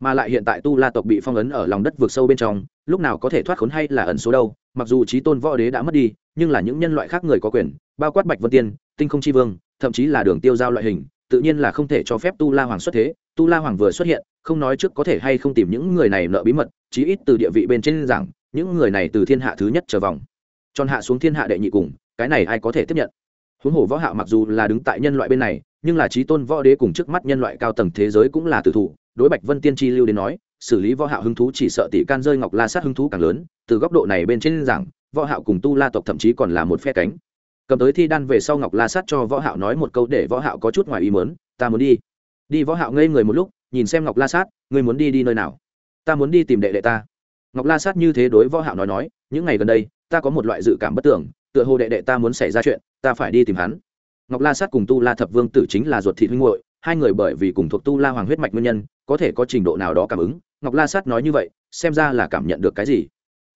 mà lại hiện tại tu la tộc bị phong ấn ở lòng đất vượt sâu bên trong, lúc nào có thể thoát khốn hay là ẩn số đâu, mặc dù trí tôn võ đế đã mất đi, nhưng là những nhân loại khác người có quyền, bao quát bạch vân tiên, tinh không chi vương, thậm chí là đường tiêu giao loại hình, tự nhiên là không thể cho phép tu la hoàng xuất thế, tu la hoàng vừa xuất hiện, không nói trước có thể hay không tìm những người này nợ bí mật, chí ít từ địa vị bên trên rằng những người này từ thiên hạ thứ nhất trở vòng. Tròn hạ xuống thiên hạ đệ nhị cùng, cái này ai có thể tiếp nhận? Huống hồ võ hạo mặc dù là đứng tại nhân loại bên này, nhưng là trí tôn võ đế cùng trước mắt nhân loại cao tầng thế giới cũng là tử thủ đối bạch vân tiên tri lưu đến nói, xử lý võ hạo hứng thú chỉ sợ tỷ can rơi ngọc la sát hứng thú càng lớn, từ góc độ này bên trên rằng võ hạo cùng tu la tộc thậm chí còn là một phe cánh. Cầm tới thi đan về sau ngọc la sát cho võ hạo nói một câu để võ hạo có chút ngoài ý muốn, ta muốn đi. Đi võ hạo ngây người một lúc, nhìn xem ngọc la sát, ngươi muốn đi đi nơi nào? Ta muốn đi tìm đệ đệ ta. Ngọc la sát như thế đối võ hạo nói nói, những ngày gần đây, ta có một loại dự cảm bất tưởng, tựa hồ đệ đệ ta muốn xảy ra chuyện, ta phải đi tìm hắn. Ngọc la sát cùng tu la thập vương tử chính là ruột thịt huynh muội, hai người bởi vì cùng thuộc tu la hoàng huyết mạch nguyên nhân có thể có trình độ nào đó cảm ứng, ngọc la sát nói như vậy, xem ra là cảm nhận được cái gì.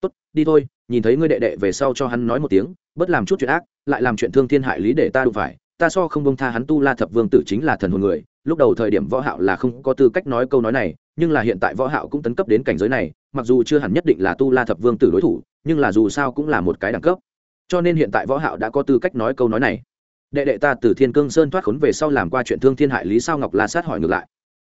Tốt, đi thôi, nhìn thấy ngươi đệ đệ về sau cho hắn nói một tiếng, bớt làm chút chuyện ác, lại làm chuyện thương thiên hại lý để ta đụng phải. Ta so không bông tha hắn tu la thập vương tử chính là thần hồn người, lúc đầu thời điểm võ hạo là không có tư cách nói câu nói này, nhưng là hiện tại võ hạo cũng tấn cấp đến cảnh giới này, mặc dù chưa hẳn nhất định là tu la thập vương tử đối thủ, nhưng là dù sao cũng là một cái đẳng cấp. Cho nên hiện tại võ hạo đã có tư cách nói câu nói này. Đệ đệ ta từ thiên cương sơn thoát khốn về sau làm qua chuyện thương thiên hại lý sao ngọc la sát hỏi ngược lại.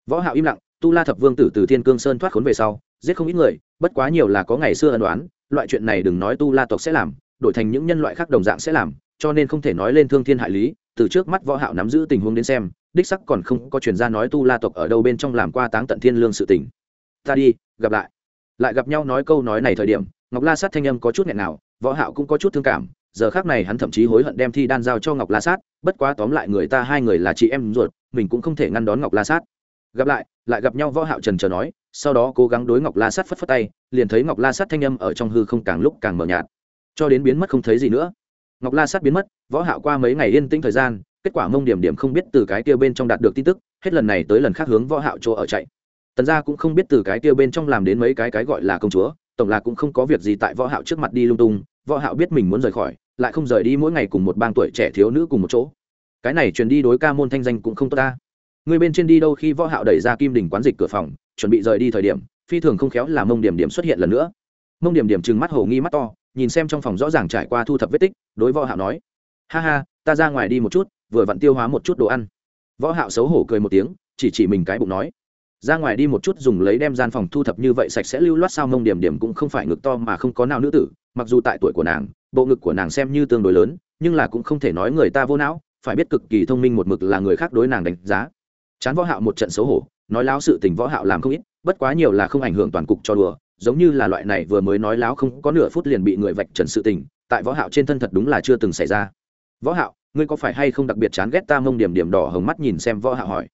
Võ hạo im lặng tu la thập vương tử từ thiên cương sơn thoát khốn về sau, giết không ít người, bất quá nhiều là có ngày xưa ân đoán loại chuyện này đừng nói tu la tộc sẽ làm, đổi thành những nhân loại khác đồng dạng sẽ làm, cho nên không thể nói lên thương thiên hại lý, từ trước mắt võ hạo nắm giữ tình huống đến xem, đích sắc còn không có truyền ra nói tu la tộc ở đâu bên trong làm qua táng tận thiên lương sự tình. Ta đi, gặp lại. Lại gặp nhau nói câu nói này thời điểm, ngọc la sát thanh âm có chút nghẹn nào, võ hạo cũng có chút thương cảm, giờ khác này hắn thậm chí hối hận đem thi đan giao cho ngọc la sát, bất quá tóm lại người ta hai người là chị em ruột, mình cũng không thể ngăn đón ngọc la sát. Gặp lại lại gặp nhau võ hạo trần chờ nói, sau đó cố gắng đối ngọc la sát phất phất tay, liền thấy ngọc la sát thanh âm ở trong hư không càng lúc càng mờ nhạt. Cho đến biến mất không thấy gì nữa. Ngọc la sát biến mất, võ hạo qua mấy ngày yên tĩnh thời gian, kết quả mông điểm điểm không biết từ cái kia bên trong đạt được tin tức, hết lần này tới lần khác hướng võ hạo chỗ ở chạy. Tần gia cũng không biết từ cái kia bên trong làm đến mấy cái cái gọi là công chúa, tổng là cũng không có việc gì tại võ hạo trước mặt đi lung tung, võ hạo biết mình muốn rời khỏi, lại không rời đi mỗi ngày cùng một bang tuổi trẻ thiếu nữ cùng một chỗ. Cái này truyền đi đối ca môn thanh danh cũng không tốt ta người bên trên đi đâu khi võ hạo đẩy ra kim đỉnh quán dịch cửa phòng, chuẩn bị rời đi thời điểm, phi thường không khéo là mông điểm điểm xuất hiện lần nữa. Mông điểm điểm trừng mắt hồ nghi mắt to, nhìn xem trong phòng rõ ràng trải qua thu thập vết tích, đối võ hạo nói, ha ha, ta ra ngoài đi một chút, vừa vặn tiêu hóa một chút đồ ăn. Võ hạo xấu hổ cười một tiếng, chỉ chỉ mình cái bụng nói, ra ngoài đi một chút dùng lấy đem gian phòng thu thập như vậy sạch sẽ lưu loát sao mông điểm điểm cũng không phải ngực to mà không có nào nữ tử, mặc dù tại tuổi của nàng, bộ ngực của nàng xem như tương đối lớn, nhưng là cũng không thể nói người ta vô não, phải biết cực kỳ thông minh một mực là người khác đối nàng đánh giá chán võ hạo một trận xấu hổ, nói láo sự tình võ hạo làm không ít, bất quá nhiều là không ảnh hưởng toàn cục cho đùa, giống như là loại này vừa mới nói láo không có nửa phút liền bị người vạch trần sự tình, tại võ hạo trên thân thật đúng là chưa từng xảy ra. Võ hạo, ngươi có phải hay không đặc biệt chán ghét ta mông điểm điểm đỏ hồng mắt nhìn xem võ hạo hỏi.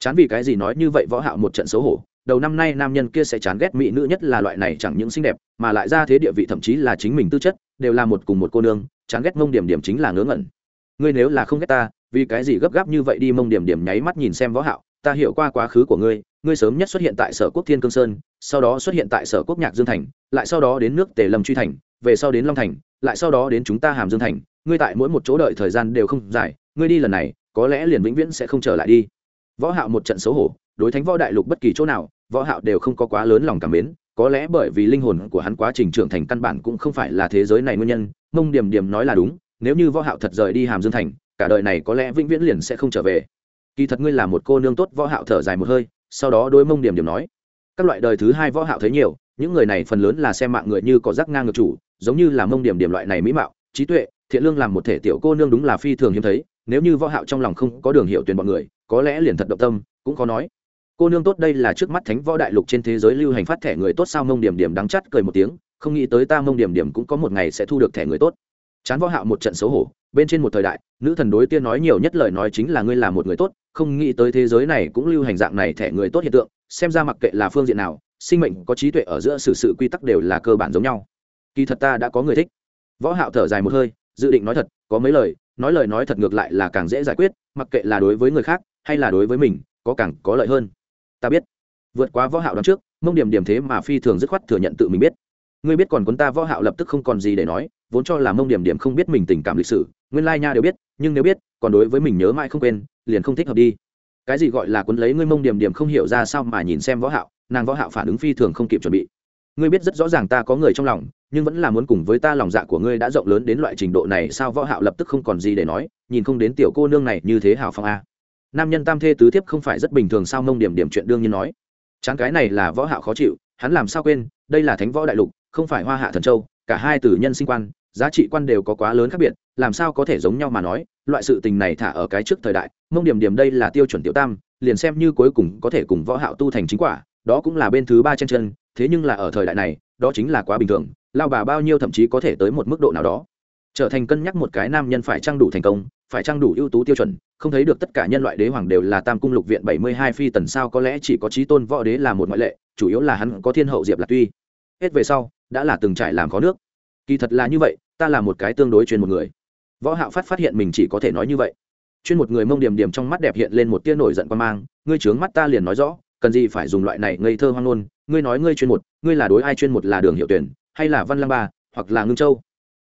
Chán vì cái gì nói như vậy võ hạo một trận xấu hổ, đầu năm nay nam nhân kia sẽ chán ghét mỹ nữ nhất là loại này chẳng những xinh đẹp, mà lại ra thế địa vị thậm chí là chính mình tư chất, đều là một cùng một cô nương, chán ghét mông điểm điểm chính là ngớ ngẩn. Ngươi nếu là không ghét ta vì cái gì gấp gáp như vậy đi mông điểm điểm nháy mắt nhìn xem võ hạo, ta hiểu qua quá khứ của ngươi ngươi sớm nhất xuất hiện tại sở quốc thiên cương sơn, sau đó xuất hiện tại sở quốc nhạc dương thành, lại sau đó đến nước tề lâm truy thành, về sau đến long thành, lại sau đó đến chúng ta hàm dương thành, ngươi tại mỗi một chỗ đợi thời gian đều không dài, ngươi đi lần này, có lẽ liền vĩnh viễn sẽ không trở lại đi. Võ hạo một trận xấu hổ, đối thánh võ đại lục bất kỳ chỗ nào, võ hạo đều không có quá lớn lòng cảm mến, có lẽ bởi vì linh hồn của hắn quá trình trưởng thành căn bản cũng không phải là thế giới này nguyên nhân, mông điểm điểm nói là đúng, nếu như võ hạo thật rời đi hàm dương thành cả đời này có lẽ vĩnh viễn liền sẽ không trở về. Kỳ thật ngươi là một cô nương tốt võ hạo thở dài một hơi, sau đó đối mông điểm điểm nói, các loại đời thứ hai võ hạo thấy nhiều, những người này phần lớn là xem mạng người như có rắc ngang ngược chủ, giống như là mông điểm điểm loại này mỹ mạo, trí tuệ, thiện lương làm một thể tiểu cô nương đúng là phi thường hiếm thấy, nếu như võ hạo trong lòng không có đường hiểu tuyển bọn người, có lẽ liền thật động tâm, cũng có nói. Cô nương tốt đây là trước mắt thánh võ đại lục trên thế giới lưu hành phát thẻ người tốt sao mông điểm điểm đắng chắt cười một tiếng, không nghĩ tới ta mông điểm điểm cũng có một ngày sẽ thu được thẻ người tốt chán võ hạo một trận xấu hổ, bên trên một thời đại, nữ thần đối tiên nói nhiều nhất lời nói chính là ngươi là một người tốt, không nghĩ tới thế giới này cũng lưu hành dạng này thẻ người tốt hiện tượng, xem ra mặc kệ là phương diện nào, sinh mệnh có trí tuệ ở giữa sự sự quy tắc đều là cơ bản giống nhau. Kỳ thật ta đã có người thích. Võ hạo thở dài một hơi, dự định nói thật, có mấy lời, nói lời nói thật ngược lại là càng dễ giải quyết, mặc kệ là đối với người khác, hay là đối với mình, có càng có lợi hơn. Ta biết. Vượt qua võ hạo đón trước, mông điểm điểm thế mà phi thường dứt khoát thừa nhận tự mình biết. Ngươi biết còn cuốn ta võ hạo lập tức không còn gì để nói vốn cho là mông điểm điểm không biết mình tình cảm lịch sử, nguyên lai nha đều biết, nhưng nếu biết, còn đối với mình nhớ mãi không quên, liền không thích hợp đi. Cái gì gọi là cuốn lấy ngươi mông điểm điểm không hiểu ra sao mà nhìn xem võ hạo, nàng võ hạo phản ứng phi thường không kịp chuẩn bị. Ngươi biết rất rõ ràng ta có người trong lòng, nhưng vẫn là muốn cùng với ta lòng dạ của ngươi đã rộng lớn đến loại trình độ này sao võ hạo lập tức không còn gì để nói, nhìn không đến tiểu cô nương này như thế hào phong a. Nam nhân tam thê tứ thiếp không phải rất bình thường sao mông điểm điểm chuyện đương nhiên nói. Chán cái này là võ hạo khó chịu, hắn làm sao quên, đây là thánh võ đại lục, không phải hoa hạ thần châu cả hai từ nhân sinh quan, giá trị quan đều có quá lớn khác biệt, làm sao có thể giống nhau mà nói, loại sự tình này thả ở cái trước thời đại, mông điểm điểm đây là tiêu chuẩn tiểu tam, liền xem như cuối cùng có thể cùng võ hạo tu thành chính quả, đó cũng là bên thứ ba chân chân, thế nhưng là ở thời đại này, đó chính là quá bình thường, lao bà bao nhiêu thậm chí có thể tới một mức độ nào đó. Trở thành cân nhắc một cái nam nhân phải trang đủ thành công, phải trang đủ ưu tú tiêu chuẩn, không thấy được tất cả nhân loại đế hoàng đều là tam cung lục viện bảy mươi hai phi tần sao có lẽ chỉ có trí tôn võ đế là một ngoại lệ, chủ yếu là hắn có thiên hậu diệp là tuy. Hết về sau đã là từng trải làm khó nước. Kỳ thật là như vậy, ta là một cái tương đối chuyên một người. Võ hạo phát phát hiện mình chỉ có thể nói như vậy. Chuyên một người mông điểm điểm trong mắt đẹp hiện lên một tia nổi giận quan mang, ngươi trướng mắt ta liền nói rõ, cần gì phải dùng loại này ngây thơ hoang ngôn, ngươi nói ngươi chuyên một, ngươi là đối ai chuyên một là đường hiệu tuyển, hay là văn lang ba, hoặc là ngưng châu.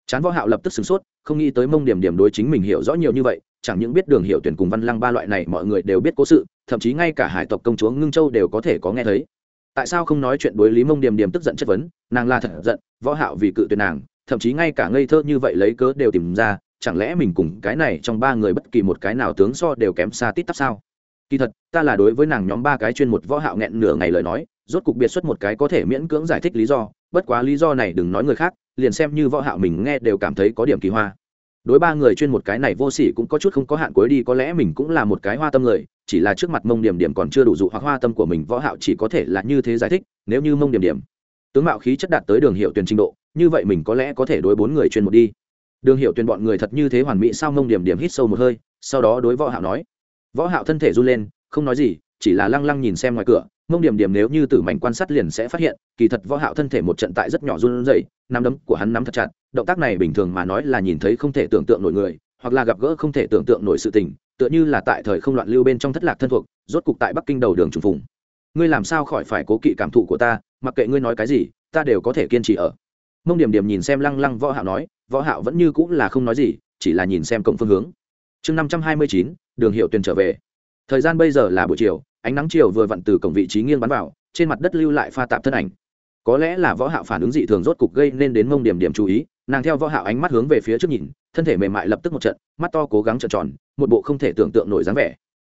Chán võ hạo lập tức sửng sốt, không nghĩ tới mông điểm điểm đối chính mình hiểu rõ nhiều như vậy, chẳng những biết đường hiệu tuyển cùng văn lang ba loại này mọi người đều biết cố sự, thậm chí ngay cả hải tộc công chúa ngưng châu đều có thể có nghe thấy tại sao không nói chuyện đối lý mông điểm điểm tức giận chất vấn, nàng là thật giận, võ hạo vì cự tuyệt nàng, thậm chí ngay cả ngây thơ như vậy lấy cớ đều tìm ra, chẳng lẽ mình cùng cái này trong ba người bất kỳ một cái nào tướng so đều kém xa tít tắp sao? Kỳ thật, ta là đối với nàng nhóm ba cái chuyên một võ hạo nghẹn nửa ngày lời nói, rốt cục biệt xuất một cái có thể miễn cưỡng giải thích lý do, bất quá lý do này đừng nói người khác, liền xem như võ hạo mình nghe đều cảm thấy có điểm kỳ hoa đối ba người chuyên một cái này vô sỉ cũng có chút không có hạn cuối đi, có lẽ mình cũng là một cái hoa tâm người, chỉ là trước mặt mông điểm điểm còn chưa đủ dụ hoặc hoa tâm của mình, võ hạo chỉ có thể là như thế giải thích, nếu như mông điểm điểm tướng mạo khí chất đạt tới đường hiệu tuyển trình độ, như vậy mình có lẽ có thể đối bốn người chuyên một đi. Đường hiệu tuyển bọn người thật như thế hoàn mỹ sao mông điểm điểm hít sâu một hơi, sau đó đối võ hạo nói. Võ hạo thân thể run lên, không nói gì, chỉ là lăng lăng nhìn xem ngoài cửa mông điểm điểm nếu như tử mảnh quan sát liền sẽ phát hiện, kỳ thật võ hạo thân thể một trận tại rất nhỏ run rẩy, nắm đấm của hắn nắm thật chặt, động tác này bình thường mà nói là nhìn thấy không thể tưởng tượng nổi người, hoặc là gặp gỡ không thể tưởng tượng nổi sự tình, tựa như là tại thời không loạn lưu bên trong thất lạc thân thuộc, rốt cục tại bắc kinh đầu đường trùng phùng. Ngươi làm sao khỏi phải cố kỵ cảm thụ của ta, mặc kệ ngươi nói cái gì, ta đều có thể kiên trì ở. Mông điểm điểm nhìn xem lăng lăng võ hạo nói, võ hạo vẫn như cũng là không nói gì, chỉ là nhìn xem cộng phương hướng. Chương năm trăm hai mươi chín, đường hiệu tuyển trở về. Thời gian bây giờ là buổi chiều ánh nắng chiều vừa vặn từ cổng vị trí nghiêng bắn vào trên mặt đất lưu lại pha tạp thân ảnh. Có lẽ là võ hạo phản ứng dị thường rốt cục gây nên đến mông điểm điểm chú ý nàng theo võ hạo ánh mắt hướng về phía trước nhìn thân thể mềm mại lập tức một trận mắt to cố gắng trợn tròn một bộ không thể tưởng tượng nổi dáng vẻ.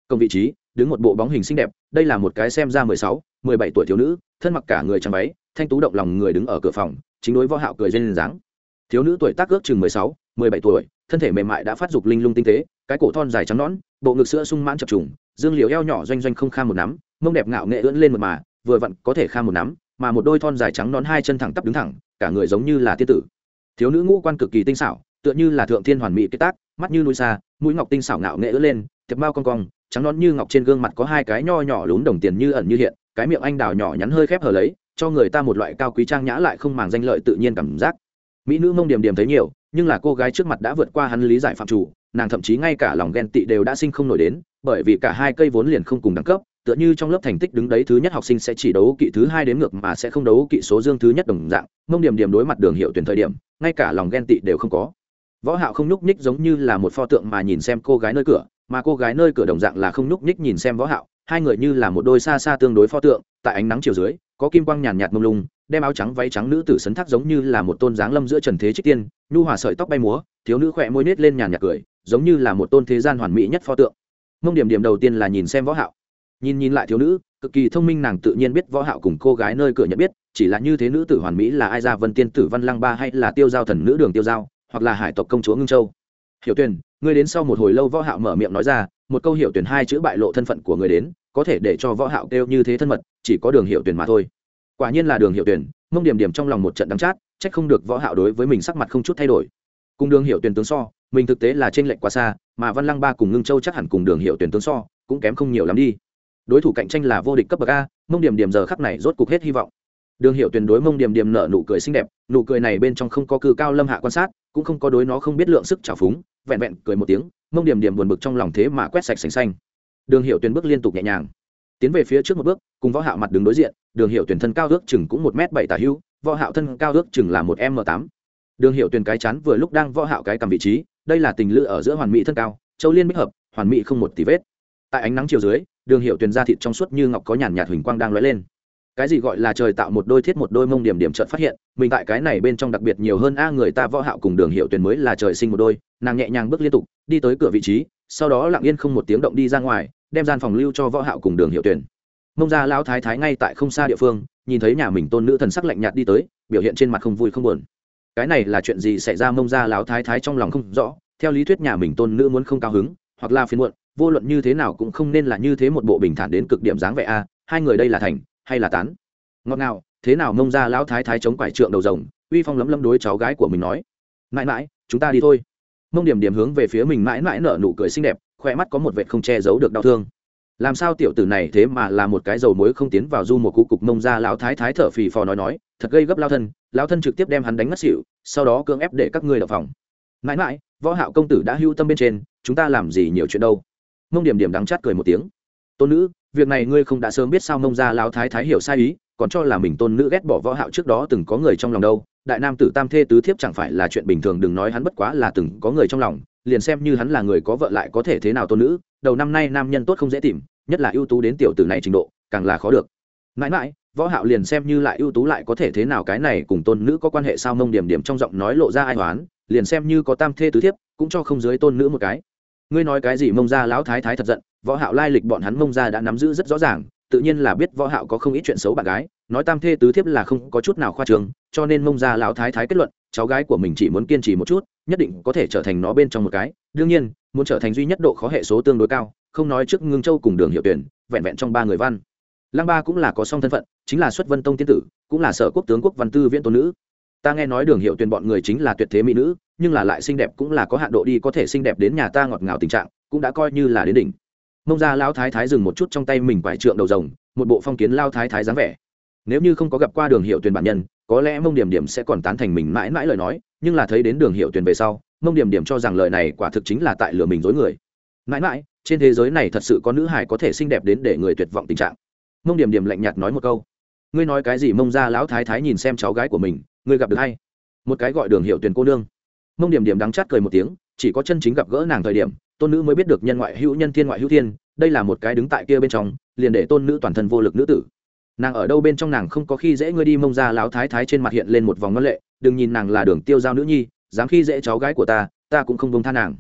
Cổng vị trí đứng một bộ bóng hình xinh đẹp đây là một cái xem ra mười sáu, mười bảy tuổi thiếu nữ thân mặc cả người trắng váy thanh tú động lòng người đứng ở cửa phòng chính đối võ hạo cười duyên dáng. Thiếu nữ tuổi tác ước chừng mười sáu, mười bảy tuổi thân thể mềm mại đã phát dục linh lung tinh tế cái cổ thon dài trắng nõn bộ ngực sữa sung mãn chập trùng dương liều eo nhỏ doanh doanh không kham một nắm, mông đẹp ngạo nghệ ưỡn lên một mà, vừa vặn có thể kham một nắm, mà một đôi thon dài trắng nón hai chân thẳng tắp đứng thẳng, cả người giống như là tiên tử. Thiếu nữ ngũ quan cực kỳ tinh xảo, tựa như là thượng thiên hoàn mỹ kết tác, mắt như núi xa, mũi ngọc tinh xảo ngạo nghệ ưỡn lên, thiệp bao cong cong, trắng nón như ngọc trên gương mặt có hai cái nho nhỏ lún đồng tiền như ẩn như hiện, cái miệng anh đào nhỏ nhắn hơi khép hờ lấy, cho người ta một loại cao quý trang nhã lại không màng danh lợi tự nhiên cảm giác. Mỹ nữ mông điểm điểm thấy nhiều, nhưng là cô gái trước mặt đã vượt qua hắn lý giải phạm chủ nàng thậm chí ngay cả lòng ghen tị đều đã sinh không nổi đến, bởi vì cả hai cây vốn liền không cùng đẳng cấp, tựa như trong lớp thành tích đứng đấy thứ nhất học sinh sẽ chỉ đấu kỵ thứ hai đến ngược mà sẽ không đấu kỵ số dương thứ nhất đồng dạng, mông điểm điểm đối mặt đường hiệu tuyển thời điểm, ngay cả lòng ghen tị đều không có. Võ hạo không nhúc nhích giống như là một pho tượng mà nhìn xem cô gái nơi cửa, mà cô gái nơi cửa đồng dạng là không nhúc nhích nhìn xem võ hạo, hai người như là một đôi xa xa tương đối pho tượng, tại ánh nắng chiều dưới, có kim quang nhàn nhạt mông lung, đem áo trắng váy trắng nữ tử sấn thác giống như là một tôn dáng lâm giữa trần thế trích tiên, nhu hòa sợi tóc bay múa, thiếu nữ khỏe môi nết lên nhàn nhạt cười giống như là một tôn thế gian hoàn mỹ nhất pho tượng. Mông điểm điểm đầu tiên là nhìn xem võ hạo. Nhìn nhìn lại thiếu nữ, cực kỳ thông minh nàng tự nhiên biết võ hạo cùng cô gái nơi cửa nhận biết, chỉ là như thế nữ tử hoàn mỹ là ai ra vân tiên tử văn lăng ba hay là tiêu giao thần nữ đường tiêu giao, hoặc là hải tộc công chúa ngưng châu. Hiểu tuyển ngươi đến sau một hồi lâu võ hạo mở miệng nói ra, một câu hiểu tuyển hai chữ bại lộ thân phận của người đến, có thể để cho võ hạo kêu như thế thân mật, chỉ có đường hiểu tuyển mà thôi. Quả nhiên là đường hiểu tuyển mông điểm điểm trong lòng một trận đắng chát trách không được võ hạo đối với mình sắc mặt không chút thay đổi. Cùng đường hiểu tuyển tướng so mình thực tế là trên lệnh quá xa, mà văn lăng ba cùng ngưng châu chắc hẳn cùng đường hiểu tuyển tướng so, cũng kém không nhiều lắm đi. Đối thủ cạnh tranh là vô địch cấp bậc a, mông điểm điểm giờ khắc này rốt cục hết hy vọng. Đường hiệu tuyển đối mông điểm điểm nở nụ cười xinh đẹp, nụ cười này bên trong không có cư cao lâm hạ quan sát, cũng không có đối nó không biết lượng sức trào phúng, vẹn vẹn cười một tiếng, mông điểm điểm buồn bực trong lòng thế mà quét sạch sành xanh. Đường hiệu tuyển bước liên tục nhẹ nhàng, tiến về phía trước một bước, cùng võ hạo mặt đứng đối diện, đường hiệu tuyển thân cao ước chừng cũng một m bảy tả hữu võ hạo thân cao ước chừng là một m tám. Đường hiệu tuyển cái chán vừa lúc đang võ hạo cái cầm vị trí đây là tình lữ ở giữa hoàn mỹ thân cao, châu liên bích hợp, hoàn mỹ không một tí vết. Tại ánh nắng chiều dưới, đường hiệu Tuyền da thịt trong suốt như ngọc có nhàn nhạt huỳnh quang đang lóe lên. Cái gì gọi là trời tạo một đôi thiết một đôi mông điểm điểm trợn phát hiện, mình tại cái này bên trong đặc biệt nhiều hơn a, người ta võ hạo cùng đường hiệu Tuyền mới là trời sinh một đôi, nàng nhẹ nhàng bước liên tục, đi tới cửa vị trí, sau đó lặng yên không một tiếng động đi ra ngoài, đem gian phòng lưu cho võ hạo cùng đường hiệu Tuyền. mông gia lão thái thái ngay tại không xa địa phương, nhìn thấy nhà mình tôn nữ thần sắc lạnh nhạt đi tới, biểu hiện trên mặt không vui không buồn cái này là chuyện gì xảy ra mông gia lão thái thái trong lòng không rõ, theo lý thuyết nhà mình tôn nữ muốn không cao hứng, hoặc là phiền muộn, vô luận như thế nào cũng không nên là như thế một bộ bình thản đến cực điểm dáng vẻ a, hai người đây là thành hay là tán? Ngọt ngào, thế nào mông ra lão thái thái chống quải trượng đầu rồng, uy phong lấm lấm đối cháu gái của mình nói. Mãi mãi, chúng ta đi thôi. Mông điểm điểm hướng về phía mình mãi mãi nở nụ cười xinh đẹp khoe mắt có một vệt không che giấu được đau thương. Làm sao tiểu tử này thế mà là một cái dầu muối không tiến vào du một cú cục mông ra lão thái thái thở phì phò nói nói, thật gây gấp lao thân lão thân trực tiếp đem hắn đánh mất xỉu, sau đó cưỡng ép để các ngươi đập phòng. Mãi mãi, võ hạo công tử đã hưu tâm bên trên, chúng ta làm gì nhiều chuyện đâu. Mông điểm điểm đắng chát cười một tiếng. Tôn nữ, việc này ngươi không đã sớm biết sao mông ra lão thái thái hiểu sai ý, còn cho là mình tôn nữ ghét bỏ võ hạo trước đó từng có người trong lòng đâu. Đại nam tử tam thê tứ thiếp chẳng phải là chuyện bình thường, đừng nói hắn bất quá là từng có người trong lòng, liền xem như hắn là người có vợ lại có thể thế nào tôn nữ, đầu năm nay nam nhân tốt không dễ tìm, nhất là ưu tú đến tiểu tử này trình độ, càng là khó được. Mãi mãi võ hạo liền xem như lại ưu tú lại có thể thế nào cái này cùng tôn nữ có quan hệ sao mông điểm điểm trong giọng nói lộ ra ai hoán, liền xem như có tam thê tứ thiếp, cũng cho không dưới tôn nữ một cái. Ngươi nói cái gì mông gia lão thái thái thật giận, võ hạo lai lịch bọn hắn mông gia đã nắm giữ rất rõ ràng, tự nhiên là biết võ hạo có không ít chuyện xấu bạn gái, nói tam thê tứ thiếp là không có chút nào khoa trương, cho nên mông gia lão thái thái kết luận, cháu gái của mình chỉ muốn kiên trì một chút, nhất định có thể trở thành nó bên trong một cái. Đương nhiên, muốn trở thành duy nhất độ khó hệ số tương đối cao, không nói trước ngưng châu cùng đường hiệu tuyển, vẹn vẹn trong ba người văn lăng ba cũng là có song thân phận, chính là xuất vân tông tiên tử, cũng là sở quốc tướng quốc văn tư viễn tôn nữ. Ta nghe nói đường hiệu tuyển bọn người chính là tuyệt thế mỹ nữ, nhưng là lại xinh đẹp cũng là có hạn độ đi có thể xinh đẹp đến nhà ta ngọt ngào tình trạng, cũng đã coi như là đến đỉnh. Mông ra lao thái thái dừng một chút trong tay mình quải trượng đầu rồng, một bộ phong kiến lao thái thái dáng vẻ. Nếu như không có gặp qua đường hiệu tuyển bản nhân, có lẽ mông điểm điểm sẽ còn tán thành mình mãi mãi lời nói, nhưng là thấy đến đường hiệu tuyển về sau, mông điểm điểm cho rằng lời này quả thực chính là tại lừa mình dối người. Mãi mãi, trên thế giới này thật sự có nữ hài có thể xinh đẹp đến để người tuyệt vọng tình trạng mông điểm điểm lạnh nhạt nói một câu. Ngươi nói cái gì mông ra lão thái thái nhìn xem cháu gái của mình, ngươi gặp được hay? Một cái gọi đường hiệu tuyển cô nương. Mông điểm điểm đắng chát cười một tiếng, chỉ có chân chính gặp gỡ nàng thời điểm, tôn nữ mới biết được nhân ngoại hữu nhân thiên ngoại hữu thiên, đây là một cái đứng tại kia bên trong, liền để tôn nữ toàn thân vô lực nữ tử. Nàng ở đâu bên trong nàng không có khi dễ ngươi đi mông ra láo thái thái trên mặt hiện lên một vòng ngân lệ, đừng nhìn nàng là đường tiêu giao nữ nhi, dám khi dễ cháu gái của ta ta cũng không bông tha nàng.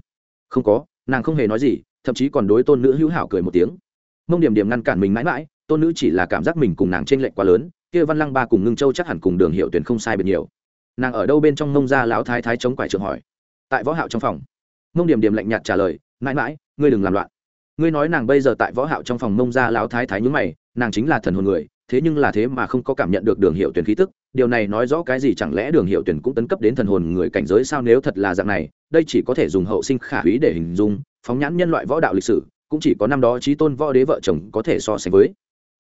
Không có, nàng không hề nói gì, thậm chí còn đối tôn nữ hữu hảo cười một tiếng. Mông điểm điểm ngăn cản mình mãi mãi tôn nữ chỉ là cảm giác mình cùng nàng t r ê n lệch quá lớn, kia văn lăng ba cùng ngưng châu chắc hẳn cùng đường hiệu tuyển không sai biệt nhiều. Nàng ở đâu bên trong mông ra lão thái thái chống quải trường hỏi. Tại võ hạo trong phòng. Mông điểm điểm lạnh nhạt trả lời, mãi mãi, ngươi đừng làm loạn. Ngươi nói nàng bây giờ tại võ hạo trong phòng mông ra lão thái thái nhúng mày, nàng chính là thần hồn người, thế nhưng là thế mà không có cảm nhận được đường hiệu tuyển khí tức. Điều này nói rõ cái gì chẳng lẽ đường hiệu tuyển cũng tấn cấp đến thần hồn người cảnh giới sao nếu thật là dạng này, đây chỉ có thể dùng hậu sinh khả úy để hình dung, phóng nhãn nhân loại võ đạo lịch sử, cũng chỉ có năm đó trí tôn võ đế vợ chồng có thể so sánh với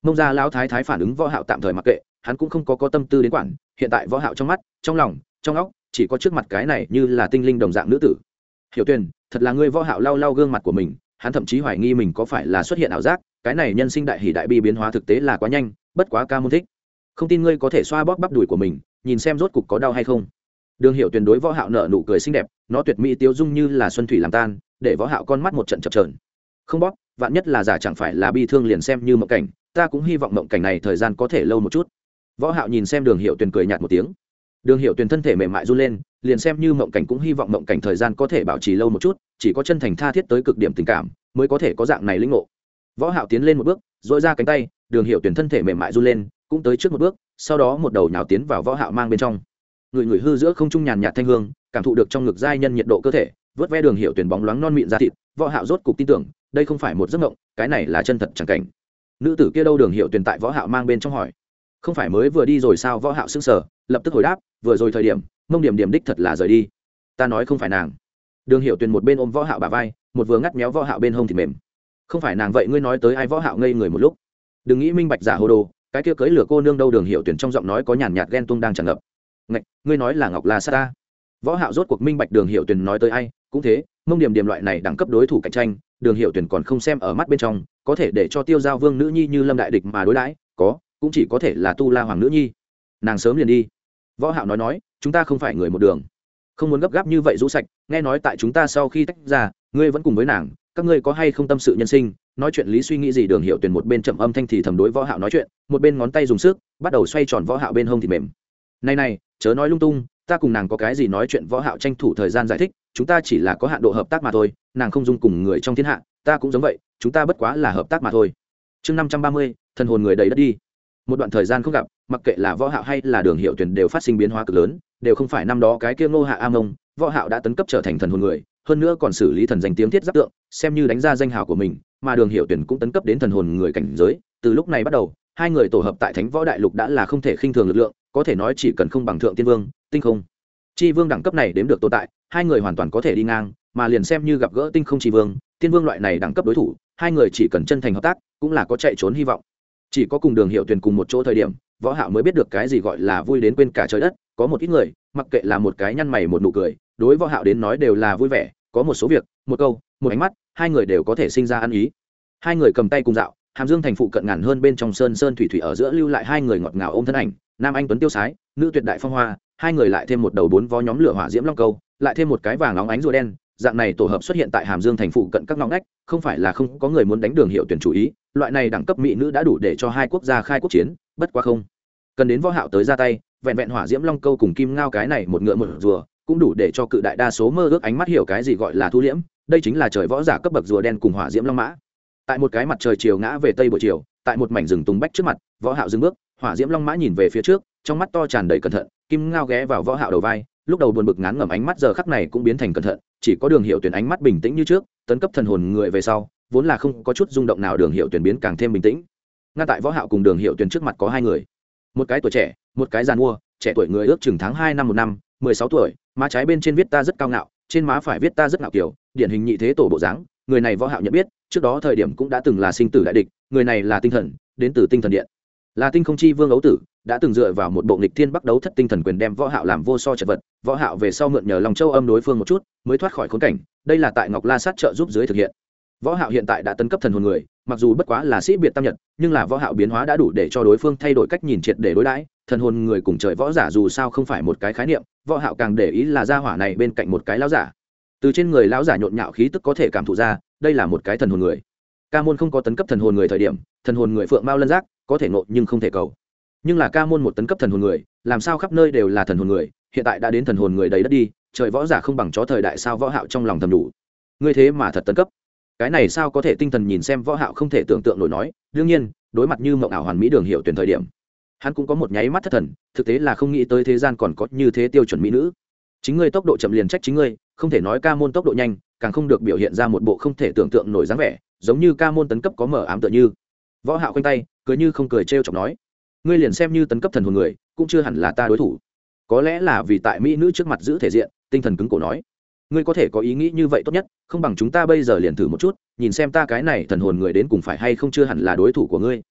mông gia lão thái thái phản ứng võ hạo tạm thời mặc kệ, hắn cũng không có có tâm tư đến quản, hiện tại võ hạo trong mắt, trong lòng, trong óc, chỉ có trước mặt cái này như là tinh linh đồng dạng nữ tử. Hiểu tuyền, thật là ngươi võ hạo lau lau gương mặt của mình, hắn thậm chí hoài nghi mình có phải là xuất hiện ảo giác, cái này nhân sinh đại hỉ đại bi biến hóa thực tế là quá nhanh, bất quá ca môn thích. Không tin ngươi có thể xoa bóp bắp đùi của mình, nhìn xem rốt cục có đau hay không. Đường hiệu tuyển đối võ hạo nở nụ cười xinh đẹp, nó tuyệt mỹ tiêu dung như là xuân thủy làm tan, để võ hạo con mắt một trận chập chờn. Không bóp vạn nhất là giả chẳng phải là bi thương liền xem như mộng cảnh, ta cũng hy vọng mộng cảnh này thời gian có thể lâu một chút. Võ hạo nhìn xem đường hiệu tuyền cười nhạt một tiếng. Đường hiệu tuyền thân thể mềm mại run lên, liền xem như mộng cảnh cũng hy vọng mộng cảnh thời gian có thể bảo trì lâu một chút, chỉ có chân thành tha thiết tới cực điểm tình cảm mới có thể có dạng này linh ngộ. Võ hạo tiến lên một bước dội ra cánh tay, đường hiệu tuyền thân thể mềm mại run lên, cũng tới trước một bước, sau đó một đầu nhào tiến vào võ hạo mang bên trong. Người người hư giữa không trung nhàn nhạt thanh hương, cảm thụ được trong ngực giai nhân nhiệt độ cơ thể, vớt ve đường hiệu tuyển bóng loáng non mịn ra thịt, võ hạo rốt cục tin tưởng đây không phải một giấc mộng, cái này là chân thật chẳng cảnh. Nữ tử kia đâu đường hiệu tuyển tại võ hạo mang bên trong hỏi. Không phải mới vừa đi rồi sao võ hạo sững sờ, lập tức hồi đáp, vừa rồi thời điểm, mông điểm điểm đích thật là rời đi. Ta nói không phải nàng. Đường hiệu tuyển một bên ôm võ hạo bả vai, một vừa ngắt méo võ hạo bên hông thì mềm. Không phải nàng vậy ngươi nói tới ai võ hạo ngây người một lúc. Đừng nghĩ minh bạch giả hồ đồ, cái kia cưới lửa cô nương đâu đường hiệu tuyển trong giọng nói có nhàn nhạt ghen tuông đang tràn ngập. Ngạch, ngươi nói là ngọc la sa ta. Võ hạo rốt cuộc minh bạch đường hiệu tuyển nói tới ai, cũng thế mông điểm điểm loại này đẳng cấp đối thủ cạnh tranh, đường hiệu tuyển còn không xem ở mắt bên trong, có thể để cho tiêu giao vương nữ nhi như lâm đại địch mà đối đãi, có, cũng chỉ có thể là tu la hoàng nữ nhi. Nàng sớm liền đi. Võ hạo nói nói, chúng ta không phải người một đường. Không muốn gấp gáp như vậy rũ sạch, nghe nói tại chúng ta sau khi tách ra, ngươi vẫn cùng với nàng, các ngươi có hay không tâm sự nhân sinh? Nói chuyện lý suy nghĩ gì đường hiệu tuyển một bên chậm âm thanh thì thầm đối võ hạo nói chuyện, một bên ngón tay dùng sức, bắt đầu xoay tròn võ hạo bên hông thì mềm. Này này, chớ nói lung tung ta cùng nàng có cái gì nói chuyện võ hạo tranh thủ thời gian giải thích, chúng ta chỉ là có hạn độ hợp tác mà thôi, nàng không dung cùng người trong thiên hạ, ta cũng giống vậy, chúng ta bất quá là hợp tác mà thôi. Chương năm trăm ba mươi, thần hồn người đầy đất đi. Một đoạn thời gian không gặp, mặc kệ là võ hạo hay là đường hiệu tuyển đều phát sinh biến hóa cực lớn, đều không phải năm đó cái kia ngô hạ a mông, võ hạo đã tấn cấp trở thành thần hồn người, hơn nữa còn xử lý thần danh tiếng thiết giáp tượng, xem như đánh ra danh hào của mình, mà đường hiệu tuyển cũng tấn cấp đến thần hồn người cảnh giới. Từ lúc này bắt đầu, hai người tổ hợp tại thánh võ đại lục đã là không thể khinh thường lực lượng có thể nói chỉ cần không bằng thượng tiên vương, tinh không. Chi vương đẳng cấp này đếm được tồn tại, hai người hoàn toàn có thể đi ngang, mà liền xem như gặp gỡ tinh không chi vương, tiên vương loại này đẳng cấp đối thủ, hai người chỉ cần chân thành hợp tác, cũng là có chạy trốn hy vọng. Chỉ có cùng đường hiệu tuyển cùng một chỗ thời điểm, võ hạo mới biết được cái gì gọi là vui đến quên cả trời đất, có một ít người, mặc kệ là một cái nhăn mày một nụ cười, đối võ hạo đến nói đều là vui vẻ, có một số việc, một câu, một ánh mắt, hai người đều có thể sinh ra ăn ý. Hai người cầm tay cùng dạo, hàm dương thành phụ cận ngàn hơn bên trong sơn sơn thủy thủy ở giữa lưu lại hai người ngọt ngào ôm thân ảnh nam anh tuấn tiêu sái, nữ tuyệt đại phong hoa, hai người lại thêm một đầu bốn vó nhóm lửa hỏa diễm long câu, lại thêm một cái vàng óng ánh rùa đen, dạng này tổ hợp xuất hiện tại hàm dương thành phụ cận các ngõ ngách, không phải là không có người muốn đánh đường hiệu tuyển chủ ý, loại này đẳng cấp mỹ nữ đã đủ để cho hai quốc gia khai quốc chiến, bất quá không. Cần đến võ hạo tới ra tay, vẹn vẹn hỏa diễm long câu cùng kim ngao cái này một ngựa một rùa, cũng đủ để cho cự đại đa số mơ ước ánh mắt hiểu cái gì gọi là thu liễm, đây chính là trời võ giả cấp bậc rùa đen cùng hỏa diễm long mã. Tại một cái mặt trời chiều ngã về tây buổi chiều, tại một mảnh rừng tùng bách trước mặt, võ hạo dừng bước hỏa diễm long mã nhìn về phía trước, trong mắt to tràn đầy cẩn thận, kim ngao ghé vào võ hạo đầu vai, lúc đầu buồn bực ngán ngẩm ánh mắt giờ khắc này cũng biến thành cẩn thận, chỉ có đường hiệu tuyển ánh mắt bình tĩnh như trước, tấn cấp thần hồn người về sau, vốn là không có chút rung động nào đường hiệu tuyển biến càng thêm bình tĩnh. Ngay tại võ hạo cùng đường hiệu tuyển trước mặt có hai người. Một cái tuổi trẻ, một cái giàn mua trẻ tuổi người ước chừng tháng hai năm một năm, mười sáu tuổi, má trái bên trên viết ta rất cao ngạo, trên má phải viết ta rất ngạo kiểu, điển hình nhị thế tổ bộ dáng, người này võ hạo nhận biết, trước đó thời điểm cũng đã từng là sinh tử đại địch, người này là tinh thần, đến từ tinh thần điện là tinh không chi vương ấu tử, đã từng dựa vào một bộ nghịch thiên bắt đấu thất tinh thần quyền đem võ hạo làm vô so chật vật, võ hạo về sau mượn nhờ lòng châu âm đối phương một chút, mới thoát khỏi khốn cảnh, đây là tại ngọc la sát trợ giúp dưới thực hiện. Võ hạo hiện tại đã tấn cấp thần hồn người, mặc dù bất quá là sĩ biệt tam nhật, nhưng là võ hạo biến hóa đã đủ để cho đối phương thay đổi cách nhìn triệt để đối đãi, thần hồn người cùng trời võ giả dù sao không phải một cái khái niệm, võ hạo càng để ý là gia hỏa này bên cạnh một cái lão giả. Từ trên người lão giả nhộn nhạo khí tức có thể cảm thụ ra, đây là một cái thần hồn người ca môn không có tấn cấp thần hồn người thời điểm, thần hồn người phượng mao lân giác có thể nộ nhưng không thể cầu. Nhưng là ca môn một tấn cấp thần hồn người, làm sao khắp nơi đều là thần hồn người, hiện tại đã đến thần hồn người đầy đất đi, trời võ giả không bằng chó thời đại sao võ hạo trong lòng thầm đủ. Ngươi thế mà thật tấn cấp. Cái này sao có thể tinh thần nhìn xem võ hạo không thể tưởng tượng nổi nói, đương nhiên, đối mặt như mộng ảo hoàn mỹ đường hiệu tuyển thời điểm, hắn cũng có một nháy mắt thất thần, thực tế là không nghĩ tới thế gian còn có như thế tiêu chuẩn mỹ nữ. Chính ngươi tốc độ chậm liền trách chính ngươi, không thể nói ca môn tốc độ nhanh, càng không được biểu hiện ra một bộ không thể tưởng tượng nổi dáng vẻ giống như ca môn tấn cấp có mở ám tựa như. Võ hạo quanh tay, cười như không cười trêu chọc nói, ngươi liền xem như tấn cấp thần hồn người, cũng chưa hẳn là ta đối thủ. Có lẽ là vì tại mỹ nữ trước mặt giữ thể diện, tinh thần cứng cổ nói. Ngươi có thể có ý nghĩ như vậy tốt nhất, không bằng chúng ta bây giờ liền thử một chút, nhìn xem ta cái này thần hồn người đến cùng phải hay không chưa hẳn là đối thủ của ngươi.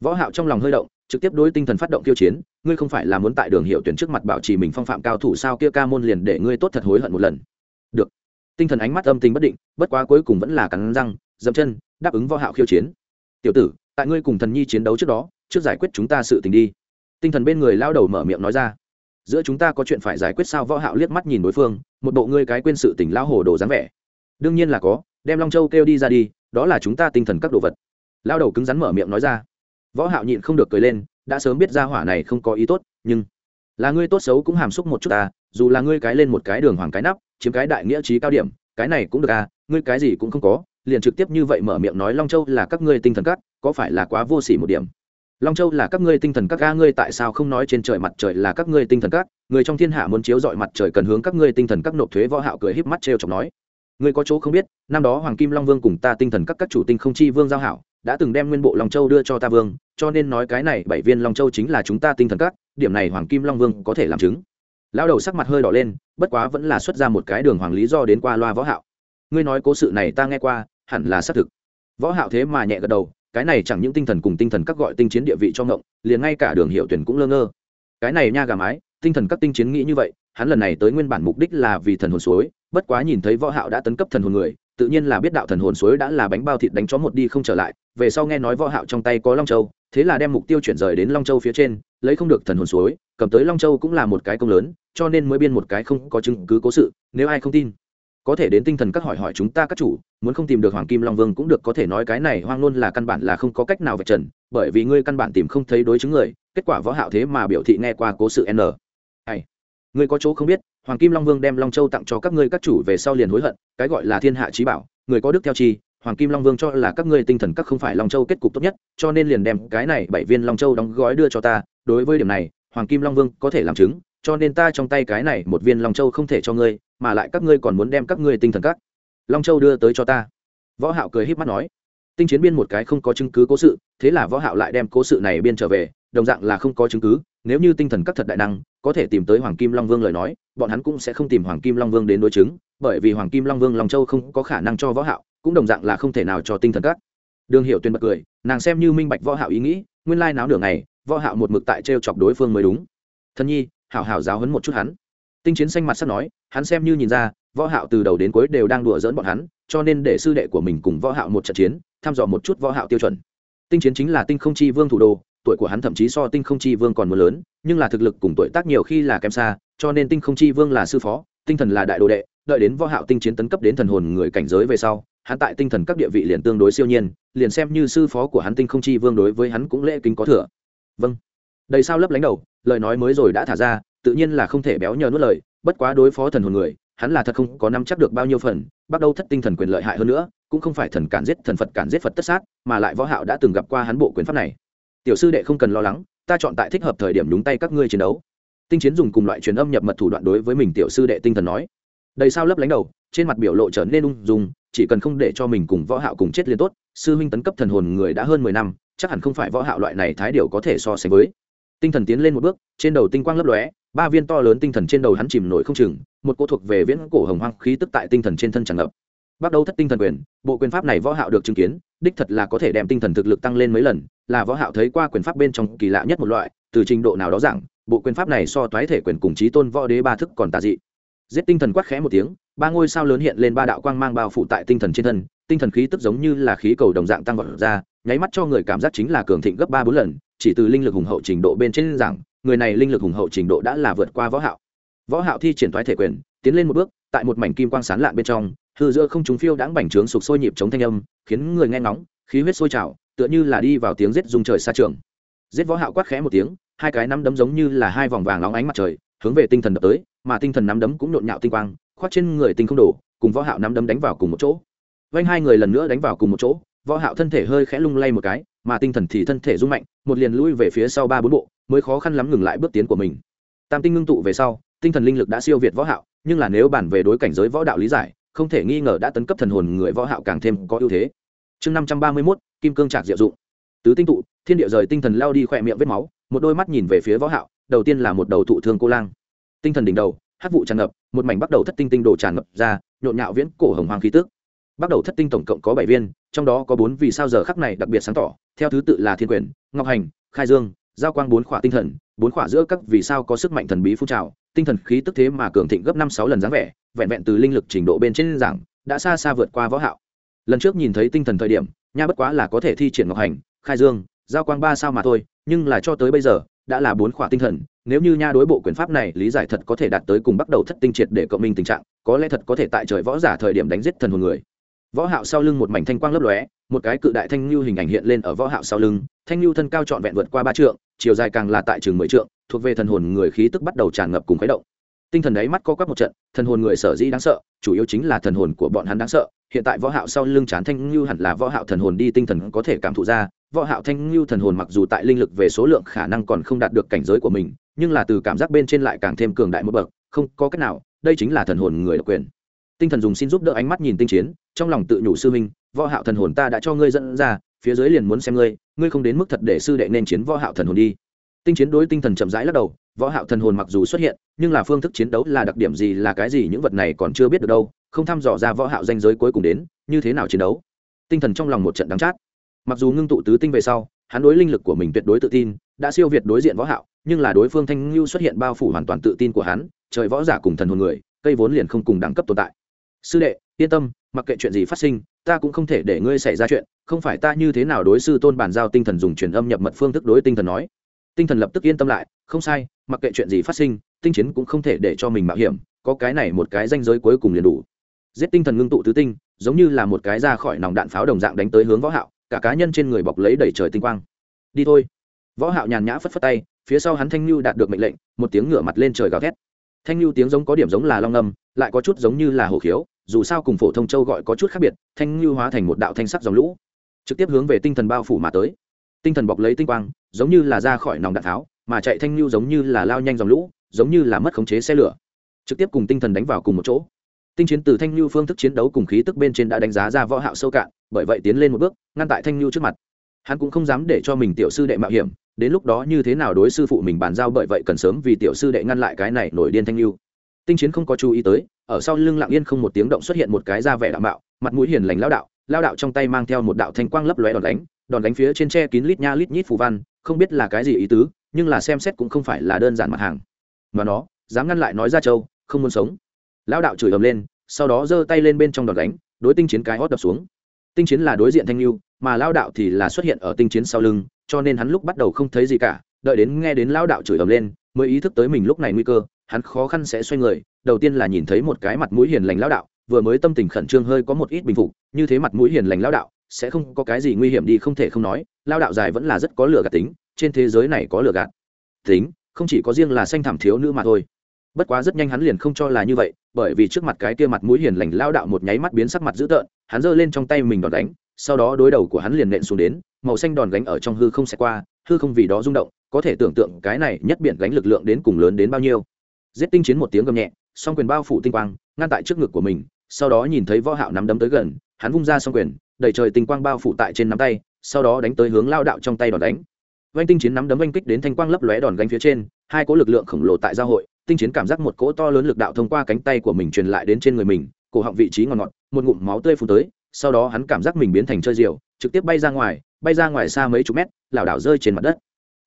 Võ hạo trong lòng hơi động, trực tiếp đối tinh thần phát động tiêu chiến, ngươi không phải là muốn tại đường hiệu tuyển trước mặt bảo trì mình phong phạm cao thủ sao? Kia ca môn liền để ngươi tốt thật hối hận một lần. Được. Tinh thần ánh mắt âm tình bất định, bất quá cuối cùng vẫn là cắn răng dậm chân, đáp ứng võ hạo khiêu chiến. Tiểu tử, tại ngươi cùng thần nhi chiến đấu trước đó, trước giải quyết chúng ta sự tình đi. Tinh thần bên người lao đầu mở miệng nói ra. Giữa chúng ta có chuyện phải giải quyết sao? Võ hạo liếc mắt nhìn đối phương, một bộ ngươi cái quên sự tình lao hồ đồ dáng vẻ. Đương nhiên là có, đem long châu kêu đi ra đi, đó là chúng ta tinh thần các đồ vật. Lao đầu cứng rắn mở miệng nói ra. Võ hạo nhịn không được cười lên, đã sớm biết ra hỏa này không có ý tốt, nhưng là ngươi tốt xấu cũng hàm xúc một chút ta, dù là ngươi cái lên một cái đường hoàng cái nắp, chiếm cái đại nghĩa trí cao điểm, cái này cũng được à ngươi cái gì cũng không có liền trực tiếp như vậy mở miệng nói, long châu là các ngươi tinh thần các, có phải là quá vô sỉ một điểm? Long châu là các ngươi tinh thần các ga ngươi tại sao không nói trên trời mặt trời là các ngươi tinh thần các? Người trong thiên hạ muốn chiếu dọi mặt trời cần hướng các ngươi tinh thần các nộp thuế võ hạo cười híp mắt trêu chọc nói. Ngươi có chỗ không biết, năm đó hoàng kim long vương cùng ta tinh thần các các chủ tinh không chi vương giao hảo, đã từng đem nguyên bộ long châu đưa cho ta vương, cho nên nói cái này bảy viên long châu chính là chúng ta tinh thần các, điểm này hoàng kim long vương có thể làm chứng. Lão đầu sắc mặt hơi đỏ lên, bất quá vẫn là xuất ra một cái đường hoàng lý do đến qua loa võ hạo. Ngươi nói cố sự này ta nghe qua hẳn là xác thực. Võ hạo thế mà nhẹ gật đầu, cái này chẳng những tinh thần cùng tinh thần các gọi tinh chiến địa vị cho ngộng, liền ngay cả đường hiệu tuyển cũng lơ ngơ. Cái này nha gà mái, tinh thần các tinh chiến nghĩ như vậy, hắn lần này tới nguyên bản mục đích là vì thần hồn suối, bất quá nhìn thấy võ hạo đã tấn cấp thần hồn người, tự nhiên là biết đạo thần hồn suối đã là bánh bao thịt đánh chó một đi không trở lại, về sau nghe nói võ hạo trong tay có long châu, thế là đem mục tiêu chuyển rời đến long châu phía trên, lấy không được thần hồn suối, cầm tới long châu cũng là một cái công lớn, cho nên mới biên một cái không có chứng cứ cố sự, nếu ai không tin, có thể đến tinh thần các hỏi hỏi chúng ta các chủ muốn không tìm được hoàng kim long vương cũng được, có thể nói cái này hoang ngôn là căn bản là không có cách nào vạch trần, bởi vì ngươi căn bản tìm không thấy đối chứng người, kết quả võ hạo thế mà biểu thị nghe qua cố sự n. Hay ngươi có chỗ không biết, hoàng kim long vương đem long châu tặng cho các ngươi các chủ về sau liền hối hận, cái gọi là thiên hạ trí bảo, người có đức theo chi, hoàng kim long vương cho là các ngươi tinh thần các không phải long châu kết cục tốt nhất, cho nên liền đem cái này bảy viên long châu đóng gói đưa cho ta, đối với điểm này, hoàng kim long vương có thể làm chứng, cho nên ta trong tay cái này một viên long châu không thể cho ngươi, mà lại các ngươi còn muốn đem các ngươi tinh thần các long châu đưa tới cho ta. Võ hạo cười híp mắt nói, tinh chiến biên một cái không có chứng cứ cố sự, thế là võ hạo lại đem cố sự này biên trở về, đồng dạng là không có chứng cứ, nếu như tinh thần các thật đại năng, có thể tìm tới hoàng kim long vương lời nói, bọn hắn cũng sẽ không tìm hoàng kim long vương đến đối chứng, bởi vì hoàng kim long vương long châu không có khả năng cho võ hạo, cũng đồng dạng là không thể nào cho tinh thần các. Đường hiểu tuyên bật cười, nàng xem như minh bạch võ hạo ý nghĩ, nguyên lai náo nửa ngày, võ hạo một mực tại treo chọc đối phương mới đúng. Thân nhi, hảo hảo giáo huấn một chút hắn. Tinh chiến xanh mặt sắp nói, hắn xem như nhìn ra võ hạo từ đầu đến cuối đều đang đùa giỡn bọn hắn, cho nên để sư đệ của mình cùng võ hạo một trận chiến, thăm dò một chút võ hạo tiêu chuẩn. Tinh chiến chính là tinh không chi vương thủ đô, tuổi của hắn thậm chí so tinh không chi vương còn muốn lớn, nhưng là thực lực cùng tuổi tác nhiều khi là kém xa, cho nên tinh không chi vương là sư phó, tinh thần là đại đồ đệ, đợi đến võ hạo tinh chiến tấn cấp đến thần hồn người cảnh giới về sau, hắn tại tinh thần các địa vị liền tương đối siêu nhiên, liền xem như sư phó của hắn tinh không chi vương đối với hắn cũng lễ kính có thừa. Vâng. Đầy sao lấp lánh đầu, lời nói mới rồi đã thả ra, tự nhiên là không thể béo nhờ nuốt lời, bất quá đối phó thần hồn người hắn là thật không có nắm chắc được bao nhiêu phần, bắt đầu thất tinh thần quyền lợi hại hơn nữa, cũng không phải thần cản giết thần phật cản giết phật tất sát, mà lại võ hạo đã từng gặp qua hắn bộ quyền pháp này. Tiểu sư đệ không cần lo lắng, ta chọn tại thích hợp thời điểm đúng tay các ngươi chiến đấu. Tinh chiến dùng cùng loại truyền âm nhập mật thủ đoạn đối với mình tiểu sư đệ tinh thần nói. Đầy sao lấp lánh đầu, trên mặt biểu lộ trở nên ung dung, chỉ cần không để cho mình cùng võ hạo cùng chết liên tốt, sư huynh tấn cấp thần hồn người đã hơn mười năm, chắc hẳn không phải võ hạo loại này thái điều có thể so sánh với. Tinh thần tiến lên một bước, trên đầu tinh quang lấp lóe ba viên to lớn tinh thần trên đầu hắn chìm nổi không chừng, một cô thuộc về viễn cổ hồng hoang khí tức tại tinh thần trên thân tràn ngập. Bắt đầu thất tinh thần quyền, bộ quyền pháp này võ hạo được chứng kiến, đích thật là có thể đem tinh thần thực lực tăng lên mấy lần, là võ hạo thấy qua quyền pháp bên trong kỳ lạ nhất một loại, từ trình độ nào đó rằng bộ quyền pháp này so toái thể quyền cùng chí tôn võ đế ba thức còn tà dị. Giết tinh thần quát khẽ một tiếng, ba ngôi sao lớn hiện lên ba đạo quang mang bao phủ tại tinh thần trên thân, tinh thần khí tức giống như là khí cầu đồng dạng tăng vọt ra, nháy mắt cho người cảm giác chính là cường thịnh gấp ba bốn lần, chỉ từ linh lực hùng hậu trình độ bên trên rằng người này linh lực hùng hậu trình độ đã là vượt qua võ hạo. Võ hạo thi triển thoái thể quyền, tiến lên một bước, tại một mảnh kim quang sáng lạn bên trong, hư giữa không trung phiêu đãng bành trướng sục sôi nhịp chống thanh âm, khiến người nghe ngóng, khí huyết sôi trào, tựa như là đi vào tiếng giết rung trời xa trường. Giết võ hạo quát khẽ một tiếng, hai cái nắm đấm giống như là hai vòng vàng nóng ánh mặt trời, hướng về tinh thần đập tới, mà tinh thần nắm đấm cũng nhộn nhạo tinh quang khoát trên người tinh không đổ, cùng võ hạo nắm đấm đánh vào cùng một chỗ. Vanh hai người lần nữa đánh vào cùng một chỗ, võ hạo thân thể hơi khẽ lung lay một cái, mà tinh thần thì thân thể rung mạnh, một liền lui về phía sau ba bốn bộ mới khó khăn lắm ngừng lại bước tiến của mình. Tam tinh ngưng tụ về sau tinh thần linh lực đã siêu việt võ hạo nhưng là nếu bản về đối cảnh giới võ đạo lý giải không thể nghi ngờ đã tấn cấp thần hồn người võ hạo càng thêm có ưu thế. Chương 531, kim cương trạc diệu dụng. Tứ tinh tụ thiên địa rời tinh thần lao đi khỏe miệng vết máu một đôi mắt nhìn về phía võ hạo đầu tiên là một đầu thụ thương cô lang. Tinh thần đỉnh đầu hắc vụ tràn ngập một mảnh bắt đầu thất tinh tinh đồ tràn ngập ra nhộn nhạo viễn cổ hồng hoàng khí tức. Bắt đầu thất tinh tổng cộng có bảy viên trong đó có bốn vì sao giờ khắc này đặc biệt sáng tỏ theo thứ tự là thiên quyền ngọc hành khai dương giao quang bốn khỏa tinh thần, bốn khỏa giữa các vì sao có sức mạnh thần bí phun trào, tinh thần khí tức thế mà cường thịnh gấp năm sáu lần dáng vẻ, vẹn vẹn từ linh lực trình độ bên trên giảng, đã xa xa vượt qua võ hạo. Lần trước nhìn thấy tinh thần thời điểm, nha bất quá là có thể thi triển ngọc hành, khai dương, giao quang ba sao mà thôi, nhưng là cho tới bây giờ, đã là bốn khỏa tinh thần, nếu như nha đối bộ quyền pháp này lý giải thật có thể đạt tới cùng bắt đầu thất tinh triệt để cộng minh tình trạng, có lẽ thật có thể tại trời võ giả thời điểm đánh giết thần hồn người. Võ hạo sau lưng một mảnh thanh quang lấp lóe một cái cự đại thanh lưu hình ảnh hiện lên ở võ hạo sau lưng, thanh lưu thân cao trọn vẹn vượt qua ba trượng, chiều dài càng là tại trường mười trượng, thuộc về thần hồn người khí tức bắt đầu tràn ngập cùng khuấy động. Tinh thần đấy mắt co quắp một trận, thần hồn người sở dĩ đáng sợ, chủ yếu chính là thần hồn của bọn hắn đáng sợ. Hiện tại võ hạo sau lưng chán thanh lưu hẳn là võ hạo thần hồn đi tinh thần có thể cảm thụ ra. Võ hạo thanh lưu thần hồn mặc dù tại linh lực về số lượng khả năng còn không đạt được cảnh giới của mình, nhưng là từ cảm giác bên trên lại càng thêm cường đại một bậc, không có cách nào, đây chính là thần hồn người độc quyền. Tinh thần dùng xin giúp đỡ ánh mắt nhìn tinh chiến, trong lòng tự nhủ sư minh võ hạo thần hồn ta đã cho ngươi dẫn ra, phía dưới liền muốn xem ngươi ngươi không đến mức thật để sư đệ nên chiến võ hạo thần hồn đi. Tinh chiến đối tinh thần chậm rãi lắc đầu, võ hạo thần hồn mặc dù xuất hiện, nhưng là phương thức chiến đấu là đặc điểm gì, là cái gì những vật này còn chưa biết được đâu, không thăm dò ra võ hạo danh giới cuối cùng đến, như thế nào chiến đấu. Tinh thần trong lòng một trận đắng chát. Mặc dù ngưng tụ tứ tinh về sau, hắn đối linh lực của mình tuyệt đối tự tin, đã siêu việt đối diện võ hạo, nhưng là đối phương thanh lưu xuất hiện bao phủ hoàn toàn tự tin của hắn, trời võ giả cùng thần hồn người, cây vốn liền không cùng đẳng cấp tồn tại. Sư đệ yên tâm, mặc kệ chuyện gì phát sinh, ta cũng không thể để ngươi xảy ra chuyện, không phải ta như thế nào đối sư tôn bàn giao tinh thần dùng truyền âm nhập mật phương thức đối tinh thần nói. Tinh thần lập tức yên tâm lại, không sai, mặc kệ chuyện gì phát sinh, tinh chiến cũng không thể để cho mình mạo hiểm, có cái này một cái danh giới cuối cùng liền đủ. Giết tinh thần ngưng tụ tứ tinh, giống như là một cái ra khỏi nòng đạn pháo đồng dạng đánh tới hướng võ hạo, cả cá nhân trên người bọc lấy đầy trời tinh quang. Đi thôi. Võ hạo nhàn nhã phất phất tay, phía sau hắn thanh lưu đạt được mệnh lệnh, một tiếng ngửa mặt lên trời gào thét. Thanh lưu tiếng giống có điểm giống là long âm, lại có chút giống như là hổ khiếu dù sao cùng phổ thông châu gọi có chút khác biệt, thanh lưu hóa thành một đạo thanh sắc dòng lũ, trực tiếp hướng về tinh thần bao phủ mà tới. Tinh thần bọc lấy tinh quang, giống như là ra khỏi nòng đạn tháo, mà chạy thanh lưu giống như là lao nhanh dòng lũ, giống như là mất khống chế xe lửa, trực tiếp cùng tinh thần đánh vào cùng một chỗ. Tinh chiến từ thanh lưu phương thức chiến đấu cùng khí tức bên trên đã đánh giá ra võ hạo sâu cạn, bởi vậy tiến lên một bước, ngăn tại thanh lưu trước mặt. Hắn cũng không dám để cho mình tiểu sư đệ mạo hiểm, đến lúc đó như thế nào đối sư phụ mình bàn giao bởi vậy cần sớm vì tiểu sư đệ ngăn lại cái này nổi điên thanh lưu tinh chiến không có chú ý tới, ở sau lưng lặng yên không một tiếng động xuất hiện một cái da vẻ đạo mạo, mặt mũi hiền lành lao đạo lao đạo trong tay mang theo một đạo thanh quang lấp lóe đòn đánh đòn đánh phía trên tre kín lít nha lít nhít phù văn, không biết là cái gì ý tứ, nhưng là xem xét cũng không phải là đơn giản mặt hàng. Mà nó, dám ngăn lại nói ra châu, không muốn sống. Lao đạo chửi ầm lên, sau đó giơ tay lên bên trong đòn đánh, đối tinh chiến cái hót đập xuống. Tinh chiến là đối diện thanh lưu, mà lao đạo thì là xuất hiện ở tinh chiến sau lưng, cho nên hắn lúc bắt đầu không thấy gì cả, đợi đến nghe đến lao đạo chửi ầm lên, mới ý thức tới mình lúc này nguy cơ hắn khó khăn sẽ xoay người, đầu tiên là nhìn thấy một cái mặt mũi hiền lành lao đạo, vừa mới tâm tình khẩn trương hơi có một ít bình phục, như thế mặt mũi hiền lành lao đạo, sẽ không có cái gì nguy hiểm đi không thể không nói lao đạo dài vẫn là rất có lửa gạt tính, trên thế giới này có lửa gạt tính, không chỉ có riêng là xanh thảm thiếu nữ mà thôi. Bất quá rất nhanh hắn liền không cho là như vậy, bởi vì trước mặt cái kia mặt mũi hiền lành lao đạo một nháy mắt biến sắc mặt dữ tợn, hắn giơ lên trong tay mình đòn đánh sau đó đối đầu của hắn liền nện xuống đến, màu xanh đòn gánh ở trong hư không xẹt qua, hư không vì đó rung động, có thể tưởng tượng cái này nhất biển gánh lực lượng đến cùng lớn đến bao nhiêu giết tinh chiến một tiếng gầm nhẹ, song quyền bao phủ tinh quang, ngăn tại trước ngực của mình, sau đó nhìn thấy võ hạo nắm đấm tới gần, hắn vung ra song quyền, đầy trời tinh quang bao phủ tại trên nắm tay, sau đó đánh tới hướng lao đạo trong tay đòn đánh. Vanh tinh chiến nắm đấm vanh kích đến thanh quang lấp lóe đòn gánh phía trên, hai cỗ lực lượng khổng lồ tại giao hội, tinh chiến cảm giác một cỗ to lớn lực đạo thông qua cánh tay của mình truyền lại đến trên người mình, cổ họng vị trí ngọt ngọt, một ngụm máu tươi phun tới, sau đó hắn cảm giác mình biến thành chơi diều trực tiếp bay ra ngoài, bay ra ngoài xa mấy chục mét, lảo đảo rơi trên mặt đất.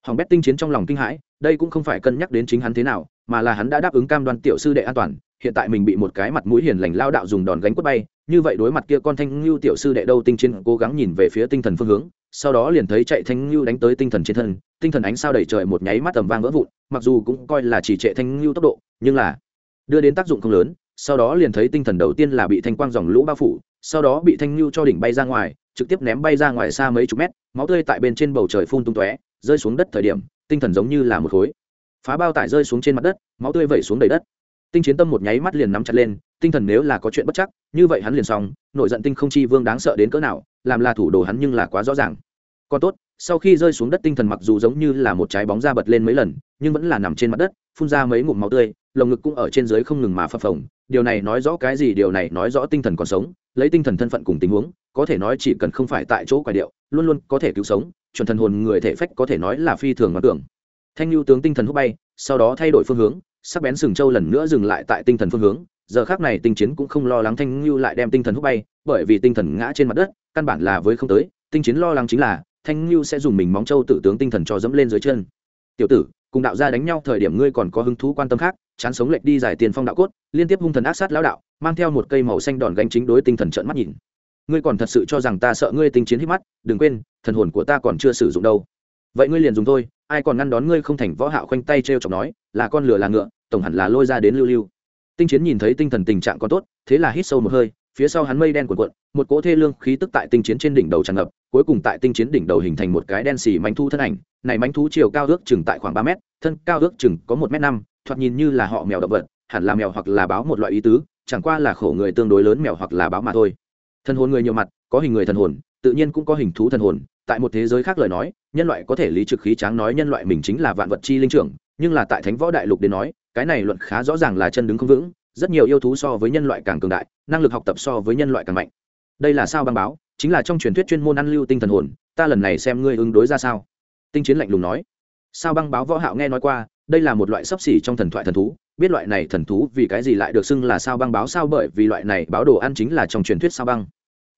Hoàng bét tinh chiến trong lòng kinh hãi, đây cũng không phải cân nhắc đến chính hắn thế nào mà là hắn đã đáp ứng cam đoan tiểu sư đệ an toàn, hiện tại mình bị một cái mặt mũi hiền lành lao đạo dùng đòn gánh quất bay, như vậy đối mặt kia con thanh ngưu tiểu sư đệ đâu tinh chiến cố gắng nhìn về phía tinh thần phương hướng, sau đó liền thấy chạy thanh ngưu đánh tới tinh thần trên thân, tinh thần ánh sao đầy trời một nháy mắt tầm vang vỡ vụn, mặc dù cũng coi là chỉ trệ thanh ngưu tốc độ, nhưng là đưa đến tác dụng không lớn, sau đó liền thấy tinh thần đầu tiên là bị thanh quang dòng lũ bao phủ, sau đó bị thanh ngưu cho đỉnh bay ra ngoài, trực tiếp ném bay ra ngoài xa mấy chục mét, máu tươi tại bên trên bầu trời phun tung tóe, rơi xuống đất thời điểm, tinh thần giống như là một khối phá bao tải rơi xuống trên mặt đất, máu tươi vẩy xuống đầy đất. Tinh chiến tâm một nháy mắt liền nắm chặt lên, tinh thần nếu là có chuyện bất chắc, như vậy hắn liền xong, nội giận tinh không chi vương đáng sợ đến cỡ nào, làm là thủ đồ hắn nhưng là quá rõ ràng. Còn tốt, sau khi rơi xuống đất tinh thần mặc dù giống như là một trái bóng ra bật lên mấy lần, nhưng vẫn là nằm trên mặt đất, phun ra mấy ngụm máu tươi, lồng ngực cũng ở trên dưới không ngừng mà phập phồng. Điều này nói rõ cái gì, điều này nói rõ tinh thần còn sống, lấy tinh thần thân phận cùng tình huống, có thể nói chỉ cần không phải tại chỗ quả điệu, luôn luôn có thể cứu sống, chuẩn thần hồn người thể phách có thể nói là phi thường mà tưởng thanh lưu tướng tinh thần hút bay, sau đó thay đổi phương hướng, sắc bén sừng châu lần nữa dừng lại tại tinh thần phương hướng. Giờ khác này tinh chiến cũng không lo lắng thanh lưu lại đem tinh thần hút bay, bởi vì tinh thần ngã trên mặt đất, căn bản là với không tới. Tinh chiến lo lắng chính là, thanh lưu sẽ dùng mình móng châu tự tướng tinh thần cho dẫm lên dưới chân. Tiểu tử, cùng đạo gia đánh nhau thời điểm ngươi còn có hứng thú quan tâm khác, chán sống lệch đi giải tiền phong đạo cốt. Liên tiếp hung thần ác sát lão đạo, mang theo một cây màu xanh đòn gánh chính đối tinh thần trợn mắt nhìn. Ngươi còn thật sự cho rằng ta sợ ngươi tinh chiến hít mắt, đừng quên, thần hồn của ta còn chưa sử dụng đâu. Vậy ngươi liền dùng thôi ai còn ngăn đón ngươi không thành võ hạo khoanh tay treo chọc nói, là con lừa là ngựa, tổng hẳn là lôi ra đến lưu lưu. Tinh chiến nhìn thấy tinh thần tình trạng còn tốt, thế là hít sâu một hơi, phía sau hắn mây đen cuộn cuộn, một cỗ thê lương khí tức tại tinh chiến trên đỉnh đầu tràn ngập, cuối cùng tại tinh chiến đỉnh đầu hình thành một cái đen xì mánh thu thân ảnh, này mánh thú chiều cao ước chừng tại khoảng ba mét, thân cao ước chừng có một m năm, thoạt nhìn như là họ mèo động vật, hẳn là mèo hoặc là báo một loại ý tứ, chẳng qua là khổ người tương đối lớn mèo hoặc là báo mà thôi. Thân hồn người nhiều mặt, có hình người thần hồn tự nhiên cũng có hình thú thần hồn, tại một thế giới khác lời nói, nhân loại có thể lý trực khí tráng nói nhân loại mình chính là vạn vật chi linh trưởng, nhưng là tại thánh võ đại lục đến nói, cái này luận khá rõ ràng là chân đứng không vững, rất nhiều yêu thú so với nhân loại càng cường đại, năng lực học tập so với nhân loại càng mạnh. Đây là sao băng báo, chính là trong truyền thuyết chuyên môn ăn lưu tinh thần hồn, ta lần này xem ngươi ứng đối ra sao. Tinh chiến lạnh lùng nói. Sao băng báo võ hạo nghe nói qua, đây là một loại sấp xỉ trong thần thoại thần thú, biết loại này thần thú vì cái gì lại được xưng là sao băng báo sao bởi vì loại này báo đồ ăn chính là trong truyền thuyết sao băng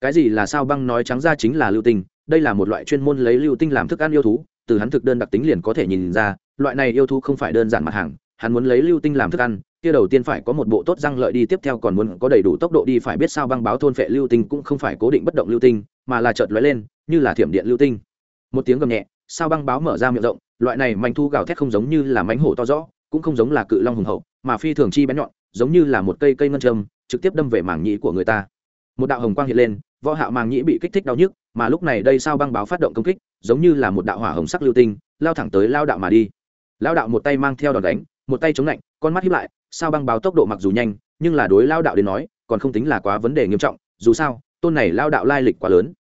cái gì là sao băng nói trắng ra chính là lưu tinh, đây là một loại chuyên môn lấy lưu tinh làm thức ăn yêu thú, từ hắn thực đơn đặc tính liền có thể nhìn ra, loại này yêu thú không phải đơn giản mặt hàng, hắn muốn lấy lưu tinh làm thức ăn, kia đầu tiên phải có một bộ tốt răng lợi đi tiếp theo còn muốn có đầy đủ tốc độ đi phải biết sao băng báo thôn phệ lưu tinh cũng không phải cố định bất động lưu tinh, mà là chợt lóe lên, như là thiểm điện lưu tinh. Một tiếng gầm nhẹ, sao băng báo mở ra miệng rộng, loại này manh thu gào thét không giống như là mánh hổ to rõ, cũng không giống là cự long hùng hậu, mà phi thường chi bén nhọn, giống như là một cây cây ngân châm, trực tiếp đâm về mảng nhĩ của người ta. Một đạo hồng quang hiện lên võ hạo màng nhĩ bị kích thích đau nhức, mà lúc này đây sao băng báo phát động công kích, giống như là một đạo hỏa hồng sắc lưu tinh, lao thẳng tới lao đạo mà đi. Lao đạo một tay mang theo đòn đánh, một tay chống lạnh, con mắt hiếp lại, sao băng báo tốc độ mặc dù nhanh, nhưng là đối lao đạo đến nói, còn không tính là quá vấn đề nghiêm trọng, dù sao, tôn này lao đạo lai lịch quá lớn.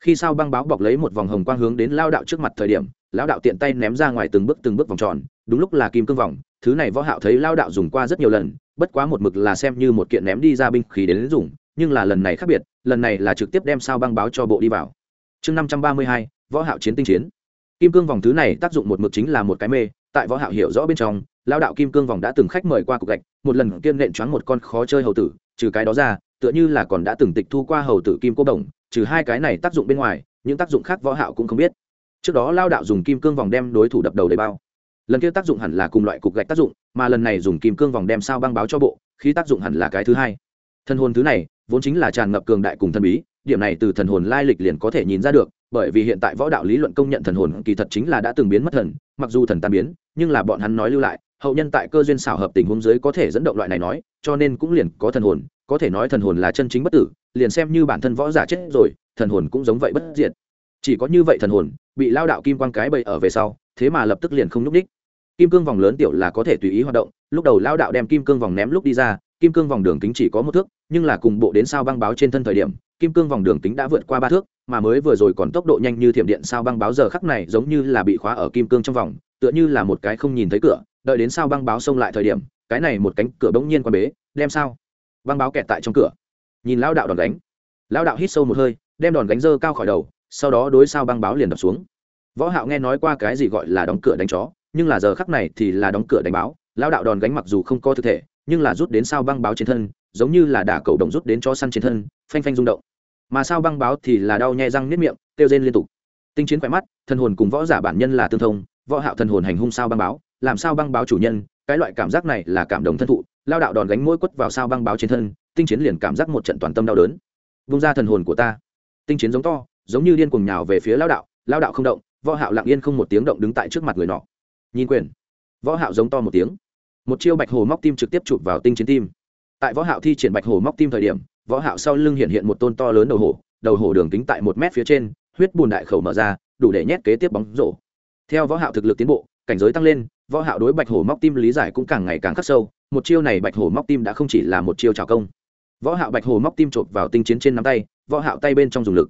Khi sao băng báo bọc lấy một vòng hồng quang hướng đến lao đạo trước mặt thời điểm, lao đạo tiện tay ném ra ngoài từng bước từng bước vòng tròn, đúng lúc là kim cương vòng, thứ này võ hạo thấy lao đạo dùng qua rất nhiều lần, bất quá một mực là xem như một kiện ném đi ra binh khí đến dùng nhưng là lần này khác biệt, lần này là trực tiếp đem sao băng báo cho bộ đi vào. Chương năm trăm ba mươi hai, võ hạo chiến tinh chiến. Kim cương vòng thứ này tác dụng một mực chính là một cái mê, tại võ hạo hiểu rõ bên trong lao đạo kim cương vòng đã từng khách mời qua cục gạch, một lần kiên nện choáng một con khó chơi hầu tử, trừ cái đó ra, tựa như là còn đã từng tịch thu qua hầu tử kim cô đồng, trừ hai cái này tác dụng bên ngoài, những tác dụng khác võ hạo cũng không biết. Trước đó lao đạo dùng kim cương vòng đem đối thủ đập đầu đầy bao. Lần kia tác dụng hẳn là cùng loại cục gạch tác dụng, mà lần này dùng kim cương vòng đem sao băng báo cho bộ khi tác dụng hẳn là cái thứ hai. Thân hồn thứ này vốn chính là tràn ngập cường đại cùng thần bí, điểm này từ thần hồn lai lịch liền có thể nhìn ra được, bởi vì hiện tại võ đạo lý luận công nhận thần hồn kỳ thật chính là đã từng biến mất thần, mặc dù thần tan biến, nhưng là bọn hắn nói lưu lại, hậu nhân tại cơ duyên xảo hợp tình huống dưới có thể dẫn động loại này nói, cho nên cũng liền có thần hồn, có thể nói thần hồn là chân chính bất tử, liền xem như bản thân võ giả chết rồi, thần hồn cũng giống vậy bất diệt. Chỉ có như vậy thần hồn, bị lao đạo kim quang cái bậy ở về sau, thế mà lập tức liền không n ú c đích kim cương vòng lớn tiểu là có thể tùy ý hoạt động, lúc đầu lao đạo đem kim cương vòng ném lúc đi ra kim cương vòng đường kính chỉ có một thước, nhưng là cùng bộ đến sao băng báo trên thân thời điểm, kim cương vòng đường kính đã vượt qua ba thước, mà mới vừa rồi còn tốc độ nhanh như thiểm điện sao băng báo giờ khắc này giống như là bị khóa ở kim cương trong vòng, tựa như là một cái không nhìn thấy cửa, đợi đến sao băng báo xông lại thời điểm, cái này một cánh cửa bỗng nhiên qua bế, đem sao băng báo kẹt tại trong cửa. Nhìn lao đạo đòn đánh lao đạo hít sâu một hơi, đem đòn đánh dơ cao khỏi đầu, sau đó đối sao băng báo liền đập xuống. Võ hạo nghe nói qua cái gì gọi là đóng cửa đánh chó, nhưng là giờ khắc này thì là đóng cửa đánh báo lao đạo đòn gánh mặc dù không có thực thể nhưng là rút đến sao băng báo trên thân, giống như là đả cầu động rút đến cho săn trên thân, phanh phanh rung động. Mà sao băng báo thì là đau nhè răng nếp miệng, kêu rên liên tục. Tinh chiến khỏe mắt thân hồn cùng võ giả bản nhân là tương thông, võ hạo thần hồn hành hung sao băng báo, làm sao băng báo chủ nhân, cái loại cảm giác này là cảm động thân thụ, lao đạo đòn gánh mỗi quất vào sao băng báo trên thân, tinh chiến liền cảm giác một trận toàn tâm đau đớn. Vung ra thần hồn của ta. Tinh chiến giống to, giống như điên cuồng nhào về phía lao đạo lao đạo không động, võ hạo lặng yên không một tiếng động đứng tại trước mặt người nọ. Nhìn quyền. Võ hạo giống to một tiếng một chiêu bạch hồ móc tim trực tiếp chụp vào tinh chiến tim. Tại võ hạo thi triển bạch hồ móc tim thời điểm, võ hạo sau lưng hiện hiện một tôn to lớn đầu hổ đầu hổ đường kính tại một mét phía trên, huyết bùn đại khẩu mở ra, đủ để nhét kế tiếp bóng rổ. Theo võ hạo thực lực tiến bộ, cảnh giới tăng lên, võ hạo đối bạch hổ móc tim lý giải cũng càng ngày càng khắc sâu, một chiêu này bạch hổ móc tim đã không chỉ là một chiêu trào công. Võ hạo bạch hổ móc tim chộp vào tinh chiến trên nắm tay, võ hạo tay bên trong dùng lực,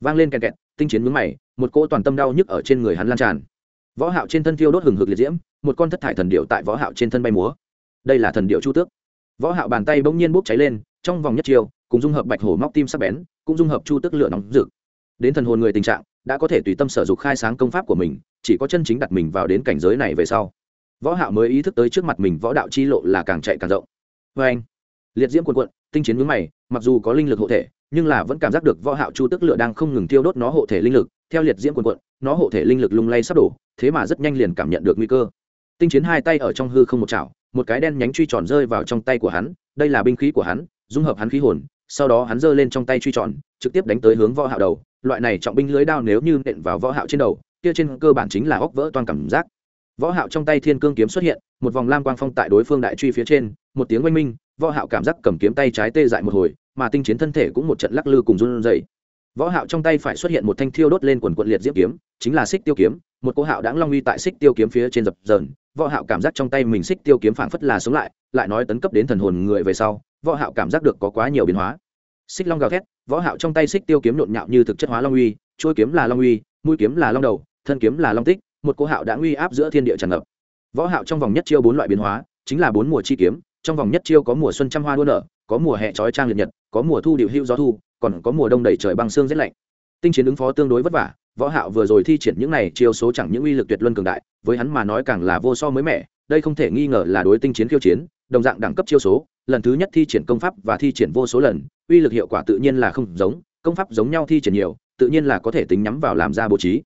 vang lên kẹt kẹt, tinh chiến nhướng mày, một cỗ toàn tâm đau nhức ở trên người hắn lan tràn. Võ hạo trên thân thiêu đốt hừng hực liệt diễm một con thất thải thần điệu tại võ hạo trên thân bay múa. Đây là thần điệu chu tước. Võ hạo bàn tay bỗng nhiên bốc cháy lên, trong vòng nhất chiều cùng dung hợp bạch hổ móc tim sắc bén, cũng dung hợp chu tước lửa nóng rực. Đến thần hồn người tình trạng, đã có thể tùy tâm sở dục khai sáng công pháp của mình, chỉ có chân chính đặt mình vào đến cảnh giới này về sau. Võ hạo mới ý thức tới trước mặt mình võ đạo chi lộ là càng chạy càng rộng. Với anh, liệt diễm cuồn cuộn, tinh chiến nhướng mày, mặc dù có linh lực hộ thể, nhưng là vẫn cảm giác được võ hạo chu tức lửa đang không ngừng tiêu đốt nó hộ thể linh lực. Theo liệt diễm cuồn cuộn, nó hộ thể linh lực lung lay sắp đổ, thế mà rất nhanh liền cảm nhận được nguy cơ tinh chiến hai tay ở trong hư không một chảo, một cái đen nhánh truy tròn rơi vào trong tay của hắn, đây là binh khí của hắn, dung hợp hắn khí hồn, sau đó hắn giơ lên trong tay truy tròn, trực tiếp đánh tới hướng võ hạo đầu, loại này trọng binh lưới đao nếu như nện vào võ hạo trên đầu, kia trên cơ bản chính là óc vỡ toàn cảm giác. Võ hạo trong tay thiên cương kiếm xuất hiện, một vòng lam quang phong tại đối phương đại truy phía trên, một tiếng oanh minh, võ hạo cảm giác cầm kiếm tay trái tê dại một hồi, mà tinh chiến thân thể cũng một trận lắc lư cùng run rẩy. Võ hạo trong tay phải xuất hiện một thanh thiêu đốt lên quần quần liệt diễm kiếm, chính là xích tiêu kiếm, một cô hạo đãng long uy tại xích tiêu kiếm phía trên dập dờn võ hạo cảm giác trong tay mình xích tiêu kiếm phảng phất là sống lại lại nói tấn cấp đến thần hồn người về sau, võ hạo cảm giác được có quá nhiều biến hóa. Xích long gào thét, võ hạo trong tay xích tiêu kiếm nhộn nhạo như thực chất hóa long uy, chuôi kiếm là long uy, mũi kiếm là long đầu, thân kiếm là long tích, một cô hạo đã uy áp giữa thiên địa tràn ngập. Võ hạo trong vòng nhất chiêu bốn loại biến hóa, chính là bốn mùa chi kiếm, trong vòng nhất chiêu có mùa xuân trăm hoa đua nở, có mùa hè trói trang liệt nhật, có mùa thu điệu hưu gió thu, còn có mùa đông đầy trời băng xương rét lạnh. Tinh chiến ứng phó tương đối vất vả võ hạo vừa rồi thi triển những này chiêu số chẳng những uy lực tuyệt luân cường đại, với hắn mà nói càng là vô so mới mẻ, đây không thể nghi ngờ là đối tinh chiến khiêu chiến, đồng dạng đẳng cấp chiêu số, lần thứ nhất thi triển công pháp và thi triển vô số lần, uy lực hiệu quả tự nhiên là không giống, công pháp giống nhau thi triển nhiều, tự nhiên là có thể tính nhắm vào làm ra bố trí.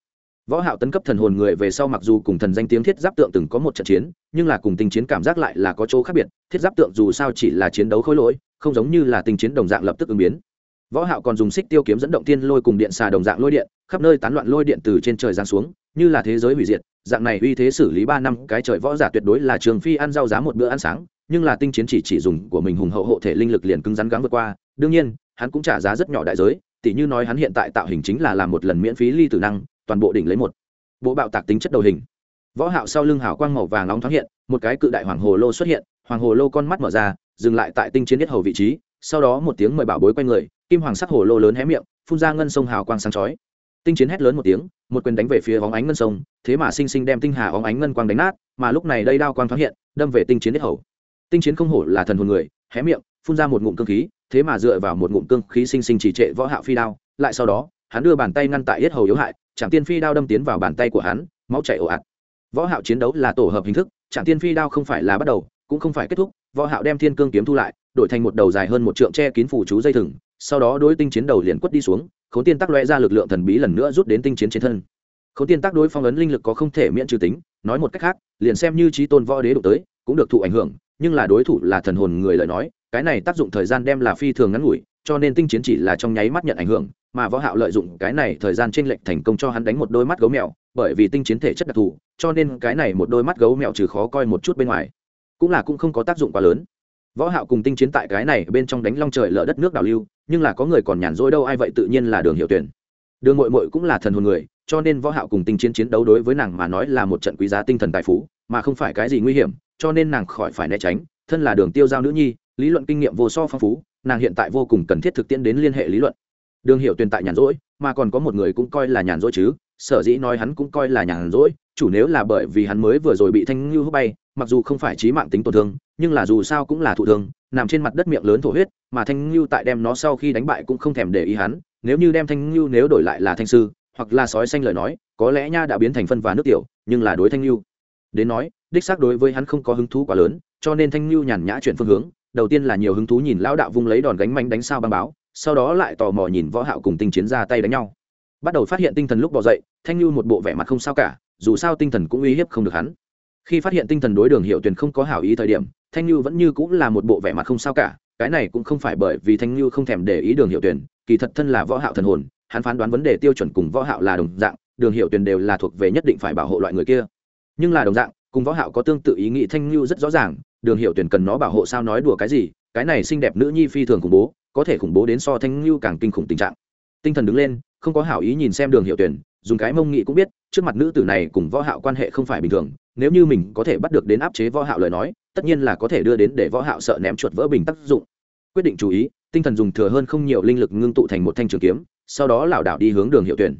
Võ hạo tấn cấp thần hồn người về sau mặc dù cùng thần danh tiếng thiết giáp tượng từng có một trận chiến, nhưng là cùng tinh chiến cảm giác lại là có chỗ khác biệt, thiết giáp tượng dù sao chỉ là chiến đấu khối lỗi, không giống như là tinh chiến đồng dạng lập tức ứng biến võ hạo còn dùng xích tiêu kiếm dẫn động tiên lôi cùng điện xà đồng dạng lôi điện, khắp nơi tán loạn lôi điện từ trên trời giáng xuống, như là thế giới hủy diệt. Dạng này uy thế xử lý ba năm, cái trời võ giả tuyệt đối là trường phi ăn rau giá một bữa ăn sáng, nhưng là tinh chiến chỉ chỉ dùng của mình hùng hậu hộ thể linh lực liền cứng rắn gắng vượt qua. Đương nhiên, hắn cũng trả giá rất nhỏ đại giới, tỉ như nói hắn hiện tại tạo hình chính là làm một lần miễn phí ly tử năng, toàn bộ đỉnh lấy một. Bộ bạo tạc tính chất đầu hình. Võ hạo sau lưng hào quang màu vàng nóng thoáng hiện, một cái cự đại hoàng hồ lô xuất hiện, hoàng hồ lô con mắt mở ra, dừng lại tại tinh chiến nhất hầu vị trí sau đó một tiếng mời bảo bối quay người, kim hoàng sắc hồ lô lớn hé miệng, phun ra ngân sông hào quang sáng chói. Tinh chiến hét lớn một tiếng, một quyền đánh về phía óng ánh ngân sông, thế mà sinh sinh đem tinh hà óng ánh ngân quang đánh nát, mà lúc này đây đao quang thoáng hiện, đâm về tinh chiến nhất hầu. Tinh chiến không hổ là thần hồn người, hé miệng, phun ra một ngụm cương khí, thế mà dựa vào một ngụm cương khí sinh sinh chỉ trệ võ hạo phi đao, lại sau đó, hắn đưa bàn tay ngăn tại yết hầu yếu hại chẳng tiên phi đao đâm tiến vào bàn tay của hắn, máu chảy ồ ạt. Võ hạo chiến đấu là tổ hợp hình thức chẳng tiên phi đao không phải là bắt đầu, cũng không phải kết thúc, võ hạo đem thiên cương kiếm thu lại đổi thành một đầu dài hơn một trượng che kín phủ chú dây thừng, sau đó đối tinh chiến đầu liền quất đi xuống, khốn tiên tắc lóe ra lực lượng thần bí lần nữa rút đến tinh chiến trên thân. Khốn tiên tắc đối phong ấn linh lực có không thể miễn trừ tính, nói một cách khác, liền xem như trí tôn võ đế đụng tới, cũng được thụ ảnh hưởng, nhưng là đối thủ là thần hồn người lời nói, cái này tác dụng thời gian đem là phi thường ngắn ngủi, cho nên tinh chiến chỉ là trong nháy mắt nhận ảnh hưởng, mà võ hạo lợi dụng cái này thời gian trên lệnh thành công cho hắn đánh một đôi mắt gấu mèo, bởi vì tinh chiến thể chất đặc thù, cho nên cái này một đôi mắt gấu mèo trừ khó coi một chút bên ngoài, cũng là cũng không có tác dụng quá lớn võ hạo cùng tinh chiến tại cái này bên trong đánh long trời lở đất nước đảo lưu, nhưng là có người còn nhàn rỗi đâu, ai vậy tự nhiên là đường hiệu tuyển đường muội muội cũng là thần hồn người, cho nên võ hạo cùng tinh chiến chiến đấu đối với nàng mà nói là một trận quý giá tinh thần tài phú, mà không phải cái gì nguy hiểm, cho nên nàng khỏi phải né tránh, thân là đường tiêu giao nữ nhi, lý luận kinh nghiệm vô so phong phú, nàng hiện tại vô cùng cần thiết thực tiễn đến liên hệ lý luận. Đường hiệu tuyển tại nhàn rỗi, mà còn có một người cũng coi là nhàn rỗi chứ, sở dĩ nói hắn cũng coi là nhàn rỗi, chủ nếu là bởi vì hắn mới vừa rồi bị thanh ngưu hút bay mặc dù không phải chí mạng tính tổn thương, nhưng là dù sao cũng là thụ thương, nằm trên mặt đất miệng lớn thổ huyết, mà thanh ngưu tại đem nó sau khi đánh bại cũng không thèm để ý hắn, nếu như đem thanh ngưu nếu đổi lại là thanh sư, hoặc là sói xanh lời nói, có lẽ nha đã biến thành phân và nước tiểu, nhưng là đối thanh ngưu đến nói, đích xác đối với hắn không có hứng thú quá lớn, cho nên thanh ngưu nhàn nhã chuyển phương hướng, đầu tiên là nhiều hứng thú nhìn lão đạo vung lấy đòn gánh manh đánh sao băng báo, sau đó lại tò mò nhìn võ hạo cùng tinh chiến ra tay đánh nhau. Bắt đầu phát hiện tinh thần lúc bỏ dậy, thanh lưu một bộ vẻ mặt không sao cả, dù sao tinh thần cũng uy hiếp không được hắn khi phát hiện tinh thần đối đường hiệu tuyền không có hảo ý thời điểm, thanh như vẫn như cũng là một bộ vẻ mặt không sao cả, cái này cũng không phải bởi vì thanh như không thèm để ý đường hiệu tuyền kỳ thật thân là võ hạo thần hồn, hắn phán đoán vấn đề tiêu chuẩn cùng võ hạo là đồng dạng, đường hiệu tuyền đều là thuộc về nhất định phải bảo hộ loại người kia. Nhưng là đồng dạng, cùng võ hạo có tương tự ý nghĩ thanh lưu rất rõ ràng, đường hiệu tuyền cần nó bảo hộ sao nói đùa cái gì, cái này xinh đẹp nữ nhi phi thường khủng bố, có thể khủng bố đến so thanh lưu càng kinh khủng tình trạng. Tinh thần đứng lên, không có hảo ý nhìn xem đường hiệu tuyển, dùng cái mông nghị cũng biết, trước mặt nữ tử này cùng võ hạo quan hệ không phải bình thường nếu như mình có thể bắt được đến áp chế võ hạo lời nói tất nhiên là có thể đưa đến để võ hạo sợ ném chuột vỡ bình tác dụng. Quyết định chú ý tinh thần dùng thừa hơn không nhiều linh lực ngưng tụ thành một thanh trường kiếm sau đó lảo đảo đi hướng đường hiệu tuyển.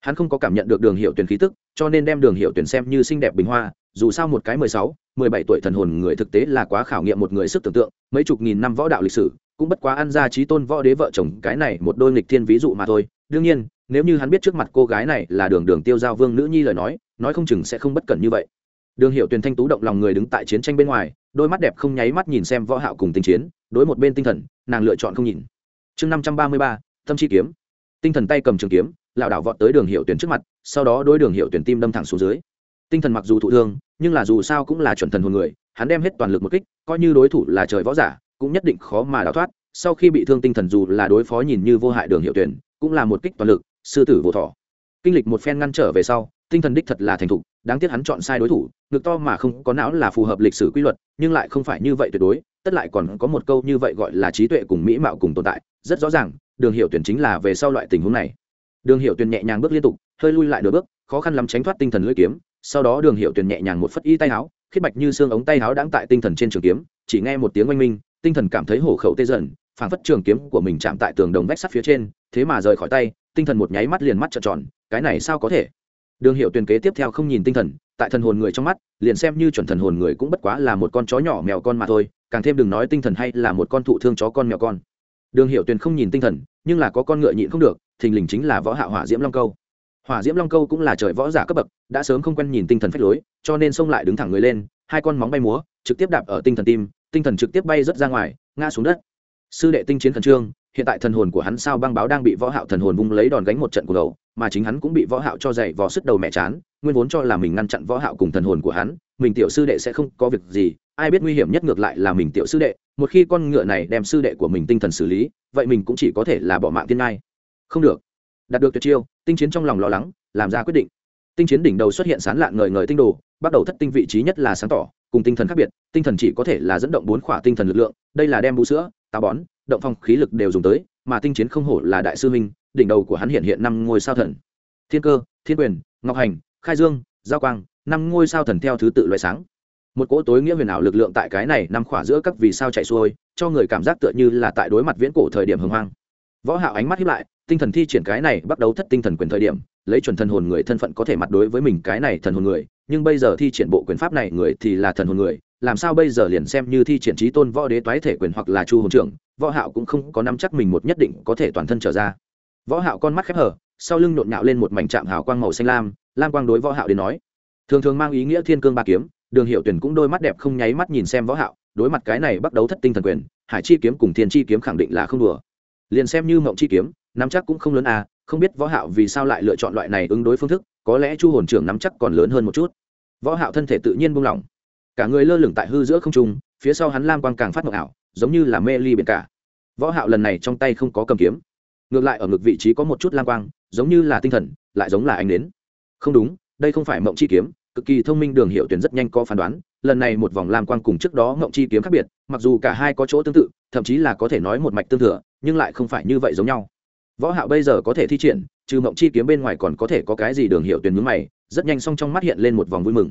Hắn không có cảm nhận được đường hiệu tuyển khí tức cho nên đem đường hiệu tuyển xem như xinh đẹp bình hoa dù sao một cái mười sáu, mười bảy tuổi thần hồn người thực tế là quá khảo nghiệm một người sức tưởng tượng mấy chục nghìn năm võ đạo lịch sử cũng bất quá ăn ra trí tôn võ đế vợ chồng cái này một đôi nghịch thiên ví dụ mà thôi. Đương nhiên nếu như hắn biết trước mặt cô gái này là đường đường tiêu giao vương nữ nhi lời nói nói không chừng sẽ không bất cẩn như vậy đường hiệu tuyền thanh tú động lòng người đứng tại chiến tranh bên ngoài, đôi mắt đẹp không nháy mắt nhìn xem võ hạo cùng tinh chiến, đối một bên tinh thần, nàng lựa chọn không nhìn. Chương năm trăm ba mươi ba, tâm chi kiếm. Tinh thần tay cầm trường kiếm, lảo đảo vọt tới đường hiệu tuyển trước mặt, sau đó đối đường hiệu tuyển tim đâm thẳng xuống dưới. Tinh thần mặc dù thụ thương, nhưng là dù sao cũng là chuẩn thần hồn người, hắn đem hết toàn lực một kích, coi như đối thủ là trời võ giả, cũng nhất định khó mà đào thoát. Sau khi bị thương tinh thần dù là đối phó nhìn như vô hại đường hiệu tuyển cũng là một kích toàn lực, sư tử vô thọ. Kinh lịch một phen ngăn trở về sau tinh thần đích thật là thành thục, đáng tiếc hắn chọn sai đối thủ, ngực to mà không có não là phù hợp lịch sử quy luật, nhưng lại không phải như vậy tuyệt đối, tất lại còn có một câu như vậy gọi là trí tuệ cùng mỹ mạo cùng tồn tại, rất rõ ràng, đường hiệu tuyển chính là về sau loại tình huống này. Đường hiệu tuyển nhẹ nhàng bước liên tục, hơi lui lại nửa bước, khó khăn lắm tránh thoát tinh thần lưỡi kiếm, sau đó đường hiệu tuyển nhẹ nhàng một phất y tay áo, khiết bạch như xương ống tay áo đang tại tinh thần trên trường kiếm, chỉ nghe một tiếng oanh minh, tinh thần cảm thấy hổ khẩu tê dần, phảng phất trường kiếm của mình chạm tại tường đồng vách sắt phía trên, thế mà rời khỏi tay, tinh thần một nháy mắt liền mắt trợn tròn, cái này sao có thể? Đường hiệu Tuyền kế tiếp theo không nhìn tinh thần, tại thần hồn người trong mắt, liền xem như chuẩn thần hồn người cũng bất quá là một con chó nhỏ mèo con mà thôi, càng thêm đừng nói tinh thần hay là một con thụ thương chó con mèo con. Đường hiệu Tuyền không nhìn tinh thần, nhưng là có con ngựa nhịn không được, thình lình chính là võ hạ hỏa diễm long câu. Hỏa diễm long câu cũng là trời võ giả cấp bậc, đã sớm không quen nhìn tinh thần phách lối, cho nên xông lại đứng thẳng người lên, hai con móng bay múa, trực tiếp đạp ở tinh thần tim, tinh thần trực tiếp bay rớt ra ngoài, ngã xuống đất. Sư đệ tinh chiến khẩn trương, hiện tại thần hồn của hắn sao băng báo đang bị võ hạo thần hồn vung lấy đòn gánh một trận của đầu mà chính hắn cũng bị võ hạo cho dạy vò sức đầu mẹ chán, nguyên vốn cho là mình ngăn chặn võ hạo cùng thần hồn của hắn, mình tiểu sư đệ sẽ không có việc gì, ai biết nguy hiểm nhất ngược lại là mình tiểu sư đệ, một khi con ngựa này đem sư đệ của mình tinh thần xử lý, vậy mình cũng chỉ có thể là bỏ mạng tiên ngay. không được đạt được tuyệt chiêu, tinh chiến trong lòng lo lắng, làm ra quyết định tinh chiến đỉnh đầu xuất hiện sán lạn ngời ngời tinh đồ, bắt đầu thất tinh vị trí nhất là sáng tỏ, cùng tinh thần khác biệt, tinh thần chỉ có thể là dẫn động bốn khỏa tinh thần lực lượng, đây là đem bú sữa, táo bón, động phong khí lực đều dùng tới, mà tinh chiến không hổ là đại sư minh đỉnh đầu của hắn hiện hiện năm ngôi sao thần. Thiên cơ, thiên quyền, ngọc hành, khai dương, giao quang, năm ngôi sao thần theo thứ tự loại sáng. Một cỗ tối nghĩa huyền ảo lực lượng tại cái này nằm khỏa giữa các vì sao chạy xuôi, cho người cảm giác tựa như là tại đối mặt viễn cổ thời điểm hưng hoang. Võ hạo ánh mắt hiếp lại, tinh thần thi triển cái này bắt đầu thất tinh thần quyền thời điểm, lấy chuẩn thần hồn người thân phận có thể mặt đối với mình cái này thần hồn người, nhưng bây giờ thi triển bộ quyền pháp này người thì là thần hồn người, làm sao bây giờ liền xem như thi triển trí tôn võ đế toái thể quyền hoặc là chu hồn trưởng, võ hạo cũng không có nắm chắc mình một nhất định có thể toàn thân trở ra võ hạo con mắt khép hở sau lưng nhộn nhạo lên một mảnh trạm hào quang màu xanh lam lam quang đối võ hạo đến nói. Thường thường mang ý nghĩa thiên cương ba kiếm, đường hiệu tuyển cũng đôi mắt đẹp không nháy mắt nhìn xem võ hạo, đối mặt cái này bắt đấu thất tinh thần quyền, hải chi kiếm cùng thiên chi kiếm khẳng định là không đùa. Liền xem như mộng chi kiếm, nắm chắc cũng không lớn à không biết võ hạo vì sao lại lựa chọn loại này ứng đối phương thức, có lẽ chu hồn trưởng nắm chắc còn lớn hơn một chút. Võ hạo thân thể tự nhiên buông lỏng. Cả người lơ lửng tại hư giữa không trung, phía sau hắn lam quang càng phát mộng ảo, giống như là mê ly biển cả. Võ hạo lần này trong tay không có cầm kiếm ngược lại ở ngực vị trí có một chút lam quang, giống như là tinh thần, lại giống là anh đến không đúng, đây không phải mộng chi kiếm, cực kỳ thông minh đường hiệu tuyển rất nhanh có phán đoán, lần này một vòng lam quang cùng trước đó mộng chi kiếm khác biệt, mặc dù cả hai có chỗ tương tự, thậm chí là có thể nói một mạch tương thừa, nhưng lại không phải như vậy giống nhau. Võ hạo bây giờ có thể thi triển, trừ mộng chi kiếm bên ngoài còn có thể có cái gì đường hiệu tuyển nhướng mày, rất nhanh song trong mắt hiện lên một vòng vui mừng.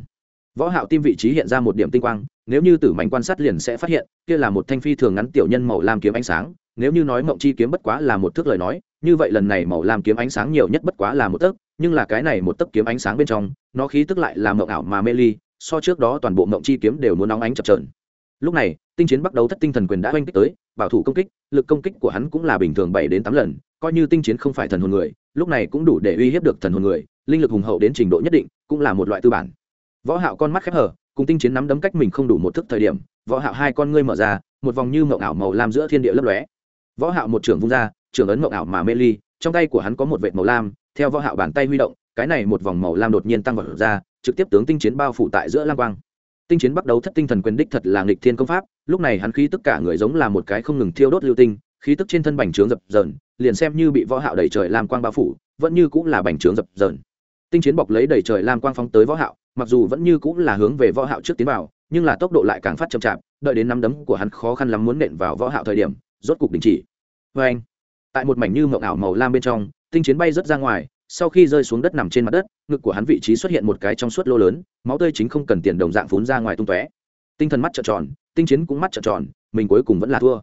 Võ hạo tim vị trí hiện ra một điểm tinh quang, nếu như tử mạnh quan sát liền sẽ phát hiện, kia là một thanh phi thường ngắn tiểu nhân màu lam kiếm ánh sáng nếu như nói mộng chi kiếm bất quá là một thước lời nói, như vậy lần này màu lam kiếm ánh sáng nhiều nhất bất quá là một tấc, nhưng là cái này một tấc kiếm ánh sáng bên trong, nó khí tức lại là mộng ảo mà mê ly, so trước đó toàn bộ mộng chi kiếm đều muốn nóng ánh chập trờn lúc này, tinh chiến bắt đầu thất tinh thần quyền đã oanh kích tới, bảo thủ công kích, lực công kích của hắn cũng là bình thường bảy đến tám lần, coi như tinh chiến không phải thần hồn người, lúc này cũng đủ để uy hiếp được thần hồn người, linh lực hùng hậu đến trình độ nhất định, cũng là một loại tư bản. Võ hạo con mắt khép hở cùng tinh chiến nắm đấm cách mình không đủ một thức thời điểm, võ hạo hai con ngươi mở ra, một vòng như mộng ảo màu lam giữa thiên địa lấp lóe võ hạo một trường vung ra trường ấn mộng ảo mà mê ly, trong tay của hắn có một vệt màu lam, theo võ hạo bàn tay huy động, cái này một vòng màu lam đột nhiên tăng vọt ra, trực tiếp tướng tinh chiến bao phủ tại giữa lam quang. Tinh chiến bắt đầu thất tinh thần quyền đích thật là nghịch thiên công pháp, lúc này hắn khí tức cả người giống là một cái không ngừng thiêu đốt lưu tinh, khí tức trên thân bành trướng dập dờn, liền xem như bị võ hạo đẩy trời lam quang bao phủ, vẫn như cũng là bành trướng dập dờn. Tinh chiến bọc lấy đẩy trời lam quang phóng tới võ hạo, mặc dù vẫn như cũng là hướng về võ hạo trước tiến vào, nhưng là tốc độ lại càng phát chậm chạp, đợi đến nắm đấm của hắn khó khăn lắm muốn nện vào võ hạo thời điểm rốt cục đình chỉ. Với anh. Tại một mảnh như mộng ảo màu lam bên trong, tinh chiến bay rất ra ngoài, sau khi rơi xuống đất nằm trên mặt đất, ngực của hắn vị trí xuất hiện một cái trong suốt lô lớn, máu tươi chính không cần tiền đồng dạng phun ra ngoài tung tóe. Tinh thần mắt trợn tròn, tinh chiến cũng mắt trợn tròn, mình cuối cùng vẫn là thua.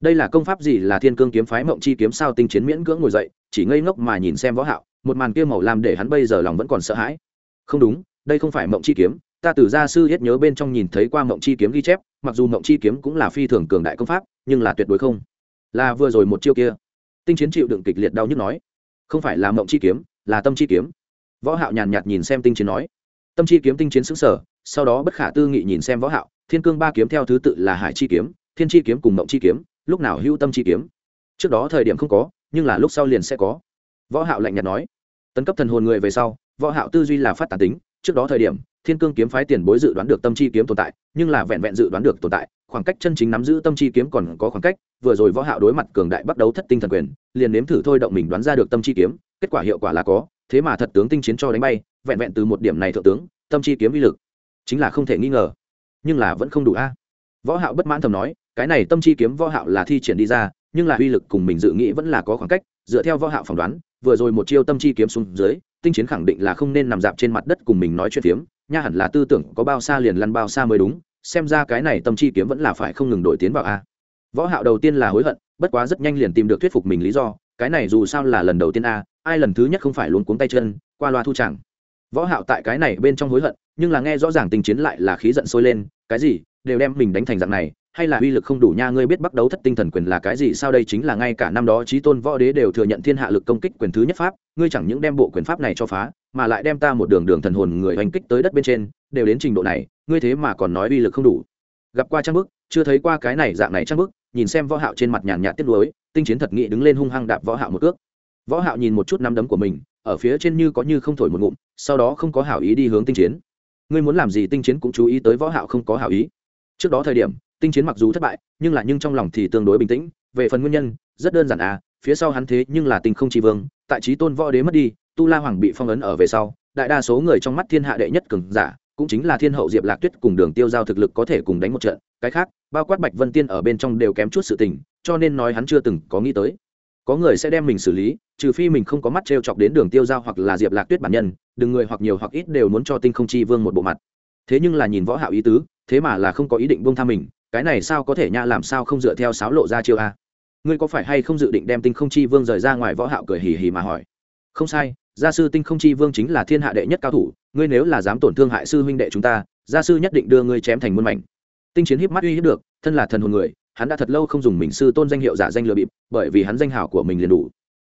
Đây là công pháp gì là thiên cương kiếm phái mộng chi kiếm sao tinh chiến miễn cưỡng ngồi dậy, chỉ ngây ngốc mà nhìn xem võ hạo, một màn kia màu lam để hắn bây giờ lòng vẫn còn sợ hãi. Không đúng, đây không phải mộng chi kiếm, ta từ gia sư hết nhớ bên trong nhìn thấy qua mộng chi kiếm ghi chép mặc dù mộng chi kiếm cũng là phi thường cường đại công pháp, nhưng là tuyệt đối không. Là vừa rồi một chiêu kia. Tinh chiến chịu đựng kịch liệt đau nhức nói. Không phải là mộng chi kiếm, là tâm chi kiếm. Võ hạo nhàn nhạt nhìn xem tinh chiến nói. Tâm chi kiếm tinh chiến sững sờ, sau đó bất khả tư nghị nhìn xem võ hạo. Thiên cương ba kiếm theo thứ tự là hải chi kiếm, thiên chi kiếm cùng mộng chi kiếm, lúc nào hưu tâm chi kiếm. Trước đó thời điểm không có, nhưng là lúc sau liền sẽ có. Võ hạo lạnh nhạt nói. Tấn cấp thần hồn người về sau, võ hạo tư duy là phát tán tính trước đó thời điểm, thiên cương kiếm phái tiền bối dự đoán được tâm chi kiếm tồn tại, nhưng là vẹn vẹn dự đoán được tồn tại, khoảng cách chân chính nắm giữ tâm chi kiếm còn có khoảng cách, vừa rồi võ hạo đối mặt cường đại bắt đầu thất tinh thần quyền, liền nếm thử thôi động mình đoán ra được tâm chi kiếm, kết quả hiệu quả là có, thế mà thật tướng tinh chiến cho đánh bay, vẹn vẹn từ một điểm này thượng tướng, tâm chi kiếm uy lực, chính là không thể nghi ngờ. Nhưng là vẫn không đủ a. Võ hạo bất mãn thầm nói, cái này tâm chi kiếm võ hạo là thi triển đi ra, nhưng là uy lực cùng mình dự nghĩ vẫn là có khoảng cách, dựa theo võ hạo phỏng đoán, vừa rồi một chiêu tâm chi kiếm xuống dưới tinh chiến khẳng định là không nên nằm dạp trên mặt đất cùng mình nói chuyện phiếm, nha hẳn là tư tưởng có bao xa liền lăn bao xa mới đúng, xem ra cái này tâm chi kiếm vẫn là phải không ngừng đổi tiến vào a. Võ hạo đầu tiên là hối hận, bất quá rất nhanh liền tìm được thuyết phục mình lý do, cái này dù sao là lần đầu tiên a, ai lần thứ nhất không phải luôn cuống tay chân, qua loa thu chẳng. Võ hạo tại cái này bên trong hối hận, nhưng là nghe rõ ràng tình chiến lại là khí giận sôi lên, cái gì, đều đem mình đánh thành dạng này hay là uy lực không đủ nha, ngươi biết bắt đấu thất tinh thần quyền là cái gì, sao đây chính là ngay cả năm đó trí tôn võ đế đều thừa nhận thiên hạ lực công kích quyền thứ nhất pháp, ngươi chẳng những đem bộ quyền pháp này cho phá, mà lại đem ta một đường đường thần hồn người hành kích tới đất bên trên, đều đến trình độ này, ngươi thế mà còn nói uy lực không đủ. Gặp qua trang bức, chưa thấy qua cái này dạng này trang bức, nhìn xem võ hạo trên mặt nhàn nhạt tiếc nuối, tinh chiến thật nghị đứng lên hung hăng đạp võ hạo một cước. Võ hạo nhìn một chút nắm đấm của mình, ở phía trên như có như không thổi một ngụm, sau đó không có hảo ý đi hướng tinh chiến. Ngươi muốn làm gì tinh chiến cũng chú ý tới võ hạo không có hảo ý. Trước đó thời điểm tinh chiến mặc dù thất bại, nhưng là nhưng trong lòng thì tương đối bình tĩnh. Về phần nguyên nhân, rất đơn giản à phía sau hắn thế nhưng là tinh không chi vương, tại trí tôn võ đế mất đi, tu la hoàng bị phong ấn ở về sau, đại đa số người trong mắt thiên hạ đệ nhất cường giả, cũng chính là thiên hậu diệp lạc tuyết cùng đường tiêu giao thực lực có thể cùng đánh một trận. Cái khác, bao quát bạch vân tiên ở bên trong đều kém chút sự tình, cho nên nói hắn chưa từng có nghĩ tới. Có người sẽ đem mình xử lý, trừ phi mình không có mắt t r e o chọc đến đường tiêu giao hoặc là diệp lạc tuyết bản nhân, đừng người hoặc nhiều hoặc ít đều muốn cho tinh không chi vương một bộ mặt. Thế nhưng là nhìn võ hạo ý tứ, thế mà là không có ý định buông tha mình cái này sao có thể nha làm sao không dựa theo sáo lộ ra chiêu a? Ngươi có phải hay không dự định đem tinh không chi vương rời ra ngoài võ hạo cười hì hì mà hỏi. Không sai, gia sư tinh không chi vương chính là thiên hạ đệ nhất cao thủ, ngươi nếu là dám tổn thương hại sư huynh đệ chúng ta, gia sư nhất định đưa ngươi chém thành muôn mảnh. Tinh chiến híp mắt uy hiếp được, thân là thần hồn người, hắn đã thật lâu không dùng mình sư tôn danh hiệu giả danh lừa bịp, bởi vì hắn danh hào của mình liền đủ.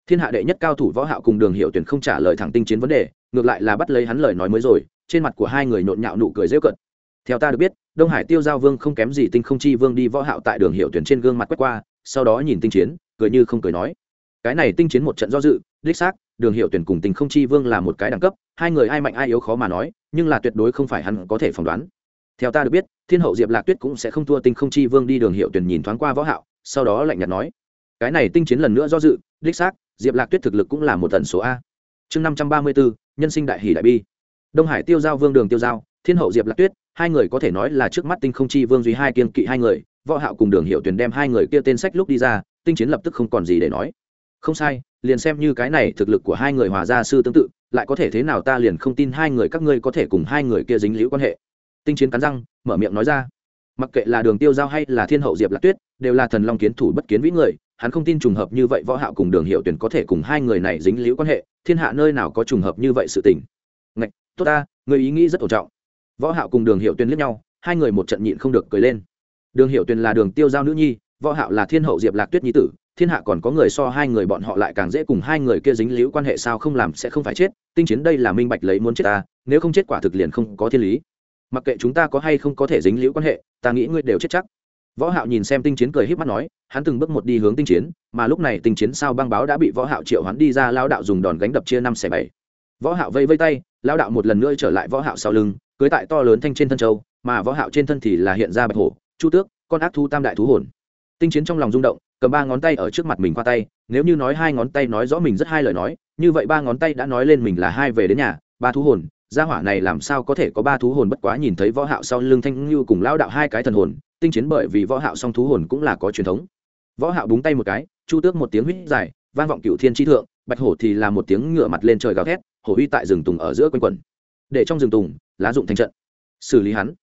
Thiên hạ đệ nhất cao thủ võ hạo cùng đường hiệu tuyển không trả lời thẳng tinh chiến vấn đề, ngược lại là bắt lấy hắn lời nói mới rồi, trên mặt của hai người nhộn nhạo nụ cười rêu cận theo ta được biết đông hải tiêu giao vương không kém gì tinh không chi vương đi võ hạo tại đường hiệu tuyển trên gương mặt quét qua, sau đó nhìn tinh chiến, cười như không cười nói. Cái này tinh chiến một trận do dự, đích xác, đường hiệu tuyển cùng Tinh không chi vương là một cái đẳng cấp, hai người ai mạnh ai yếu khó mà nói, nhưng là tuyệt đối không phải hắn có thể phỏng đoán. Theo ta được biết, thiên hậu diệp lạc tuyết cũng sẽ không thua tinh không chi vương đi đường hiệu tuyển nhìn thoáng qua võ hạo, sau đó lạnh nhạt nói. Cái này tinh chiến lần nữa do dự, đích xác, diệp lạc tuyết thực lực cũng là một tần số a. Chương năm trăm ba mươi bốn, nhân sinh đại hỷ đại bi. Đông hải tiêu giao vương đường tiêu giao thiên hậu diệp lạc tuyết, hai người có thể nói là trước mắt tinh không chi vương duy hai kiên kỵ hai người, võ hạo cùng đường hiệu tuyển đem hai người kia tên sách lúc đi ra, tinh chiến lập tức không còn gì để nói. Không sai, liền xem như cái này thực lực của hai người hòa gia sư tương tự, lại có thể thế nào ta liền không tin hai người các ngươi có thể cùng hai người kia dính liễu quan hệ. Tinh chiến cắn răng, mở miệng nói ra. Mặc kệ là đường tiêu giao hay là thiên hậu diệp lạc tuyết, đều là thần long kiến thủ bất kiến vĩ người, hắn không tin trùng hợp như vậy võ hạo cùng đường hiệu tuyển có thể cùng hai người này dính liễu quan hệ, thiên hạ nơi nào có trùng hợp như vậy sự tình. Ngạch, tốt ta, người ý nghĩ rất ổn trọng võ hạo cùng đường hiệu Tuyên liếc nhau, hai người một trận nhịn không được cười lên. Đường hiệu Tuyên là đường tiêu giao nữ nhi, võ hạo là thiên hậu diệp lạc tuyết nhi tử, thiên hạ còn có người so hai người bọn họ lại càng dễ cùng hai người kia dính liễu quan hệ sao không làm sẽ không phải chết, tinh chiến đây là minh bạch lấy muốn chết ta, nếu không chết quả thực liền không có thiên lý. Mặc kệ chúng ta có hay không có thể dính liễu quan hệ, ta nghĩ ngươi đều chết chắc. Võ hạo nhìn xem tinh chiến cười híp mắt nói, hắn từng bước một đi hướng tinh chiến, mà lúc này tinh chiến sao băng báo đã bị võ hạo triệu hắn đi ra lao đạo dùng đòn gánh đập chia năm xẻ bảy. Võ hạo vây vây tay lao đạo một lần nữa trở lại võ hạo sau lưng cưới tại to lớn thanh trên thân châu, mà võ hạo trên thân thì là hiện ra bạch hổ, chu tước, con ác thú tam đại thú hồn. Tinh chiến trong lòng rung động, cầm ba ngón tay ở trước mặt mình qua tay, nếu như nói hai ngón tay nói rõ mình rất hai lời nói, như vậy ba ngón tay đã nói lên mình là hai về đến nhà, ba thú hồn, gia hỏa này làm sao có thể có ba thú hồn bất quá nhìn thấy võ hạo sau lưng thanh như cùng lao đạo hai cái thần hồn, tinh chiến bởi vì võ hạo song thú hồn cũng là có truyền thống. Võ hạo búng tay một cái, chu tước một tiếng huýt dài, vang vọng cửu thiên chi thượng, bạch hổ thì là một tiếng ngựa mặt lên trời gào thét, hổ uy tại rừng tùng ở giữa quanh quẩn. Để trong rừng tùng lá dụng thành trận. Xử lý hắn.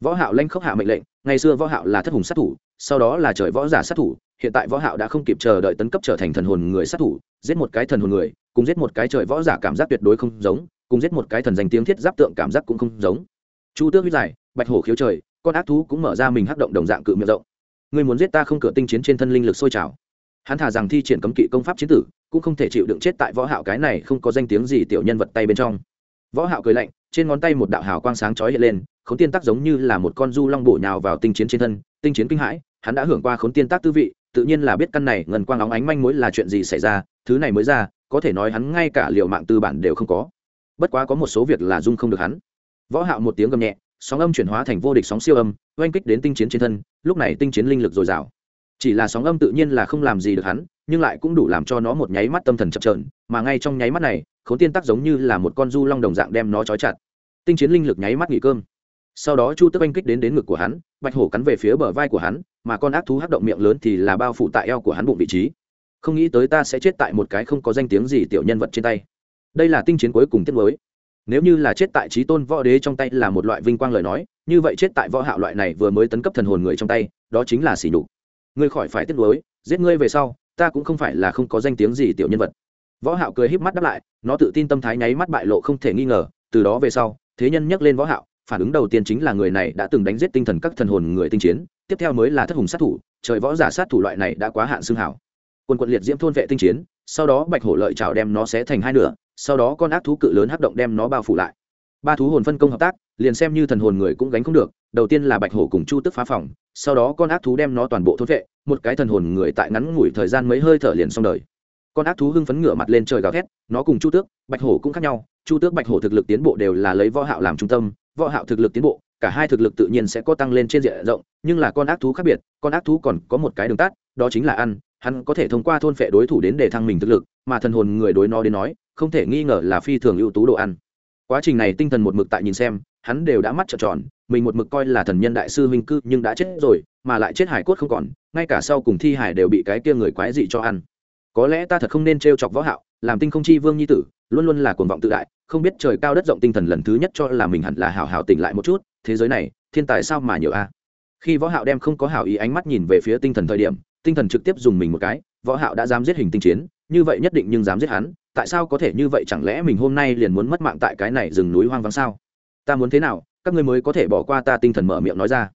Võ hạo lanh khốc hạ mệnh lệnh, ngày xưa võ hạo là thất hùng sát thủ, sau đó là trời võ giả sát thủ, hiện tại võ hạo đã không kịp chờ đợi tấn cấp trở thành thần hồn người sát thủ, giết một cái thần hồn người, cùng giết một cái trời võ giả cảm giác tuyệt đối không giống, cùng giết một cái thần danh tiếng thiết giáp tượng cảm giác cũng không giống. Chu tước huyết dài bạch hổ khiếu trời, con ác thú cũng mở ra mình hắc động đồng dạng cự miệng rộng. Ngươi muốn giết ta không cửa tinh chiến trên thân linh lực sôi trào. Hắn thả rằng thi triển cấm kỵ công pháp chiến tử, cũng không thể chịu đựng chết tại võ hạo cái này không có danh tiếng gì tiểu nhân vật tay bên trong. Võ hạo cười lạnh trên ngón tay một đạo hào quang sáng chói hiện lên, khốn tiên tác giống như là một con du long bổ nhào vào tinh chiến trên thân, tinh chiến kinh hãi, hắn đã hưởng qua khốn tiên tác tư vị, tự nhiên là biết căn này ngần quang óng ánh manh mối là chuyện gì xảy ra, thứ này mới ra, có thể nói hắn ngay cả liều mạng tư bản đều không có. Bất quá có một số việc là dung không được hắn. Võ hạo một tiếng gầm nhẹ, sóng âm chuyển hóa thành vô địch sóng siêu âm, oanh kích đến tinh chiến trên thân, lúc này tinh chiến linh lực dồi dào. Chỉ là sóng âm tự nhiên là không làm gì được hắn, nhưng lại cũng đủ làm cho nó một nháy mắt tâm thần chập chờn, mà ngay trong nháy mắt này, khốn tiên tắc giống như là một con du long đồng dạng đem nó trói chặt tinh chiến linh lực nháy mắt nghỉ cơm. Sau đó chu tức oanh kích đến đến ngực của hắn, bạch hổ cắn về phía bờ vai của hắn, mà con ác thú hắc động miệng lớn thì là bao phủ tại eo của hắn bụng vị trí. Không nghĩ tới ta sẽ chết tại một cái không có danh tiếng gì tiểu nhân vật trên tay. Đây là tinh chiến cuối cùng tiết mới. Nếu như là chết tại trí tôn võ đế trong tay là một loại vinh quang lời nói, như vậy chết tại võ hạo loại này vừa mới tấn cấp thần hồn người trong tay, đó chính là xỉ nhục. Ngươi khỏi phải tiết mới giết ngươi về sau, ta cũng không phải là không có danh tiếng gì tiểu nhân vật. Võ hạo cười híp mắt đáp lại, nó tự tin tâm thái nháy mắt bại lộ không thể nghi ngờ, từ đó về sau thế nhân nhắc lên võ hạo, phản ứng đầu tiên chính là người này đã từng đánh giết tinh thần các thần hồn người tinh chiến, tiếp theo mới là thất hùng sát thủ, trời võ giả sát thủ loại này đã quá hạn xương hảo. Quân quận liệt diễm thôn vệ tinh chiến, sau đó bạch hổ lợi chảo đem nó xé thành hai nửa, sau đó con ác thú cự lớn hắc động đem nó bao phủ lại. Ba thú hồn phân công hợp tác, liền xem như thần hồn người cũng gánh không được, đầu tiên là bạch hổ cùng chu tức phá phòng, sau đó con ác thú đem nó toàn bộ thôn vệ, một cái thần hồn người tại ngắn ngủi thời gian mấy hơi thở liền xong đời. Con ác thú hưng phấn ngửa mặt lên trời gào thét, nó cùng chu tước, bạch hổ cũng khác nhau chu tước bạch hổ thực lực tiến bộ đều là lấy võ hạo làm trung tâm, võ hạo thực lực tiến bộ, cả hai thực lực tự nhiên sẽ có tăng lên trên diện rộng, nhưng là con ác thú khác biệt, con ác thú còn có một cái đường tắt, đó chính là ăn, hắn có thể thông qua thôn phệ đối thủ đến để thăng mình thực lực, mà thần hồn người đối nó đến nói, không thể nghi ngờ là phi thường ưu tú đồ ăn. Quá trình này tinh thần một mực tại nhìn xem, hắn đều đã mắt trợn tròn, mình một mực coi là thần nhân đại sư huynh cư nhưng đã chết rồi, mà lại chết hải cốt không còn, ngay cả sau cùng thi hải đều bị cái kia người quái dị cho ăn. Có lẽ ta thật không nên trêu chọc võ hạo, làm tinh không chi vương nhi tử, luôn luôn là cuồng vọng tự đại không biết trời cao đất rộng tinh thần lần thứ nhất cho là mình hẳn là hảo hảo tỉnh lại một chút, thế giới này, thiên tài sao mà nhiều a? Khi võ hạo đem không có hảo ý ánh mắt nhìn về phía tinh thần thời điểm, tinh thần trực tiếp dùng mình một cái, võ hạo đã dám giết hình tinh chiến, như vậy nhất định nhưng dám giết hắn, tại sao có thể như vậy, chẳng lẽ mình hôm nay liền muốn mất mạng tại cái này rừng núi hoang vắng sao? Ta muốn thế nào, các ngươi mới có thể bỏ qua ta, tinh thần mở miệng nói ra.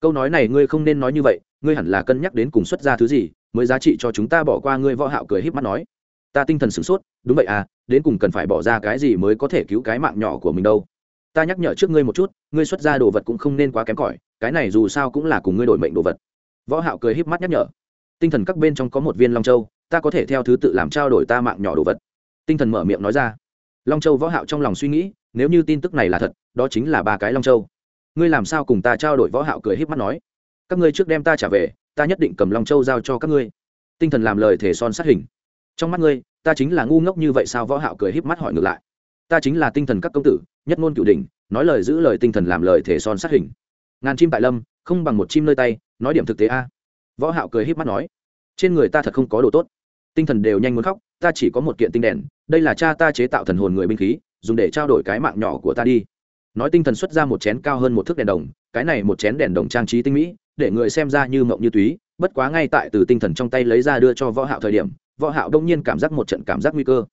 Câu nói này ngươi không nên nói như vậy, ngươi hẳn là cân nhắc đến cùng xuất ra thứ gì, mới giá trị cho chúng ta bỏ qua, ngươi võ hạo cười híp mắt nói. Ta tinh thần sửng sốt, đúng vậy à đến cùng cần phải bỏ ra cái gì mới có thể cứu cái mạng nhỏ của mình đâu. Ta nhắc nhở trước ngươi một chút, ngươi xuất ra đồ vật cũng không nên quá kém cỏi, cái này dù sao cũng là cùng ngươi đổi mệnh đồ vật. Võ hạo cười híp mắt nhắc nhở. Tinh thần các bên trong có một viên long châu, ta có thể theo thứ tự làm trao đổi ta mạng nhỏ đồ vật. Tinh thần mở miệng nói ra. Long châu võ hạo trong lòng suy nghĩ, nếu như tin tức này là thật, đó chính là ba cái long châu. Ngươi làm sao cùng ta trao đổi? Võ hạo cười híp mắt nói. Các ngươi trước đem ta trả về, ta nhất định cầm long châu giao cho các ngươi. Tinh thần làm lời thể son sát hình. Trong mắt ngươi ta chính là ngu ngốc như vậy sao võ hạo cười híp mắt hỏi ngược lại. Ta chính là tinh thần các công tử, nhất ngôn cửu đỉnh, nói lời giữ lời tinh thần làm lời thể son sát hình. Ngàn chim tại lâm, không bằng một chim nơi tay, nói điểm thực tế a. Võ hạo cười híp mắt nói, trên người ta thật không có đồ tốt. Tinh thần đều nhanh muốn khóc, ta chỉ có một kiện tinh đèn, đây là cha ta chế tạo thần hồn người binh khí, dùng để trao đổi cái mạng nhỏ của ta đi. Nói tinh thần xuất ra một chén cao hơn một thước đèn đồng, cái này một chén đèn đồng trang trí tinh mỹ, để người xem ra như mộng như túy, bất quá ngay tại từ tinh thần trong tay lấy ra đưa cho võ hạo thời điểm võ hạo đông nhiên cảm giác một trận cảm giác nguy cơ.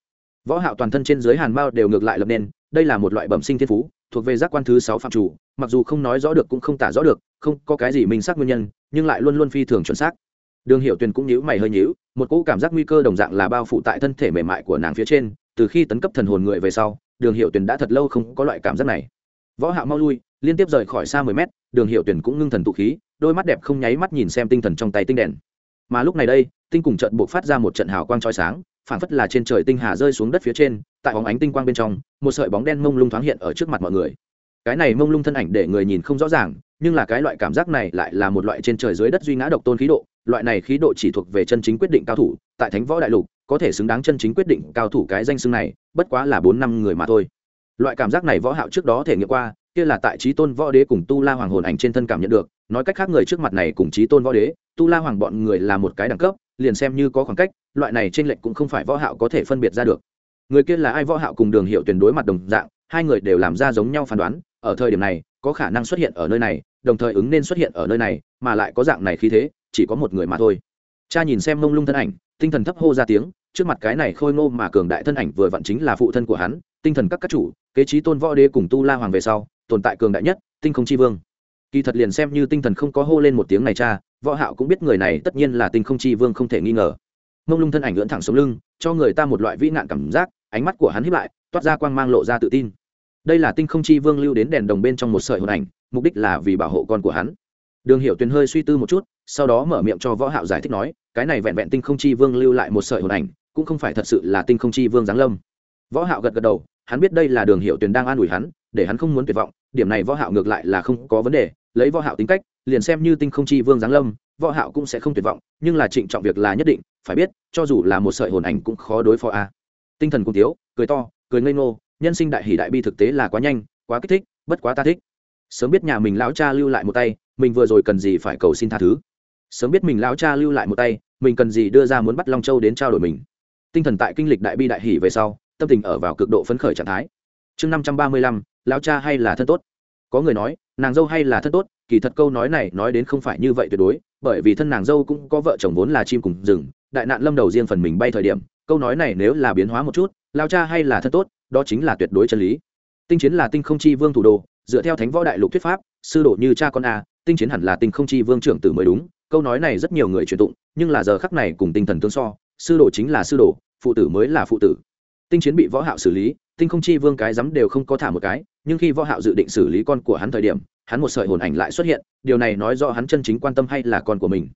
Võ hạo toàn thân trên dưới hàn bao đều ngược lại lập nên, đây là một loại bẩm sinh thiên phú, thuộc về giác quan thứ sáu phạm chủ, mặc dù không nói rõ được cũng không tả rõ được, không có cái gì mình xác nguyên nhân, nhưng lại luôn luôn phi thường chuẩn xác. Đường hiệu tuyền cũng nhíu mày hơi nhíu, một cỗ cảm giác nguy cơ đồng dạng là bao phủ tại thân thể mềm mại của nàng phía trên, từ khi tấn cấp thần hồn người về sau, đường hiệu tuyền đã thật lâu không có loại cảm giác này. Võ hạo mau lui, liên tiếp rời khỏi xa 10 mét, đường hiệu tuyền cũng ngưng thần tụ khí, đôi mắt đẹp không nháy mắt nhìn xem tinh thần trong tay tinh đèn. Mà lúc này đây tinh cùng trận buộc phát ra một trận hào quang chói sáng, phảng phất là trên trời tinh hà rơi xuống đất phía trên, tại bóng ánh tinh quang bên trong, một sợi bóng đen mông lung thoáng hiện ở trước mặt mọi người. Cái này mông lung thân ảnh để người nhìn không rõ ràng, nhưng là cái loại cảm giác này lại là một loại trên trời dưới đất duy ngã độc tôn khí độ, loại này khí độ chỉ thuộc về chân chính quyết định cao thủ, tại thánh võ đại lục, có thể xứng đáng chân chính quyết định cao thủ cái danh xưng này, bất quá là bốn năm người mà thôi. Loại cảm giác này võ hạo trước đó thể nghiệm qua, kia là tại trí tôn võ đế cùng tu la hoàng hồn ảnh trên thân cảm nhận được nói cách khác người trước mặt này cùng chí tôn võ đế, tu la hoàng bọn người là một cái đẳng cấp, liền xem như có khoảng cách, loại này trên lệnh cũng không phải võ hạo có thể phân biệt ra được. Người kia là ai võ hạo cùng đường hiệu tuyển đối mặt đồng dạng, hai người đều làm ra giống nhau phán đoán, ở thời điểm này, có khả năng xuất hiện ở nơi này, đồng thời ứng nên xuất hiện ở nơi này, mà lại có dạng này khí thế, chỉ có một người mà thôi. Cha nhìn xem mông lung thân ảnh, tinh thần thấp hô ra tiếng, trước mặt cái này khôi ngô mà cường đại thân ảnh vừa vặn chính là phụ thân của hắn, tinh thần các các chủ, kế trí tôn võ đế cùng tu la hoàng về sau, tồn tại cường đại nhất, tinh không chi vương kỳ thật liền xem như tinh thần không có hô lên một tiếng này cha, võ hạo cũng biết người này tất nhiên là tinh không chi vương không thể nghi ngờ. Mông lung thân ảnh lưỡn thẳng sống lưng, cho người ta một loại vĩ nạn cảm giác, ánh mắt của hắn híp lại, toát ra quang mang lộ ra tự tin. Đây là tinh không chi vương lưu đến đèn đồng bên trong một sợi hồn ảnh, mục đích là vì bảo hộ con của hắn. Đường hiểu tuyền hơi suy tư một chút, sau đó mở miệng cho võ hạo giải thích nói, cái này vẹn vẹn tinh không chi vương lưu lại một sợi hồn ảnh, cũng không phải thật sự là tinh không chi vương giáng lâm. Võ hạo gật gật đầu, hắn biết đây là đường hiểu tuyền đang an ủi hắn, để hắn không muốn tuyệt vọng, điểm này võ hạo ngược lại là không có vấn đề lấy võ hạo tính cách, liền xem như tinh không chi vương giáng lâm, võ hạo cũng sẽ không tuyệt vọng, nhưng là trịnh trọng việc là nhất định, phải biết, cho dù là một sợi hồn ảnh cũng khó đối phó a. Tinh thần cung thiếu cười to, cười ngây ngô, nhân sinh đại hỉ đại bi thực tế là quá nhanh, quá kích thích, bất quá ta thích. Sớm biết nhà mình lão cha lưu lại một tay, mình vừa rồi cần gì phải cầu xin tha thứ. Sớm biết mình lão cha lưu lại một tay, mình cần gì đưa ra muốn bắt long châu đến trao đổi mình. Tinh thần tại kinh lịch đại bi đại hỉ về sau, tâm tình ở vào cực độ phấn khởi trạng thái. Chương năm trăm ba mươi lăm, lão cha hay là thân tốt? Có người nói, nàng dâu hay là thân tốt, kỳ thật câu nói này nói đến không phải như vậy tuyệt đối, bởi vì thân nàng dâu cũng có vợ chồng vốn là chim cùng rừng, đại nạn lâm đầu riêng phần mình bay thời điểm, câu nói này nếu là biến hóa một chút, lao cha hay là thân tốt, đó chính là tuyệt đối chân lý. Tinh chiến là tinh không chi vương thủ đô, dựa theo thánh võ đại lục thuyết pháp, sư đồ như cha con a, tinh chiến hẳn là tinh không chi vương trưởng tử mới đúng, câu nói này rất nhiều người truyền tụng, nhưng là giờ khắc này cùng tinh thần tương so, sư đồ chính là sư đồ, phụ tử mới là phụ tử. Tinh chiến bị võ hạo xử lý, tinh không chi vương cái dám đều không có thả một cái nhưng khi võ hạo dự định xử lý con của hắn thời điểm, hắn một sợi hồn ảnh lại xuất hiện, điều này nói rõ hắn chân chính quan tâm hay là con của mình.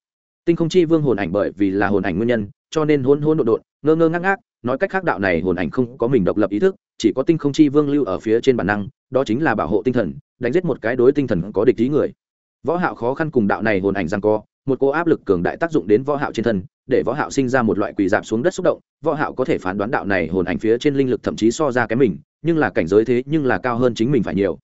Tinh không chi vương hồn ảnh bởi vì là hồn ảnh nguyên nhân, cho nên hôn hôn đột đột ngơ ngơ ngác ngác, nói cách khác đạo này hồn ảnh không có mình độc lập ý thức, chỉ có tinh không chi vương lưu ở phía trên bản năng, đó chính là bảo hộ tinh thần, đánh giết một cái đối tinh thần có địch ý người võ hạo khó khăn cùng đạo này hồn ảnh giằng co một cô áp lực cường đại tác dụng đến võ hạo trên thân, để võ hạo sinh ra một loại quỳ dạp xuống đất xúc động. Võ hạo có thể phán đoán đạo này hồn ảnh phía trên linh lực thậm chí so ra cái mình, nhưng là cảnh giới thế nhưng là cao hơn chính mình phải nhiều.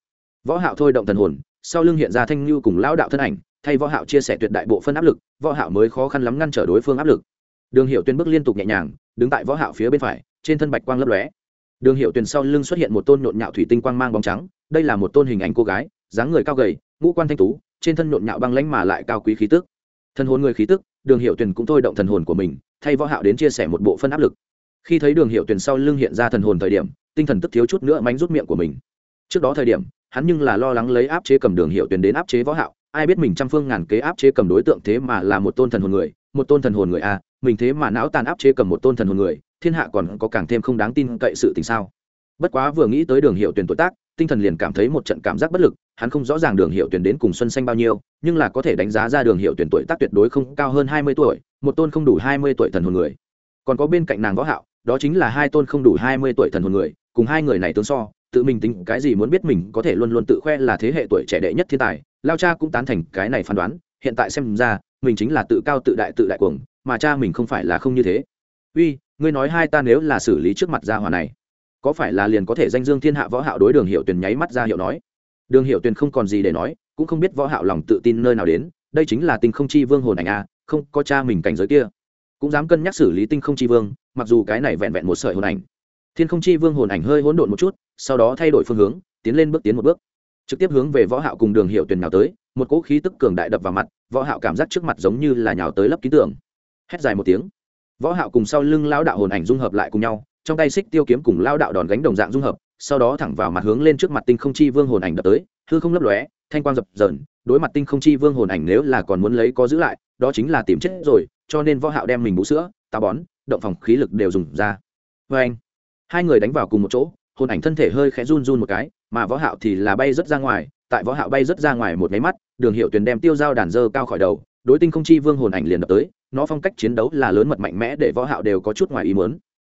Võ hạo thôi động thần hồn, sau lưng hiện ra thanh lưu cùng lão đạo thân ảnh, thay võ hạo chia sẻ tuyệt đại bộ phân áp lực, võ hạo mới khó khăn lắm ngăn trở đối phương áp lực. Đường hiệu tuyên bước liên tục nhẹ nhàng, đứng tại võ hạo phía bên phải, trên thân bạch quang lấp lóe. Đường hiệu tuyên sau lưng xuất hiện một tôn nhộn nhạo thủy tinh quang mang bóng trắng, đây là một tôn hình ảnh cô gái, dáng người cao gầy, ngũ quan thanh tú trên thân nhộn nhạo băng lãnh mà lại cao quý khí tức. Thần hồn người khí tức, đường hiệu tuyền cũng thôi động thần hồn của mình, thay võ hạo đến chia sẻ một bộ phân áp lực. Khi thấy đường hiệu tuyền sau lưng hiện ra thần hồn thời điểm, tinh thần tức thiếu chút nữa mánh rút miệng của mình. Trước đó thời điểm, hắn nhưng là lo lắng lấy áp chế cầm đường hiệu tuyền đến áp chế võ hạo, ai biết mình trăm phương ngàn kế áp chế cầm đối tượng thế mà là một tôn thần hồn người, một tôn thần hồn người a, mình thế mà não tàn áp chế cầm một tôn thần hồn người, thiên hạ còn có càng thêm không đáng tin cậy sự tình sao? Bất quá vừa nghĩ tới đường hiệu tuyển tuổi tác tinh thần liền cảm thấy một trận cảm giác bất lực, hắn không rõ ràng đường hiệu tuyển đến cùng xuân xanh bao nhiêu, nhưng là có thể đánh giá ra đường hiệu tuyển tuổi tác tuyệt đối không cao hơn hai mươi tuổi, một tôn không đủ hai mươi tuổi thần hồn người. Còn có bên cạnh nàng võ hạo, đó chính là hai tôn không đủ hai mươi tuổi thần hồn người, cùng hai người này tướng so, tự mình tính cái gì muốn biết mình có thể luôn luôn tự khoe là thế hệ tuổi trẻ đệ nhất thiên tài, lao cha cũng tán thành cái này phán đoán, hiện tại xem ra, mình chính là tự cao tự đại tự đại cuồng, mà cha mình không phải là không như thế. Uy, ngươi nói hai ta nếu là xử lý trước mặt gia hỏa này có phải là liền có thể danh dương thiên hạ võ hạo đối đường hiệu tuyền nháy mắt ra hiệu nói? Đường hiệu tuyền không còn gì để nói, cũng không biết võ hạo lòng tự tin nơi nào đến, đây chính là tinh không chi vương hồn ảnh a, không có cha mình cảnh giới kia. Cũng dám cân nhắc xử lý tinh không chi vương, mặc dù cái này vẹn vẹn một sợi hồn ảnh. Thiên không chi vương hồn ảnh hơi hỗn độn một chút, sau đó thay đổi phương hướng, tiến lên bước tiến một bước. Trực tiếp hướng về võ hạo cùng đường hiệu tuyền nào tới, một cỗ khí tức cường đại đập vào mặt, võ hạo cảm giác trước mặt giống như là nhào tới lấp ký tưởng hét dài một tiếng. Võ hạo cùng sau lưng lão đạo hồn ảnh dung hợp lại cùng nhau trong tay xích tiêu kiếm cùng lao đạo đòn gánh đồng dạng dung hợp, sau đó thẳng vào mặt hướng lên trước mặt tinh không chi vương hồn ảnh đập tới, hư không lấp lóe, thanh quang dập dờn, đối mặt tinh không chi vương hồn ảnh nếu là còn muốn lấy có giữ lại, đó chính là tìm chết rồi, cho nên võ hạo đem mình bú sữa, táo bón, động phòng khí lực đều dùng ra. Với anh hai người đánh vào cùng một chỗ, hồn ảnh thân thể hơi khẽ run run một cái, mà võ hạo thì là bay rất ra ngoài, tại võ hạo bay rất ra ngoài một cái mắt, đường hiệu tuyền đem tiêu dao đàn dơ cao khỏi đầu, đối tinh không chi vương hồn ảnh liền đập tới, nó phong cách chiến đấu là lớn mật mạnh mẽ để võ hạo đều có chút ngoài ý muốn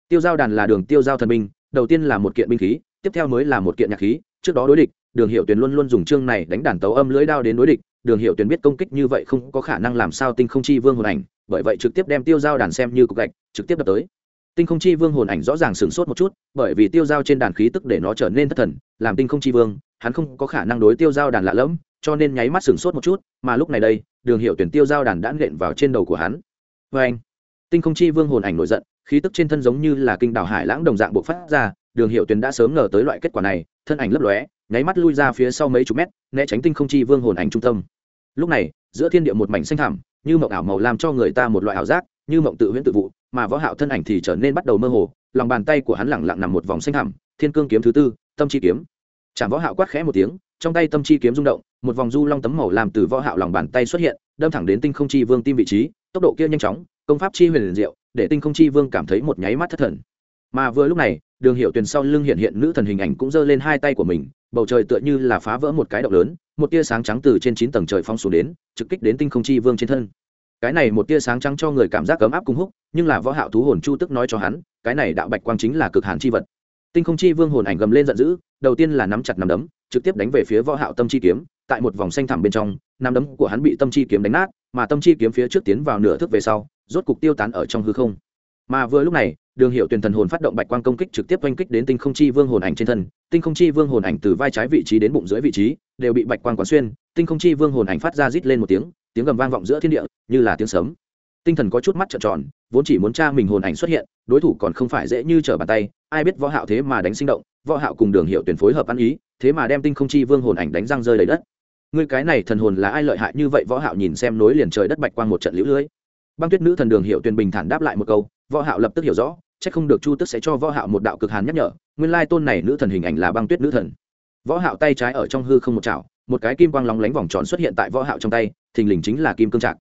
tiêu giao đàn là đường tiêu giao thần binh, đầu tiên là một kiện binh khí, tiếp theo mới là một kiện nhạc khí, trước đó đối địch, đường hiệu tuyền luôn luôn dùng chương này đánh đàn tấu âm lưỡi đao đến đối địch, đường hiệu tuyền biết công kích như vậy không có khả năng làm sao tinh không chi vương hồn ảnh, bởi vậy trực tiếp đem tiêu giao đàn xem như cục gạch, trực tiếp đập tới. Tinh không chi vương hồn ảnh rõ ràng sửng sốt một chút, bởi vì tiêu giao trên đàn khí tức để nó trở nên thất thần, làm tinh không chi vương, hắn không có khả năng đối tiêu giao đàn lạ lẫm, cho nên nháy mắt sửng sốt một chút, mà lúc này đây, đường hiệu tuyển tiêu giao đàn đã nện vào trên đầu của hắn. Vê anh tinh không chi vương hồn ảnh nổi giận khí tức trên thân giống như là kinh đảo hải lãng đồng dạng bộc phát ra, đường hiệu tuyền đã sớm ngờ tới loại kết quả này, thân ảnh lấp lóe, nháy mắt lui ra phía sau mấy chục mét, né tránh tinh không chi vương hồn ảnh trung tâm. Lúc này, giữa thiên địa một mảnh xanh thẳm, như mộng ảo màu làm cho người ta một loại ảo giác, như mộng tự huyễn tự vụ, mà võ hạo thân ảnh thì trở nên bắt đầu mơ hồ, lòng bàn tay của hắn lẳng lặng nằm một vòng xanh thẳm, thiên cương kiếm thứ tư, tâm chi kiếm. Chạm võ hạo quát khẽ một tiếng, trong tay tâm chi kiếm rung động, một vòng du long tấm màu làm từ võ hạo lòng bàn tay xuất hiện, đâm thẳng đến tinh không chi vương tim vị trí, tốc độ kia nhanh chóng công pháp chi huyền diệu, để tinh không chi vương cảm thấy một nháy mắt thất thần. Mà vừa lúc này, đường hiệu tuyền sau lưng hiện hiện nữ thần hình ảnh cũng giơ lên hai tay của mình, bầu trời tựa như là phá vỡ một cái động lớn, một tia sáng trắng từ trên chín tầng trời phong xuống đến, trực kích đến tinh không chi vương trên thân. Cái này một tia sáng trắng cho người cảm giác ấm áp cung húc nhưng là võ hạo thú hồn chu tức nói cho hắn, cái này đạo bạch quang chính là cực hàn chi vật. Tinh không chi vương hồn ảnh gầm lên giận dữ, đầu tiên là nắm chặt nắm đấm, trực tiếp đánh về phía võ hạo tâm chi kiếm, tại một vòng xanh thẳm bên trong, nắm đấm của hắn bị tâm chi kiếm đánh nát mà tâm chi kiếm phía trước tiến vào nửa thước về sau, rốt cục tiêu tán ở trong hư không. Mà vừa lúc này, đường hiệu tuyển thần hồn phát động bạch quang công kích trực tiếp oanh kích đến tinh không chi vương hồn ảnh trên thân, tinh không chi vương hồn ảnh từ vai trái vị trí đến bụng dưới vị trí, đều bị bạch quang quán xuyên, tinh không chi vương hồn ảnh phát ra rít lên một tiếng tiếng gầm vang vọng giữa thiên địa, như là tiếng sấm. Tinh thần có chút mắt trợn tròn, vốn chỉ muốn tra mình hồn ảnh xuất hiện, đối thủ còn không phải dễ như trở bàn tay, ai biết võ hạo thế mà đánh sinh động, võ hạo cùng đường hiệu tuyển phối hợp ăn ý, thế mà đem tinh không chi vương hồn ảnh đánh răng rơi đầy đất ngươi cái này thần hồn là ai lợi hại như vậy? Võ hạo nhìn xem nối liền trời đất bạch quang một trận liễu lưới. Băng tuyết nữ thần đường hiệu tuyền bình thản đáp lại một câu, võ hạo lập tức hiểu rõ, chắc không được chu tức sẽ cho võ hạo một đạo cực hàn nhắc nhở, nguyên lai tôn này nữ thần hình ảnh là băng tuyết nữ thần. Võ hạo tay trái ở trong hư không một chảo, một cái kim quang lóng lánh vòng tròn xuất hiện tại võ hạo trong tay, thình lình chính là kim cương trạc.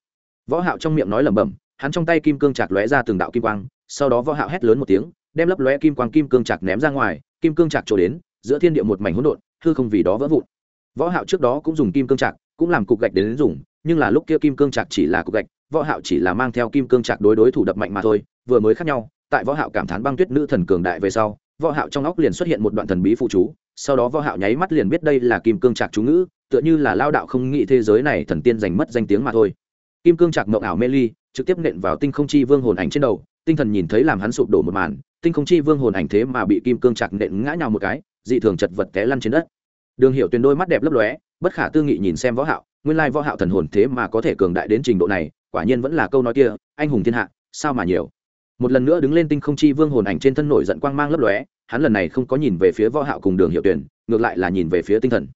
Võ hạo trong miệng nói lẩm bẩm, hắn trong tay kim cương trạc lóe ra từng đạo kim quang, sau đó võ hạo hét lớn một tiếng, đem lấp lóe kim quang kim cương trạc ném ra ngoài, kim cương trạc trổ đến, giữa thiên địa một mảnh hỗn độn, hư không vì đó vỡ vụn võ hạo trước đó cũng dùng kim cương trạc, cũng làm cục gạch đến dùng, nhưng là lúc kia kim cương trạc chỉ là cục gạch, võ hạo chỉ là mang theo kim cương trạc đối đối thủ đập mạnh mà thôi, vừa mới khác nhau, tại võ hạo cảm thán băng tuyết nữ thần cường đại về sau, võ hạo trong óc liền xuất hiện một đoạn thần bí phụ chú, sau đó võ hạo nháy mắt liền biết đây là kim cương trạc chú ngữ, tựa như là lao đạo không nghĩ thế giới này thần tiên giành mất danh tiếng mà thôi. Kim cương trạc mộng ảo mê ly, trực tiếp nện vào tinh không chi vương hồn ảnh trên đầu, tinh thần nhìn thấy làm hắn sụp đổ một màn, tinh không chi vương hồn ảnh thế mà bị kim cương trạc nện ngã nhào một cái, dị thường chật vật té lăn trên đất đường hiệu tuyền đôi mắt đẹp lấp lóe, bất khả tư nghị nhìn xem võ hạo. Nguyên lai võ hạo thần hồn thế mà có thể cường đại đến trình độ này, quả nhiên vẫn là câu nói kia, anh hùng thiên hạ, sao mà nhiều? Một lần nữa đứng lên tinh không chi vương hồn ảnh trên thân nổi giận quang mang lấp lóe, hắn lần này không có nhìn về phía võ hạo cùng đường hiệu tuyển ngược lại là nhìn về phía tinh thần.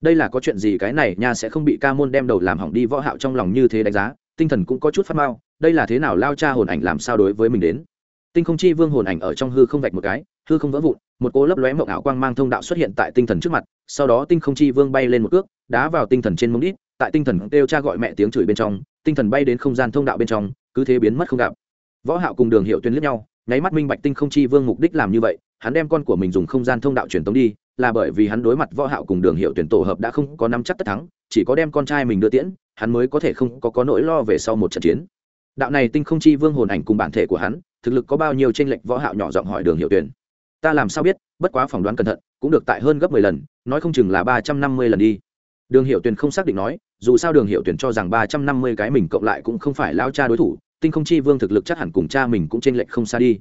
Đây là có chuyện gì cái này nha sẽ không bị ca môn đem đầu làm hỏng đi võ hạo trong lòng như thế đánh giá, tinh thần cũng có chút phát mau, đây là thế nào lao cha hồn ảnh làm sao đối với mình đến? Tinh không chi vương hồn ảnh ở trong hư không vạch một cái hư không vỡ vụn, một cô lấp lóe mộng ảo quang mang thông đạo xuất hiện tại tinh thần trước mặt, sau đó tinh không chi vương bay lên một cước, đá vào tinh thần trên mông đít, tại tinh thần kêu cha gọi mẹ tiếng chửi bên trong, tinh thần bay đến không gian thông đạo bên trong, cứ thế biến mất không gặp. Võ hạo cùng đường hiệu tuyên liếc nhau, nháy mắt minh bạch tinh không chi vương mục đích làm như vậy, hắn đem con của mình dùng không gian thông đạo truyền tống đi, là bởi vì hắn đối mặt võ hạo cùng đường hiệu tuyển tổ hợp đã không có nắm chắc tất thắng, chỉ có đem con trai mình đưa tiễn, hắn mới có thể không có có nỗi lo về sau một trận chiến. Đạo này tinh không chi vương hồn ảnh cùng bản thể của hắn, thực lực có bao nhiêu trên lệch võ hạo nhỏ giọng hỏi đường hiệu tuyển ta làm sao biết, bất quá phỏng đoán cẩn thận, cũng được tại hơn gấp 10 lần, nói không chừng là 350 lần đi. Đường hiệu Tuyền không xác định nói, dù sao đường hiệu tuyển cho rằng 350 cái mình cộng lại cũng không phải lao cha đối thủ, tinh không chi vương thực lực chắc hẳn cùng cha mình cũng trên lệch không xa đi.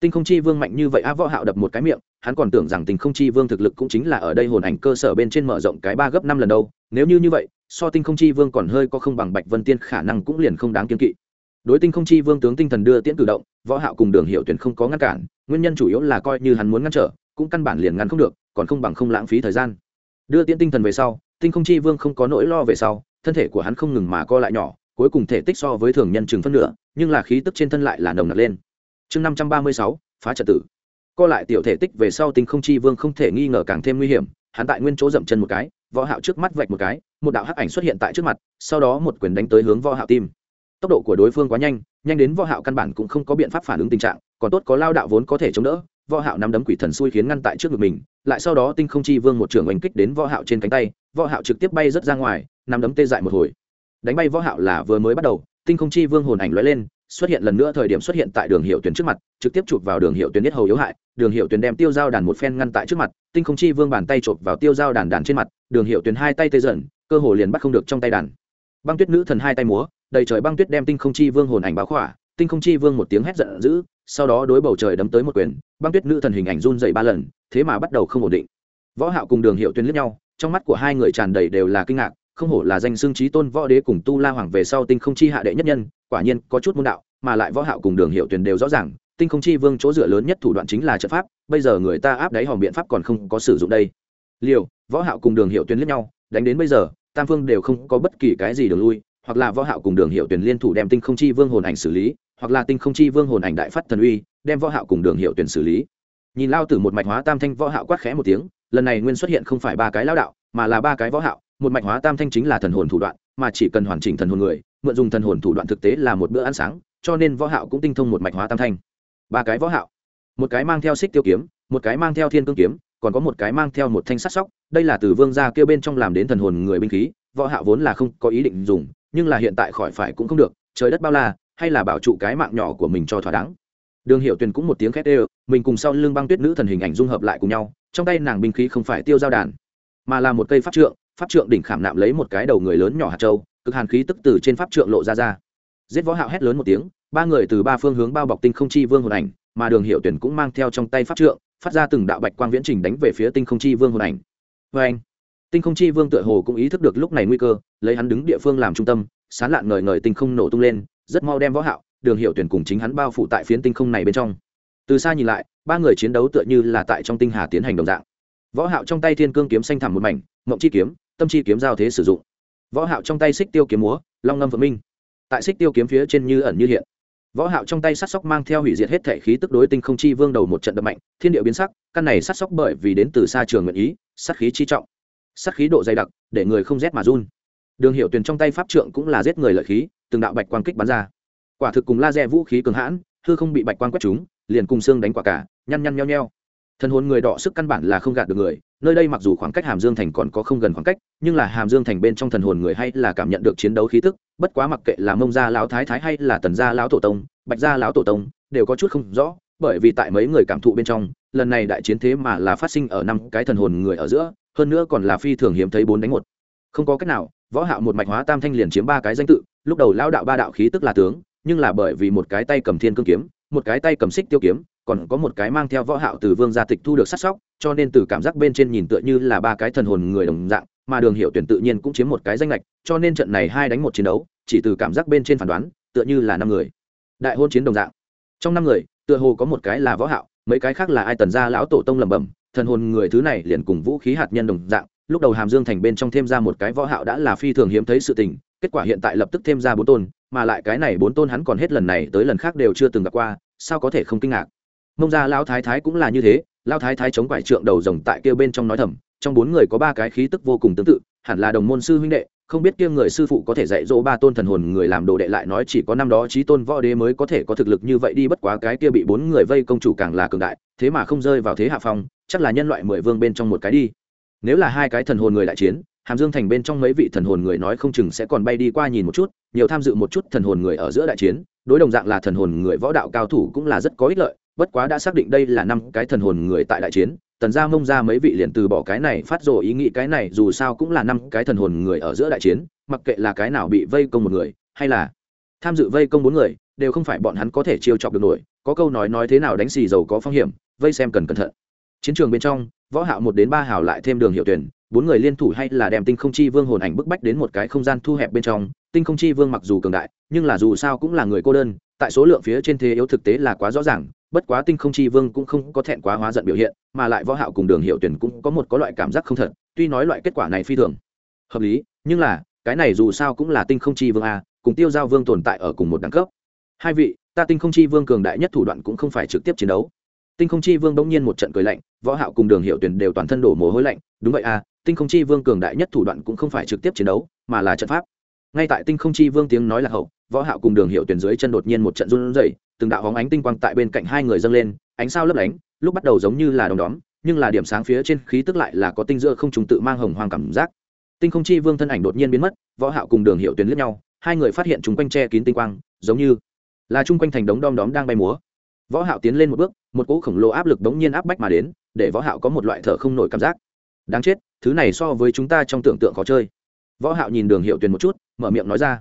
Tinh không chi vương mạnh như vậy á, võ hạo đập một cái miệng, hắn còn tưởng rằng tinh không chi vương thực lực cũng chính là ở đây hồn ảnh cơ sở bên trên mở rộng cái ba gấp năm lần đâu. Nếu như như vậy, so tinh không chi vương còn hơi có không bằng bạch vân tiên, khả năng cũng liền không đáng kiên kỵ đối tinh không chi vương tướng tinh thần đưa tiễn cử động, võ hạo cùng đường hiệu tuyển không có ngăn cản, nguyên nhân chủ yếu là coi như hắn muốn ngăn trở, cũng căn bản liền ngăn không được, còn không bằng không lãng phí thời gian. Đưa tiễn tinh thần về sau, tinh không chi vương không có nỗi lo về sau, thân thể của hắn không ngừng mà co lại nhỏ, cuối cùng thể tích so với thường nhân chừng phân nửa, nhưng là khí tức trên thân lại là nồng nặc lên. Chương năm trăm ba mươi sáu, phá trật tử. Co lại tiểu thể tích về sau tinh không chi vương không thể nghi ngờ càng thêm nguy hiểm, hắn tại nguyên chỗ dậm chân một cái, võ hạo trước mắt vạch một cái, một đạo hắc ảnh xuất hiện tại trước mặt, sau đó một quyền đánh tới hướng võ hạo tim tốc độ của đối phương quá nhanh nhanh đến võ hạo căn bản cũng không có biện pháp phản ứng tình trạng, còn tốt có lao đạo vốn có thể chống đỡ. Võ hạo nắm đấm quỷ thần xui khiến ngăn tại trước ngực mình, lại sau đó tinh không chi vương một trường oanh kích đến võ hạo trên cánh tay, võ hạo trực tiếp bay rất ra ngoài, nắm đấm tê dại một hồi. Đánh bay võ hạo là vừa mới bắt đầu, tinh không chi vương hồn ảnh lóe lên, xuất hiện lần nữa thời điểm xuất hiện tại đường hiệu tuyến trước mặt, trực tiếp chụp vào đường hiệu tuyến nhất hầu yếu hại, đường hiệu tuyến đem tiêu dao đàn một phen ngăn tại trước mặt, tinh không chi vương bàn tay chộp vào tiêu dao đàn đàn trên mặt, đường hiệu tuyến hai tay tê dần, cơ hồ liền bắt không được trong tay đàn. Băng tuyết nữ thần hai tay múa đầy trời băng tuyết đem tinh không chi vương hồn ảnh báo khỏa, tinh không chi vương một tiếng hét giận dữ, sau đó đối bầu trời đấm tới một quyền, băng tuyết nữ thần hình ảnh run dậy ba lần, thế mà bắt đầu không ổn định. Võ hạo cùng đường hiệu tuyên liếc nhau, trong mắt của hai người tràn đầy đều là kinh ngạc, không hổ là danh xương trí tôn võ đế cùng tu la hoàng về sau tinh không chi hạ đệ nhất nhân, quả nhiên có chút môn đạo, mà lại võ hạo cùng đường hiệu tuyển đều rõ ràng, tinh không chi vương chỗ dựa lớn nhất thủ đoạn chính là trận pháp, bây giờ người ta áp đáy hòm biện pháp còn không có sử dụng đây. Liều, võ hạo cùng đường hiệu tuyển liếc nhau, đánh đến bây giờ, tam phương đều không có bất kỳ cái gì đường lui hoặc là võ hạo cùng đường hiệu tuyển liên thủ đem tinh không chi vương hồn ảnh xử lý, hoặc là tinh không chi vương hồn ảnh đại phát thần uy, đem võ hạo cùng đường hiệu tuyển xử lý. Nhìn lao tử một mạch hóa tam thanh võ hạo quát khẽ một tiếng, lần này nguyên xuất hiện không phải ba cái lao đạo, mà là ba cái võ hạo, một mạch hóa tam thanh chính là thần hồn thủ đoạn, mà chỉ cần hoàn chỉnh thần hồn người, mượn dùng thần hồn thủ đoạn thực tế là một bữa ăn sáng, cho nên võ hạo cũng tinh thông một mạch hóa tam thanh. Ba cái võ hạo, một cái mang theo xích tiêu kiếm, một cái mang theo thiên cương kiếm, còn có một cái mang theo một thanh sắt sóc, đây là từ vương gia kia bên trong làm đến thần hồn người binh khí, võ hạo vốn là không có ý định dùng nhưng là hiện tại khỏi phải cũng không được, trời đất bao la, hay là bảo trụ cái mạng nhỏ của mình cho thỏa đáng. Đường hiệu tuyền cũng một tiếng khét ê mình cùng sau lưng băng tuyết nữ thần hình ảnh dung hợp lại cùng nhau, trong tay nàng binh khí không phải tiêu giao đàn, mà là một cây pháp trượng pháp trượng đỉnh khảm nạm lấy một cái đầu người lớn nhỏ hạt châu, cực hàn khí tức từ trên pháp trượng lộ ra ra. Giết võ hạo hét lớn một tiếng, ba người từ ba phương hướng bao bọc tinh không chi vương hồn ảnh, mà đường hiệu tuyển cũng mang theo trong tay pháp trượng, phát ra từng đạo bạch quang viễn trình đánh về phía tinh không chi vương hồn ảnh. Với anh tinh không chi vương tựa hồ cũng ý thức được lúc này nguy cơ, lấy hắn đứng địa phương làm trung tâm, sán lạn ngời ngời tinh không nổ tung lên, rất mau đem võ hạo, đường hiệu tuyển cùng chính hắn bao phủ tại phiến tinh không này bên trong. Từ xa nhìn lại, ba người chiến đấu tựa như là tại trong tinh hà tiến hành đồng dạng. Võ hạo trong tay thiên cương kiếm xanh thẳm một mảnh ngọc chi kiếm, tâm chi kiếm giao thế sử dụng. Võ hạo trong tay xích tiêu kiếm múa, long ngâm vượng minh. Tại xích tiêu kiếm phía trên như ẩn như hiện. Võ hạo trong tay sát sóc mang theo hủy diệt hết thể khí tức đối tinh không chi vương đầu một trận đập mạnh, thiên địa biến sắc, căn này sát sóc bởi vì đến từ xa trường nguyện ý, sát khí chi trọng sát khí độ dày đặc để người không rét mà run. Đường hiệu Tuyền trong tay pháp trượng cũng là giết người lợi khí từng đạo bạch quang kích bắn ra. Quả thực cùng laser vũ khí cường hãn hư không bị bạch quang quét chúng, liền cùng xương đánh quả cả nhăn nhăn nheo nheo. Thần hồn người đọ sức căn bản là không gạt được người nơi đây mặc dù khoảng cách hàm dương thành còn có không gần khoảng cách nhưng là hàm dương thành bên trong thần hồn người hay là cảm nhận được chiến đấu khí tức bất quá mặc kệ là mông gia lão thái thái hay là tần gia lão tổ tông bạch gia lão tổ tông đều có chút không rõ bởi vì tại mấy người cảm thụ bên trong lần này đại chiến thế mà là phát sinh ở năm cái thần hồn người ở giữa hơn nữa còn là phi thường hiếm thấy bốn đánh một. Không có cách nào, võ hạo một mạch hóa tam thanh liền chiếm ba cái danh tự, lúc đầu lão đạo ba đạo khí tức là tướng, nhưng là bởi vì một cái tay cầm thiên cương kiếm, một cái tay cầm xích tiêu kiếm, còn có một cái mang theo võ hạo từ vương gia tịch thu được sát sóc, cho nên từ cảm giác bên trên nhìn tựa như là ba cái thần hồn người đồng dạng, mà đường hiệu tuyển tự nhiên cũng chiếm một cái danh lệch cho nên trận này hai đánh một chiến đấu, chỉ từ cảm giác bên trên phán đoán, tựa như là năm người. Đại hôn chiến đồng dạng. Trong năm người, tựa hồ có một cái là võ hạo, mấy cái khác là ai tần gia lão tổ tông lẩm bẩm thần hồn người thứ này liền cùng vũ khí hạt nhân đồng dạng, lúc đầu hàm dương thành bên trong thêm ra một cái võ hạo đã là phi thường hiếm thấy sự tình, kết quả hiện tại lập tức thêm ra bốn tôn, mà lại cái này bốn tôn hắn còn hết lần này tới lần khác đều chưa từng gặp qua, sao có thể không kinh ngạc? Mông gia lão thái thái cũng là như thế, lão thái thái chống quải trượng đầu rồng tại kia bên trong nói thầm, trong bốn người có ba cái khí tức vô cùng tương tự, hẳn là đồng môn sư huynh đệ không biết kia người sư phụ có thể dạy dỗ ba tôn thần hồn người làm đồ đệ lại nói chỉ có năm đó trí tôn võ đế mới có thể có thực lực như vậy đi, bất quá cái kia bị bốn người vây công chủ càng là cường đại, thế mà không rơi vào thế hạ phong, chắc là nhân loại mười vương bên trong một cái đi. Nếu là hai cái thần hồn người đại chiến, hàm dương thành bên trong mấy vị thần hồn người nói không chừng sẽ còn bay đi qua nhìn một chút, nhiều tham dự một chút thần hồn người ở giữa đại chiến, đối đồng dạng là thần hồn người võ đạo cao thủ cũng là rất có ích lợi, bất quá đã xác định đây là năm cái thần hồn người tại đại chiến tần gia mông ra mấy vị liền từ bỏ cái này phát rồ ý nghĩ, cái này dù sao cũng là năm cái thần hồn người ở giữa đại chiến, mặc kệ là cái nào bị vây công một người, hay là tham dự vây công bốn người, đều không phải bọn hắn có thể chiêu chọc được nổi. Có câu nói nói thế nào đánh xì dầu có phong hiểm, vây xem cần cẩn thận. Chiến trường bên trong, võ hạo một đến ba hào lại thêm đường hiệu tuyển, bốn người liên thủ hay là đem tinh không chi vương hồn ảnh bức bách đến một cái không gian thu hẹp bên trong. Tinh không chi vương mặc dù cường đại, nhưng là dù sao cũng là người cô đơn, tại số lượng phía trên thế yếu thực tế là quá rõ ràng bất quá tinh không chi vương cũng không có thẹn quá hóa giận biểu hiện, mà lại võ hạo cùng đường hiệu tuyển cũng có một có loại cảm giác không thật, tuy nói loại kết quả này phi thường hợp lý, nhưng là, cái này dù sao cũng là tinh không chi vương a, cùng tiêu giao vương tồn tại ở cùng một đẳng cấp. Hai vị, ta tinh không chi vương cường đại nhất thủ đoạn cũng không phải trực tiếp chiến đấu. Tinh không chi vương đống nhiên một trận cười lạnh, võ hạo cùng đường hiệu tuyển đều toàn thân đổ mồ hôi lạnh, đúng vậy a, tinh không chi vương cường đại nhất thủ đoạn cũng không phải trực tiếp chiến đấu, mà là trận pháp ngay tại tinh không chi vương tiếng nói là hậu, võ hạo cùng đường hiệu tuyển dưới chân đột nhiên một trận run rẩy, từng đạo hóng ánh tinh quang tại bên cạnh hai người dâng lên, ánh sao lấp lánh, lúc bắt đầu giống như là đồng đóm, nhưng là điểm sáng phía trên khí tức lại là có tinh giữa không trùng tự mang hồng hoang cảm giác. Tinh không chi vương thân ảnh đột nhiên biến mất, võ hạo cùng đường hiệu tuyển liếc nhau, hai người phát hiện chúng quanh che kín tinh quang, giống như là chung quanh thành đống đom đóm đang bay múa. Võ hạo tiến lên một bước, một cỗ khổng lồ áp lực đống nhiên áp bách mà đến, để võ hạo có một loại thở không nổi cảm giác. Đáng chết, thứ này so với chúng ta trong tưởng tượng khó chơi võ hạo nhìn đường hiệu Tuyền một chút, mở miệng nói ra.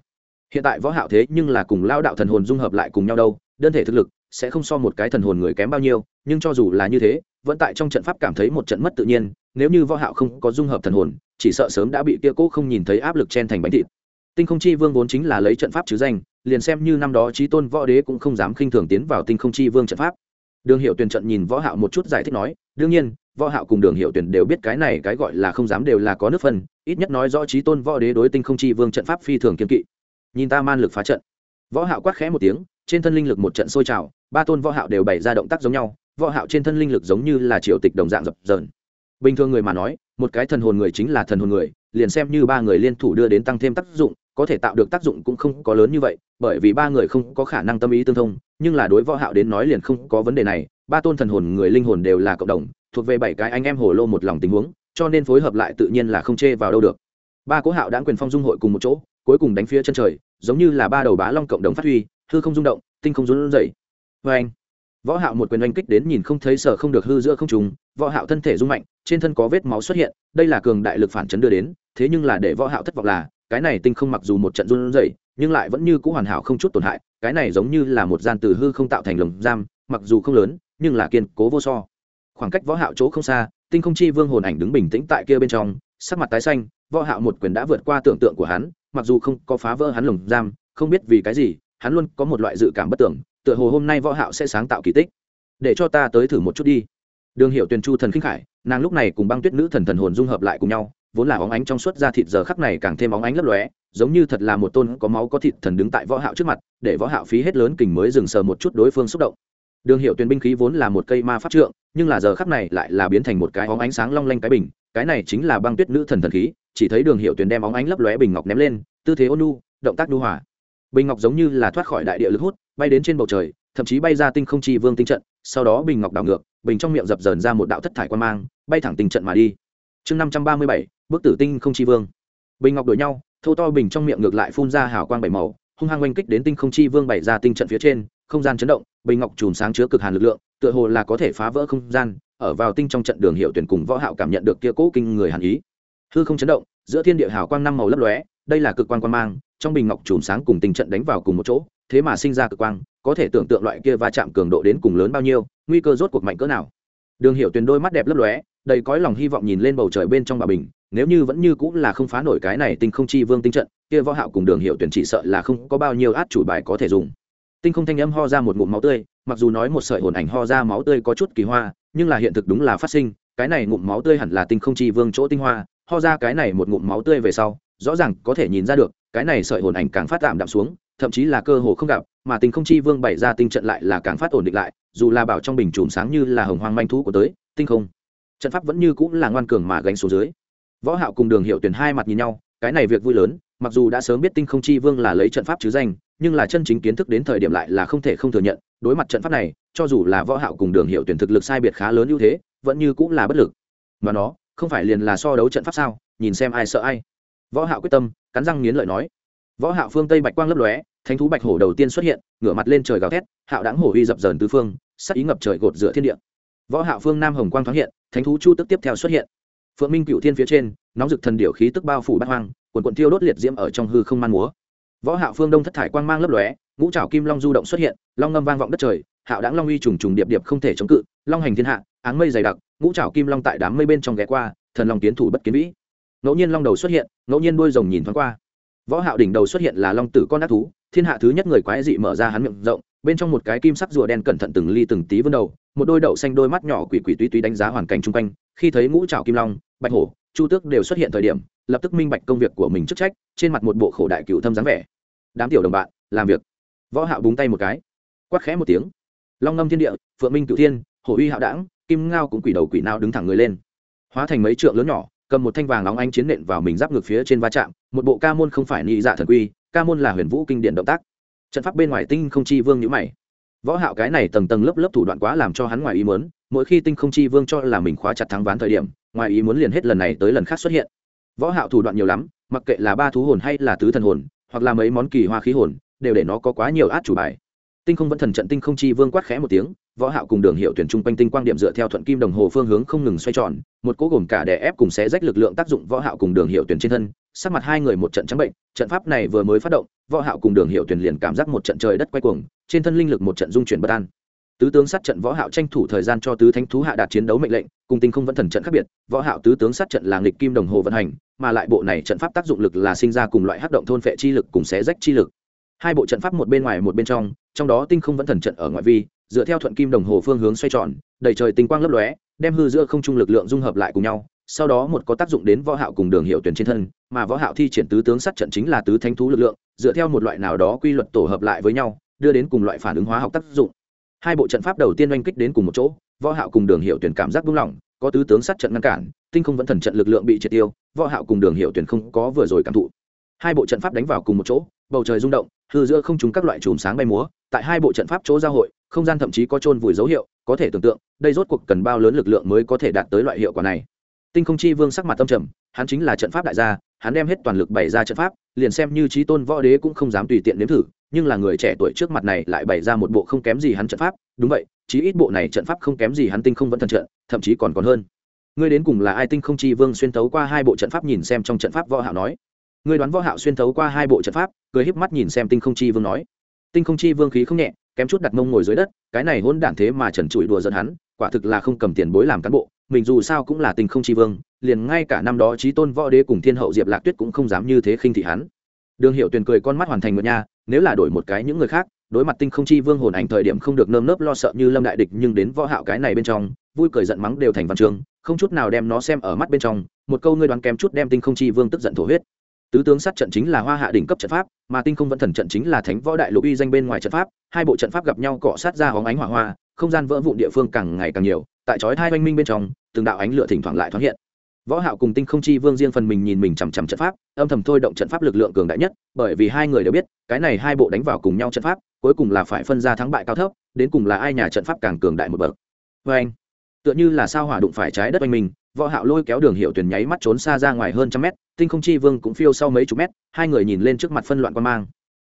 Hiện tại võ hạo thế nhưng là cùng lao đạo thần hồn dung hợp lại cùng nhau đâu, đơn thể thực lực sẽ không so một cái thần hồn người kém bao nhiêu, nhưng cho dù là như thế, vẫn tại trong trận pháp cảm thấy một trận mất tự nhiên, nếu như võ hạo không có dung hợp thần hồn, chỉ sợ sớm đã bị kia cố không nhìn thấy áp lực chen thành bánh thịt. Tinh không chi vương vốn chính là lấy trận pháp chứ danh, liền xem như năm đó chí tôn võ đế cũng không dám khinh thường tiến vào tinh không chi vương trận pháp. Đường hiệu Tuyền trận nhìn võ hạo một chút giải thích nói, đương nhiên võ hạo cùng đường hiệu tuyển đều biết cái này cái gọi là không dám đều là có nước phân, ít nhất nói rõ chí tôn võ đế đối tinh không chi vương trận pháp phi thường kiên kỵ. Nhìn ta man lực phá trận. Võ hạo quát khẽ một tiếng, trên thân linh lực một trận sôi trào, ba tôn võ hạo đều bày ra động tác giống nhau, võ hạo trên thân linh lực giống như là triều tịch đồng dạng dập dờn. Bình thường người mà nói, một cái thần hồn người chính là thần hồn người, liền xem như ba người liên thủ đưa đến tăng thêm tác dụng, có thể tạo được tác dụng cũng không có lớn như vậy, bởi vì ba người không có khả năng tâm ý tương thông, nhưng là đối võ hạo đến nói liền không có vấn đề này, ba tôn thần hồn người linh hồn đều là cộng đồng thuộc về bảy cái anh em hồ lô một lòng tình huống, cho nên phối hợp lại tự nhiên là không chê vào đâu được. Ba cố hạo đã quyền phong dung hội cùng một chỗ, cuối cùng đánh phía chân trời, giống như là ba đầu bá long cộng đồng phát huy, hư không rung động, tinh không run rẩy. Vê anh, võ hạo một quyền oanh kích đến nhìn không thấy sở không được hư giữa không trùng võ hạo thân thể rung mạnh, trên thân có vết máu xuất hiện, đây là cường đại lực phản chấn đưa đến, thế nhưng là để võ hạo thất vọng là, cái này tinh không mặc dù một trận run rẩy, nhưng lại vẫn như cũ hoàn hảo không chút tổn hại, cái này giống như là một gian từ hư không tạo thành lồng giam, mặc dù không lớn, nhưng là kiên cố vô so khoảng cách võ hạo chỗ không xa, tinh không chi vương hồn ảnh đứng bình tĩnh tại kia bên trong, sắc mặt tái xanh, võ hạo một quyền đã vượt qua tưởng tượng của hắn, mặc dù không có phá vỡ hắn lồng giam, không biết vì cái gì, hắn luôn có một loại dự cảm bất tưởng, tựa hồ hôm nay võ hạo sẽ sáng tạo kỳ tích. Để cho ta tới thử một chút đi. Đường hiệu tuyền chu thần khinh khải, nàng lúc này cùng băng tuyết nữ thần thần hồn dung hợp lại cùng nhau, vốn là óng ánh trong suốt da thịt giờ khắc này càng thêm óng ánh lấp lóe, giống như thật là một tôn có máu có thịt thần đứng tại võ hạo trước mặt, để võ hạo phí hết lớn kình mới dừng sờ một chút đối phương xúc động đường hiệu tuyền binh khí vốn là một cây ma pháp trượng, nhưng là giờ khắc này lại là biến thành một cái óng ánh sáng long lanh cái bình, cái này chính là băng tuyết nữ thần thần khí, chỉ thấy đường hiệu tuyền đem óng ánh lấp lóe bình ngọc ném lên, tư thế ôn nhu, động tác nhu hòa. Bình ngọc giống như là thoát khỏi đại địa lực hút, bay đến trên bầu trời, thậm chí bay ra tinh không chi vương tinh trận, sau đó bình ngọc đảo ngược, bình trong miệng dập dờn ra một đạo thất thải quan mang, bay thẳng tinh trận mà đi. Chương năm trăm ba mươi bảy bức tử tinh không chi vương. Bình ngọc đổi nhau thâu to bình trong miệng ngược lại phun ra hào quang bảy màu, hung hăng oanh kích đến tinh không chi vương bày ra tinh trận phía trên không gian chấn động, bình ngọc chùm sáng chứa cực hàn lực lượng, tựa hồ là có thể phá vỡ không gian, ở vào tinh trong trận đường hiệu tuyển cùng võ hạo cảm nhận được kia cố kinh người hàn ý. Hư không chấn động, giữa thiên địa hào quang năm màu lấp lóe, đây là cực quang quang mang, trong bình ngọc chùm sáng cùng tinh trận đánh vào cùng một chỗ, thế mà sinh ra cực quang, có thể tưởng tượng loại kia va chạm cường độ đến cùng lớn bao nhiêu, nguy cơ rốt cuộc mạnh cỡ nào. Đường hiệu tuyển đôi mắt đẹp lấp lóe, đầy cõi lòng hy vọng nhìn lên bầu trời bên trong bà bình, nếu như vẫn như cũng là không phá nổi cái này tinh không chi vương tinh trận, kia võ hạo cùng đường hiệu tuyển chỉ sợ là không có bao nhiêu át chủ bài có thể dùng tinh không thanh âm ho ra một ngụm máu tươi, mặc dù nói một sợi hồn ảnh ho ra máu tươi có chút kỳ hoa, nhưng là hiện thực đúng là phát sinh, cái này ngụm máu tươi hẳn là tinh không chi vương chỗ tinh hoa, ho ra cái này một ngụm máu tươi về sau, rõ ràng có thể nhìn ra được, cái này sợi hồn ảnh càng phát tạm đạm xuống, thậm chí là cơ hồ không gặp, mà tinh không chi vương bày ra tinh trận lại là càng phát ổn định lại, dù là bảo trong bình chùm sáng như là hồng hoang manh thú của tới, tinh không, trận pháp vẫn như cũng là ngoan cường mà gánh xuống dưới. Võ hạo cùng đường hiệu tuyển hai mặt nhìn nhau, cái này việc vui lớn, mặc dù đã sớm biết tinh không chi vương là lấy trận pháp chứ danh nhưng là chân chính kiến thức đến thời điểm lại là không thể không thừa nhận, đối mặt trận pháp này, cho dù là võ hạo cùng đường hiệu tuyển thực lực sai biệt khá lớn ưu thế, vẫn như cũng là bất lực. Mà nó, không phải liền là so đấu trận pháp sao? Nhìn xem ai sợ ai. Võ hạo quyết tâm, cắn răng nghiến lợi nói. Võ hạo phương tây bạch quang lấp lóe, thánh thú bạch hổ đầu tiên xuất hiện, ngửa mặt lên trời gào thét, hạo đãng hổ uy dập dờn tứ phương, sắc ý ngập trời gột rửa thiên địa. Võ hạo phương nam hồng quang thoáng hiện, thánh thú chu tức tiếp theo xuất hiện. Phượng minh cựu thiên phía trên, nóng rực thần điểu khí tức bao phủ bát hoang, quần quần tiêu đốt liệt diễm ở trong hư không man múa võ hạo phương đông thất thải quang mang lấp lóe, ngũ trảo kim long du động xuất hiện, long ngâm vang vọng đất trời, hạo đãng long uy trùng trùng điệp điệp không thể chống cự, long hành thiên hạ, áng mây dày đặc, ngũ trảo kim long tại đám mây bên trong ghé qua, thần long tiến thủ bất kiến vĩ. Ngẫu nhiên long đầu xuất hiện, ngẫu nhiên đuôi rồng nhìn thoáng qua. Võ hạo đỉnh đầu xuất hiện là long tử con ác thú, thiên hạ thứ nhất người quái dị mở ra hắn miệng rộng, bên trong một cái kim sắc rùa đen cẩn thận từng ly từng tí vươn đầu, một đôi đậu xanh đôi mắt nhỏ quỷ quỷ túy túy đánh giá hoàn cảnh chung quanh, khi thấy ngũ trảo kim long, bạch hổ, chu tước đều xuất hiện thời điểm, lập tức minh bạch công việc của mình chức trách, trên mặt một bộ khổ đại cựu thâm dáng vẻ đám tiểu đồng bạn, làm việc. Võ hạo búng tay một cái. Quát khẽ một tiếng. Long ngâm thiên địa, phượng minh cửu thiên, hổ uy hạo đảng, kim ngao cũng quỷ đầu quỷ nào đứng thẳng người lên. Hóa thành mấy trượng lớn nhỏ, cầm một thanh vàng óng ánh chiến nện vào mình giáp ngược phía trên va chạm, một bộ ca môn không phải nhị dạ thần quy, ca môn là huyền vũ kinh điển động tác. Trận pháp bên ngoài tinh không chi vương nhíu mày. Võ hạo cái này tầng tầng lớp lớp thủ đoạn quá làm cho hắn ngoài ý muốn, mỗi khi tinh không chi vương cho là mình khóa chặt thắng ván thời điểm, ngoài ý muốn liền hết lần này tới lần khác xuất hiện. Võ hạo thủ đoạn nhiều lắm, mặc kệ là ba thú hồn hay là tứ thần hồn hoặc là mấy món kỳ hoa khí hồn, đều để nó có quá nhiều át chủ bài. Tinh không vẫn thần trận tinh không chi vương quát khẽ một tiếng, võ hạo cùng đường hiệu tuyển trung quanh tinh quang điểm dựa theo thuận kim đồng hồ phương hướng không ngừng xoay tròn, một cỗ gồm cả đè ép cùng xé rách lực lượng tác dụng võ hạo cùng đường hiệu tuyển trên thân, sắc mặt hai người một trận trắng bệnh, trận pháp này vừa mới phát động, võ hạo cùng đường hiệu tuyển liền cảm giác một trận trời đất quay cuồng, trên thân linh lực một trận dung chuyển bất an. Tứ tướng sát trận võ hạo tranh thủ thời gian cho tứ thánh thú hạ đạt chiến đấu mệnh lệnh, cùng tinh không vẫn thần trận khác biệt, võ hạo tứ tướng sát trận là nghịch kim đồng hồ vận hành mà lại bộ này trận pháp tác dụng lực là sinh ra cùng loại hắc động thôn phệ chi lực cùng xé rách chi lực. Hai bộ trận pháp một bên ngoài một bên trong trong đó tinh không vẫn thần trận ở ngoại vi, dựa theo thuận kim đồng hồ phương hướng xoay tròn, đầy trời tinh quang lấp lóe, đem hư giữa không trung lực lượng dung hợp lại cùng nhau, sau đó một có tác dụng đến võ hạo cùng đường hiệu tuyển trên thân, mà võ hạo thi triển tứ tướng sát trận chính là tứ thánh thú lực lượng, dựa theo một loại nào đó quy luật tổ hợp lại với nhau, đưa đến cùng loại phản ứng hóa học tác dụng. Hai bộ trận pháp đầu tiên oanh kích đến cùng một chỗ, võ hạo cùng đường hiệu tuyển cảm giác buông lỏng, có tứ tướng sát trận ngăn cản tinh không vẫn thần trận lực lượng bị triệt tiêu, võ hạo cùng đường hiệu tuyển không có vừa rồi cảm thụ. Hai bộ trận pháp đánh vào cùng một chỗ, bầu trời rung động, hư giữa không trùng các loại chùm sáng bay múa, tại hai bộ trận pháp chỗ giao hội, không gian thậm chí có trôn vùi dấu hiệu, có thể tưởng tượng, đây rốt cuộc cần bao lớn lực lượng mới có thể đạt tới loại hiệu quả này. Tinh không chi vương sắc mặt tâm trầm, hắn chính là trận pháp đại gia, hắn đem hết toàn lực bày ra trận pháp, liền xem như trí tôn võ đế cũng không dám tùy tiện nếm thử, nhưng là người trẻ tuổi trước mặt này lại bày ra một bộ không kém gì hắn trận pháp, đúng vậy, chí ít bộ này trận pháp không kém gì hắn tinh không vẫn thần trận, thậm chí còn còn hơn ngươi đến cùng là ai tinh không chi vương xuyên thấu qua hai bộ trận pháp nhìn xem trong trận pháp võ hạo nói. Ngươi đoán võ hạo xuyên thấu qua hai bộ trận pháp, cười híp mắt nhìn xem tinh không chi vương nói. Tinh không chi vương khí không nhẹ, kém chút đặt mông ngồi dưới đất, cái này hỗn đản thế mà trần trụi đùa giận hắn, quả thực là không cầm tiền bối làm cán bộ, mình dù sao cũng là tinh không chi vương, liền ngay cả năm đó trí tôn võ đế cùng thiên hậu diệp lạc tuyết cũng không dám như thế khinh thị hắn. Đường hiệu tuyền cười con mắt hoàn thành một nha, nếu là đổi một cái những người khác đối mặt tinh không chi vương hồn ảnh thời điểm không được nơm nớp lo sợ như lâm đại địch nhưng đến võ hạo cái này bên trong, vui cười giận mắng đều thành văn trường không chút nào đem nó xem ở mắt bên trong, một câu ngươi đoán kém chút đem tinh không chi vương tức giận thổ huyết. Tứ tướng sát trận chính là hoa hạ đỉnh cấp trận pháp, mà tinh không vẫn thần trận chính là thánh võ đại lục uy danh bên ngoài trận pháp, hai bộ trận pháp gặp nhau cọ sát ra hóng ánh hỏa hoa, không gian vỡ vụn địa phương càng ngày càng nhiều, tại chói hai oanh minh bên trong, từng đạo ánh lửa thỉnh thoảng lại thoáng hiện. Võ hạo cùng tinh không chi vương riêng phần mình nhìn mình chằm chằm trận pháp, âm thầm thôi động trận pháp lực lượng cường đại nhất, bởi vì hai người đều biết, cái này hai bộ đánh vào cùng nhau trận pháp cuối cùng là phải phân ra thắng bại cao thấp, đến cùng là ai nhà trận pháp càng cường đại một bậc. Với anh, tựa như là sao hỏa đụng phải trái đất oanh mình, võ hạo lôi kéo đường hiệu tuyển nháy mắt trốn xa ra ngoài hơn trăm mét, tinh không chi vương cũng phiêu sau mấy chục mét, hai người nhìn lên trước mặt phân loạn quan mang.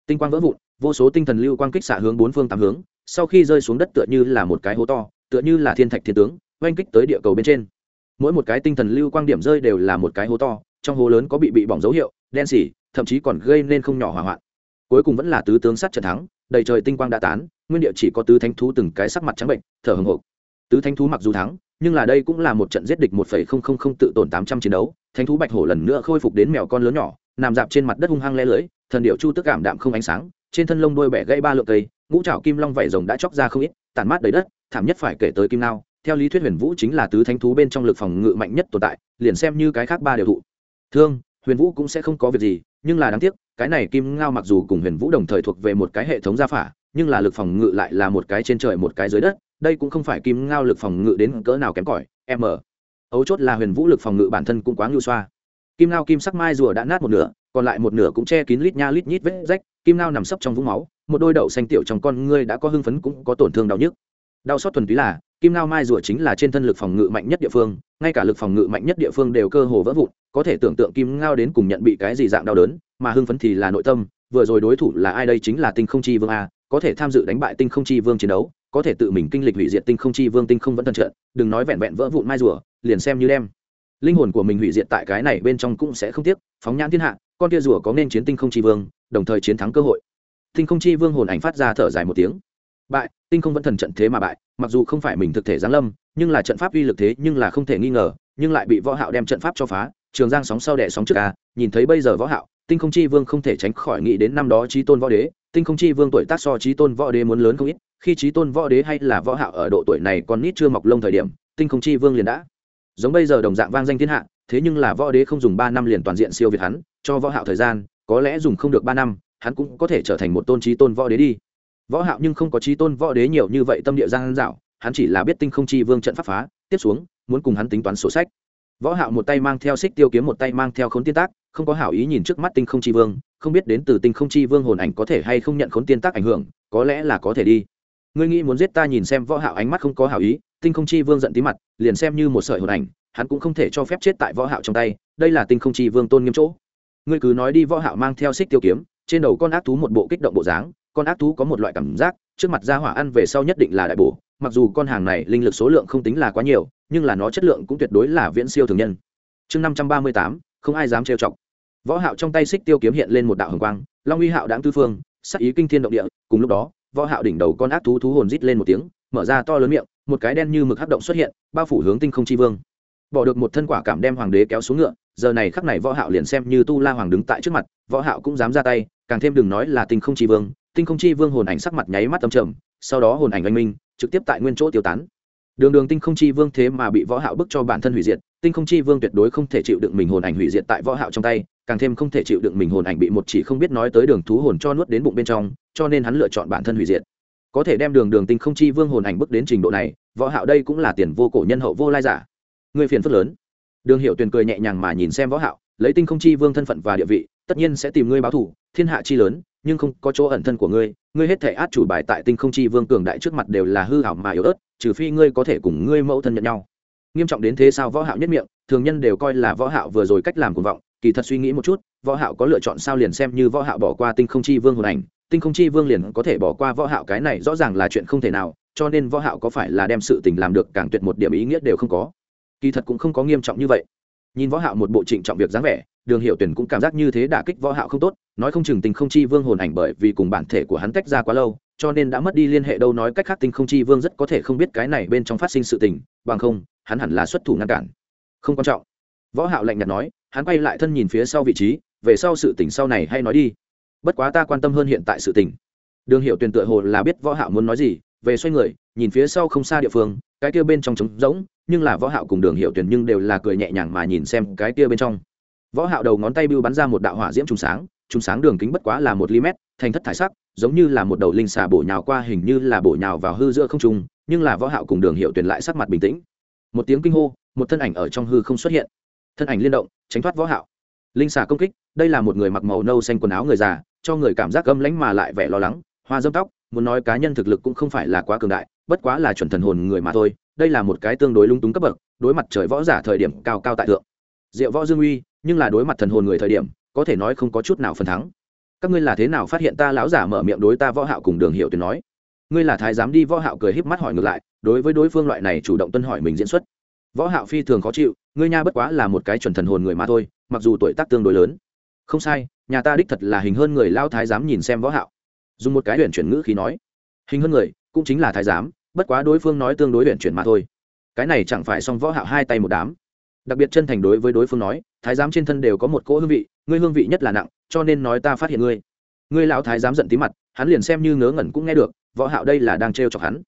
Tinh quang vỡ vụn, vô số tinh thần lưu quang kích xạ hướng bốn phương tám hướng, sau khi rơi xuống đất tựa như là một cái hố to, tựa như là thiên thạch thiên tướng, oanh kích tới địa cầu bên trên. Mỗi một cái tinh thần lưu quang điểm rơi đều là một cái hố to, trong hố lớn có bị bị bỏng dấu hiệu, đen xỉ, thậm chí còn gây nên không nhỏ hỏa hoạn. Cuối cùng vẫn là tứ tướng sát trận thắng đầy trời tinh quang đã tán, nguyên địa chỉ có tứ thánh thú từng cái sắc mặt trắng bệnh, thở hồng hộc. Tứ thánh thú mặc dù thắng, nhưng là đây cũng là một trận giết địch một phẩy không không không tự tổn tám trăm chiến đấu. Thánh thú bạch hổ lần nữa khôi phục đến mèo con lớn nhỏ, nằm dạp trên mặt đất hung hăng le lưới thần điệu chu tức cảm đạm không ánh sáng, trên thân lông đôi bẻ gãy ba lượng cây, ngũ trảo kim long vảy rồng đã chóc ra không ít, tản mát đầy đất, thảm nhất phải kể tới kim lao theo lý thuyết huyền vũ chính là tứ thánh thú bên trong lực phòng ngự mạnh nhất tồn tại, liền xem như cái khác ba đều thụ. Thương, huyền vũ cũng sẽ không có việc gì, nhưng là đáng tiếc cái này kim ngao mặc dù cùng huyền vũ đồng thời thuộc về một cái hệ thống gia phả, nhưng là lực phòng ngự lại là một cái trên trời một cái dưới đất, đây cũng không phải kim ngao lực phòng ngự đến cỡ nào kém cỏi m ấu chốt là huyền vũ lực phòng ngự bản thân cũng quá ngưu xoa. Kim ngao kim sắc mai rùa đã nát một nửa, còn lại một nửa cũng che kín lít nha lít nhít vết rách, kim ngao nằm sấp trong vũng máu, một đôi đậu xanh tiểu trong con ngươi đã có hưng phấn cũng có tổn thương đau nhức. Đau xót thuần túy là, kim ngao mai rùa chính là trên thân lực phòng ngự mạnh nhất địa phương, ngay cả lực phòng ngự mạnh nhất địa phương đều cơ hồ vỡ vụn, có thể tưởng tượng kim ngao đến cùng nhận bị cái gì dạng đau đớn mà hưng phấn thì là nội tâm, vừa rồi đối thủ là ai đây chính là tinh không chi vương a, có thể tham dự đánh bại tinh không chi vương chiến đấu, có thể tự mình kinh lịch hủy diệt tinh không chi vương tinh không vẫn thần trận, đừng nói vẹn vẹn vỡ vụn mai rùa, liền xem như đem. Linh hồn của mình hủy diệt tại cái này bên trong cũng sẽ không tiếc, phóng nhãn thiên hạ, con tia rùa có nên chiến tinh không chi vương, đồng thời chiến thắng cơ hội. Tinh không chi vương hồn ảnh phát ra thở dài một tiếng. Bại, tinh không vẫn thần trận thế mà bại, mặc dù không phải mình thực thể giáng lâm, nhưng là trận pháp uy lực thế nhưng là không thể nghi ngờ, nhưng lại bị võ hạo đem trận pháp cho phá. Trường giang sóng sau đẻ sóng trước a, nhìn thấy bây giờ võ hạo tinh không chi vương không thể tránh khỏi nghĩ đến năm đó trí tôn võ đế. Tinh không chi vương tuổi tác so trí tôn võ đế muốn lớn không ít. Khi trí tôn võ đế hay là võ hạo ở độ tuổi này còn nít chưa mọc lông thời điểm, tinh không chi vương liền đã giống bây giờ đồng dạng vang danh thiên hạ, thế nhưng là võ đế không dùng ba năm liền toàn diện siêu việt hắn, cho võ hạo thời gian, có lẽ dùng không được ba năm, hắn cũng có thể trở thành một tôn trí tôn võ đế đi. Võ hạo nhưng không có trí tôn võ đế nhiều như vậy tâm địa giang dạo, hắn chỉ là biết tinh không chi vương trận pháp phá, tiếp xuống, muốn cùng hắn tính toán sổ sách. Võ hạo một tay mang theo xích tiêu kiếm một tay mang theo khốn tiên tác không có hảo ý nhìn trước mắt tinh không chi vương, không biết đến từ tinh không chi vương hồn ảnh có thể hay không nhận khốn tiên tác ảnh hưởng, có lẽ là có thể đi. Ngươi nghĩ muốn giết ta nhìn xem võ hạo ánh mắt không có hảo ý, tinh không chi vương giận tí mặt, liền xem như một sợi hồn ảnh, hắn cũng không thể cho phép chết tại võ hạo trong tay, đây là tinh không chi vương tôn nghiêm chỗ. Ngươi cứ nói đi võ hạo mang theo xích tiêu kiếm, trên đầu con ác thú một bộ kích động bộ dáng, con ác thú có một loại cảm giác, trước mặt ra hỏa ăn về sau nhất định là đại bổ, mặc dù con hàng này linh lực số lượng không tính là quá nhiều, nhưng là nó chất lượng cũng tuyệt đối là viễn siêu thường nhân. Chương 538 không ai dám trêu chọc. Võ hạo trong tay xích tiêu kiếm hiện lên một đạo hồng quang, long uy hạo đãng tư phương sắc ý kinh thiên động địa, cùng lúc đó, võ hạo đỉnh đầu con ác thú thú hồn rít lên một tiếng, mở ra to lớn miệng, một cái đen như mực hấp động xuất hiện, bao phủ hướng tinh không chi vương. Bỏ được một thân quả cảm đem hoàng đế kéo xuống ngựa, giờ này khắc này võ hạo liền xem như tu la hoàng đứng tại trước mặt, võ hạo cũng dám ra tay, càng thêm đừng nói là tinh không chi vương. Tinh không chi vương hồn ảnh sắc mặt nháy mắt âm trầm, sau đó hồn ảnh anh minh, trực tiếp tại nguyên chỗ tiêu tán. Đường đường tinh không chi vương thế mà bị võ hạo bức cho bản thân hủy diệt tinh không chi vương tuyệt đối không thể chịu đựng mình hồn ảnh hủy diệt tại võ hạo trong tay, càng thêm không thể chịu đựng mình hồn ảnh bị một chỉ không biết nói tới đường thú hồn cho nuốt đến bụng bên trong, cho nên hắn lựa chọn bản thân hủy diệt. Có thể đem đường đường tinh không chi vương hồn ảnh bước đến trình độ này, võ hạo đây cũng là tiền vô cổ nhân hậu vô lai giả. Người phiền phức lớn. Đường hiệu tuyền cười nhẹ nhàng mà nhìn xem võ hạo, lấy tinh không chi vương thân phận và địa vị, tất nhiên sẽ tìm ngươi báo thù, thiên hạ chi lớn, nhưng không có chỗ ẩn thân của ngươi ngươi hết thể át chủ bài tại tinh không chi vương cường đại trước mặt đều là hư hảo mà yếu ớt, trừ phi ngươi có thể cùng ngươi mẫu thân nhận nhau nghiêm trọng đến thế sao võ hạo nhất miệng, thường nhân đều coi là võ hạo vừa rồi cách làm cuồng vọng, kỳ thật suy nghĩ một chút, võ hạo có lựa chọn sao liền xem như võ hạo bỏ qua tinh không chi vương hồn ảnh, tinh không chi vương liền có thể bỏ qua võ hạo cái này rõ ràng là chuyện không thể nào, cho nên võ hạo có phải là đem sự tình làm được càng tuyệt một điểm ý nghĩa đều không có. Kỳ thật cũng không có nghiêm trọng như vậy. Nhìn võ hạo một bộ trịnh trọng việc dáng vẻ, đường hiệu tuyển cũng cảm giác như thế đả kích võ hạo không tốt, nói không chừng tình không chi vương hồn ảnh bởi vì cùng bản thể của hắn tách ra quá lâu, cho nên đã mất đi liên hệ đâu nói cách khác tinh không chi vương rất có thể không biết cái này bên trong phát sinh sự tình, bằng không hắn hẳn là xuất thủ ngăn cản. Không quan trọng. Võ hạo lạnh nhạt nói, hắn quay lại thân nhìn phía sau vị trí, về sau sự tình sau này hay nói đi. Bất quá ta quan tâm hơn hiện tại sự tình. Đường hiệu tuyển tựa hồ là biết võ hạo muốn nói gì, về xoay người, nhìn phía sau không xa địa phương, cái kia bên trong trống rỗng, nhưng là võ hạo cùng đường hiệu tuyển nhưng đều là cười nhẹ nhàng mà nhìn xem cái kia bên trong. Võ hạo đầu ngón tay bưu bắn ra một đạo hỏa diễm trùng sáng trùng sáng đường kính bất quá là một ly mét, thành thất thải sắc, giống như là một đầu linh xà bổ nhào qua hình như là bổ nhào vào hư giữa không trung, nhưng là võ hạo cùng đường hiệu tuyển lại sắc mặt bình tĩnh một tiếng kinh hô, một thân ảnh ở trong hư không xuất hiện. Thân ảnh liên động, tránh thoát võ hạo. Linh xà công kích, đây là một người mặc màu nâu xanh quần áo người già, cho người cảm giác âm lãnh mà lại vẻ lo lắng, hoa dâm tóc, muốn nói cá nhân thực lực cũng không phải là quá cường đại, bất quá là chuẩn thần hồn người mà thôi, đây là một cái tương đối lung túng cấp bậc, đối mặt trời võ giả thời điểm cao cao tại thượng. Diệu võ dương uy, nhưng là đối mặt thần hồn người thời điểm, có thể nói không có chút nào phần thắng. Các ngươi là thế nào phát hiện ta lão giả mở miệng đối ta võ hạo cùng đường hiệu tuyệt nói? Ngươi là thái giám đi võ hạo cười híp mắt hỏi ngược lại đối với đối phương loại này chủ động tuân hỏi mình diễn xuất. Võ hạo phi thường khó chịu, ngươi nha bất quá là một cái chuẩn thần hồn người mà thôi, mặc dù tuổi tác tương đối lớn. Không sai, nhà ta đích thật là hình hơn người lao thái giám nhìn xem võ hạo. Dùng một cái huyền chuyển ngữ khí nói, hình hơn người, cũng chính là thái giám, bất quá đối phương nói tương đối huyền chuyển mà thôi. Cái này chẳng phải xong võ hạo hai tay một đám. Đặc biệt chân thành đối với đối phương nói, thái giám trên thân đều có một cỗ hương vị, ngươi hương vị nhất là nặng, cho nên nói ta phát hiện ngươi. Ngươi lão thái giám giận tí mặt, hắn liền xem như ngớ ngẩn cũng nghe được, võ hạo đây là đang trêu chọc hắn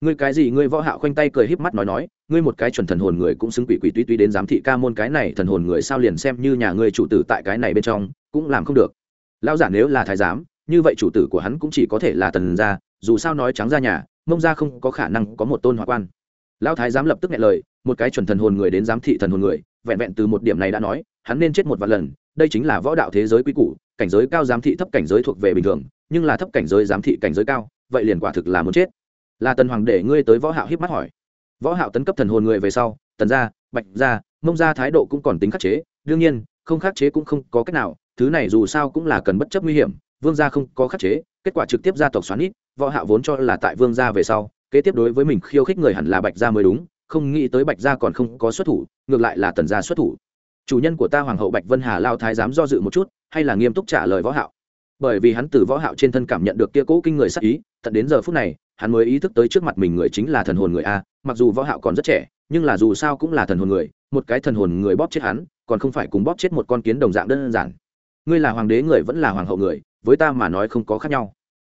ngươi cái gì? Ngươi võ hạo khoanh tay cười híp mắt nói nói, ngươi một cái chuẩn thần hồn người cũng xứng quỷ quỷ túy túy đến giám thị ca môn cái này thần hồn người sao liền xem như nhà ngươi chủ tử tại cái này bên trong, cũng làm không được. Lão giả nếu là thái giám, như vậy chủ tử của hắn cũng chỉ có thể là tần gia, dù sao nói trắng ra nhà, mông gia không có khả năng có một tôn hoa quan. Lão thái giám lập tức nghe lời, một cái chuẩn thần hồn người đến giám thị thần hồn người, vẹn vẹn từ một điểm này đã nói, hắn nên chết một vạn lần, đây chính là võ đạo thế giới quy củ, cảnh giới cao giám thị thấp cảnh giới thuộc về bình thường, nhưng là thấp cảnh giới giám thị cảnh giới cao, vậy liền quả thực là muốn chết là tần hoàng để ngươi tới võ hạo hiếp mắt hỏi. Võ hạo tấn cấp thần hồn người về sau, tần gia, bạch gia, mông gia thái độ cũng còn tính khắc chế. Đương nhiên, không khắc chế cũng không có cách nào, thứ này dù sao cũng là cần bất chấp nguy hiểm, vương gia không có khắc chế, kết quả trực tiếp gia tộc xoắn ít võ hạo vốn cho là tại vương gia về sau, kế tiếp đối với mình khiêu khích người hẳn là bạch gia mới đúng, không nghĩ tới bạch gia còn không có xuất thủ, ngược lại là tần gia xuất thủ. Chủ nhân của ta hoàng hậu bạch vân hà lao thái dám do dự một chút, hay là nghiêm túc trả lời võ hạo? Bởi vì hắn từ võ hạo trên thân cảm nhận được kia cố kinh người sắc ý, tận đến giờ phút này hắn mới ý thức tới trước mặt mình người chính là thần hồn người a, mặc dù võ hạo còn rất trẻ, nhưng là dù sao cũng là thần hồn người, một cái thần hồn người bóp chết hắn, còn không phải cùng bóp chết một con kiến đồng dạng đơn giản. Ngươi là hoàng đế người vẫn là hoàng hậu người, với ta mà nói không có khác nhau.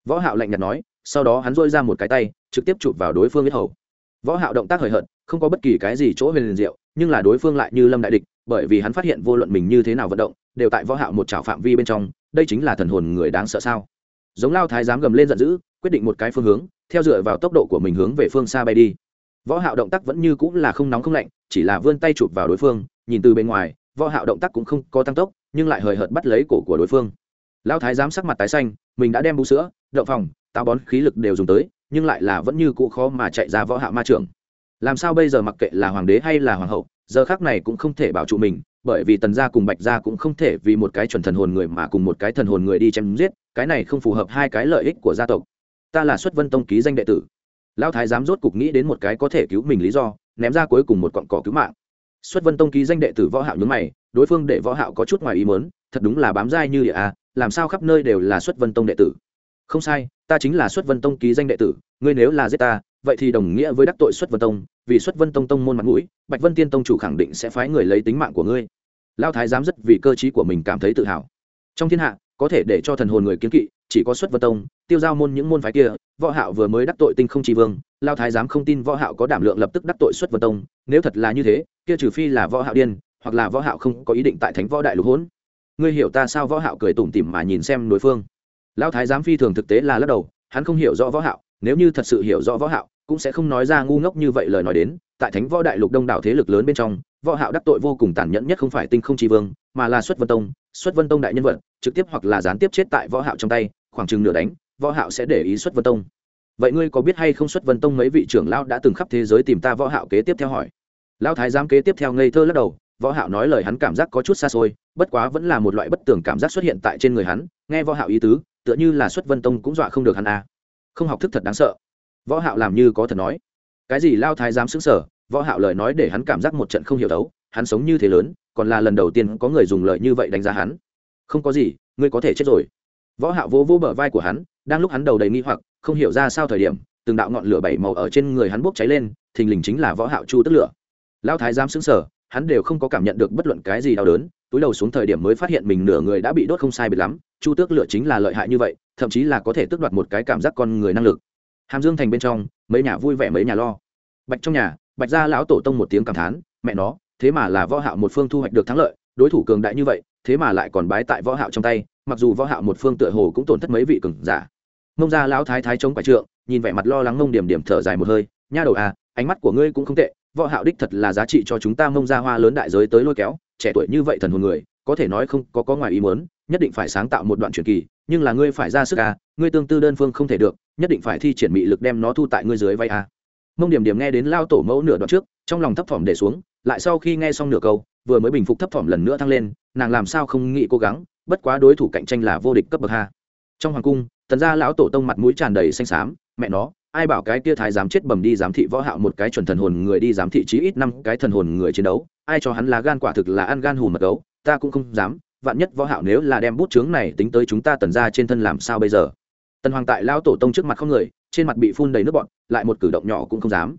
Võ hạo lạnh nhạt nói, sau đó hắn duỗi ra một cái tay, trực tiếp chụp vào đối phương huyết hầu. Võ hạo động tác hời hợt, không có bất kỳ cái gì chỗ huyền diệu, nhưng là đối phương lại như lâm đại địch, bởi vì hắn phát hiện vô luận mình như thế nào vận động, đều tại võ hạo một chảo phạm vi bên trong, đây chính là thần hồn người đáng sợ sao? Giống lao thái dám gầm lên giận dữ quyết định một cái phương hướng, theo dựa vào tốc độ của mình hướng về phương xa bay đi. Võ hạo động tác vẫn như cũng là không nóng không lạnh, chỉ là vươn tay chụp vào đối phương, nhìn từ bên ngoài, võ hạo động tác cũng không có tăng tốc, nhưng lại hời hợt bắt lấy cổ của đối phương. Lao thái giám sắc mặt tái xanh, mình đã đem bú sữa, đậu phòng táo bón khí lực đều dùng tới, nhưng lại là vẫn như cũ khó mà chạy ra võ hạo ma trưởng. Làm sao bây giờ mặc kệ là hoàng đế hay là hoàng hậu, giờ khắc này cũng không thể bảo trụ mình, bởi vì tần gia cùng bạch gia cũng không thể vì một cái chuẩn thần hồn người mà cùng một cái thần hồn người đi chém giết, cái này không phù hợp hai cái lợi ích của gia tộc ta là xuất vân tông ký danh đệ tử. Lão thái giám rốt cục nghĩ đến một cái có thể cứu mình lý do, ném ra cuối cùng một cọn cỏ cứu mạng. Xuất vân tông ký danh đệ tử võ hạo nhướng mày, đối phương để võ hạo có chút ngoài ý muốn, thật đúng là bám dai như địa a làm sao khắp nơi đều là xuất vân tông đệ tử. Không sai, ta chính là xuất vân tông ký danh đệ tử, ngươi nếu là giết ta, vậy thì đồng nghĩa với đắc tội xuất vân tông, vì xuất vân tông tông môn mặt mũi, bạch vân tiên tông chủ khẳng định sẽ phái người lấy tính mạng của ngươi. Lao thái giám rất vì cơ t của mình cảm thấy tự hào. Trong thiên hạ, có thể để cho thần hồn người kiến kỵ chỉ có xuất vân tông, tiêu giao môn những môn phái kia, võ hạo vừa mới đắc tội tinh không tri vương, lao thái giám không tin võ hạo có đảm lượng lập tức đắc tội xuất vân tông, nếu thật là như thế, kia trừ phi là võ hạo điên, hoặc là võ hạo không có ý định tại thánh võ đại lục hỗn. Ngươi hiểu ta sao võ hạo cười tủm tỉm mà nhìn xem đối phương. Lao thái giám phi thường thực tế là lắc đầu, hắn không hiểu rõ võ hạo, nếu như thật sự hiểu rõ võ hạo, cũng sẽ không nói ra ngu ngốc như vậy lời nói đến, tại thánh võ đại lục đông đảo thế lực lớn bên trong, võ hạo đắc tội vô cùng tàn nhẫn nhất không phải tinh không chi vương, mà là xuất vân tông, xuất vân tông đại nhân vật, trực tiếp hoặc là gián tiếp chết tại võ hạo trong tay khoảng chừng nửa đánh, võ hạo sẽ để ý xuất vân tông. Vậy ngươi có biết hay không xuất vân tông mấy vị trưởng lão đã từng khắp thế giới tìm ta võ hạo kế tiếp theo hỏi. Lão thái giám kế tiếp theo ngây thơ lắc đầu, võ hạo nói lời hắn cảm giác có chút xa xôi, bất quá vẫn là một loại bất tưởng cảm giác xuất hiện tại trên người hắn, nghe võ hạo ý tứ, tựa như là xuất vân tông cũng dọa không được hắn à. Không học thức thật đáng sợ. Võ hạo làm như có thật nói. Cái gì lao thái giám sững sờ, võ hạo lời nói để hắn cảm giác một trận không hiểu đấu, hắn sống như thế lớn, còn là lần đầu tiên có người dùng lời như vậy đánh giá hắn. Không có gì, ngươi có thể chết rồi võ hạo vô vô bờ vai của hắn, đang lúc hắn đầu đầy nghi hoặc, không hiểu ra sao thời điểm, từng đạo ngọn lửa bảy màu ở trên người hắn bốc cháy lên, thình lình chính là võ hạo chu tức lửa. Lão thái giám sững sờ, hắn đều không có cảm nhận được bất luận cái gì đau đớn, túi đầu xuống thời điểm mới phát hiện mình nửa người đã bị đốt không sai biệt lắm, chu tước lửa chính là lợi hại như vậy, thậm chí là có thể tước đoạt một cái cảm giác con người năng lực. Hàm dương thành bên trong, mấy nhà vui vẻ mấy nhà lo. Bạch trong nhà, bạch gia lão tổ tông một tiếng cảm thán, mẹ nó, thế mà là võ hạo một phương thu hoạch được thắng lợi, đối thủ cường đại như vậy, thế mà lại còn bái tại võ hạo trong tay mặc dù võ hạo một phương tựa hồ cũng tổn thất mấy vị cường giả. Mông gia lão thái thái chống quả trượng, nhìn vẻ mặt lo lắng mông điểm điểm thở dài một hơi, nha đầu à ánh mắt của ngươi cũng không tệ, võ hạo đích thật là giá trị cho chúng ta mông gia hoa lớn đại giới tới lôi kéo, trẻ tuổi như vậy thần hồn người, có thể nói không có có ngoài ý muốn, nhất định phải sáng tạo một đoạn truyền kỳ, nhưng là ngươi phải ra sức à ngươi tương tư đơn phương không thể được, nhất định phải thi triển mị lực đem nó thu tại ngươi dưới vai à. Mông điểm điểm nghe đến lao tổ mẫu nửa đoạn trước, trong lòng thấp thỏm để xuống, lại sau khi nghe xong nửa câu, vừa mới bình phục thấp thỏm lần nữa thăng lên, nàng làm sao không nghĩ cố gắng bất quá đối thủ cạnh tranh là vô địch cấp bậc ha. Trong hoàng cung, tần gia lão tổ tông mặt mũi tràn đầy xanh xám, mẹ nó, ai bảo cái kia thái giám chết bầm đi giám thị võ hạo một cái chuẩn thần hồn người đi giám thị chí ít năm cái thần hồn người chiến đấu, ai cho hắn là gan quả thực là ăn gan hùn mật gấu, ta cũng không dám, vạn nhất võ hạo nếu là đem bút chướng này tính tới chúng ta tần gia trên thân làm sao bây giờ? Tần hoàng tại lão tổ tông trước mặt không người, trên mặt bị phun đầy nước bọt, lại một cử động nhỏ cũng không dám.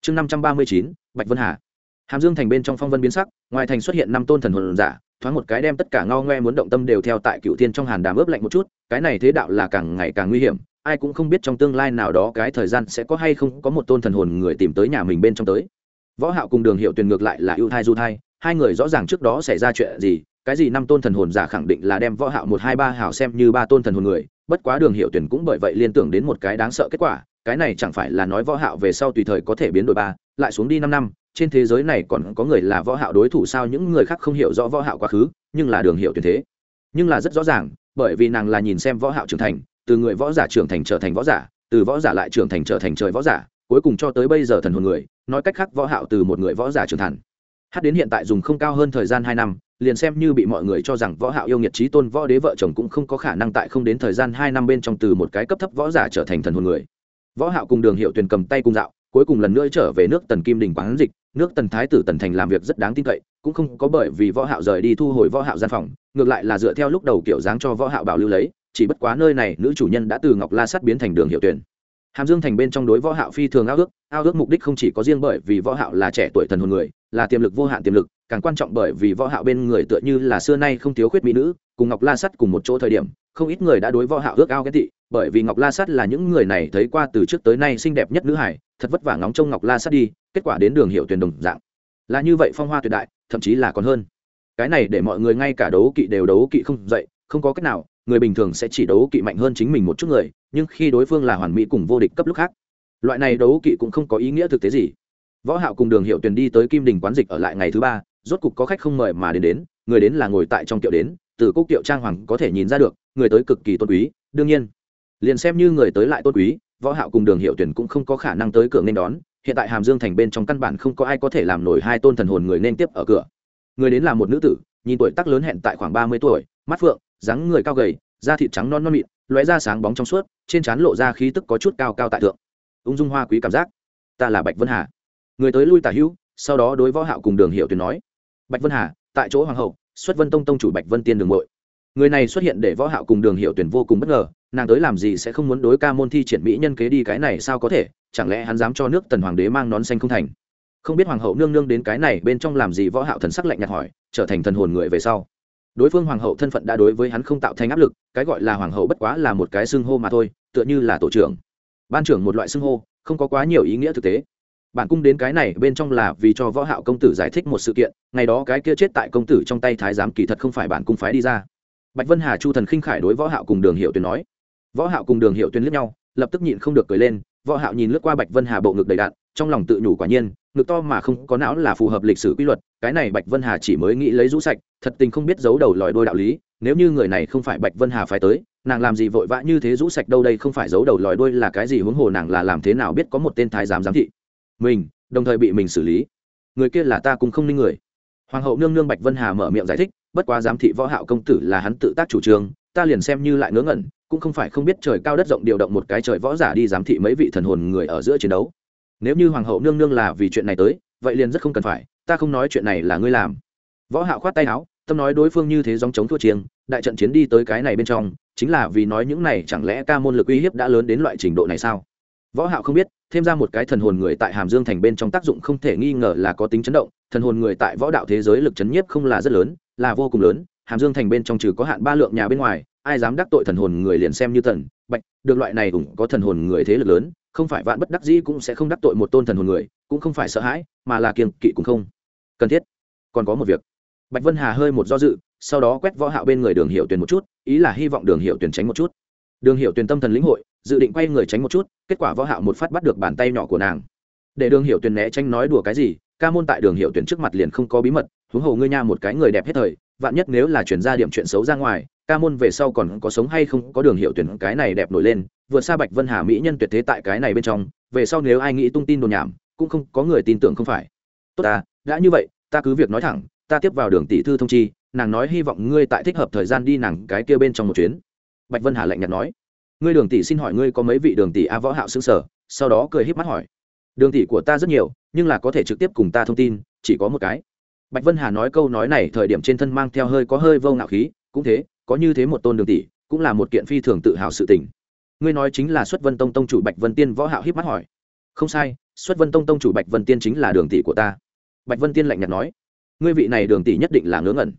Chương năm trăm ba mươi chín, bạch vân hà. Hàm dương thành bên trong phong vân biến sắc, ngoài thành xuất hiện năm tôn thần hồn giả thoáng một cái đem tất cả ngao ngoe muốn động tâm đều theo tại cựu thiên trong hàn đàm ướp lạnh một chút, cái này thế đạo là càng ngày càng nguy hiểm, ai cũng không biết trong tương lai nào đó cái thời gian sẽ có hay không có một tôn thần hồn người tìm tới nhà mình bên trong tới. Võ hạo cùng đường hiệu tuyền ngược lại là ưu thai du thai, hai người rõ ràng trước đó xảy ra chuyện gì, cái gì năm tôn thần hồn giả khẳng định là đem võ hạo một hai ba hảo xem như ba tôn thần hồn người, bất quá đường hiệu tuyển cũng bởi vậy liên tưởng đến một cái đáng sợ kết quả, cái này chẳng phải là nói võ hạo về sau tùy thời có thể biến đổi ba, lại xuống đi năm năm trên thế giới này còn có người là võ hạo đối thủ sao những người khác không hiểu rõ võ hạo quá khứ, nhưng là đường hiệu tuyệt thế. Nhưng là rất rõ ràng, bởi vì nàng là nhìn xem võ hạo trưởng thành, từ người võ giả trưởng thành trở thành võ giả, từ võ giả lại trưởng thành trở thành trời võ giả, cuối cùng cho tới bây giờ thần hồn người, nói cách khác võ hạo từ một người võ giả trưởng thành. Hát đến hiện tại dùng không cao hơn thời gian hai năm, liền xem như bị mọi người cho rằng võ hạo yêu nghiệt trí tôn võ đế vợ chồng cũng không có khả năng tại không đến thời gian hai năm bên trong từ một cái cấp thấp võ giả trở thành thần hồn người. Võ hạo cùng đường hiệu tuyền cầm tay cùng dạo cuối cùng lần nữa trở về nước tần kim đình quán dịch, nước tần thái tử tần thành làm việc rất đáng tin cậy, cũng không có bởi vì võ hạo rời đi thu hồi võ hạo gian phòng, ngược lại là dựa theo lúc đầu kiểu dáng cho võ hạo bảo lưu lấy, chỉ bất quá nơi này nữ chủ nhân đã từ ngọc la sắt biến thành đường hiệu tuyển hàm dương thành bên trong đối võ hạo phi thường ao ước ao ước mục đích không chỉ có riêng bởi vì võ hạo là trẻ tuổi thần hồn người, là tiềm lực vô hạn tiềm lực, càng quan trọng bởi vì võ hạo bên người tựa như là xưa nay không thiếu khuyết mỹ nữ, cùng ngọc la sắt cùng một chỗ thời điểm, không ít người đã đối võ hạo ước ao cái thị bởi vì ngọc la sát là những người này thấy qua từ trước tới nay xinh đẹp nhất nữ hải, thật vất vả ngóng trông ngọc la sát đi, kết quả đến đường hiệu tuyển đồng dạng. Là như vậy phong hoa tuyệt đại, thậm chí là còn hơn. Cái này để mọi người ngay cả đấu kỵ đều đấu kỵ không dậy, không có cách nào, người bình thường sẽ chỉ đấu kỵ mạnh hơn chính mình một chút người, nhưng khi đối phương là hoàn mỹ cùng vô địch cấp lúc khác, loại này đấu kỵ cũng không có ý nghĩa thực tế gì. Võ hạo cùng đường hiệu tuyển đi tới kim đình quán dịch ở lại ngày thứ ba, rốt cục có khách không mời mà đến đến, người đến là ngồi tại trong tiệu đến, từ cốc tiệu trang hoàng có thể nhìn ra được, người tới cực kỳ tôn quý, đương nhiên liền xem như người tới lại tôn quý, võ hạo cùng đường hiệu tuyển cũng không có khả năng tới cửa nên đón. Hiện tại hàm dương thành bên trong căn bản không có ai có thể làm nổi hai tôn thần hồn người nên tiếp ở cửa. Người đến là một nữ tử, nhìn tuổi tác lớn hẹn tại khoảng ba mươi tuổi, mắt phượng, dáng người cao gầy, da thịt trắng non non mịn, lóe ra sáng bóng trong suốt, trên trán lộ ra khí tức có chút cao cao tại thượng. Ung dung hoa quý cảm giác. Ta là bạch vân hà. Người tới lui tả hữu, sau đó đối võ hạo cùng đường hiệu tuyển nói. Bạch vân hà, tại chỗ hoàng hậu, xuất vân tông tông chủ bạch vân tiên đường muội. Người này xuất hiện để võ hạo cùng đường hiệu tuyển vô cùng bất ngờ nàng tới làm gì sẽ không muốn đối ca môn thi triển mỹ nhân kế đi cái này sao có thể, chẳng lẽ hắn dám cho nước tần hoàng đế mang nón xanh không thành? Không biết hoàng hậu nương nương đến cái này bên trong làm gì võ hạo thần sắc lạnh nhạt hỏi, trở thành thần hồn người về sau. Đối phương hoàng hậu thân phận đã đối với hắn không tạo thành áp lực, cái gọi là hoàng hậu bất quá là một cái xưng hô mà thôi, tựa như là tổ trưởng. Ban trưởng một loại xưng hô, không có quá nhiều ý nghĩa thực tế. Bản cung đến cái này bên trong là vì cho võ hạo công tử giải thích một sự kiện, ngày đó cái kia chết tại công tử trong tay thái giám kỳ thật không phải bản cung phái đi ra. Bạch vân hà chu thần khinh khải đối võ hạo cùng đường hiệu tuyệt nói võ hạo cùng đường hiệu tuyên liếc nhau, lập tức nhịn không được cười lên, võ hạo nhìn lướt qua bạch vân hà bộ ngực đầy đạn, trong lòng tự nhủ quả nhiên, ngực to mà không có não là phù hợp lịch sử quy luật, cái này bạch vân hà chỉ mới nghĩ lấy rũ sạch, thật tình không biết giấu đầu lòi đôi đạo lý, nếu như người này không phải bạch vân hà phải tới, nàng làm gì vội vã như thế rũ sạch đâu đây không phải giấu đầu lòi đôi là cái gì huống hồ nàng là làm thế nào biết có một tên thái giám giám thị. Mình, đồng thời bị mình xử lý. Người kia là ta cũng không ninh người. Hoàng hậu nương nương bạch vân hà mở miệng giải thích, bất quá giám thị võ hạo công tử là hắn tự tác chủ trương, ta liền xem như lại ngớ ngẩn cũng không phải không biết trời cao đất rộng điều động một cái trời võ giả đi giám thị mấy vị thần hồn người ở giữa chiến đấu. Nếu như hoàng hậu nương nương là vì chuyện này tới, vậy liền rất không cần phải, ta không nói chuyện này là ngươi làm. Võ hạo khoát tay áo, tâm nói đối phương như thế dòng chống thua chiêng, đại trận chiến đi tới cái này bên trong, chính là vì nói những này chẳng lẽ ca môn lực uy hiếp đã lớn đến loại trình độ này sao? Võ hạo không biết, thêm ra một cái thần hồn người tại hàm dương thành bên trong tác dụng không thể nghi ngờ là có tính chấn động, thần hồn người tại võ đạo thế giới lực chấn nhiếp không là rất lớn, là vô cùng lớn, hàm dương thành bên trong trừ có hạn ba lượng nhà bên ngoài ai dám đắc tội thần hồn người liền xem như thần, bạch, được loại này cũng có thần hồn người thế lực lớn, không phải vạn bất đắc dĩ cũng sẽ không đắc tội một tôn thần hồn người, cũng không phải sợ hãi, mà là kiềng kỵ cũng không cần thiết. Còn có một việc. Bạch vân hà hơi một do dự, sau đó quét võ hạo bên người đường hiệu tuyển một chút, ý là hy vọng đường hiệu tuyển tránh một chút. Đường hiệu tuyển tâm thần lĩnh hội, dự định quay người tránh một chút, kết quả võ hạo một phát bắt được bàn tay nhỏ của nàng. Để đường hiệu tuyển né tránh nói đùa cái gì, ca môn tại đường hiệu tuyển trước mặt liền không có bí mật, huống hồ ngươi nha một cái người đẹp hết thời, vạn nhất nếu là chuyển ra điểm chuyện xấu ra ngoài ca môn về sau còn có sống hay không, có đường hiệu tuyển cái này đẹp nổi lên, vượt xa bạch vân hà mỹ nhân tuyệt thế tại cái này bên trong, về sau nếu ai nghĩ tung tin đồn nhảm, cũng không có người tin tưởng không phải. Tốt ta, đã như vậy, ta cứ việc nói thẳng, ta tiếp vào đường tỷ thư thông chi, nàng nói hy vọng ngươi tại thích hợp thời gian đi nàng cái kia bên trong một chuyến. Bạch vân hà lạnh nhạt nói. Ngươi đường tỷ xin hỏi ngươi có mấy vị đường tỷ a võ hạo xứng sở, sau đó cười híp mắt hỏi. Đường tỷ của ta rất nhiều, nhưng là có thể trực tiếp cùng ta thông tin, chỉ có một cái. Bạch vân hà nói câu nói này thời điểm trên thân mang theo hơi có hơi vô ngạo khí cũng thế, có như thế một tôn đường tỷ, cũng là một kiện phi thường tự hào sự tình. Ngươi nói chính là xuất vân tông tông chủ bạch vân tiên võ hạo hiếp mắt hỏi. Không sai, xuất vân tông tông chủ bạch vân tiên chính là đường tỷ của ta. Bạch vân tiên lạnh nhạt nói. Ngươi vị này đường tỷ nhất định là ngớ ngẩn.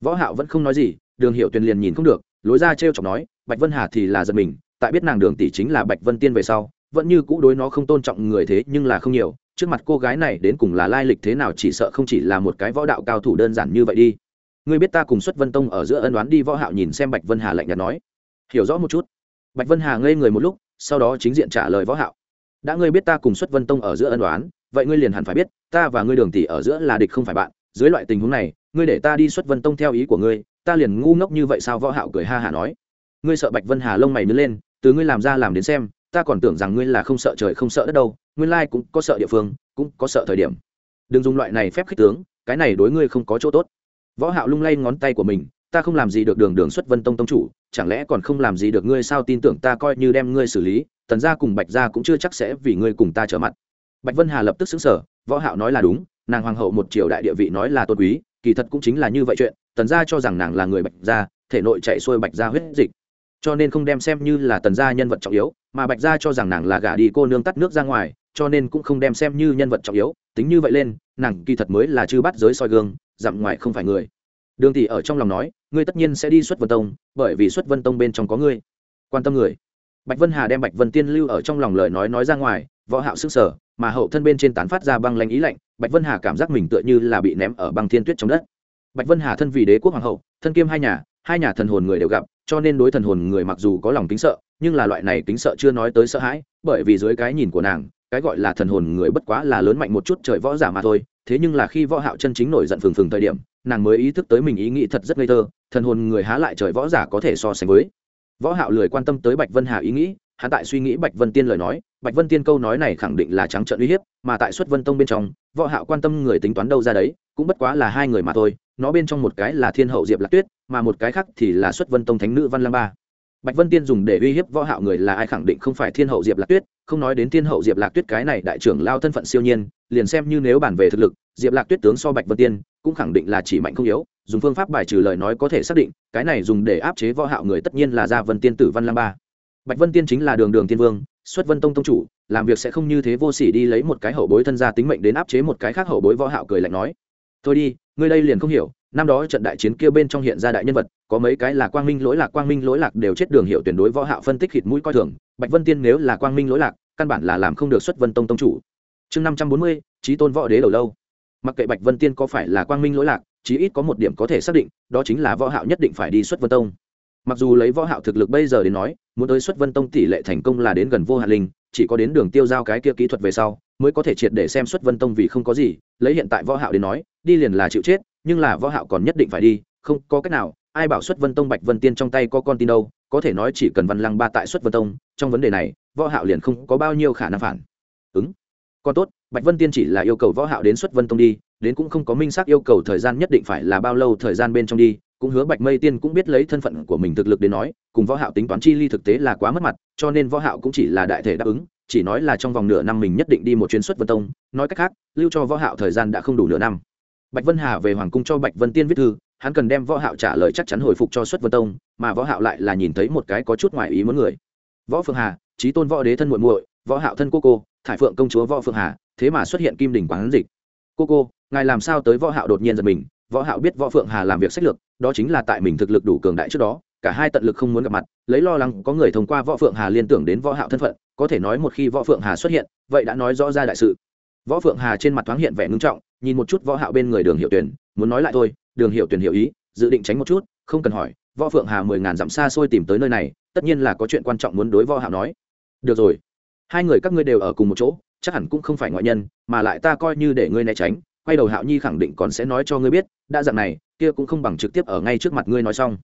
Võ hạo vẫn không nói gì, đường hiệu tuyền liền nhìn không được, lối ra treo chọc nói, bạch vân hà thì là giật mình, tại biết nàng đường tỷ chính là bạch vân tiên về sau, vẫn như cũ đối nó không tôn trọng người thế nhưng là không nhiều, trước mặt cô gái này đến cùng là lai lịch thế nào chỉ sợ không chỉ là một cái võ đạo cao thủ đơn giản như vậy đi ngươi biết ta cùng xuất vân tông ở giữa ân đoán đi võ hạo nhìn xem bạch vân hà lạnh nhạt nói. Hiểu rõ một chút. Bạch vân hà ngây người một lúc, sau đó chính diện trả lời võ hạo. Đã ngươi biết ta cùng xuất vân tông ở giữa ân đoán vậy ngươi liền hẳn phải biết, ta và ngươi đường tỷ ở giữa là địch không phải bạn. Dưới loại tình huống này, ngươi để ta đi xuất vân tông theo ý của ngươi, ta liền ngu ngốc như vậy sao võ hạo cười ha hà nói. Ngươi sợ bạch vân hà lông mày nứt lên, từ ngươi làm ra làm đến xem, ta còn tưởng rằng ngươi là không sợ trời không sợ đất đâu nguyên lai cũng có sợ địa phương, cũng có sợ thời điểm. Đừng dùng loại này phép khích tướng, cái này đối ngươi không có chỗ tốt võ hạo lung lay ngón tay của mình, ta không làm gì được đường đường xuất vân tông tông chủ, chẳng lẽ còn không làm gì được ngươi sao tin tưởng ta coi như đem ngươi xử lý, tần gia cùng bạch gia cũng chưa chắc sẽ vì ngươi cùng ta trở mặt. Bạch vân hà lập tức xứng sở võ hạo nói là đúng, nàng hoàng hậu một triều đại địa vị nói là tôn quý, kỳ thật cũng chính là như vậy chuyện, tần gia cho rằng nàng là người bạch gia, thể nội chạy xuôi bạch gia huyết dịch. Cho nên không đem xem như là tần gia nhân vật trọng yếu, mà bạch gia cho rằng nàng là gả đi cô nương tắt nước ra ngoài, cho nên cũng không đem xem như nhân vật trọng yếu. Tính như vậy lên, nàng kỳ thật mới là chư bắt giới soi gương dặm ngoài không phải người. Đường tỷ ở trong lòng nói, ngươi tất nhiên sẽ đi xuất vân tông, bởi vì xuất vân tông bên trong có ngươi. Quan tâm người. Bạch vân hà đem bạch vân tiên lưu ở trong lòng lời nói nói ra ngoài, võ hạo sức sở, mà hậu thân bên trên tán phát ra băng lãnh ý lạnh, bạch vân hà cảm giác mình tựa như là bị ném ở băng thiên tuyết trong đất. Bạch vân hà thân vì đế quốc hoàng hậu, thân kiêm hai nhà hai nhà thần hồn người đều gặp, cho nên đối thần hồn người mặc dù có lòng kính sợ, nhưng là loại này kính sợ chưa nói tới sợ hãi, bởi vì dưới cái nhìn của nàng, cái gọi là thần hồn người bất quá là lớn mạnh một chút trời võ giả mà thôi thế nhưng là khi võ hạo chân chính nổi giận phừng phừng thời điểm, nàng mới ý thức tới mình ý nghĩ thật rất ngây thơ, thần hồn người há lại trời võ giả có thể so sánh với. Võ hạo lười quan tâm tới bạch vân hà ý nghĩ, hắn tại suy nghĩ bạch vân tiên lời nói, bạch vân tiên câu nói này khẳng định là trắng trợn uy hiếp, mà tại xuất vân tông bên trong, võ hạo quan tâm người tính toán đâu ra đấy, cũng bất quá là hai người mà thôi, nó bên trong một cái là thiên hậu diệp lạc tuyết, mà một cái khác thì là xuất vân tông thánh nữ văn lang ba bạch vân tiên dùng để uy hiếp võ hạo người là ai khẳng định không phải thiên hậu diệp lạc tuyết, không nói đến thiên hậu diệp lạc tuyết cái này đại trưởng lao thân phận siêu nhiên, liền xem như nếu bản về thực lực, diệp lạc tuyết tướng so bạch vân tiên cũng khẳng định là chỉ mạnh không yếu, dùng phương pháp bài trừ lời nói có thể xác định, cái này dùng để áp chế võ hạo người tất nhiên là gia vân tiên tử văn Lăng ba. Bạch vân tiên chính là đường đường tiên vương, xuất vân tông tông chủ, làm việc sẽ không như thế vô sỉ đi lấy một cái hậu bối thân gia tính mệnh đến áp chế một cái khác hậu bối võ hạo cười lạnh nói. Thôi đi ngươi đây liền không hiểu, năm đó trận đại chiến kia bên trong hiện ra đại nhân vật, có mấy cái là quang minh lỗi lạc, quang minh lỗi lạc đều chết đường hiệu tuyển đối võ hạo phân tích khịt mũi coi thường. Bạch vân tiên nếu là quang minh lỗi lạc, căn bản là làm không được xuất vân tông tông chủ. Chương năm trăm bốn mươi, chí tôn võ đế đầu lâu. Mặc kệ bạch vân tiên có phải là quang minh lỗi lạc, chí ít có một điểm có thể xác định, đó chính là võ hạo nhất định phải đi xuất vân tông. Mặc dù lấy võ hạo thực lực bây giờ đến nói, muốn tới xuất vân tông tỷ lệ thành công là đến gần vô hạn linh chỉ có đến đường tiêu giao cái kia kỹ thuật về sau, mới có thể triệt để xem xuất vân tông vì không có gì, lấy hiện tại võ hạo đến nói, đi liền là chịu chết, nhưng là võ hạo còn nhất định phải đi, không có cách nào, ai bảo xuất vân tông bạch vân tiên trong tay có con tin đâu, có thể nói chỉ cần văn lăng ba tại xuất vân tông, trong vấn đề này, võ hạo liền không có bao nhiêu khả năng phản. Ứng. Còn tốt, bạch vân tiên chỉ là yêu cầu võ hạo đến xuất vân tông đi, đến cũng không có minh xác yêu cầu thời gian nhất định phải là bao lâu thời gian bên trong đi cũng hứa bạch mây tiên cũng biết lấy thân phận của mình thực lực đến nói, cùng võ hạo tính toán chi ly thực tế là quá mất mặt, cho nên võ hạo cũng chỉ là đại thể đáp ứng, chỉ nói là trong vòng nửa năm mình nhất định đi một chuyến xuất vân tông, nói cách khác, lưu cho võ hạo thời gian đã không đủ nửa năm. Bạch vân hà về hoàng cung cho bạch vân tiên viết thư, hắn cần đem võ hạo trả lời chắc chắn hồi phục cho xuất vân tông, mà võ hạo lại là nhìn thấy một cái có chút ngoài ý muốn người. Võ phượng hà, chí tôn võ đế thân muội muội, võ hạo thân cô cô, thải phượng công chúa võ phượng hà, thế mà xuất hiện kim đỉnh quán dịch. Cô cô, ngài làm sao tới võ hạo đột nhiên giật mình? Võ hạo biết võ phượng hà làm việc sách lược, đó chính là tại mình thực lực đủ cường đại trước đó, cả hai tận lực không muốn gặp mặt, lấy lo lắng có người thông qua võ phượng hà liên tưởng đến võ hạo thân phận, có thể nói một khi võ phượng hà xuất hiện, vậy đã nói rõ ra đại sự. Võ phượng hà trên mặt thoáng hiện vẻ ngưng trọng, nhìn một chút võ hạo bên người đường hiệu tuyển, muốn nói lại thôi, đường hiệu tuyển hiểu ý, dự định tránh một chút, không cần hỏi, võ phượng hà mười ngàn dặm xa xôi tìm tới nơi này, tất nhiên là có chuyện quan trọng muốn đối võ hạo nói. Được rồi, hai người các ngươi đều ở cùng một chỗ, chắc hẳn cũng không phải ngoại nhân, mà lại ta coi như để ngươi né tránh quay đầu hạo nhi khẳng định còn sẽ nói cho ngươi biết, đã dạng này, kia cũng không bằng trực tiếp ở ngay trước mặt ngươi nói xong.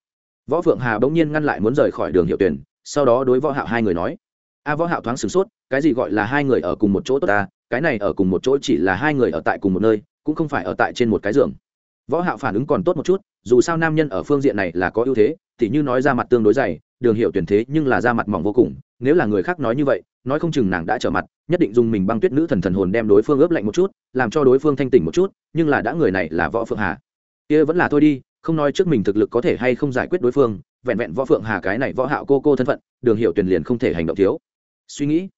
Võ phượng hà bỗng nhiên ngăn lại muốn rời khỏi đường hiệu tuyển, sau đó đối võ hạo hai người nói, a võ hạo thoáng sửng sốt, cái gì gọi là hai người ở cùng một chỗ tốt ta, cái này ở cùng một chỗ chỉ là hai người ở tại cùng một nơi, cũng không phải ở tại trên một cái giường. Võ hạo phản ứng còn tốt một chút, dù sao nam nhân ở phương diện này là có ưu thế thì như nói ra mặt tương đối dày, đường hiệu tuyển thế nhưng là ra mặt mỏng vô cùng, nếu là người khác nói như vậy, nói không chừng nàng đã trở mặt nhất định dùng mình băng tuyết nữ thần thần hồn đem đối phương ướp lạnh một chút, làm cho đối phương thanh tỉnh một chút, nhưng là đã người này là võ phượng hà. Kia vẫn là thôi đi, không nói trước mình thực lực có thể hay không giải quyết đối phương, vẹn vẹn võ phượng hà cái này võ hạo cô cô thân phận, đường hiệu tuyển liền không thể hành động thiếu. Suy nghĩ,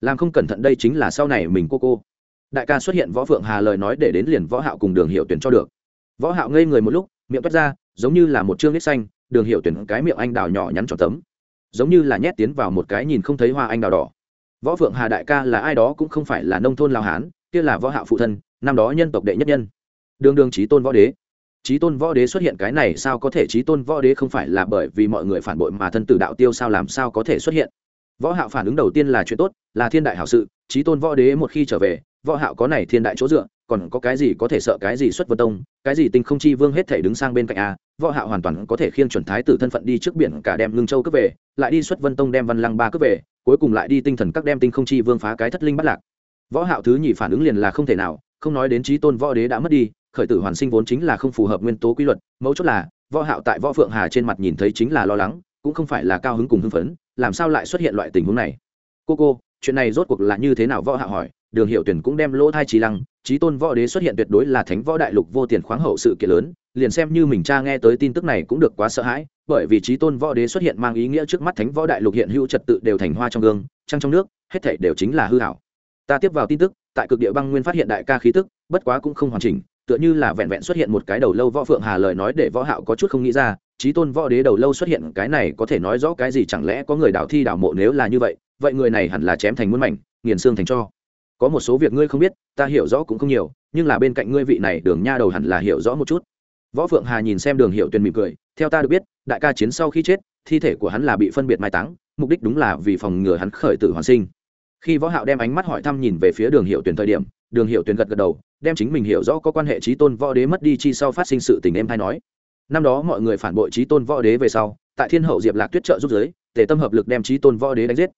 làm không cẩn thận đây chính là sau này mình cô cô. Đại ca xuất hiện võ phượng hà lời nói để đến liền võ hạo cùng đường hiệu tuyển cho được. Võ hạo ngây người một lúc, miệng toát ra, giống như là một trương nít xanh, đường hiệu tuyển cái miệng anh đào nhỏ nhắn tròn tấm, giống như là nhét tiến vào một cái nhìn không thấy hoa anh đào đỏ võ phượng hà đại ca là ai đó cũng không phải là nông thôn lào hán, kia là võ hạo phụ thân, năm đó nhân tộc đệ nhất nhân. Đường đường chí tôn võ đế. Chí tôn võ đế xuất hiện cái này sao có thể chí tôn võ đế không phải là bởi vì mọi người phản bội mà thân tử đạo tiêu sao làm sao có thể xuất hiện? Võ hạo phản ứng đầu tiên là chuyện tốt, là thiên đại hảo sự, chí tôn võ đế một khi trở về, võ hạo có này thiên đại chỗ dựa, còn có cái gì có thể sợ cái gì xuất vân tông, cái gì tinh không chi vương hết thể đứng sang bên cạnh a, võ hạo hoàn toàn có thể khiêng chuẩn thái tử thân phận đi trước biển cả đem ngưng châu cướp về, lại đi xuất vân tông đem văn lăng ba cướp về cuối cùng lại đi tinh thần các đem tinh không chi vương phá cái thất linh bắt lạc. Võ hạo thứ nhị phản ứng liền là không thể nào, không nói đến chí tôn võ đế đã mất đi, khởi tử hoàn sinh vốn chính là không phù hợp nguyên tố quy luật, mấu chốt là, võ hạo tại võ phượng hà trên mặt nhìn thấy chính là lo lắng, cũng không phải là cao hứng cùng hưng phấn, làm sao lại xuất hiện loại tình huống này? Cô cô, chuyện này rốt cuộc là như thế nào? Võ hạo hỏi. Đường hiệu tuyển cũng đem lỗ thai trí lăng trí tôn võ đế xuất hiện tuyệt đối là thánh võ đại lục vô tiền khoáng hậu sự kiện lớn liền xem như mình cha nghe tới tin tức này cũng được quá sợ hãi, bởi vì trí tôn võ đế xuất hiện mang ý nghĩa trước mắt thánh võ đại lục hiện hữu trật tự đều thành hoa trong gương, trăng trong nước, hết thảy đều chính là hư hảo ta tiếp vào tin tức, tại cực địa băng nguyên phát hiện đại ca khí tức, bất quá cũng không hoàn chỉnh, tựa như là vẹn vẹn xuất hiện một cái đầu lâu võ phượng hà lời nói để võ hạo có chút không nghĩ ra, trí tôn võ đế đầu lâu xuất hiện cái này có thể nói rõ cái gì chẳng lẽ có người đảo thi đảo mộ nếu là như vậy vậy người này hẳn là chém thành muôn mảnh, nghiền xương thành cho. Có một số việc ngươi không biết, ta hiểu rõ cũng không nhiều, nhưng là bên cạnh ngươi vị này đường nha đầu hẳn là hiểu rõ một chút võ phượng hà nhìn xem đường hiệu tuyền mỉm cười, theo ta được biết, đại ca chiến sau khi chết, thi thể của hắn là bị phân biệt mai táng, mục đích đúng là vì phòng ngừa hắn khởi tử hoàn sinh. Khi võ hạo đem ánh mắt hỏi thăm nhìn về phía đường hiệu tuyền thời điểm, đường hiệu tuyền gật gật đầu, đem chính mình hiểu rõ có quan hệ trí tôn võ đế mất đi chi sau phát sinh sự tình em hay nói. Năm đó mọi người phản bội trí tôn võ đế về sau, tại thiên hậu diệp lạc tuyết trợ giúp giới để tâm hợp lực đem trí tôn võ đế đánh giết.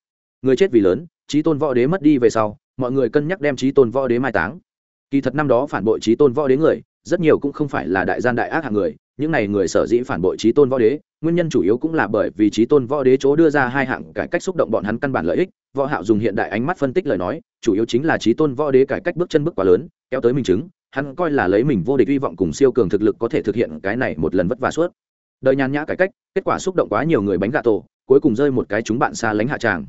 Người chết vì lớn trí tôn võ đế mất đi về sau, mọi người cân nhắc đem trí tôn võ đế mai táng. Kỳ thật năm đó phản bội trí tôn võ đế người rất nhiều cũng không phải là đại gian đại ác hạng người, những này người sở dĩ phản bội trí tôn võ đế, nguyên nhân chủ yếu cũng là bởi vì trí tôn võ đế chỗ đưa ra hai hạng cải cách xúc động bọn hắn căn bản lợi ích, võ hạo dùng hiện đại ánh mắt phân tích lời nói, chủ yếu chính là trí tôn võ đế cải cách bước chân bước quá lớn, kéo tới minh chứng, hắn coi là lấy mình vô địch hy vọng cùng siêu cường thực lực có thể thực hiện cái này một lần vất vả suốt. Đời nhàn nhã cải cách, kết quả xúc động quá nhiều người bánh gạ tổ, cuối cùng rơi một cái chúng bạn xa lánh hạ tràng.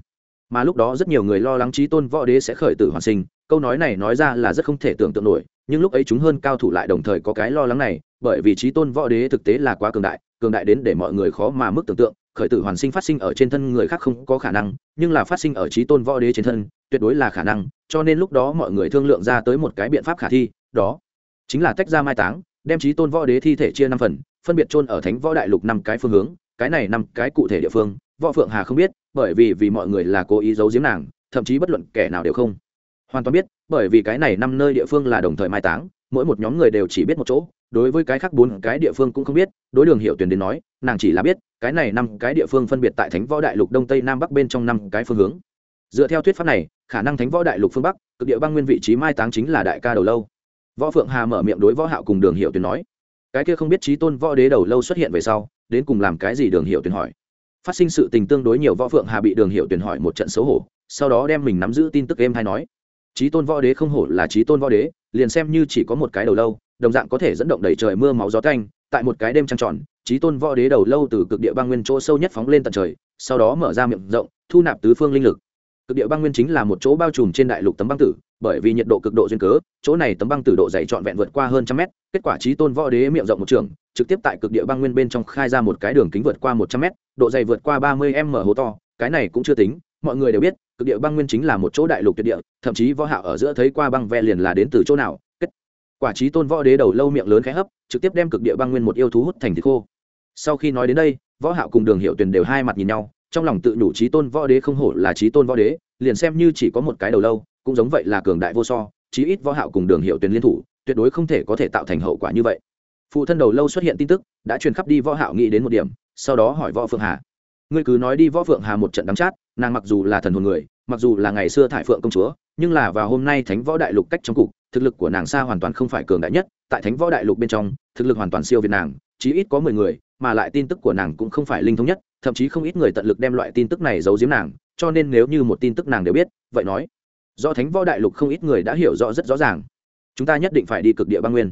Mà lúc đó rất nhiều người lo lắng trí tôn võ đế sẽ khởi tử hoàn sinh, câu nói này nói ra là rất không thể tưởng tượng nổi nhưng lúc ấy chúng hơn cao thủ lại đồng thời có cái lo lắng này, bởi vì trí tôn võ đế thực tế là quá cường đại cường đại đến để mọi người khó mà mức tưởng tượng, khởi tử hoàn sinh phát sinh ở trên thân người khác không có khả năng, nhưng là phát sinh ở trí tôn võ đế trên thân, tuyệt đối là khả năng, cho nên lúc đó mọi người thương lượng ra tới một cái biện pháp khả thi, đó chính là tách ra mai táng, đem trí tôn võ đế thi thể chia năm phần, phân biệt chôn ở thánh võ đại lục năm cái phương hướng, cái này năm cái cụ thể địa phương, võ phượng hà không biết, bởi vì vì mọi người là cố ý giấu giếm nàng, thậm chí bất luận kẻ nào đều không hoàn toàn biết, bởi vì cái này năm nơi địa phương là đồng thời mai táng, mỗi một nhóm người đều chỉ biết một chỗ, đối với cái khác bốn cái địa phương cũng không biết, đối đường hiệu tuyển đến nói, nàng chỉ là biết, cái này năm cái địa phương phân biệt tại thánh võ đại lục đông tây nam bắc bên trong năm cái phương hướng. Dựa theo thuyết pháp này, khả năng thánh võ đại lục phương bắc, cực địa băng nguyên vị trí mai táng chính là đại ca đầu lâu. Võ phượng hà mở miệng đối võ hạo cùng đường hiệu tuyển nói, cái kia không biết trí tôn võ đế đầu lâu xuất hiện về sau, đến cùng làm cái gì? Đường hiệu tuyển hỏi. Phát sinh sự tình tương đối nhiều, võ phượng hà bị đường hiệu tuyển hỏi một trận xấu hổ, sau đó đem mình nắm giữ tin tức em hay nói trí tôn võ đế không hổ là trí tôn võ đế, liền xem như chỉ có một cái đầu lâu, đồng dạng có thể dẫn động đầy trời mưa máu gió canh tại một cái đêm trăng tròn trí tôn võ đế đầu lâu từ cực địa băng nguyên chỗ sâu nhất phóng lên tận trời, sau đó mở ra miệng rộng, thu nạp tứ phương linh lực. Cực địa băng nguyên chính là một chỗ bao trùm trên đại lục tấm băng tử, bởi vì nhiệt độ cực độ duyên cớ, chỗ này tấm băng tử độ dày trọn vẹn vượt qua hơn trăm mét, kết quả trí tôn võ đế miệng rộng một trường, trực tiếp tại cực địa băng nguyên bên trong khai ra một cái đường kính vượt qua một trăm mét, độ dày vượt qua ba mươi m hố to, cái này cũng chưa tính, mọi người đều biết cực địa băng nguyên chính là một chỗ đại lục tuyệt địa, thậm chí võ hạo ở giữa thấy qua băng ve liền là đến từ chỗ nào, kết. Quả trí tôn võ đế đầu lâu miệng lớn khẽ hấp, trực tiếp đem cực địa băng nguyên một yêu thú hút thành thịt khô. Sau khi nói đến đây, võ hạo cùng đường hiệu tuyền đều hai mặt nhìn nhau, trong lòng tự đủ trí tôn võ đế không hổ là trí tôn võ đế, liền xem như chỉ có một cái đầu lâu, cũng giống vậy là cường đại vô so, chí ít võ hạo cùng đường hiệu tuyền liên thủ, tuyệt đối không thể có thể tạo thành hậu quả như vậy. Phụ thân đầu lâu xuất hiện tin tức, đã truyền khắp đi võ hạo nghĩ đến một điểm, sau đó hỏi võ phượng hà ngươi cứ nói đi võ phượng hà một trận đắng chát, nàng mặc dù là thần hồn người, mặc dù là ngày xưa thải phượng công chúa, nhưng là vào hôm nay thánh võ đại lục cách trong cục, thực lực của nàng xa hoàn toàn không phải cường đại nhất, tại thánh võ đại lục bên trong, thực lực hoàn toàn siêu việt nàng, chí ít có mười người, mà lại tin tức của nàng cũng không phải linh thống nhất, thậm chí không ít người tận lực đem loại tin tức này giấu giếm nàng, cho nên nếu như một tin tức nàng đều biết, vậy nói, do thánh võ đại lục không ít người đã hiểu rõ rất rõ ràng. Chúng ta nhất định phải đi cực địa băng nguyên.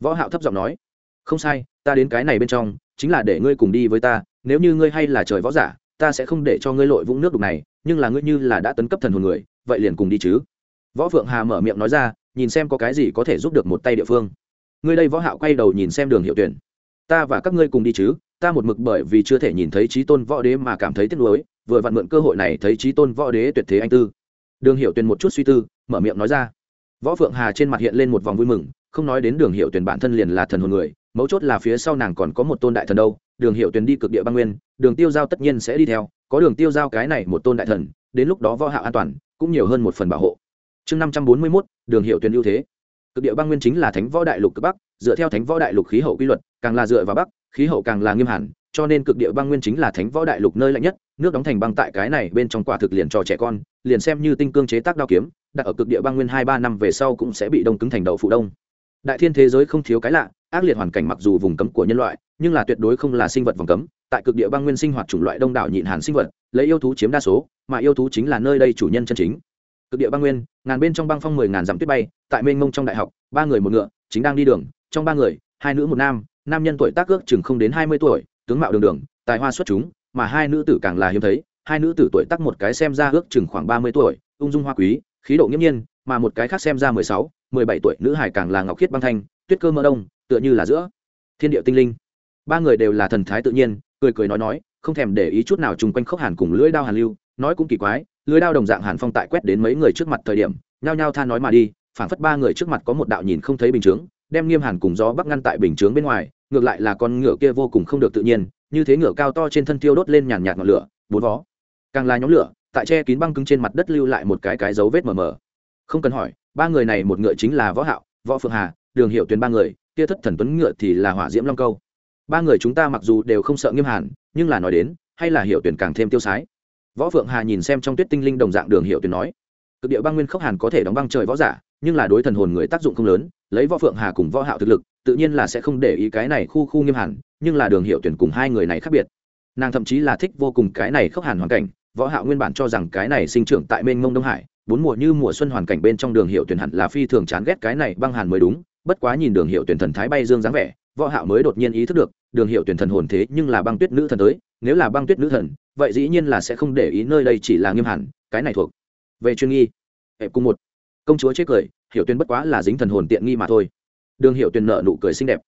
Võ hạo thấp giọng nói, không sai, ta đến cái này bên trong, chính là để ngươi cùng đi với ta nếu như ngươi hay là trời võ giả, ta sẽ không để cho ngươi lội vũng nước đục này, nhưng là ngươi như là đã tấn cấp thần hồn người, vậy liền cùng đi chứ. Võ phượng hà mở miệng nói ra, nhìn xem có cái gì có thể giúp được một tay địa phương. Ngươi đây võ hạo quay đầu nhìn xem đường hiệu tuyển. Ta và các ngươi cùng đi chứ, ta một mực bởi vì chưa thể nhìn thấy trí tôn võ đế mà cảm thấy tiếc nuối, vừa vặn mượn cơ hội này thấy trí tôn võ đế tuyệt thế anh tư. Đường hiệu tuyển một chút suy tư, mở miệng nói ra. Võ phượng hà trên mặt hiện lên một vòng vui mừng không nói đến đường hiệu tuyển bản thân liền là thần hồn người mấu chốt là phía sau nàng còn có một tôn đại thần đâu đường hiệu tuyển đi cực địa băng nguyên đường tiêu giao tất nhiên sẽ đi theo có đường tiêu giao cái này một tôn đại thần đến lúc đó võ hạo an toàn cũng nhiều hơn một phần bảo hộ. Chương năm trăm bốn mươi 541, đường hiệu tuyển ưu thế. Cực địa băng nguyên chính là thánh võ đại lục cực bắc dựa theo thánh võ đại lục khí hậu quy luật càng là dựa vào bắc khí hậu càng là nghiêm hẳn cho nên cực địa băng nguyên chính là thánh võ đại lục nơi lạnh nhất nước đóng thành băng tại cái này bên trong quả thực liền trò trẻ con liền xem như tinh cương chế tác đao kiếm đặt ở cực địa băng nguyên hai ba năm về sau cũng sẽ bị đông cứng thành đậu phụ đông đại thiên thế giới không thiếu cái lạ, ác liệt hoàn cảnh mặc dù vùng cấm của nhân loại, nhưng là tuyệt đối không là sinh vật vòng cấm. Tại cực địa băng nguyên sinh hoạt chủng loại đông đảo nhịn hàn sinh vật, lấy yêu thú chiếm đa số, mà yêu thú chính là nơi đây chủ nhân chân chính. Cực địa băng nguyên, ngàn bên trong băng phong mười ngàn dặm tuyết bay, tại mênh mông trong đại học, ba người một ngựa, chính đang đi đường, trong ba người, hai nữ một nam nam nhân tuổi tác ước chừng không đến hai mươi tuổi, tướng mạo đường đường, tài hoa xuất chúng, mà hai nữ tử càng là hiếm thấy, hai nữ tử tuổi tác một cái xem ra ước chừng khoảng ba mươi tuổi, ung dung hoa quý, khí độ nghiêm nhiên, mà một cái khác xem ra mười sáu mười bảy tuổi, nữ hải càng là ngọc khiết băng thanh, tuyết cơ mơ đông, tựa như là giữa thiên địa tinh linh. Ba người đều là thần thái tự nhiên, cười cười nói nói, không thèm để ý chút nào chung quanh khốc hàn cùng lưỡi đao hàn lưu, nói cũng kỳ quái, lưỡi đao đồng dạng hàn phong tại quét đến mấy người trước mặt thời điểm, nhao nhao than nói mà đi, phảng phất ba người trước mặt có một đạo nhìn không thấy bình chướng, đem nghiêm hàn cùng gió bắc ngăn tại bình chướng bên ngoài, ngược lại là con ngựa kia vô cùng không được tự nhiên, như thế ngựa cao to trên thân tiêu đốt lên nhàn nhạt ngọn lửa, bốn vó. Càng là nhóm lửa, tại che kín băng cứng trên mặt đất lưu lại một cái cái dấu vết mờ mờ. Không cần hỏi ba người này một ngựa chính là võ hạo, võ phượng hà, đường hiệu tuyến ba người, kia thất thần tuấn ngựa thì là hỏa diễm long câu. Ba người chúng ta mặc dù đều không sợ nghiêm hàn, nhưng là nói đến, hay là hiệu tuyển càng thêm tiêu sái. Võ phượng hà nhìn xem trong tuyết tinh linh đồng dạng đường hiệu tuyển nói, cực địa băng nguyên khốc hàn có thể đóng băng trời võ giả, nhưng là đối thần hồn người tác dụng không lớn, lấy võ phượng hà cùng võ hạo thực lực, tự nhiên là sẽ không để ý cái này khu khu nghiêm hàn, nhưng là đường hiệu tuyển cùng hai người này khác biệt. Nàng thậm chí là thích vô cùng cái này khốc hàn hoàn cảnh, võ hạo nguyên bản cho rằng cái này sinh trưởng tại mênh mông đông hải bốn mùa như mùa xuân hoàn cảnh bên trong đường hiệu tuyển hẳn là phi thường chán ghét cái này băng hàn mới đúng bất quá nhìn đường hiệu tuyển thần thái bay dương dáng vẻ võ hạo mới đột nhiên ý thức được đường hiệu tuyển thần hồn thế nhưng là băng tuyết nữ thần tới nếu là băng tuyết nữ thần vậy dĩ nhiên là sẽ không để ý nơi đây chỉ là nghiêm hẳn, cái này thuộc. Về chuyên nghi hệ cung một. Công chúa chế cười hiệu tuyển bất quá là dính thần hồn tiện nghi mà thôi. Đường hiệu tuyển nợ nụ cười xinh đẹp.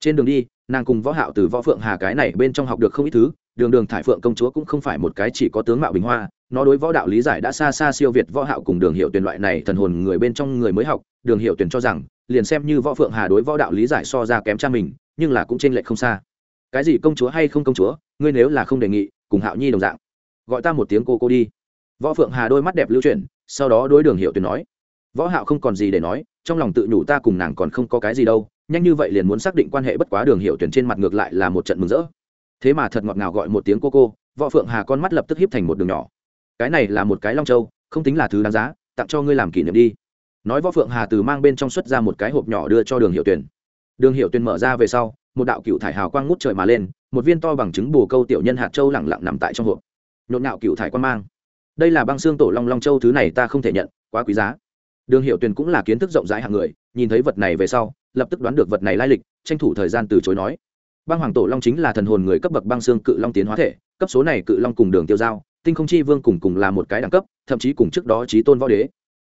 Trên đường đi nàng cùng võ hạo từ võ phượng hà cái này bên trong học được không ít thứ đường đường thải phượng công chúa cũng không phải một cái chỉ có tướng mạo bình hoa nó đối võ đạo lý giải đã xa xa siêu việt võ hạo cùng đường hiệu tuyển loại này thần hồn người bên trong người mới học, đường hiệu tuyển cho rằng, liền xem như võ phượng hà đối võ đạo lý giải so ra kém cha mình, nhưng là cũng trên lệch không xa. Cái gì công chúa hay không công chúa, ngươi nếu là không đề nghị, cùng hạo nhi đồng dạng. Gọi ta một tiếng cô cô đi. Võ phượng hà đôi mắt đẹp lưu chuyển, sau đó đối đường hiệu tuyển nói. Võ hạo không còn gì để nói, trong lòng tự nhủ ta cùng nàng còn không có cái gì đâu, nhanh như vậy liền muốn xác định quan hệ bất quá đường hiệu tuyển trên mặt ngược lại là một trận mừng rỡ. Thế mà thật ngọt ngào gọi một tiếng cô cô, võ phượng hà con mắt lập tức híp thành một đường nhỏ cái này là một cái long châu, không tính là thứ đáng giá, tặng cho ngươi làm kỷ niệm đi. Nói võ phượng hà từ mang bên trong xuất ra một cái hộp nhỏ đưa cho đường hiệu tuyển đường hiệu tuyển mở ra về sau, một đạo cựu thải hào quang ngút trời mà lên, một viên to bằng chứng bù câu tiểu nhân hạt châu lẳng lặng nằm tại trong hộp. Nhộn nhạo cựu thải quan mang. Đây là băng xương tổ long long châu thứ này ta không thể nhận, quá quý giá. Đường hiệu tuyển cũng là kiến thức rộng rãi hạng người, nhìn thấy vật này về sau, lập tức đoán được vật này lai lịch, tranh thủ thời gian từ chối nói. Băng hoàng tổ long chính là thần hồn người cấp bậc băng xương cự long tiến hóa thể, cấp số này cự long cùng đường tiêu giao tinh không chi vương cùng cùng là một cái đẳng cấp, thậm chí cùng trước đó trí tôn võ đế.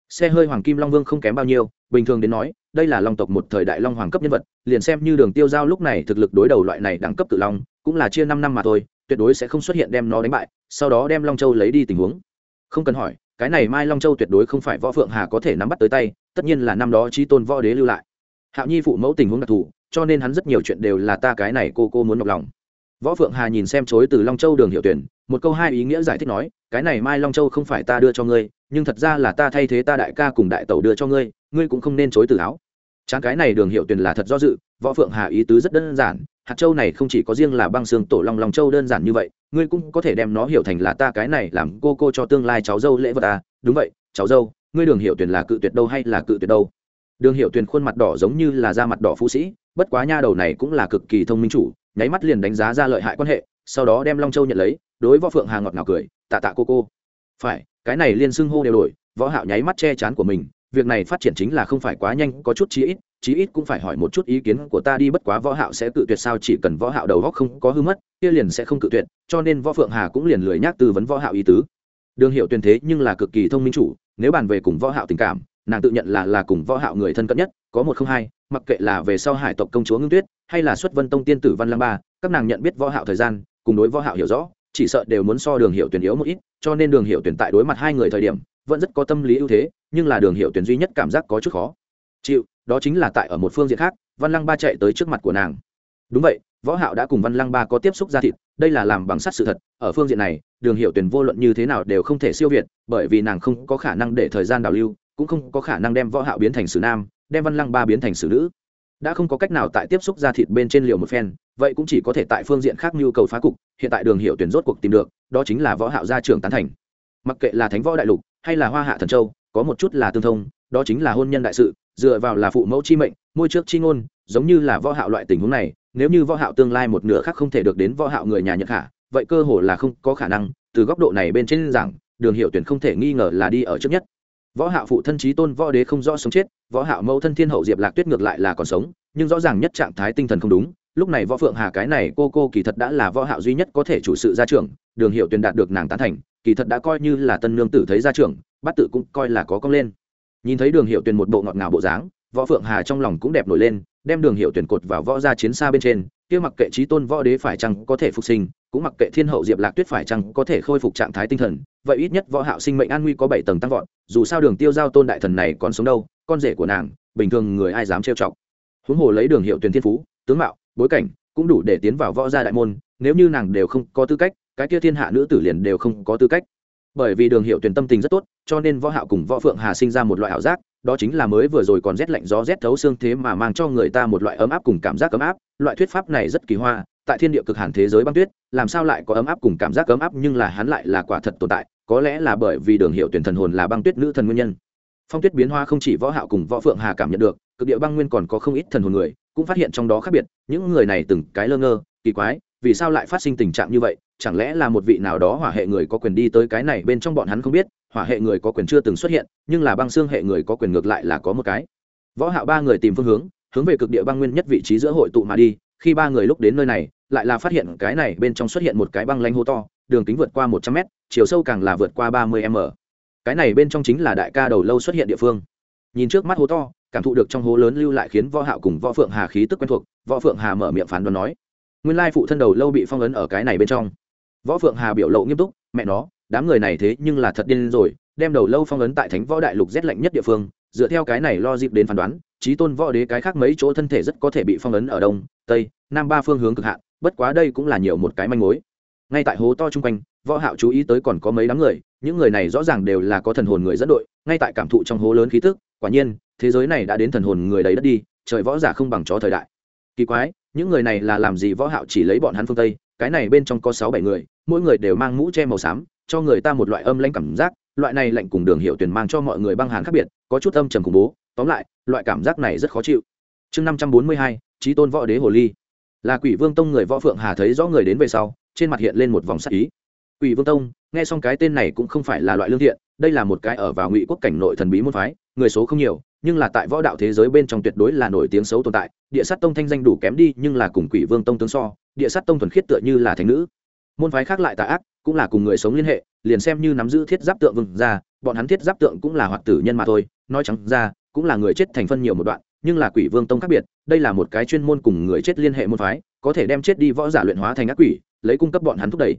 Xe hơi hoàng kim long vương không kém bao nhiêu, bình thường đến nói, đây là long tộc một thời đại long hoàng cấp nhân vật, liền xem như đường tiêu giao lúc này thực lực đối đầu loại này đẳng cấp cự long, cũng là chia năm năm mà thôi, tuyệt đối sẽ không xuất hiện đem nó đánh bại, sau đó đem long châu lấy đi tình huống. Không cần hỏi, cái này mai long châu tuyệt đối không phải võ phượng hà có thể nắm bắt tới tay, tất nhiên là năm đó trí tôn võ đế lưu lại. Hạo nhi phụ mẫu tình huống đặc thù, cho nên hắn rất nhiều chuyện đều là ta cái này cô cô muốn nhọc lòng võ phượng hà nhìn xem chối từ long châu đường hiệu tuyển, một câu hai ý nghĩa giải thích nói, cái này mai long châu không phải ta đưa cho ngươi, nhưng thật ra là ta thay thế ta đại ca cùng đại tẩu đưa cho ngươi ngươi cũng không nên chối từ áo. Tráng cái này đường hiệu tuyển là thật do dự, võ phượng hà ý tứ rất đơn giản, hạt châu này không chỉ có riêng là băng xương tổ long long châu đơn giản như vậy, ngươi cũng có thể đem nó hiểu thành là ta cái này làm cô cô cho tương lai cháu dâu lễ vật à đúng vậy, cháu dâu, ngươi đường hiệu tuyển là cự tuyệt đâu hay là cự tuyệt đâu? Đường hiệu tuyển khuôn mặt đỏ giống như là da mặt đỏ phú sĩ, bất quá nha đầu này cũng là cực kỳ thông minh chủ nháy mắt liền đánh giá ra lợi hại quan hệ, sau đó đem long châu nhận lấy, đối võ phượng hà ngọt ngào cười, tạ tạ cô cô. Phải, cái này liên xưng hô đều đổi, võ hạo nháy mắt che chắn của mình, việc này phát triển chính là không phải quá nhanh, có chút chí ít chí ít cũng phải hỏi một chút ý kiến của ta đi, bất quá võ hạo sẽ cự tuyệt sao, chỉ cần võ hạo đầu óc không có hư mất, kia liền sẽ không cự tuyệt, cho nên võ phượng hà cũng liền lười nhắc tư vấn võ hạo ý tứ. Đường hiệu tuyên thế nhưng là cực kỳ thông minh chủ, nếu bàn về cùng võ hạo tình cảm, nàng tự nhận là là cùng võ hạo người thân cận nhất, có một không hai, mặc kệ là về sau hải tộc công chúa ngưng tuyết hay là xuất vân tông tiên tử văn lăng ba, các nàng nhận biết võ hạo thời gian, cùng đối võ hạo hiểu rõ, chỉ sợ đều muốn so đường hiệu tuyển yếu một ít, cho nên đường hiệu tuyển tại đối mặt hai người thời điểm, vẫn rất có tâm lý ưu thế, nhưng là đường hiệu tuyển duy nhất cảm giác có chút khó. Chịu, đó chính là tại ở một phương diện khác, văn lăng ba chạy tới trước mặt của nàng. Đúng vậy, võ hạo đã cùng văn lăng ba có tiếp xúc ra thịt, đây là làm bằng sắt sự thật, ở phương diện này, đường hiệu tuyển vô luận như thế nào đều không thể siêu việt, bởi vì nàng không có khả năng để thời gian đào lưu, cũng không có khả năng đem võ hạo biến thành sử nam, đem văn lăng ba biến thành sử nữ đã không có cách nào tại tiếp xúc ra thịt bên trên liều một phen, vậy cũng chỉ có thể tại phương diện khác nhu cầu phá cục, hiện tại đường hiệu tuyển rốt cuộc tìm được, đó chính là võ hạo gia trưởng tán thành. Mặc kệ là thánh võ đại lục, hay là hoa hạ thần châu, có một chút là tương thông, đó chính là hôn nhân đại sự, dựa vào là phụ mẫu chi mệnh, môi trước chi ngôn, giống như là võ hạo loại tình huống này, nếu như võ hạo tương lai một nửa khác không thể được đến võ hạo người nhà nhật hạ, vậy cơ hồ là không có khả năng, từ góc độ này bên trên giảng, đường hiệu tuyển không thể nghi ngờ là đi ở trước nhất võ hạo phụ thân trí tôn võ đế không rõ sống chết, võ hạo mẫu thân thiên hậu diệp lạc tuyết ngược lại là còn sống, nhưng rõ ràng nhất trạng thái tinh thần không đúng, lúc này võ phượng hà cái này cô cô kỳ thật đã là võ hạo duy nhất có thể chủ sự gia trưởng, đường hiệu tuyền đạt được nàng tán thành, kỳ thật đã coi như là tân nương tử thấy gia trưởng bắt tự cũng coi là có công lên. Nhìn thấy đường hiệu tuyền một bộ ngọt ngào bộ dáng, võ phượng hà trong lòng cũng đẹp nổi lên, đem đường hiệu tuyển cột vào võ gia chiến xa bên trên kia mặc kệ trí tôn võ đế phải chăng có thể phục sinh, cũng mặc kệ thiên hậu diệp lạc tuyết phải chăng có thể khôi phục trạng thái tinh thần, vậy ít nhất võ hạo sinh mệnh an nguy có bảy tầng tăng vọt, dù sao đường tiêu giao tôn đại thần này còn sống đâu, con rể của nàng, bình thường người ai dám trêu chọc. Huống hồ lấy đường hiệu tuyển thiên phú, tướng mạo, bối cảnh, cũng đủ để tiến vào võ gia đại môn, nếu như nàng đều không có tư cách, cái kia thiên hạ nữ tử liền đều không có tư cách. Bởi vì đường hiệu tuyển tâm tình rất tốt, cho nên võ hạo cùng võ phượng hà sinh ra một loại ảo giác đó chính là mới vừa rồi còn rét lạnh gió rét thấu xương thế mà mang cho người ta một loại ấm áp cùng cảm giác ấm áp. Loại thuyết pháp này rất kỳ hoa, tại thiên địa cực hàn thế giới băng tuyết, làm sao lại có ấm áp cùng cảm giác ấm áp nhưng là hắn lại là quả thật tồn tại, có lẽ là bởi vì đường hiệu tuyển thần hồn là băng tuyết nữ thần nguyên nhân. Phong tuyết biến hoa không chỉ võ hạo cùng võ phượng hà cảm nhận được, cực địa băng nguyên còn có không ít thần hồn người, cũng phát hiện trong đó khác biệt, những người này từng cái lơ ngơ, kỳ quái vì sao lại phát sinh tình trạng như vậy? Chẳng lẽ là một vị nào đó hỏa hệ người có quyền đi tới cái này bên trong bọn hắn không biết? Hỏa hệ người có quyền chưa từng xuất hiện, nhưng là băng xương hệ người có quyền ngược lại là có một cái. Võ hạo ba người tìm phương hướng hướng về cực địa băng nguyên nhất vị trí giữa hội tụ mà đi. Khi ba người lúc đến nơi này, lại là phát hiện cái này bên trong xuất hiện một cái băng lanh hố to, đường kính vượt qua 100 mét, chiều sâu càng là vượt qua 30 m. Cái này bên trong chính là đại ca đầu lâu xuất hiện địa phương. Nhìn trước mắt hố to, cảm thụ được trong hố lớn lưu lại khiến võ hạo cùng võ phượng hà khí tức quen thuộc. Võ phượng hà mở miệng phán đoán nói nguyên lai phụ thân đầu lâu bị phong ấn ở cái này bên trong. Võ phượng hà biểu lộ nghiêm túc, mẹ nó, đám người này thế nhưng là thật điên rồi, đem đầu lâu phong ấn tại thánh võ đại lục rét lạnh nhất địa phương, dựa theo cái này lo dịp đến phán đoán trí tôn võ đế cái khác mấy chỗ thân thể rất có thể bị phong ấn ở đông, tây, nam ba phương hướng cực hạn, bất quá đây cũng là nhiều một cái manh mối. Ngay tại hố to chung quanh, võ hạo chú ý tới còn có mấy đám người, những người này rõ ràng đều là có thần hồn người dẫn đội, ngay tại cảm thụ trong hố lớn khí tức, quả nhiên, thế giới này đã đến thần hồn người đầy đất đi, trời võ giả không bằng chó thời đại. Kỳ quái những người này là làm gì võ hạo chỉ lấy bọn hắn phương tây, cái này bên trong có sáu bảy người, mỗi người đều mang mũ che màu xám, cho người ta một loại âm lãnh cảm giác, loại này lạnh cùng đường hiệu tuyển mang cho mọi người băng hàn khác biệt, có chút âm trầm khủng bố, tóm lại, loại cảm giác này rất khó chịu. Chương năm trăm bốn mươi hai trí tôn võ đế hồ ly. Là quỷ vương tông người võ phượng hà thấy rõ người đến về sau, trên mặt hiện lên một vòng sắc ý. Quỷ vương tông, nghe xong cái tên này cũng không phải là loại lương thiện, đây là một cái ở vào ngụy quốc cảnh nội thần bí môn phái, người số không nhiều nhưng là tại võ đạo thế giới bên trong tuyệt đối là nổi tiếng xấu tồn tại. Địa sát tông thanh danh đủ kém đi, nhưng là cùng quỷ vương tông tướng so, địa sát tông thuần khiết tựa như là thành nữ. Môn phái khác lại tà ác, cũng là cùng người sống liên hệ, liền xem như nắm giữ thiết giáp tượng vừng ra bọn hắn thiết giáp tượng cũng là hoạt tử nhân mà thôi, nói trắng ra, cũng là người chết thành phân nhiều một đoạn, nhưng là quỷ vương tông khác biệt, đây là một cái chuyên môn cùng người chết liên hệ môn phái, có thể đem chết đi võ giả luyện hóa thành ác quỷ, lấy cung cấp bọn hắn thúc đẩy.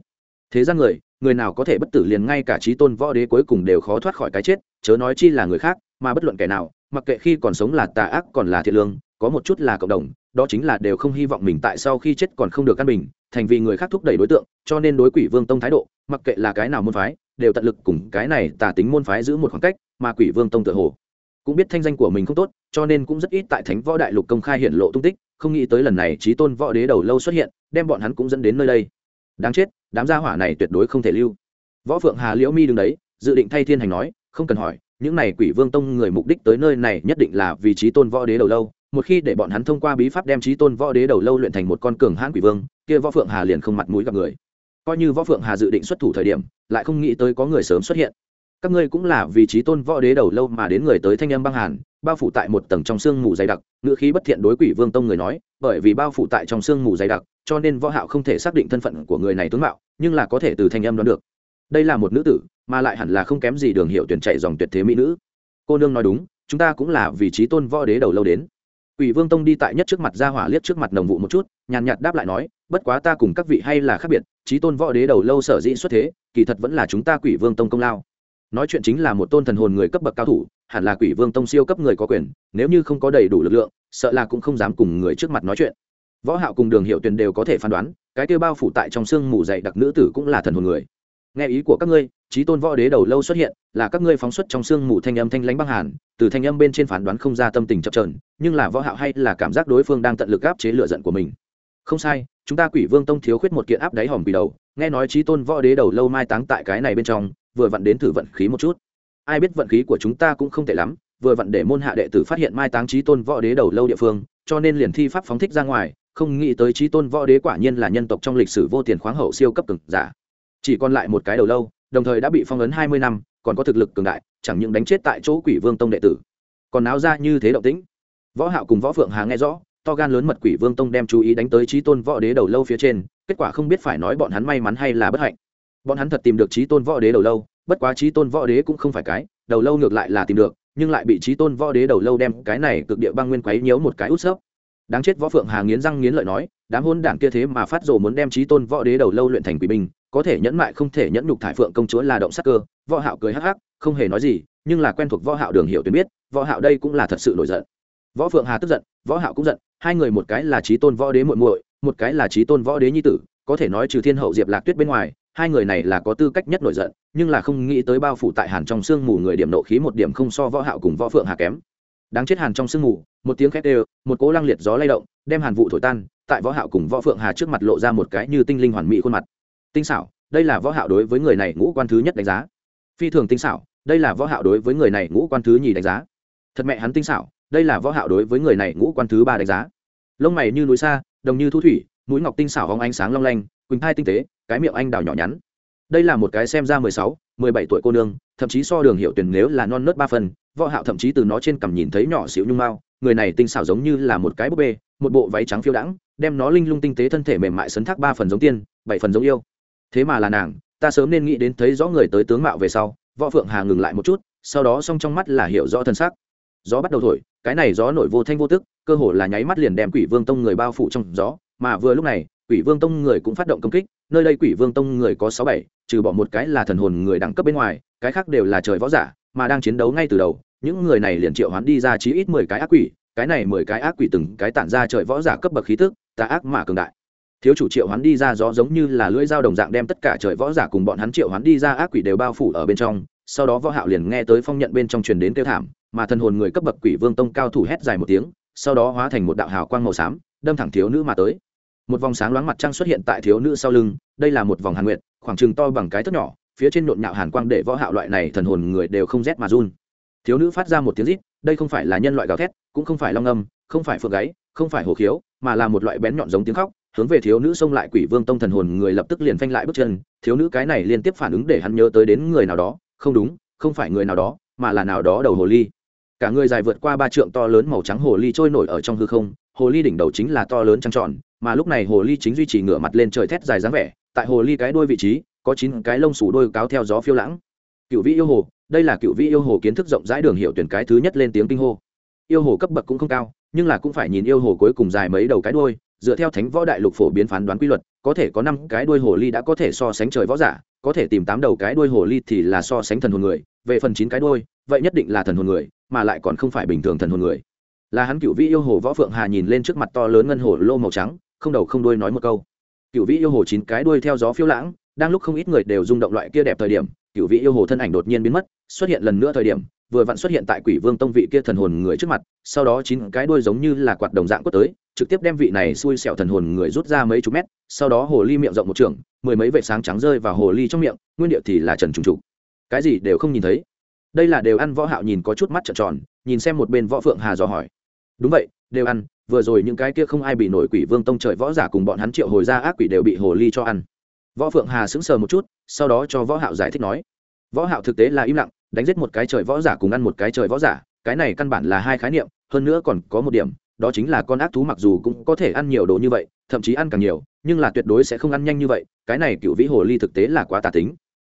Thế gian người người nào có thể bất tử liền ngay cả trí tôn võ đế cuối cùng đều khó thoát khỏi cái chết, chớ nói chi là người khác, mà bất luận kẻ nào mặc kệ khi còn sống là tà ác còn là thiện lương, có một chút là cộng đồng, đó chính là đều không hy vọng mình tại sau khi chết còn không được căn bình, thành vì người khác thúc đẩy đối tượng, cho nên đối quỷ vương tông thái độ, mặc kệ là cái nào môn phái, đều tận lực cùng cái này tà tính môn phái giữ một khoảng cách, mà quỷ vương tông tự hồ cũng biết thanh danh của mình không tốt, cho nên cũng rất ít tại thánh võ đại lục công khai hiện lộ tung tích, không nghĩ tới lần này trí tôn võ đế đầu lâu xuất hiện, đem bọn hắn cũng dẫn đến nơi đây. Đáng chết, đám gia hỏa này tuyệt đối không thể lưu. Võ phượng hà liễu mi đứng đấy, dự định thay thiên hành nói, không cần hỏi những này quỷ vương tông người mục đích tới nơi này nhất định là vì trí tôn võ đế đầu lâu. Một khi để bọn hắn thông qua bí pháp đem trí tôn võ đế đầu lâu luyện thành một con cường hãn quỷ vương, kia võ phượng hà liền không mặt mũi gặp người. Coi như võ phượng hà dự định xuất thủ thời điểm, lại không nghĩ tới có người sớm xuất hiện. Các ngươi cũng là vì trí tôn võ đế đầu lâu mà đến người tới thanh âm băng hàn, bao phủ tại một tầng trong sương mù dày đặc ngựa khí bất thiện đối quỷ vương tông người nói, bởi vì bao phủ tại trong sương mù dày đặc, cho nên võ hạo không thể xác định thân phận của người này tướng mạo, nhưng là có thể từ thanh âm đoán được. Đây là một nữ tử mà lại hẳn là không kém gì đường hiệu tuyển chạy dòng tuyệt thế mỹ nữ cô nương nói đúng chúng ta cũng là vị trí tôn võ đế đầu lâu đến Quỷ Vương Tông đi tại nhất trước mặt ra hỏa liếc trước mặt đồng vụ một chút, nhàn nhạt đáp lại nói, bất quá ta cùng các vị hay là khác biệt, chí tôn võ đế đầu lâu sở dĩ xuất thế, kỳ thật vẫn là chúng ta Quỷ Vương Tông công lao. Nói chuyện chính là một tôn thần hồn người cấp bậc cao thủ, hẳn là Quỷ Vương Tông siêu cấp người có quyền, nếu như không có đầy đủ lực lượng, sợ là cũng không dám cùng người trước mặt nói chuyện. Võ Hạo cùng Đường Hiệu Tuyền đều có thể phán đoán, cái kia bao phủ tại trong xương mù dày đặc nữ tử cũng là thần hồn người. Nghe ý của các ngươi, trí tôn võ đế đầu lâu xuất hiện, là các ngươi phóng xuất trong xương mù thanh âm thanh lãnh băng hàn, từ thanh âm bên trên phán đoán không ra tâm tình chập trờn nhưng là võ hạo hay là cảm giác đối phương đang tận lực áp chế lửa giận của mình. Không sai, chúng ta Quỷ Vương Tông thiếu khuyết một kiện áp đáy hòm quỷ đầu, nghe nói trí tôn võ đế đầu lâu mai táng tại cái này bên trong, vừa vặn đến thử vận khí một chút. Ai biết vận khí của chúng ta cũng không tệ lắm, vừa vặn để môn hạ đệ tử phát hiện mai táng trí tôn võ đế đầu lâu địa phương, cho nên liền thi pháp phóng thích ra ngoài, không nghĩ tới trí tôn võ đế quả nhiên là nhân tộc trong lịch sử vô tiền khoáng hậu siêu cấp cường giả. Chỉ còn lại một cái đầu lâu, đồng thời đã bị phong ấn hai mươi năm, còn có thực lực cường đại, chẳng những đánh chết tại chỗ Quỷ Vương Tông đệ tử, còn náo ra như thế động tĩnh. Võ hạo cùng võ phượng hà nghe rõ to gan lớn mật quỷ vương tông đem chú ý đánh tới trí tôn võ đế đầu lâu phía trên kết quả không biết phải nói bọn hắn may mắn hay là bất hạnh. Bọn hắn thật tìm được trí tôn võ đế đầu lâu bất quá trí tôn võ đế cũng không phải cái đầu lâu ngược lại là tìm được nhưng lại bị trí tôn võ đế đầu lâu đem cái này cực địa băng nguyên quấy nhiễu một cái út sấp đáng chết võ phượng hà nghiến răng nghiến lợi nói đám hôn đảng kia thế mà phát rồ muốn đem trí tôn võ đế đầu lâu luyện thành quỷ binh có thể nhẫn mại không thể nhẫn nhục thải phượng công chúa là động sắc cơ, võ hạo cười hắc hắc, không hề nói gì, nhưng là quen thuộc võ hạo đường hiểu tuyệt biết, võ hạo đây cũng là thật sự nổi giận. Võ phượng hà tức giận, võ hạo cũng giận, hai người một cái là trí tôn võ đế muội muội, một cái là trí tôn võ đế nhi tử, có thể nói trừ thiên hậu diệp lạc tuyết bên ngoài, hai người này là có tư cách nhất nổi giận, nhưng là không nghĩ tới bao phủ tại hàn trong xương mù người điểm nộ khí một điểm không so võ hạo cùng võ phượng hà kém. Đáng chết hàn trong xương mù, một tiếng khét đều, một cỗ lăng liệt gió lay động, đem hàn vụ thổi tan, tại võ hạo cùng võ phượng hà trước mặt lộ ra một cái như tinh linh hoàn mỹ khuôn mặt tinh xảo đây là võ hạo đối với người này ngũ quan thứ nhất đánh giá. Phi thường tinh xảo đây là võ hạo đối với người này ngũ quan thứ nhì đánh giá. Thật mẹ hắn tinh xảo đây là võ hạo đối với người này ngũ quan thứ ba đánh giá. Lông mày như núi xa đồng như thu thủy mũi ngọc tinh xảo hóng ánh sáng long lanh quỳnh thai tinh tế cái miệng anh đào nhỏ nhắn. Đây là một cái xem ra mười sáu, mười bảy tuổi cô nương thậm chí so đường hiệu tuyển nếu là non nớt ba phần võ hạo thậm chí từ nó trên cằm nhìn thấy nhỏ xíu nhung mao người này tinh xảo giống như là một cái búp bê một bộ váy trắng phiêu đãng đem nó linh lung tinh tế thân thể mềm mại sấn thác ba phần giống tiên bảy phần giống yêu thế mà là nàng, ta sớm nên nghĩ đến thấy rõ người tới tướng mạo về sau, võ phượng hà ngừng lại một chút, sau đó song trong mắt là hiểu rõ thân xác gió bắt đầu thổi, cái này gió nổi vô thanh vô tức, cơ hồ là nháy mắt liền đem quỷ vương tông người bao phủ trong gió, mà vừa lúc này, quỷ vương tông người cũng phát động công kích, nơi đây quỷ vương tông người có sáu bảy, trừ bỏ một cái là thần hồn người đẳng cấp bên ngoài, cái khác đều là trời võ giả, mà đang chiến đấu ngay từ đầu, những người này liền triệu hoán đi ra chí ít mười cái ác quỷ, cái này mười cái ác quỷ từng cái tản ra trời võ giả cấp bậc khí tức, tà ác mà cường đại thiếu chủ triệu hoán đi ra gió giống như là lưỡi dao đồng dạng đem tất cả trời võ giả cùng bọn hắn triệu hoán đi ra ác quỷ đều bao phủ ở bên trong. Sau đó võ hạo liền nghe tới phong nhận bên trong truyền đến tiêu thảm, mà thần hồn người cấp bậc quỷ vương tông cao thủ hét dài một tiếng, sau đó hóa thành một đạo hào quang màu xám, đâm thẳng thiếu nữ mà tới. Một vòng sáng loáng mặt trăng xuất hiện tại thiếu nữ sau lưng, đây là một vòng hàn nguyệt, khoảng trừng to bằng cái thất nhỏ, phía trên nhộn nhạo hàn quang để võ hạo loại này thần hồn người đều không rét mà run. Thiếu nữ phát ra một tiếng rít, đây không phải là nhân loại gào thét, cũng không phải long âm, không phải phượng gáy, không phải hổ khiếu, mà là một loại bén nhọn giống tiếng khóc hướng về thiếu nữ xông lại quỷ vương tông thần hồn người lập tức liền phanh lại bước chân, thiếu nữ cái này liên tiếp phản ứng để hắn nhớ tới đến người nào đó, không đúng, không phải người nào đó, mà là nào đó đầu hồ ly. Cả người dài vượt qua ba trượng to lớn màu trắng hồ ly trôi nổi ở trong hư không, hồ ly đỉnh đầu chính là to lớn trăng tròn, mà lúc này hồ ly chính duy trì ngửa mặt lên trời thét dài dáng vẻ, tại hồ ly cái đuôi vị trí, có chín cái lông sủ đôi cáo theo gió phiêu lãng. Cựu vĩ yêu hồ, đây là cựu vĩ yêu hồ kiến thức rộng rãi đường hiệu tuyển cái thứ nhất lên tiếng kinh hô. Yêu hồ cấp bậc cũng không cao, nhưng là cũng phải nhìn yêu hồ cuối cùng dài mấy đầu cái đuôi dựa theo thánh võ đại lục phổ biến phán đoán quy luật, có thể có năm cái đuôi hồ ly đã có thể so sánh trời võ giả, có thể tìm tám đầu cái đuôi hồ ly thì là so sánh thần hồn người, về phần chín cái đuôi, vậy nhất định là thần hồn người, mà lại còn không phải bình thường thần hồn người. Là hắn cựu vĩ yêu hồ võ phượng hà nhìn lên trước mặt to lớn ngân hồ lô màu trắng, không đầu không đuôi nói một câu. Cựu vĩ yêu hồ chín cái đuôi theo gió phiêu lãng, đang lúc không ít người đều rung động loại kia đẹp thời điểm cựu vĩ yêu hồ thân ảnh đột nhiên biến mất, xuất hiện lần nữa thời điểm vừa vặn xuất hiện tại quỷ vương tông vị kia thần hồn người trước mặt, sau đó chín cái đuôi giống như là quạt đồng dạng quất tới, trực tiếp đem vị này xui xẻo thần hồn người rút ra mấy chục mét, sau đó hồ ly miệng rộng một trường, mười mấy vệ sáng trắng rơi vào hồ ly trong miệng, nguyên điệu thì là trần trùng trục. Cái gì đều không nhìn thấy. Đây là đều ăn võ hạo nhìn có chút mắt trợn tròn, nhìn xem một bên võ phượng hà dò hỏi. Đúng vậy, đều ăn, vừa rồi những cái kia không ai bị nổi quỷ vương tông trời võ giả cùng bọn hắn triệu hồi ra ác quỷ đều bị hồ ly cho ăn. Võ phượng hà sững sờ một chút, sau đó cho võ hạo giải thích nói. Võ hạo thực tế là im lặng đánh giết một cái trời võ giả cùng ăn một cái trời võ giả, cái này căn bản là hai khái niệm, hơn nữa còn có một điểm, đó chính là con ác thú mặc dù cũng có thể ăn nhiều đồ như vậy, thậm chí ăn càng nhiều, nhưng là tuyệt đối sẽ không ăn nhanh như vậy, cái này cựu vĩ hồ ly thực tế là quá tà tính.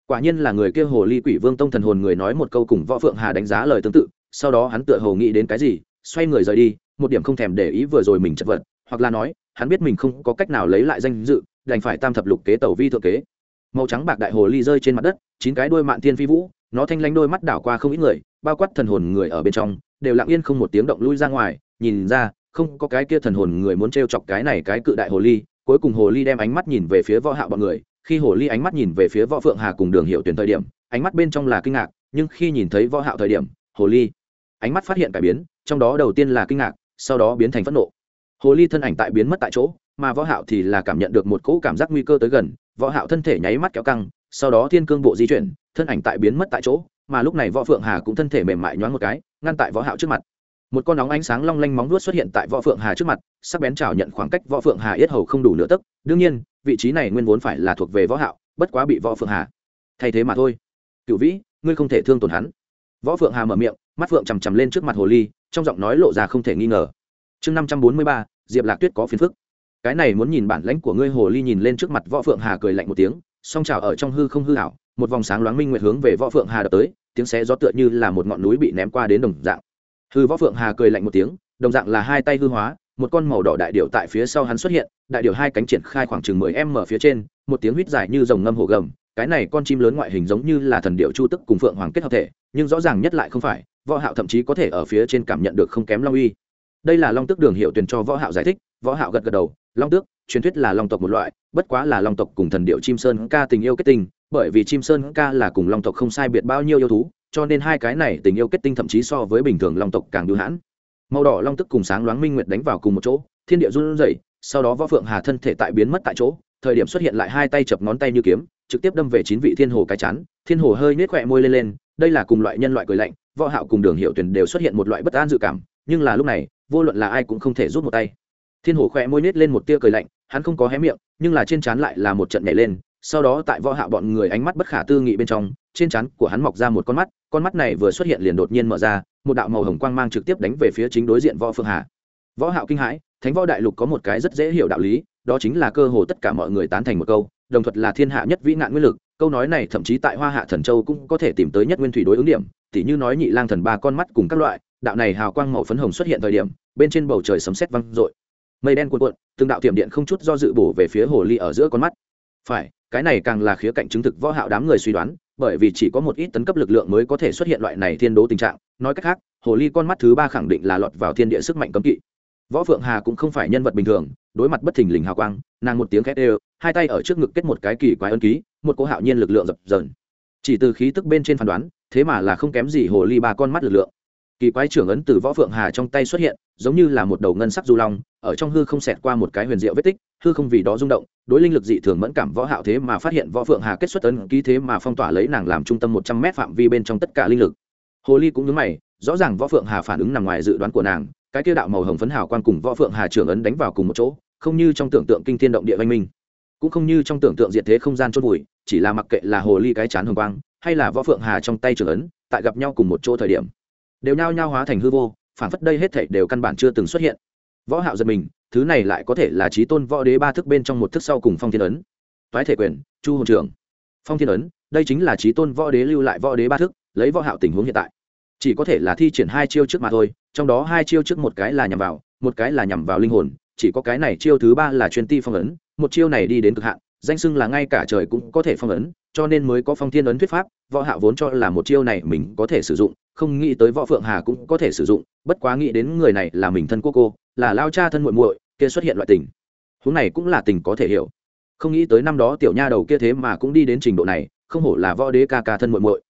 Quả nhiên là người kia hồ ly quỷ vương tông thần hồn người nói một câu cùng võ phượng hà đánh giá lời tương tự, sau đó hắn tựa hồ nghĩ đến cái gì, xoay người rời đi, một điểm không thèm để ý vừa rồi mình chật vật, hoặc là nói, hắn biết mình không có cách nào lấy lại danh dự, đành phải tam thập lục kế tẩu vi thượng kế. Màu trắng bạc đại hồ ly rơi trên mặt đất, chín cái đuôi mạn thiên phi vũ nó thanh lánh đôi mắt đảo qua không ít người, bao quát thần hồn người ở bên trong, đều lặng yên không một tiếng động lui ra ngoài, nhìn ra, không có cái kia thần hồn người muốn t chọc cái này cái cự đại hồ ly, cuối cùng hồ ly đem ánh mắt nhìn về phía võ hạ bọn người, khi hồ ly ánh mắt nhìn về phía võ phượng hà cùng đường hiệu tuyển thời điểm, ánh mắt bên trong là kinh ngạc, nhưng khi nhìn thấy võ hạo thời điểm, hồ ly, ánh mắt phát hiện cải biến, trong đó đầu tiên là kinh ngạc, sau đó biến thành phẫn nộ. Hồ ly thân ảnh tại biến mất tại chỗ, mà võ hạo thì là cảm nhận được một cỗ cảm giác nguy cơ tới gần, võ hạo thân thể nháy mắt kéo căng sau đó thiên cương bộ di chuyển, thân ảnh tại biến mất tại chỗ, mà lúc này võ phượng hà cũng thân thể mềm mại nhoáng một cái, ngăn tại võ hạo trước mặt. Một con nóng ánh sáng long lanh móng vuốt xuất hiện tại võ phượng hà trước mặt, sắc bén chảo nhận khoảng cách võ phượng hà yết hầu không đủ nửa tấc. Đương nhiên, vị trí này nguyên vốn phải là thuộc về võ hạo, bất quá bị võ phượng hà thay thế mà thôi. Cửu vĩ, ngươi không thể thương tổn hắn. Võ phượng hà mở miệng, mắt phượng chằm chằm lên trước mặt hồ ly, trong giọng nói lộ ra không thể nghi ngờ. Chương năm trăm bốn mươi ba, diệp lạc tuyết có phiền phức. Cái này muốn nhìn bản lãnh của ngươi hồ ly nhìn lên trước mặt võ phượng hà cười lạnh một tiếng song trào ở trong hư không hư hảo, một vòng sáng loáng minh nguyệt hướng về võ phượng hà đập tới, tiếng xé gió tựa như là một ngọn núi bị ném qua đến đồng dạng. Hư võ phượng hà cười lạnh một tiếng, đồng dạng là hai tay hư hóa, một con màu đỏ đại điệu tại phía sau hắn xuất hiện, đại điệu hai cánh triển khai khoảng chừng mười m ở phía trên, một tiếng huýt dài như dòng ngâm hổ gầm, cái này con chim lớn ngoại hình giống như là thần điệu chu tức cùng phượng hoàng kết hợp thể, nhưng rõ ràng nhất lại không phải, võ hạo thậm chí có thể ở phía trên cảm nhận được không kém long uy. Đây là long tức đường hiệu tuyển cho võ hạo giải thích, võ hạo gật gật đầu long tước, truyền thuyết là long tộc một loại, bất quá là long tộc cùng thần điệu chim sơn ca tình yêu kết tình bởi vì chim sơn ca là cùng long tộc không sai biệt bao nhiêu yêu thú, cho nên hai cái này tình yêu kết tinh thậm chí so với bình thường long tộc càng đưa hãn. Màu đỏ long tức cùng sáng loáng minh nguyệt đánh vào cùng một chỗ, thiên địa run rẩy, sau đó võ phượng hà thân thể tại biến mất tại chỗ, thời điểm xuất hiện lại hai tay chập ngón tay như kiếm, trực tiếp đâm về chín vị thiên hồ cái chán, thiên hồ hơi nết khỏe môi lên lên, đây là cùng loại nhân loại cười lạnh, võ hạo cùng đường hiệu tuyển đều xuất hiện một loại bất an dự cảm, nhưng là lúc này, vô luận là ai cũng không thể rút một tay thiên Hổ khỏe môi nết lên một tia cười lạnh, hắn không có hé miệng, nhưng là trên trán lại là một trận nhảy lên, sau đó tại võ hạ bọn người ánh mắt bất khả tư nghị bên trong, trên trán của hắn mọc ra một con mắt con mắt này vừa xuất hiện liền đột nhiên mở ra, một đạo màu hồng quang mang trực tiếp đánh về phía chính đối diện võ phương hà. Võ hạo kinh hãi, thánh võ đại lục có một cái rất dễ hiểu đạo lý, đó chính là cơ hồ tất cả mọi người tán thành một câu, đồng thuật là thiên hạ nhất vĩ nạn nguyên lực, câu nói này thậm chí tại hoa hạ thần châu cũng có thể tìm tới nhất nguyên thủy đối ứng điểm, tỉ như nói nhị lang thần ba con mắt cùng các loại, đạo này hào quang màu phấn hồng xuất hiện thời điểm, bên trên bầu trời sấm sét vang rội mây đen cuộn cuộn, từng đạo tiệm điện không chút do dự bổ về phía hồ ly ở giữa con mắt. Phải, cái này càng là khía cạnh chứng thực võ hạo đám người suy đoán, bởi vì chỉ có một ít tấn cấp lực lượng mới có thể xuất hiện loại này thiên đố tình trạng. Nói cách khác, hồ ly con mắt thứ ba khẳng định là lọt vào thiên địa sức mạnh cấm kỵ. Võ phượng hà cũng không phải nhân vật bình thường, đối mặt bất thình lình hào quang, nàng một tiếng khét đều, hai tay ở trước ngực kết một cái kỳ quái ân ký, một cô hạo nhiên lực lượng dập dờn. Chỉ từ khí tức bên trên phán đoán, thế mà là không kém gì hồ ly ba con mắt lực lượng kỳ quái trưởng ấn từ võ phượng hà trong tay xuất hiện, giống như là một đầu ngân sắc du long, ở trong hư không xẹt qua một cái huyền diệu vết tích, hư không vì đó rung động, đối linh lực dị thường mẫn cảm võ hạo thế mà phát hiện võ phượng hà kết xuất ấn ký thế mà phong tỏa lấy nàng làm trung tâm một trăm mét phạm vi bên trong tất cả linh lực. Hồ ly cũng nhướng mày, rõ ràng võ phượng hà phản ứng nằm ngoài dự đoán của nàng, cái kia đạo màu hồng phấn hào quan cùng võ phượng hà trưởng ấn đánh vào cùng một chỗ, không như trong tưởng tượng kinh thiên động địa văn minh, cũng không như trong tưởng tượng diệt thế không gian chôn vùi, chỉ là mặc kệ là hồ ly cái chán hồng quang, hay là võ phượng hà trong tay trưởng ấn, tại gặp nhau cùng một chỗ thời điểm đều nhao nhao hóa thành hư vô phản phất đây hết thảy đều căn bản chưa từng xuất hiện. Võ hạo giật mình, thứ này lại có thể là trí tôn võ đế ba thức bên trong một thức sau cùng phong thiên ấn. Toái thể quyền, chu hồn trưởng phong thiên ấn, đây chính là trí tôn võ đế lưu lại võ đế ba thức, lấy võ hạo tình huống hiện tại. Chỉ có thể là thi triển hai chiêu trước mà thôi, trong đó hai chiêu trước một cái là nhằm vào, một cái là nhằm vào linh hồn, chỉ có cái này chiêu thứ ba là chuyên ti phong ấn, một chiêu này đi đến cực hạn, danh xưng là ngay cả trời cũng có thể phong ấn cho nên mới có phong thiên ấn thuyết pháp, võ hạo vốn cho là một chiêu này mình có thể sử dụng, không nghĩ tới võ phượng hà cũng có thể sử dụng, bất quá nghĩ đến người này là mình thân cô cô, là lao cha thân muội muội, kia xuất hiện loại tình. Huống này cũng là tình có thể hiểu. Không nghĩ tới năm đó tiểu nha đầu kia thế mà cũng đi đến trình độ này, không hổ là võ đế ca ca thân muội muội.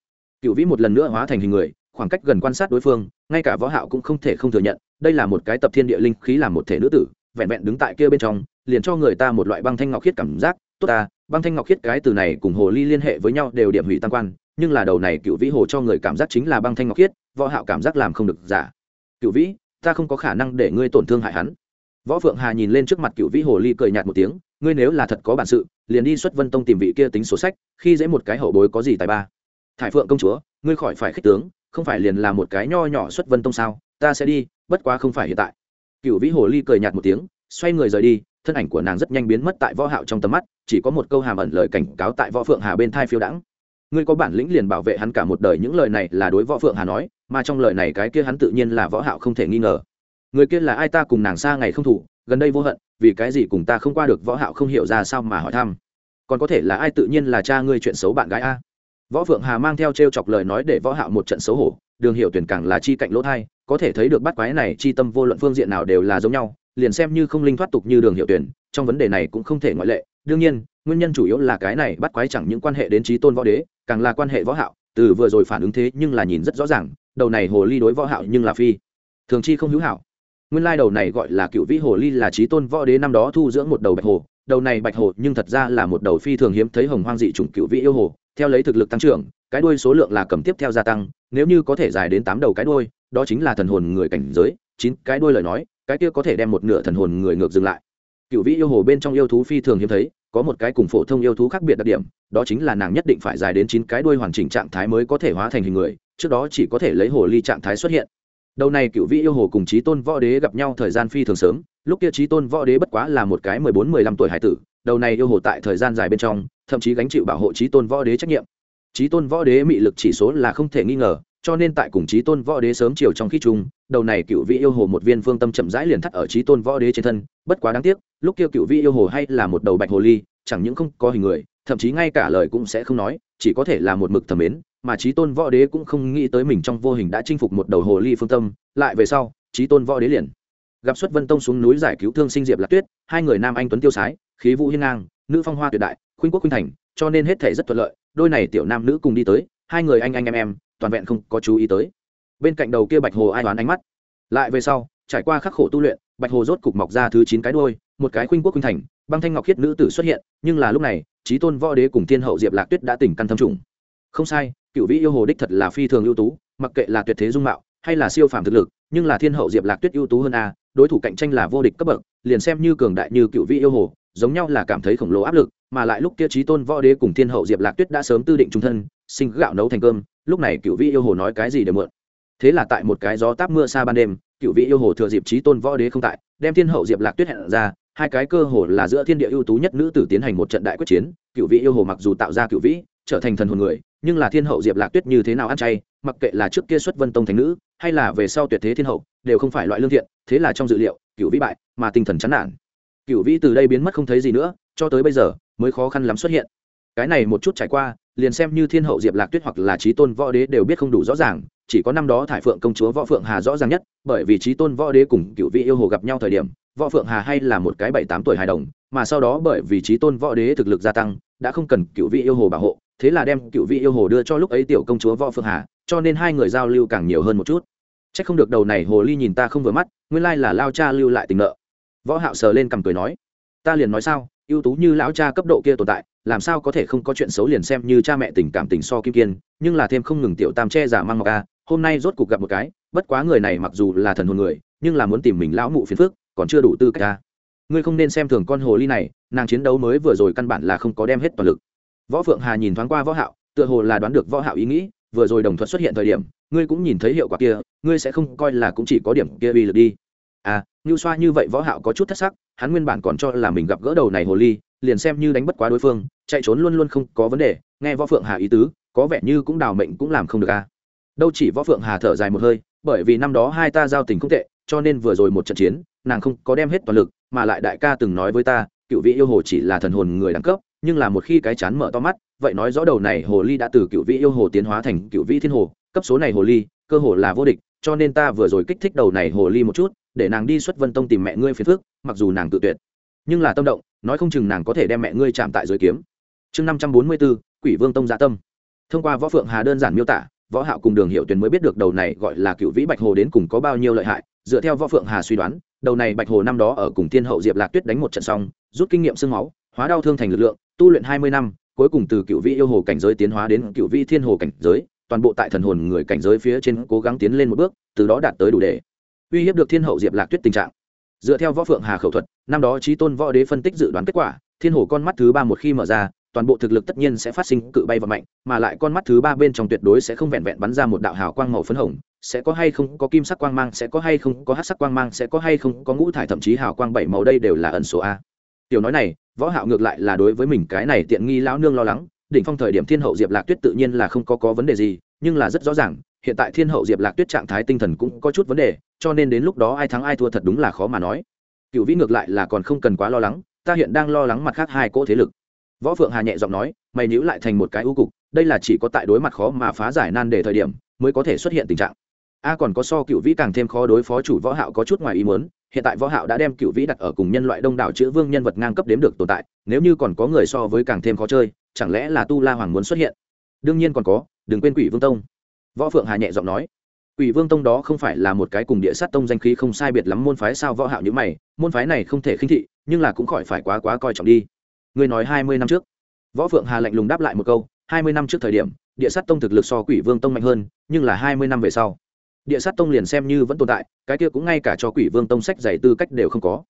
Cựu vĩ một lần nữa hóa thành hình người, khoảng cách gần quan sát đối phương, ngay cả võ hạo cũng không thể không thừa nhận, đây là một cái tập thiên địa linh khí làm một thể nữ tử, vẹn vẹn đứng tại kia bên trong, liền cho người ta một loại băng thanh ngọc khiết cảm giác tốt ta, băng thanh ngọc khiết cái từ này cùng hồ ly liên hệ với nhau đều điểm hủy tam quan, nhưng là đầu này cựu vĩ hồ cho người cảm giác chính là băng thanh ngọc khiết, võ hạo cảm giác làm không được giả. Cựu vĩ, ta không có khả năng để ngươi tổn thương hại hắn. Võ phượng hà nhìn lên trước mặt cựu vĩ hồ ly cười nhạt một tiếng, ngươi nếu là thật có bản sự, liền đi xuất vân tông tìm vị kia tính sổ sách, khi dễ một cái hậu bối có gì tài ba. Thải phượng công chúa, ngươi khỏi phải khích tướng, không phải liền là một cái nho nhỏ xuất vân tông sao, ta sẽ đi, bất quá không phải hiện tại. Cựu vĩ hồ ly cười nhạt một tiếng, xoay người rời đi, thân ảnh của nàng rất nhanh biến mất tại võ hạo trong tầm mắt chỉ có một câu hàm ẩn lời cảnh cáo tại võ phượng hà bên thai phiêu đãng. Ngươi có bản lĩnh liền bảo vệ hắn cả một đời, những lời này là đối võ phượng hà nói, mà trong lời này cái kia hắn tự nhiên là võ hạo không thể nghi ngờ. Người kia là ai ta cùng nàng xa ngày không thủ, gần đây vô hận, vì cái gì cùng ta không qua được võ hạo không hiểu ra sao mà hỏi thăm. Còn có thể là ai tự nhiên là cha ngươi chuyện xấu bạn gái a? Võ phượng hà mang theo treo chọc lời nói để võ hạo một trận xấu hổ, đường hiệu tuyển càng là chi cạnh lỗ thai, có thể thấy được bắt quái này chi tâm vô luận phương diện nào đều là giống nhau, liền xem như không linh thoát tục như đường hiệu tuyển, trong vấn đề này cũng không thể ngoại lệ đương nhiên, nguyên nhân chủ yếu là cái này bắt quái chẳng những quan hệ đến trí tôn võ đế, càng là quan hệ võ hạo. Từ vừa rồi phản ứng thế nhưng là nhìn rất rõ ràng, đầu này hồ ly đối võ hạo nhưng là phi. Thường chi không hữu hảo. Nguyên lai đầu này gọi là cựu vĩ hồ ly là trí tôn võ đế năm đó thu dưỡng một đầu bạch hồ. Đầu này bạch hồ nhưng thật ra là một đầu phi thường hiếm thấy hồng hoang dị trùng cựu vĩ yêu hồ. Theo lấy thực lực tăng trưởng, cái đuôi số lượng là cầm tiếp theo gia tăng. Nếu như có thể dài đến tám đầu cái đuôi, đó chính là thần hồn người cảnh giới. Chín cái đuôi lời nói, cái kia có thể đem một nửa thần hồn người ngược dừng lại cựu vĩ yêu hồ bên trong yêu thú phi thường hiếm thấy, có một cái cùng phổ thông yêu thú khác biệt đặc điểm, đó chính là nàng nhất định phải dài đến chín cái đuôi hoàn chỉnh trạng thái mới có thể hóa thành hình người, trước đó chỉ có thể lấy hồ ly trạng thái xuất hiện. Đầu này cựu vĩ yêu hồ cùng trí tôn võ đế gặp nhau thời gian phi thường sớm, lúc kia trí tôn võ đế bất quá là một cái mười bốn, mười lăm tuổi hải tử, đầu này yêu hồ tại thời gian dài bên trong, thậm chí gánh chịu bảo hộ trí tôn võ đế trách nhiệm. Trí tôn võ đế mị lực chỉ số là không thể nghi ngờ cho nên tại cùng trí tôn võ đế sớm chiều trong khi chung, đầu này cựu vị yêu hồ một viên phương tâm chậm rãi liền thắt ở trí tôn võ đế trên thân, bất quá đáng tiếc, lúc kia cựu vị yêu hồ hay là một đầu bạch hồ ly, chẳng những không có hình người, thậm chí ngay cả lời cũng sẽ không nói, chỉ có thể là một mực thầm mến, mà trí tôn võ đế cũng không nghĩ tới mình trong vô hình đã chinh phục một đầu hồ ly phương tâm, lại về sau trí tôn võ đế liền gặp xuất vân tông xuống núi giải cứu thương sinh diệp lạc tuyết, hai người nam anh tuấn tiêu sái, khí vũ hiên ngang, nữ phong hoa tuyệt đại, khuynh quốc khuynh thành, cho nên hết thể rất thuận lợi, đôi này tiểu nam nữ cùng đi tới, hai người anh anh em em toàn vẹn không có chú ý tới. Bên cạnh đầu kia bạch hồ ai đoán ánh mắt. Lại về sau, trải qua khắc khổ tu luyện, bạch hồ rốt cục mọc ra thứ chín cái đôi một cái khuynh quốc khuynh thành, băng thanh ngọc khiết nữ tử xuất hiện, nhưng là lúc này trí tôn võ đế cùng thiên hậu diệp lạc tuyết đã tỉnh căn thâm trùng. Không sai, cựu vĩ yêu hồ đích thật là phi thường ưu tú, mặc kệ là tuyệt thế dung mạo, hay là siêu phàm thực lực, nhưng là thiên hậu diệp lạc tuyết ưu tú hơn a, đối thủ cạnh tranh là vô địch cấp bậc, liền xem như cường đại như cựu vĩ yêu hồ, giống nhau là cảm thấy khổng lồ áp lực, mà lại lúc kia trí tôn võ đế cùng thiên hậu diệp lạc tuyết đã sớm tư định trung thân, sinh gạo nấu thành cơm lúc này cựu vị yêu hồ nói cái gì để mượn? Thế là tại một cái gió táp mưa xa ban đêm, cựu vị yêu hồ thừa dịp trí tôn võ đế không tại, đem thiên hậu diệp lạc tuyết hẹn ra, hai cái cơ hồ là giữa thiên địa ưu tú nhất nữ tử tiến hành một trận đại quyết chiến, cựu vị yêu hồ mặc dù tạo ra cựu vĩ, trở thành thần hồn người, nhưng là thiên hậu diệp lạc tuyết như thế nào ăn chay, mặc kệ là trước kia xuất vân tông thành nữ, hay là về sau tuyệt thế thiên hậu, đều không phải loại lương thiện, thế là trong dự liệu, cựu vĩ bại, mà tinh thần chán nản. Cựu vĩ từ đây biến mất không thấy gì nữa, cho tới bây giờ, mới khó khăn lắm xuất hiện. Cái này một chút trải qua liền xem như thiên hậu diệp lạc tuyết hoặc là trí tôn võ đế đều biết không đủ rõ ràng, chỉ có năm đó thải phượng công chúa võ phượng hà rõ ràng nhất, bởi vì trí tôn võ đế cùng cựu vị yêu hồ gặp nhau thời điểm, võ phượng hà hay là một cái bảy tám tuổi hài đồng, mà sau đó bởi vì trí tôn võ đế thực lực gia tăng, đã không cần cựu vị yêu hồ bảo hộ, thế là đem cựu vị yêu hồ đưa cho lúc ấy tiểu công chúa võ phượng hà, cho nên hai người giao lưu càng nhiều hơn một chút. C h ắ c không được đầu này hồ ly nhìn ta không vừa mắt, nguyên lai là lao cha lưu lại tình nợ. Võ hạo sờ lên cầm cười nói, ta liền nói sao? Ưu tú như lão cha cấp độ kia tồn tại, làm sao có thể không có chuyện xấu liền xem như cha mẹ tình cảm tình so kim kiên, nhưng là thêm không ngừng tiểu tam che giả mang ngọc a, hôm nay rốt cuộc gặp một cái, bất quá người này mặc dù là thần hồn người, nhưng là muốn tìm mình lão mụ phiền phước còn chưa đủ tư cách a. Ngươi không nên xem thường con hồ ly này, nàng chiến đấu mới vừa rồi căn bản là không có đem hết toàn lực. Võ phượng hà nhìn thoáng qua võ hạo, tựa hồ là đoán được võ hạo ý nghĩ, vừa rồi đồng thuận xuất hiện thời điểm, ngươi cũng nhìn thấy hiệu quả kia, ngươi sẽ không coi là cũng chỉ có điểm kia uy lực đi à như xoa như vậy võ hạo có chút thất sắc, hắn nguyên bản còn cho là mình gặp gỡ đầu này hồ ly, liền xem như đánh bất quá đối phương, chạy trốn luôn luôn không có vấn đề, nghe võ phượng hà ý tứ, có vẻ như cũng đào mệnh cũng làm không được a à. đâu chỉ võ phượng hà thở dài một hơi, bởi vì năm đó hai ta giao tình không tệ, cho nên vừa rồi một trận chiến, nàng không có đem hết toàn lực, mà lại đại ca từng nói với ta, cựu vị yêu hồ chỉ là thần hồn người đẳng cấp, nhưng là một khi cái chán mở to mắt, vậy nói rõ đầu này hồ ly đã từ cựu vị yêu hồ tiến hóa thành cựu vị thiên hồ, cấp số này hồ ly, cơ hồ là vô địch, cho nên ta vừa rồi kích thích đầu này hồ ly một chút để nàng đi xuất vân tông tìm mẹ ngươi phiền phước mặc dù nàng tự tuyệt. Nhưng là tâm động, nói không chừng nàng có thể đem mẹ ngươi chạm tại dưới kiếm. Chương năm trăm bốn mươi bốn, quỷ vương tông gia tâm. Thông qua võ phượng hà đơn giản miêu tả, võ hạo cùng đường hiệu tuyền mới biết được đầu này gọi là cựu vĩ bạch hồ đến cùng có bao nhiêu lợi hại. Dựa theo võ phượng hà suy đoán, đầu này bạch hồ năm đó ở cùng thiên hậu diệp lạc tuyết đánh một trận xong, rút kinh nghiệm xương máu, hóa đau thương thành lực lượng, tu luyện hai mươi năm, cuối cùng từ cựu vĩ yêu hồ cảnh giới tiến hóa đến cựu vĩ thiên hồ cảnh giới, toàn bộ tại thần hồn người cảnh giới phía trên cố gắng tiến lên một bước, từ đó đạt tới đủ để uy hiếp được thiên hậu diệp lạc tuyết tình trạng dựa theo võ phượng hà khẩu thuật năm đó trí tôn võ đế phân tích dự đoán kết quả thiên hổ con mắt thứ ba một khi mở ra toàn bộ thực lực tất nhiên sẽ phát sinh cự bay và mạnh mà lại con mắt thứ ba bên trong tuyệt đối sẽ không vẹn vẹn bắn ra một đạo hào quang màu phấn hồng sẽ có hay không có kim sắc quang mang sẽ có hay không có hát sắc quang mang sẽ có hay không có ngũ thải thậm chí hào quang bảy màu đây đều là ẩn số a tiểu nói này võ hạo ngược lại là đối với mình cái này tiện nghi lão nương lo lắng đỉnh phong thời điểm thiên hậu diệp lạc tuyết tự nhiên là không có có vấn đề gì nhưng là rất rõ ràng, hiện tại thiên hậu diệp lạc tuyết trạng thái tinh thần cũng có chút vấn đề, cho nên đến lúc đó ai thắng ai thua thật đúng là khó mà nói. Cựu vĩ ngược lại là còn không cần quá lo lắng, ta hiện đang lo lắng mặt khác hai cỗ thế lực. Võ phượng hà nhẹ giọng nói, mày nhữ lại thành một cái ưu cục, đây là chỉ có tại đối mặt khó mà phá giải nan đề thời điểm, mới có thể xuất hiện tình trạng. A còn có so cựu vĩ càng thêm khó đối phó chủ võ hạo có chút ngoài ý muốn, hiện tại võ hạo đã đem cựu vĩ đặt ở cùng nhân loại đông đảo chữ vương nhân vật ngang cấp đếm được tồn tại, nếu như còn có người so với càng thêm khó chơi, chẳng lẽ là tu la hoàng muốn xuất hiện? Đương nhiên còn có đừng quên quỷ vương tông. Võ phượng hà nhẹ giọng nói, quỷ vương tông đó không phải là một cái cùng địa sát tông danh khí không sai biệt lắm môn phái sao võ hạo như mày, môn phái này không thể khinh thị, nhưng là cũng khỏi phải quá quá coi trọng đi. Ngươi nói hai mươi năm trước, võ phượng hà lạnh lùng đáp lại một câu, hai mươi năm trước thời điểm, địa sát tông thực lực so quỷ vương tông mạnh hơn, nhưng là hai mươi năm về sau, địa sát tông liền xem như vẫn tồn tại, cái kia cũng ngay cả cho quỷ vương tông sách giày tư cách đều không có.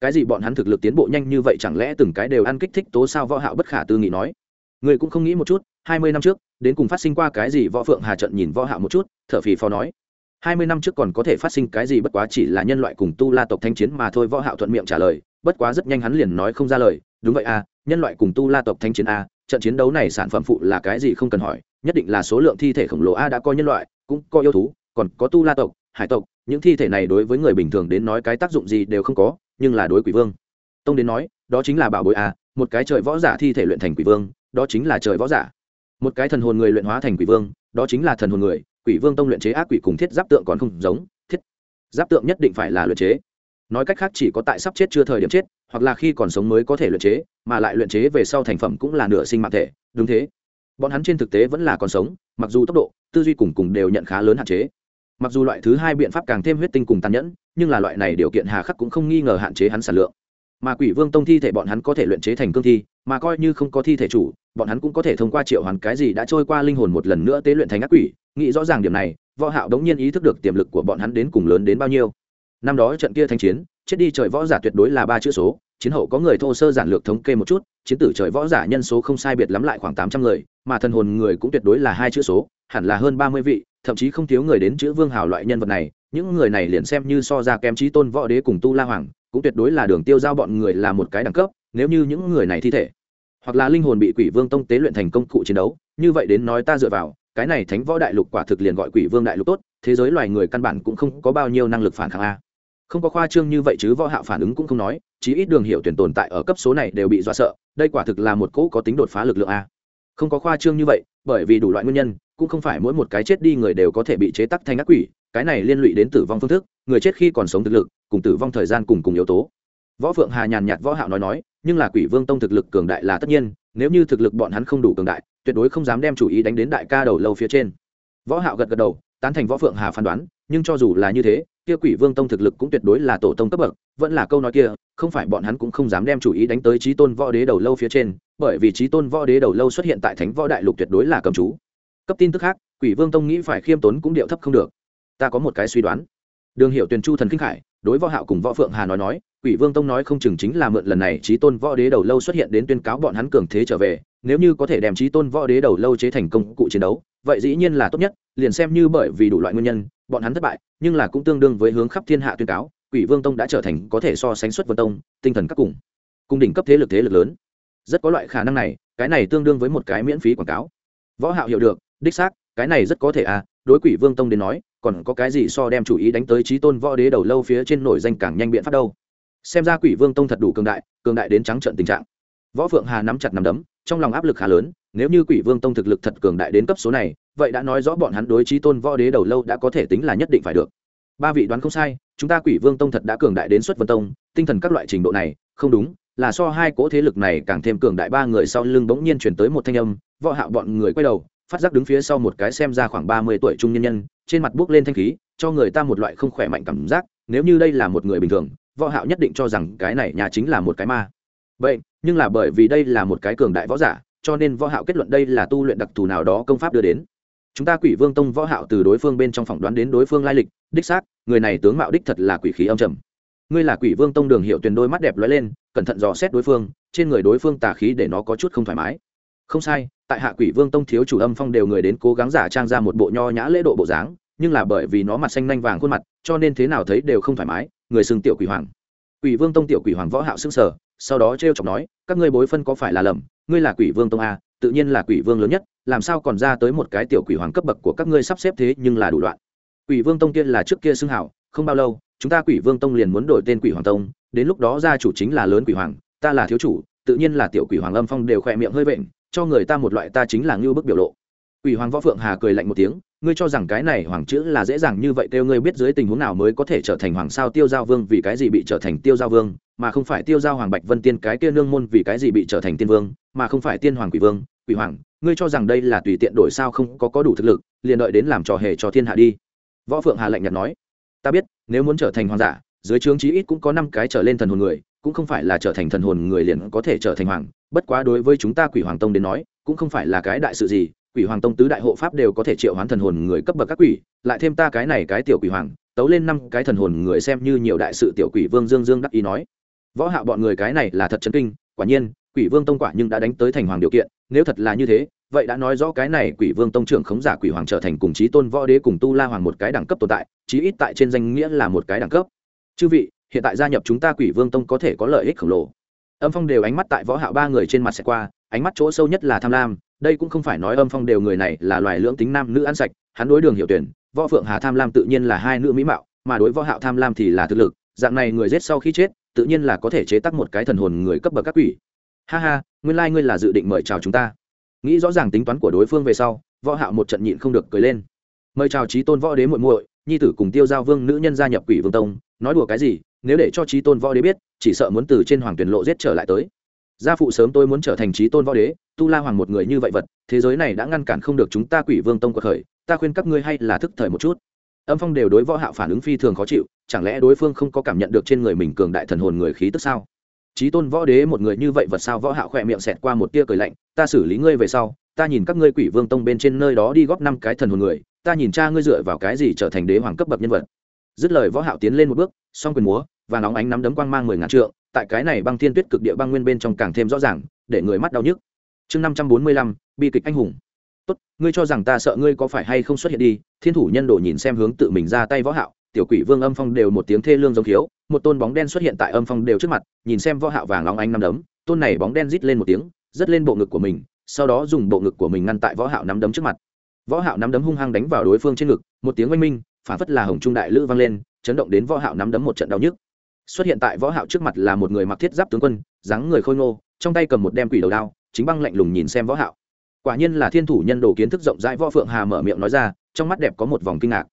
Cái gì bọn hắn thực lực tiến bộ nhanh như vậy chẳng lẽ từng cái đều ăn kích thích tố sao võ hạo bất khả tư nghị nói. Người cũng không nghĩ một chút hai mươi năm trước, đến cùng phát sinh qua cái gì võ phượng hà trận nhìn võ hạo một chút, thở phì phò nói. hai mươi năm trước còn có thể phát sinh cái gì bất quá chỉ là nhân loại cùng tu la tộc thanh chiến mà thôi, võ hạo thuận miệng trả lời, bất quá rất nhanh hắn liền nói không ra lời. Đúng vậy à nhân loại cùng tu la tộc thanh chiến a trận chiến đấu này sản phẩm phụ là cái gì không cần hỏi, nhất định là số lượng thi thể khổng lồ a đã coi nhân loại, cũng coi yêu thú, còn có tu la tộc, hải tộc, những thi thể này đối với người bình thường đến nói cái tác dụng gì đều không có, nhưng là đối quỷ vương. Tông đến nói, đó chính là bảo bối a một cái trời võ giả thi thể luyện thành quỷ vương, đó chính là trời võ giả một cái thần hồn người luyện hóa thành quỷ vương, đó chính là thần hồn người, quỷ vương tông luyện chế ác quỷ cùng thiết giáp tượng còn không giống, thiết giáp tượng nhất định phải là luyện chế. Nói cách khác chỉ có tại sắp chết chưa thời điểm chết, hoặc là khi còn sống mới có thể luyện chế, mà lại luyện chế về sau thành phẩm cũng là nửa sinh mạng thể, đúng thế. Bọn hắn trên thực tế vẫn là còn sống, mặc dù tốc độ, tư duy cùng cùng đều nhận khá lớn hạn chế. Mặc dù loại thứ hai biện pháp càng thêm huyết tinh cùng tàn nhẫn, nhưng là loại này điều kiện hà khắc cũng không nghi ngờ hạn chế hắn sản lượng mà quỷ vương tông thi thể bọn hắn có thể luyện chế thành cương thi, mà coi như không có thi thể chủ, bọn hắn cũng có thể thông qua triệu hoàn cái gì đã trôi qua linh hồn một lần nữa tế luyện thành ác quỷ. Nghĩ rõ ràng điểm này, võ hạo đống nhiên ý thức được tiềm lực của bọn hắn đến cùng lớn đến bao nhiêu. Năm đó trận kia thanh chiến, chết đi trời võ giả tuyệt đối là ba chữ số, chiến hậu có người thô sơ giản lược thống kê một chút, chiến tử trời võ giả nhân số không sai biệt lắm lại khoảng tám trăm người, mà thần hồn người cũng tuyệt đối là hai chữ số, hẳn là hơn ba mươi vị, thậm chí không thiếu người đến chữ vương hào loại nhân vật này những người này liền xem như so ra kém trí tôn võ đế cùng tu la hoàng, cũng tuyệt đối là đường tiêu giao bọn người là một cái đẳng cấp, nếu như những người này thi thể, hoặc là linh hồn bị quỷ vương tông tế luyện thành công cụ chiến đấu, như vậy đến nói ta dựa vào, cái này thánh võ đại lục quả thực liền gọi quỷ vương đại lục tốt, thế giới loài người căn bản cũng không có bao nhiêu năng lực phản kháng a. Không có khoa trương như vậy chứ võ hạo phản ứng cũng không nói, chí ít đường hiệu tuyển tồn tại ở cấp số này đều bị dọa sợ, đây quả thực là một cỗ có tính đột phá lực lượng a. Không có khoa trương như vậy, bởi vì đủ loại nguyên nhân, cũng không phải mỗi một cái chết đi người đều có thể bị chế tắc thành ác quỷ cái này liên lụy đến tử vong phương thức, người chết khi còn sống thực lực, cùng tử vong thời gian cùng cùng yếu tố. Võ phượng hà nhàn nhạt võ hạo nói nói, nhưng là quỷ vương tông thực lực cường đại là tất nhiên, nếu như thực lực bọn hắn không đủ cường đại, tuyệt đối không dám đem chủ ý đánh đến đại ca đầu lâu phía trên. Võ hạo gật gật đầu, tán thành võ phượng hà phán đoán, nhưng cho dù là như thế, kia quỷ vương tông thực lực cũng tuyệt đối là tổ tông cấp bậc, vẫn là câu nói kia, không phải bọn hắn cũng không dám đem chủ ý đánh tới trí tôn võ đế đầu lâu phía trên, bởi vì trí tôn võ đế đầu lâu xuất hiện tại thánh võ đại lục tuyệt đối là cầm chú. Cấp tin tức khác, quỷ vương tông nghĩ phải khiêm tốn cũng điệu thấp không được ta có một cái suy đoán. Đường hiệu tuyền chu thần kinh khải, đối võ hạo cùng võ phượng hà nói nói, quỷ vương tông nói không chừng chính là mượn lần này trí tôn võ đế đầu lâu xuất hiện đến tuyên cáo bọn hắn cường thế trở về, nếu như có thể đem trí tôn võ đế đầu lâu chế thành công cụ chiến đấu, vậy dĩ nhiên là tốt nhất, liền xem như bởi vì đủ loại nguyên nhân, bọn hắn thất bại, nhưng là cũng tương đương với hướng khắp thiên hạ tuyên cáo, quỷ vương tông đã trở thành có thể so sánh xuất vân tông, tinh thần các cùng cung đỉnh cấp thế lực thế lực lớn. Rất có loại khả năng này, cái này tương đương với một cái miễn phí quảng cáo. Võ hạo hiểu được, đích xác, cái này rất có thể à đối quỷ vương tông đến nói, còn có cái gì so đem chủ ý đánh tới trí tôn võ đế đầu lâu phía trên nổi danh càng nhanh biện pháp đâu? Xem ra quỷ vương tông thật đủ cường đại cường đại đến trắng trận tình trạng. Võ phượng hà nắm chặt nắm đấm, trong lòng áp lực khá lớn, nếu như quỷ vương tông thực lực thật cường đại đến cấp số này, vậy đã nói rõ bọn hắn đối trí tôn võ đế đầu lâu đã có thể tính là nhất định phải được. Ba vị đoán không sai, chúng ta quỷ vương tông thật đã cường đại đến xuất vân tông, tinh thần các loại trình độ này, không đúng, là so hai cỗ thế lực này càng thêm cường đại ba người sau lưng bỗng nhiên chuyển tới một thanh âm, võ hạo bọn người quay đầu phát giác đứng phía sau một cái xem ra khoảng ba mươi tuổi trung nhân nhân, trên mặt bước lên thanh khí, cho người ta một loại không khỏe mạnh cảm giác, nếu như đây là một người bình thường, võ hạo nhất định cho rằng cái này nhà chính là một cái ma. Vậy, nhưng là bởi vì đây là một cái cường đại võ giả, cho nên võ hạo kết luận đây là tu luyện đặc thù nào đó công pháp đưa đến. Chúng ta quỷ vương tông võ hạo từ đối phương bên trong phỏng đoán đến đối phương lai lịch, đích xác, người này tướng mạo đích thật là quỷ khí âm trầm. Ngươi là quỷ vương tông đường hiệu tuyền đôi mắt đẹp lóe lên, cẩn thận dò xét đối phương, trên người đối phương tà khí để nó có chút không thoải mái không sai, tại hạ quỷ vương tông thiếu chủ âm phong đều người đến cố gắng giả trang ra một bộ nho nhã lễ độ bộ dáng, nhưng là bởi vì nó mặt xanh nanh vàng khuôn mặt, cho nên thế nào thấy đều không thoải mái, người xưng tiểu quỷ hoàng. Quỷ vương tông tiểu quỷ hoàng võ hạo xưng sở sau đó treo chọc nói, các ngươi bối phân có phải là lầm, ngươi là quỷ vương tông a tự nhiên là quỷ vương lớn nhất, làm sao còn ra tới một cái tiểu quỷ hoàng cấp bậc của các ngươi sắp xếp thế nhưng là đủ loạn. Quỷ vương tông kia là trước kia xưng hảo, không bao lâu, chúng ta quỷ vương tông liền muốn đổi tên quỷ hoàng tông, đến lúc đó gia chủ chính là lớn quỷ hoàng, ta là thiếu chủ, tự nhiên là tiểu quỷ hoàng âm phong đều khỏe miệng hơi vện cho người ta một loại ta chính là ngưu bức biểu lộ. Quỷ hoàng võ phượng hà cười lạnh một tiếng, ngươi cho rằng cái này hoàng chữ là dễ dàng như vậy kêu ngươi biết dưới tình huống nào mới có thể trở thành hoàng sao tiêu giao vương vì cái gì bị trở thành tiêu giao vương, mà không phải tiêu giao hoàng bạch vân tiên cái kia nương môn vì cái gì bị trở thành tiên vương, mà không phải tiên hoàng quỷ vương, quỷ hoàng, ngươi cho rằng đây là tùy tiện đổi sao không có có đủ thực lực, liền đợi đến làm trò hề cho thiên hạ đi. Võ phượng hà lạnh nhạt nói. Ta biết, nếu muốn trở thành hoàng giả, dưới trướng chí ít cũng có năm cái trở lên thần hồn người, cũng không phải là trở thành thần hồn người liền có thể trở thành hoàng bất quá đối với chúng ta quỷ hoàng tông đến nói, cũng không phải là cái đại sự gì, quỷ hoàng tông tứ đại hộ pháp đều có thể triệu hoán thần hồn người cấp bậc các quỷ, lại thêm ta cái này cái tiểu quỷ hoàng, tấu lên năm cái thần hồn người xem như nhiều đại sự tiểu quỷ vương dương dương đắc ý nói. Võ hạ bọn người cái này là thật chấn kinh, quả nhiên, quỷ vương tông quả nhưng đã đánh tới thành hoàng điều kiện, nếu thật là như thế, vậy đã nói rõ cái này quỷ vương tông trưởng khống giả quỷ hoàng trở thành cùng chí tôn võ đế cùng tu la hoàng một cái đẳng cấp tồn tại, chí ít tại trên danh nghĩa là một cái đẳng cấp. Chư vị, hiện tại gia nhập chúng ta quỷ vương tông có thể có lợi ích khổng lồ âm phong đều ánh mắt tại võ hạo ba người trên mặt sẽ qua, ánh mắt chỗ sâu nhất là tham lam, đây cũng không phải nói âm phong đều người này là loài lưỡng tính nam nữ ăn sạch, hắn đối đường hiệu tuyển, võ phượng hà tham lam tự nhiên là hai nữ mỹ mạo, mà đối võ hạo tham lam thì là thực lực, dạng này người giết sau khi chết, tự nhiên là có thể chế tác một cái thần hồn người cấp bậc các quỷ. Ha ha, nguyên lai like ngươi là dự định mời chào chúng ta. Nghĩ rõ ràng tính toán của đối phương về sau, võ hạo một trận nhịn không được cười lên. Mời chào trí tôn võ đế muội muội, nhi tử cùng tiêu giao vương nữ nhân gia nhập quỷ vương tông, nói đùa cái gì nếu để cho trí tôn võ đế biết, chỉ sợ muốn từ trên hoàng tuyển lộ giết trở lại tới. Gia phụ sớm tôi muốn trở thành trí tôn võ đế, tu la hoàng một người như vậy vật, thế giới này đã ngăn cản không được chúng ta quỷ vương tông của khởi, ta khuyên các ngươi hay là thức thời một chút. Âm phong đều đối võ hạo phản ứng phi thường khó chịu, chẳng lẽ đối phương không có cảm nhận được trên người mình cường đại thần hồn người khí tức sao? Trí tôn võ đế một người như vậy vật sao? Võ hạo khỏe miệng xẹt qua một tia cười lạnh, ta xử lý ngươi về sau, ta nhìn các ngươi quỷ vương tông bên trên nơi đó đi góp năm cái thần hồn người, ta nhìn cha ngươi dựa vào cái gì trở thành đế hoàng cấp bậc nhân vật? Dứt lời võ hạo tiến lên một bước song quyền múa và nóng ánh nắm đấm quang mang mười ngàn trượng, tại cái này băng thiên tuyết cực địa băng nguyên bên trong càng thêm rõ ràng, để người mắt đau nhức. Chương năm trăm bốn mươi lăm, bi kịch anh hùng. Tốt, ngươi cho rằng ta sợ ngươi có phải hay không xuất hiện đi, thiên thủ nhân đồ nhìn xem hướng tự mình ra tay võ hạo, tiểu quỷ vương âm phong đều một tiếng thê lương giống thiếu, một tôn bóng đen xuất hiện tại âm phong đều trước mặt, nhìn xem võ hạo vàng óng ánh nắm đấm, tôn này bóng đen rít lên một tiếng rất lên bộ ngực của mình, sau đó dùng bộ ngực của mình ngăn tại võ hạo nắm đấm trước mặt. Võ hạo nắm đấm hung hăng đánh vào đối phương trên ngực, một tiếng oanh minh, phản phất là hồng trung đại lữ vang lên chấn động đến võ hạo nắm đấm một trận đau nhức. Xuất hiện tại võ hạo trước mặt là một người mặc thiết giáp tướng quân, dáng người khôi ngô, trong tay cầm một đem quỷ đầu đao, chính băng lạnh lùng nhìn xem võ hạo. Quả nhiên là thiên thủ nhân đồ kiến thức rộng rãi, võ phượng hà mở miệng nói ra, trong mắt đẹp có một vòng kinh ngạc.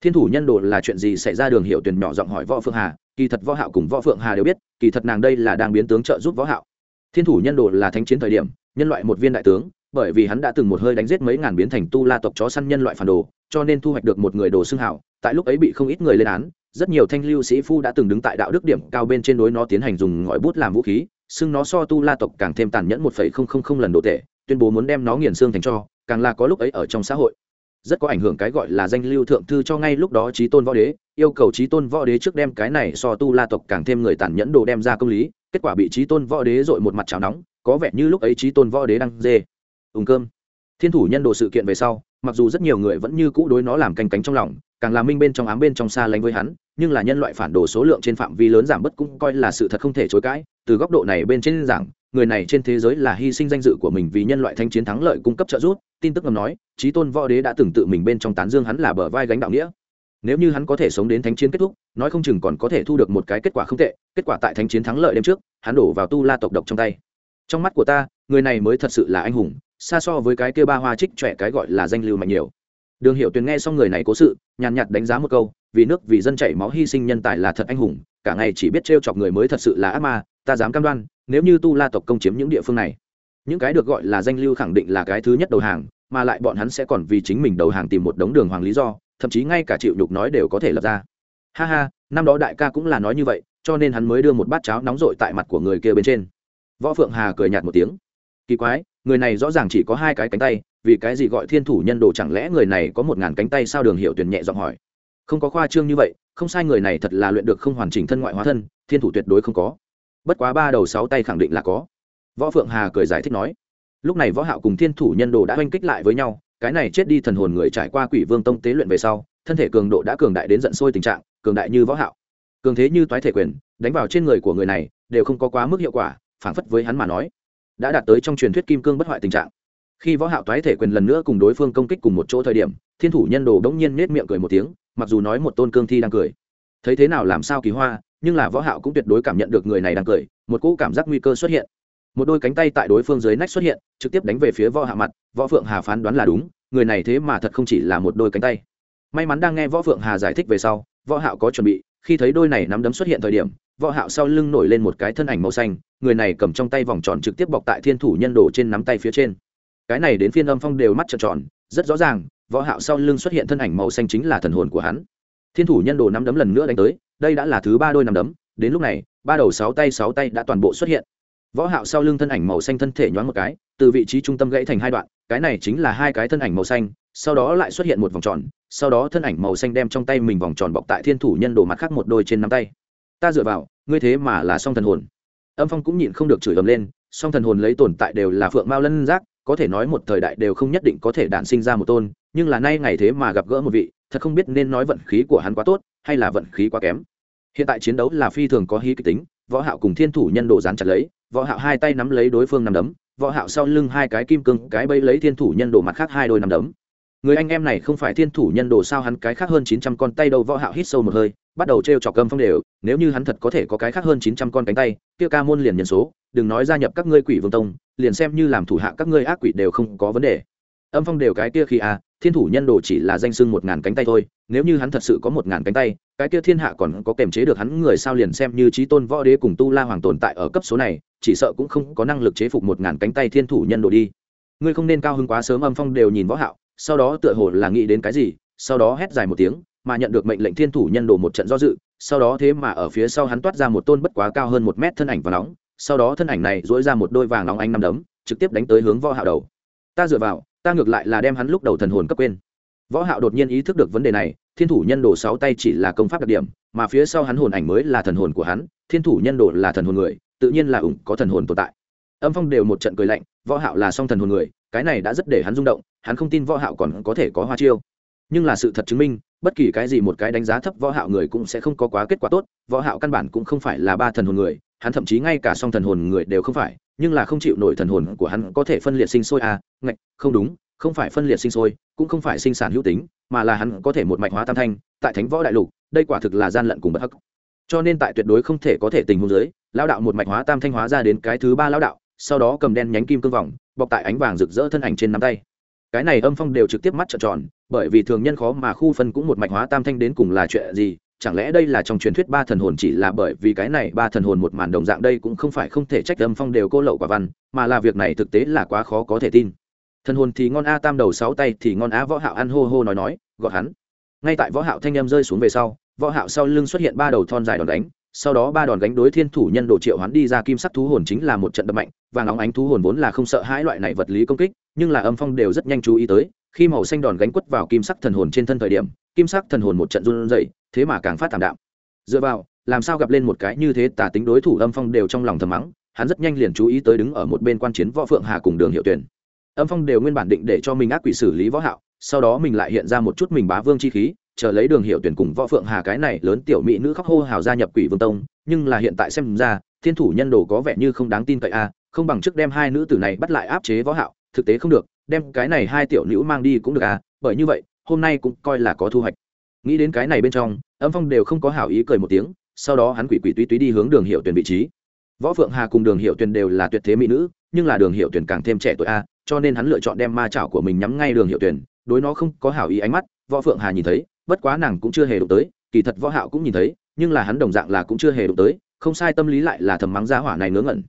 Thiên thủ nhân đồ là chuyện gì xảy ra đường hiệu tuyển nhỏ giọng hỏi võ phượng hà, kỳ thật võ hạo cùng võ phượng hà đều biết, kỳ thật nàng đây là đang biến tướng trợ giúp võ hạo. Thiên thủ nhân đồ là thánh chiến thời điểm, nhân loại một viên đại tướng, bởi vì hắn đã từng một hơi đánh giết mấy ngàn biến thành tu la tộc chó săn nhân loại phản đồ, cho nên thu hoạch được một người đồ xưng hảo tại lúc ấy bị không ít người lên án, rất nhiều thanh lưu sĩ phu đã từng đứng tại đạo đức điểm cao bên trên đối nó tiến hành dùng ngòi bút làm vũ khí, xưng nó so tu la tộc càng thêm tàn nhẫn một phẩy không không không lần đồ tệ tuyên bố muốn đem nó nghiền xương thành cho, càng là có lúc ấy ở trong xã hội. Rất có ảnh hưởng cái gọi là danh lưu thượng thư cho ngay lúc đó trí tôn võ đế, yêu cầu trí tôn võ đế trước đem cái này so tu la tộc càng thêm người tàn nhẫn đồ đem ra công lý, kết quả bị trí tôn võ đế dội một mặt chảo nóng, có vẻ như lúc ấy trí tôn võ đế đang dê. Ùng cơm. Thiên thủ nhân đồ sự kiện về sau mặc dù rất nhiều người vẫn như cũ đối nó làm canh cánh trong lòng, càng là minh bên trong ám bên trong xa lánh với hắn, nhưng là nhân loại phản đồ số lượng trên phạm vi lớn giảm bất cũng coi là sự thật không thể chối cãi. Từ góc độ này bên trên giảng, người này trên thế giới là hy sinh danh dự của mình vì nhân loại thanh chiến thắng lợi cung cấp trợ giúp, tin tức ngầm nói trí tôn võ đế đã từng tự mình bên trong tán dương hắn là bờ vai gánh đạo nghĩa. Nếu như hắn có thể sống đến thánh chiến kết thúc, nói không chừng còn có thể thu được một cái kết quả không tệ, kết quả tại thánh chiến thắng lợi đêm trước, hắn đổ vào tu la tộc độc trong tay. Trong mắt của ta, người này mới thật sự là anh hùng xa so với cái kia ba hoa trích trẻ cái gọi là danh lưu mạnh nhiều. Đường hiệu tuyền nghe xong người này cố sự, nhàn nhạt đánh giá một câu, vì nước, vì dân chảy máu hy sinh nhân tài là thật anh hùng, cả ngày chỉ biết t chọc người mới thật sự là ác ma, ta dám cam đoan, nếu như tu la tộc công chiếm những địa phương này, những cái được gọi là danh lưu khẳng định là cái thứ nhất đầu hàng, mà lại bọn hắn sẽ còn vì chính mình đầu hàng tìm một đống đường hoàng lý do, thậm chí ngay cả chịu nhục nói đều có thể lập ra. Ha ha, năm đó đại ca cũng là nói như vậy, cho nên hắn mới đưa một bát cháo nóng rội tại mặt của người kia bên trên. Võ phượng hà cười nhạt một tiếng kỳ quái, người này rõ ràng chỉ có hai cái cánh tay, vì cái gì gọi thiên thủ nhân đồ chẳng lẽ người này có một ngàn cánh tay sao đường hiệu tuyển nhẹ giọng hỏi. Không có khoa trương như vậy, không sai người này thật là luyện được không hoàn chỉnh thân ngoại hóa thân, thiên thủ tuyệt đối không có. Bất quá ba đầu sáu tay khẳng định là có. Võ phượng hà cười giải thích nói, lúc này võ hạo cùng thiên thủ nhân đồ đã oanh kích lại với nhau, cái này chết đi thần hồn người trải qua quỷ vương tông tế luyện về sau, thân thể cường độ đã cường đại đến giận sôi tình trạng, cường đại như võ hạo. Cường thế như toái thể quyền, đánh vào trên người của người này, đều không có quá mức hiệu quả, phảng phất với hắn mà nói đã đạt tới trong truyền thuyết kim cương bất hoại tình trạng. Khi võ hạo toái thể quyền lần nữa cùng đối phương công kích cùng một chỗ thời điểm, thiên thủ nhân đồ đống nhiên nết miệng cười một tiếng, mặc dù nói một tôn cương thi đang cười. Thấy thế nào làm sao kỳ hoa, nhưng là võ hạo cũng tuyệt đối cảm nhận được người này đang cười, một cỗ cảm giác nguy cơ xuất hiện. Một đôi cánh tay tại đối phương dưới nách xuất hiện, trực tiếp đánh về phía võ hạ mặt, võ phượng hà phán đoán là đúng, người này thế mà thật không chỉ là một đôi cánh tay. May mắn đang nghe võ phượng hà giải thích về sau, võ hạo có chuẩn bị, khi thấy đôi này nắm đấm xuất hiện thời điểm võ hạo sau lưng nổi lên một cái thân ảnh màu xanh, người này cầm trong tay vòng tròn trực tiếp bọc tại thiên thủ nhân đồ trên nắm tay phía trên. Cái này đến phiên âm phong đều mắt trợn tròn, rất rõ ràng, võ hạo sau lưng xuất hiện thân ảnh màu xanh chính là thần hồn của hắn. Thiên thủ nhân đồ nắm đấm lần nữa đánh tới, đây đã là thứ ba đôi nắm đấm, đến lúc này, ba đầu sáu tay sáu tay đã toàn bộ xuất hiện. Võ hạo sau lưng thân ảnh màu xanh thân thể nhoáng một cái, từ vị trí trung tâm gãy thành hai đoạn, cái này chính là hai cái thân ảnh màu xanh, sau đó lại xuất hiện một vòng tròn, sau đó thân ảnh màu xanh đem trong tay mình vòng tròn bọc tại thiên thủ nhân đồ mặt khác một đôi trên nắm tay ta dựa vào, ngươi thế mà là song thần hồn. Âm phong cũng nhịn không được chửi ầm lên, song thần hồn lấy tồn tại đều là phượng mao lân giác, có thể nói một thời đại đều không nhất định có thể đản sinh ra một tôn, nhưng là nay ngày thế mà gặp gỡ một vị, thật không biết nên nói vận khí của hắn quá tốt, hay là vận khí quá kém. Hiện tại chiến đấu là phi thường có hí kịch tính, võ hạo cùng thiên thủ nhân đồ dán chặt lấy, võ hạo hai tay nắm lấy đối phương nắm đấm, võ hạo sau lưng hai cái kim cương, cái bẫy lấy thiên thủ nhân đồ mặt khác hai đôi nắm đấm người anh em này không phải thiên thủ nhân đồ sao hắn cái khác hơn 900 con tay đâu, võ hạo hít sâu một hơi, bắt đầu treo chọc cơm phong đều, nếu như hắn thật có thể có cái khác hơn 900 con cánh tay, kia ca môn liền nhân số, đừng nói gia nhập các ngươi quỷ vương tông, liền xem như làm thủ hạ các ngươi ác quỷ đều không có vấn đề. Âm phong đều cái kia khi à thiên thủ nhân đồ chỉ là danh sưng một ngàn cánh tay thôi, nếu như hắn thật sự có một ngàn cánh tay, cái kia thiên hạ còn có kềm chế được hắn người sao liền xem như trí tôn võ đế cùng tu la hoàng tồn tại ở cấp số này, chỉ sợ cũng không có năng lực chế phục một ngàn cánh tay thiên thủ nhân đồ đi. Ngươi không nên cao hứng quá sớm, âm phong đều nhìn võ hạo sau đó tựa hồ là nghĩ đến cái gì, sau đó hét dài một tiếng, mà nhận được mệnh lệnh thiên thủ nhân đồ một trận do dự, sau đó thế mà ở phía sau hắn toát ra một tôn bất quá cao hơn một mét thân ảnh và nóng, sau đó thân ảnh này dỗi ra một đôi vàng nóng anh năm đấm, trực tiếp đánh tới hướng võ hạo đầu. Ta dựa vào, ta ngược lại là đem hắn lúc đầu thần hồn cấp quên. Võ hạo đột nhiên ý thức được vấn đề này, thiên thủ nhân đồ sáu tay chỉ là công pháp đặc điểm, mà phía sau hắn hồn ảnh mới là thần hồn của hắn, thiên thủ nhân đồ là thần hồn người, tự nhiên là ủng có thần hồn tồn tại. Âm phong đều một trận cười lạnh, võ hạo là song thần hồn người cái này đã rất để hắn rung động, hắn không tin võ hạo còn có thể có hoa chiêu. Nhưng là sự thật chứng minh, bất kỳ cái gì một cái đánh giá thấp võ hạo người cũng sẽ không có quá kết quả tốt, võ hạo căn bản cũng không phải là ba thần hồn người, hắn thậm chí ngay cả song thần hồn người đều không phải, nhưng là không chịu nổi thần hồn của hắn có thể phân liệt sinh sôi à ngạch, không đúng, không phải phân liệt sinh sôi, cũng không phải sinh sản hữu tính, mà là hắn có thể một mạch hóa tam thanh, tại thánh võ đại lục, đây quả thực là gian lận cùng bất hắc. Cho nên tại tuyệt đối không thể có thể tình huống dưới, lão đạo một mạch hóa tam thanh hóa ra đến cái thứ ba lão đạo sau đó cầm đen nhánh kim cương vòng, bọc tại ánh vàng rực rỡ thân ảnh trên nắm tay. Cái này âm phong đều trực tiếp mắt trợn tròn, bởi vì thường nhân khó mà khu phân cũng một mạch hóa tam thanh đến cùng là chuyện gì, chẳng lẽ đây là trong truyền thuyết ba thần hồn chỉ là bởi vì cái này ba thần hồn một màn đồng dạng đây cũng không phải không thể trách âm phong đều cô lậu quả văn, mà là việc này thực tế là quá khó có thể tin. Thần hồn thì ngon a, tam đầu sáu tay thì ngon á võ hạo ăn hô hô nói nói, gọi hắn. Ngay tại võ hạo thanh em rơi xuống về sau, võ hạo sau lưng xuất hiện ba đầu thon dài đòn đánh sau đó ba đòn gánh đối thiên thủ nhân đồ triệu hoán đi ra kim sắc thú hồn chính là một trận đập mạnh và nóng ánh thú hồn vốn là không sợ hãi loại này vật lý công kích, nhưng là âm phong đều rất nhanh chú ý tới, khi màu xanh đòn gánh quất vào kim sắc thần hồn trên thân thời điểm, kim sắc thần hồn một trận run rẩy, thế mà càng phát thảm đạm. Dựa vào, làm sao gặp lên một cái như thế tả tính đối thủ âm phong đều trong lòng thầm mắng, hắn rất nhanh liền chú ý tới đứng ở một bên quan chiến võ phượng hà cùng đường hiệu tuyển âm phong đều nguyên bản định để cho mình ác quỷ xử lý võ hạo, sau đó mình lại hiện ra một chút mình bá vương chi khí chờ lấy đường hiệu tuyển cùng võ phượng hà cái này lớn tiểu mỹ nữ khóc hô hào gia nhập quỷ vương tông, nhưng là hiện tại xem ra, thiên thủ nhân đồ có vẻ như không đáng tin cậy a, không bằng trước đem hai nữ tử này bắt lại áp chế võ hạo, thực tế không được, đem cái này hai tiểu nữ mang đi cũng được à bởi như vậy, hôm nay cũng coi là có thu hoạch. Nghĩ đến cái này bên trong, âm phong đều không có hảo ý cười một tiếng, sau đó hắn quỷ quỷ túy túy đi hướng đường hiệu tuyển vị trí. Võ phượng hà cùng đường hiệu tuyển đều là tuyệt thế mỹ nữ, nhưng là đường hiệu tuyển càng thêm trẻ tuổi a, cho nên hắn lựa chọn đem ma chảo của mình nhắm ngay đường hiệu tuyển, đối nó không có hảo ý ánh mắt, võ phượng hà nhìn thấy bất quá nàng cũng chưa hề đụng tới, kỳ thật võ hạo cũng nhìn thấy, nhưng là hắn đồng dạng là cũng chưa hề đụng tới, không sai tâm lý lại là thầm mắng giá hỏa này ngớ ngẩn.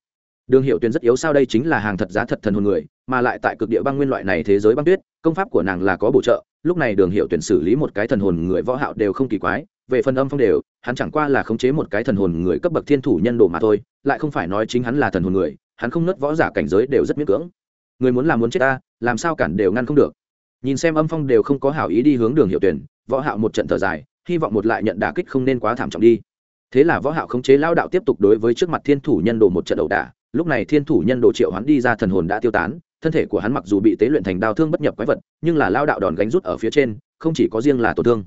Đường hiệu tuyền rất yếu sao đây chính là hàng thật giá thật thần hồn người, mà lại tại cực địa băng nguyên loại này thế giới băng tuyết, công pháp của nàng là có bổ trợ, lúc này đường hiệu tuyển xử lý một cái thần hồn người võ hạo đều không kỳ quái, về phần âm phong đều, hắn chẳng qua là khống chế một cái thần hồn người cấp bậc thiên thủ nhân đồ mà thôi, lại không phải nói chính hắn là thần hồn người, hắn không nứt võ giả cảnh giới đều rất miễn cưỡng. Người muốn làm muốn chết ta, làm sao cản đều ngăn không được. Nhìn xem âm phong đều không có hảo ý đi hướng đường hiệu tuyển võ hạo một trận thở dài, hy vọng một lại nhận đả kích không nên quá thảm trọng đi. Thế là võ hạo khống chế Lão đạo tiếp tục đối với trước mặt thiên thủ nhân đồ một trận đầu đả, lúc này thiên thủ nhân đồ triệu hoán đi ra thần hồn đã tiêu tán, thân thể của hắn mặc dù bị tế luyện thành đao thương bất nhập quái vật, nhưng là lao đạo đòn gánh rút ở phía trên, không chỉ có riêng là tổn thương.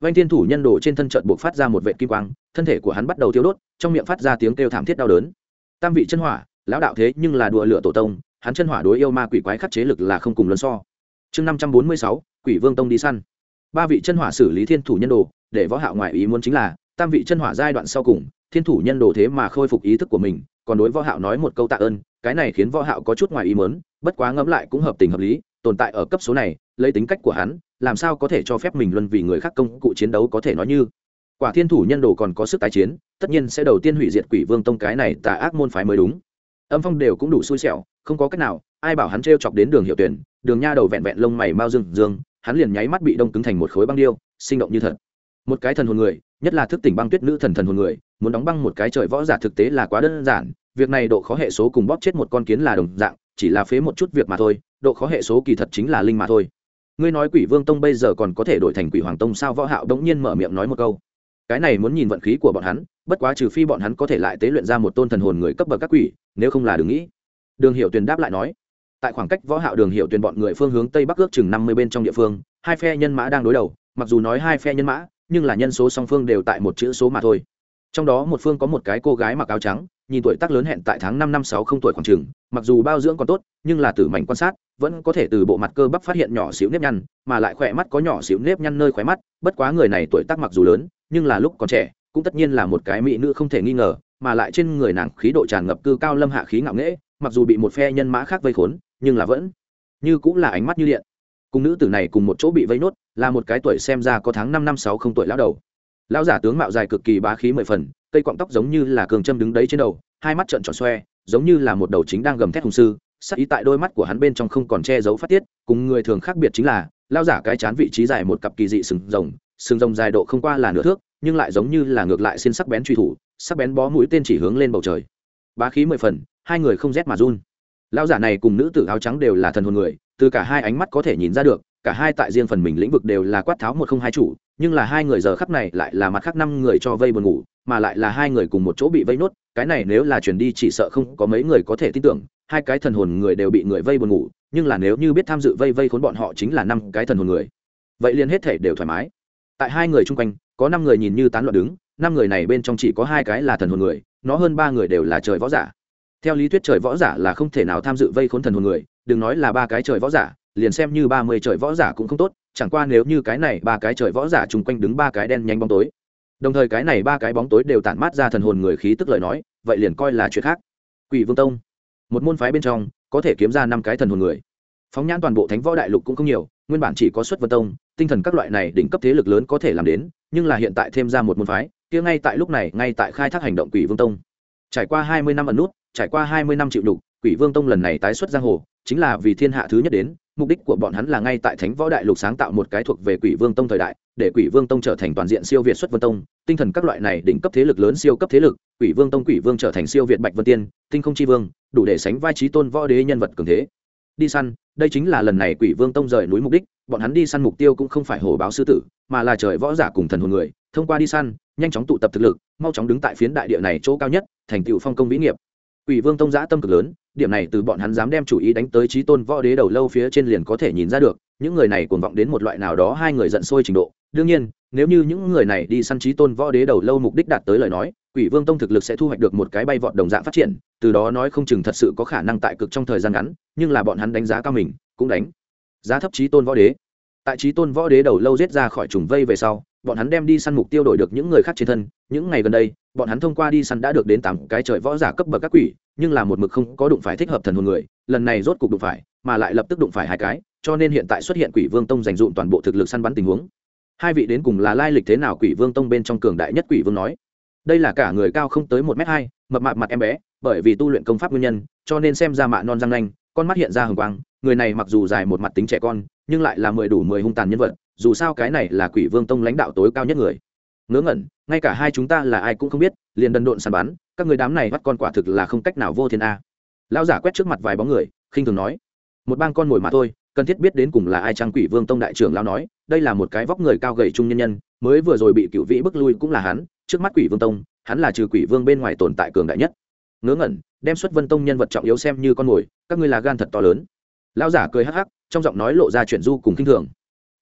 Vanh thiên thủ nhân đồ trên thân trận buộc phát ra một vệ kim quang, thân thể của hắn bắt đầu tiêu đốt, trong miệng phát ra tiếng kêu thảm thiết đau đớn. Tam vị chân hỏa, lão đạo thế nhưng là đùa lửa tổ tông, hắn chân hỏa đối yêu ma quỷ quái khắc chế lực là không cùng luân so. Chương năm trăm bốn mươi sáu, quỷ vương tông đi săn ba vị chân hỏa xử lý thiên thủ nhân đồ, để võ hạo ngoại ý muốn chính là, tam vị chân hỏa giai đoạn sau cùng, thiên thủ nhân đồ thế mà khôi phục ý thức của mình, còn đối võ hạo nói một câu tạ ơn, cái này khiến võ hạo có chút ngoài ý muốn, bất quá ngẫm lại cũng hợp tình hợp lý, tồn tại ở cấp số này, lấy tính cách của hắn, làm sao có thể cho phép mình luân vì người khác công cụ chiến đấu có thể nói như. Quả thiên thủ nhân đồ còn có sức tái chiến, tất nhiên sẽ đầu tiên hủy diệt quỷ vương tông cái này tà ác môn phái mới đúng. Âm phong đều cũng đủ xui xẻo, không có cách nào, ai bảo hắn trêu chọc đến đường hiệu tuyển, đường nha đầu vẹn vẹn lông mày mau dương dương hắn liền nháy mắt bị đông cứng thành một khối băng điêu, sinh động như thật. Một cái thần hồn người, nhất là thức tỉnh băng tuyết nữ thần thần hồn người, muốn đóng băng một cái trời võ giả thực tế là quá đơn giản, việc này độ khó hệ số cùng bóp chết một con kiến là đồng dạng, chỉ là phế một chút việc mà thôi, độ khó hệ số kỳ thật chính là linh mà thôi. Ngươi nói quỷ vương tông bây giờ còn có thể đổi thành quỷ hoàng tông sao võ hạo đống nhiên mở miệng nói một câu. Cái này muốn nhìn vận khí của bọn hắn, bất quá trừ phi bọn hắn có thể lại tế luyện ra một tôn thần hồn người cấp bậc các quỷ, nếu không là đừng nghĩ. Đường hiệu tuyền đáp lại nói tại khoảng cách võ hạo đường hiệu tuyển bọn người phương hướng tây bắc ước chừng năm mươi bên trong địa phương, hai phe nhân mã đang đối đầu, mặc dù nói hai phe nhân mã, nhưng là nhân số song phương đều tại một chữ số mà thôi. Trong đó một phương có một cái cô gái mặc áo trắng, nhìn tuổi tác lớn hẹn tại tháng năm năm sáu không tuổi khoảng trường mặc dù bao dưỡng còn tốt, nhưng là từ mảnh quan sát, vẫn có thể từ bộ mặt cơ bắp phát hiện nhỏ xíu nếp nhăn, mà lại khỏe mắt có nhỏ xíu nếp nhăn nơi khóe mắt, bất quá người này tuổi tác mặc dù lớn, nhưng là lúc còn trẻ, cũng tất nhiên là một cái mỹ nữ không thể nghi ngờ, mà lại trên người nàng khí độ tràn ngập cư cao lâm hạ khí ngạo nghễ mặc dù bị một phe nhân mã khác vây khốn, nhưng là vẫn như cũng là ánh mắt như điện. Cùng nữ tử này cùng một chỗ bị vây nốt, là một cái tuổi xem ra có tháng năm năm sáu không tuổi lão đầu. Lão giả tướng mạo dài cực kỳ bá khí mười phần, cây quọng tóc giống như là cường châm đứng đấy trên đầu, hai mắt trợn tròn xoe, giống như là một đầu chính đang gầm thét hùng sư, sắc ý tại đôi mắt của hắn bên trong không còn che giấu phát tiết, cùng người thường khác biệt chính là lao giả cái chán vị trí dài một cặp kỳ dị sừng rồng sừng rồng dài độ không qua là nửa thước, nhưng lại giống như là ngược lại xin sắc bén truy thủ, sắc bén bó mũi tên chỉ hướng lên bầu trời. Bá khí mười phần hai người không rét mà run. Lão giả này cùng nữ tử áo trắng đều là thần hồn người, từ cả hai ánh mắt có thể nhìn ra được, cả hai tại riêng phần mình lĩnh vực đều là quát tháo một không hai chủ, nhưng là hai người giờ khắp này lại là mặt khác năm người cho vây buồn ngủ, mà lại là hai người cùng một chỗ bị vây nốt, cái này nếu là chuyển đi chỉ sợ không có mấy người có thể tin tưởng, hai cái thần hồn người đều bị người vây buồn ngủ, nhưng là nếu như biết tham dự vây vây khốn bọn họ chính là năm cái thần hồn người. Vậy liền hết thể đều thoải mái. Tại hai người chung quanh, có năm người nhìn như tán loạn đứng, năm người này bên trong chỉ có hai cái là thần hồn người, nó hơn ba người đều là trời võ giả theo lý thuyết trời võ giả là không thể nào tham dự vây khốn thần hồn người, đừng nói là ba cái trời võ giả, liền xem như ba mươi trời võ giả cũng không tốt, chẳng qua nếu như cái này ba cái trời võ giả chung quanh đứng ba cái đen nhanh bóng tối. Đồng thời cái này ba cái bóng tối đều tản mát ra thần hồn người khí tức lời nói, vậy liền coi là chuyện khác. Quỷ vương tông, một môn phái bên trong, có thể kiếm ra năm cái thần hồn người. Phóng nhãn toàn bộ thánh võ đại lục cũng không nhiều, nguyên bản chỉ có xuất vân tông, tinh thần các loại này đỉnh cấp thế lực lớn có thể làm đến, nhưng là hiện tại thêm ra một môn phái, kia ngay tại lúc này, ngay tại khai thác hành động quỷ vương tông. Trải qua hai mươi năm ẩn nút trải qua hai mươi năm chịu đục quỷ vương tông lần này tái xuất giang hồ, chính là vì thiên hạ thứ nhất đến, mục đích của bọn hắn là ngay tại thánh võ đại lục sáng tạo một cái thuộc về quỷ vương tông thời đại, để quỷ vương tông trở thành toàn diện siêu việt xuất vân tông, tinh thần các loại này đỉnh cấp thế lực lớn siêu cấp thế lực, quỷ vương tông, quỷ vương trở thành siêu việt bạch vân tiên, tinh không chi vương, đủ để sánh vai trí tôn võ đế nhân vật cường thế. Đi săn, đây chính là lần này quỷ vương tông rời núi mục đích, bọn hắn đi săn mục tiêu cũng không phải hổ báo sư tử, mà là trời võ giả cùng thần hồn người, thông qua đi săn, nhanh chóng tụ tập thực lực, mau chóng đứng tại phiến đại địa này chỗ cao nhất, thành tựu phong công vĩ nghiệp quỷ vương tông giã tâm cực lớn, điểm này từ bọn hắn dám đem chủ ý đánh tới trí tôn võ đế đầu lâu phía trên liền có thể nhìn ra được, những người này cuồng vọng đến một loại nào đó hai người giận sôi trình độ. Đương nhiên, nếu như những người này đi săn trí tôn võ đế đầu lâu mục đích đạt tới lời nói, quỷ vương tông thực lực sẽ thu hoạch được một cái bay vọt đồng dạng phát triển, từ đó nói không chừng thật sự có khả năng tại cực trong thời gian ngắn, nhưng là bọn hắn đánh giá cao mình, cũng đánh giá thấp trí tôn võ đế tại trí tôn võ đế đầu lâu giết ra khỏi trùng vây về sau, bọn hắn đem đi săn mục tiêu đổi được những người khác trên thân. Những ngày gần đây, bọn hắn thông qua đi săn đã được đến tám cái trời võ giả cấp bậc các quỷ, nhưng là một mực không có đụng phải thích hợp thần hồn người. Lần này rốt cục đụng phải, mà lại lập tức đụng phải hai cái, cho nên hiện tại xuất hiện quỷ vương tông dành dụm toàn bộ thực lực săn bắn tình huống. Hai vị đến cùng là lai lịch thế nào? Quỷ vương tông bên trong cường đại nhất quỷ vương nói. Đây là cả người cao không tới một m hai, mập mạp mặt em bé, bởi vì tu luyện công pháp nguyên nhân, cho nên xem ra mạ non răng nanh, con mắt hiện ra hừng quang, người này mặc dù dài một mặt tính trẻ con nhưng lại là mười đủ mười hung tàn nhân vật, dù sao cái này là quỷ vương tông lãnh đạo tối cao nhất người. Ngớ ngẩn, ngay cả hai chúng ta là ai cũng không biết, liền đần độn sàn bắn, các người đám này bắt con quả thực là không cách nào vô thiên a. Lão giả quét trước mặt vài bóng người, khinh thường nói, một bang con mồi mà thôi, cần thiết biết đến cùng là ai trang quỷ vương tông đại trưởng lão nói, đây là một cái vóc người cao gầy trung nhân nhân, mới vừa rồi bị cựu vĩ bức lui cũng là hắn, trước mắt quỷ vương tông, hắn là trừ quỷ vương bên ngoài tồn tại cường đại nhất. Ngớ ngẩn, đem xuất vân tông nhân vật trọng yếu xem như con mồi, các ngươi là gan thật to lớn. Lão giả cười hắc hắc trong giọng nói lộ ra chuyện du cùng kinh thường.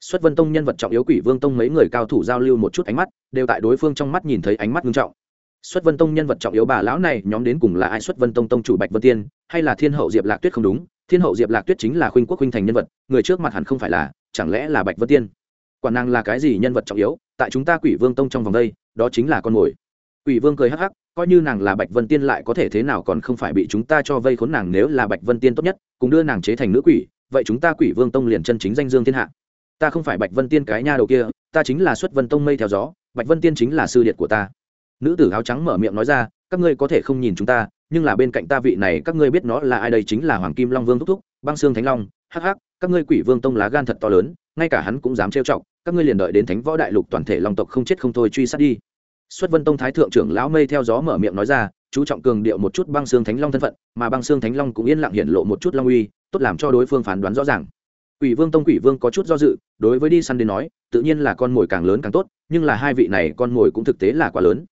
Xuất vân tông nhân vật trọng yếu quỷ vương tông mấy người cao thủ giao lưu một chút ánh mắt, đều tại đối phương trong mắt nhìn thấy ánh mắt nghiêm trọng. Xuất vân tông nhân vật trọng yếu bà lão này nhóm đến cùng là ai? Xuất vân tông tông chủ bạch vân tiên, hay là thiên hậu diệp lạc tuyết không đúng? Thiên hậu diệp lạc tuyết chính là khuynh quốc khuynh thành nhân vật, người trước mặt hẳn không phải là, chẳng lẽ là bạch vân tiên? Quả nàng là cái gì nhân vật trọng yếu? Tại chúng ta quỷ vương tông trong vòng đây, đó chính là con mồi. Quỷ vương cười hắc hắc, coi như nàng là bạch vân tiên lại có thể thế nào còn không phải bị chúng ta cho vây khốn nàng nếu là bạch vân tiên tốt nhất, cùng đưa nàng chế thành nữ quỷ vậy chúng ta quỷ vương tông liền chân chính danh dương thiên hạ. Ta không phải bạch vân tiên cái nha đầu kia, ta chính là xuất vân tông mây theo gió, bạch vân tiên chính là sư điện của ta. Nữ tử áo trắng mở miệng nói ra, các ngươi có thể không nhìn chúng ta, nhưng là bên cạnh ta vị này, các ngươi biết nó là ai đây chính là hoàng kim long vương thúc thúc, băng sương thánh long, hắc hắc, các ngươi quỷ vương tông lá gan thật to lớn, ngay cả hắn cũng dám trêu chọc, các ngươi liền đợi đến thánh võ đại lục toàn thể long tộc không chết không thôi truy sát đi. Xuất vân tông thái thượng trưởng lão mây theo gió mở miệng nói ra, chú trọng cường điệu một chút băng xương thánh long thân phận, mà băng xương thánh long cũng yên lặng hiện lộ một chút long uy tốt làm cho đối phương phán đoán rõ ràng. Quỷ vương tông quỷ vương có chút do dự, đối với đi săn đến nói, tự nhiên là con mồi càng lớn càng tốt, nhưng là hai vị này con mồi cũng thực tế là quá lớn.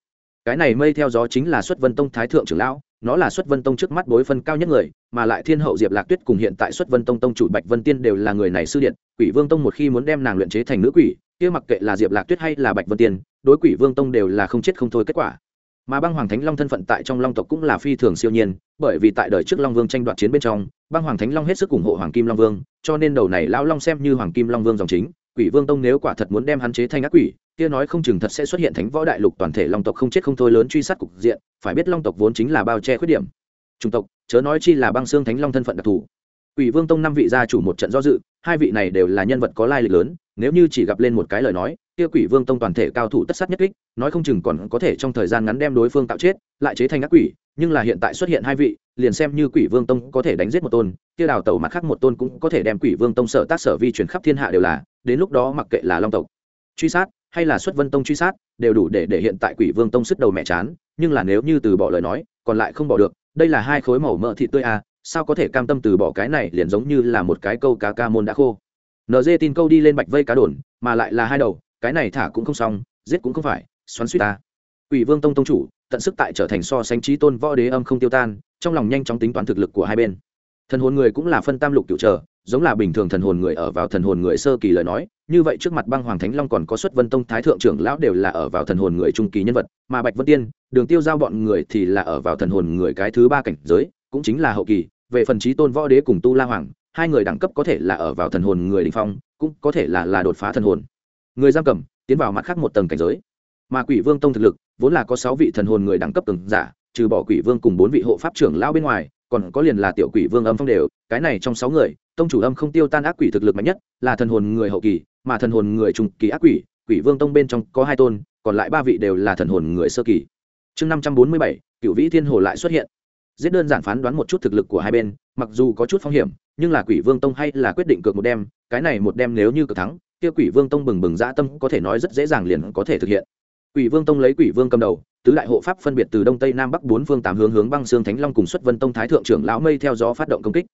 Cái này mây theo gió chính là xuất vân tông thái thượng trưởng lão, nó là xuất vân tông trước mắt bối phân cao nhất người, mà lại thiên hậu diệp lạc tuyết cùng hiện tại xuất vân tông tông chủ bạch vân tiên đều là người này sư điện, quỷ vương tông một khi muốn đem nàng luyện chế thành nữ quỷ, kia mặc kệ là diệp lạc tuyết hay là bạch vân tiên, đối quỷ vương tông đều là không chết không thôi kết quả mà băng hoàng thánh long thân phận tại trong long tộc cũng là phi thường siêu nhiên, bởi vì tại đời trước long vương tranh đoạt chiến bên trong, băng hoàng thánh long hết sức ủng hộ hoàng kim long vương, cho nên đầu này lão long xem như hoàng kim long vương dòng chính, quỷ vương tông nếu quả thật muốn đem hắn chế thành ác quỷ, kia nói không chừng thật sẽ xuất hiện thánh võ đại lục toàn thể long tộc không chết không thôi lớn truy sát cục diện, phải biết long tộc vốn chính là bao che khuyết điểm. Chủng tộc, chớ nói chi là băng xương thánh long thân phận đặc thù. Quỷ vương tông năm vị gia chủ một trận do dự, hai vị này đều là nhân vật có lai lịch lớn, nếu như chỉ gặp lên một cái lời nói kia quỷ vương tông toàn thể cao thủ tất sát nhất kích, nói không chừng còn có thể trong thời gian ngắn đem đối phương tạo chết, lại chế thành ác quỷ, nhưng là hiện tại xuất hiện hai vị, liền xem như quỷ vương tông có thể đánh giết một tôn, kia đào tẩu mặt khác một tôn cũng có thể đem quỷ vương tông sở tác sở vi chuyển khắp thiên hạ đều là, đến lúc đó mặc kệ là long tộc, truy sát, hay là xuất vân tông truy sát, đều đủ để để hiện tại quỷ vương tông sức đầu mẹ chán, nhưng là nếu như từ bỏ lời nói, còn lại không bỏ được, đây là hai khối màu mỡ thịt tươi à sao có thể cam tâm từ bỏ cái này liền giống như là một cái câu cá ca môn đã khô. Nd tin câu đi lên bạch vây cá đồn, mà lại là hai đầu cái này thả cũng không xong, giết cũng không phải, xoắn suýt ta. Quỷ vương tông tông chủ, tận sức tại trở thành so sánh trí tôn võ đế âm không tiêu tan, trong lòng nhanh chóng tính toán thực lực của hai bên. Thần hồn người cũng là phân tam lục cựu trở, giống là bình thường thần hồn người ở vào thần hồn người sơ kỳ lời nói, như vậy trước mặt băng hoàng thánh long còn có xuất vân tông thái thượng trưởng lão đều là ở vào thần hồn người trung kỳ nhân vật, mà bạch vân tiên, đường tiêu giao bọn người thì là ở vào thần hồn người cái thứ ba cảnh giới, cũng chính là hậu kỳ, về phần trí tôn võ đế cùng tu la hoàng, hai người đẳng cấp có thể là ở vào thần hồn người đình phong, cũng có thể là là đột phá thần hồn người giam cầm tiến vào mặt khác một tầng cảnh giới. Mà quỷ vương tông thực lực, vốn là có sáu vị thần hồn người đẳng cấp từng giả, trừ bỏ quỷ vương cùng bốn vị hộ pháp trưởng lao bên ngoài, còn có liền là tiểu quỷ vương âm phong đều, cái này trong sáu người, tông chủ âm không tiêu tan ác quỷ thực lực mạnh nhất, là thần hồn người hậu kỳ, mà thần hồn người trung kỳ ác quỷ quỷ vương tông bên trong có hai tôn, còn lại ba vị đều là thần hồn người sơ kỳ. Chương năm trăm bốn mươi bảy cựu vĩ thiên hồ lại xuất hiện. Giết đơn giản phán đoán một chút thực lực của hai bên, mặc dù có chút phong hiểm, nhưng là quỷ vương tông hay là quyết định cược một đêm, cái này một đêm nếu như cược thắng kia quỷ vương tông bừng bừng dã tâm có thể nói rất dễ dàng liền có thể thực hiện. Quỷ vương tông lấy quỷ vương cầm đầu, tứ đại hộ pháp phân biệt từ đông tây nam bắc bốn phương tám hướng hướng băng xương thánh long cùng xuất vân tông thái thượng trưởng lão mây theo gió phát động công kích.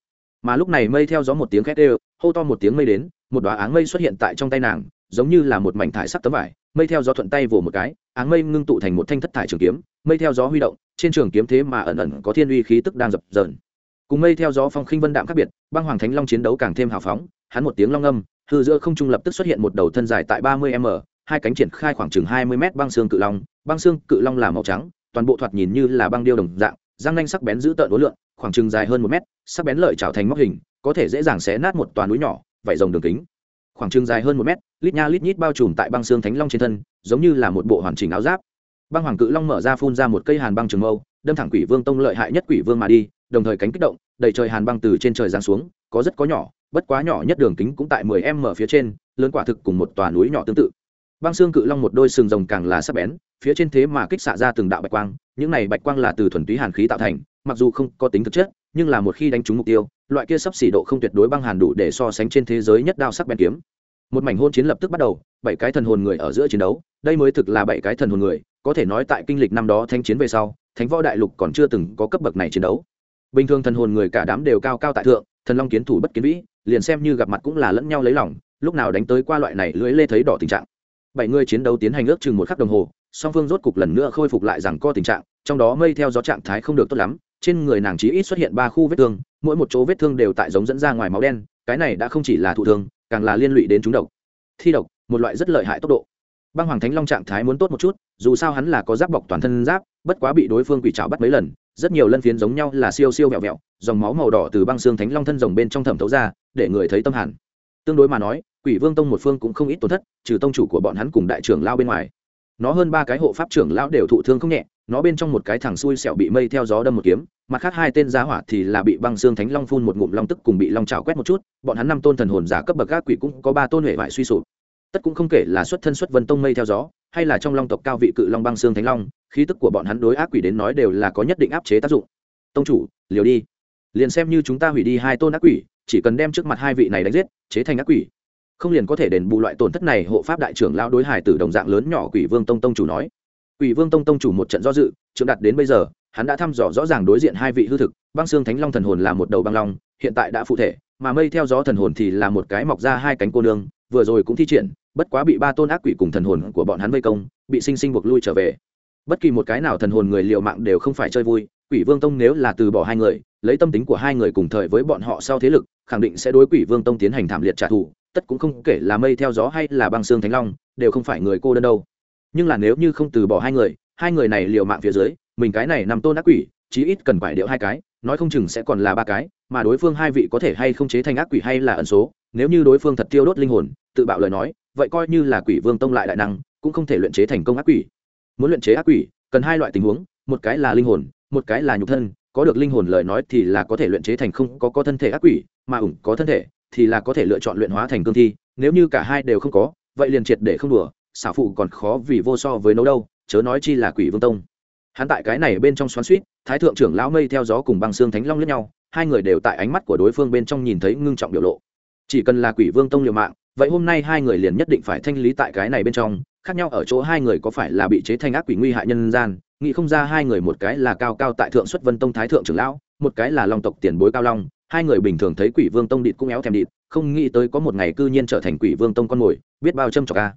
Mà lúc này mây theo gió một tiếng khét ê hô to một tiếng mây đến, một đoá áng mây xuất hiện tại trong tay nàng, giống như là một mảnh thải sắc tấm vải, mây theo gió thuận tay vồ một cái, áng mây ngưng tụ thành một thanh thất thải trường kiếm, mây theo gió huy động, trên trường kiếm thế mà ẩn ẩn có thiên uy khí tức đang dập dờn. Cùng mây theo gió phong khinh vân đạm khác biệt, băng hoàng thánh long chiến đấu càng thêm hào phóng, hắn một tiếng long âm hư giữa không trung lập tức xuất hiện một đầu thân dài tại ba mươi m, hai cánh triển khai khoảng chừng hai mươi m băng xương cự long. Băng xương cự long là màu trắng, toàn bộ thoạt nhìn như là băng điêu đồng dạng, răng nanh sắc bén giữ tợn đối lượng khoảng chừng dài hơn một mét, sắc bén lợi trào thành móc hình, có thể dễ dàng xé nát một toàn núi nhỏ vảy rồng đường kính. Khoảng chừng dài hơn một mét, lít nha lít nhít bao trùm tại băng xương thánh long trên thân, giống như là một bộ hoàn chỉnh áo giáp. Băng hoàng cự long mở ra phun ra một cây hàn băng trường mâu, đâm thẳng quỷ vương tông lợi hại nhất quỷ vương mà đi, đồng thời cánh kích động đẩy trời hàn băng từ trên trời giáng xuống, có rất có nhỏ bất quá nhỏ nhất đường kính cũng tại 10 m phía trên, lớn quả thực cùng một tòa núi nhỏ tương tự. Băng xương cự long một đôi sừng rồng càng là sắc bén, phía trên thế mà kích xạ ra từng đạo bạch quang, những này bạch quang là từ thuần túy hàn khí tạo thành, mặc dù không có tính thực chất, nhưng là một khi đánh trúng mục tiêu, loại kia sắp xỉ độ không tuyệt đối băng hàn đủ để so sánh trên thế giới nhất đao sắc bén kiếm. Một mảnh hôn chiến lập tức bắt đầu, bảy cái thần hồn người ở giữa chiến đấu, đây mới thực là bảy cái thần hồn người, có thể nói tại kinh lịch năm đó thanh chiến về sau, thánh võ đại lục còn chưa từng có cấp bậc này chiến đấu. Bình thường thần hồn người cả đám đều cao cao tại thượng thần long kiến thủ bất kiến vĩ, liền xem như gặp mặt cũng là lẫn nhau lấy lòng, lúc nào đánh tới qua loại này lưỡi lê thấy đỏ tình trạng. Bảy người chiến đấu tiến hành ước chừng một khắc đồng hồ, song phương rốt cục lần nữa khôi phục lại rằng co tình trạng, trong đó mây theo gió trạng thái không được tốt lắm, trên người nàng chí ít xuất hiện ba khu vết thương, mỗi một chỗ vết thương đều tại giống dẫn ra ngoài máu đen, cái này đã không chỉ là thụ thương, càng là liên lụy đến chúng độc. Thi độc, một loại rất lợi hại tốc độ. Băng hoàng thánh long trạng thái muốn tốt một chút, dù sao hắn là có giáp bọc toàn thân giáp, bất quá bị đối phương quỷ trào bắt mấy lần rất nhiều lân phiến giống nhau là siêu siêu vẹo vẹo, dòng máu màu đỏ từ băng xương thánh long thân rồng bên trong thẩm thấu ra, để người thấy tâm hẳn. Tương đối mà nói, quỷ vương tông một phương cũng không ít tổn thất, trừ tông chủ của bọn hắn cùng đại trưởng lao bên ngoài. Nó hơn ba cái hộ pháp trưởng lão đều thụ thương không nhẹ, nó bên trong một cái thằng xui xẹo bị mây theo gió đâm một kiếm, mặt khác hai tên giá hỏa thì là bị băng xương thánh long phun một ngụm long tức cùng bị long trào quét một chút, bọn hắn năm tôn thần hồn giả cấp bậc gác quỷ cũng có ba tôn huệ vải suy sụp tất cũng không kể là xuất thân xuất vân tông mây theo gió, hay là trong long tộc cao vị cự long băng xương thánh long, khí tức của bọn hắn đối ác quỷ đến nói đều là có nhất định áp chế tác dụng. Tông chủ, liều đi. Liền xem như chúng ta hủy đi hai tôn ác quỷ, chỉ cần đem trước mặt hai vị này đánh giết, chế thành ác quỷ. Không liền có thể đền bù loại tổn thất này, hộ pháp đại trưởng lao đối hải tử đồng dạng lớn nhỏ quỷ vương tông tông chủ nói. Quỷ vương tông tông chủ một trận do dự, trưởng đặt đến bây giờ, hắn đã thăm dò rõ ràng đối diện hai vị hư thực, băng xương thánh long thần hồn là một đầu băng long, hiện tại đã phụ thể, mà mây theo gió thần hồn thì là một cái mọc ra hai cánh cô nương vừa rồi cũng thi triển, bất quá bị ba tôn ác quỷ cùng thần hồn của bọn hắn vây công, bị sinh sinh buộc lui trở về. Bất kỳ một cái nào thần hồn người liệu mạng đều không phải chơi vui, quỷ vương tông nếu là từ bỏ hai người, lấy tâm tính của hai người cùng thời với bọn họ sau thế lực, khẳng định sẽ đối quỷ vương tông tiến hành thảm liệt trả thù, tất cũng không kể là mây theo gió hay là băng xương thánh long, đều không phải người cô đơn đâu. Nhưng là nếu như không từ bỏ hai người hai người này liều mạng phía dưới, mình cái này nằm tôn ác quỷ, chí ít cần phải điệu hai cái, nói không chừng sẽ còn là ba cái, mà đối phương hai vị có thể hay không chế thành ác quỷ hay là ẩn số nếu như đối phương thật tiêu đốt linh hồn, tự bạo lời nói, vậy coi như là quỷ vương tông lại đại năng, cũng không thể luyện chế thành công ác quỷ. Muốn luyện chế ác quỷ, cần hai loại tình huống, một cái là linh hồn, một cái là nhục thân, có được linh hồn lời nói thì là có thể luyện chế thành không, có có thân thể ác quỷ, mà ủng có thân thể thì là có thể lựa chọn luyện hóa thành cương thi, nếu như cả hai đều không có, vậy liền triệt để không đùa, xảo phụ còn khó vì vô so với nấu đâu, chớ nói chi là quỷ vương tông. Hắn tại cái này bên trong xoắn suýt thái thượng trưởng lão mây theo gió cùng băng xương thánh long lẫn nhau, hai người đều tại ánh mắt của đối phương bên trong nhìn thấy ngưng trọng biểu lộ chỉ cần là quỷ vương tông liều mạng, vậy hôm nay hai người liền nhất định phải thanh lý tại cái này bên trong, khác nhau ở chỗ hai người có phải là bị chế thành ác quỷ nguy hại nhân gian, nghĩ không ra hai người một cái là cao cao tại thượng xuất vân tông thái thượng trưởng lão, một cái là long tộc tiền bối cao long, hai người bình thường thấy quỷ vương tông địch cũng éo thèm địch không nghĩ tới có một ngày cư nhiên trở thành quỷ vương tông con mồi, biết bao châm trọc ca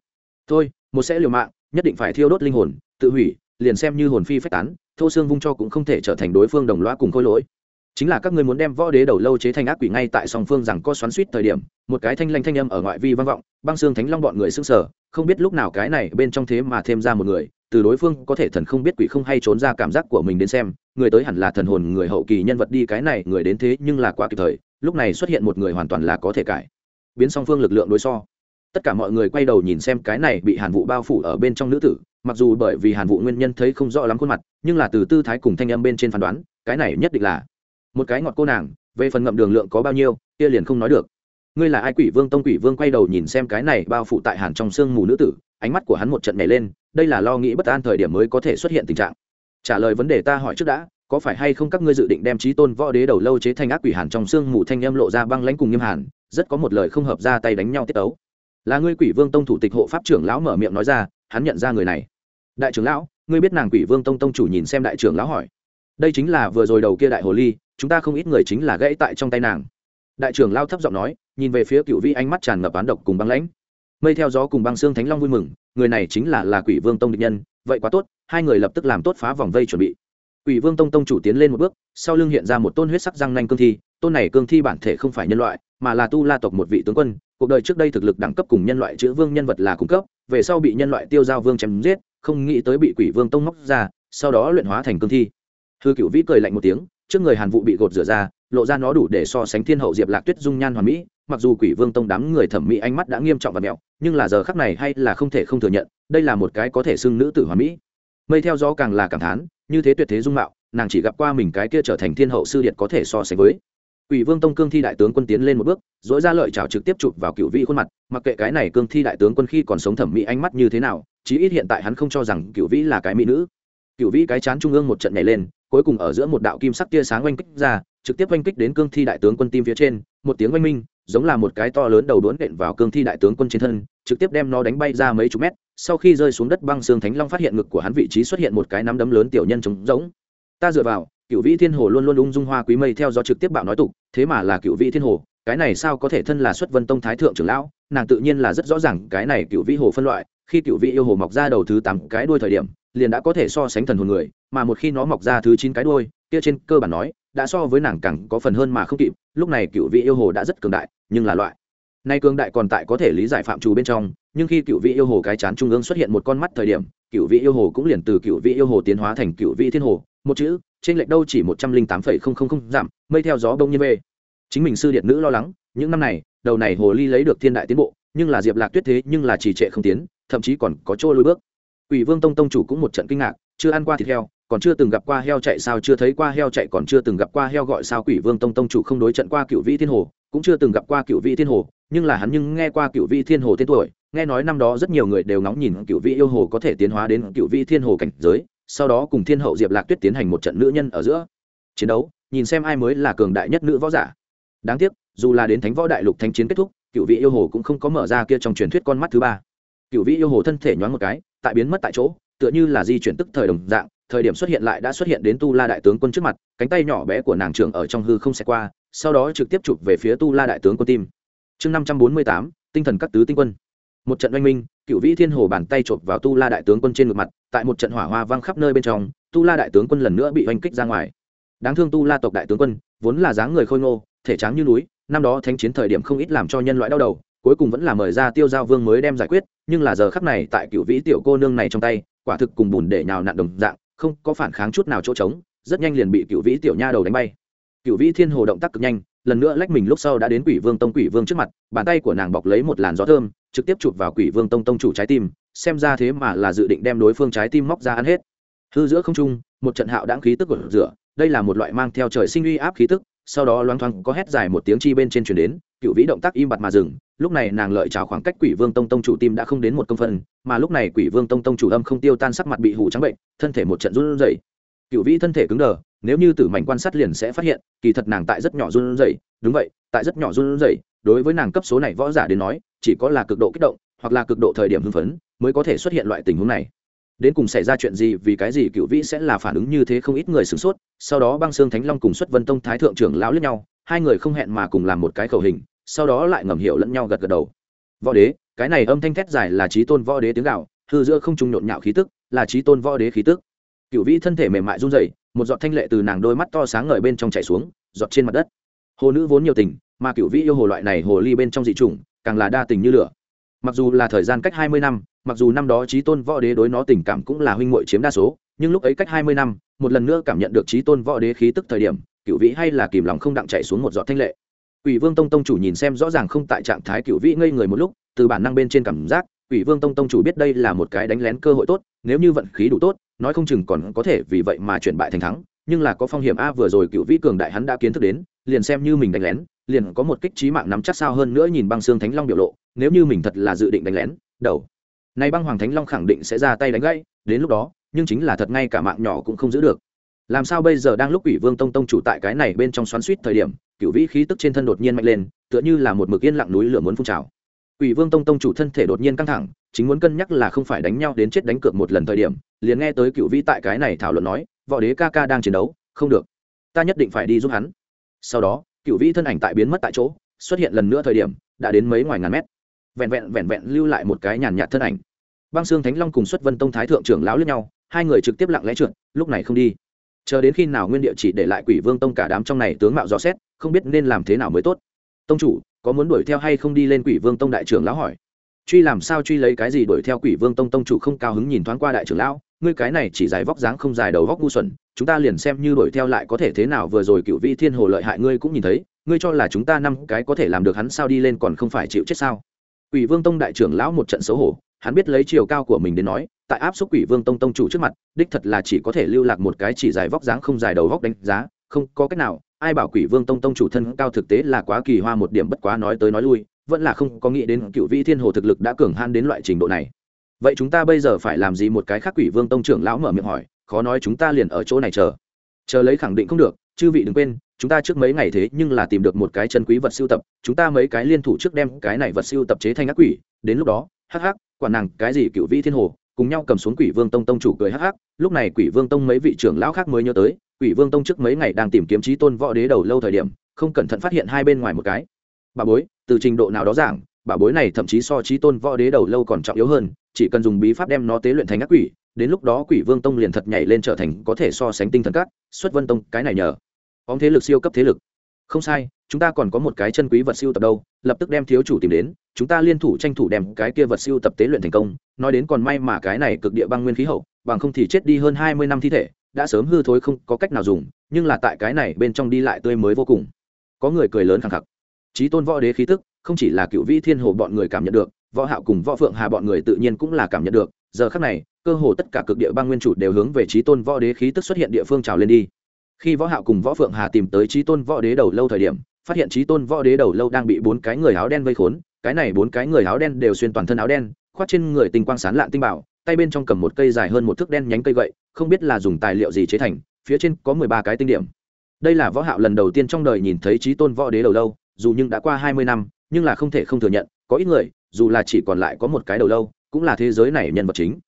thôi, một sẽ liều mạng, nhất định phải thiêu đốt linh hồn, tự hủy, liền xem như hồn phi phách tán, thô xương vung cho cũng không thể trở thành đối phương đồng loa cùng khôi lỗi chính là các ngươi muốn đem võ đế đầu lâu chế thành ác quỷ ngay tại song phương rằng có xoắn suýt thời điểm, một cái thanh lanh thanh âm ở ngoại vi vang vọng, băng xương thánh long bọn người sững sờ, không biết lúc nào cái này bên trong thế mà thêm ra một người, từ đối phương có thể thần không biết quỷ không hay trốn ra cảm giác của mình đến xem, người tới hẳn là thần hồn người hậu kỳ nhân vật đi cái này, người đến thế nhưng là quá kịp thời, lúc này xuất hiện một người hoàn toàn là có thể cải. Biến song phương lực lượng đối so. Tất cả mọi người quay đầu nhìn xem cái này bị hàn vụ bao phủ ở bên trong nữ tử, mặc dù bởi vì hàn vụ nguyên nhân thấy không rõ lắm khuôn mặt, nhưng là từ tư thái cùng thanh âm bên trên phán đoán, cái này nhất định là một cái ngọt cô nàng, về phần ngậm đường lượng có bao nhiêu, kia liền không nói được. Ngươi là ai quỷ vương tông quỷ vương quay đầu nhìn xem cái này bao phủ tại hàn trong sương mù nữ tử, ánh mắt của hắn một trận nhảy lên, đây là lo nghĩ bất an thời điểm mới có thể xuất hiện tình trạng. Trả lời vấn đề ta hỏi trước đã, có phải hay không các ngươi dự định đem trí tôn võ đế đầu lâu chế thành ác quỷ hàn trong sương mù thanh âm lộ ra băng lãnh cùng nghiêm hàn, rất có một lời không hợp ra tay đánh nhau tiết ấu là ngươi quỷ vương tông thủ tịch hộ pháp trưởng lão mở miệng nói ra, hắn nhận ra người này. Đại trưởng lão, ngươi biết nàng quỷ vương tông tông chủ nhìn xem đại trưởng lão hỏi đây chính là vừa rồi đầu kia đại hồ ly, chúng ta không ít người chính là gãy tại trong tay nàng. Đại trưởng lao thấp giọng nói, nhìn về phía cựu vi ánh mắt tràn ngập án độc cùng băng lãnh. Mây theo gió cùng băng xương thánh long vui mừng, người này chính là là quỷ vương tông địch nhân, vậy quá tốt, hai người lập tức làm tốt phá vòng vây chuẩn bị. Quỷ vương tông tông chủ tiến lên một bước, sau lưng hiện ra một tôn huyết sắc răng nanh cương thi, tôn này cương thi bản thể không phải nhân loại, mà là tu la tộc một vị tướng quân, cuộc đời trước đây thực lực đẳng cấp cùng nhân loại chữ vương nhân vật là cung cấp, về sau bị nhân loại tiêu giao vương chém giết, không nghĩ tới bị quỷ vương tông móc ra, sau đó luyện hóa thành cương thi hư cựu vĩ cười lạnh một tiếng, trước người hàn vụ bị gột rửa ra, lộ ra nó đủ để so sánh thiên hậu diệp lạc tuyết dung nhan hoàn mỹ, mặc dù quỷ vương tông đám người thẩm mỹ ánh mắt đã nghiêm trọng và mẹo, nhưng là giờ khắc này hay là không thể không thừa nhận, đây là một cái có thể xưng nữ tử hoàn mỹ. Mây theo gió càng là cảm thán, như thế tuyệt thế dung mạo, nàng chỉ gặp qua mình cái kia trở thành thiên hậu sư điện có thể so sánh với. Quỷ vương tông cương thi đại tướng quân tiến lên một bước dỗi ra lợi chào trực tiếp chụp vào cựu vĩ khuôn mặt, mặc kệ cái này cương thi đại tướng quân khi còn sống thẩm mỹ ánh mắt như thế nào, chí ít hiện tại hắn không cho rằng cựu vĩ là cái mỹ nữ. Cựu vĩ cái chán trung ương một trận nhảy lên cuối cùng ở giữa một đạo kim sắc tia sáng oanh kích ra, trực tiếp oanh kích đến cương thi đại tướng quân tim phía trên, một tiếng oanh minh, giống là một cái to lớn đầu đuốn đện vào cương thi đại tướng quân trên thân, trực tiếp đem nó đánh bay ra mấy chục mét, sau khi rơi xuống đất băng xương thánh long phát hiện ngực của hắn vị trí xuất hiện một cái nắm đấm lớn tiểu nhân trống rỗng. Ta dựa vào, cựu vĩ thiên hồ luôn luôn ung dung hoa quý mây theo do trực tiếp bạo nói tục, thế mà là cựu vĩ thiên hồ, cái này sao có thể thân là xuất vân tông thái thượng trưởng lão, nàng tự nhiên là rất rõ ràng cái này cựu vĩ hồ phân loại, khi cựu vĩ yêu hồ mọc ra đầu thứ tám cái đuôi thời điểm liền đã có thể so sánh thần hồn người, mà một khi nó mọc ra thứ chín cái đuôi, kia trên cơ bản nói, đã so với nàng càng có phần hơn mà không kịp, lúc này cựu vị yêu hồ đã rất cường đại, nhưng là loại nay cường đại còn tại có thể lý giải phạm trù bên trong, nhưng khi cựu vị yêu hồ cái chán trung ương xuất hiện một con mắt thời điểm, cựu vị yêu hồ cũng liền từ cựu vị yêu hồ tiến hóa thành cựu vị thiên hồ, một chữ, trên lệch đâu chỉ một trăm linh tám phẩy không không không giảm, mây theo gió bông nhiên về. Chính mình sư điện nữ lo lắng, những năm này, đầu này hồ ly lấy được thiên đại tiến bộ, nhưng là diệp lạc tuyết thế nhưng là trì trệ không tiến, thậm chí còn có chỗ lôi bước. Quỷ Vương Tông tông chủ cũng một trận kinh ngạc, chưa ăn qua thịt heo, còn chưa từng gặp qua heo chạy sao chưa thấy qua heo chạy còn chưa từng gặp qua heo gọi sao Quỷ Vương Tông tông chủ không đối trận qua Cựu Vĩ Thiên Hồ, cũng chưa từng gặp qua Cựu Vĩ Thiên Hồ, nhưng là hắn nhưng nghe qua Cựu Vĩ Thiên Hồ tên tuổi, nghe nói năm đó rất nhiều người đều ngóng nhìn Cựu Vĩ yêu hồ có thể tiến hóa đến Cựu Vĩ Thiên Hồ cảnh giới, sau đó cùng Thiên hậu Diệp Lạc Tuyết tiến hành một trận nữ nhân ở giữa chiến đấu, nhìn xem ai mới là cường đại nhất nữ võ giả. Đáng tiếc, dù là đến Thánh Võ Đại Lục thánh chiến kết thúc, Cựu Vĩ yêu hồ cũng không có mở ra kia trong truyền thuyết con mắt thứ ba. Cựu Vĩ yêu hồ thân thể nhoáng một cái, tại biến mất tại chỗ, tựa như là di chuyển tức thời đồng dạng thời điểm xuất hiện lại đã xuất hiện đến tu la đại tướng quân trước mặt cánh tay nhỏ bé của nàng trưởng ở trong hư không xẹt qua sau đó trực tiếp chụp về phía tu la đại tướng quân tim. Chương năm trăm bốn mươi tám tinh thần các tứ tinh quân. Một trận oanh minh cựu vĩ thiên hồ bàn tay chộp vào tu la đại tướng quân trên ngực mặt tại một trận hỏa hoa vang khắp nơi bên trong tu la đại tướng quân lần nữa bị oanh kích ra ngoài. Đáng thương tu la tộc đại tướng quân vốn là dáng người khôi ngô thể tráng như núi năm đó thánh chiến thời điểm không ít làm cho nhân loại đau đầu cuối cùng vẫn là mời ra tiêu giao vương mới đem giải quyết, nhưng là giờ khắc này tại cựu vĩ tiểu cô nương này trong tay, quả thực cùng bùn để nhào nặn đồng dạng, không có phản kháng chút nào chỗ trống, rất nhanh liền bị cựu vĩ tiểu nha đầu đánh bay. Cựu vĩ thiên hồ động tác cực nhanh, lần nữa lách mình lúc sau đã đến quỷ vương tông quỷ vương trước mặt, bàn tay của nàng bọc lấy một làn gió thơm, trực tiếp chụp vào quỷ vương tông tông chủ trái tim, xem ra thế mà là dự định đem đối phương trái tim móc ra ăn hết. Hư giữa không trung, một trận hạo đáng khí tức của rửa đây là một loại mang theo trời sinh uy áp khí tức sau đó loáng thoáng có hét dài một tiếng chi bên trên chuyển đến, cựu vĩ động tác im bặt mà dừng, lúc này nàng lợi trào khoảng cách quỷ vương tông tông chủ tim đã không đến một công phân, mà lúc này quỷ vương tông tông chủ âm không tiêu tan sắc mặt bị hủ trắng bệnh, thân thể một trận run rẩy. Cựu vĩ thân thể cứng đờ, nếu như tử mảnh quan sát liền sẽ phát hiện, kỳ thật nàng tại rất nhỏ run rẩy, đúng vậy, tại rất nhỏ run rẩy, đối với nàng cấp số này võ giả đến nói, chỉ có là cực độ kích động, hoặc là cực độ thời điểm hưng phấn, mới có thể xuất hiện loại tình huống này. Đến cùng xảy ra chuyện gì, vì cái gì cựu vĩ sẽ là phản ứng như thế không ít người sửng sốt sau đó băng xương thánh long cùng xuất vân tông thái thượng trưởng lão lướt nhau, hai người không hẹn mà cùng làm một cái khẩu hình, sau đó lại ngầm hiểu lẫn nhau gật gật đầu. Võ đế, cái này âm thanh thét dài là trí tôn võ đế tiếng gạo, hư giữa không trung nhộn nhạo khí tức, là trí tôn võ đế khí tức. Cựu vĩ thân thể mềm mại run rẩy, một giọt thanh lệ từ nàng đôi mắt to sáng ngời bên trong chảy xuống, giọt trên mặt đất. Hồ nữ vốn nhiều tình, mà cựu vĩ yêu hồ loại này hồ ly bên trong dị chủng, càng là đa tình như lửa. Mặc dù là thời gian cách hai mươi năm, mặc dù năm đó trí tôn võ đế đối nó tình cảm cũng là huynh muội chiếm đa số, nhưng lúc ấy cách hai mươi năm một lần nữa cảm nhận được trí tôn võ đế khí tức thời điểm cựu vĩ hay là kìm lòng không đặng chạy xuống một giọt thanh lệ Quỷ Vương Tông tông chủ nhìn xem rõ ràng không tại trạng thái cựu vĩ ngây người một lúc, từ bản năng bên trên cảm giác, Quỷ Vương Tông tông chủ biết đây là một cái đánh lén cơ hội tốt, nếu như vận khí đủ tốt, nói không chừng còn có thể vì vậy mà chuyển bại thành thắng, nhưng là có phong hiểm a vừa rồi cựu vĩ cường đại hắn đã kiến thức đến, liền xem như mình đánh lén, liền có một kích trí mạng nắm chắc sao hơn nữa nhìn băng xương thánh long biểu lộ, nếu như mình thật là dự định đánh lén, đầu. Này băng hoàng thánh long khẳng định sẽ ra tay đánh gãy, đến lúc đó, nhưng chính là thật ngay cả mạng nhỏ cũng không giữ được. Làm sao bây giờ đang lúc quỷ vương tông tông chủ tại cái này bên trong xoắn suýt thời điểm cựu vĩ khí tức trên thân đột nhiên mạnh lên, tựa như là một mực yên lặng núi lửa muốn phun trào. Quỷ vương tông tông chủ thân thể đột nhiên căng thẳng, chính muốn cân nhắc là không phải đánh nhau đến chết đánh cược một lần thời điểm, liền nghe tới cựu vĩ tại cái này thảo luận nói, võ đế ca ca đang chiến đấu, không được. Ta nhất định phải đi giúp hắn. Sau đó cựu vĩ thân ảnh tại biến mất tại chỗ, xuất hiện lần nữa thời điểm, đã đến mấy ngoài ngàn mét. Vẹn vẹn vẹn vẹn lưu lại một cái nhàn nhạt thân ảnh. Băng xương thánh long cùng xuất vân tông thái thượng trưởng lão lẫn nhau hai người trực tiếp lặng lẽ trượt, lúc này không đi. Chờ đến khi nào nguyên địa chỉ để lại quỷ vương tông cả đám trong này tướng mạo rõ xét, không biết nên làm thế nào mới tốt. Tông chủ, có muốn đuổi theo hay không đi lên quỷ vương tông đại trưởng lão hỏi. Truy làm sao truy lấy cái gì đuổi theo quỷ vương tông tông chủ không cao hứng nhìn thoáng qua đại trưởng lão, ngươi cái này chỉ dài vóc dáng không dài đầu vóc ngu xuẩn, chúng ta liền xem như đuổi theo lại có thể thế nào vừa rồi cựu vi thiên hồ lợi hại ngươi cũng nhìn thấy, ngươi cho là chúng ta năm cái có thể làm được hắn sao đi lên còn không phải chịu chết sao? Quỷ vương tông đại trưởng lão một trận xấu hổ hắn biết lấy chiều cao của mình đến nói, tại áp xúc quỷ vương tông tông chủ trước mặt, đích thật là chỉ có thể lưu lạc một cái chỉ dài vóc dáng không dài đầu vóc đánh giá, không có cách nào, ai bảo quỷ vương tông tông chủ thân cao thực tế là quá kỳ hoa một điểm bất quá nói tới nói lui, vẫn là không có nghĩ đến cựu vị thiên hồ thực lực đã cường han đến loại trình độ này. Vậy chúng ta bây giờ phải làm gì một cái khác quỷ vương tông trưởng lão mở miệng hỏi, khó nói chúng ta liền ở chỗ này chờ. Chờ lấy khẳng định không được, chư vị đừng quên, chúng ta trước mấy ngày thế nhưng là tìm được một cái chân quý vật siêu tập, chúng ta mấy cái liên thủ trước đem cái này vật siêu tập chế thành ác quỷ, đến lúc đó, hắc hắc quả nàng cái gì cựu vĩ thiên hồ, cùng nhau cầm xuống quỷ vương tông tông chủ cười hắc hắc, lúc này quỷ vương tông mấy vị trưởng lão khác mới nhớ tới, quỷ vương tông trước mấy ngày đang tìm kiếm trí tôn võ đế đầu lâu thời điểm, không cẩn thận phát hiện hai bên ngoài một cái. Bà bối, từ trình độ nào đó giảng, bà bối này thậm chí so trí tôn võ đế đầu lâu còn trọng yếu hơn, chỉ cần dùng bí pháp đem nó tế luyện thành ác quỷ, đến lúc đó quỷ vương tông liền thật nhảy lên trở thành có thể so sánh tinh thần các, xuất vân tông, cái này nhờ. Ông thế lực siêu cấp thế lực. Không sai, chúng ta còn có một cái chân quý vật siêu tập đâu, lập tức đem thiếu chủ tìm đến chúng ta liên thủ tranh thủ đem cái kia vật siêu tập tế luyện thành công, nói đến còn may mà cái này cực địa băng nguyên khí hậu, bằng không thì chết đi hơn hai mươi năm thi thể, đã sớm hư thối không có cách nào dùng, nhưng là tại cái này bên trong đi lại tươi mới vô cùng. Có người cười lớn khẳng khặc. Trí tôn võ đế khí tức, không chỉ là cựu vĩ thiên hồ bọn người cảm nhận được, võ hạo cùng võ phượng hà bọn người tự nhiên cũng là cảm nhận được, giờ khắc này, cơ hồ tất cả cực địa băng nguyên chủ đều hướng về trí tôn võ đế khí tức xuất hiện địa phương trào lên đi. Khi võ hạo cùng võ phượng hà tìm tới trí tôn võ đế đầu lâu thời điểm, phát hiện trí tôn võ đế đầu lâu đang bị bốn cái người áo đen vây khốn cái này bốn cái người áo đen đều xuyên toàn thân áo đen, khoác trên người tinh quang sán lạn tinh bảo tay bên trong cầm một cây dài hơn một thước đen nhánh cây gậy, không biết là dùng tài liệu gì chế thành, phía trên có mười ba cái tinh điểm. Đây là võ hạo lần đầu tiên trong đời nhìn thấy trí tôn võ đế đầu lâu, dù nhưng đã qua hai mươi năm, nhưng là không thể không thừa nhận, có ít người, dù là chỉ còn lại có một cái đầu lâu, cũng là thế giới này nhân vật chính.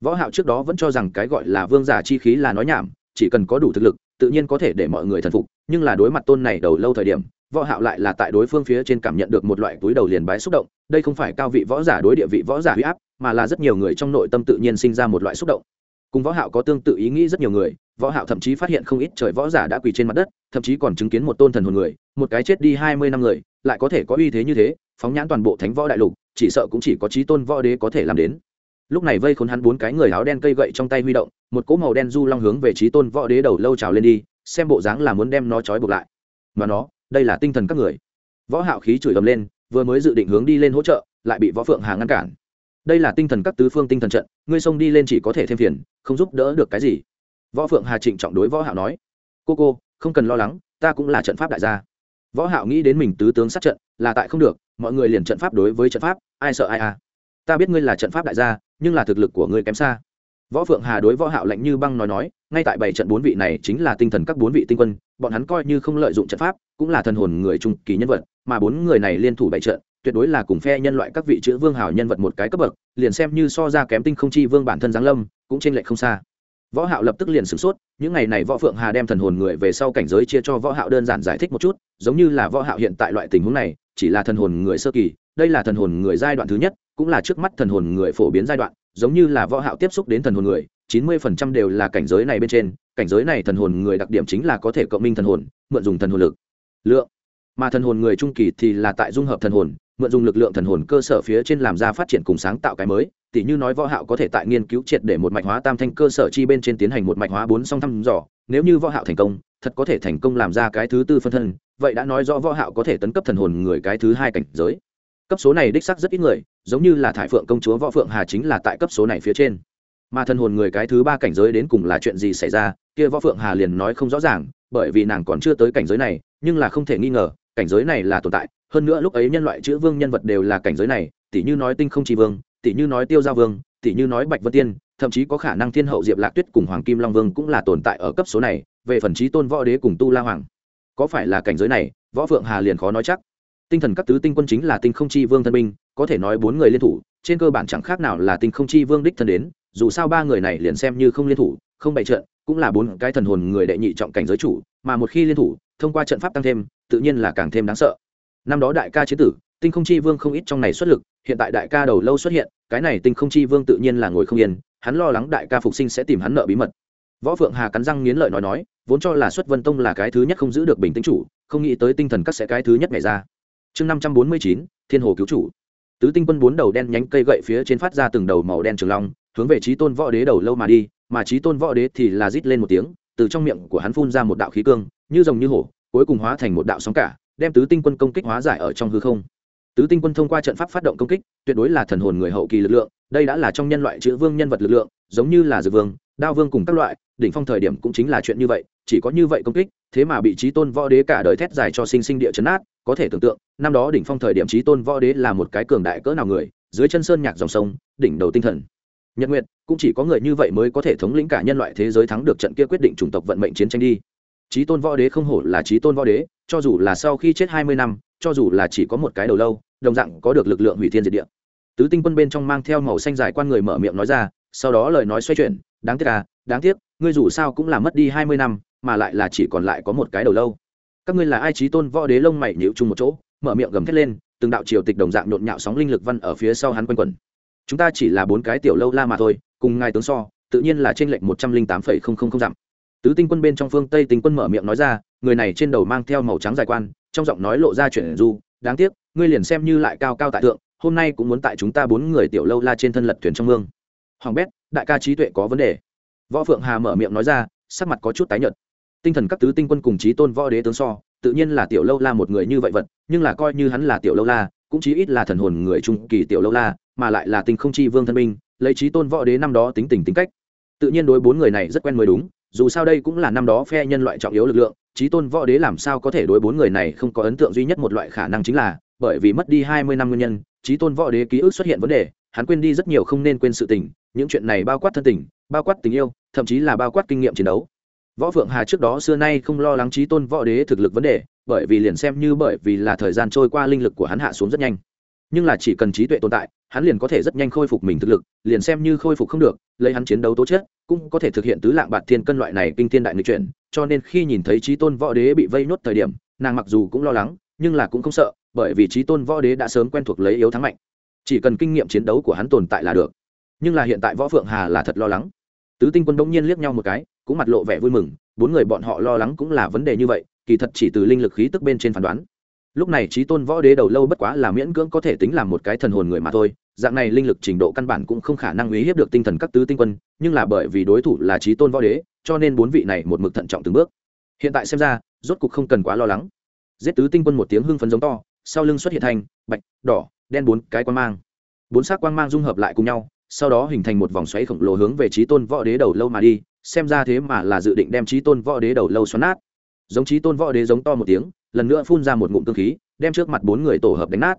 Võ hạo trước đó vẫn cho rằng cái gọi là vương giả chi khí là nói nhảm, chỉ cần có đủ thực lực, tự nhiên có thể để mọi người thần phục, nhưng là đối mặt tôn này đầu lâu thời điểm võ hạo lại là tại đối phương phía trên cảm nhận được một loại túi đầu liền bái xúc động, đây không phải cao vị võ giả đối địa vị võ giả huy áp, mà là rất nhiều người trong nội tâm tự nhiên sinh ra một loại xúc động. Cùng võ hạo có tương tự ý nghĩ rất nhiều người, võ hạo thậm chí phát hiện không ít trời võ giả đã quỳ trên mặt đất, thậm chí còn chứng kiến một tôn thần hồn người, một cái chết đi 20 năm người, lại có thể có uy thế như thế, phóng nhãn toàn bộ thánh võ đại lục, chỉ sợ cũng chỉ có chí tôn võ đế có thể làm đến. Lúc này vây khốn hắn bốn cái người áo đen cây gậy trong tay huy động, một cỗ màu đen du long hướng về chí tôn võ đế đầu lâu trào lên đi, xem bộ dáng là muốn đem nó trói buộc lại. Mà nó đây là tinh thần các người. Võ hạo khí chửi ầm lên, vừa mới dự định hướng đi lên hỗ trợ, lại bị võ phượng hà ngăn cản. Đây là tinh thần các tứ phương tinh thần trận, ngươi xông đi lên chỉ có thể thêm phiền, không giúp đỡ được cái gì. Võ phượng hà trịnh trọng đối võ hạo nói, cô cô, không cần lo lắng, ta cũng là trận pháp đại gia. Võ hạo nghĩ đến mình tứ tướng sát trận, là tại không được, mọi người liền trận pháp đối với trận pháp, ai sợ ai à. Ta biết ngươi là trận pháp đại gia, nhưng là thực lực của ngươi kém xa võ phượng hà đối võ hạo lạnh như băng nói nói, ngay tại bảy trận bốn vị này chính là tinh thần các bốn vị tinh quân, bọn hắn coi như không lợi dụng trận pháp, cũng là thần hồn người trung kỳ nhân vật, mà bốn người này liên thủ bảy trận, tuyệt đối là cùng phe nhân loại các vị chữ vương hào nhân vật một cái cấp bậc, liền xem như so ra kém tinh không chi vương bản thân giáng lâm, cũng trên lệch không xa. Võ hạo lập tức liền sửng sốt, những ngày này võ phượng hà đem thần hồn người về sau cảnh giới chia cho võ hạo đơn giản giải thích một chút, giống như là võ hạo hiện tại loại tình huống này, chỉ là thần hồn người sơ kỳ, đây là thần hồn người giai đoạn thứ nhất, cũng là trước mắt thần hồn người phổ biến giai đoạn giống như là võ hạo tiếp xúc đến thần hồn người, chín mươi phần trăm đều là cảnh giới này bên trên, cảnh giới này thần hồn người đặc điểm chính là có thể cộng minh thần hồn, mượn dùng thần hồn lực. Lượng. Mà thần hồn người trung kỳ thì là tại dung hợp thần hồn, mượn dùng lực lượng thần hồn cơ sở phía trên làm ra phát triển cùng sáng tạo cái mới, Tỉ như nói võ hạo có thể tại nghiên cứu triệt để một mạch hóa tam thanh cơ sở chi bên trên tiến hành một mạch hóa bốn song thăm dò, nếu như võ hạo thành công, thật có thể thành công làm ra cái thứ tư phân thân, vậy đã nói rõ võ hạo có thể tấn cấp thần hồn người cái thứ hai cảnh giới cấp số này đích xác rất ít người, giống như là thải phượng công chúa võ phượng hà chính là tại cấp số này phía trên. Mà thân hồn người cái thứ ba cảnh giới đến cùng là chuyện gì xảy ra, kia võ phượng hà liền nói không rõ ràng, bởi vì nàng còn chưa tới cảnh giới này, nhưng là không thể nghi ngờ, cảnh giới này là tồn tại. Hơn nữa lúc ấy nhân loại chữ vương nhân vật đều là cảnh giới này, tỷ như nói tinh không tri vương, tỷ như nói tiêu gia vương, tỷ như nói bạch vân tiên, thậm chí có khả năng thiên hậu diệp lạc tuyết cùng hoàng kim long vương cũng là tồn tại ở cấp số này, về phần trí tôn võ đế cùng tu la hoàng. Có phải là cảnh giới này, võ phượng hà liền khó nói chắc tinh thần các tứ tinh quân chính là tinh không chi vương thân binh, có thể nói bốn người liên thủ, trên cơ bản chẳng khác nào là tinh không chi vương đích thân đến, dù sao ba người này liền xem như không liên thủ, không bày trận, cũng là bốn cái thần hồn người đệ nhị trọng cảnh giới chủ, mà một khi liên thủ, thông qua trận pháp tăng thêm, tự nhiên là càng thêm đáng sợ. Năm đó đại ca chế tử, tinh không chi vương không ít trong này xuất lực, hiện tại đại ca đầu lâu xuất hiện, cái này tinh không chi vương tự nhiên là ngồi không yên, hắn lo lắng đại ca phục sinh sẽ tìm hắn nợ bí mật. Võ phượng hà cắn răng nghiến lợi nói nói, vốn cho là xuất vân tông là cái thứ nhất không giữ được bình tĩnh chủ, không nghĩ tới tinh thần các sẽ cái thứ nhất ngày ra chương năm trăm bốn mươi chín, thiên hồ cứu chủ. Tứ tinh quân bốn đầu đen nhánh cây gậy phía trên phát ra từng đầu màu đen trường long, hướng về trí tôn võ đế đầu lâu mà đi, mà trí tôn võ đế thì là rít lên một tiếng, từ trong miệng của hắn phun ra một đạo khí cương, như rồng như hổ, cuối cùng hóa thành một đạo sóng cả, đem tứ tinh quân công kích hóa giải ở trong hư không. Tứ tinh quân thông qua trận pháp phát động công kích, tuyệt đối là thần hồn người hậu kỳ lực lượng, đây đã là trong nhân loại chữ vương nhân vật lực lượng, giống như là dược vương, đao vương cùng các loại đỉnh phong thời điểm cũng chính là chuyện như vậy, chỉ có như vậy công kích, thế mà bị trí tôn võ đế cả đời thét dài cho sinh sinh địa chấn át có thể tưởng tượng, năm đó đỉnh phong thời điểm trí tôn võ đế là một cái cường đại cỡ nào người, dưới chân sơn nhạc dòng sông, đỉnh đầu tinh thần. Nhật nguyệt, cũng chỉ có người như vậy mới có thể thống lĩnh cả nhân loại thế giới thắng được trận kia quyết định chủng tộc vận mệnh chiến tranh đi. Trí tôn võ đế không hổ là trí tôn võ đế, cho dù là sau khi chết hai mươi năm, cho dù là chỉ có một cái đầu lâu, đồng dạng có được lực lượng hủy thiên diệt địa. Tứ tinh quân bên trong mang theo màu xanh dài quan người mở miệng nói ra, sau đó lời nói xoay chuyển, đáng tiếc à đáng tiếc ngươi dù sao cũng là mất đi hai mươi năm mà lại là chỉ còn lại có một cái đầu lâu. Các ngươi là ai trí tôn võ đế lông mày nhịu chung một chỗ mở miệng gầm thét lên từng đạo triều tịch đồng dạng nhộn nhạo sóng linh lực văn ở phía sau hắn quanh quẩn. Chúng ta chỉ là bốn cái tiểu lâu la mà thôi cùng ngài tướng so tự nhiên là trên lệnh một trăm linh tám phẩy không không không dặm. Tứ tinh quân bên trong phương tây tinh quân mở miệng nói ra người này trên đầu mang theo màu trắng dài quan trong giọng nói lộ ra chuyện du đáng tiếc ngươi liền xem như lại cao cao tại tượng, hôm nay cũng muốn tại chúng ta bốn người tiểu lâu la trên thân lật thuyền trong mương. Hoàng bét đại ca trí tuệ có vấn đề võ phượng hà mở miệng nói ra, sắc mặt có chút tái nhợt. Tinh thần các tứ tinh quân cùng chí tôn võ đế tướng so, tự nhiên là tiểu lâu la một người như vậy vật, nhưng là coi như hắn là tiểu lâu la, cũng chí ít là thần hồn người trung kỳ tiểu lâu la, mà lại là tinh không chi vương thân minh lấy chí tôn võ đế năm đó tính tình tính cách. Tự nhiên đối bốn người này rất quen mới đúng, dù sao đây cũng là năm đó phe nhân loại trọng yếu lực lượng, chí tôn võ đế làm sao có thể đối bốn người này không có ấn tượng duy nhất một loại khả năng chính là, bởi vì mất đi hai mươi năm nguyên nhân, chí tôn võ đế ký ức xuất hiện vấn đề, hắn quên đi rất nhiều không nên quên sự tình những chuyện này bao quát thân tình, bao quát tình yêu, thậm chí là bao quát kinh nghiệm chiến đấu. Võ phượng hà trước đó xưa nay không lo lắng trí tôn võ đế thực lực vấn đề, bởi vì liền xem như bởi vì là thời gian trôi qua linh lực của hắn hạ xuống rất nhanh. Nhưng là chỉ cần trí tuệ tồn tại, hắn liền có thể rất nhanh khôi phục mình thực lực, liền xem như khôi phục không được, lấy hắn chiến đấu tố chất, cũng có thể thực hiện tứ lạng bạt thiên cân loại này kinh thiên đại nghịch chuyển. Cho nên khi nhìn thấy trí tôn võ đế bị vây nốt thời điểm, nàng mặc dù cũng lo lắng, nhưng là cũng không sợ, bởi vì trí tôn võ đế đã sớm quen thuộc lấy yếu thắng mạnh. Chỉ cần kinh nghiệm chiến đấu của hắn tồn tại là được nhưng là hiện tại võ phượng hà là thật lo lắng. Tứ tinh quân đông nhiên liếc nhau một cái, cũng mặt lộ vẻ vui mừng, bốn người bọn họ lo lắng cũng là vấn đề như vậy, kỳ thật chỉ từ linh lực khí tức bên trên phán đoán. Lúc này trí tôn võ đế đầu lâu bất quá là miễn cưỡng có thể tính làm một cái thần hồn người mà thôi, dạng này linh lực trình độ căn bản cũng không khả năng uy hiếp được tinh thần các tứ tinh quân, nhưng là bởi vì đối thủ là trí tôn võ đế, cho nên bốn vị này một mực thận trọng từng bước. Hiện tại xem ra, rốt cục không cần quá lo lắng. Giết tứ tinh quân một tiếng hưng phấn giống to, sau lưng xuất hiện thành, bạch, đỏ, đen bốn cái quan mang. Bốn xác quang mang dung hợp lại cùng nhau sau đó hình thành một vòng xoáy khổng lồ hướng về trí tôn võ đế đầu lâu mà đi, xem ra thế mà là dự định đem trí tôn võ đế đầu lâu xoắn nát. Giống trí tôn võ đế giống to một tiếng, lần nữa phun ra một ngụm cơ khí, đem trước mặt bốn người tổ hợp đánh nát.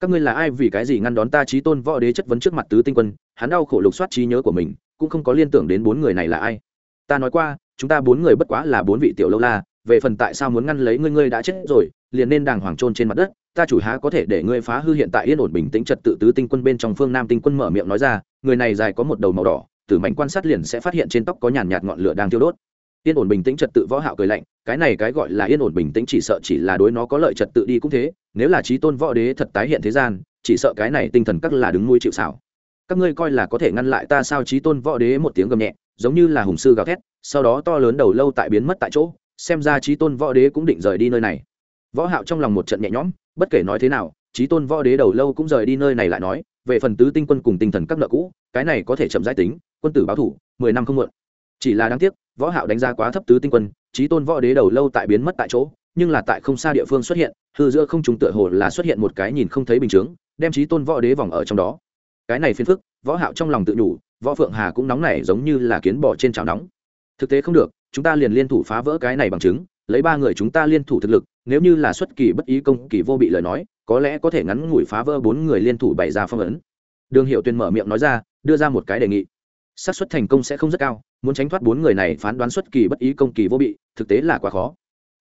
Các ngươi là ai vì cái gì ngăn đón ta trí tôn võ đế chất vấn trước mặt tứ tinh quân? Hắn đau khổ lục soát trí nhớ của mình, cũng không có liên tưởng đến bốn người này là ai. Ta nói qua, chúng ta bốn người bất quá là bốn vị tiểu lâu la, về phần tại sao muốn ngăn lấy ngươi ngươi đã chết rồi, liền nên đàng hoàng trôn trên mặt đất ta chủ há có thể để ngươi phá hư hiện tại yên ổn bình tĩnh trật tự tứ tinh quân bên trong phương nam tinh quân mở miệng nói ra, người này dài có một đầu màu đỏ, tử mạnh quan sát liền sẽ phát hiện trên tóc có nhàn nhạt ngọn lửa đang thiêu đốt. Yên ổn bình tĩnh trật tự võ hạo cười lạnh, cái này cái gọi là yên ổn bình tĩnh chỉ sợ chỉ là đối nó có lợi trật tự đi cũng thế, nếu là trí tôn võ đế thật tái hiện thế gian, chỉ sợ cái này tinh thần các là đứng nuôi chịu xảo các ngươi coi là có thể ngăn lại ta sao? Trí tôn võ đế một tiếng gầm nhẹ, giống như là hùng sư gào thét, sau đó to lớn đầu lâu tại biến mất tại chỗ, xem ra trí tôn võ đế cũng định rời đi nơi này. Võ hạo trong lòng một trận nhẹ nhõm bất kể nói thế nào trí tôn võ đế đầu lâu cũng rời đi nơi này lại nói, về phần tứ tinh quân cùng tinh thần các nợ cũ, cái này có thể chậm giải tính, quân tử báo thủ, mười năm không muộn. Chỉ là đáng tiếc, võ hạo đánh giá quá thấp tứ tinh quân trí tôn võ đế đầu lâu tại biến mất tại chỗ, nhưng là tại không xa địa phương xuất hiện, hư giữa không trùng tựa hồ là xuất hiện một cái nhìn không thấy bình chứng đem trí tôn võ đế vòng ở trong đó. Cái này phiền phức, võ hạo trong lòng tự nhủ, võ phượng hà cũng nóng nảy giống như là kiến bò trên chảo nóng. Thực tế không được, chúng ta liền liên thủ phá vỡ cái này bằng chứng, lấy ba người chúng ta liên thủ thực lực nếu như là xuất kỳ bất ý công kỳ vô bị lời nói, có lẽ có thể ngắn ngủi phá vỡ bốn người liên thủ bày ra phong ấn. Đường hiệu tuyền mở miệng nói ra, đưa ra một cái đề nghị. Xác suất thành công sẽ không rất cao, muốn tránh thoát bốn người này phán đoán xuất kỳ bất ý công kỳ vô bị, thực tế là quá khó.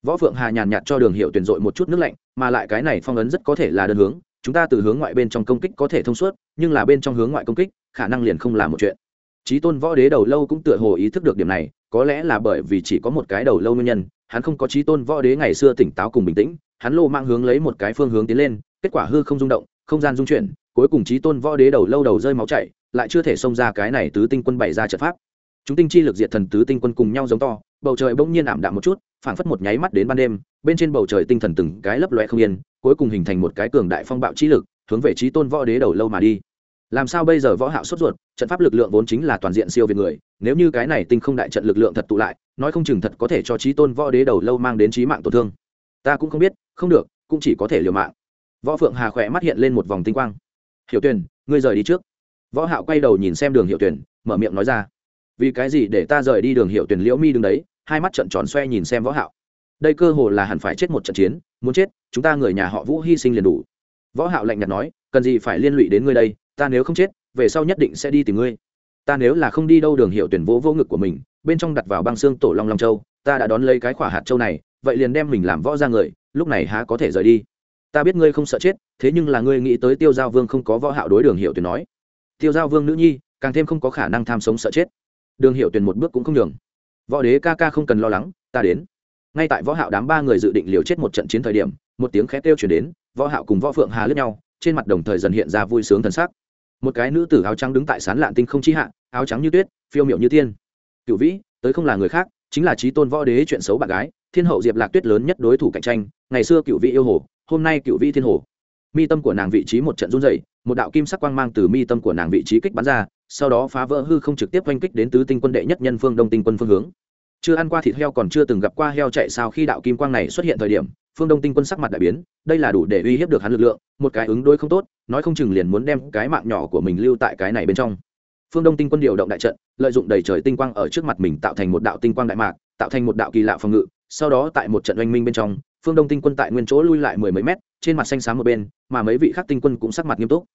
Võ phượng hà nhàn nhạt cho đường hiệu tuyển dội một chút nước lạnh, mà lại cái này phong ấn rất có thể là đơn hướng, chúng ta từ hướng ngoại bên trong công kích có thể thông suốt, nhưng là bên trong hướng ngoại công kích, khả năng liền không làm một chuyện. Trí tôn võ đế đầu lâu cũng tựa hồ ý thức được điểm này có lẽ là bởi vì chỉ có một cái đầu lâu nguyên nhân, hắn không có trí tôn võ đế ngày xưa tỉnh táo cùng bình tĩnh, hắn lô mang hướng lấy một cái phương hướng tiến lên, kết quả hư không rung động, không gian rung chuyển, cuối cùng trí tôn võ đế đầu lâu đầu rơi máu chảy, lại chưa thể xông ra cái này tứ tinh quân bày ra trận pháp. Chúng tinh chi lực diệt thần tứ tinh quân cùng nhau giống to, bầu trời bỗng nhiên ảm đạm một chút, phảng phất một nháy mắt đến ban đêm, bên trên bầu trời tinh thần từng cái lấp loe không yên, cuối cùng hình thành một cái cường đại phong bạo chi lực, hướng về trí tôn võ đế đầu lâu mà đi làm sao bây giờ võ hạo sốt ruột, trận pháp lực lượng vốn chính là toàn diện siêu việt người, nếu như cái này tinh không đại trận lực lượng thật tụ lại, nói không chừng thật có thể cho chí tôn võ đế đầu lâu mang đến chí mạng tổn thương. Ta cũng không biết, không được, cũng chỉ có thể liều mạng. Võ phượng hà khỏe mắt hiện lên một vòng tinh quang. Hiểu tuyền, ngươi rời đi trước. Võ hạo quay đầu nhìn xem đường hiệu tuyền, mở miệng nói ra. Vì cái gì để ta rời đi đường hiệu tuyền liễu mi đứng đấy, hai mắt trận tròn xoe nhìn xem võ hạo. Đây cơ hồ là hẳn phải chết một trận chiến, muốn chết, chúng ta người nhà họ vũ hy sinh liền đủ. Võ hạo lạnh nhạt nói, cần gì phải liên lụy đến ngươi đây? Ta nếu không chết, về sau nhất định sẽ đi tìm ngươi. Ta nếu là không đi đâu đường hiệu tuyển vô vô ngực của mình, bên trong đặt vào băng xương tổ long long châu, ta đã đón lấy cái khỏa hạt châu này, vậy liền đem mình làm võ ra người, lúc này há có thể rời đi? Ta biết ngươi không sợ chết, thế nhưng là ngươi nghĩ tới tiêu giao vương không có võ hạo đối đường hiệu tuyển nói. Tiêu giao vương nữ nhi, càng thêm không có khả năng tham sống sợ chết. Đường hiệu tuyển một bước cũng không nhường. Võ đế ca ca không cần lo lắng, ta đến. Ngay tại võ hạo đám ba người dự định liều chết một trận chiến thời điểm, một tiếng khét kêu truyền đến, võ hạo cùng võ phượng hà lướt nhau, trên mặt đồng thời dần hiện ra vui sướng thần sắc một cái nữ tử áo trắng đứng tại sán lạn tinh không chi hạ, áo trắng như tuyết, phiêu miệu như tiên cựu vĩ, tới không là người khác, chính là trí tôn võ đế chuyện xấu bạn gái, thiên hậu diệp lạc tuyết lớn nhất đối thủ cạnh tranh, ngày xưa cựu vĩ yêu hồ, hôm nay cựu vĩ thiên hồ. Mi tâm của nàng vị trí một trận run dày một đạo kim sắc quang mang từ mi tâm của nàng vị trí kích bắn ra, sau đó phá vỡ hư không trực tiếp oanh kích đến tứ tinh quân đệ nhất nhân phương đông tinh quân phương hướng. Chưa ăn qua thịt heo còn chưa từng gặp qua heo chạy sao khi đạo kim quang này xuất hiện thời điểm phương đông tinh quân sắc mặt đại biến đây là đủ để uy hiếp được hắn lực lượng một cái ứng đối không tốt nói không chừng liền muốn đem cái mạng nhỏ của mình lưu tại cái này bên trong phương đông tinh quân điều động đại trận lợi dụng đầy trời tinh quang ở trước mặt mình tạo thành một đạo tinh quang đại mạc tạo thành một đạo kỳ lạ phòng ngự sau đó tại một trận oanh minh bên trong phương đông tinh quân tại nguyên chỗ lui lại mười mấy mét trên mặt xanh xám một bên mà mấy vị khác tinh quân cũng sắc mặt nghiêm túc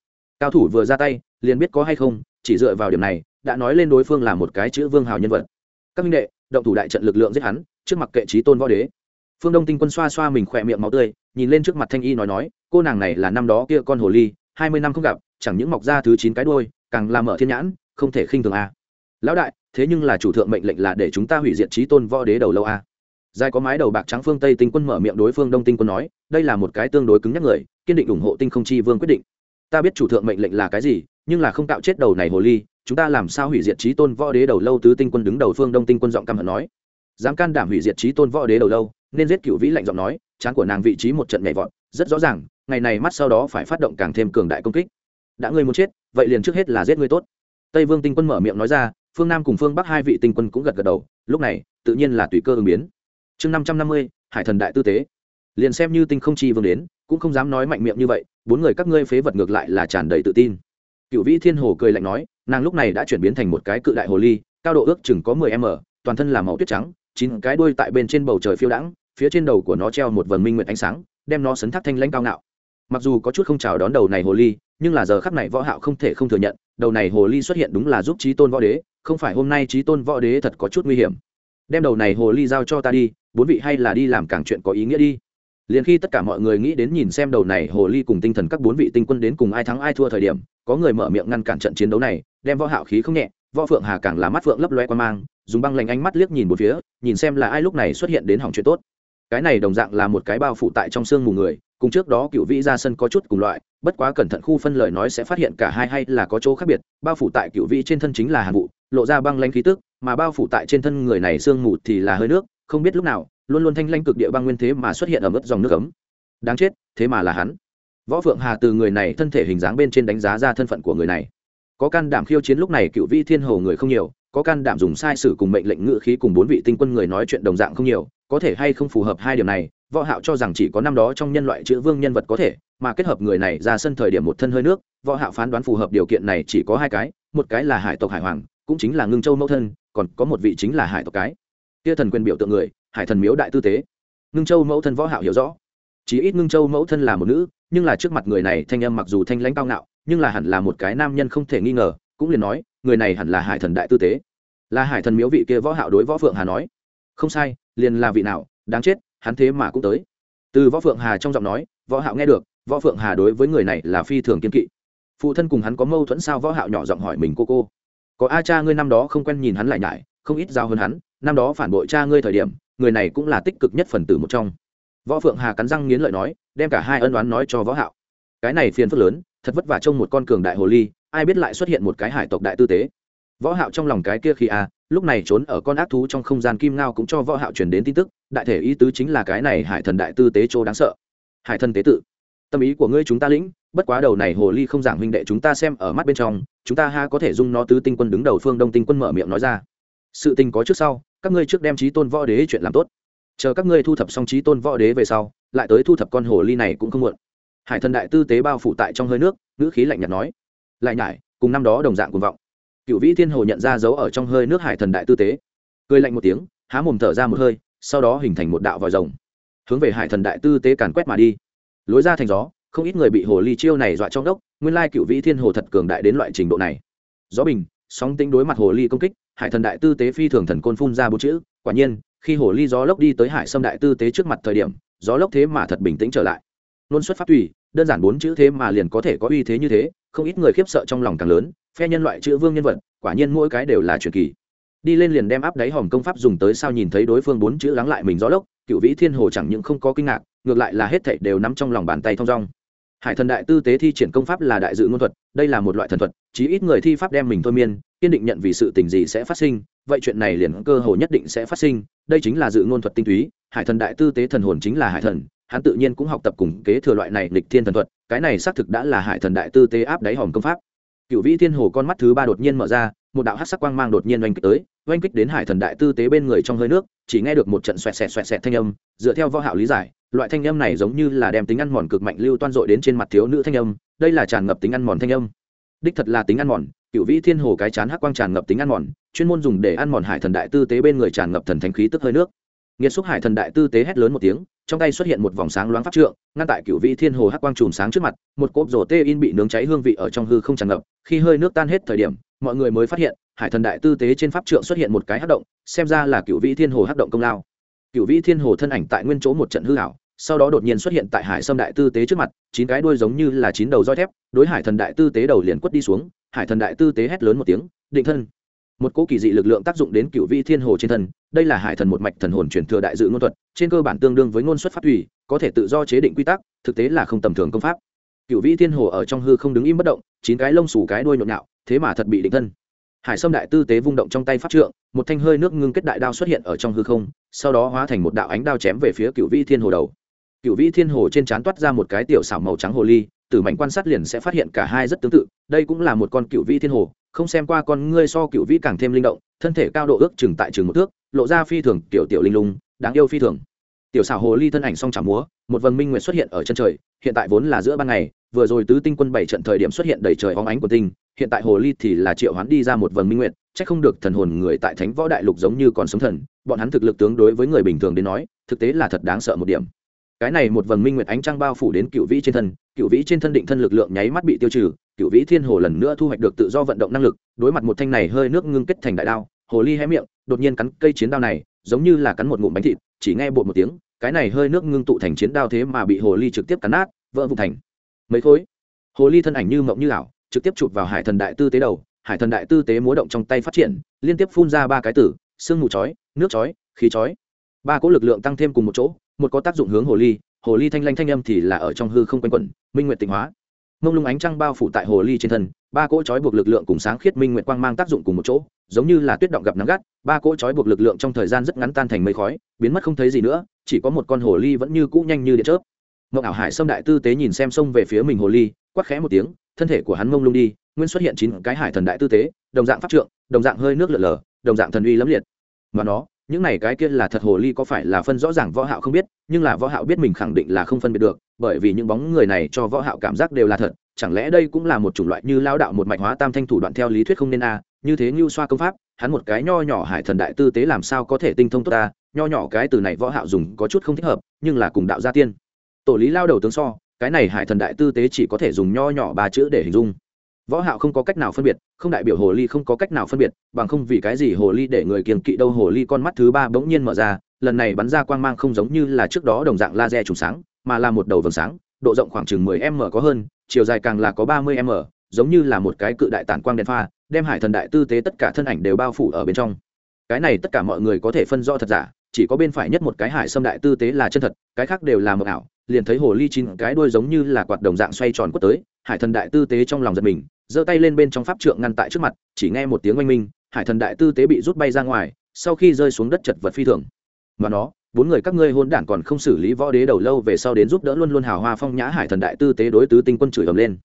cao thủ vừa ra tay liền biết có hay không chỉ dựa vào điểm này đã nói lên đối phương là một cái chữ vương hào nhân vật các minh đệ động thủ đại trận lực lượng giết hắn trước mặt kệ trí tôn võ đế phương đông tinh quân xoa xoa mình khỏe miệng máu tươi, nhìn lên trước mặt thanh y nói nói, cô nàng này là năm đó kia con hồ ly, hai mươi năm không gặp, chẳng những mọc ra thứ chín cái đôi càng làm mở thiên nhãn, không thể khinh thường a. Lão đại, thế nhưng là chủ thượng mệnh lệnh là để chúng ta hủy diệt trí tôn võ đế đầu lâu a. Dài có mái đầu bạc trắng phương tây tinh quân mở miệng đối phương đông tinh quân nói, đây là một cái tương đối cứng nhắc người, kiên định ủng hộ tinh không chi vương quyết định. Ta biết chủ thượng mệnh lệnh là cái gì, nhưng là không tạo chết đầu này hồ ly, chúng ta làm sao hủy diệt trí tôn võ đế đầu lâu? Tứ tinh quân đứng đầu phương đông tinh quân giọng căm hận nói. Dám can đảm hủy diệt trí tôn võ đế đầu lâu nên giết cựu vĩ lạnh giọng nói chán của nàng vị trí một trận nhảy vọt, rất rõ ràng, ngày này mắt sau đó phải phát động càng thêm cường đại công kích. Đã ngươi muốn chết, vậy liền trước hết là giết ngươi tốt. Tây vương tinh quân mở miệng nói ra, phương nam cùng phương bắc hai vị tinh quân cũng gật gật đầu, lúc này, tự nhiên là tùy cơ ứng biến. Chương năm trăm năm mươi, hải thần đại tư tế. Liền xem như tinh không chi vương đến, cũng không dám nói mạnh miệng như vậy, bốn người các ngươi phế vật ngược lại là tràn đầy tự tin. Cựu vĩ thiên hồ cười lạnh nói, nàng lúc này đã chuyển biến thành một cái cự đại hồ ly, cao độ ước chừng có mười m, toàn thân là màu tuyết trắng chín cái đuôi tại bên trên bầu trời phiêu đãng, phía trên đầu của nó treo một vầng minh nguyện ánh sáng, đem nó sấn thác thanh lãnh cao ngạo. Mặc dù có chút không chào đón đầu này hồ ly, nhưng là giờ khắp này võ hạo không thể không thừa nhận, đầu này hồ ly xuất hiện đúng là giúp trí tôn võ đế, không phải hôm nay trí tôn võ đế thật có chút nguy hiểm. Đem đầu này hồ ly giao cho ta đi, bốn vị hay là đi làm càng chuyện có ý nghĩa đi. Liền khi tất cả mọi người nghĩ đến nhìn xem đầu này hồ ly cùng tinh thần các bốn vị tinh quân đến cùng ai thắng ai thua thời điểm, có người mở miệng ngăn cản trận chiến đấu này, đem võ hạo khí không nhẹ võ phượng hà càng là mắt phượng lấp loe quan mang, dùng băng lạnh ánh mắt liếc nhìn một phía, nhìn xem là ai lúc này xuất hiện đến hỏng chuyện tốt. Cái này đồng dạng là một cái bao phủ tại trong xương mù người, cùng trước đó cựu vĩ ra sân có chút cùng loại, bất quá cẩn thận khu phân lời nói sẽ phát hiện cả hai hay là có chỗ khác biệt, bao phủ tại cựu vĩ trên thân chính là hàn vụ, lộ ra băng lanh khí tức, mà bao phủ tại trên thân người này sương mù thì là hơi nước, không biết lúc nào, luôn luôn thanh lanh cực địa băng nguyên thế mà xuất hiện ở mức dòng nước ấm. Đáng chết, thế mà là hắn. Võ phượng hà từ người này thân thể hình dáng bên trên đánh giá ra thân phận của người này có can đảm khiêu chiến lúc này cựu vĩ thiên hồ người không nhiều, có can đảm dùng sai sử cùng mệnh lệnh ngự khí cùng bốn vị tinh quân người nói chuyện đồng dạng không nhiều, có thể hay không phù hợp hai điều này, võ hạo cho rằng chỉ có năm đó trong nhân loại chữ vương nhân vật có thể, mà kết hợp người này ra sân thời điểm một thân hơi nước, võ hạo phán đoán phù hợp điều kiện này chỉ có hai cái, một cái là hải tộc hải hoàng, cũng chính là ngưng châu mẫu thân, còn có một vị chính là hải tộc cái. Kia thần quyền biểu tượng người, hải thần miếu đại tư tế. Ngưng châu mẫu thân võ hạo hiểu rõ. Chỉ ít ngưng châu mẫu thân là một nữ, nhưng là trước mặt người này thanh âm mặc dù thanh lãnh cao ngạo nhưng là hẳn là một cái nam nhân không thể nghi ngờ, cũng liền nói, người này hẳn là hải thần đại tư tế. Là hải thần miếu vị kia võ hạo đối võ phượng hà nói. Không sai, liền là vị nào, đáng chết, hắn thế mà cũng tới. Từ võ phượng hà trong giọng nói, võ hạo nghe được, võ phượng hà đối với người này là phi thường kiên kỵ. Phụ thân cùng hắn có mâu thuẫn sao võ hạo nhỏ giọng hỏi mình, cô cô, có a cha ngươi năm đó không quen nhìn hắn lại nhải, không ít giao hơn hắn, năm đó phản bội cha ngươi thời điểm, người này cũng là tích cực nhất phần tử một trong. Võ phượng hà cắn răng nghiến lợi nói, đem cả hai ân đoán nói cho võ hạo. Cái này phiền phức lớn thật vất vả trông một con cường đại hồ ly, ai biết lại xuất hiện một cái hải tộc đại tư tế. Võ hạo trong lòng cái kia khi a lúc này trốn ở con ác thú trong không gian kim ngao cũng cho võ hạo truyền đến tin tức, đại thể ý tứ chính là cái này hải thần đại tư tế chỗ đáng sợ. Hải thần tế tự. Tâm ý của ngươi chúng ta lĩnh, bất quá đầu này hồ ly không giảng huynh đệ chúng ta xem ở mắt bên trong, chúng ta ha có thể dung nó tứ tinh quân đứng đầu phương đông tinh quân mở miệng nói ra. Sự tình có trước sau, các ngươi trước đem trí tôn võ đế chuyện làm tốt. Chờ các ngươi thu thập xong trí tôn võ đế về sau, lại tới thu thập con hồ ly này cũng không muộn hải thần đại tư tế bao phủ tại trong hơi nước, ngữ khí lạnh nhạt nói. Lại nhải, cùng năm đó đồng dạng cuồng vọng. Cựu vĩ thiên hồ nhận ra dấu ở trong hơi nước hải thần đại tư tế. Cười lạnh một tiếng, há mồm thở ra một hơi, sau đó hình thành một đạo vòi rồng. Hướng về hải thần đại tư tế càn quét mà đi. Lối ra thành gió, không ít người bị hồ ly chiêu này dọa trong đốc, nguyên lai cựu vĩ thiên hồ thật cường đại đến loại trình độ này. Gió bình, sóng tính đối mặt hồ ly công kích, hải thần đại tư tế phi thường thần côn phun ra bốn chữ. Quả nhiên, khi hồ ly gió lốc đi tới hải sâm đại tư tế trước mặt thời điểm, gió lốc thế mà thật bình tĩnh trở lại. Luôn xuất phát tùy đơn giản bốn chữ thế mà liền có thể có uy thế như thế, không ít người khiếp sợ trong lòng càng lớn, phe nhân loại chữ vương nhân vật, quả nhiên mỗi cái đều là truyền kỳ. Đi lên liền đem áp đáy hòm công pháp dùng tới sao nhìn thấy đối phương bốn chữ lắng lại mình gió lốc, cựu vĩ thiên hồ chẳng những không có kinh ngạc, ngược lại là hết thảy đều nắm trong lòng bàn tay thong dong. Hải thần đại tư tế thi triển công pháp là đại dự ngôn thuật, đây là một loại thần thuật, chí ít người thi pháp đem mình thôi miên, kiên định nhận vì sự tình gì sẽ phát sinh, vậy chuyện này liền cơ hồ nhất định sẽ phát sinh, đây chính là dự ngôn thuật tinh túy, hải thần đại tư tế thần hồn chính là hải thần hắn tự nhiên cũng học tập cùng kế thừa loại này lịch thiên thần thuật, cái này xác thực đã là hải thần đại tư tế áp đáy hòm công pháp. Cựu vĩ thiên hồ con mắt thứ ba đột nhiên mở ra, một đạo hát sắc quang mang đột nhiên oanh kích tới, oanh kích đến hải thần đại tư tế bên người trong hơi nước, chỉ nghe được một trận xoẹt xẹt xoẹt xẹt thanh âm, dựa theo võ hạo lý giải, loại thanh âm này giống như là đem tính ăn mòn cực mạnh lưu toan dội đến trên mặt thiếu nữ thanh âm, đây là tràn ngập tính ăn mòn thanh âm. Đích thật là tính ăn mòn cựu vĩ thiên hồ cái chán hắc quang tràn ngập tính ăn mòn, chuyên môn dùng để ăn mòn hải thần đại tư tế bên người tràn ngập thần thánh khí tức hơi nước. Nghiệt xúc hải thần đại tư tế hét lớn một tiếng trong tay xuất hiện một vòng sáng loáng pháp trượng, ngăn tại cựu vĩ thiên hồ hắc quang chùm sáng trước mặt, một cốp rổ tê in bị nướng cháy hương vị ở trong hư không tràn ngập, khi hơi nước tan hết thời điểm, mọi người mới phát hiện, hải thần đại tư tế trên pháp trượng xuất hiện một cái hắc động, xem ra là cựu vĩ thiên hồ hắc động công lao. Cựu vĩ thiên hồ thân ảnh tại nguyên chỗ một trận hư hảo sau đó đột nhiên xuất hiện tại hải sâm đại tư tế trước mặt, chín cái đuôi giống như là chín đầu roi thép, đối hải thần đại tư tế đầu liền quất đi xuống, hải thần đại tư tế hét lớn một tiếng, định thân! Một cỗ kỳ dị lực lượng tác dụng đến cựu vi thiên hồ trên thân, đây là hải thần một mạch thần hồn truyền thừa đại dự ngôn thuật, trên cơ bản tương đương với ngôn xuất phát thủy có thể tự do chế định quy tắc, thực tế là không tầm thường công pháp. Cựu vi thiên hồ ở trong hư không đứng im bất động, chín cái lông xù cái đuôi nhộn nhạo, thế mà thật bị định thân. Hải sâm đại tư tế vung động trong tay pháp trượng, một thanh hơi nước ngưng kết đại đao xuất hiện ở trong hư không, sau đó hóa thành một đạo ánh đao chém về phía cựu vi thiên hồ đầu. Cựu vi thiên hồ trên trán toát ra một cái tiểu xảo màu trắng hồ ly, từ mảnh quan sát liền sẽ phát hiện cả hai rất tương tự, đây cũng là một con cựu vi thiên hồ không xem qua con ngươi so cựu vĩ càng thêm linh động, thân thể cao độ ước chừng tại chừng một thước, lộ ra phi thường tiểu tiểu linh lung, đáng yêu phi thường. Tiểu xảo hồ ly thân ảnh song trả múa, một vầng minh nguyệt xuất hiện ở chân trời, hiện tại vốn là giữa ban ngày, vừa rồi tứ tinh quân bảy trận thời điểm xuất hiện đầy trời hóng ánh của tinh, hiện tại hồ ly thì là triệu hoán đi ra một vầng minh nguyệt, chắc không được thần hồn người tại thánh võ đại lục giống như còn sống thần, bọn hắn thực lực tướng đối với người bình thường đến nói, thực tế là thật đáng sợ một điểm. Cái này một vầng minh nguyệt ánh trăng bao phủ đến cựu vĩ trên thân, cựu vĩ trên thân định thân lực lượng nháy mắt bị tiêu trừ cựu vĩ thiên hồ lần nữa thu hoạch được tự do vận động năng lực, đối mặt một thanh này hơi nước ngưng kết thành đại đao, hồ ly hé miệng, đột nhiên cắn cây chiến đao này, giống như là cắn một ngụm bánh thịt, chỉ nghe bột một tiếng, cái này hơi nước ngưng tụ thành chiến đao thế mà bị hồ ly trực tiếp cắn nát, vỡ vụn thành mấy khối. Hồ ly thân ảnh như mộng như ảo, trực tiếp chụp vào hải thần đại tư tế đầu, hải thần đại tư tế múa động trong tay phát triển, liên tiếp phun ra ba cái tử, sương mù chói, nước chói, khí chói. Ba cỗ lực lượng tăng thêm cùng một chỗ, một có tác dụng hướng hồ ly hồ ly thanh lanh thanh âm thì là ở trong hư không quanh quẩn, minh nguyện tịnh hóa mông lung ánh trăng bao phủ tại hồ ly trên thân, ba cỗ trói buộc lực lượng cùng sáng khiết minh nguyện quang mang tác dụng cùng một chỗ, giống như là tuyết động gặp nắng gắt, ba cỗ trói buộc lực lượng trong thời gian rất ngắn tan thành mây khói, biến mất không thấy gì nữa, chỉ có một con hồ ly vẫn như cũ nhanh như điện chớp. Mộng ảo hải sâm đại tư tế nhìn xem sông về phía mình hồ ly quắc khẽ một tiếng, thân thể của hắn mông lung đi, nguyên xuất hiện chín cái hải thần đại tư tế, đồng dạng pháp trượng, đồng dạng hơi nước lở lở, đồng dạng thần uy lẫm liệt. Mà nó những này cái kia là thật hồ ly có phải là phân rõ ràng võ hạo không biết nhưng là võ hạo biết mình khẳng định là không phân biệt được bởi vì những bóng người này cho võ hạo cảm giác đều là thật. Chẳng lẽ đây cũng là một chủng loại như lao đạo một mạch hóa tam thanh thủ đoạn theo lý thuyết không nên a? À, như thế như xoa công pháp hắn một cái nho nhỏ hải thần đại tư tế làm sao có thể tinh thông tốt ta? Nho nhỏ cái từ này võ hạo dùng có chút không thích hợp nhưng là cùng đạo gia tiên. Tổ lý lao đầu tướng so cái này hải thần đại tư tế chỉ có thể dùng nho nhỏ ba chữ để hình dung võ hạo không có cách nào phân biệt, không đại biểu hồ ly không có cách nào phân biệt, bằng không vì cái gì hồ ly để người kiêng kỵ đâu, hồ ly con mắt thứ ba bỗng nhiên mở ra, lần này bắn ra quang mang không giống như là trước đó đồng dạng laser trùng sáng, mà là một đầu vầng sáng, độ rộng khoảng chừng 10 m có hơn, chiều dài càng là có 30 m, giống như là một cái cự đại tản quang đèn pha, đem hải thần đại tư tế tất cả thân ảnh đều bao phủ ở bên trong. Cái này tất cả mọi người có thể phân rõ thật giả, chỉ có bên phải nhất một cái hải xâm đại tư tế là chân thật, cái khác đều là mờ ảo, liền thấy hồ ly chín cái đuôi giống như là quạt đồng dạng xoay tròn quất tới, hải thần đại tư tế trong lòng giật mình giơ tay lên bên trong pháp trượng ngăn tại trước mặt, chỉ nghe một tiếng oanh minh, hải thần đại tư tế bị rút bay ra ngoài, sau khi rơi xuống đất chật vật phi thường. Mà nó, bốn người các ngươi hôn đản còn không xử lý võ đế đầu lâu về sau đến giúp đỡ luôn luôn hào hoa phong nhã hải thần đại tư tế đối tứ tinh quân chửi ầm lên.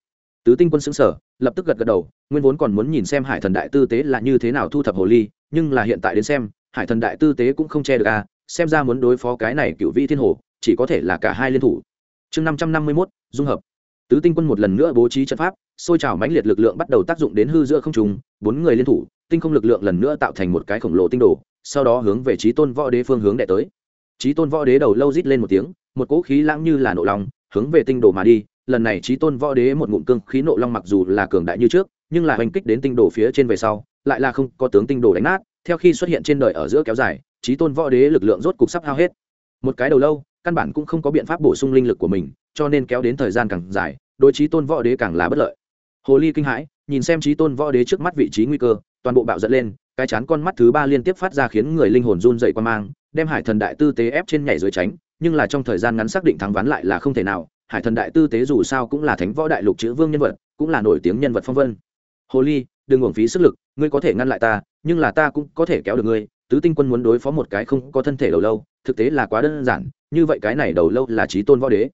Tứ tinh quân xứng sở lập tức gật gật đầu, nguyên vốn còn muốn nhìn xem hải thần đại tư tế là như thế nào thu thập hồ ly, nhưng là hiện tại đến xem, hải thần đại tư tế cũng không che được à xem ra muốn đối phó cái này cựu vị thiên hồ, chỉ có thể là cả hai liên thủ. Chương năm trăm năm mươi mốt, dung hợp tứ tinh quân một lần nữa bố trí trận pháp xôi trào mãnh liệt lực lượng bắt đầu tác dụng đến hư giữa không trùng bốn người liên thủ, tinh không lực lượng lần nữa tạo thành một cái khổng lồ tinh đồ, sau đó hướng về trí tôn võ đế phương hướng đệ tới. Trí tôn võ đế đầu lâu rít lên một tiếng, một cỗ khí lãng như là nộ lòng, hướng về tinh đồ mà đi. Lần này trí tôn võ đế một ngụm cương khí nộ long mặc dù là cường đại như trước, nhưng là hành kích đến tinh đồ phía trên về sau, lại là không có tướng tinh đồ đánh nát. Theo khi xuất hiện trên đời ở giữa kéo dài trí tôn võ đế lực lượng rốt cục sắp hao hết. Một cái đầu lâu, căn bản cũng không có biện pháp bổ sung linh lực của mình, cho nên kéo đến thời gian càng dài đối trí tôn võ đế càng là bất lợi. Hồ ly kinh hãi, nhìn xem trí tôn võ đế trước mắt vị trí nguy cơ, toàn bộ bạo dẫn lên, cái chán con mắt thứ ba liên tiếp phát ra khiến người linh hồn run dậy qua mang, đem hải thần đại tư tế ép trên nhảy dưới tránh, nhưng là trong thời gian ngắn xác định thắng ván lại là không thể nào, hải thần đại tư tế dù sao cũng là thánh võ đại lục chữ vương nhân vật, cũng là nổi tiếng nhân vật phong vân. Hồ ly, đừng uổng phí sức lực, ngươi có thể ngăn lại ta, nhưng là ta cũng có thể kéo được ngươi, tứ tinh quân muốn đối phó một cái không có thân thể đầu lâu, thực tế là quá đơn giản, như vậy cái này đầu lâu là trí tôn võ đế.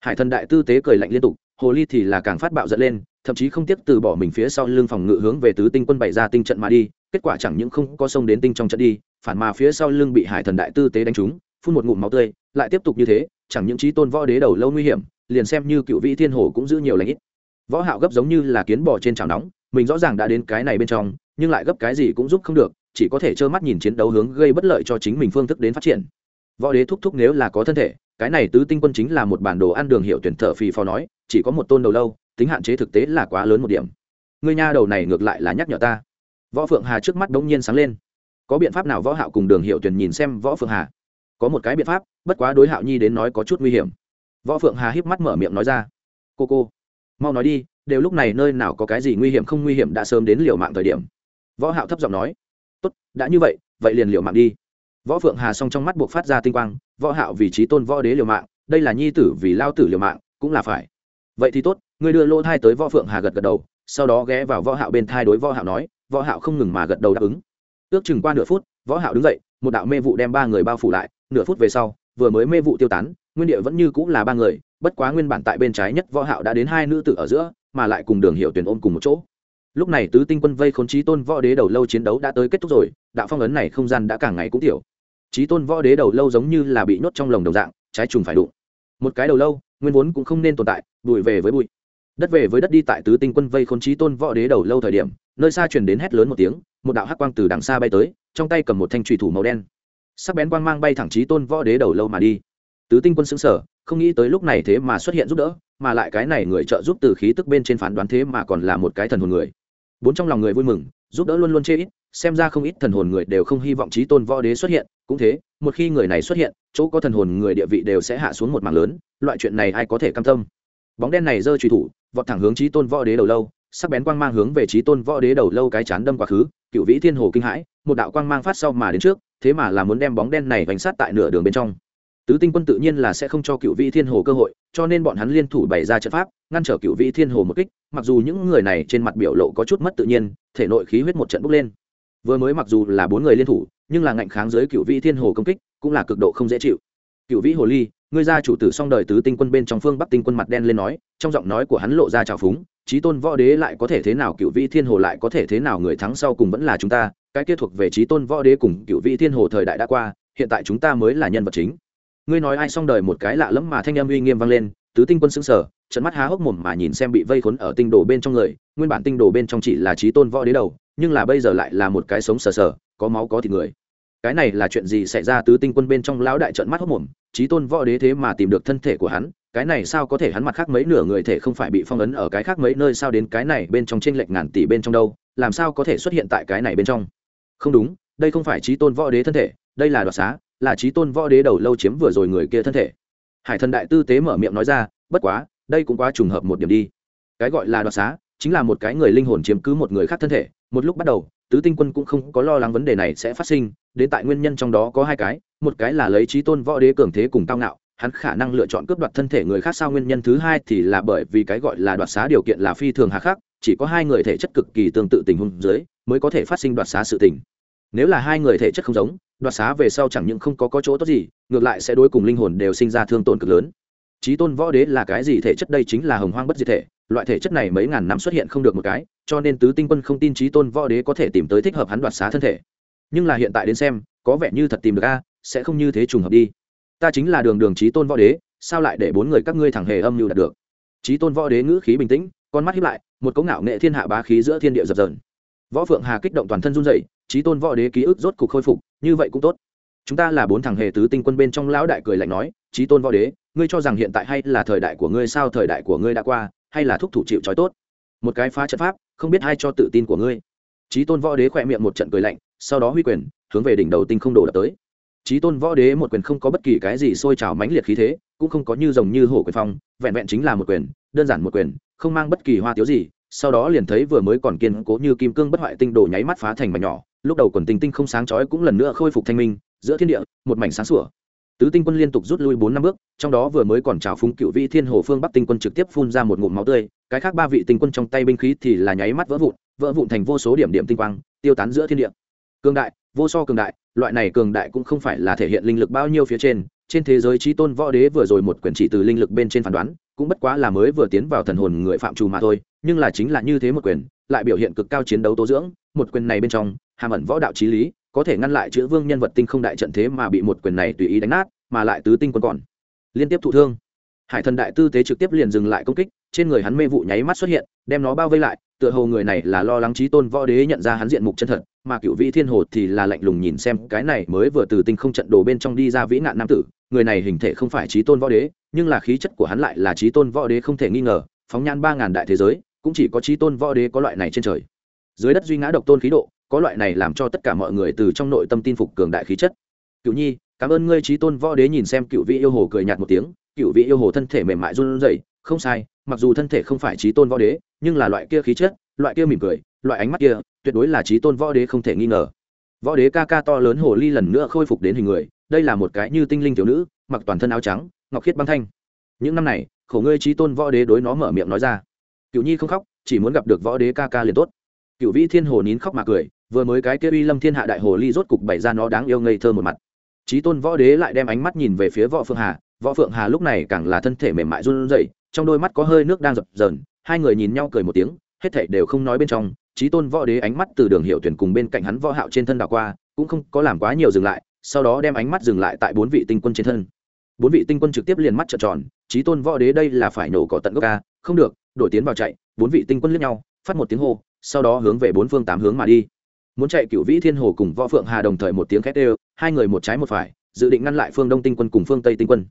Hải thần đại tư tế cười lạnh liên tục hồ ly thì là càng phát bạo dẫn lên, thậm chí không tiếc từ bỏ mình phía sau lưng phòng ngự hướng về tứ tinh quân bày ra tinh trận mà đi, kết quả chẳng những không có sông đến tinh trong trận đi, phản mà phía sau lưng bị hải thần đại tư tế đánh trúng, phun một ngụm máu tươi, lại tiếp tục như thế, chẳng những trí tôn võ đế đầu lâu nguy hiểm, liền xem như cựu vị thiên hồ cũng giữ nhiều lãnh ít. Võ hạo gấp giống như là kiến bò trên chảo nóng, mình rõ ràng đã đến cái này bên trong, nhưng lại gấp cái gì cũng giúp không được, chỉ có thể trơ mắt nhìn chiến đấu hướng gây bất lợi cho chính mình phương thức đến phát triển võ đế thúc thúc nếu là có thân thể, cái này tứ tinh quân chính là một bản đồ ăn đường hiệu tuyển thở phì phò nói, chỉ có một tôn đầu lâu, tính hạn chế thực tế là quá lớn một điểm. Người nha đầu này ngược lại là nhắc nhở ta. Võ phượng hà trước mắt đống nhiên sáng lên. Có biện pháp nào võ hạo cùng đường hiệu tuyển nhìn xem võ phượng hà? Có một cái biện pháp, bất quá đối hạo nhi đến nói có chút nguy hiểm. Võ phượng hà híp mắt mở miệng nói ra. Cô cô, mau nói đi, đều lúc này nơi nào có cái gì nguy hiểm không nguy hiểm đã sớm đến liều mạng thời điểm. Võ hạo thấp giọng nói. Tốt, đã như vậy vậy liền liều mạng đi võ phượng hà song trong mắt buộc phát ra tinh quang, võ hạo vì trí tôn võ đế liều mạng, đây là nhi tử vì lao tử liều mạng, cũng là phải. Vậy thì tốt, ngươi đưa lô thai tới võ phượng hà gật gật đầu, sau đó ghé vào võ hạo bên thai đối võ hạo nói, võ hạo không ngừng mà gật đầu đáp ứng. Ước chừng qua nửa phút, võ hạo đứng dậy, một đạo mê vụ đem ba người bao phủ lại, nửa phút về sau, vừa mới mê vụ tiêu tán, nguyên địa vẫn như cũng là ba người, bất quá nguyên bản tại bên trái nhất võ hạo đã đến hai nữ tử ở giữa, mà lại cùng đường hiệu tuyển ôm cùng một chỗ. Lúc này tứ tinh quân vây khốn trí tôn võ đế đầu lâu chiến đấu đã tới kết thúc rồi, đạo phong ấn này không gian đã càng ngày cũng tiểu trí tôn võ đế đầu lâu giống như là bị nhốt trong lồng đồng dạng, trái trùng phải đụng. Một cái đầu lâu, nguyên vốn cũng không nên tồn tại, bụi về với bụi. Đất về với đất đi tại tứ tinh quân vây khốn trí tôn võ đế đầu lâu thời điểm, nơi xa truyền đến hét lớn một tiếng, một đạo hắc quang từ đằng xa bay tới, trong tay cầm một thanh trùy thủ màu đen. Sắc bén quang mang bay thẳng trí tôn võ đế đầu lâu mà đi. Tứ tinh quân xứng sở không nghĩ tới lúc này thế mà xuất hiện giúp đỡ, mà lại cái này người trợ giúp từ khí tức bên trên phán đoán thế mà còn là một cái thần hồn người. Bốn trong lòng người vui mừng, giúp đỡ luôn luôn chê ít xem ra không ít thần hồn người đều không hy vọng trí tôn võ đế xuất hiện, cũng thế, một khi người này xuất hiện, chỗ có thần hồn người địa vị đều sẽ hạ xuống một mạng lớn, loại chuyện này ai có thể cam tâm? Bóng đen này giơ truy thủ, vọt thẳng hướng trí tôn võ đế đầu lâu, sắc bén quang mang hướng về trí tôn võ đế đầu lâu cái chán đâm quá khứ, cựu vĩ thiên hồ kinh hãi, một đạo quang mang phát sau mà đến trước, thế mà là muốn đem bóng đen này bánh sát tại nửa đường bên trong. Tứ tinh quân tự nhiên là sẽ không cho cựu vĩ thiên hồ cơ hội, cho nên bọn hắn liên thủ bày ra trận pháp, ngăn trở cựu vĩ thiên hồ một kích, mặc dù những người này trên mặt biểu lộ có chút mất tự nhiên, thể nội khí huyết một trận bốc lên vừa mới mặc dù là bốn người liên thủ, nhưng là ngạnh kháng dưới cựu vĩ thiên hồ công kích, cũng là cực độ không dễ chịu. Cựu vĩ hồ ly ngươi gia chủ tử song đời tứ tinh quân bên trong phương bắc tinh quân mặt đen lên nói, trong giọng nói của hắn lộ ra trào phúng trí tôn võ đế lại có thể thế nào cựu vĩ thiên hồ lại có thể thế nào người thắng sau cùng vẫn là chúng ta, cái kia thuộc về trí tôn võ đế cùng cựu vĩ thiên hồ thời đại đã qua, hiện tại chúng ta mới là nhân vật chính. Ngươi nói ai xong đời một cái lạ lẫm mà thanh em uy nghiêm vang lên, tứ tinh quân xứng sở trận mắt há hốc mồm mà nhìn xem bị vây khốn ở tinh đồ bên trong người, nguyên bản tinh đồ bên trong chỉ là trí tôn võ đế đầu, nhưng là bây giờ lại là một cái sống sờ sờ, có máu có thịt người. Cái này là chuyện gì xảy ra tứ tinh quân bên trong lão đại trận mắt hốc mồm trí tôn võ đế thế mà tìm được thân thể của hắn, cái này sao có thể hắn mặt khác mấy nửa người thể không phải bị phong ấn ở cái khác mấy nơi sao đến cái này bên trong tranh lệch ngàn tỷ bên trong đâu, làm sao có thể xuất hiện tại cái này bên trong? Không đúng, đây không phải trí tôn võ đế thân thể, đây là đoạt xá, là trí tôn võ đế đầu lâu chiếm vừa rồi người kia thân thể. Hải thần đại tư tế mở miệng nói ra, bất quá đây cũng quá trùng hợp một điểm đi. Cái gọi là đoạt xá chính là một cái người linh hồn chiếm cứ một người khác thân thể. Một lúc bắt đầu tứ tinh quân cũng không có lo lắng vấn đề này sẽ phát sinh. Đến tại nguyên nhân trong đó có hai cái. Một cái là lấy trí tôn võ đế cường thế cùng cao ngạo hắn khả năng lựa chọn cướp đoạt thân thể người khác sao nguyên nhân. Thứ hai thì là bởi vì cái gọi là đoạt xá điều kiện là phi thường hà khắc chỉ có hai người thể chất cực kỳ tương tự tình huống dưới mới có thể phát sinh đoạt xá sự tình. Nếu là hai người thể chất không giống đoạt xá về sau chẳng những không có, có chỗ tốt gì ngược lại sẽ đối cùng linh hồn đều sinh ra thương tổn cực lớn trí tôn võ đế là cái gì thể chất đây chính là hồng hoang bất diệt thể. Loại thể chất này mấy ngàn năm xuất hiện không được một cái, cho nên tứ tinh quân không tin trí tôn võ đế có thể tìm tới thích hợp hắn đoạt xá thân thể. Nhưng là hiện tại đến xem, có vẻ như thật tìm được a, sẽ không như thế trùng hợp đi. Ta chính là đường đường trí tôn võ đế, sao lại để bốn người các ngươi thẳng hề âm mưu đạt được? Trí tôn võ đế ngữ khí bình tĩnh, con mắt hiếp lại, một cấu ngạo nghệ thiên hạ bá khí giữa thiên địa dập dờn. Võ phượng hà kích động toàn thân run dậy trí tôn võ đế ký ức rốt cục khôi phục, như vậy cũng tốt. Chúng ta là bốn thằng hề tứ tinh quân bên trong lão đại cười lạnh nói trí tôn võ đế ngươi cho rằng hiện tại hay là thời đại của ngươi sao thời đại của ngươi đã qua, hay là thúc thủ chịu trói tốt? Một cái phá trận pháp, không biết ai cho tự tin của ngươi. Trí tôn võ đế khỏe miệng một trận cười lạnh, sau đó huy quyền, hướng về đỉnh đầu tinh không đổ đập tới. Trí tôn võ đế một quyền không có bất kỳ cái gì sôi trào mãnh liệt khí thế, cũng không có như rồng như hổ quyền phong, vẹn vẹn chính là một quyền, đơn giản một quyền, không mang bất kỳ hoa tiếu gì, sau đó liền thấy vừa mới còn kiên cố như kim cương bất hoại tinh đồ nháy mắt phá thành mảnh nhỏ, lúc đầu quần tinh tinh không sáng chói cũng lần nữa khôi phục thanh minh, giữa thiên địa, một mảnh sáng sủa tứ tinh quân liên tục rút lui bốn năm bước, trong đó vừa mới còn trào phúng cựu vị thiên hồ phương bắc tinh quân trực tiếp phun ra một ngụm máu tươi, cái khác ba vị tinh quân trong tay binh khí thì là nháy mắt vỡ vụn vỡ vụn thành vô số điểm điểm tinh quang, tiêu tán giữa thiên địa. Cường đại, vô so cường đại, loại này cường đại cũng không phải là thể hiện linh lực bao nhiêu phía trên trên thế giới trí tôn võ đế vừa rồi một quyển chỉ từ linh lực bên trên phán đoán, cũng bất quá là mới vừa tiến vào thần hồn người phạm trù mà thôi, nhưng là chính là như thế một quyền, lại biểu hiện cực cao chiến đấu tố dưỡng, một quyền này bên trong, hàm ẩn võ đạo trí lý có thể ngăn lại chữ vương nhân vật tinh không đại trận thế mà bị một quyền này tùy ý đánh nát, mà lại tứ tinh quân còn. Liên tiếp thụ thương. Hải thần đại tư tế trực tiếp liền dừng lại công kích, trên người hắn mê vụ nháy mắt xuất hiện, đem nó bao vây lại, tựa hồ người này là lo lắng trí tôn võ đế nhận ra hắn diện mục chân thật, mà cựu vĩ thiên hồ thì là lạnh lùng nhìn xem cái này mới vừa từ tinh không trận đồ bên trong đi ra vĩ nạn nam tử, người này hình thể không phải trí tôn võ đế, nhưng là khí chất của hắn lại là trí tôn võ đế không thể nghi ngờ, phóng nhan ba ngàn đại thế giới, cũng chỉ có trí tôn võ đế có loại này trên trời. Dưới đất duy ngã độc tôn khí độ có loại này làm cho tất cả mọi người từ trong nội tâm tin phục cường đại khí chất. Cựu nhi, cảm ơn ngươi trí tôn võ đế nhìn xem cựu vị yêu hồ cười nhạt một tiếng. Cựu vị yêu hồ thân thể mềm mại run rẩy, không sai, mặc dù thân thể không phải trí tôn võ đế, nhưng là loại kia khí chất, loại kia mỉm cười, loại ánh mắt kia, tuyệt đối là trí tôn võ đế không thể nghi ngờ. Võ đế ca ca to lớn hồ ly lần nữa khôi phục đến hình người, đây là một cái như tinh linh thiếu nữ, mặc toàn thân áo trắng, ngọc khiết băng thanh. Những năm này, khổ ngươi trí tôn võ đế đối nó mở miệng nói ra. Cựu nhi không khóc, chỉ muốn gặp được võ đế ca ca liền tốt. Cựu vĩ thiên hồ nín khóc mà cười vừa mới cái kia uy lâm thiên hạ đại hồ ly rốt cục bày ra nó đáng yêu ngây thơ một mặt. Trí tôn võ đế lại đem ánh mắt nhìn về phía võ phượng hà. Võ phượng hà lúc này càng là thân thể mềm mại run rẩy, trong đôi mắt có hơi nước đang dập dờn, hai người nhìn nhau cười một tiếng, hết thảy đều không nói bên trong. Trí tôn võ đế ánh mắt từ đường hiệu tuyển cùng bên cạnh hắn võ hạo trên thân đảo qua, cũng không có làm quá nhiều dừng lại, sau đó đem ánh mắt dừng lại tại bốn vị tinh quân trên thân. Bốn vị tinh quân trực tiếp liền mắt trợn tròn trí tôn võ đế đây là phải nổ cỏ tận gốc ca, không được, đổi tiến vào chạy, bốn vị tinh quân liếc nhau, phát một tiếng hô, sau đó hướng về bốn phương tám hướng mà đi muốn chạy cựu vĩ thiên hồ cùng võ phượng hà đồng thời một tiếng khét đều, hai người một trái một phải, dự định ngăn lại phương đông tinh quân cùng phương tây tinh quân.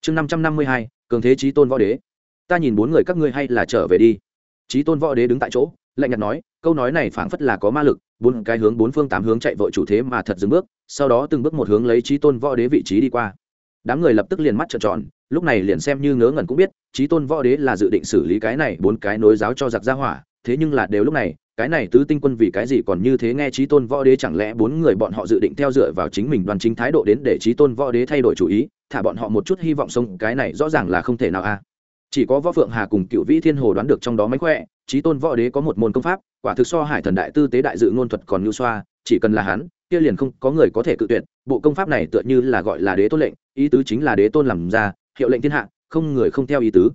Chương năm trăm năm mươi hai, cường thế trí tôn võ đế. Ta nhìn bốn người các ngươi hay là trở về đi. Trí tôn võ đế đứng tại chỗ, lạnh nhạt nói, câu nói này phảng phất là có ma lực, bốn cái hướng bốn phương tám hướng chạy vội chủ thế mà thật dừng bước, sau đó từng bước một hướng lấy trí tôn võ đế vị trí đi qua. Đám người lập tức liền mắt trợn tròn, lúc này liền xem như ngớ ngẩn cũng biết trí tôn võ đế là dự định xử lý cái này bốn cái nối giáo cho giặc ra hỏa, thế nhưng là đều lúc này cái này tứ tinh quân vì cái gì còn như thế nghe trí tôn võ đế chẳng lẽ bốn người bọn họ dự định theo dựa vào chính mình đoàn chính thái độ đến để trí tôn võ đế thay đổi chủ ý, thả bọn họ một chút hy vọng sống, cái này rõ ràng là không thể nào a. Chỉ có võ phượng hà cùng cựu vĩ thiên hồ đoán được trong đó mánh khỏe trí tôn võ đế có một môn công pháp, quả thực so hải thần đại tư tế đại dự ngôn thuật còn như xoa, chỉ cần là hắn, kia liền không có người có thể cự tuyệt, bộ công pháp này tựa như là gọi là đế tôn lệnh, ý tứ chính là đế tôn làm ra, hiệu lệnh thiên hạ, không người không theo ý tứ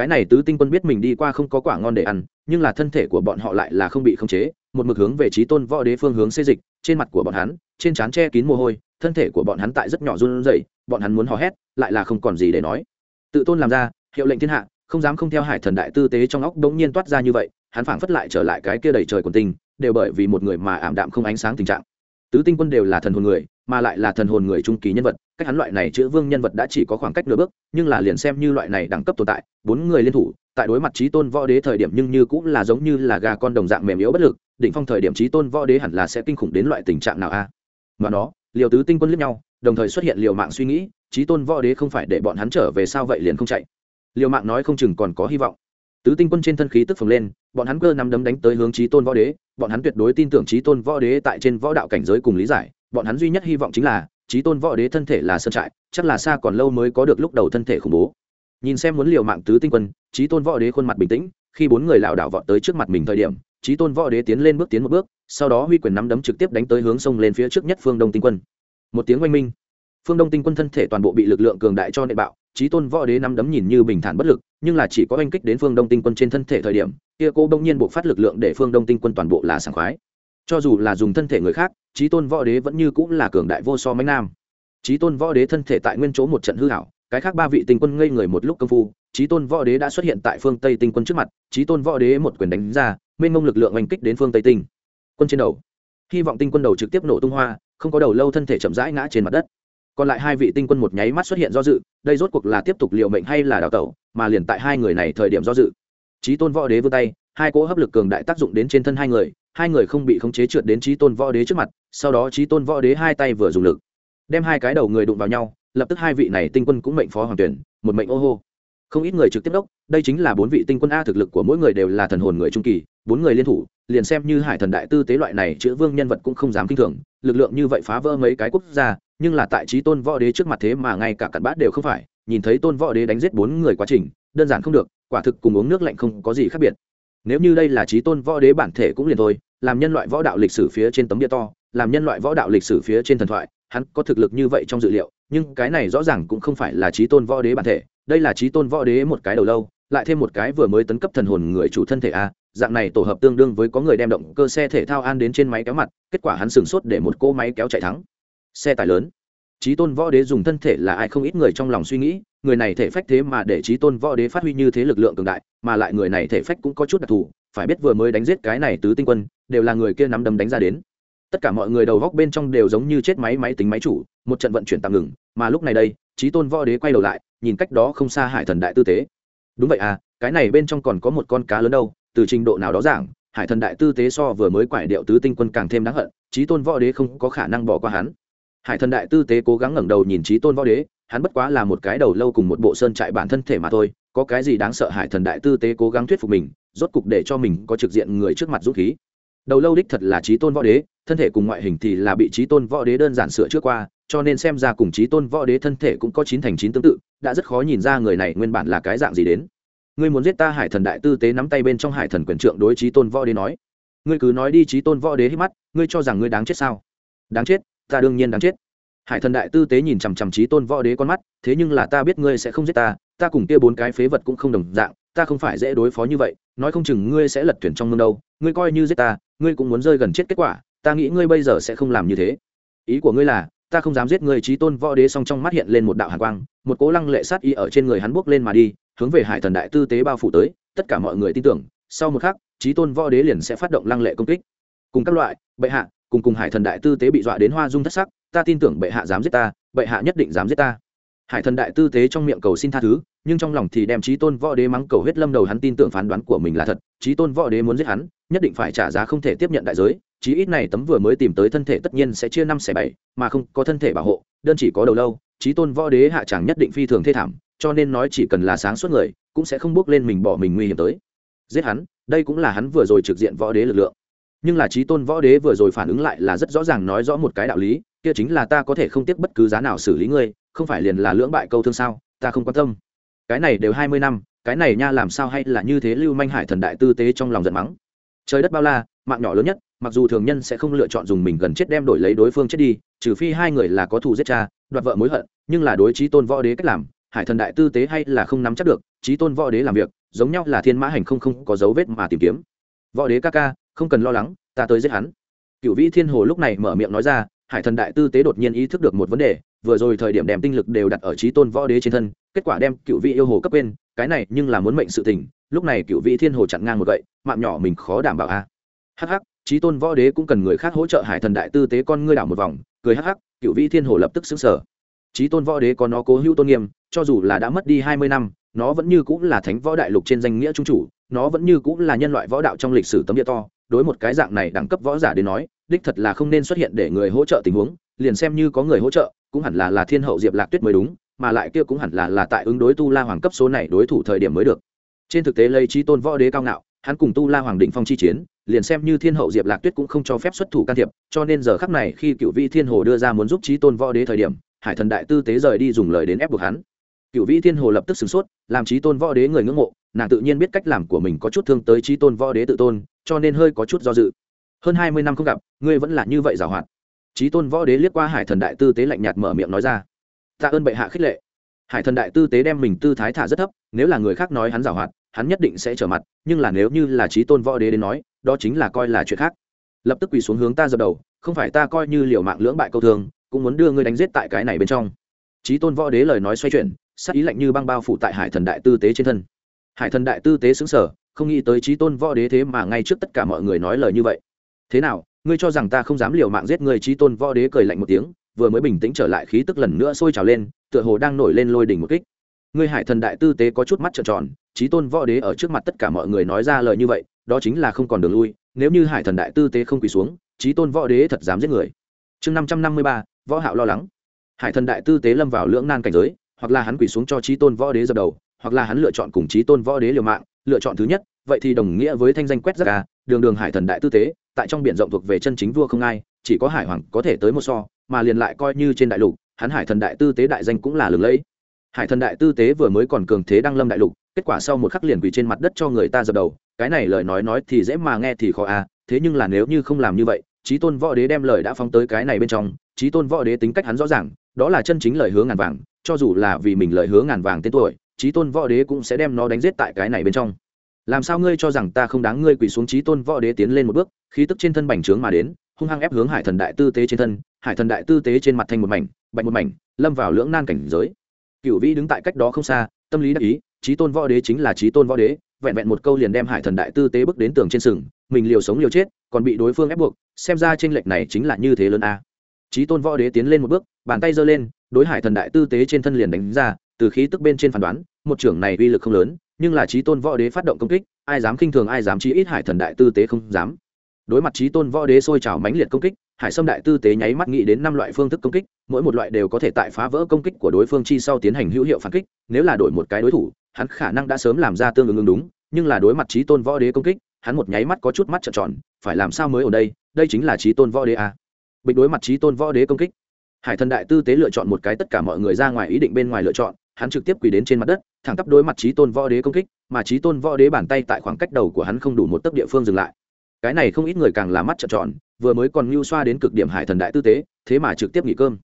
cái này tứ tinh quân biết mình đi qua không có quả ngon để ăn, nhưng là thân thể của bọn họ lại là không bị khống chế, một mực hướng về trí tôn võ đế phương hướng xê dịch, trên mặt của bọn hắn, trên trán che kín mồ hôi, thân thể của bọn hắn tại rất nhỏ run rẩy, bọn hắn muốn hò hét, lại là không còn gì để nói. Tự tôn làm ra, hiệu lệnh thiên hạ, không dám không theo hải thần đại tư tế trong óc đống nhiên toát ra như vậy, hắn phảng phất lại trở lại cái kia đầy trời quần tinh, đều bởi vì một người mà ảm đạm không ánh sáng tình trạng. Tứ tinh quân đều là thần hồn người, mà lại là thần hồn người trung kỳ nhân vật cách hắn loại này chữ vương nhân vật đã chỉ có khoảng cách nửa bước, nhưng là liền xem như loại này đẳng cấp tồn tại, bốn người liên thủ, tại đối mặt trí tôn võ đế thời điểm nhưng như cũng là giống như là gà con đồng dạng mềm yếu bất lực, đỉnh phong thời điểm trí tôn võ đế hẳn là sẽ kinh khủng đến loại tình trạng nào a à? mà nó, liều tứ tinh quân liếc nhau, đồng thời xuất hiện liều mạng suy nghĩ, trí tôn võ đế không phải để bọn hắn trở về sao vậy liền không chạy liều mạng nói không chừng còn có hy vọng tứ tinh quân trên thân khí tức phồng lên, bọn hắn cơ nắm đấm đánh tới hướng trí tôn võ đế, bọn hắn tuyệt đối tin tưởng trí tôn võ đế tại trên võ đạo cảnh giới cùng lý giải, bọn hắn duy nhất hy vọng chính là trí tôn võ đế thân thể là sơn trại, chắc là xa còn lâu mới có được lúc đầu thân thể khủng bố. Nhìn xem muốn liều mạng tứ tinh quân trí tôn võ đế khuôn mặt bình tĩnh, khi bốn người lảo đảo vọt tới trước mặt mình thời điểm trí tôn võ đế tiến lên bước tiến một bước, sau đó huy quyền nắm đấm trực tiếp đánh tới hướng sông lên phía trước nhất phương đông tinh quân. Một tiếng oanh minh, phương đông tinh quân thân thể toàn bộ bị lực lượng cường đại cho nệ bạo trí tôn võ đế nắm đấm nhìn như bình thản bất lực, nhưng là chỉ có oanh kích đến phương đông tinh quân trên thân thể thời điểm, kia cô đông nhiên buộc phát lực lượng để phương đông tinh quân toàn bộ là sảng khoái. Cho dù là dùng thân thể người khác trí tôn võ đế vẫn như cũng là cường đại vô so mánh nam. Trí tôn võ đế thân thể tại nguyên chỗ một trận hư hảo cái khác ba vị tinh quân ngây người một lúc công phu trí tôn võ đế đã xuất hiện tại phương tây tinh quân trước mặt trí tôn võ đế một quyền đánh ra, mênh mông lực lượng oanh kích đến phương tây tinh quân trên đầu. Hy vọng tinh quân đầu trực tiếp nổ tung hoa, không có đầu lâu thân thể chậm rãi ngã trên mặt đất. Còn lại hai vị tinh quân một nháy mắt xuất hiện do dự, đây rốt cuộc là tiếp tục liệu mệnh hay là đào tẩu, mà liền tại hai người này thời điểm do dự. Trí tôn võ đế vươn tay, hai cỗ hấp lực cường đại tác dụng đến trên thân hai người hai người không bị khống chế trượt đến trí tôn võ đế trước mặt sau đó trí tôn võ đế hai tay vừa dùng lực, đem hai cái đầu người đụng vào nhau, lập tức hai vị này tinh quân cũng mệnh phó hoàng tuyển, một mệnh ô hô. Không ít người trực tiếp đốc, đây chính là bốn vị tinh quân a thực lực của mỗi người đều là thần hồn người trung kỳ, bốn người liên thủ, liền xem như hải thần đại tư tế loại này chữ vương nhân vật cũng không dám kinh thường, lực lượng như vậy phá vỡ mấy cái quốc gia, nhưng là tại trí tôn võ đế trước mặt thế mà ngay cả cặn bát đều không phải, nhìn thấy tôn võ đế đánh giết bốn người quá trình, đơn giản không được, quả thực cùng uống nước lạnh không có gì khác biệt. Nếu như đây là trí tôn võ đế bản thể cũng liền thôi, làm nhân loại võ đạo lịch sử phía trên tấm địa to làm nhân loại võ đạo lịch sử phía trên thần thoại, hắn có thực lực như vậy trong dự liệu, nhưng cái này rõ ràng cũng không phải là trí tôn võ đế bản thể, đây là trí tôn võ đế một cái đầu lâu, lại thêm một cái vừa mới tấn cấp thần hồn người chủ thân thể a, dạng này tổ hợp tương đương với có người đem động cơ xe thể thao an đến trên máy kéo mặt, kết quả hắn sửng sốt để một cô máy kéo chạy thắng. Xe tải lớn. Trí tôn võ đế dùng thân thể là ai không ít người trong lòng suy nghĩ, người này thể phách thế mà để trí tôn võ đế phát huy như thế lực lượng cường đại, mà lại người này thể phách cũng có chút đặc thù, phải biết vừa mới đánh giết cái này tứ tinh quân, đều là người kia nắm đấm đánh ra đến tất cả mọi người đầu góc bên trong đều giống như chết máy máy tính máy chủ, một trận vận chuyển tạm ngừng, mà lúc này đây trí tôn võ đế quay đầu lại, nhìn cách đó không xa hải thần đại tư tế. Đúng vậy à cái này bên trong còn có một con cá lớn đâu, từ trình độ nào đó giảng, hải thần đại tư tế so vừa mới quải điệu tứ tinh quân càng thêm đáng hận trí tôn võ đế không có khả năng bỏ qua hắn. Hải thần đại tư tế cố gắng ngẩng đầu nhìn trí tôn võ đế, hắn bất quá là một cái đầu lâu cùng một bộ sơn trại bản thân thể mà thôi, có cái gì đáng sợ hải thần đại tư tế cố gắng thuyết phục mình, rốt cục để cho mình có trực diện người trước mặt dũng khí đầu lâu đích thật là trí tôn võ đế, thân thể cùng ngoại hình thì là bị trí tôn võ đế đơn giản sửa trước qua, cho nên xem ra cùng trí tôn võ đế thân thể cũng có chín thành chín tương tự, đã rất khó nhìn ra người này nguyên bản là cái dạng gì đến. Ngươi muốn giết ta hải thần đại tư tế nắm tay bên trong hải thần quyền trượng đối trí tôn võ đế nói. Ngươi cứ nói đi trí tôn võ đế hít mắt, ngươi cho rằng ngươi đáng chết sao? Đáng chết, ta đương nhiên đáng chết. Hải thần đại tư tế nhìn chằm chằm trí tôn võ đế con mắt, thế nhưng là ta biết ngươi sẽ không giết ta ta cùng kia bốn cái phế vật cũng không đồng dạng ta không phải dễ đối phó như vậy, nói không chừng ngươi sẽ lật thuyền trong mương đâu, ngươi coi như giết ta, ngươi cũng muốn rơi gần chết kết quả, ta nghĩ ngươi bây giờ sẽ không làm như thế. Ý của ngươi là, ta không dám giết ngươi trí tôn võ đế song trong mắt hiện lên một đạo hàn quang, một cố lăng lệ sát y ở trên người hắn buốc lên mà đi, hướng về hải thần đại tư tế bao phủ tới, tất cả mọi người tin tưởng, sau một khắc trí tôn võ đế liền sẽ phát động lăng lệ công kích. Cùng các loại, bệ hạ, cùng cùng hải thần đại tư tế bị dọa đến hoa dung thất sắc, ta tin tưởng bệ hạ dám giết ta, bệ hạ nhất định dám giết ta hải thần đại tư tế trong miệng cầu xin tha thứ, nhưng trong lòng thì đem trí tôn võ đế mắng cầu huyết lâm đầu hắn tin tưởng phán đoán của mình là thật. Trí tôn võ đế muốn giết hắn, nhất định phải trả giá không thể tiếp nhận đại giới, chí ít này tấm vừa mới tìm tới thân thể tất nhiên sẽ chia năm xẻ bảy, mà không có thân thể bảo hộ, đơn chỉ có đầu lâu trí tôn võ đế hạ chẳng nhất định phi thường thê thảm, cho nên nói chỉ cần là sáng suốt người, cũng sẽ không bước lên mình bỏ mình nguy hiểm tới. Giết hắn, đây cũng là hắn vừa rồi trực diện võ đế lực lượng. Nhưng là trí tôn võ đế vừa rồi phản ứng lại là rất rõ ràng nói rõ một cái đạo lý, kia chính là ta có thể không tiếc bất cứ giá nào xử lý ngươi không phải liền là lưỡng bại câu thương sao, ta không quan tâm. Cái này đều hai mươi năm, cái này nha làm sao hay là như thế lưu manh hải thần đại tư tế trong lòng giận mắng. Trời đất bao la, mạng nhỏ lớn nhất, mặc dù thường nhân sẽ không lựa chọn dùng mình gần chết đem đổi lấy đối phương chết đi, trừ phi hai người là có thù giết cha, đoạt vợ mối hận, nhưng là đối trí tôn võ đế cách làm, hải thần đại tư tế hay là không nắm chắc được trí tôn võ đế làm việc, giống nhau là thiên mã hành không không có dấu vết mà tìm kiếm. Võ đế ca ca, không cần lo lắng, ta tới giết hắn. Cựu vĩ thiên hồ lúc này mở miệng nói ra, hải thần đại tư tế đột nhiên ý thức được một vấn đề vừa rồi thời điểm đem tinh lực đều đặt ở trí tôn võ đế trên thân, kết quả đem cựu vị yêu hồ cấp quên, cái này nhưng là muốn mệnh sự tình, lúc này cựu vị thiên hồ chặn ngang một gậy, mạng nhỏ mình khó đảm bảo a. Hắc hắc trí tôn võ đế cũng cần người khác hỗ trợ hải thần đại tư tế con ngươi đảo một vòng, cười hắc hắc, cựu vị thiên hồ lập tức xứng sở trí tôn võ đế có nó cố hữu tôn nghiêm, cho dù là đã mất đi hai mươi năm, nó vẫn như cũng là thánh võ đại lục trên danh nghĩa trung chủ, nó vẫn như cũng là nhân loại võ đạo trong lịch sử tấm địa to, đối một cái dạng này đẳng cấp võ giả đến nói, đích thật là không nên xuất hiện để người hỗ trợ tình huống, liền xem như có người hỗ trợ cũng hẳn là là thiên hậu diệp lạc tuyết mới đúng, mà lại kia cũng hẳn là là tại ứng đối tu la hoàng cấp số này đối thủ thời điểm mới được. Trên thực tế lấy trí tôn võ đế cao ngạo, hắn cùng tu la hoàng định phong chi chiến, liền xem như thiên hậu diệp lạc tuyết cũng không cho phép xuất thủ can thiệp, cho nên giờ khắc này khi cựu vị thiên hồ đưa ra muốn giúp trí tôn võ đế thời điểm, hải thần đại tư tế rời đi dùng lời đến ép buộc hắn. Cựu vị thiên hồ lập tức sửng sốt, làm trí tôn võ đế người ngưỡng mộ, nàng tự nhiên biết cách làm của mình có chút thương tới trí tôn võ đế tự tôn, cho nên hơi có chút do dự. Hơn hai mươi năm không gặp, ngươi vẫn là như vậy giảo hoạt trí tôn võ đế liếc qua hải thần đại tư tế lạnh nhạt mở miệng nói ra. Tạ ơn bệ hạ khích lệ. Hải thần đại tư tế đem mình tư thái thả rất thấp nếu là người khác nói hắn giảo hoạt hắn nhất định sẽ trở mặt nhưng là nếu như là trí tôn võ đế đến nói đó chính là coi là chuyện khác. Lập tức quỳ xuống hướng ta dập đầu không phải ta coi như liều mạng lưỡng bại câu thường, cũng muốn đưa ngươi đánh giết tại cái này bên trong. Trí tôn võ đế lời nói xoay chuyển sắc ý lạnh như băng bao phủ tại hải thần đại tư tế trên thân. Hải thần đại tư tế xứng sở không nghĩ tới trí tôn võ đế thế mà ngay trước tất cả mọi người nói lời như vậy. Thế nào ngươi cho rằng ta không dám liều mạng giết người trí tôn võ đế cười lạnh một tiếng, vừa mới bình tĩnh trở lại khí tức lần nữa sôi trào lên, tựa hồ đang nổi lên lôi đỉnh một kích. Ngươi hải thần đại tư tế có chút mắt trợn tròn trí tôn võ đế ở trước mặt tất cả mọi người nói ra lời như vậy, đó chính là không còn đường lui, nếu như hải thần đại tư tế không quỳ xuống trí tôn võ đế thật dám giết người. Chương năm trăm năm mươi ba, võ hạo lo lắng. Hải thần đại tư tế lâm vào lưỡng nan cảnh giới, hoặc là hắn quỳ xuống cho trí tôn võ đế dập đầu, hoặc là hắn lựa chọn cùng trí tôn võ đế liều mạng, lựa chọn thứ nhất, vậy thì đồng nghĩa với thanh danh quét ra à, đường đường hải thần đại tư tế tại trong biển rộng thuộc về chân chính vua không ai, chỉ có hải hoàng có thể tới một so, mà liền lại coi như trên đại lục, hắn hải thần đại tư tế đại danh cũng là lừng lẫy. Hải thần đại tư tế vừa mới còn cường thế đăng lâm đại lục, kết quả sau một khắc liền quỳ trên mặt đất cho người ta dập đầu, cái này lời nói nói thì dễ mà nghe thì khó à thế nhưng là nếu như không làm như vậy trí tôn võ đế đem lời đã phóng tới cái này bên trong trí tôn võ đế tính cách hắn rõ ràng, đó là chân chính lời hứa ngàn vàng, cho dù là vì mình lời hứa ngàn vàng tên tuổi trí tôn võ đế cũng sẽ đem nó đánh giết tại cái này bên trong làm sao ngươi cho rằng ta không đáng ngươi quỳ xuống trí tôn võ đế tiến lên một bước, khí tức trên thân bành trướng mà đến, hung hăng ép hướng hải thần đại tư tế trên thân, hải thần đại tư tế trên mặt thành một mảnh, bạch một mảnh, lâm vào lưỡng nan cảnh giới. Cựu vĩ đứng tại cách đó không xa, tâm lý đắc ý, trí tôn võ đế chính là trí tôn võ đế, vẹn vẹn một câu liền đem hải thần đại tư tế bước đến tường trên sừng, mình liều sống liều chết, còn bị đối phương ép buộc, xem ra tranh lệch này chính là như thế lớn a. Trí tôn võ đế tiến lên một bước, bàn tay giơ lên, đối hải thần đại tư tế trên thân liền đánh ra, từ khí tức bên trên phán đoán, một trưởng này uy lực không lớn nhưng là trí tôn võ đế phát động công kích, ai dám khinh thường, ai dám chí ít hải thần đại tư tế không dám đối mặt trí tôn võ đế sôi trào mãnh liệt công kích, hải sâm đại tư tế nháy mắt nghĩ đến năm loại phương thức công kích, mỗi một loại đều có thể tại phá vỡ công kích của đối phương chi sau tiến hành hữu hiệu phản kích, nếu là đổi một cái đối thủ, hắn khả năng đã sớm làm ra tương ứng ứng đúng, nhưng là đối mặt trí tôn võ đế công kích, hắn một nháy mắt có chút mắt trợn tròn, phải làm sao mới ở đây đây chính là trí tôn võ đế à. bịch đối mặt trí tôn võ đế công kích, hải thần đại tư tế lựa chọn một cái tất cả mọi người ra ngoài ý định bên ngoài lựa chọn hắn trực tiếp quỳ đến trên mặt đất, thẳng tắp đối mặt trí tôn võ đế công kích, mà trí tôn võ đế bàn tay tại khoảng cách đầu của hắn không đủ một tấc địa phương dừng lại. Cái này không ít người càng là mắt trợn tròn, vừa mới còn mưu xoa đến cực điểm hải thần đại tư tế, thế mà trực tiếp nghỉ cơm.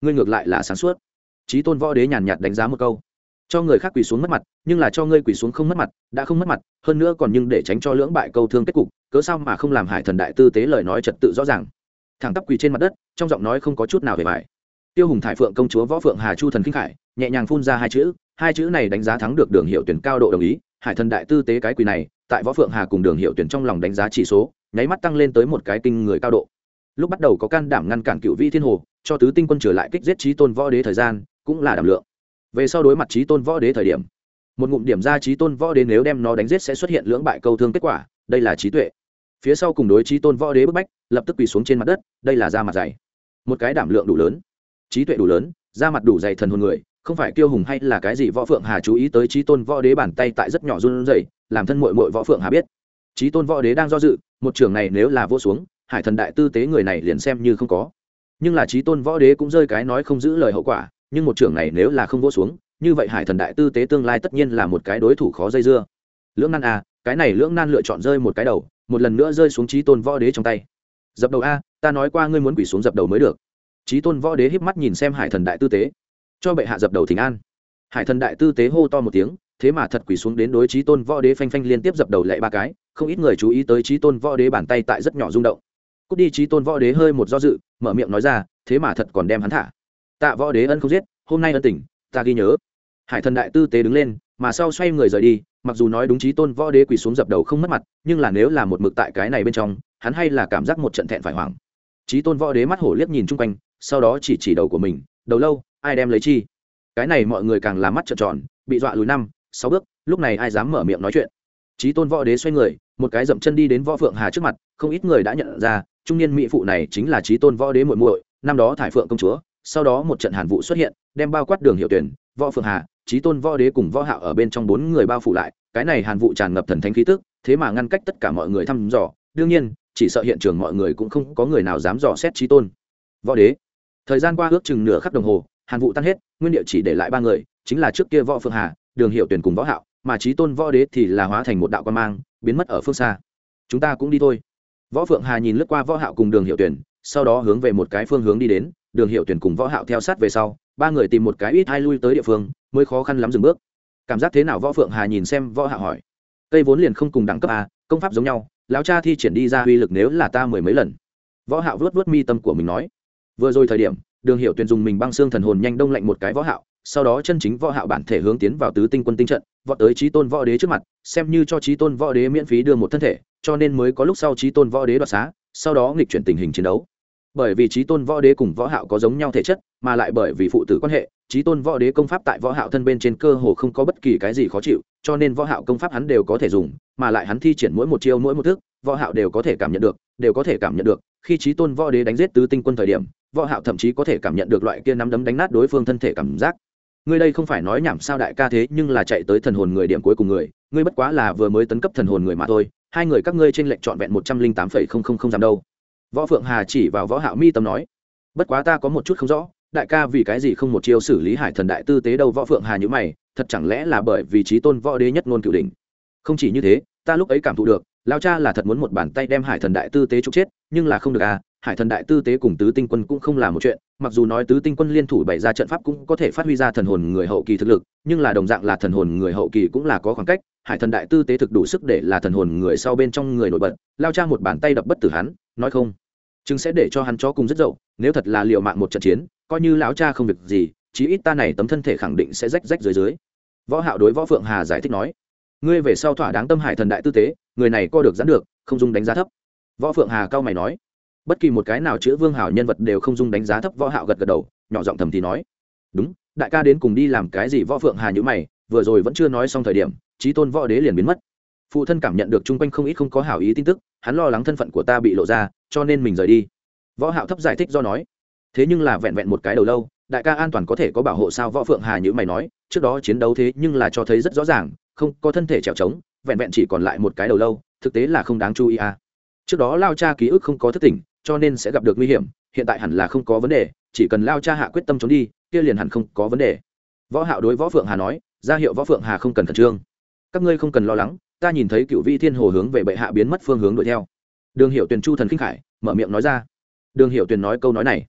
Ngươi ngược lại là sáng suốt. Trí tôn võ đế nhàn nhạt đánh giá một câu. Cho người khác quỳ xuống mất mặt, nhưng là cho ngươi quỳ xuống không mất mặt, đã không mất mặt, hơn nữa còn nhưng để tránh cho lưỡng bại câu thương kết cục, cớ sao mà không làm hải thần đại tư tế lời nói trật tự rõ ràng. Thẳng tắp quỳ trên mặt đất, trong giọng nói không có chút nào về bài tiêu hùng thải phượng công chúa võ phượng hà chu thần kinh khải, nhẹ nhàng phun ra hai chữ hai chữ này đánh giá thắng được đường hiệu tuyển cao độ đồng ý, hải thần đại tư tế cái quỳ này, tại võ phượng hà cùng đường hiệu tuyển trong lòng đánh giá chỉ số, nháy mắt tăng lên tới một cái kinh người cao độ. Lúc bắt đầu có can đảm ngăn cản cựu vi thiên hồ, cho tứ tinh quân trở lại kích giết trí tôn võ đế thời gian, cũng là đảm lượng. Về sau đối mặt trí tôn võ đế thời điểm, một ngụm điểm ra trí tôn võ đế nếu đem nó đánh giết sẽ xuất hiện lưỡng bại câu thương kết quả, đây là trí tuệ. Phía sau cùng đối trí tôn võ đế bức bách, lập tức quỳ xuống trên mặt đất, đây là da mặt dày. Một cái đảm lượng đủ lớn trí tuệ đủ lớn, da mặt đủ dày thần hồn người, không phải kiêu hùng hay là cái gì võ phượng hà chú ý tới trí tôn võ đế bàn tay tại rất nhỏ run rẩy, làm thân mội mội võ phượng hà biết. Trí tôn võ đế đang do dự, một trường này nếu là vô xuống, hải thần đại tư tế người này liền xem như không có. Nhưng là trí tôn võ đế cũng rơi cái nói không giữ lời hậu quả, nhưng một trường này nếu là không vô xuống, như vậy hải thần đại tư tế tương lai tất nhiên là một cái đối thủ khó dây dưa. Lưỡng nan a cái này lưỡng nan lựa chọn rơi một cái đầu, một lần nữa rơi xuống trí tôn võ đế trong tay. Dập đầu a, ta nói qua ngươi muốn quỷ xuống dập đầu mới được trí tôn võ đế híp mắt nhìn xem hải thần đại tư tế. Cho bệ hạ dập đầu thỉnh an. Hải thần đại tư tế hô to một tiếng, thế mà thật quỳ xuống đến đối trí tôn võ đế phanh phanh liên tiếp dập đầu lệ ba cái, không ít người chú ý tới trí tôn võ đế bàn tay tại rất nhỏ rung động. Cúc đi trí tôn võ đế hơi một do dự, mở miệng nói ra, thế mà thật còn đem hắn thả. Tạ võ đế ân không giết, hôm nay ân tỉnh, ta ghi nhớ. Hải thần đại tư tế đứng lên, mà sau xoay người rời đi, mặc dù nói đúng trí tôn võ đế quỳ xuống dập đầu không mất mặt, nhưng là nếu là một mực tại cái này bên trong, hắn hay là cảm giác một trận thẹn phải hoảng. Trí tôn võ đế mắt hổ liếc nhìn chung quanh sau đó chỉ chỉ đầu của mình, đầu lâu, ai đem lấy chi? Cái này mọi người càng làm mắt trợn tròn, bị dọa lùi năm, sáu bước, lúc này ai dám mở miệng nói chuyện? Trí tôn võ đế xoay người, một cái dậm chân đi đến võ phượng hà trước mặt, không ít người đã nhận ra, trung niên mỹ phụ này chính là trí tôn võ đế muội muội, năm đó thải phượng công chúa, sau đó một trận hàn vụ xuất hiện, đem bao quát đường hiệu tuyển, võ phượng hà trí tôn võ đế cùng võ hạo ở bên trong bốn người bao phủ lại, cái này hàn vụ tràn ngập thần thánh khí tức, thế mà ngăn cách tất cả mọi người thăm dò, đương nhiên, chỉ sợ hiện trường mọi người cũng không có người nào dám dò xét trí tôn võ đế thời gian qua ước chừng nửa khắc đồng hồ, hàn vụ tan hết, nguyên địa chỉ để lại ba người, chính là trước kia võ phượng hà, đường hiệu tuyển cùng võ hạo, mà trí tôn võ đế thì là hóa thành một đạo quan mang, biến mất ở phương xa. Chúng ta cũng đi thôi. Võ phượng hà nhìn lướt qua võ hạo cùng đường hiệu tuyển, sau đó hướng về một cái phương hướng đi đến, đường hiệu tuyển cùng võ hạo theo sát về sau, ba người tìm một cái ít hai lui tới địa phương, mới khó khăn lắm dừng bước. Cảm giác thế nào võ phượng hà nhìn xem võ hạo hỏi. Cây vốn liền không cùng đẳng cấp a, công pháp giống nhau, lão cha thi triển đi ra uy lực nếu là ta mười mấy lần. Võ hạo vuốt vuốt mi tâm của mình nói vừa rồi thời điểm, đường hiệu tuyển dùng mình băng xương thần hồn nhanh đông lạnh một cái võ hạo, sau đó chân chính võ hạo bản thể hướng tiến vào tứ tinh quân tinh trận, vọt tới chí tôn võ đế trước mặt, xem như cho chí tôn võ đế miễn phí đưa một thân thể, cho nên mới có lúc sau chí tôn võ đế đoạt xá, sau đó nghịch chuyển tình hình chiến đấu. Bởi vì chí tôn võ đế cùng võ hạo có giống nhau thể chất, mà lại bởi vì phụ tử quan hệ, chí tôn võ đế công pháp tại võ hạo thân bên trên cơ hồ không có bất kỳ cái gì khó chịu, cho nên võ hạo công pháp hắn đều có thể dùng, mà lại hắn thi triển mỗi một chiêu mỗi một thức, võ hạo đều có thể cảm nhận được, đều có thể cảm nhận được, khi chí tôn võ đế đánh giết tứ tinh quân thời điểm võ hạo thậm chí có thể cảm nhận được loại kia nắm đấm đánh nát đối phương thân thể cảm giác. Ngươi đây không phải nói nhảm sao đại ca thế, nhưng là chạy tới thần hồn người điểm cuối cùng người, ngươi bất quá là vừa mới tấn cấp thần hồn người mà thôi, hai người các ngươi trên lệnh trọn vẹn một trăm linh tám phẩy không không không giảm đâu. Võ phượng hà chỉ vào võ hạo mi tâm nói, bất quá ta có một chút không rõ, đại ca vì cái gì không một chiêu xử lý hải thần đại tư tế đâu võ phượng hà như mày, thật chẳng lẽ là bởi vì trí tôn võ đế nhất ngôn cửu đỉnh? Không chỉ như thế, ta lúc ấy cảm thụ được lao cha là thật muốn một bàn tay đem hải thần đại tư tế trục chết, nhưng là không được à hải thần đại tư tế cùng tứ tinh quân cũng không là một chuyện, mặc dù nói tứ tinh quân liên thủ bày ra trận pháp cũng có thể phát huy ra thần hồn người hậu kỳ thực lực, nhưng là đồng dạng là thần hồn người hậu kỳ cũng là có khoảng cách, hải thần đại tư tế thực đủ sức để là thần hồn người sau bên trong người nổi bật, lao cha một bàn tay đập bất tử hắn, nói không. Chứng sẽ để cho hắn chó cùng rất dậu, nếu thật là liều mạng một trận chiến, coi như lão cha không việc gì, chí ít ta này tấm thân thể khẳng định sẽ rách rách dưới dưới. Võ hạo đối võ phượng hà giải thích nói, ngươi về sau thỏa đáng tâm hải thần đại tư tế, người này co được dán được, không dung đánh giá thấp. Võ phượng hà cao mày nói bất kỳ một cái nào chữ vương hảo nhân vật đều không dung đánh giá thấp võ hạo gật gật đầu, nhỏ giọng thầm thì nói, đúng, đại ca đến cùng đi làm cái gì võ phượng hà như mày, vừa rồi vẫn chưa nói xong thời điểm trí tôn võ đế liền biến mất. Phụ thân cảm nhận được chung quanh không ít không có hảo ý tin tức, hắn lo lắng thân phận của ta bị lộ ra, cho nên mình rời đi. Võ hạo thấp giải thích do nói, thế nhưng là vẹn vẹn một cái đầu lâu, đại ca an toàn có thể có bảo hộ sao? Võ phượng hà như mày nói, trước đó chiến đấu thế nhưng là cho thấy rất rõ ràng, không có thân thể trèo trống, vẹn vẹn chỉ còn lại một cái đầu lâu, thực tế là không đáng chú ý à. Trước đó lao cha ký ức không có thức tỉnh cho nên sẽ gặp được nguy hiểm, hiện tại hẳn là không có vấn đề, chỉ cần lao cha hạ quyết tâm trốn đi, kia liền hẳn không có vấn đề. Võ hạo đối võ phượng hà nói, ra hiệu võ phượng hà không cần khẩn trương. Các ngươi không cần lo lắng, ta nhìn thấy cựu vi thiên hồ hướng về bệ hạ biến mất phương hướng đuổi theo. Đường hiệu tuyền chu thần kinh khải, mở miệng nói ra. Đường hiệu tuyền nói câu nói này.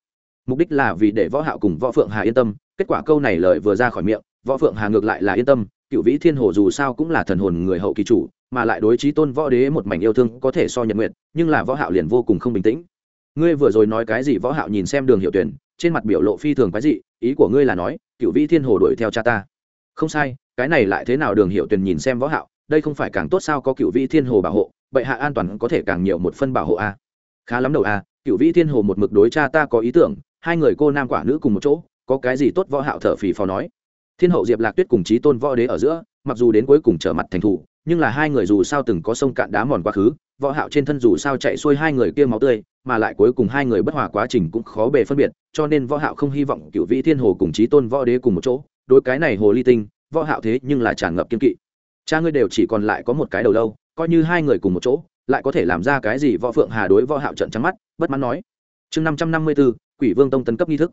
Mục đích là vì để võ hạo cùng võ phượng hà yên tâm, kết quả câu này lời vừa ra khỏi miệng, võ phượng hà ngược lại là yên tâm cựu vĩ thiên hồ dù sao cũng là thần hồn người hậu kỳ chủ, mà lại đối trí tôn võ đế một mảnh yêu thương có thể so nhật nguyện nhưng là võ hạo liền vô cùng không bình tĩnh ngươi vừa rồi nói cái gì võ hạo nhìn xem đường hiệu tuyển, trên mặt biểu lộ phi thường cái gì ý của ngươi là nói, cựu vĩ thiên hồ đuổi theo cha ta. Không sai, cái này lại thế nào đường hiệu tuyển nhìn xem võ hạo, đây không phải càng tốt sao có cựu vĩ thiên hồ bảo hộ bệ hạ an toàn có thể càng nhiều một phân bảo hộ a. Khá lắm đầu a, cựu vĩ thiên hồ một mực đối cha ta có ý tưởng, hai người cô nam quả nữ cùng một chỗ, có cái gì tốt võ hạo thở phì phò nói. Thiên hậu diệp lạc tuyết cùng chí tôn võ đế ở giữa, mặc dù đến cuối cùng trở mặt thành thủ nhưng là hai người dù sao từng có sông cạn đá mòn quá khứ, võ hạo trên thân dù sao chạy xuôi hai người kia máu tươi, mà lại cuối cùng hai người bất hòa quá trình cũng khó bề phân biệt, cho nên võ hạo không hy vọng cựu vị thiên hồ cùng chí tôn võ đế cùng một chỗ, đối cái này hồ ly tinh, võ hạo thế nhưng là tràn ngập kiên kỵ. Cha ngươi đều chỉ còn lại có một cái đầu lâu, coi như hai người cùng một chỗ, lại có thể làm ra cái gì võ phượng hà đối võ hạo trận trắng mắt, bất mãn nói. Chương 554 quỷ vương tông tấn cấp nghi thức.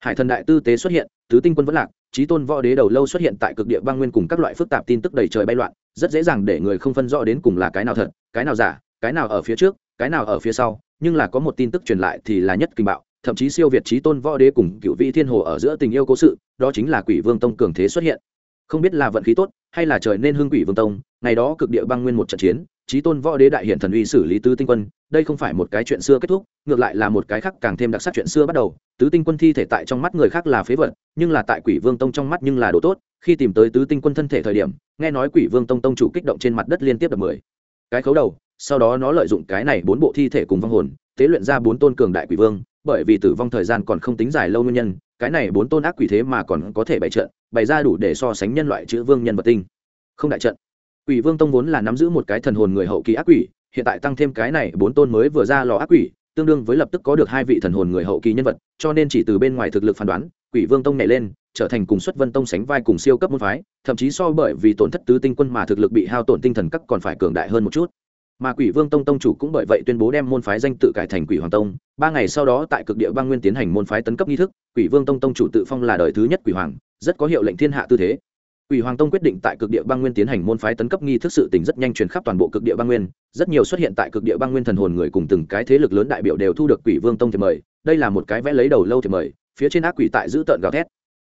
Hải thần đại tư tế xuất hiện, tứ tinh quân vẫn lạc trí tôn võ đế đầu lâu xuất hiện tại cực địa băng nguyên cùng các loại phức tạp tin tức đầy trời bay loạn rất dễ dàng để người không phân rõ đến cùng là cái nào thật, cái nào giả, cái nào ở phía trước, cái nào ở phía sau, nhưng là có một tin tức truyền lại thì là nhất kinh bạo, thậm chí siêu việt trí tôn võ đế cùng cựu vị thiên hồ ở giữa tình yêu cố sự, đó chính là quỷ vương tông cường thế xuất hiện. Không biết là vận khí tốt, hay là trời nên hưng quỷ vương tông, ngày đó cực địa băng nguyên một trận chiến trí tôn võ đế đại hiện thần uy xử lý tứ tinh quân, đây không phải một cái chuyện xưa kết thúc, ngược lại là một cái khác càng thêm đặc sắc chuyện xưa bắt đầu. Tứ tinh quân thi thể tại trong mắt người khác là phế vật, nhưng là tại quỷ vương tông trong mắt nhưng là đồ tốt. Khi tìm tới tứ tinh quân thân thể thời điểm, nghe nói quỷ vương tông tông chủ kích động trên mặt đất liên tiếp đập mười. Cái khấu đầu, sau đó nó lợi dụng cái này bốn bộ thi thể cùng vong hồn, tế luyện ra bốn tôn cường đại quỷ vương, bởi vì tử vong thời gian còn không tính dài lâu nguyên nhân, cái này bốn tôn ác quỷ thế mà còn có thể bày trận, bày ra đủ để so sánh nhân loại chữ vương nhân vật tinh. Không đại trận quỷ vương tông vốn là nắm giữ một cái thần hồn người hậu kỳ ác quỷ, hiện tại tăng thêm cái này bốn tôn mới vừa ra lò ác quỷ, tương đương với lập tức có được hai vị thần hồn người hậu kỳ nhân vật, cho nên chỉ từ bên ngoài thực lực phán đoán, quỷ vương tông nhảy lên, trở thành cùng xuất vân tông sánh vai cùng siêu cấp môn phái, thậm chí so bởi vì tổn thất tứ tinh quân mà thực lực bị hao tổn tinh thần các còn phải cường đại hơn một chút. Mà quỷ vương tông tông chủ cũng bởi vậy tuyên bố đem môn phái danh tự cải thành quỷ hoàng tông, ba ngày sau đó tại cực địa bang nguyên tiến hành môn phái tấn cấp nghi thức, quỷ vương tông tông chủ tự phong là đời thứ nhất quỷ hoàng, rất có hiệu lệnh thiên hạ tư thế quỷ hoàng tông quyết định tại cực địa băng nguyên tiến hành môn phái tấn cấp nghi thức sự tình rất nhanh truyền khắp toàn bộ cực địa băng nguyên. Rất nhiều xuất hiện tại cực địa băng nguyên thần hồn người cùng từng cái thế lực lớn đại biểu đều thu được quỷ vương tông thiệp mời. Đây là một cái vẽ lấy đầu lâu thiệp mời, phía trên ác quỷ tại giữ tợn gào thét.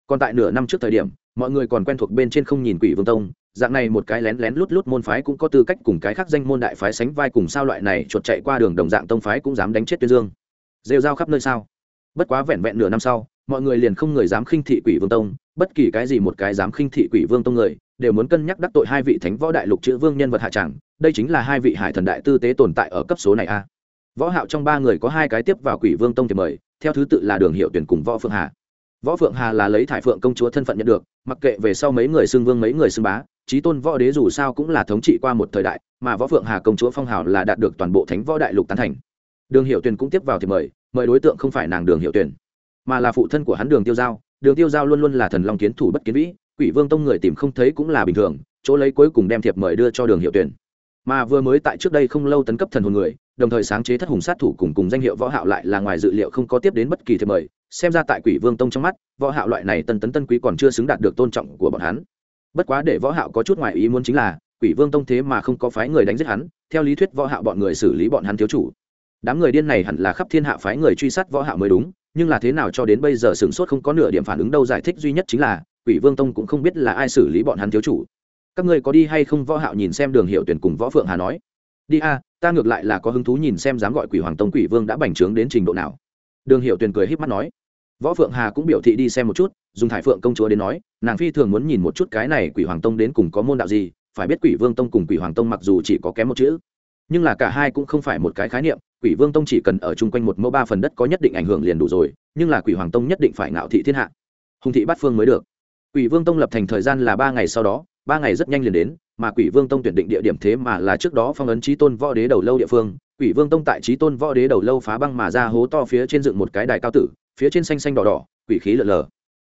Còn tại nửa năm trước thời điểm, mọi người còn quen thuộc bên trên không nhìn quỷ vương tông. Dạng này một cái lén lén lút lút môn phái cũng có tư cách cùng cái khác danh môn đại phái sánh vai cùng sao loại này chuột chạy qua đường đồng dạng tông phái cũng dám đánh chết tuyên dương. Rêu rao khắp nơi sao? Bất quá vẹn vẹn nửa năm sau, mọi người liền không người dám khinh thị quỷ vương tông bất kỳ cái gì một cái dám khinh thị quỷ vương tông người, đều muốn cân nhắc đắc tội hai vị thánh võ đại lục chữ vương nhân vật hạ tràng đây chính là hai vị hải thần đại tư tế tồn tại ở cấp số này a. Võ hạo trong ba người có hai cái tiếp vào quỷ vương tông thì mời, theo thứ tự là đường hiệu tuyển cùng võ phượng hà. Võ phượng hà là lấy thải phượng công chúa thân phận nhận được, mặc kệ về sau mấy người xưng vương mấy người xưng bá trí tôn võ đế dù sao cũng là thống trị qua một thời đại, mà võ phượng hà công chúa phong hào là đạt được toàn bộ thánh võ đại lục tán thành. Đường hiệu tuyển cũng tiếp vào thì mời mời đối tượng không phải nàng đường hiệu tuyển, mà là phụ thân của hắn đường tiêu giao đường tiêu giao luôn luôn là thần long kiến thủ bất kiến vĩ, quỷ vương tông người tìm không thấy cũng là bình thường, chỗ lấy cuối cùng đem thiệp mời đưa cho đường hiệu tuyển. Mà vừa mới tại trước đây không lâu tấn cấp thần hồn người, đồng thời sáng chế thất hùng sát thủ cùng cùng danh hiệu võ hạo lại là ngoài dự liệu không có tiếp đến bất kỳ thiệp mời, xem ra tại quỷ vương tông trong mắt, võ hạo loại này tân tấn tân quý còn chưa xứng đạt được tôn trọng của bọn hắn. Bất quá để võ hạo có chút ngoài ý muốn chính là, quỷ vương tông thế mà không có phái người đánh giết hắn, theo lý thuyết võ hạo bọn người xử lý bọn hắn thiếu chủ. Đám người điên này hẳn là khắp thiên hạ phái người truy sát võ hạo mới đúng nhưng là thế nào cho đến bây giờ sửng sốt không có nửa điểm phản ứng đâu giải thích duy nhất chính là, quỷ vương tông cũng không biết là ai xử lý bọn hắn thiếu chủ. Các ngươi có đi hay không võ hạo nhìn xem đường hiệu tuyển cùng võ phượng hà nói. Đi a, ta ngược lại là có hứng thú nhìn xem dám gọi quỷ hoàng tông quỷ vương đã bành trướng đến trình độ nào. Đường hiệu tuyển cười híp mắt nói. Võ phượng hà cũng biểu thị đi xem một chút, dùng thải phượng công chúa đến nói, nàng phi thường muốn nhìn một chút cái này quỷ hoàng tông đến cùng có môn đạo gì, phải biết quỷ vương tông cùng quỷ hoàng tông mặc dù chỉ có kém một chữ, nhưng là cả hai cũng không phải một cái khái niệm quỷ vương tông chỉ cần ở chung quanh một mẫu ba phần đất có nhất định ảnh hưởng liền đủ rồi, nhưng là quỷ hoàng tông nhất định phải ngạo thị thiên hạ. Hùng thị bát phương mới được. Quỷ vương tông lập thành thời gian là ba ngày sau đó, ba ngày rất nhanh liền đến, mà quỷ vương tông tuyển định địa điểm thế mà là trước đó phong ấn trí tôn võ đế đầu lâu địa phương. Quỷ vương tông tại trí tôn võ đế đầu lâu phá băng mà ra hố to phía trên dựng một cái đài cao tử, phía trên xanh xanh đỏ đỏ, quỷ khí lợn lờ.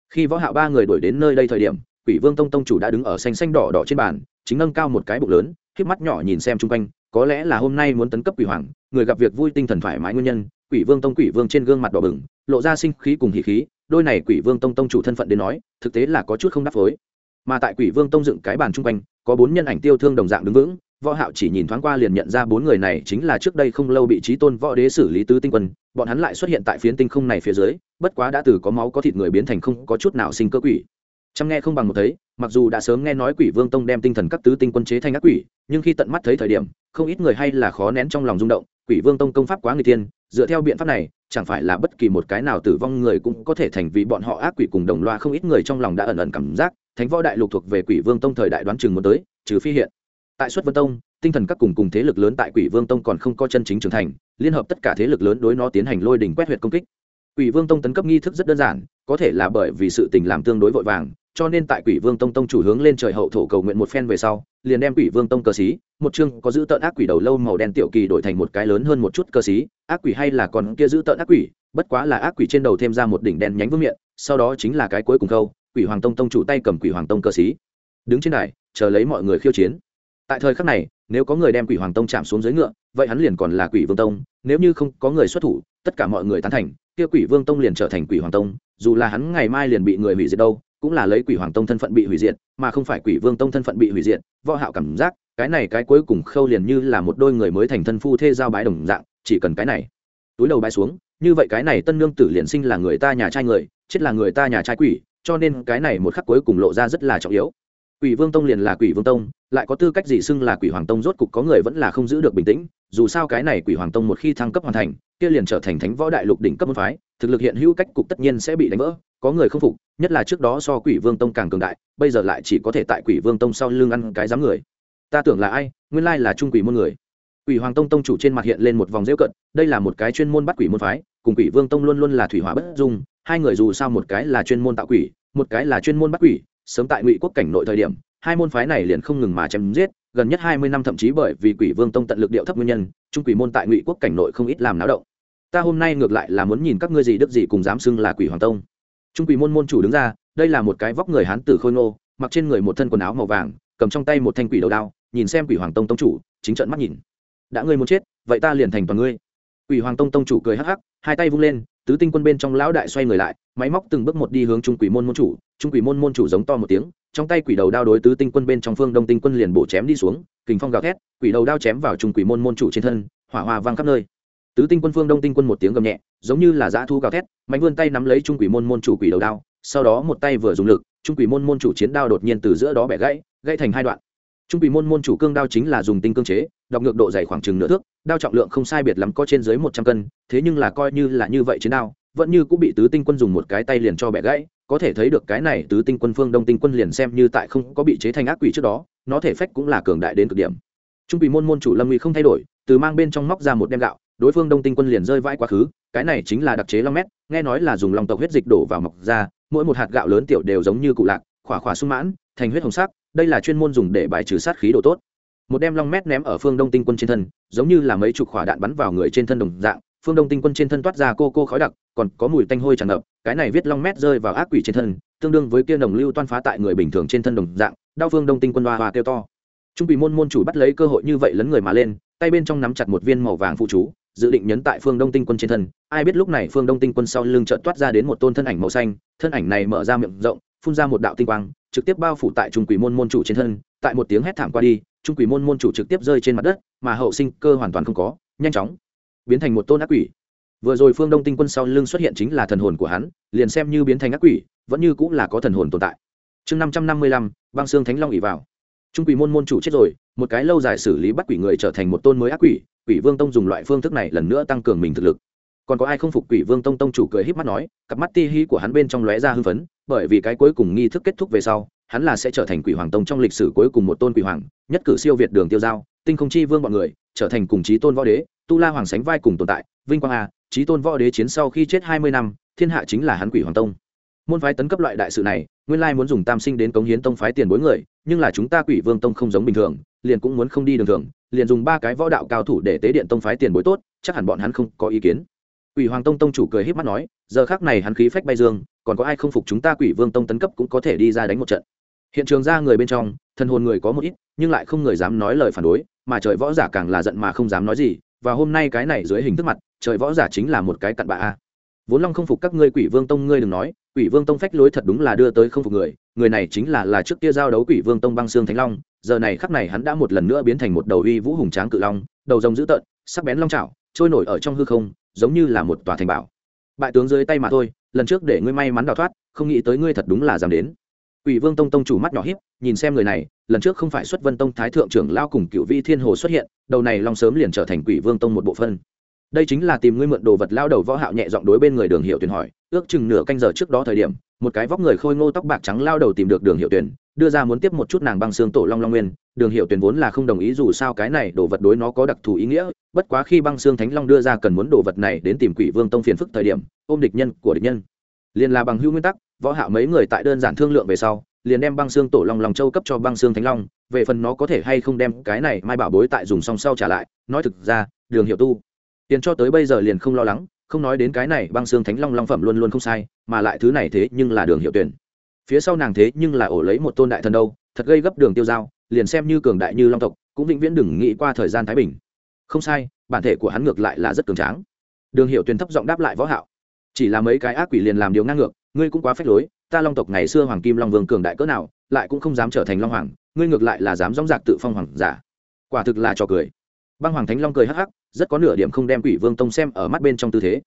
Khi võ hạo ba người đuổi đến nơi đây thời điểm, quỷ vương tông tông chủ đã đứng ở xanh xanh đỏ đỏ trên bàn, chính nâng cao một cái bụng lớn khiếp mắt nhỏ nhìn xem chung quanh có lẽ là hôm nay muốn tấn cấp quỷ hoàng, người gặp việc vui tinh thần thoải mái nguyên nhân, quỷ vương tông quỷ vương trên gương mặt đỏ bừng, lộ ra sinh khí cùng hỉ khí, đôi này quỷ vương tông tông chủ thân phận đến nói, thực tế là có chút không đáp phối. Mà tại quỷ vương tông dựng cái bàn chung quanh, có bốn nhân ảnh tiêu thương đồng dạng đứng vững, võ hạo chỉ nhìn thoáng qua liền nhận ra bốn người này chính là trước đây không lâu bị trí tôn võ đế xử lý tứ tinh quân, bọn hắn lại xuất hiện tại phiến tinh không này phía dưới, bất quá đã từ có máu có thịt người biến thành không có chút nào sinh cơ quỷ chăm nghe không bằng một thấy, mặc dù đã sớm nghe nói quỷ vương tông đem tinh thần các tứ tinh quân chế thành ác quỷ, nhưng khi tận mắt thấy thời điểm, không ít người hay là khó nén trong lòng rung động, quỷ vương tông công pháp quá người tiên dựa theo biện pháp này, chẳng phải là bất kỳ một cái nào tử vong người cũng có thể thành vì bọn họ ác quỷ cùng đồng loa, không ít người trong lòng đã ẩn ẩn cảm giác, thánh võ đại lục thuộc về quỷ vương tông thời đại đoán chừng muốn tới, trừ phi hiện. Tại xuất vân tông, tinh thần các cùng cùng thế lực lớn tại quỷ vương tông còn không có chân chính trưởng thành, liên hợp tất cả thế lực lớn đối nó tiến hành lôi đỉnh quét huyệt công kích. Quỷ vương tông tấn cấp nghi thức rất đơn giản, có thể là bởi vì sự tình làm tương đối vội vàng cho nên tại quỷ vương tông tông chủ hướng lên trời hậu thổ cầu nguyện một phen về sau, liền đem quỷ vương tông cờ xí, một chương có giữ tợn ác quỷ đầu lâu màu đen tiểu kỳ đổi thành một cái lớn hơn một chút cờ xí, ác quỷ hay là còn kia giữ tợn ác quỷ, bất quá là ác quỷ trên đầu thêm ra một đỉnh đen nhánh vương miệng sau đó chính là cái cuối cùng câu, quỷ hoàng tông tông chủ tay cầm quỷ hoàng tông cờ xí. Đứng trên đài, chờ lấy mọi người khiêu chiến. Tại thời khắc này, nếu có người đem quỷ hoàng tông chạm xuống dưới ngựa, vậy hắn liền còn là quỷ vương tông, nếu như không có người xuất thủ, tất cả mọi người tán thành, kia quỷ vương tông liền trở thành quỷ hoàng tông, dù là hắn ngày mai liền bị người hủy diệt đâu cũng là lấy quỷ hoàng tông thân phận bị hủy diệt, mà không phải quỷ vương tông thân phận bị hủy diệt, võ hạo cảm giác, cái này cái cuối cùng khâu liền như là một đôi người mới thành thân phu thê giao bái đồng dạng, chỉ cần cái này. Túi đầu bái xuống, như vậy cái này tân nương tử liền sinh là người ta nhà trai người, chết là người ta nhà trai quỷ, cho nên cái này một khắc cuối cùng lộ ra rất là trọng yếu. Quỷ vương tông liền là quỷ vương tông, lại có tư cách gì xưng là quỷ hoàng tông, rốt cục có người vẫn là không giữ được bình tĩnh, dù sao cái này quỷ hoàng tông một khi thăng cấp hoàn thành, kia liền trở thành thánh võ đại lục đỉnh cấp môn phái, thực lực hiện hữu cách cục tất nhiên sẽ bị đánh vỡ có người không phục, nhất là trước đó so quỷ vương tông càng cường đại, bây giờ lại chỉ có thể tại quỷ vương tông sau lưng ăn cái dám người. Ta tưởng là ai, nguyên lai là trung quỷ môn người. Quỷ hoàng tông tông chủ trên mặt hiện lên một vòng rêu cận đây là một cái chuyên môn bắt quỷ môn phái, cùng quỷ vương tông luôn luôn là thủy hỏa bất dung, hai người dù sao một cái là chuyên môn tạo quỷ, một cái là chuyên môn bắt quỷ, sớm tại ngụy quốc cảnh nội thời điểm, hai môn phái này liền không ngừng mà chém giết, gần nhất hai mươi năm thậm chí bởi vì quỷ vương tông tận lực điệu thấp nguyên nhân, trung quỷ môn tại ngụy quốc cảnh nội không ít làm náo động. Ta hôm nay ngược lại là muốn nhìn các ngươi gì đức gì cùng dám xưng là quỷ hoàng tông trung quỷ môn môn chủ đứng ra, đây là một cái vóc người hán tử khôi ngô, mặc trên người một thân quần áo màu vàng, cầm trong tay một thanh quỷ đầu đao, nhìn xem quỷ hoàng tông tông chủ, chính trận mắt nhìn. Đã ngươi muốn chết, vậy ta liền thành toàn ngươi. Quỷ hoàng tông tông chủ cười hắc hắc, hai tay vung lên, tứ tinh quân bên trong lão đại xoay người lại, máy móc từng bước một đi hướng trung quỷ môn môn chủ. Trung quỷ môn môn chủ giống to một tiếng, trong tay quỷ đầu đao đối tứ tinh quân bên trong phương đông tinh quân liền bổ chém đi xuống, kình phong gào thét, quỷ đầu đao chém vào trung quỷ môn môn chủ trên thân, hỏa hoa vang khắp nơi tứ tinh quân phương đông tinh quân một tiếng gầm nhẹ, giống như là dã thu gào thét, mạnh vươn tay nắm lấy trung quỷ môn môn chủ quỷ đầu đao, sau đó một tay vừa dùng lực, trung quỷ môn môn chủ chiến đao đột nhiên từ giữa đó bẻ gãy gãy thành hai đoạn. Trung quỷ môn môn chủ cương đao chính là dùng tinh cương chế, đọc ngược độ dày khoảng chừng nửa thước, đao trọng lượng không sai biệt lắm có trên dưới một trăm cân, thế nhưng là coi như là như vậy chiến đao, vẫn như cũng bị tứ tinh quân dùng một cái tay liền cho bẻ gãy, có thể thấy được cái này tứ tinh quân phương đông tinh quân liền xem như tại không có bị chế thành ác quỷ trước đó, nó thể phách cũng là cường đại đến cực điểm. Trung quỷ môn môn chủ lâm nguy không thay đổi, từ mang bên trong móc ra một đem gạo đối phương đông tinh quân liền rơi vãi quá khứ, cái này chính là đặc chế long mét, nghe nói là dùng lòng tộc huyết dịch đổ vào mọc ra, mỗi một hạt gạo lớn tiểu đều giống như cụ lạc, khỏa khỏa sung mãn, thành huyết hồng sắc, đây là chuyên môn dùng để bài trừ sát khí độ tốt. Một đem long mét ném ở phương đông tinh quân trên thân, giống như là mấy chục khỏa đạn bắn vào người trên thân đồng dạng, phương đông tinh quân trên thân toát ra cô cô khói đặc, còn có mùi tanh hôi tràn ngập, cái này viết long mét rơi vào ác quỷ trên thân, tương đương với kia nồng lưu toan phá tại người bình thường trên thân đồng dạng, đau phương đông tinh quân hoa hoa kêu to. Trung bị môn môn chủ bắt lấy cơ hội như vậy lấn người mà lên, tay bên trong nắm chặt một viên màu vàng phụ chú dự định nhấn tại phương đông tinh quân trên thân. Ai biết lúc này phương đông tinh quân sau lưng trợn toát ra đến một tôn thân ảnh màu xanh. Thân ảnh này mở ra miệng rộng, phun ra một đạo tinh quang, trực tiếp bao phủ tại trung quỷ môn môn chủ trên thân. Tại một tiếng hét thảm qua đi, trung quỷ môn môn chủ trực tiếp rơi trên mặt đất, mà hậu sinh cơ hoàn toàn không có, nhanh chóng biến thành một tôn ác quỷ. Vừa rồi phương đông tinh quân sau lưng xuất hiện chính là thần hồn của hắn, liền xem như biến thành ác quỷ, vẫn như cũng là có thần hồn tồn tại. Chương năm trăm năm mươi lăm, băng xương thánh long ỉ vào. Trung quỷ môn môn chủ chết rồi, một cái lâu dài xử lý bắt quỷ người trở thành một tôn mới ác quỷ quỷ vương tông dùng loại phương thức này lần nữa tăng cường mình thực lực. Còn có ai không phục quỷ vương tông tông chủ cười híp mắt nói, cặp mắt ti hi của hắn bên trong lóe ra hưng phấn, bởi vì cái cuối cùng nghi thức kết thúc về sau, hắn là sẽ trở thành quỷ hoàng tông trong lịch sử cuối cùng một tôn quỷ hoàng, nhất cử siêu việt đường tiêu giao, tinh không chi vương bọn người, trở thành cùng chí tôn võ đế, tu la hoàng sánh vai cùng tồn tại, vinh quang a, chí tôn võ đế chiến sau khi chết hai mươi năm, thiên hạ chính là hắn quỷ hoàng tông. Môn phái tấn cấp loại đại sự này, nguyên lai muốn dùng tam sinh đến cống hiến tông phái tiền bối người, nhưng là chúng ta quỷ vương tông không giống bình thường liền cũng muốn không đi đường thường, liền dùng ba cái võ đạo cao thủ để tế điện tông phái tiền bối tốt, chắc hẳn bọn hắn không có ý kiến. Quỷ hoàng tông tông chủ cười híp mắt nói, giờ khác này hắn khí phách bay dương, còn có ai không phục chúng ta quỷ vương tông tấn cấp cũng có thể đi ra đánh một trận. Hiện trường ra người bên trong thân hồn người có một ít, nhưng lại không người dám nói lời phản đối, mà trời võ giả càng là giận mà không dám nói gì, và hôm nay cái này dưới hình thức mặt, trời võ giả chính là một cái cặn bạ a vốn long không phục các ngươi quỷ vương tông, ngươi đừng nói, quỷ vương tông phách lối thật đúng là đưa tới không phục người người này chính là là trước kia giao đấu quỷ vương tông băng xương thánh long, giờ này khắc này hắn đã một lần nữa biến thành một đầu uy vũ hùng tráng cự long, đầu rồng dữ tợn, sắc bén long trào trôi nổi ở trong hư không, giống như là một tòa thành bảo. Bại tướng dưới tay mà thôi, lần trước để ngươi may mắn đào thoát, không nghĩ tới ngươi thật đúng là dám đến. Quỷ vương tông tông chủ mắt nhỏ hiếp nhìn xem người này, lần trước không phải xuất vân tông thái thượng trưởng lao cùng cựu vi thiên hồ xuất hiện, đầu này long sớm liền trở thành quỷ vương tông một bộ phân đây chính là tìm ngươi mượn đồ vật lao đầu võ hạo nhẹ giọng đối bên người đường hiệu tuyển hỏi, ước chừng nửa canh giờ trước đó thời điểm, một cái vóc người khôi ngô tóc bạc trắng lao đầu tìm được đường hiệu tuyển, đưa ra muốn tiếp một chút nàng băng xương tổ long long nguyên, đường hiệu tuyển vốn là không đồng ý dù sao cái này đồ vật đối nó có đặc thù ý nghĩa, bất quá khi băng xương thánh long đưa ra cần muốn đồ vật này đến tìm quỷ vương tông phiền phức thời điểm, ôm địch nhân của địch nhân. Liền là bằng hữu nguyên tắc, võ hạo mấy người tại đơn giản thương lượng về sau, liền đem băng xương tổ long long châu cấp cho băng xương thánh long, về phần nó có thể hay không đem cái này mai bảo bối tại dùng xong sau trả lại, nói thực ra, đường hiệu tu tiền cho tới bây giờ liền không lo lắng, không nói đến cái này băng xương thánh long long phẩm luôn luôn không sai, mà lại thứ này thế nhưng là đường hiệu tuyển. Phía sau nàng thế nhưng là ổ lấy một tôn đại thần đâu, thật gây gấp đường tiêu giao liền xem như cường đại như long tộc, cũng vĩnh viễn đừng nghĩ qua thời gian thái bình. Không sai, bản thể của hắn ngược lại là rất cường tráng. Đường hiệu tuyển thấp giọng đáp lại võ hạo. Chỉ là mấy cái ác quỷ liền làm điều ngang ngược, ngươi cũng quá phách lối, ta long tộc ngày xưa hoàng kim long vương cường đại cỡ nào, lại cũng không dám trở thành long hoàng, ngươi ngược lại là dám dõng dạc tự phong hoàng giả. Quả thực là trò cười băng hoàng thánh long cười hắc hắc, rất có nửa điểm không đem quỷ vương tông xem ở mắt bên trong tư thế.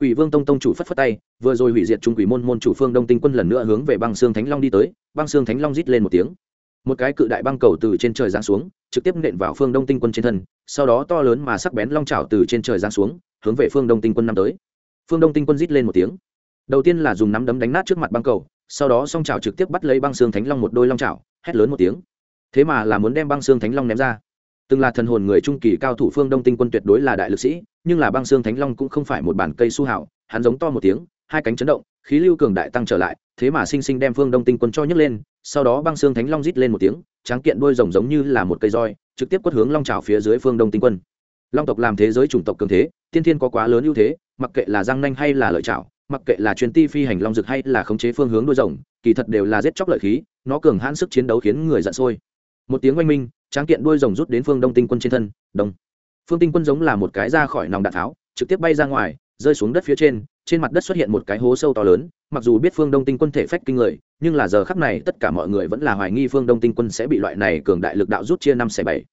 Quỷ vương tông tông chủ phất phất tay, vừa rồi hủy diệt trung quỷ môn môn chủ phương đông tinh quân lần nữa hướng về băng xương thánh long đi tới, băng xương thánh long rít lên một tiếng. Một cái cự đại băng cầu từ trên trời giáng xuống, trực tiếp nện vào phương đông tinh quân trên thân, sau đó to lớn mà sắc bén long trào từ trên trời giáng xuống, hướng về phương đông tinh quân năm tới. Phương đông tinh quân rít lên một tiếng. Đầu tiên là dùng nắm đấm đánh nát trước mặt băng cầu, sau đó song trào trực tiếp bắt lấy băng xương thánh long một đôi long trào hét lớn một tiếng. Thế mà là muốn đem băng xương thánh long ném ra từng là thần hồn người trung kỳ cao thủ phương đông tinh quân tuyệt đối là đại lực sĩ, nhưng là băng xương thánh long cũng không phải một bản cây su hảo hắn giống to một tiếng, hai cánh chấn động, khí lưu cường đại tăng trở lại, thế mà sinh sinh đem phương đông tinh quân cho nhấc lên, sau đó băng xương thánh long rít lên một tiếng, tráng kiện đôi rồng giống như là một cây roi, trực tiếp quất hướng long trào phía dưới phương đông tinh quân. Long tộc làm thế giới chủng tộc cường thế, tiên thiên có quá lớn ưu thế, mặc kệ là giang nanh hay là lợi chảo mặc kệ là truyền ti phi hành long dực hay là khống chế phương hướng đôi rồng, kỳ thật đều là giết chóc lợi khí, nó cường hãn sức chiến đấu khiến người giận sôi. Một tiếng oanh minh tráng kiện đuôi rồng rút đến phương đông tinh quân trên thân đông phương tinh quân giống là một cái ra khỏi nòng đạn tháo, trực tiếp bay ra ngoài, rơi xuống đất phía trên trên mặt đất xuất hiện một cái hố sâu to lớn, mặc dù biết phương đông tinh quân thể phách kinh người, nhưng là giờ khắc này tất cả mọi người vẫn là hoài nghi phương đông tinh quân sẽ bị loại này cường đại lực đạo rút chia năm xẻ bảy.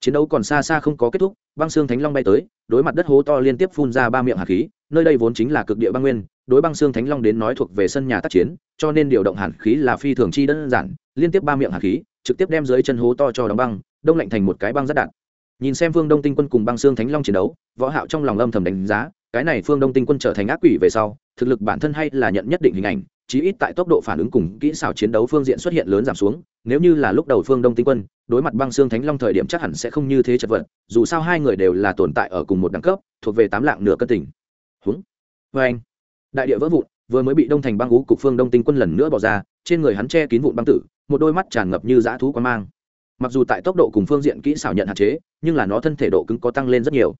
Chiến đấu còn xa xa không có kết thúc, băng xương thánh long bay tới, đối mặt đất hố to liên tiếp phun ra ba miệng hạt khí, nơi đây vốn chính là cực địa băng nguyên, đối băng xương thánh long đến nói thuộc về sân nhà tác chiến, cho nên điều động hàn khí là phi thường chi đơn giản, liên tiếp ba miệng hạt khí trực tiếp đem dưới chân hố to cho đóng băng, đông lạnh thành một cái băng rất đạn. Nhìn xem phương đông tinh quân cùng băng xương thánh long chiến đấu, võ hạo trong lòng âm thầm đánh giá, cái này phương đông tinh quân trở thành ác quỷ về sau, thực lực bản thân hay là nhận nhất định hình ảnh, chí ít tại tốc độ phản ứng cùng kỹ xảo chiến đấu phương diện xuất hiện lớn giảm xuống, nếu như là lúc đầu phương đông tinh quân, đối mặt băng xương thánh long thời điểm chắc hẳn sẽ không như thế chật vật, dù sao hai người đều là tồn tại ở cùng một đẳng cấp, thuộc về tám lạng nửa cân tỉnh húng. Vê anh, đại địa vỡ vụn, vừa mới bị đông thành băng ú cục phương đông tinh quân lần nữa bỏ ra, trên người hắn che kín vụn băng tử một đôi mắt tràn ngập như dã thú quan mang. Mặc dù tại tốc độ cùng phương diện kỹ xảo nhận hạn chế, nhưng là nó thân thể độ cứng có tăng lên rất nhiều.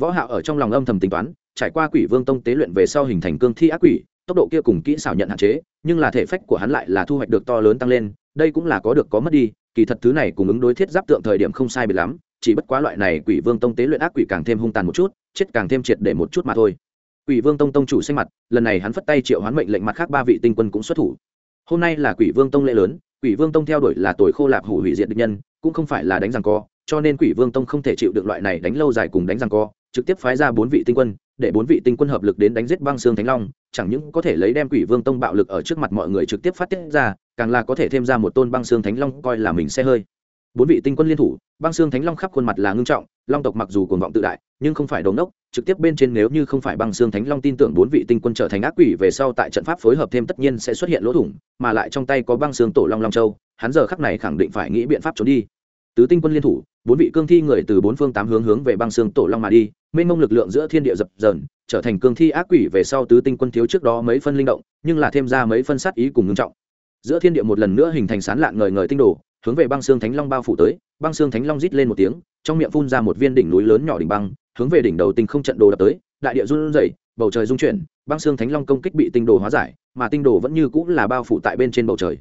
Võ hạo ở trong lòng âm thầm tính toán, trải qua quỷ vương tông tế luyện về sau hình thành cương thi ác quỷ, tốc độ kia cùng kỹ xảo nhận hạn chế, nhưng là thể phách của hắn lại là thu hoạch được to lớn tăng lên, đây cũng là có được có mất đi, kỳ thật thứ này cùng ứng đối thiết giáp tượng thời điểm không sai biệt lắm, chỉ bất quá loại này quỷ vương tông tế luyện ác quỷ càng thêm hung tàn một chút, chết càng thêm triệt để một chút mà thôi. Quỷ vương tông tông chủ xanh mặt, lần này hắn phất tay triệu hoán mệnh lệnh mặt khác ba vị tinh quân cũng xuất thủ. Hôm nay là quỷ vương tông lễ lớn quỷ vương tông theo đuổi là tuổi khô lạp hủ hủy diệt địch nhân, cũng không phải là đánh rằng co, cho nên quỷ vương tông không thể chịu được loại này đánh lâu dài cùng đánh rằng co, trực tiếp phái ra bốn vị tinh quân, để bốn vị tinh quân hợp lực đến đánh giết băng xương thánh long, chẳng những có thể lấy đem quỷ vương tông bạo lực ở trước mặt mọi người trực tiếp phát tiết ra, càng là có thể thêm ra một tôn băng xương thánh long coi là mình xe hơi. Bốn vị tinh quân liên thủ băng xương thánh long khắp khuôn mặt là ngưng trọng, long tộc mặc dù cuồng vọng tự đại, nhưng không phải đồn đốc trực tiếp bên trên nếu như không phải băng xương thánh long tin tưởng bốn vị tinh quân trở thành ác quỷ về sau tại trận pháp phối hợp thêm tất nhiên sẽ xuất hiện lỗ thủng, mà lại trong tay có băng xương tổ long long châu, hắn giờ khắc này khẳng định phải nghĩ biện pháp trốn đi. Tứ tinh quân liên thủ, bốn vị cương thi người từ bốn phương tám hướng hướng về băng xương tổ long mà đi, mênh mông lực lượng giữa thiên địa dập dờn, trở thành cương thi ác quỷ về sau tứ tinh quân thiếu trước đó mấy phân linh động, nhưng là thêm ra mấy phân sát ý cùng ngưng trọng. Giữa thiên địa một lần nữa hình thành sán lạn ngời ngời tinh đồ hướng về băng xương thánh long bao phủ tới, băng xương thánh long rít lên một tiếng, trong miệng phun ra một viên đỉnh núi lớn nhỏ đỉnh băng, hướng về đỉnh đầu tinh không trận đồ đập tới, đại địa run rẩy, bầu trời rung chuyển, băng xương thánh long công kích bị tinh đồ hóa giải, mà tinh đồ vẫn như cũng là bao phủ tại bên trên bầu trời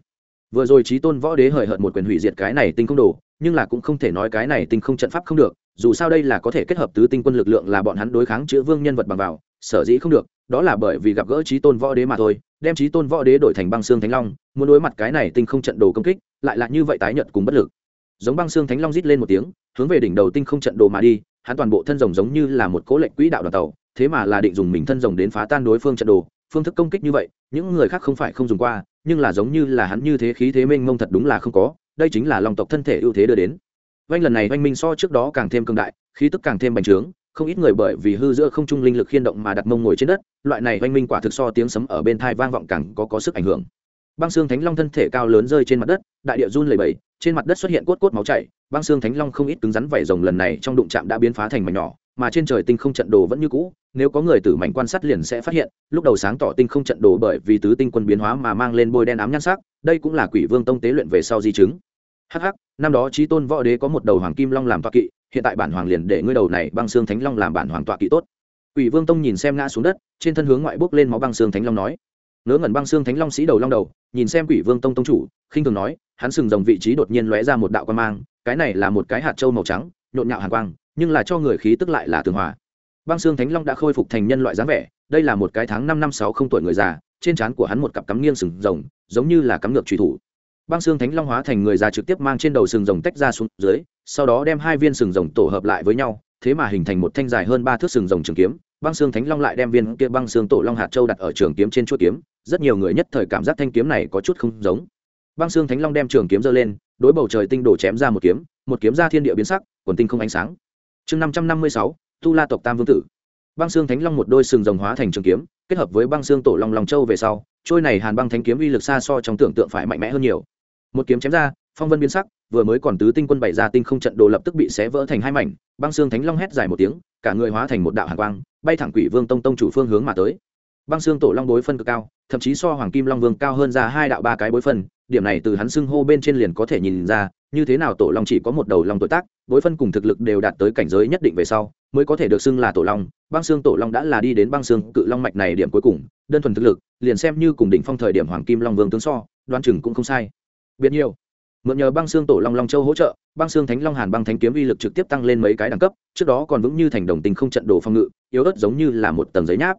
vừa rồi trí tôn võ đế hời hợt một quyền hủy diệt cái này tinh không đồ, nhưng là cũng không thể nói cái này tinh không trận pháp không được, dù sao đây là có thể kết hợp tứ tinh quân lực lượng là bọn hắn đối kháng chữ vương nhân vật bằng vào, sở dĩ không được, đó là bởi vì gặp gỡ trí tôn võ đế mà thôi, đem trí tôn võ đế đổi thành băng xương thánh long, muốn đối mặt cái này tinh không trận đồ công kích, lại là như vậy tái nhật cùng bất lực. Giống băng xương thánh long rít lên một tiếng, hướng về đỉnh đầu tinh không trận đồ mà đi, hắn toàn bộ thân rồng giống như là một cố lệnh quỹ đạo đoàn tàu, thế mà là định dùng mình thân rồng đến phá tan đối phương trận đồ, phương thức công kích như vậy, những người khác không phải không dùng qua nhưng là giống như là hắn như thế khí thế mênh mông thật đúng là không có, đây chính là lòng tộc thân thể ưu thế đưa đến. Vanh lần này vanh minh so trước đó càng thêm cương đại, khí tức càng thêm bành trướng, không ít người bởi vì hư giữa không trung linh lực khiên động mà đặt mông ngồi trên đất, loại này oanh minh quả thực so tiếng sấm ở bên thai vang vọng càng có có sức ảnh hưởng băng xương thánh long thân thể cao lớn rơi trên mặt đất, đại địa run lầy bầy trên mặt đất xuất hiện cốt cốt máu chảy. Băng xương thánh long không ít cứng rắn vảy rồng lần này trong đụng chạm đã biến phá thành mảnh nhỏ, mà trên trời tinh không trận đồ vẫn như cũ, nếu có người tử mảnh quan sát liền sẽ phát hiện, lúc đầu sáng tỏ tinh không trận đồ bởi vì tứ tinh quân biến hóa mà mang lên bôi đen ám nhan sắc, đây cũng là quỷ vương tông tế luyện về sau di chứng. Hh năm đó trí tôn võ đế có một đầu hoàng kim long làm toa kỵ, hiện tại bản hoàng liền để ngươi đầu này băng xương thánh long làm bản hoàng toa kỵ tốt. Quỷ vương tông nhìn xem ngã xuống đất, trên thân hướng ngoại bốc lên máu băng xương thánh long nói ngớ ngẩn băng xương thánh long sĩ đầu long đầu, nhìn xem quỷ vương tông tông chủ, khinh thường nói, hắn sừng rồng vị trí đột nhiên lóe ra một đạo quan mang, cái này là một cái hạt trâu màu trắng, nhộn nhạo hàn quang, nhưng là cho người khí tức lại là tường hòa. Băng xương thánh long đã khôi phục thành nhân loại dáng vẻ, đây là một cái tháng năm năm sáu không tuổi người già, trên trán của hắn một cặp cắm nghiêng sừng rồng, giống như là cắm ngược truy thủ. Băng xương thánh long hóa thành người già trực tiếp mang trên đầu sừng rồng tách ra xuống dưới, sau đó đem hai viên sừng rồng tổ hợp lại với nhau, thế mà hình thành một thanh dài hơn ba thước sừng rồng trường kiếm. Băng xương thánh long lại đem viên kia băng xương tổ long hạt châu đặt ở trường kiếm trên chuỗi kiếm rất nhiều người nhất thời cảm giác thanh kiếm này có chút không giống. Băng xương thánh long đem trường kiếm giơ lên, đối bầu trời tinh đổ chém ra một kiếm một kiếm ra thiên địa biến sắc, quần tinh không ánh sáng. Chương năm trăm năm mươi sáu, tu la tộc tam vương tử. Băng xương thánh long một đôi sừng rồng hóa thành trường kiếm, kết hợp với băng xương tổ long long châu về sau, trôi này hàn băng thánh kiếm uy lực xa so trong tưởng tượng phải mạnh mẽ hơn nhiều. Một kiếm chém ra, phong vân biến sắc, vừa mới còn tứ tinh quân bày ra tinh không trận đồ lập tức bị xé vỡ thành hai mảnh, băng xương thánh long hét dài một tiếng, cả người hóa thành một đạo hàn quang, bay thẳng quỷ vương tông tông chủ phương hướng mà tới. Băng xương tổ long đối phân cực cao thậm chí so hoàng kim long vương cao hơn ra hai đạo ba cái bối phân, điểm này từ hắn xưng hô bên trên liền có thể nhìn ra, như thế nào tổ long chỉ có một đầu long tuổi tác, bối phân cùng thực lực đều đạt tới cảnh giới nhất định về sau, mới có thể được xưng là tổ long. Băng xương tổ long đã là đi đến băng xương cự long mạch này điểm cuối cùng, đơn thuần thực lực, liền xem như cùng đỉnh phong thời điểm hoàng kim long vương tướng so đoan chừng cũng không sai. Biết nhiều. Mượn nhờ băng xương tổ long long châu hỗ trợ, băng xương thánh long hàn băng thánh kiếm uy lực trực tiếp tăng lên mấy cái đẳng cấp, trước đó còn vững như thành đồng tình không trận đồ phòng ngự, yếu ớt giống như là một tầng giấy nháp.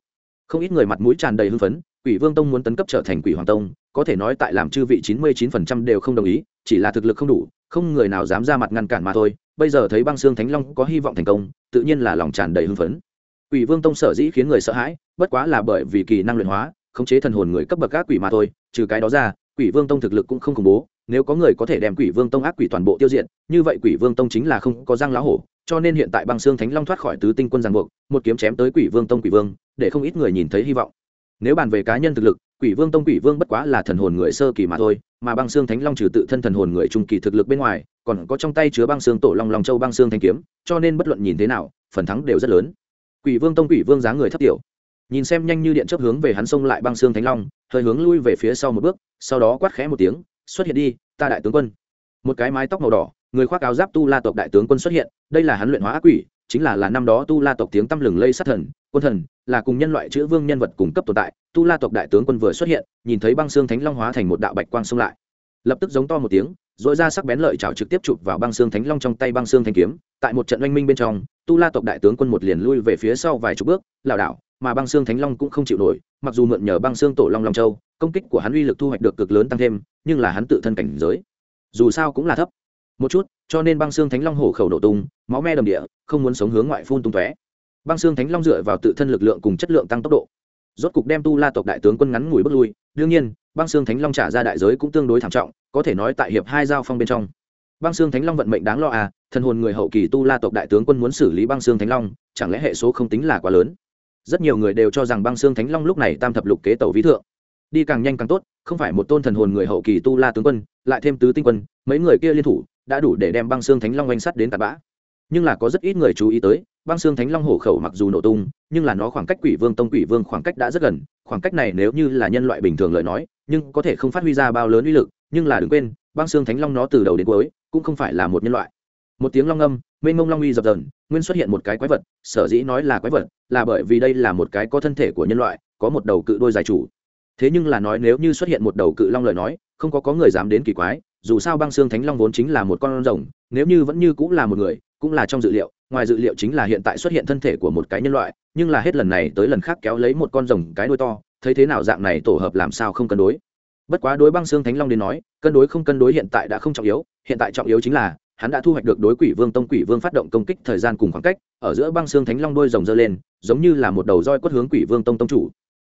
Không ít người mặt mũi tràn đầy hưng phấn quỷ vương tông muốn tấn cấp trở thành quỷ hoàng tông, có thể nói tại làm chư vị chín mươi chín phần trăm đều không đồng ý, chỉ là thực lực không đủ, không người nào dám ra mặt ngăn cản mà thôi. Bây giờ thấy băng xương thánh long có hy vọng thành công, tự nhiên là lòng tràn đầy hưng phấn. Quỷ vương tông sở dĩ khiến người sợ hãi, bất quá là bởi vì kỳ năng luyện hóa, khống chế thần hồn người cấp bậc các quỷ mà thôi, trừ cái đó ra, quỷ vương tông thực lực cũng không khủng bố. Nếu có người có thể đem quỷ vương tông ác quỷ toàn bộ tiêu diệt, như vậy quỷ vương tông chính là không có răng lá hổ, cho nên hiện tại băng xương thánh long thoát khỏi tứ tinh quân giang buộc, một kiếm chém tới quỷ vương tông quỷ vương, để không ít người nhìn thấy hy vọng nếu bàn về cá nhân thực lực, quỷ vương tông quỷ vương bất quá là thần hồn người sơ kỳ mà thôi, mà băng xương thánh long trừ tự thân thần hồn người trung kỳ thực lực bên ngoài, còn có trong tay chứa băng xương tổ long long châu băng xương thanh kiếm, cho nên bất luận nhìn thế nào, phần thắng đều rất lớn. Quỷ vương tông quỷ vương giá người thấp tiểu. Nhìn xem nhanh như điện chấp hướng về hắn xông lại băng xương thánh long, hơi hướng lui về phía sau một bước, sau đó quát khẽ một tiếng, xuất hiện đi, ta đại tướng quân. Một cái mái tóc màu đỏ, người khoác áo giáp tu la tộc đại tướng quân xuất hiện, đây là hắn luyện hóa ác quỷ, chính là là năm đó tu la tộc tiếng tăm lừng lây sát thần quân thần là cùng nhân loại chữ vương nhân vật cung cấp tồn tại, tu la tộc đại tướng quân vừa xuất hiện, nhìn thấy băng xương thánh long hóa thành một đạo bạch quang xông lại. Lập tức giống to một tiếng dội ra sắc bén lợi chảo trực tiếp chụp vào băng xương thánh long trong tay băng xương thanh kiếm, tại một trận oanh minh bên trong, tu la tộc đại tướng quân một liền lui về phía sau vài chục bước, lảo đảo, mà băng xương thánh long cũng không chịu nổi, mặc dù mượn nhờ băng xương tổ long long châu, công kích của hắn uy lực thu hoạch được cực lớn tăng thêm, nhưng là hắn tự thân cảnh giới, dù sao cũng là thấp. Một chút, cho nên băng xương thánh long hổ khẩu nổ tung, máu me đầm địa, không muốn sống hướng ngoại phun tung tóe băng xương thánh long dựa vào tự thân lực lượng cùng chất lượng tăng tốc độ. Rốt cục đem tu la tộc đại tướng quân ngắn ngủi bước lui. Đương nhiên, băng xương thánh long trả ra đại giới cũng tương đối thảm trọng, có thể nói tại hiệp hai giao phong bên trong. Băng xương thánh long vận mệnh đáng lo à thần hồn người hậu kỳ tu la tộc đại tướng quân muốn xử lý băng xương thánh long, chẳng lẽ hệ số không tính là quá lớn? Rất nhiều người đều cho rằng băng xương thánh long lúc này tam thập lục kế tàu ví thượng. Đi càng nhanh càng tốt, không phải một tôn thần hồn người hậu kỳ tu la tướng quân, lại thêm tứ tinh quân, mấy người kia liên thủ, đã đủ để đem băng xương thánh long oanh sắt đến tạt bã. Nhưng là có rất ít người chú ý tới băng xương thánh long hổ khẩu mặc dù nổ tung, nhưng là nó khoảng cách quỷ vương tông quỷ vương khoảng cách đã rất gần. Khoảng cách này nếu như là nhân loại bình thường lời nói, nhưng có thể không phát huy ra bao lớn uy lực. Nhưng là đừng quên, băng xương thánh long nó từ đầu đến cuối cũng không phải là một nhân loại. Một tiếng long âm, mênh mông long uy dập dần nguyên xuất hiện một cái quái vật, sở dĩ nói là quái vật, là bởi vì đây là một cái có thân thể của nhân loại, có một đầu cự đôi dài chủ. Thế nhưng là nói nếu như xuất hiện một đầu cự long lời nói, không có có người dám đến kỳ quái, dù sao băng xương thánh long vốn chính là một con rồng, nếu như vẫn như cũng là một người, cũng là trong dự liệu ngoài dự liệu chính là hiện tại xuất hiện thân thể của một cái nhân loại, nhưng là hết lần này tới lần khác kéo lấy một con rồng cái đuôi to, thấy thế nào dạng này tổ hợp làm sao không cân đối. Bất quá đối băng xương thánh long đến nói, cân đối không cân đối hiện tại đã không trọng yếu, hiện tại trọng yếu chính là, hắn đã thu hoạch được đối quỷ vương tông quỷ vương phát động công kích thời gian cùng khoảng cách, ở giữa băng xương thánh long đôi rồng dơ lên, giống như là một đầu roi quất hướng quỷ vương tông tông chủ.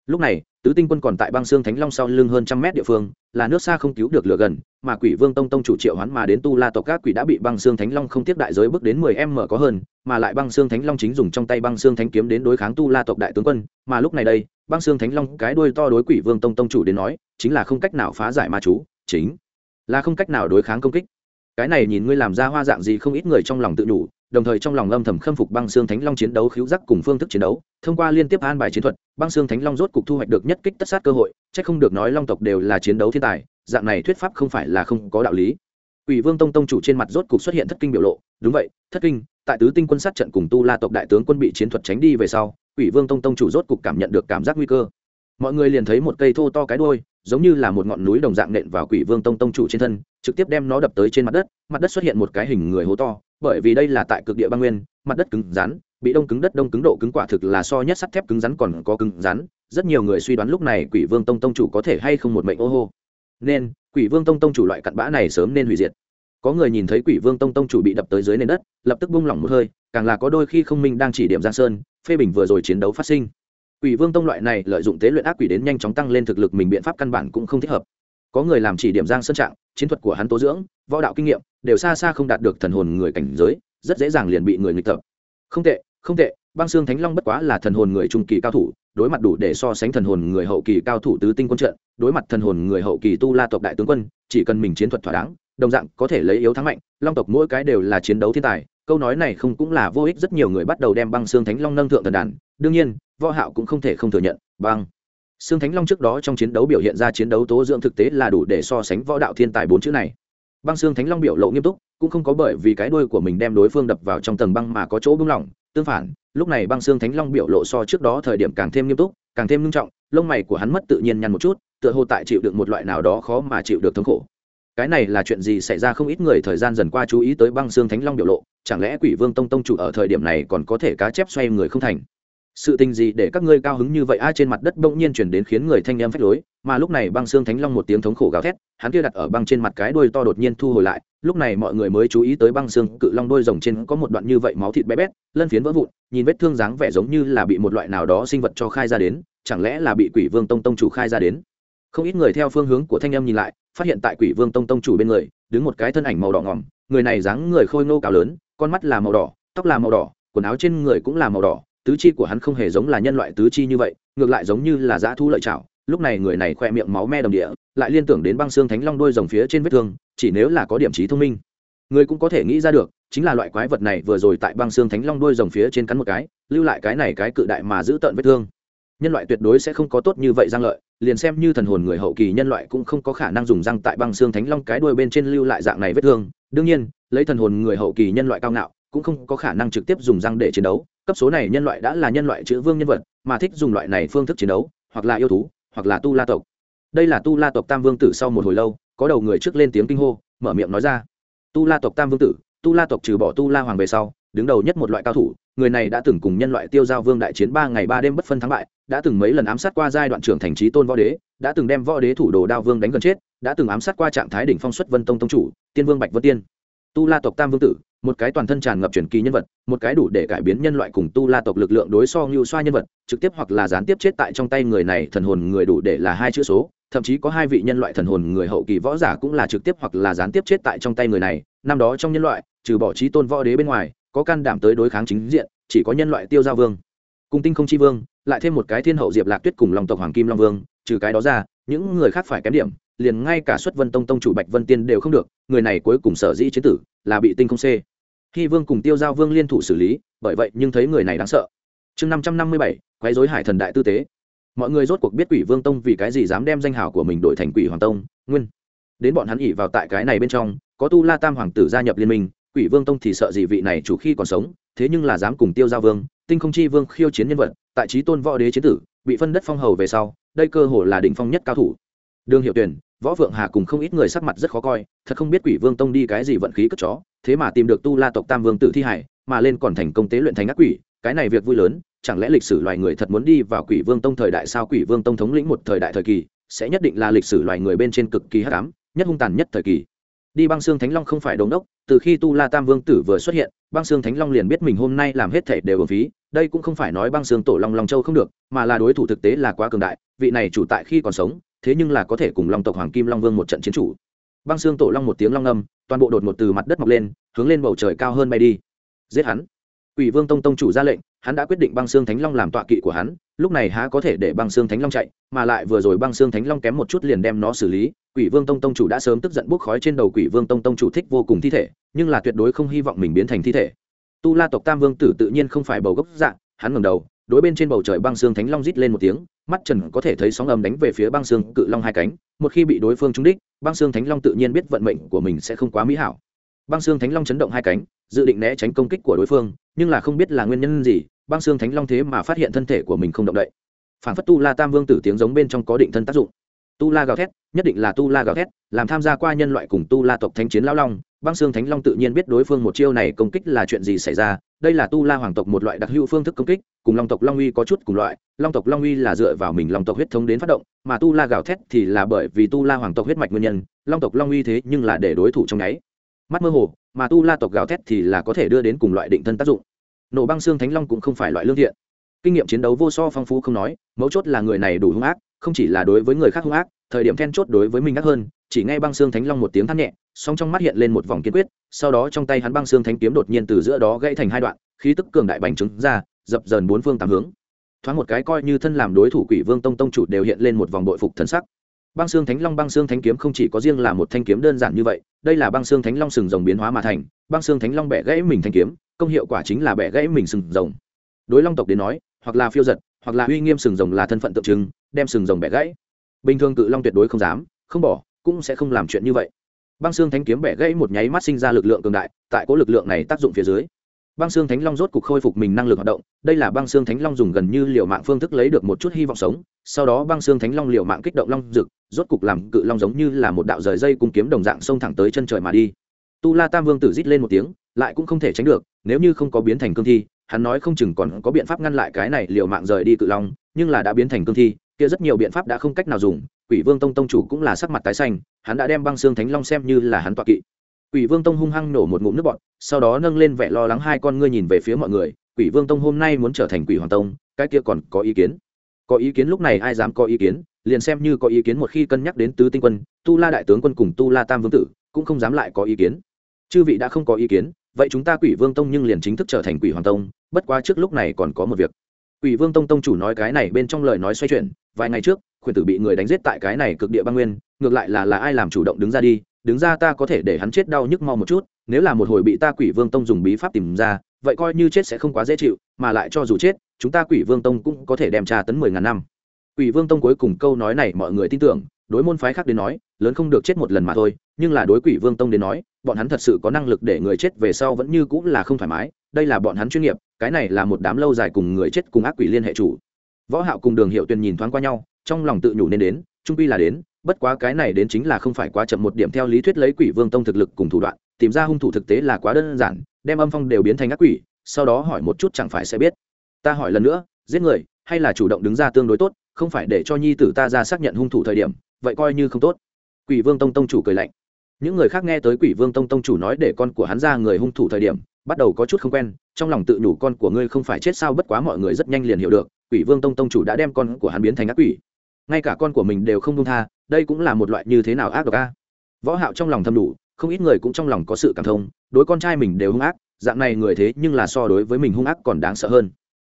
Lúc này tứ tinh quân còn tại băng xương thánh long sau lưng hơn trăm mét địa phương, là nước xa không cứu được lửa gần, mà quỷ vương tông tông chủ triệu hoán mà đến tu la tộc các quỷ đã bị băng xương thánh long không tiếp đại giới bước đến mười m có hơn, mà lại băng xương thánh long chính dùng trong tay băng xương thánh kiếm đến đối kháng tu la tộc đại tướng quân, mà lúc này đây, băng xương thánh long cái đuôi to đối quỷ vương tông tông chủ đến nói, chính là không cách nào phá giải ma chú, chính là không cách nào đối kháng công kích. Cái này nhìn ngươi làm ra hoa dạng gì không ít người trong lòng tự đủ đồng thời trong lòng âm thầm khâm phục băng xương thánh long chiến đấu khiếu giác cùng phương thức chiến đấu, thông qua liên tiếp an bài chiến thuật, băng xương thánh long rốt cục thu hoạch được nhất kích tất sát cơ hội c h ắ c không được nói long tộc đều là chiến đấu thiên tài, dạng này thuyết pháp không phải là không có đạo lý. Ủy vương tông tông chủ trên mặt rốt cục xuất hiện thất kinh biểu lộ, đúng vậy, thất kinh, tại tứ tinh quân sát trận cùng tu la tộc đại tướng quân bị chiến thuật tránh đi về sau ủy vương tông tông chủ rốt cục cảm nhận được cảm giác nguy cơ. Mọi người liền thấy một cây thô to cái đôi giống như là một ngọn núi đồng dạng nện vào quỷ vương tông tông chủ trên thân, trực tiếp đem nó đập tới trên mặt đất mặt đất xuất hiện một cái hình người hố to bởi vì đây là tại cực địa băng nguyên, mặt đất cứng rắn, bị đông cứng đất đông cứng độ cứng quả thực là so nhất sắt thép cứng rắn còn có cứng rắn, rất nhiều người suy đoán lúc này quỷ vương tông tông chủ có thể hay không một mệnh ô hô. Nên, quỷ vương tông tông chủ loại cặn bã này sớm nên hủy diệt. Có người nhìn thấy quỷ vương tông tông chủ bị đập tới dưới nền đất, lập tức bung lỏng một hơi, càng là có đôi khi không minh đang chỉ điểm giang sơn, phê bình vừa rồi chiến đấu phát sinh. Quỷ vương tông loại này lợi dụng tế luyện ác quỷ đến nhanh chóng tăng lên thực lực mình biện pháp căn bản cũng không thích hợp có người làm chỉ điểm giang sơn trạng, chiến thuật của hắn tố dưỡng, võ đạo kinh nghiệm đều xa xa không đạt được thần hồn người cảnh giới, rất dễ dàng liền bị người nghịch tập. Không tệ không tệ, băng xương thánh long bất quá là thần hồn người trung kỳ cao thủ, đối mặt đủ để so sánh thần hồn người hậu kỳ cao thủ tứ tinh quân trận, đối mặt thần hồn người hậu kỳ tu la tộc đại tướng quân, chỉ cần mình chiến thuật thỏa đáng, đồng dạng có thể lấy yếu thắng mạnh, long tộc mỗi cái đều là chiến đấu thiên tài, câu nói này không cũng là vô ích, rất nhiều người bắt đầu đem băng xương thánh long nâng thượng thần đàn, đương nhiên, võ hạo cũng không thể không thừa nhận, băng. Sương thánh long trước đó trong chiến đấu biểu hiện ra chiến đấu tố dưỡng thực tế là đủ để so sánh võ đạo thiên tài bốn chữ này. Băng Sương thánh long biểu lộ nghiêm túc, cũng không có bởi vì cái đuôi của mình đem đối phương đập vào trong tầng băng mà có chỗ bưng lỏng, tương phản, lúc này băng Sương thánh long biểu lộ so trước đó thời điểm càng thêm nghiêm túc, càng thêm nghiêm trọng, lông mày của hắn mất tự nhiên nhăn một chút, tựa hồ tại chịu đựng một loại nào đó khó mà chịu được thống khổ. Cái này là chuyện gì xảy ra không ít người thời gian dần qua chú ý tới băng Sương thánh long biểu lộ, chẳng lẽ quỷ vương tông tông chủ ở thời điểm này còn có thể cá chép xoay người không thành? Sự tình gì để các ngươi cao hứng như vậy? Ai trên mặt đất bỗng nhiên chuyển đến khiến người thanh em phách lối, mà lúc này băng xương thánh long một tiếng thống khổ gào thét, hắn kia đặt ở băng trên mặt cái đuôi to đột nhiên thu hồi lại. Lúc này mọi người mới chú ý tới băng xương cự long đôi rồng trên có một đoạn như vậy máu thịt bé bét, lân phiến vỡ vụn, nhìn vết thương dáng vẻ giống như là bị một loại nào đó sinh vật cho khai ra đến, chẳng lẽ là bị quỷ vương tông tông chủ khai ra đến? Không ít người theo phương hướng của thanh em nhìn lại, phát hiện tại quỷ vương tông tông chủ bên người, đứng một cái thân ảnh màu đỏ ngỏm người này dáng người khôi ngô cao lớn, con mắt là màu đỏ, tóc là màu đỏ, quần áo trên người cũng là màu đỏ tứ chi của hắn không hề giống là nhân loại tứ chi như vậy, ngược lại giống như là dã thu lợi chảo. Lúc này người này khoe miệng máu me đồng địa, lại liên tưởng đến băng xương thánh long đôi rồng phía trên vết thương, chỉ nếu là có điểm trí thông minh. Người cũng có thể nghĩ ra được, chính là loại quái vật này vừa rồi tại băng xương thánh long đôi rồng phía trên cắn một cái, lưu lại cái này cái cự đại mà giữ tợn vết thương. Nhân loại tuyệt đối sẽ không có tốt như vậy răng lợi, liền xem như thần hồn người hậu kỳ nhân loại cũng không có khả năng dùng răng tại băng xương thánh long cái đuôi bên trên lưu lại dạng này vết thương. Đương nhiên, lấy thần hồn người hậu kỳ nhân loại cao ngạo, cũng không có khả năng trực tiếp dùng răng để chiến đấu cấp số này nhân loại đã là nhân loại chữ vương nhân vật, mà thích dùng loại này phương thức chiến đấu, hoặc là yêu thú, hoặc là tu la tộc. Đây là tu la tộc tam vương tử sau một hồi lâu, có đầu người trước lên tiếng kinh hô, mở miệng nói ra. Tu la tộc tam vương tử, tu la tộc trừ bỏ tu la hoàng về sau, đứng đầu nhất một loại cao thủ, người này đã từng cùng nhân loại tiêu giao vương đại chiến ba ngày ba đêm bất phân thắng bại, đã từng mấy lần ám sát qua giai đoạn trưởng thành trí tôn võ đế, đã từng đem võ đế thủ đồ đao vương đánh gần chết, đã từng ám sát qua trạng thái đỉnh phong xuất vân tông tông chủ, tiên vương bạch vân tiên. Tu la tộc tam vương tử một cái toàn thân tràn ngập truyền kỳ nhân vật, một cái đủ để cải biến nhân loại cùng tu la tộc lực lượng đối so ngưu xoa nhân vật, trực tiếp hoặc là gián tiếp chết tại trong tay người này, thần hồn người đủ để là hai chữ số, thậm chí có hai vị nhân loại thần hồn người hậu kỳ võ giả cũng là trực tiếp hoặc là gián tiếp chết tại trong tay người này, năm đó trong nhân loại, trừ bỏ trí tôn võ đế bên ngoài, có can đảm tới đối kháng chính diện, chỉ có nhân loại tiêu gia vương cùng tinh không chi vương, lại thêm một cái thiên hậu diệp lạc tuyết cùng lòng tộc hoàng kim long vương, trừ cái đó ra, những người khác phải kém điểm, liền ngay cả xuất vân tông tông chủ bạch vân tiên đều không được, người này cuối cùng sở dĩ chế tử là bị tinh không c hy vương cùng tiêu giao vương liên thủ xử lý, bởi vậy nhưng thấy người này đáng sợ. Chương năm trăm năm mươi bảy, quấy dối hải thần đại tư tế. Mọi người rốt cuộc biết quỷ vương tông vì cái gì dám đem danh hào của mình đổi thành quỷ hoàng tông, nguyên. Đến bọn hắn ỉ vào tại cái này bên trong, có tu la tam hoàng tử gia nhập liên minh, quỷ vương tông thì sợ gì vị này chủ khi còn sống, thế nhưng là dám cùng tiêu giao vương, tinh không chi vương khiêu chiến nhân vật, tại trí tôn võ đế chiến tử, bị phân đất phong hầu về sau, đây cơ hồ là đỉnh phong nhất cao thủ. Đường hiệu tuyển võ phượng hà cùng không ít người sắc mặt rất khó coi, thật không biết quỷ vương tông đi cái gì vận khí cất chó, thế mà tìm được tu la tộc tam vương tử thi hải, mà lên còn thành công tế luyện thành ác quỷ, cái này việc vui lớn, chẳng lẽ lịch sử loài người thật muốn đi vào quỷ vương tông thời đại sao? Quỷ vương tông thống lĩnh một thời đại thời kỳ, sẽ nhất định là lịch sử loài người bên trên cực kỳ hắc ám, nhất hung tàn nhất thời kỳ. Đi băng xương thánh long không phải đống đốc, từ khi tu la tam vương tử vừa xuất hiện, băng xương thánh long liền biết mình hôm nay làm hết thể đều ở phí, đây cũng không phải nói băng xương tổ long long châu không được, mà là đối thủ thực tế là quá cường đại, vị này chủ tại khi còn sống thế nhưng là có thể cùng long tộc hoàng kim long vương một trận chiến chủ. Băng xương tổ long một tiếng long âm toàn bộ đột ngột từ mặt đất mọc lên hướng lên bầu trời cao hơn bay đi. Giết hắn. Quỷ Vương Tông tông chủ ra lệnh, hắn đã quyết định Băng Xương Thánh Long làm tọa kỵ của hắn, lúc này há có thể để Băng Xương Thánh Long chạy, mà lại vừa rồi Băng Xương Thánh Long kém một chút liền đem nó xử lý, Quỷ Vương Tông tông chủ đã sớm tức giận bốc khói trên đầu Quỷ Vương Tông tông chủ thích vô cùng thi thể, nhưng là tuyệt đối không hy vọng mình biến thành thi thể. Tu La tộc Tam Vương tử tự nhiên không phải bầu gốc dạng, hắn ngẩng đầu, đối bên trên bầu trời Băng Xương Thánh Long rít lên một tiếng, mắt Trần có thể thấy sóng ầm đánh về phía Băng Xương Cự Long hai cánh, một khi bị đối phương trúng đích, Băng Xương Thánh Long tự nhiên biết vận mệnh của mình sẽ không quá mỹ hảo. Băng Xương Thánh Long chấn động hai cánh, dự định né tránh công kích của đối phương nhưng là không biết là nguyên nhân gì băng xương thánh long thế mà phát hiện thân thể của mình không động đậy phản phất tu la tam vương tử tiếng giống bên trong có định thân tác dụng tu la gào thét nhất định là tu la gào thét làm tham gia qua nhân loại cùng tu la tộc thánh chiến lão long băng xương thánh long tự nhiên biết đối phương một chiêu này công kích là chuyện gì xảy ra, đây là tu la hoàng tộc một loại đặc hữu phương thức công kích, cùng long tộc long uy có chút cùng loại, long tộc long uy là dựa vào mình long tộc huyết thống đến phát động, mà tu la gào thét thì là bởi vì tu la hoàng tộc huyết mạch nguyên nhân, long tộc long uy thế nhưng là để đối thủ trong nháy mắt mơ hồ, mà tu la tộc gào thét thì là có thể đưa đến cùng loại định thân tác dụng. Nổ băng xương thánh long cũng không phải loại lương thiện. Kinh nghiệm chiến đấu vô so phong phú không nói, mấu chốt là người này đủ hung ác, không chỉ là đối với người khác hung ác thời điểm then chốt đối với mình Ngắt hơn, chỉ nghe băng xương thánh long một tiếng thắt nhẹ, song trong mắt hiện lên một vòng kiên quyết, sau đó trong tay hắn băng xương thánh kiếm đột nhiên từ giữa đó gãy thành hai đoạn, khí tức cường đại bành trứng ra, dập dờn bốn phương tám hướng. Thoáng một cái coi như thân làm đối thủ quỷ vương tông tông chủ đều hiện lên một vòng bội phục thần sắc. Băng xương thánh long băng xương thánh kiếm không chỉ có riêng là một thanh kiếm đơn giản như vậy, đây là băng xương thánh long sừng rồng biến hóa mà thành, băng xương thánh long bẻ gãy mình thanh kiếm, công hiệu quả chính là bẻ gãy mình sừng rồng. Đối long tộc đến nói, hoặc là phiêu giật, hoặc là uy nghiêm sừng rồng là thân phận tượng trưng, đem sừng rồng bẻ gãy bình thường cự long tuyệt đối không dám, không bỏ, cũng sẽ không làm chuyện như vậy. Băng xương thánh kiếm bẻ gãy một nháy mắt sinh ra lực lượng cường đại, tại có lực lượng này tác dụng phía dưới, băng xương thánh long rốt cục khôi phục mình năng lực hoạt động, đây là băng xương thánh long dùng gần như liều mạng phương thức lấy được một chút hy vọng sống, sau đó băng xương thánh long liều mạng kích động long rực, rốt cục làm cự long giống như là một đạo rời dây cung kiếm đồng dạng xông thẳng tới chân trời mà đi. Tu la tam vương tử rít lên một tiếng, lại cũng không thể tránh được, nếu như không có biến thành cương thi, hắn nói không chừng còn có biện pháp ngăn lại cái này liều mạng rời đi cự long, nhưng là đã biến thành cương thi kia rất nhiều biện pháp đã không cách nào dùng, quỷ vương tông tông chủ cũng là sắc mặt tái xanh, hắn đã đem băng xương thánh long xem như là hắn tọa kỵ. Quỷ vương tông hung hăng nổ một ngụm nước bọt, sau đó nâng lên vẻ lo lắng hai con ngươi nhìn về phía mọi người, quỷ vương tông hôm nay muốn trở thành quỷ hoàng tông, cái kia còn có ý kiến? Có ý kiến lúc này ai dám có ý kiến? Liền xem như có ý kiến một khi cân nhắc đến tứ tinh quân, tu la đại tướng quân cùng tu la tam vương tử, cũng không dám lại có ý kiến. Chư vị đã không có ý kiến, vậy chúng ta quỷ vương tông nhưng liền chính thức trở thành quỷ hoàng tông, bất quá trước lúc này còn có một việc quỷ vương tông tông chủ nói cái này bên trong lời nói xoay chuyển, vài ngày trước, khuyển tử bị người đánh giết tại cái này cực địa băng nguyên, ngược lại là là ai làm chủ động đứng ra đi, đứng ra ta có thể để hắn chết đau nhức mau một chút, nếu là một hồi bị ta quỷ vương tông dùng bí pháp tìm ra, vậy coi như chết sẽ không quá dễ chịu, mà lại cho dù chết, chúng ta quỷ vương tông cũng có thể đem tra tấn mười ngàn năm. Quỷ vương tông cuối cùng câu nói này mọi người tin tưởng, đối môn phái khác đến nói, lớn không được chết một lần mà thôi, nhưng là đối quỷ vương tông đến nói, bọn hắn thật sự có năng lực để người chết về sau vẫn như cũng là không thoải mái, đây là bọn hắn chuyên nghiệp cái này là một đám lâu dài cùng người chết cùng ác quỷ liên hệ chủ. Võ hạo cùng đường hiệu tuyền nhìn thoáng qua nhau, trong lòng tự nhủ nên đến, trung quy là đến, bất quá cái này đến chính là không phải quá chậm một điểm theo lý thuyết lấy quỷ vương tông thực lực cùng thủ đoạn, tìm ra hung thủ thực tế là quá đơn giản, đem âm phong đều biến thành ác quỷ, sau đó hỏi một chút chẳng phải sẽ biết. Ta hỏi lần nữa, giết người, hay là chủ động đứng ra tương đối tốt, không phải để cho nhi tử ta ra xác nhận hung thủ thời điểm, vậy coi như không tốt. Quỷ vương tông tông chủ cười lạnh những người khác nghe tới quỷ vương tông tông chủ nói để con của hắn ra người hung thủ thời điểm, bắt đầu có chút không quen, trong lòng tự nhủ con của ngươi không phải chết sao bất quá mọi người rất nhanh liền hiểu được, quỷ vương tông tông chủ đã đem con của hắn biến thành ác quỷ. Ngay cả con của mình đều không đông tha, đây cũng là một loại như thế nào ác độc a? Võ hạo trong lòng thầm đủ không ít người cũng trong lòng có sự cảm thông, đối con trai mình đều hung ác, dạng này người thế nhưng là so đối với mình hung ác còn đáng sợ hơn.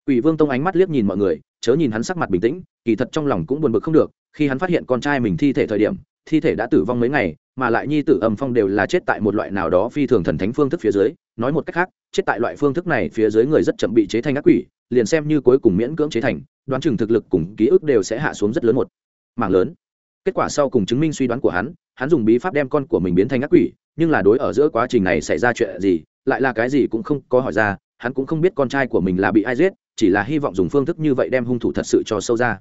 Quỷ vương tông ánh mắt liếc nhìn mọi người, chớ nhìn hắn sắc mặt bình tĩnh, kỳ thật trong lòng cũng buồn bực không được, khi hắn phát hiện con trai mình thi thể thời điểm thi thể đã tử vong mấy ngày, mà lại nhi tử âm phong đều là chết tại một loại nào đó phi thường thần thánh phương thức phía dưới. Nói một cách khác, chết tại loại phương thức này phía dưới người rất chậm bị chế thành ác quỷ, liền xem như cuối cùng miễn cưỡng chế thành, đoán chừng thực lực cùng ký ức đều sẽ hạ xuống rất lớn một mảng lớn. Kết quả sau cùng chứng minh suy đoán của hắn hắn dùng bí pháp đem con của mình biến thành ác quỷ, nhưng là đối ở giữa quá trình này xảy ra chuyện gì, lại là cái gì cũng không có hỏi ra, hắn cũng không biết con trai của mình là bị ai giết, chỉ là hy vọng dùng phương thức như vậy đem hung thủ thật sự cho sâu ra.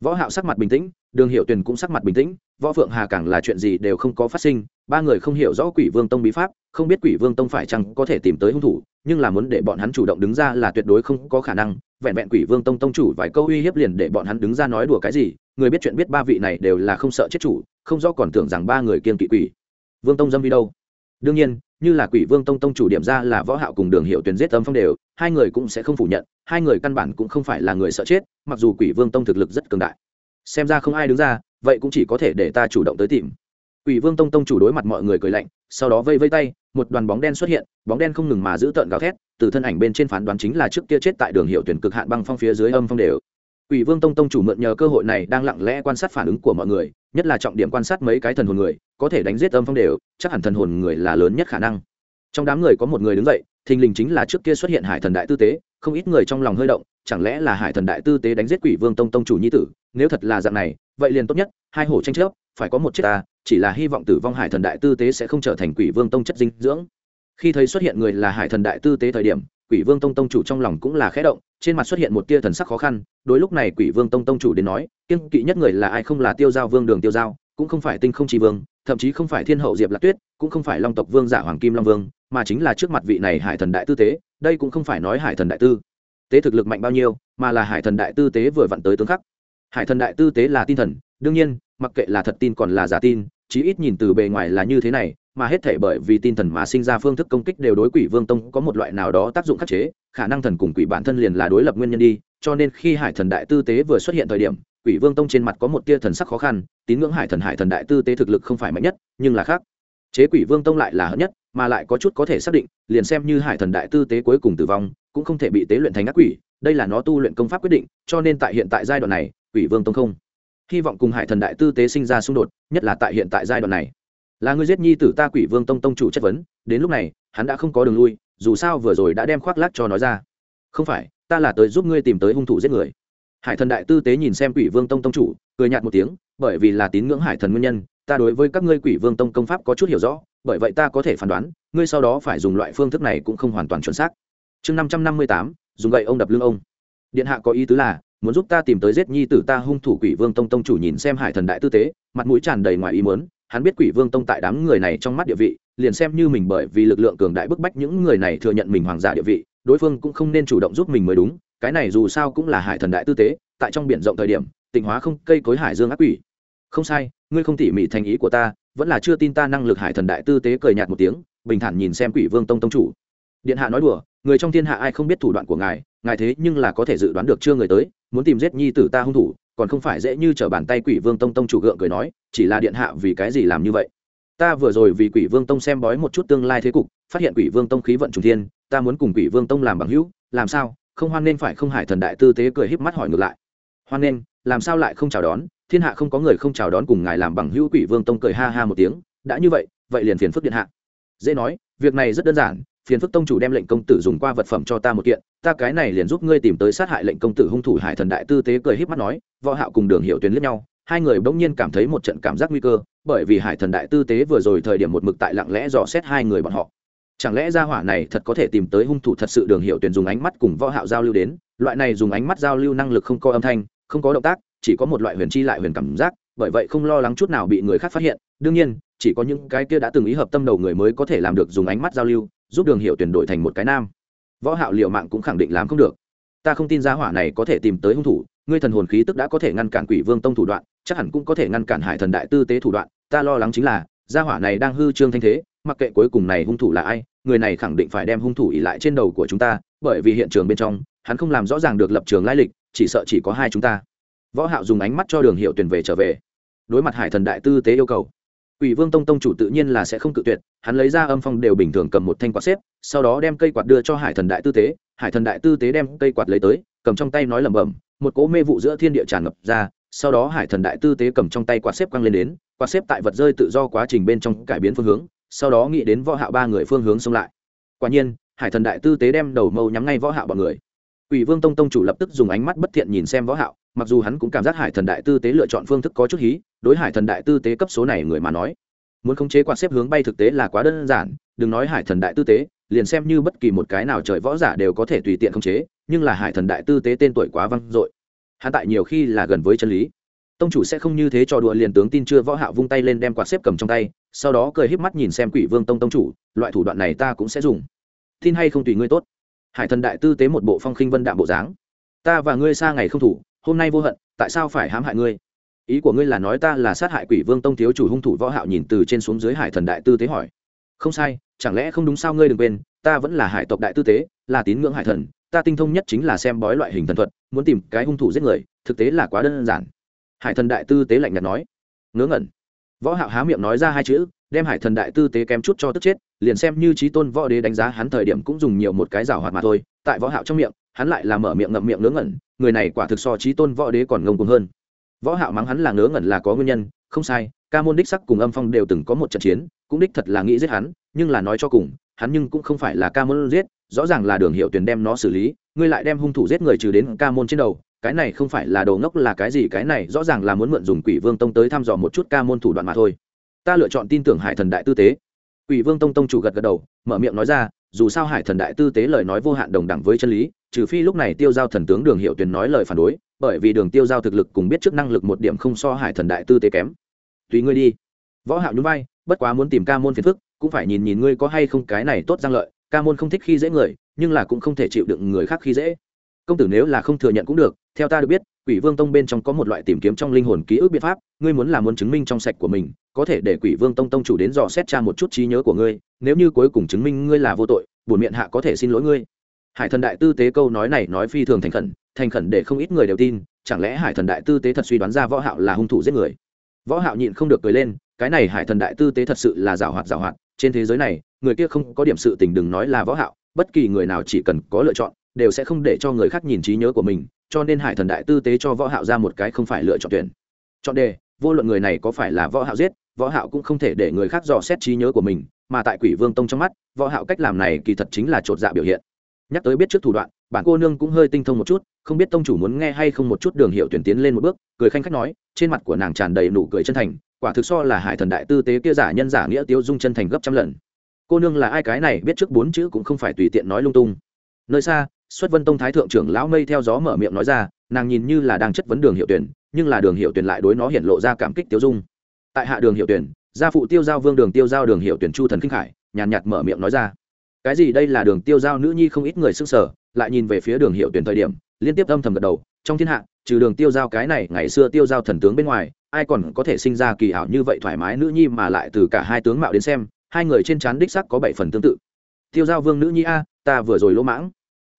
Võ hạo sắc mặt bình tĩnh đường hiệu tuyền cũng sắc mặt bình tĩnh, võ phượng hà càng là chuyện gì đều không có phát sinh, ba người không hiểu rõ quỷ vương tông bí pháp, không biết quỷ vương tông phải chăng có thể tìm tới hung thủ, nhưng là muốn để bọn hắn chủ động đứng ra là tuyệt đối không có khả năng, vẹn vẹn quỷ vương tông tông chủ vài câu uy hiếp liền để bọn hắn đứng ra nói đùa cái gì, người biết chuyện biết ba vị này đều là không sợ chết chủ, không rõ còn tưởng rằng ba người kiên kỵ quỷ. Vương tông dâm đi đâu? Đương nhiên, như là quỷ vương tông tông chủ điểm ra là võ hạo cùng đường hiệu Tuyền giết âm phong đều, hai người cũng sẽ không phủ nhận, hai người căn bản cũng không phải là người sợ chết, mặc dù quỷ vương tông thực lực rất cường đại xem ra không ai đứng ra vậy cũng chỉ có thể để ta chủ động tới tìm quỷ vương tông tông chủ đối mặt mọi người cười lạnh sau đó vây vây tay một đoàn bóng đen xuất hiện bóng đen không ngừng mà giữ tợn gào thét từ thân ảnh bên trên phán đoán chính là trước kia chết tại đường hiệu tuyển cực hạn băng phong phía dưới âm phong đều Quỷ Vương Tông tông chủ mượn nhờ cơ hội này đang lặng lẽ quan sát phản ứng của mọi người, nhất là trọng điểm quan sát mấy cái thần hồn người, có thể đánh giết âm phong đều, chắc hẳn thần hồn người là lớn nhất khả năng. Trong đám người có một người đứng dậy, thình lình chính là trước kia xuất hiện Hải Thần Đại Tư Tế, không ít người trong lòng hơi động, chẳng lẽ là Hải Thần Đại Tư Tế đánh giết Quỷ Vương Tông tông chủ nhi tử, nếu thật là dạng này, vậy liền tốt nhất, hai hổ tranh chấp, phải có một chết ta, chỉ là hy vọng tử vong Hải Thần Đại Tư Tế sẽ không trở thành Quỷ Vương Tông chất dinh dưỡng. Khi thấy xuất hiện người là Hải Thần Đại Tư Tế thời điểm, Quỷ Vương Tông tông chủ trong lòng cũng là khẽ động, trên mặt xuất hiện một tia thần sắc khó khăn đối lúc này quỷ vương tông tông chủ đến nói kiên kỵ nhất người là ai không là tiêu giao vương đường tiêu giao cũng không phải tinh không tri vương thậm chí không phải thiên hậu diệp lạc tuyết cũng không phải long tộc vương giả hoàng kim long vương mà chính là trước mặt vị này hải thần đại tư tế đây cũng không phải nói hải thần đại tư. Tế thực lực mạnh bao nhiêu, mà là hải thần đại tư tế vừa vặn tới tướng khắc. Hải thần đại tư tế là tin thần, đương nhiên, mặc kệ là thật tin còn là giả tin, chí ít nhìn từ bề ngoài là như thế này, mà hết thể bởi vì tin thần mà sinh ra phương thức công kích đều đối quỷ vương tông có một loại nào đó tác dụng khắc chế, khả năng thần cùng quỷ bản thân liền là đối lập nguyên nhân đi, cho nên khi hải thần đại tư tế vừa xuất hiện thời điểm, quỷ vương tông trên mặt có một tia thần sắc khó khăn, tín ngưỡng hải thần hải thần đại tư tế thực lực không phải mạnh nhất, nhưng là khác. Chế quỷ vương tông lại là hận nhất mà lại có chút có thể xác định, liền xem như hải thần đại tư tế cuối cùng tử vong, cũng không thể bị tế luyện thành ác quỷ, đây là nó tu luyện công pháp quyết định, cho nên tại hiện tại giai đoạn này, quỷ vương tông không. Hy vọng cùng hải thần đại tư tế sinh ra xung đột, nhất là tại hiện tại giai đoạn này. Là người giết nhi tử ta quỷ vương tông tông chủ chất vấn, đến lúc này, hắn đã không có đường lui, dù sao vừa rồi đã đem khoác lác cho nói ra. Không phải, ta là tới giúp ngươi tìm tới hung thủ giết người. Hải thần đại tư tế nhìn xem quỷ vương tông tông chủ, cười nhạt một tiếng, bởi vì là tín ngưỡng hải thần nguyên nhân, ta đối với các ngươi quỷ vương tông công pháp có chút hiểu rõ bởi vậy ta có thể phán đoán, ngươi sau đó phải dùng loại phương thức này cũng không hoàn toàn chuẩn xác. Chương năm trăm năm mươi tám, dùng gậy ông đập lưng ông. Điện hạ có ý tứ là, muốn giúp ta tìm tới giết nhi tử ta hung thủ quỷ vương tông tông chủ nhìn xem hải thần đại tư tế, mặt mũi tràn đầy ngoài ý muốn, hắn biết quỷ vương tông tại đám người này trong mắt địa vị, liền xem như mình bởi vì lực lượng cường đại bức bách những người này thừa nhận mình hoàng giả địa vị, đối phương cũng không nên chủ động giúp mình mới đúng, cái này dù sao cũng là hải thần đại tư tế, tại trong biển rộng thời điểm, tịnh hóa không cây cối hải dương ác quỷ. Không sai, ngươi không tỉ mỉ thành ý của ta vẫn là chưa tin ta năng lực hải thần đại tư tế cười nhạt một tiếng, bình thản nhìn xem quỷ vương tông tông chủ. Điện hạ nói đùa, người trong thiên hạ ai không biết thủ đoạn của ngài ngài thế nhưng là có thể dự đoán được chưa người tới, muốn tìm giết nhi tử ta hung thủ, còn không phải dễ như t r ở bàn tay quỷ vương tông tông chủ gượng cười nói, chỉ là điện hạ vì cái gì làm như vậy? Ta vừa rồi vì quỷ vương tông xem bói một chút tương lai thế cục, phát hiện quỷ vương tông khí vận trùng thiên, ta muốn cùng quỷ vương tông làm bằng hữu, làm sao? Không hoan nên phải không hải thần đại tư tế cười híp mắt hỏi ngược lại. Hoan nên, làm sao lại không chào đón? Thiên hạ không có người không chào đón cùng ngài làm bằng hữu quỷ vương tông cười ha ha một tiếng, đã như vậy vậy liền phiền phức điện hạ. Dễ nói, việc này rất đơn giản, phiền phức tông chủ đem lệnh công tử dùng qua vật phẩm cho ta một kiện, ta cái này liền giúp ngươi tìm tới sát hại lệnh công tử hung thủ hải thần đại tư tế cười híp mắt nói, võ hạo cùng đường hiệu tuyến lướt nhau, hai người bỗng nhiên cảm thấy một trận cảm giác nguy cơ, bởi vì hải thần đại tư tế vừa rồi thời điểm một mực tại lặng lẽ dò xét hai người bọn họ. Chẳng lẽ gia hỏa này thật có thể tìm tới hung thủ thật sự đường hiệu tuyển dùng ánh mắt cùng võ hạo giao lưu đến, loại này dùng ánh mắt giao lưu năng lực không có âm thanh, không có động tác chỉ có một loại huyền chi lại huyền cảm giác, bởi vậy không lo lắng chút nào bị người khác phát hiện. Đương nhiên, chỉ có những cái kia đã từng ý hợp tâm đầu người mới có thể làm được dùng ánh mắt giao lưu, giúp đường hiệu tuyển đổi thành một cái nam. Võ hạo liệu mạng cũng khẳng định làm không được. Ta không tin gia hỏa này có thể tìm tới hung thủ, ngươi thần hồn khí tức đã có thể ngăn cản quỷ vương tông thủ đoạn, chắc hẳn cũng có thể ngăn cản hải thần đại tư tế thủ đoạn. Ta lo lắng chính là, gia hỏa này đang hư trương thanh thế, mặc kệ cuối cùng này hung thủ là ai, người này khẳng định phải đem hung thủ ỉ lại trên đầu của chúng ta, bởi vì hiện trường bên trong, hắn không làm rõ ràng được lập trường lai lịch, chỉ sợ chỉ có hai chúng ta võ hạo dùng ánh mắt cho đường hiệu tuyển về trở về đối mặt hải thần đại tư tế yêu cầu Quỷ Vương Tông tông chủ tự nhiên là sẽ không cự tuyệt, hắn lấy ra âm phong đều bình thường cầm một thanh quạt xếp, sau đó đem cây quạt đưa cho Hải Thần đại tư tế, Hải Thần đại tư tế đem cây quạt lấy tới, cầm trong tay nói lẩm bẩm, một cỗ mê vụ giữa thiên địa tràn ngập ra, sau đó Hải Thần đại tư tế cầm trong tay quạt xếp quăng lên đến, quạt xếp tại vật rơi tự do quá trình bên trong cải biến phương hướng, sau đó nghĩ đến võ hạo ba người phương hướng xông lại. Quả nhiên, Hải Thần đại tư tế đem đầu mâu nhắm ngay võ hạo bọn người. Quỷ Vương Tông tông chủ lập tức dùng ánh mắt bất thiện nhìn xem võ hạo, mặc dù hắn cũng cảm giác Hải Thần đại tư tế lựa chọn phương thức có chút hí, đối Hải Thần đại tư tế cấp số này người mà nói, muốn khống chế quạt xếp hướng bay thực tế là quá đơn giản đừng nói hải thần đại tư tế liền xem như bất kỳ một cái nào trời võ giả đều có thể tùy tiện khống chế nhưng là hải thần đại tư tế tên tuổi quá vang dội. Hắn tại nhiều khi là gần với chân lý. Tông chủ sẽ không như thế trò đùa liền tướng tin chưa võ hạo vung tay lên đem quạt xếp cầm trong tay sau đó cười híp mắt nhìn xem quỷ vương tông tông chủ loại thủ đoạn này ta cũng sẽ dùng. Tin hay không tùy ngươi tốt hải thần đại tư tế một bộ phong khinh vân đạm bộ dáng. Ta và ngươi xa ngày không thủ, hôm nay vô hận, tại sao phải hãm hại ngươi? Ý của ngươi là nói ta là sát hại quỷ vương tông thiếu chủ hung thủ võ hạo nhìn từ trên xuống dưới hải thần đại tư tế hỏi. Không sai, chẳng lẽ không đúng sao ngươi đừng quên, ta vẫn là hải tộc đại tư tế, là tín ngưỡng hải thần, ta tinh thông nhất chính là xem bói loại hình thần thuật, muốn tìm cái hung thủ giết người, thực tế là quá đơn giản. Hải thần đại tư tế lạnh nhạt nói. Ngớ ngẩn. Võ hạo há miệng nói ra hai chữ, đem hải thần đại tư tế kém chút cho tức chết liền xem như trí tôn võ đế đánh giá hắn thời điểm cũng dùng nhiều một cái rào hoạt mà thôi, tại võ hạo trong miệng, hắn lại là mở miệng ngậm miệng ngớ ngẩn, người này quả thực so trí tôn võ đế còn ngông cuồng hơn. Võ hạo mắng hắn là ngớ ngẩn là có nguyên nhân, không sai, ca môn đích sắc cùng âm phong đều từng có một trận chiến, cũng đích thật là nghĩ giết hắn, nhưng là nói cho cùng, hắn nhưng cũng không phải là ca môn giết, rõ ràng là đường hiệu tuyển đem nó xử lý, ngươi lại đem hung thủ giết người trừ đến ca môn trên đầu, cái này không phải là đồ ngốc là cái gì, cái này rõ ràng là muốn mượn dùng quỷ vương tông tới thăm dò một chút ca môn thủ đoạn mà thôi. Ta lựa chọn tin tưởng hải thần đại tư tế quỷ vương tông tông chủ gật gật đầu, mở miệng nói ra, dù sao hải thần đại tư tế lời nói vô hạn đồng đẳng với chân lý, trừ phi lúc này tiêu giao thần tướng đường hiệu tuyển nói lời phản đối, bởi vì đường tiêu giao thực lực cùng biết trước năng lực một điểm không so hải thần đại tư tế kém. Tùy ngươi đi. Võ hạo nhún vai, bất quá muốn tìm ca môn phiền phức, cũng phải nhìn nhìn ngươi có hay không cái này tốt giang lợi, ca môn không thích khi dễ người, nhưng là cũng không thể chịu đựng người khác khi dễ. Công tử nếu là không thừa nhận cũng được, theo ta được biết quỷ vương tông bên trong có một loại tìm kiếm trong linh hồn ký ức biện pháp, ngươi muốn là muốn chứng minh trong sạch của mình, có thể để quỷ vương tông tông chủ đến dò xét tra một chút trí nhớ của ngươi, nếu như cuối cùng chứng minh ngươi là vô tội, bổn miệng hạ có thể xin lỗi ngươi. Hải thần đại tư tế câu nói này nói phi thường thành khẩn thành khẩn để không ít người đều tin, chẳng lẽ hải thần đại tư tế thật suy đoán ra võ hạo là hung thủ giết người? Võ hạo nhịn không được cười lên, cái này hải thần đại tư tế thật sự là giảo hoạt giảo hoạt, trên thế giới này, người kia không có điểm sự tình đừng nói là võ hạo, bất kỳ người nào chỉ cần có lựa chọn, đều sẽ không để cho người khác nhìn trí nhớ của mình cho nên hải thần đại tư tế cho võ hạo ra một cái không phải lựa chọn tuyển. Chọn đề, vô luận người này có phải là võ hạo giết, võ hạo cũng không thể để người khác dò xét trí nhớ của mình, mà tại quỷ vương tông trong mắt, võ hạo cách làm này kỳ thật chính là trột dạ biểu hiện. Nhắc tới biết trước thủ đoạn, bản cô nương cũng hơi tinh thông một chút, không biết tông chủ muốn nghe hay không một chút đường hiệu tuyển tiến lên một bước, cười khanh khách nói, trên mặt của nàng tràn đầy nụ cười chân thành, quả thực so là hải thần đại tư tế kia giả nhân giả nghĩa tiêu dung chân thành gấp trăm lần. Cô nương là ai cái này, biết trước bốn chữ cũng không phải tùy tiện nói lung tung. Nơi xa xuất vân tông thái thượng trưởng lão mây theo gió mở miệng nói ra, nàng nhìn như là đang chất vấn đường hiệu tuyển, nhưng là đường hiệu tuyển lại đối nó hiện lộ ra cảm kích tiêu dung. Tại hạ đường hiệu tuyển, gia phụ tiêu giao vương đường tiêu giao đường hiệu tuyển chu thần kinh khải, nhàn nhạt mở miệng nói ra. Cái gì đây là đường tiêu giao nữ nhi không ít người sức sở lại nhìn về phía đường hiệu tuyển thời điểm, liên tiếp âm thầm gật đầu, trong thiên hạ, trừ đường tiêu giao cái này, ngày xưa tiêu giao thần tướng bên ngoài, ai còn có thể sinh ra kỳ ảo như vậy thoải mái nữ nhi mà lại từ cả hai tướng mạo đến xem, hai người trên trán đích sắc có bảy phần tương tự. Tiêu giao vương nữ nhi a, ta vừa rồi lỗ mãng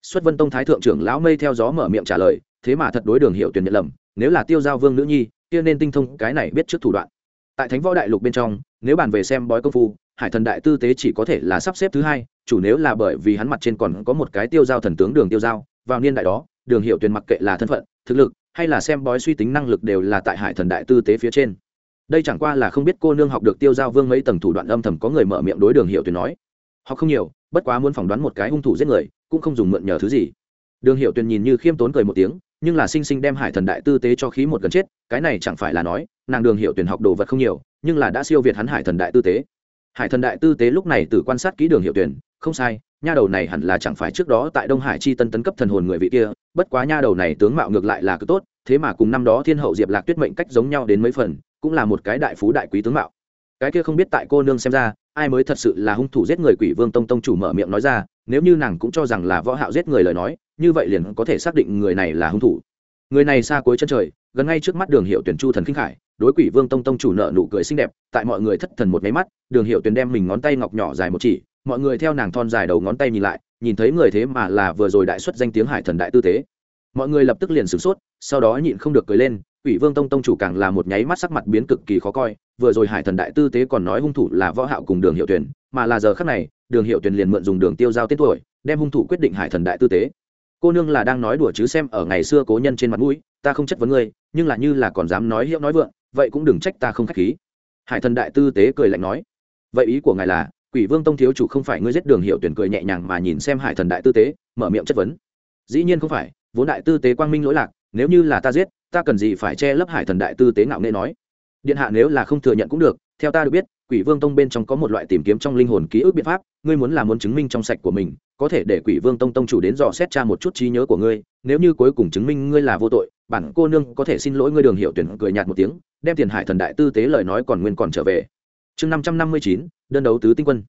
xuất vân tông thái thượng trưởng lão mây theo gió mở miệng trả lời, thế mà thật đối đường hiệu tuyển nhận lầm, nếu là tiêu giao vương nữ nhi, kia nên tinh thông cái này biết trước thủ đoạn. Tại thánh võ đại lục bên trong, nếu bàn về xem bói công phu, hải thần đại tư tế chỉ có thể là sắp xếp thứ hai, chủ nếu là bởi vì hắn mặt trên còn có một cái tiêu giao thần tướng đường tiêu giao, vào niên đại đó, đường hiệu tuyển mặc kệ là thân phận, thực lực, hay là xem bói suy tính năng lực đều là tại hải thần đại tư tế phía trên. Đây chẳng qua là không biết cô nương học được tiêu giao vương mấy tầng thủ đoạn âm thầm có người mở miệng đối đường hiệu tuyển nói họ không nhiều, bất quá muốn phỏng đoán một cái hung thủ giết người, cũng không dùng mượn nhờ thứ gì. Đường hiệu tuyền nhìn như khiêm tốn cười một tiếng, nhưng là sinh sinh đem hải thần đại tư tế cho khí một gần chết, cái này chẳng phải là nói, nàng đường hiệu tuyền học đồ vật không nhiều, nhưng là đã siêu việt hắn hải thần đại tư tế. Hải thần đại tư tế lúc này từ quan sát kỹ đường hiệu tuyển không sai, nha đầu này hẳn là chẳng phải trước đó tại đông hải chi tân tấn cấp thần hồn người vị kia, bất quá nha đầu này tướng mạo ngược lại là cứ tốt, thế mà cùng năm đó thiên hậu diệp lạc tuyết mệnh cách giống nhau đến mấy phần, cũng là một cái đại phú đại quý tướng mạo. Cái kia không biết tại cô nương xem ra ai mới thật sự là hung thủ giết người quỷ vương tông tông chủ mở miệng nói ra, nếu như nàng cũng cho rằng là võ hạo giết người lời nói, như vậy liền có thể xác định người này là hung thủ. Người này xa cuối chân trời, gần ngay trước mắt đường hiệu tuyển chu thần kinh khải, đối quỷ vương tông tông chủ nợ nụ cười xinh đẹp, tại mọi người thất thần một máy mắt, đường hiệu tuyển đem mình ngón tay ngọc nhỏ dài một chỉ, mọi người theo nàng thon dài đầu ngón tay nhìn lại, nhìn thấy người thế mà là vừa rồi đại xuất danh tiếng hải thần đại tư tế mọi người lập tức liền sửng sốt, sau đó nhịn không được cười lên, quỷ vương tông tông chủ càng là một nháy mắt sắc mặt biến cực kỳ khó coi, vừa rồi hải thần đại tư tế còn nói hung thủ là võ hạo cùng đường hiệu tuyển mà là giờ khắc này, đường hiệu tuyển liền mượn dùng đường tiêu giao tiết tuổi, đem hung thủ quyết định hải thần đại tư tế. Cô nương là đang nói đùa chứ xem ở ngày xưa cố nhân trên mặt mũi, ta không chất vấn ngươi, nhưng là như là còn dám nói hiệu nói vượng, vậy cũng đừng trách ta không khách khí. Hải thần đại tư tế cười lạnh nói, vậy ý của ngài là, quỷ vương tông thiếu chủ không phải ngươi giết đường hiệu tuyển cười nhẹ nhàng mà nhìn xem hải thần đại tư tế, mở miệng chất vấn. Dĩ nhiên không phải vốn đại tư tế quang minh lỗi lạc, nếu như là ta giết, ta cần gì phải che lấp hải thần đại tư tế ngạo nghệ nói? Điện hạ nếu là không thừa nhận cũng được, theo ta được biết, quỷ vương tông bên trong có một loại tìm kiếm trong linh hồn ký ức biện pháp, ngươi muốn là muốn chứng minh trong sạch của mình, có thể để quỷ vương tông tông chủ đến dò xét tra một chút trí nhớ của ngươi, nếu như cuối cùng chứng minh ngươi là vô tội, bản cô nương có thể xin lỗi ngươi đường hiệu tuyển cười nhạt một tiếng, đem tiền hải thần đại tư tế lời nói còn nguyên còn trở về. Chương năm trăm năm mươi chín, đơn đấu tứ tinh quân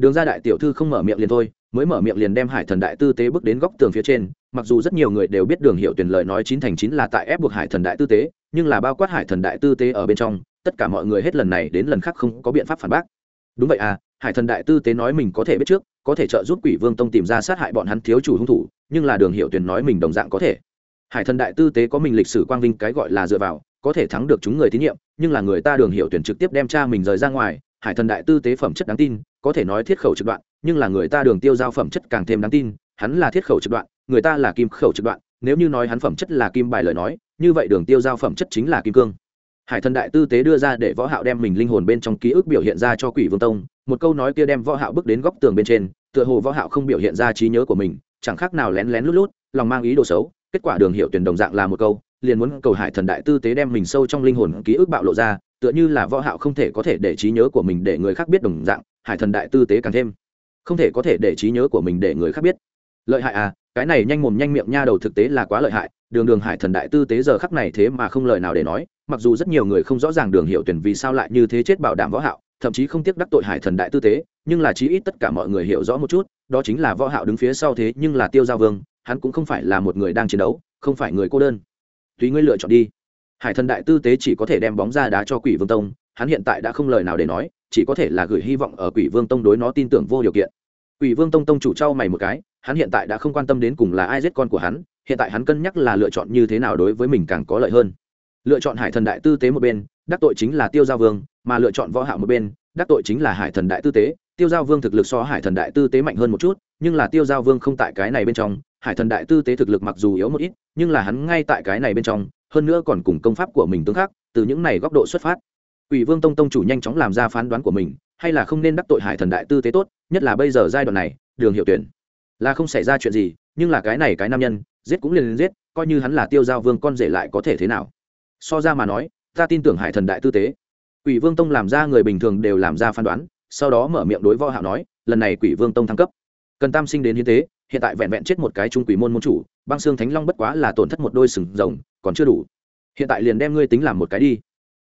đường ra đại tiểu thư không mở miệng liền thôi, mới mở miệng liền đem hải thần đại tư tế bước đến góc tường phía trên, mặc dù rất nhiều người đều biết đường hiệu tuyển lời nói chín thành chín là tại ép buộc hải thần đại tư tế, nhưng là bao quát hải thần đại tư tế ở bên trong, tất cả mọi người hết lần này đến lần khác không có biện pháp phản bác. Đúng vậy à hải thần đại tư tế nói mình có thể biết trước, có thể trợ giúp quỷ vương tông tìm ra sát hại bọn hắn thiếu chủ hung thủ, nhưng là đường hiệu tuyển nói mình đồng dạng có thể. Hải thần đại tư tế có mình lịch sử quang vinh cái gọi là dựa vào, có thể thắng được chúng người tín nhiệm, nhưng là người ta đường hiệu tuyển trực tiếp đem cha mình rời ra ngoài hải thần đại tư tế phẩm chất đáng tin, có thể nói thiết khẩu trực đoạn, nhưng là người ta đường tiêu giao phẩm chất càng thêm đáng tin, hắn là thiết khẩu trực đoạn, người ta là kim khẩu trực đoạn, nếu như nói hắn phẩm chất là kim bài lời nói, như vậy đường tiêu giao phẩm chất chính là kim cương. Hải thần đại tư tế đưa ra để võ hạo đem mình linh hồn bên trong ký ức biểu hiện ra cho quỷ vương tông, một câu nói kia đem võ hạo bước đến góc tường bên trên, tựa hồ võ hạo không biểu hiện ra trí nhớ của mình, chẳng khác nào lén lén lút lút, lòng mang ý đồ xấu, kết quả đường hiệu tuyển đồng dạng là một câu, liền muốn cầu hải thần đại tư tế đem mình sâu trong linh hồn ký ức bạo lộ ra tựa như là võ hạo không thể có thể để trí nhớ của mình để người khác biết đồng dạng, hải thần đại tư tế càng thêm. Không thể có thể để trí nhớ của mình để người khác biết. Lợi hại à cái này nhanh mồm nhanh miệng nha đầu thực tế là quá lợi hại, đường đường hải thần đại tư tế giờ khắc này thế mà không lời nào để nói, mặc dù rất nhiều người không rõ ràng đường hiệu tuyển vì sao lại như thế chết bảo đảm võ hạo, thậm chí không tiếc đắc tội hải thần đại tư tế, nhưng là chí ít tất cả mọi người hiểu rõ một chút, đó chính là võ hạo đứng phía sau thế nhưng là tiêu giao vương, hắn cũng không phải là một người đang chiến đấu, không phải người cô đơn. Tùy ngươi lựa chọn đi hải thần đại tư tế chỉ có thể đem bóng ra đá cho quỷ vương tông, hắn hiện tại đã không lời nào để nói, chỉ có thể là gửi hy vọng ở quỷ vương tông đối nó tin tưởng vô điều kiện. Quỷ vương tông tông chủ trao mày một cái, hắn hiện tại đã không quan tâm đến cùng là ai giết con của hắn, hiện tại hắn cân nhắc là lựa chọn như thế nào đối với mình càng có lợi hơn. Lựa chọn hải thần đại tư tế một bên, đắc tội chính là tiêu giao vương, mà lựa chọn võ hạo một bên, đắc tội chính là hải thần đại tư tế. Tiêu giao vương thực lực so hải thần đại tư tế mạnh hơn một chút, nhưng là tiêu giao vương không tại cái này bên trong, hải thần đại tư tế thực lực mặc dù yếu một ít, nhưng là hắn ngay tại cái này bên trong hơn nữa còn cùng công pháp của mình tương khắc từ những này góc độ xuất phát Quỷ Vương Tông tông chủ nhanh chóng làm ra phán đoán của mình, hay là không nên đắc tội Hải Thần đại tư tế tốt, nhất là bây giờ giai đoạn này, Đường Hiệu Tuyển là không xảy ra chuyện gì, nhưng là cái này cái nam nhân, giết cũng liền liền giết, coi như hắn là Tiêu Giao Vương con rể lại có thể thế nào? So ra mà nói, ta tin tưởng Hải Thần đại tư tế. Quỷ Vương Tông làm ra người bình thường đều làm ra phán đoán, sau đó mở miệng đối Võ Hạo nói, lần này Quỷ Vương Tông thăng cấp, cần tam sinh đến hiến tế, hiện tại vẹn vẹn chết một cái trung quỷ môn môn chủ, băng xương thánh long bất quá là tổn thất một đôi sừng rồng, còn chưa đủ. Hiện tại liền đem ngươi tính làm một cái đi.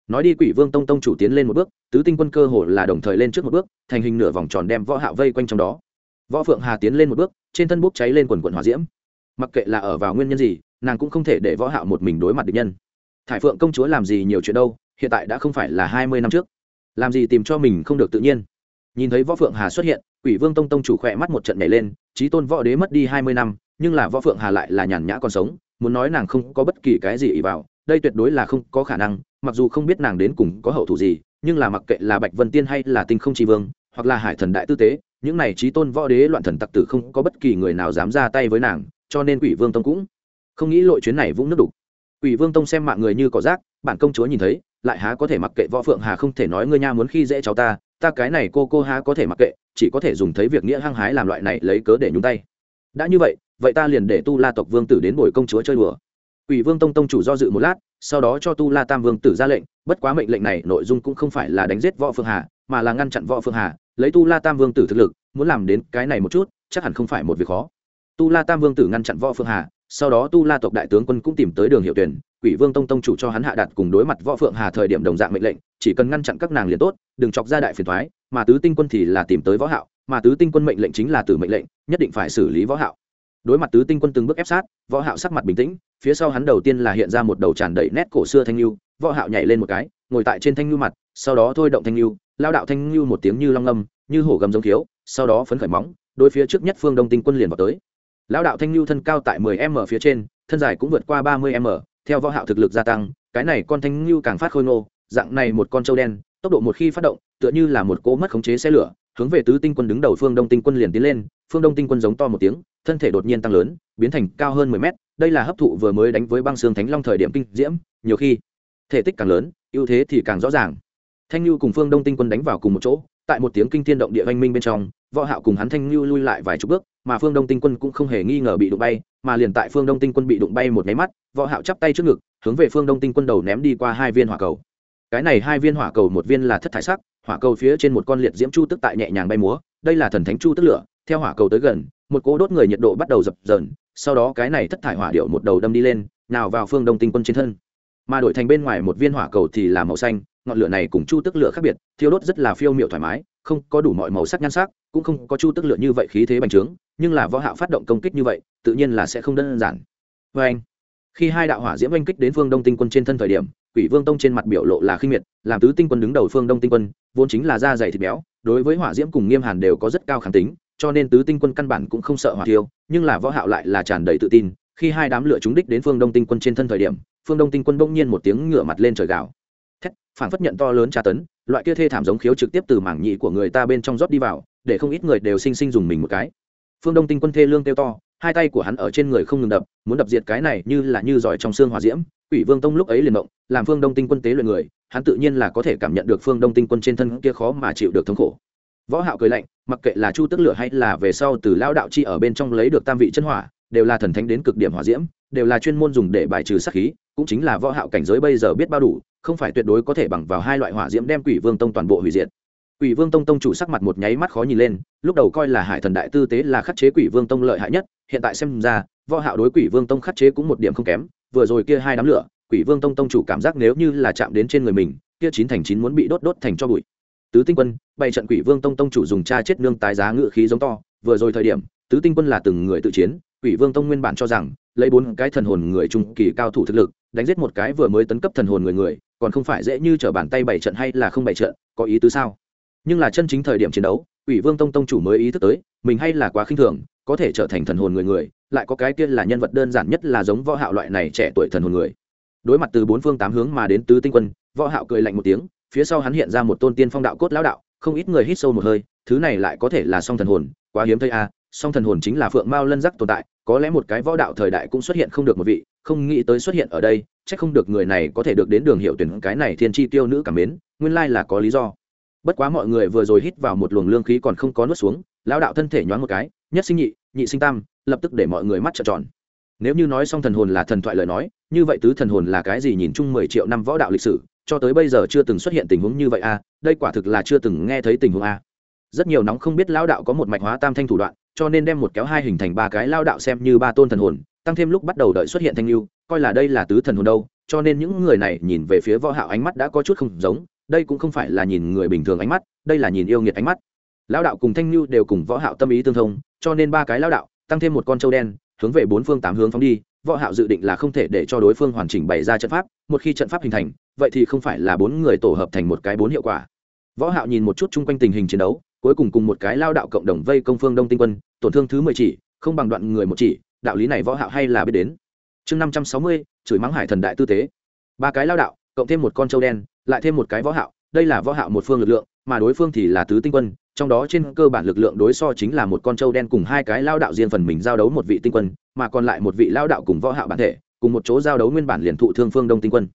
Nói đi quỷ vương tông tông chủ tiến lên một bước tứ tinh quân cơ hồ là đồng thời lên trước một bước thành hình nửa vòng tròn đem võ hạo vây quanh trong đó. Võ phượng hà tiến lên một bước trên thân bốc cháy lên quần quần hỏa diễm. Mặc kệ là ở vào nguyên nhân gì nàng cũng không thể để võ hạo một mình đối mặt địch nhân. Thải phượng công chúa làm gì nhiều chuyện đâu hiện tại đã không phải là hai mươi năm trước. Làm gì tìm cho mình không được tự nhiên nhìn thấy võ phượng hà xuất hiện, quỷ vương tông tông chủ khỏe mắt một trận nhảy lên trí tôn võ đế mất đi hai mươi năm, nhưng là võ phượng hà lại là nhàn nhã còn sống, muốn nói nàng không có bất kỳ cái gì ý vào, đây tuyệt đối là không có khả năng, mặc dù không biết nàng đến cùng có hậu thủ gì, nhưng là mặc kệ là bạch vân tiên hay là tinh không tri vương, hoặc là hải thần đại tư tế, những này trí tôn võ đế loạn thần tặc tử không có bất kỳ người nào dám ra tay với nàng, cho nên quỷ vương tông cũng không nghĩ lội chuyến này vũng nước đục. Quỷ vương tông xem mạng người như cỏ rác, bản công chúa nhìn thấy, lại há có thể mặc kệ võ phượng hà không thể nói ngươi nha muốn khi dễ cháu ta ta cái này cô cô há có thể mặc kệ chỉ có thể dùng thấy việc nghĩa hăng hái làm loại này lấy cớ để nhúng tay đã như vậy vậy ta liền để tu la tộc vương tử đến bồi công chúa chơi đùa Quỷ Vương Tông tông chủ do dự một lát, sau đó cho Tu La Tam Vương tử ra lệnh, bất quá mệnh lệnh này nội dung cũng không phải là đánh giết Võ Phương Hà, mà là ngăn chặn Võ Phương Hà, lấy Tu La Tam Vương tử thực lực, muốn làm đến cái này một chút, chắc hẳn không phải một việc khó. Tu La Tam Vương tử ngăn chặn Võ Phương Hà, sau đó tu la tộc đại tướng quân cũng tìm tới đường hiệu tuyển, quỷ vương tông tông chủ cho hắn hạ đặt cùng đối mặt võ phượng hà thời điểm đồng dạng mệnh lệnh, chỉ cần ngăn chặn các nàng liền tốt, đừng chọc ra đại phiền thoái mà tứ tinh quân thì là tìm tới võ hạo, mà tứ tinh quân mệnh lệnh chính là tử mệnh lệnh, nhất định phải xử lý võ hạo. Đối mặt tứ tinh quân từng bước ép sát, võ hạo sắc mặt bình tĩnh, phía sau hắn đầu tiên là hiện ra một đầu tràn đầy nét cổ xưa thanh lưu, võ hạo nhảy lên một cái, ngồi tại trên thanh lưu mặt, sau đó thôi động thanh lưu, lao đạo thanh lưu một tiếng như long âm, như hổ gầm giống thiếu, sau đó phấn khởi móng, đối phía trước nhất phương đông tinh quân liền vào tới lão đạo thanh lưu thân cao tại 10 m phía trên, thân dài cũng vượt qua 30 m, theo võ hạo thực lực gia tăng, cái này con thanh lưu càng phát khôi ngô, dạng này một con trâu đen, tốc độ một khi phát động, tựa như là một cỗ mất khống chế xe lửa, hướng về tứ tinh quân đứng đầu phương đông tinh quân liền tiến lên, phương đông tinh quân giống to một tiếng, thân thể đột nhiên tăng lớn, biến thành cao hơn 10 mét, đây là hấp thụ vừa mới đánh với băng xương thánh long thời điểm kinh diễm, nhiều khi, thể tích càng lớn, ưu thế thì càng rõ ràng. Thanh lưu cùng phương đông tinh quân đánh vào cùng một chỗ, tại một tiếng kinh thiên động địa oanh minh bên trong, võ hạo cùng hắn thanh lưu lui lại vài chục bước mà phương đông tinh quân cũng không hề nghi ngờ bị đụng bay, mà liền tại phương đông tinh quân bị đụng bay một nháy mắt, võ hạo chắp tay trước ngực, hướng về phương đông tinh quân đầu ném đi qua hai viên hỏa cầu. Cái này hai viên hỏa cầu một viên là thất thải sắc, hỏa cầu phía trên một con liệt diễm chu tức tại nhẹ nhàng bay múa, đây là thần thánh chu tức lửa, theo hỏa cầu tới gần, một cỗ đốt người nhiệt độ bắt đầu dập dờn, sau đó cái này thất thải hỏa điệu một đầu đâm đi lên, nào vào phương đông tinh quân trên thân. Mà đổi thành bên ngoài một viên hỏa cầu thì là màu xanh, ngọn lửa này cùng chu tức lửa khác biệt, thiêu đốt rất là phiêu miệu thoải mái không có đủ mọi màu sắc nhan sắc, cũng không có chu tức lựa như vậy khí thế bành trướng, nhưng là võ hạo phát động công kích như vậy, tự nhiên là sẽ không đơn giản. Với anh, khi hai đạo hỏa diễm oanh kích đến phương đông tinh quân trên thân thời điểm, quỷ vương tông trên mặt biểu lộ là khinh miệt, làm tứ tinh quân đứng đầu phương đông tinh quân, vốn chính là da dày thịt béo, đối với hỏa diễm cùng nghiêm hàn đều có rất cao kháng tính, cho nên tứ tinh quân căn bản cũng không sợ hỏa tiêu nhưng là võ hạo lại là tràn đầy tự tin, khi hai đám lửa trúng đích đến phương đông tinh quân trên thân thời điểm, phương đông tinh quân bỗng nhiên một tiếng ngửa mặt lên trời gào. Thét, phản phất nhận to lớn tra tấn loại kia thê thảm giống khiếu trực tiếp từ mảng nhị của người ta bên trong rót đi vào, để không ít người đều sinh sinh dùng mình một cái. Phương đông tinh quân thê lương kêu to, hai tay của hắn ở trên người không ngừng đập, muốn đập diệt cái này như là như giỏi trong xương hỏa diễm. Quỷ vương tông lúc ấy liền động, làm phương đông tinh quân tế luyện người, hắn tự nhiên là có thể cảm nhận được phương đông tinh quân trên thân kia khó mà chịu được thống khổ. Võ hạo cười lạnh, mặc kệ là chu tức lửa hay là về sau từ lao đạo chi ở bên trong lấy được tam vị chân hỏa, đều là thần thánh đến cực điểm hỏa diễm, đều là chuyên môn dùng để bài trừ sát khí, cũng chính là võ hạo cảnh giới bây giờ biết bao đủ không phải tuyệt đối có thể bằng vào hai loại hỏa diễm đem quỷ vương tông toàn bộ hủy diệt. Quỷ vương tông tông chủ sắc mặt một nháy mắt khó nhìn lên, lúc đầu coi là hải thần đại tư tế là khắc chế quỷ vương tông lợi hại nhất, hiện tại xem ra, võ hạo đối quỷ vương tông khắc chế cũng một điểm không kém, vừa rồi kia hai đám lửa, quỷ vương tông tông chủ cảm giác nếu như là chạm đến trên người mình, kia chín thành chín muốn bị đốt đốt thành cho bụi. Tứ tinh quân, bày trận quỷ vương tông tông chủ dùng cha chết nương tái giá ngự khí giống to, vừa rồi thời điểm, tứ tinh quân là từng người tự chiến quỷ vương tông nguyên bản cho rằng, lấy bốn cái thần hồn người trung kỳ cao thủ thực lực, đánh giết một cái vừa mới tấn cấp thần hồn người người, còn không phải dễ như trở bàn tay bảy trận hay là không bảy trận, có ý tứ sao nhưng là chân chính thời điểm chiến đấu, quỷ vương tông tông chủ mới ý thức tới, mình hay là quá khinh thường, có thể trở thành thần hồn người người, lại có cái kia là nhân vật đơn giản nhất là giống võ hạo loại này trẻ tuổi thần hồn người đối mặt từ bốn phương tám hướng mà đến tứ tinh quân, võ hạo cười lạnh một tiếng, phía sau hắn hiện ra một tôn tiên phong đạo cốt lão đạo, không ít người hít sâu một hơi, thứ này lại có thể là song thần hồn, quá hiếm thấy a à song thần hồn chính là phượng mao lân giác tồn tại, có lẽ một cái võ đạo thời đại cũng xuất hiện không được một vị, không nghĩ tới xuất hiện ở đây, chắc không được người này có thể được đến đường hiệu tuyển cái này thiên chi tiêu nữ cảm mến, nguyên lai là có lý do. Bất quá mọi người vừa rồi hít vào một luồng lương khí còn không có nuốt xuống, lão đạo thân thể nhoáng một cái, nhất sinh nhị nhị sinh tam, lập tức để mọi người mắt trợn tròn. Nếu như nói song thần hồn là thần thoại lời nói, như vậy tứ thần hồn là cái gì nhìn chung mười triệu năm võ đạo lịch sử, cho tới bây giờ chưa từng xuất hiện tình huống như vậy a đây quả thực là chưa từng nghe thấy tình huống a rất nhiều nóng không biết lao đạo có một mạch hóa tam thanh thủ đoạn cho nên đem một kéo hai hình thành ba cái lao đạo xem như ba tôn thần hồn, tăng thêm lúc bắt đầu đợi xuất hiện thanh lưu, coi là đây là tứ thần hồn đâu, cho nên những người này nhìn về phía võ hạo ánh mắt đã có chút không giống, đây cũng không phải là nhìn người bình thường ánh mắt, đây là nhìn yêu nghiệt ánh mắt. Lao đạo cùng thanh lưu đều cùng võ hạo tâm ý tương thông, cho nên ba cái lao đạo, tăng thêm một con trâu đen, hướng về bốn phương tám hướng phóng đi, võ hạo dự định là không thể để cho đối phương hoàn chỉnh bày ra trận pháp, một khi trận pháp hình thành, vậy thì không phải là bốn người tổ hợp thành một cái bốn hiệu quả. Võ hạo nhìn một chút chung quanh tình hình chiến đấu cuối cùng cùng một cái lao đạo cộng đồng vây công phương đông tinh quân, tổn thương thứ mười chỉ, không bằng đoạn người một chỉ, đạo lý này võ hạo hay là biết đến. Chương năm trăm sáu mươi, chửi mắng hải thần đại tư tế. Ba cái lao đạo, cộng thêm một con trâu đen, lại thêm một cái võ hạo, đây là võ hạo một phương lực lượng, mà đối phương thì là tứ tinh quân, trong đó trên cơ bản lực lượng đối so chính là một con trâu đen cùng hai cái lao đạo riêng phần mình giao đấu một vị tinh quân, mà còn lại một vị lao đạo cùng võ hạo bản thể, cùng một chỗ giao đấu nguyên bản liền thụ thương phương đông tinh quân.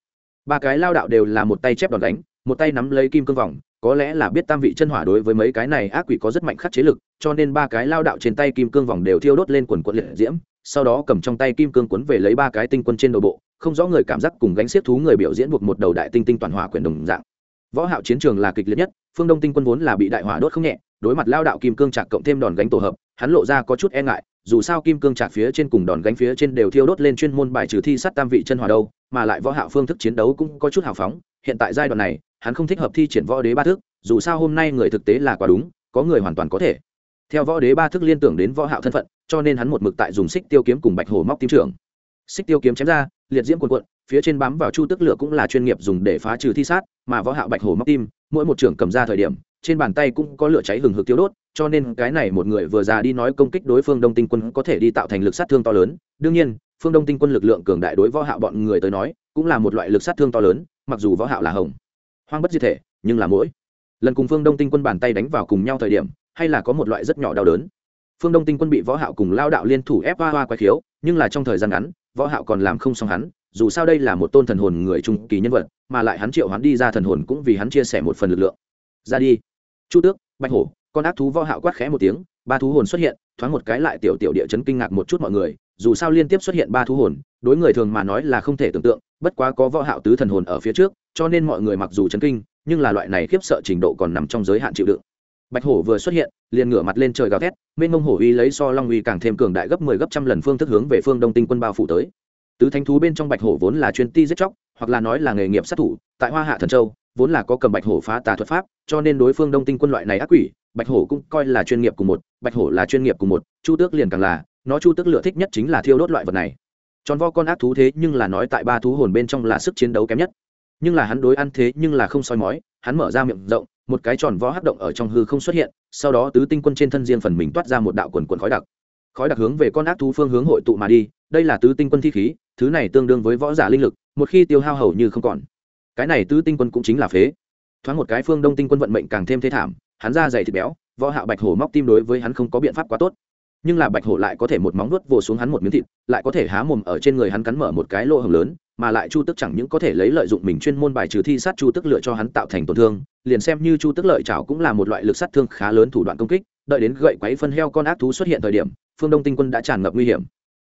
Ba cái lao đạo đều là một tay chép đòn đánh, một tay nắm lấy kim cương vòng có lẽ là biết tam vị chân hỏa đối với mấy cái này ác quỷ có rất mạnh khắc chế lực, cho nên ba cái lao đạo trên tay kim cương vòng đều thiêu đốt lên quần quận liệt diễm, sau đó cầm trong tay kim cương quấn về lấy ba cái tinh quân trên nội bộ, không rõ người cảm giác cùng gánh xiết thú người biểu diễn buộc một đầu đại tinh tinh toàn hỏa quyền đồng dạng. Võ hạo chiến trường là kịch liệt nhất, phương đông tinh quân vốn là bị đại hỏa đốt không nhẹ, đối mặt lao đạo kim cương chặt cộng thêm đòn gánh tổ hợp, hắn lộ ra có chút e ngại, dù sao kim cương chặt phía trên cùng đòn gánh phía trên đều thiêu đốt lên chuyên môn bài trừ thi sát tam vị chân hỏa đâu, mà lại võ hạo phương thức chiến đấu cũng có chút hào phóng, hiện tại giai đoạn này hắn không thích hợp thi triển võ đế ba thức, dù sao hôm nay người thực tế là quá đúng, có người hoàn toàn có thể. Theo võ đế ba thức liên tưởng đến võ hạo thân phận, cho nên hắn một mực tại dùng xích tiêu kiếm cùng bạch hổ móc tim trưởng. Xích tiêu kiếm chém ra, liệt diễm cuồn cuộn, phía trên bám vào chu tức lửa cũng là chuyên nghiệp dùng để phá trừ thi sát, mà võ hạo bạch hổ móc tim, mỗi một trưởng cầm ra thời điểm, trên bàn tay cũng có lửa cháy hừng hực tiêu đốt, cho nên cái này một người vừa già đi nói công kích đối phương đông tinh quân có thể đi tạo thành lực sát thương to lớn. Đương nhiên, phương đông tinh quân lực lượng cường đại đối võ hạo bọn người tới nói, cũng là một loại lực sát thương to lớn, mặc dù võ hạo là hồng hoang bất diệt thể, nhưng là mỗi lần cùng phương đông tinh quân bàn tay đánh vào cùng nhau thời điểm, hay là có một loại rất nhỏ đau đớn. Phương đông tinh quân bị võ hạo cùng lao đạo liên thủ ép hoa hoa quái khiếu, nhưng là trong thời gian ngắn, võ hạo còn làm không xong hắn, dù sao đây là một tôn thần hồn người trung kỳ nhân vật, mà lại hắn triệu hắn đi ra thần hồn cũng vì hắn chia sẻ một phần lực lượng. Ra đi. Chu tước, bạch hổ, con ác thú võ hạo quát khẽ một tiếng, ba thú hồn xuất hiện, thoáng một cái lại tiểu tiểu địa chấn kinh ngạc một chút mọi người, dù sao liên tiếp xuất hiện ba thú hồn, đối người thường mà nói là không thể tưởng tượng, bất quá có võ hạo tứ thần hồn ở phía trước cho nên mọi người mặc dù chấn kinh, nhưng là loại này khiếp sợ trình độ còn nằm trong giới hạn chịu đựng. Bạch hổ vừa xuất hiện, liền ngửa mặt lên trời gào thét, mênh mông hổ uy lấy so long uy càng thêm cường đại gấp 10 gấp trăm lần phương thức hướng về phương đông tinh quân bao phủ tới. Tứ thánh thú bên trong bạch hổ vốn là chuyên ti giết chóc, hoặc là nói là nghề nghiệp sát thủ, tại hoa hạ thần châu, vốn là có cầm bạch hổ phá tà thuật pháp, cho nên đối phương đông tinh quân loại này ác quỷ, bạch hổ cũng coi là chuyên nghiệp cùng một, bạch hổ là chuyên nghiệp cùng một, chu tước liền càng là, nó chu tước lựa thích nhất chính là thiêu đốt loại vật này. Tròn vo con ác thú thế nhưng là nói tại ba thú hồn bên trong là sức chiến đấu kém nhất nhưng là hắn đối ăn thế nhưng là không soi mói, hắn mở ra miệng rộng, một cái tròn vó hắc động ở trong hư không xuất hiện, sau đó tứ tinh quân trên thân riêng phần mình toát ra một đạo quần quần khói đặc. Khói đặc hướng về con ác thú phương hướng hội tụ mà đi, đây là tứ tinh quân thi khí, thứ này tương đương với võ giả linh lực, một khi tiêu hao hầu như không còn. Cái này tứ tinh quân cũng chính là phế. Thoáng một cái phương đông tinh quân vận mệnh càng thêm thế thảm, hắn ra dày thịt béo, võ hạo bạch hổ móc tim đối với hắn không có biện pháp quá tốt nhưng là bạch hổ lại có thể một móng nuốt vồ xuống hắn một miếng thịt, lại có thể há mồm ở trên người hắn cắn mở một cái lỗ hồng lớn, mà lại chu tức chẳng những có thể lấy lợi dụng mình chuyên môn bài trừ thi sát chu tức lựa cho hắn tạo thành tổn thương, liền xem như chu tức lợi chảo cũng là một loại lực sát thương khá lớn thủ đoạn công kích, đợi đến gậy quấy phân heo con ác thú xuất hiện thời điểm, phương đông tinh quân đã tràn ngập nguy hiểm.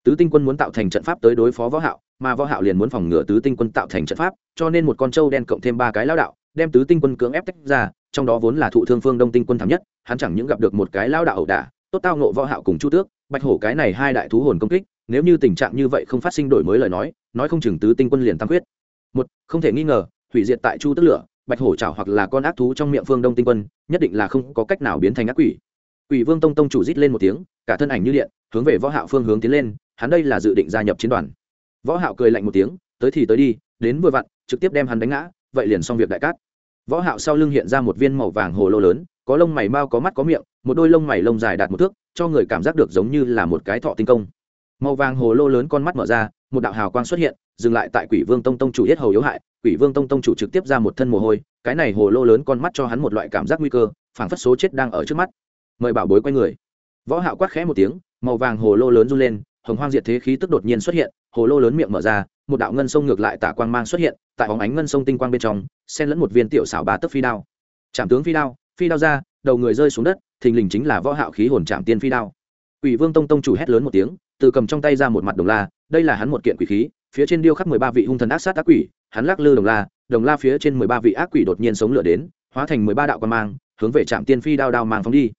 Tứ tinh quân muốn tạo thành trận pháp tới đối phó võ hạo, mà võ hạo liền muốn phòng ngừa tứ tinh quân tạo thành trận pháp, cho nên một con trâu đen cộng thêm ba cái lão đạo, đem tứ tinh quân cưỡng ép tách ra, trong đó vốn là thụ thương phương đông tinh quân thảm nhất, hắn chẳng những gặp được một cái lão đạo ẩu đả tốt tao nộ võ hạo cùng chu tước, bạch hổ cái này hai đại thú hồn công kích, nếu như tình trạng như vậy không phát sinh đổi mới lời nói nói không chừng tứ tinh quân liền tăng quyết. Một, không thể nghi ngờ, hủy diệt tại chu tước lửa, bạch hổ chảo hoặc là con ác thú trong miệng phương đông tinh quân, nhất định là không có cách nào biến thành ác quỷ. Quỷ vương tông tông chủ rít lên một tiếng, cả thân ảnh như điện, hướng về võ hạo phương hướng tiến lên, hắn đây là dự định gia nhập chiến đoàn. Võ hạo cười lạnh một tiếng, tới thì tới đi, đến vừa vặn, trực tiếp đem hắn đánh ngã, vậy liền xong việc đại cát. Võ hạo sau lưng hiện ra một viên màu vàng hồ lô lớn có lông mày mao có mắt có miệng, một đôi lông mày lông dài đạt một thước, cho người cảm giác được giống như là một cái thọ tinh công. Màu vàng hồ lô lớn con mắt mở ra, một đạo hào quang xuất hiện, dừng lại tại quỷ vương tông tông chủ yết hầu yếu hại. Quỷ vương tông tông chủ trực tiếp ra một thân mồ hôi, cái này hồ lô lớn con mắt cho hắn một loại cảm giác nguy cơ, phảng phất số chết đang ở trước mắt. Mời bảo bối quay người. Võ hạo quát khẽ một tiếng, màu vàng hồ lô lớn run lên, hồng hoang diệt thế khí tức đột nhiên xuất hiện, hồ lô lớn miệng mở ra, một đạo ngân sông ngược lại tả quang mang xuất hiện, tại bóng ánh ngân sông tinh quang bên trong, xen lẫn một viên tiểu xảo bà tức phi đao. Chạm tướng phi đao phi đao ra, đầu người rơi xuống đất, thình lình chính là võ hạo khí hồn chạm tiên phi đao. Quỷ vương tông tông chủ hét lớn một tiếng, từ cầm trong tay ra một mặt đồng la, đây là hắn một kiện quỷ khí, phía trên điêu khắc mười ba vị hung thần ác sát ác quỷ, hắn lắc lư đồng la đồng la phía trên mười ba vị ác quỷ đột nhiên sống lửa đến, hóa thành mười ba đạo quan mang, hướng về trạm tiên phi đao đao mang phóng đi.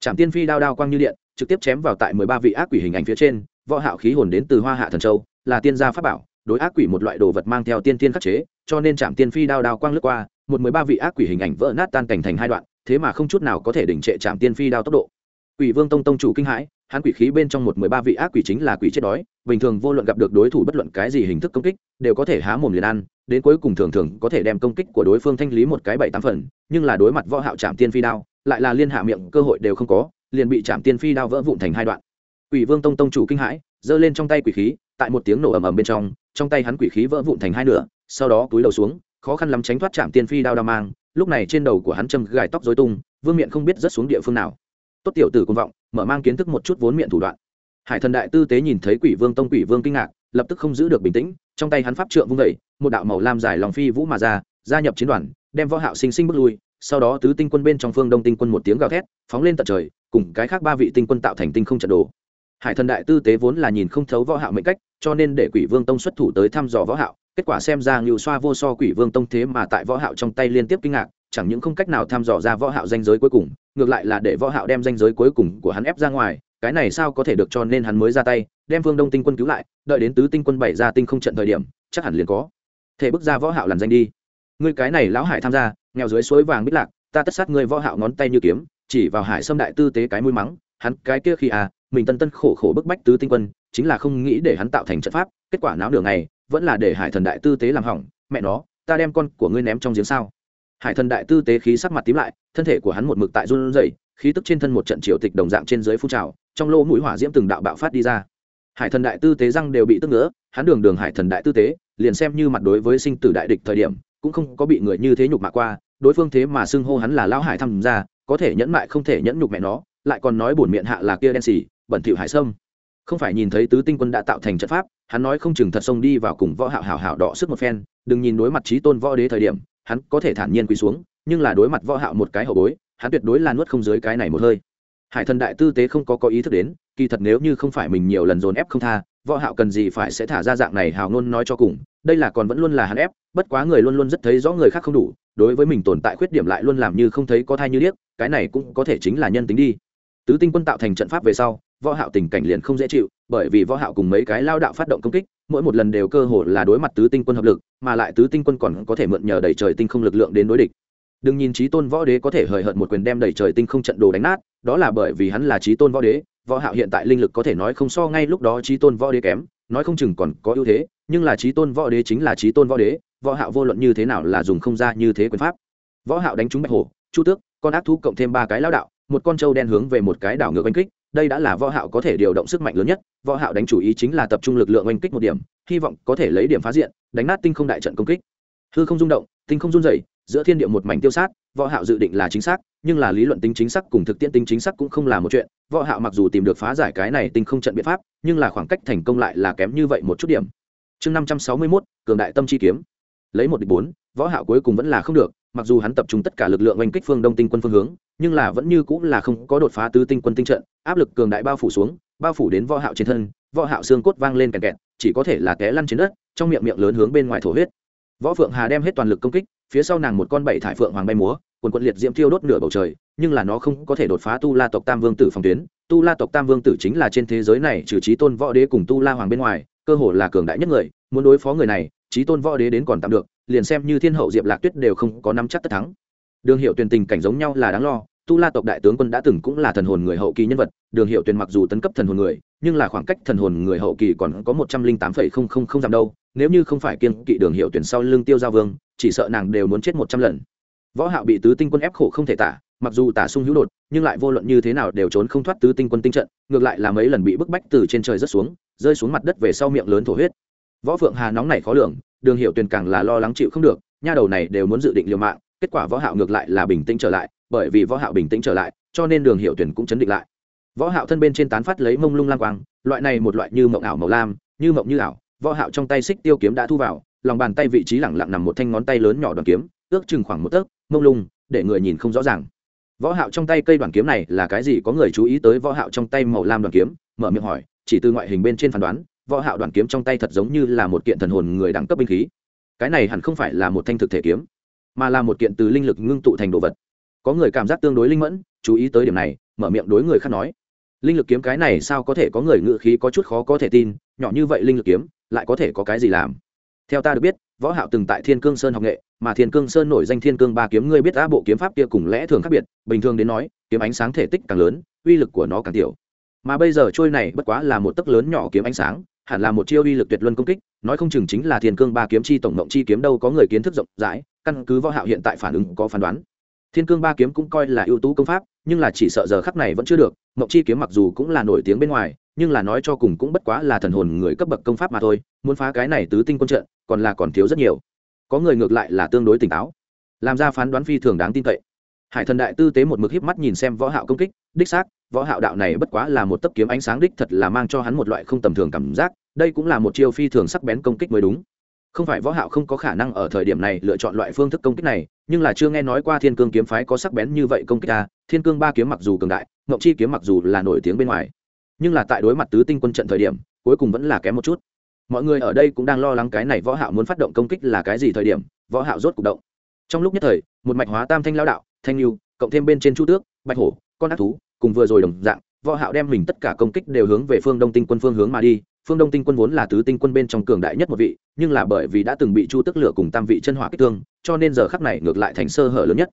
Trạm tiên phi đao đao quang như điện, trực tiếp chém vào tại mười ba vị ác quỷ hình ảnh phía trên, võ hạo khí hồn đến từ hoa hạ thần châu, là tiên gia pháp bảo, đối ác quỷ một loại đồ vật mang theo tiên tiên khắc chế, cho nên trạm tiên phi đao đao quang lướt qua, một mười ba vị ác quỷ hình ảnh vỡ nát tan cảnh thành hai đoạn thế mà không chút nào có thể đỉnh trệ trạm tiên phi đao tốc độ. Quỷ vương tông tông chủ kinh hãi, hắn quỷ khí bên trong một mười ba vị ác quỷ chính là quỷ chết đói, bình thường vô luận gặp được đối thủ bất luận cái gì hình thức công kích, đều có thể há mồm liền ăn, đến cuối cùng thường thường có thể đem công kích của đối phương thanh lý một cái bảy tám phần, nhưng là đối mặt võ hạo trạm tiên phi đao, lại là liên hạ miệng, cơ hội đều không có, liền bị trạm tiên phi đao vỡ vụn thành hai đoạn. Quỷ vương tông tông chủ kinh hãi, giơ lên trong tay quỷ khí, tại một tiếng nổ ầm ầm bên trong trong tay hắn quỷ khí vỡ vụn thành hai nửa, sau đó túi đầu xuống, khó khăn lắm tránh thoát trạm tiên phi đao đao mang lúc này trên đầu của hắn châm gài tóc rối tung, vương miện không biết rớt xuống địa phương nào. Tốt tiểu tử công vọng, mở mang kiến thức một chút vốn miệng thủ đoạn. Hải thần đại tư tế nhìn thấy quỷ vương tông quỷ vương kinh ngạc, lập tức không giữ được bình tĩnh, trong tay hắn pháp trượng vung vẩy một đạo màu lam dài lòng phi vũ mà ra, gia nhập chiến đoàn, đem võ hạo sinh sinh bước lui, sau đó tứ tinh quân bên trong phương đông tinh quân một tiếng gào thét, phóng lên tận trời, cùng cái khác ba vị tinh quân tạo thành tinh không trận đồ. Hải thần đại tư tế vốn là nhìn không thấu võ hạo mệnh cách, cho nên để quỷ vương tông xuất thủ tới thăm dò võ hạo kết quả xem ra ngưu xoa vô so quỷ vương tông thế mà tại võ hạo trong tay liên tiếp kinh ngạc, chẳng những không cách nào thăm dò ra võ hạo danh giới cuối cùng, ngược lại là để võ hạo đem danh giới cuối cùng của hắn ép ra ngoài, cái này sao có thể được cho nên hắn mới ra tay, đem vương đông tinh quân cứu lại, đợi đến tứ tinh quân bảy ra tinh không trận thời điểm, chắc hẳn liền có thể bước ra võ hạo làn danh đi. Ngươi cái này lão hải tham gia, nghèo dưới suối vàng bích lạc, ta tất sát ngươi võ hạo ngón tay như kiếm, chỉ vào hải sâm đại tư tế cái mũi mắng, hắn cái kia khi à mình tân tân khổ khổ bức bách tứ tinh quân, chính là không nghĩ để hắn tạo thành trận pháp, kết quả não đường này vẫn là để hải thần đại tư tế làm hỏng, mẹ nó, ta đem con của ngươi ném trong giếng sao? Hải thần đại tư tế khí sắc mặt tím lại, thân thể của hắn một mực tại run rẩy, khí tức trên thân một trận triều tịch đồng dạng trên dưới phun trào, trong lỗ mũi hỏa diễm từng đạo bạo phát đi ra. Hải thần đại tư tế răng đều bị tức nữa hắn đường đường hải thần đại tư tế, liền xem như mặt đối với sinh tử đại địch thời điểm, cũng không có bị người như thế nhục mạ qua, đối phương thế mà xưng hô hắn là lão hải tham gia có thể nhẫn mại không thể nhẫn nhục mẹ nó, lại còn nói bổn miệng hạ là kia đen xì, bẩn thỉu hải sâm không phải nhìn thấy tứ tinh quân đã tạo thành trận pháp, hắn nói không chừng thật xông đi vào cùng võ hạo hảo hảo đỏ sức một phen, đừng nhìn đối mặt trí tôn võ đế thời điểm, hắn có thể thản nhiên quỳ xuống, nhưng là đối mặt võ hạo một cái hậu bối, hắn tuyệt đối là nuốt không dưới cái này một hơi. Hải thần đại tư tế không có có ý thức đến, kỳ thật nếu như không phải mình nhiều lần dồn ép không tha, võ hạo cần gì phải sẽ thả ra dạng này hào ngôn nói cho cùng, đây là còn vẫn luôn là hắn ép, bất quá người luôn luôn rất thấy rõ người khác không đủ, đối với mình tồn tại khuyết điểm lại luôn làm như không thấy có thai như điếc, cái này cũng có thể chính là nhân tính đi. Tứ tinh quân tạo thành trận pháp về sau võ hạo tình cảnh liền không dễ chịu, bởi vì võ hạo cùng mấy cái lao đạo phát động công kích, mỗi một lần đều cơ hội là đối mặt tứ tinh quân hợp lực, mà lại tứ tinh quân còn có thể mượn nhờ đẩy trời tinh không lực lượng đến đối địch. Đừng nhìn chí tôn võ đế có thể hời hợt một quyền đem đẩy trời tinh không trận đồ đánh nát, đó là bởi vì hắn là chí tôn võ đế, võ hạo hiện tại linh lực có thể nói không so ngay lúc đó chí tôn võ đế kém, nói không chừng còn có ưu thế, nhưng là chí tôn võ đế chính là chí tôn võ đế, võ hạo vô luận như thế nào là dùng không ra như thế quyền pháp. Võ hạo đánh trúng bạch hổ, chu tước, con ác thú cộng thêm ba cái lao đạo, một con trâu đen hướng về một cái đảo ngược đánh kích đây đã là võ hạo có thể điều động sức mạnh lớn nhất, võ hạo đánh chủ ý chính là tập trung lực lượng oanh kích một điểm, hy vọng có thể lấy điểm phá diện, đánh nát tinh không đại trận công kích. Hư không rung động, tinh không run rẩy, giữa thiên địa một mảnh tiêu sát, võ hạo dự định là chính xác, nhưng là lý luận tính chính xác cùng thực tiễn tính chính xác cũng không là một chuyện, võ hạo mặc dù tìm được phá giải cái này tinh không trận biện pháp, nhưng là khoảng cách thành công lại là kém như vậy một chút điểm. Chương 561 cường đại tâm chi kiếm. Lấy một địch bốn, võ hạo cuối cùng vẫn là không được mặc dù hắn tập trung tất cả lực lượng oanh kích phương đông tinh quân phương hướng, nhưng là vẫn như cũng là không có đột phá tứ tinh quân tinh trận, áp lực cường đại bao phủ xuống, bao phủ đến võ hạo trên thân, võ hạo xương cốt vang lên kẹt kẹt, chỉ có thể là té lăn trên đất, trong miệng miệng lớn hướng bên ngoài thổ huyết. Võ phượng hà đem hết toàn lực công kích, phía sau nàng một con bảy thải phượng hoàng bay múa, quần quận liệt diễm thiêu đốt nửa bầu trời, nhưng là nó không có thể đột phá tu la tộc tam vương tử phòng tuyến. Tu la tộc tam vương tử chính là trên thế giới này trừ trí tôn võ đế cùng tu la hoàng bên ngoài, cơ hồ là cường đại nhất người, muốn đối phó người này trí tôn võ đế đến còn tạm được liền xem như thiên hậu diệp lạc tuyết đều không có nắm chắc tất thắng. Đường hiệu tuyền tình cảnh giống nhau là đáng lo, tu la tộc đại tướng quân đã từng cũng là thần hồn người hậu kỳ nhân vật, đường hiệu tuyền mặc dù tấn cấp thần hồn người, nhưng là khoảng cách thần hồn người hậu kỳ còn có một trăm linh tám phẩy không không không dặm đâu, nếu như không phải kiên kỵ đường hiệu tuyển sau lưng tiêu giao vương, chỉ sợ nàng đều muốn chết một trăm lần. Võ hạo bị tứ tinh quân ép khổ không thể tả, mặc dù tả sung hữu đột, nhưng lại vô luận như thế nào đều trốn không thoát tứ tinh quân tinh trận, ngược lại là mấy lần bị bức bách từ trên trời rất xuống, rơi xuống mặt đất về sau miệng lớn thổ huyết. Võ phượng hà nóng nảy khó lường đường hiệu Tuyền càng là lo lắng chịu không được, nha đầu này đều muốn dự định liều mạng, kết quả võ hạo ngược lại là bình tĩnh trở lại, bởi vì võ hạo bình tĩnh trở lại, cho nên đường hiệu Tuyền cũng chấn định lại. Võ hạo thân bên trên tán phát lấy mông lung lam quang, loại này một loại như mộng ảo màu lam, như mộng như ảo, võ hạo trong tay xích tiêu kiếm đã thu vào, lòng bàn tay vị trí lẳng lặng nằm một thanh ngón tay lớn nhỏ đoàn kiếm, ước chừng khoảng một tấc, mông lung, để người nhìn không rõ ràng. Võ hạo trong tay cây đoàn kiếm này là cái gì? Có người chú ý tới võ hạo trong tay màu lam đoàn kiếm, mở miệng hỏi, chỉ từ ngoại hình bên trên phán đoán võ hạo đoàn kiếm trong tay thật giống như là một kiện thần hồn người đẳng cấp binh khí. Cái này hẳn không phải là một thanh thực thể kiếm, mà là một kiện từ linh lực ngưng tụ thành đồ vật. Có người cảm giác tương đối linh mẫn, chú ý tới điểm này, mở miệng đối người khác nói. Linh lực kiếm cái này sao có thể có người ngự khí có chút khó có thể tin, nhỏ như vậy linh lực kiếm, lại có thể có cái gì làm? Theo ta được biết, võ hạo từng tại thiên cương sơn học nghệ, mà thiên cương sơn nổi danh thiên cương ba kiếm, ngươi biết á bộ kiếm pháp kia cùng lẽ thường khác biệt, bình thường đến nói, kiếm ánh sáng thể tích càng lớn, uy lực của nó càng tiểu. Mà bây giờ trôi này bất quá là một tấc lớn nhỏ kiếm ánh sáng hẳn là một chiêu uy lực tuyệt luân công kích, nói không chừng chính là thiên cương ba kiếm chi tổng mộng chi kiếm đâu có người kiến thức rộng rãi, căn cứ võ hạo hiện tại phản ứng có phán đoán. Thiên cương ba kiếm cũng coi là ưu tú công pháp, nhưng là chỉ sợ giờ khắc này vẫn chưa được mộng chi kiếm mặc dù cũng là nổi tiếng bên ngoài, nhưng là nói cho cùng cũng bất quá là thần hồn người cấp bậc công pháp mà thôi, muốn phá cái này tứ tinh quân trận, còn là còn thiếu rất nhiều. Có người ngược lại là tương đối tỉnh táo, làm ra phán đoán phi thường đáng tin cậy. Hải thần đại tư tế một mực híp mắt nhìn xem võ hạo công kích, đích xác võ hạo đạo này bất quá là một tấc kiếm ánh sáng đích thật là mang cho hắn một loại không tầm thường cảm giác, đây cũng là một chiêu phi thường sắc bén công kích mới đúng. Không phải võ hạo không có khả năng ở thời điểm này lựa chọn loại phương thức công kích này, nhưng là chưa nghe nói qua thiên cương kiếm phái có sắc bén như vậy công kích ta thiên cương ba kiếm mặc dù cường đại ngọc chi kiếm mặc dù là nổi tiếng bên ngoài, nhưng là tại đối mặt tứ tinh quân trận thời điểm, cuối cùng vẫn là kém một chút. Mọi người ở đây cũng đang lo lắng cái này võ hạo muốn phát động công kích là cái gì thời điểm, võ hạo rốt cục động. Trong lúc nhất thời, một mạch hóa tam thanh lão đạo, thanh lưu, cộng thêm bên trên chu tước, bạch hổ, con ác thú cùng vừa rồi đồng dạng, võ hạo đem mình tất cả công kích đều hướng về phương đông tinh quân phương hướng mà đi. Phương đông tinh quân vốn là tứ tinh quân bên trong cường đại nhất một vị, nhưng là bởi vì đã từng bị chu tức lửa cùng tam vị chân hỏa kích thương, cho nên giờ khắc này ngược lại thành sơ hở lớn nhất.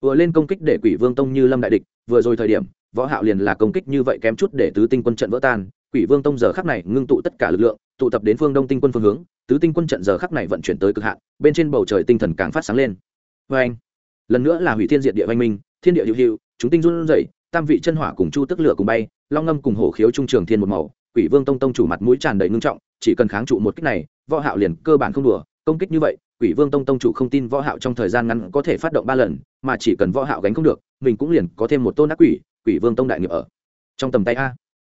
Vừa lên công kích để quỷ vương tông như lâm đại địch, vừa rồi thời điểm, võ hạo liền là công kích như vậy kém chút để tứ tinh quân trận vỡ tan. Quỷ vương tông giờ khắc này ngưng tụ tất cả lực lượng, tụ tập đến phương đông tinh quân phương hướng, tứ tinh quân trận giờ khắc này vận chuyển tới cực hạn, bên trên bầu trời tinh thần càng phát sáng lên. Với anh. Lần nữa là hủy thiên diệt địa văn minh, thiên địa hữu hữu, chúng tinh run rẩy tam vị chân hỏa cùng chu tức lửa cùng bay, long ngâm cùng hổ khiếu trung trường thiên một màu, quỷ vương tông tông chủ mặt mũi tràn đầy ngưng trọng, chỉ cần kháng trụ một kích này, võ hạo liền cơ bản không đùa, công kích như vậy, quỷ vương tông tông chủ không tin võ hạo trong thời gian ngắn có thể phát động ba lần, mà chỉ cần võ hạo gánh không được, mình cũng liền có thêm một tôn ác quỷ quỷ vương tông đại nghiệp ở trong tầm tay a.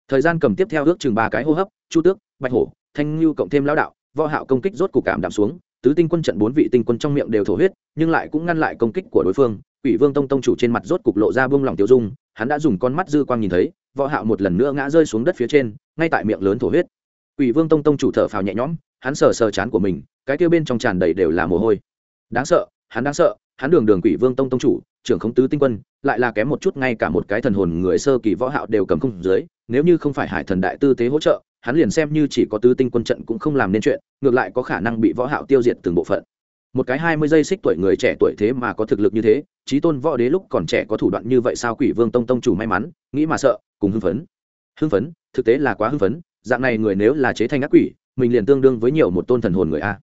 Thời gian cầm tiếp theo ước chừng ba cái hô hấp, chu tước, bạch hổ, thanh lưu cộng thêm lão đạo, võ hạo công kích rốt cục cảm đạm xuống, tứ tinh quân trận bốn vị tinh quân trong miệng đều thổ huyết nhưng lại cũng ngăn lại công kích của đối phương. Quỷ vương tông tông chủ trên mặt rốt cục lộ ra buông lòng tiêu dung, hắn đã dùng con mắt dư quang nhìn thấy, võ hạo một lần nữa ngã rơi xuống đất phía trên, ngay tại miệng lớn thổ huyết. Quỷ vương tông tông chủ thở phào nhẹ nhõm, hắn sờ sờ chán của mình, cái kia bên trong tràn đầy đều là mồ hôi. Đáng sợ, hắn đáng sợ, hắn đường đường quỷ vương tông tông chủ, trưởng khống tứ tinh quân, lại là kém một chút ngay cả một cái thần hồn người sơ kỳ võ hạo đều cầm không dưới, nếu như không phải hải thần đại tư tế hỗ trợ, hắn liền xem như chỉ có tứ tinh quân trận cũng không làm nên chuyện, ngược lại có khả năng bị võ hạo tiêu diệt từng bộ phận một cái hai mươi giây xích tuổi người trẻ tuổi thế mà có thực lực như thế, trí tôn võ đế lúc còn trẻ có thủ đoạn như vậy sao quỷ vương tông tông chủ may mắn, nghĩ mà sợ, cùng hưng phấn. Hưng phấn, thực tế là quá hưng phấn, dạng này người nếu là chế thành ác quỷ, mình liền tương đương với nhiều một tôn thần hồn người a.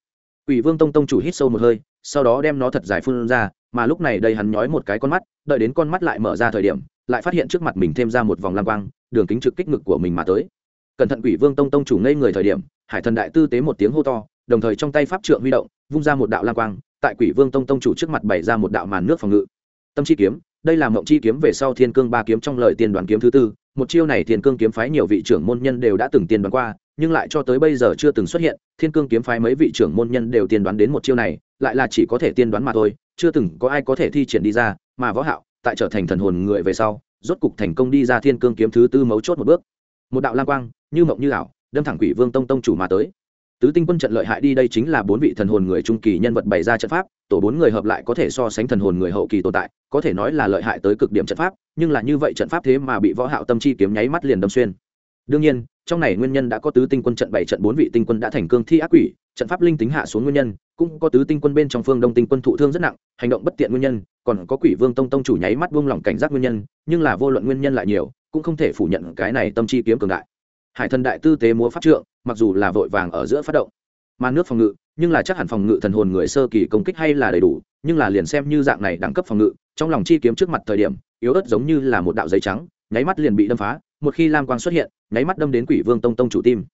Quỷ vương tông tông chủ hít sâu một hơi, sau đó đem nó thật dài phun ra, mà lúc này đây hắn nhói một cái con mắt, đợi đến con mắt lại mở ra thời điểm, lại phát hiện trước mặt mình thêm ra một vòng lam quang, đường kính trực kích ngực của mình mà tới. Cẩn thận quỷ vương tông tông chủ ngây người thời điểm, hải thần đại tư tế một tiếng hô to, đồng thời trong tay pháp trượng huy động vung ra một đạo lam quang, tại quỷ vương tông tông chủ trước mặt bày ra một đạo màn nước phòng ngự. Tâm chi kiếm, đây là mộng chi kiếm về sau thiên cương ba kiếm trong lời tiên đoàn kiếm thứ tư. Một chiêu này thiên cương kiếm phái nhiều vị trưởng môn nhân đều đã từng tiên đoán qua, nhưng lại cho tới bây giờ chưa từng xuất hiện. Thiên cương kiếm phái mấy vị trưởng môn nhân đều tiên đoán đến một chiêu này, lại là chỉ có thể tiên đoán mà thôi, chưa từng có ai có thể thi triển đi ra, mà võ hạo, tại trở thành thần hồn người về sau, rốt cục thành công đi ra thiên cương kiếm thứ tư mấu chốt một bước. Một đạo lam quang, như mộng như ảo, đâm thẳng quỷ vương tông tông chủ mà tới tứ tinh quân trận lợi hại đi đây chính là bốn vị thần hồn người trung kỳ nhân vật bày ra trận pháp, tổ bốn người hợp lại có thể so sánh thần hồn người hậu kỳ tồn tại, có thể nói là lợi hại tới cực điểm trận pháp, nhưng là như vậy trận pháp thế mà bị võ hạo tâm chi kiếm nháy mắt liền đâm xuyên. Đương nhiên, trong này nguyên nhân đã có tứ tinh quân trận bảy trận bốn vị tinh quân đã thành cương thi ác quỷ, trận pháp linh tính hạ xuống nguyên nhân, cũng có tứ tinh quân bên trong phương đông tinh quân thụ thương rất nặng, hành động bất tiện nguyên nhân, còn có quỷ vương tông tông chủ nháy mắt buông lỏng cảnh giác nguyên nhân, nhưng là vô luận nguyên nhân lại nhiều, cũng không thể phủ nhận cái này tâm chi kiếm cường đại hải thần đại tư tế múa pháp trượng, mặc dù là vội vàng ở giữa phát động mà nước phòng ngự, nhưng là chắc hẳn phòng ngự thần hồn người sơ kỳ công kích hay là đầy đủ, nhưng là liền xem như dạng này đẳng cấp phòng ngự, trong lòng chi kiếm trước mặt thời điểm, yếu ớt giống như là một đạo giấy trắng, nháy mắt liền bị đâm phá, một khi lam quang xuất hiện, nháy mắt đâm đến quỷ vương tông tông chủ tim.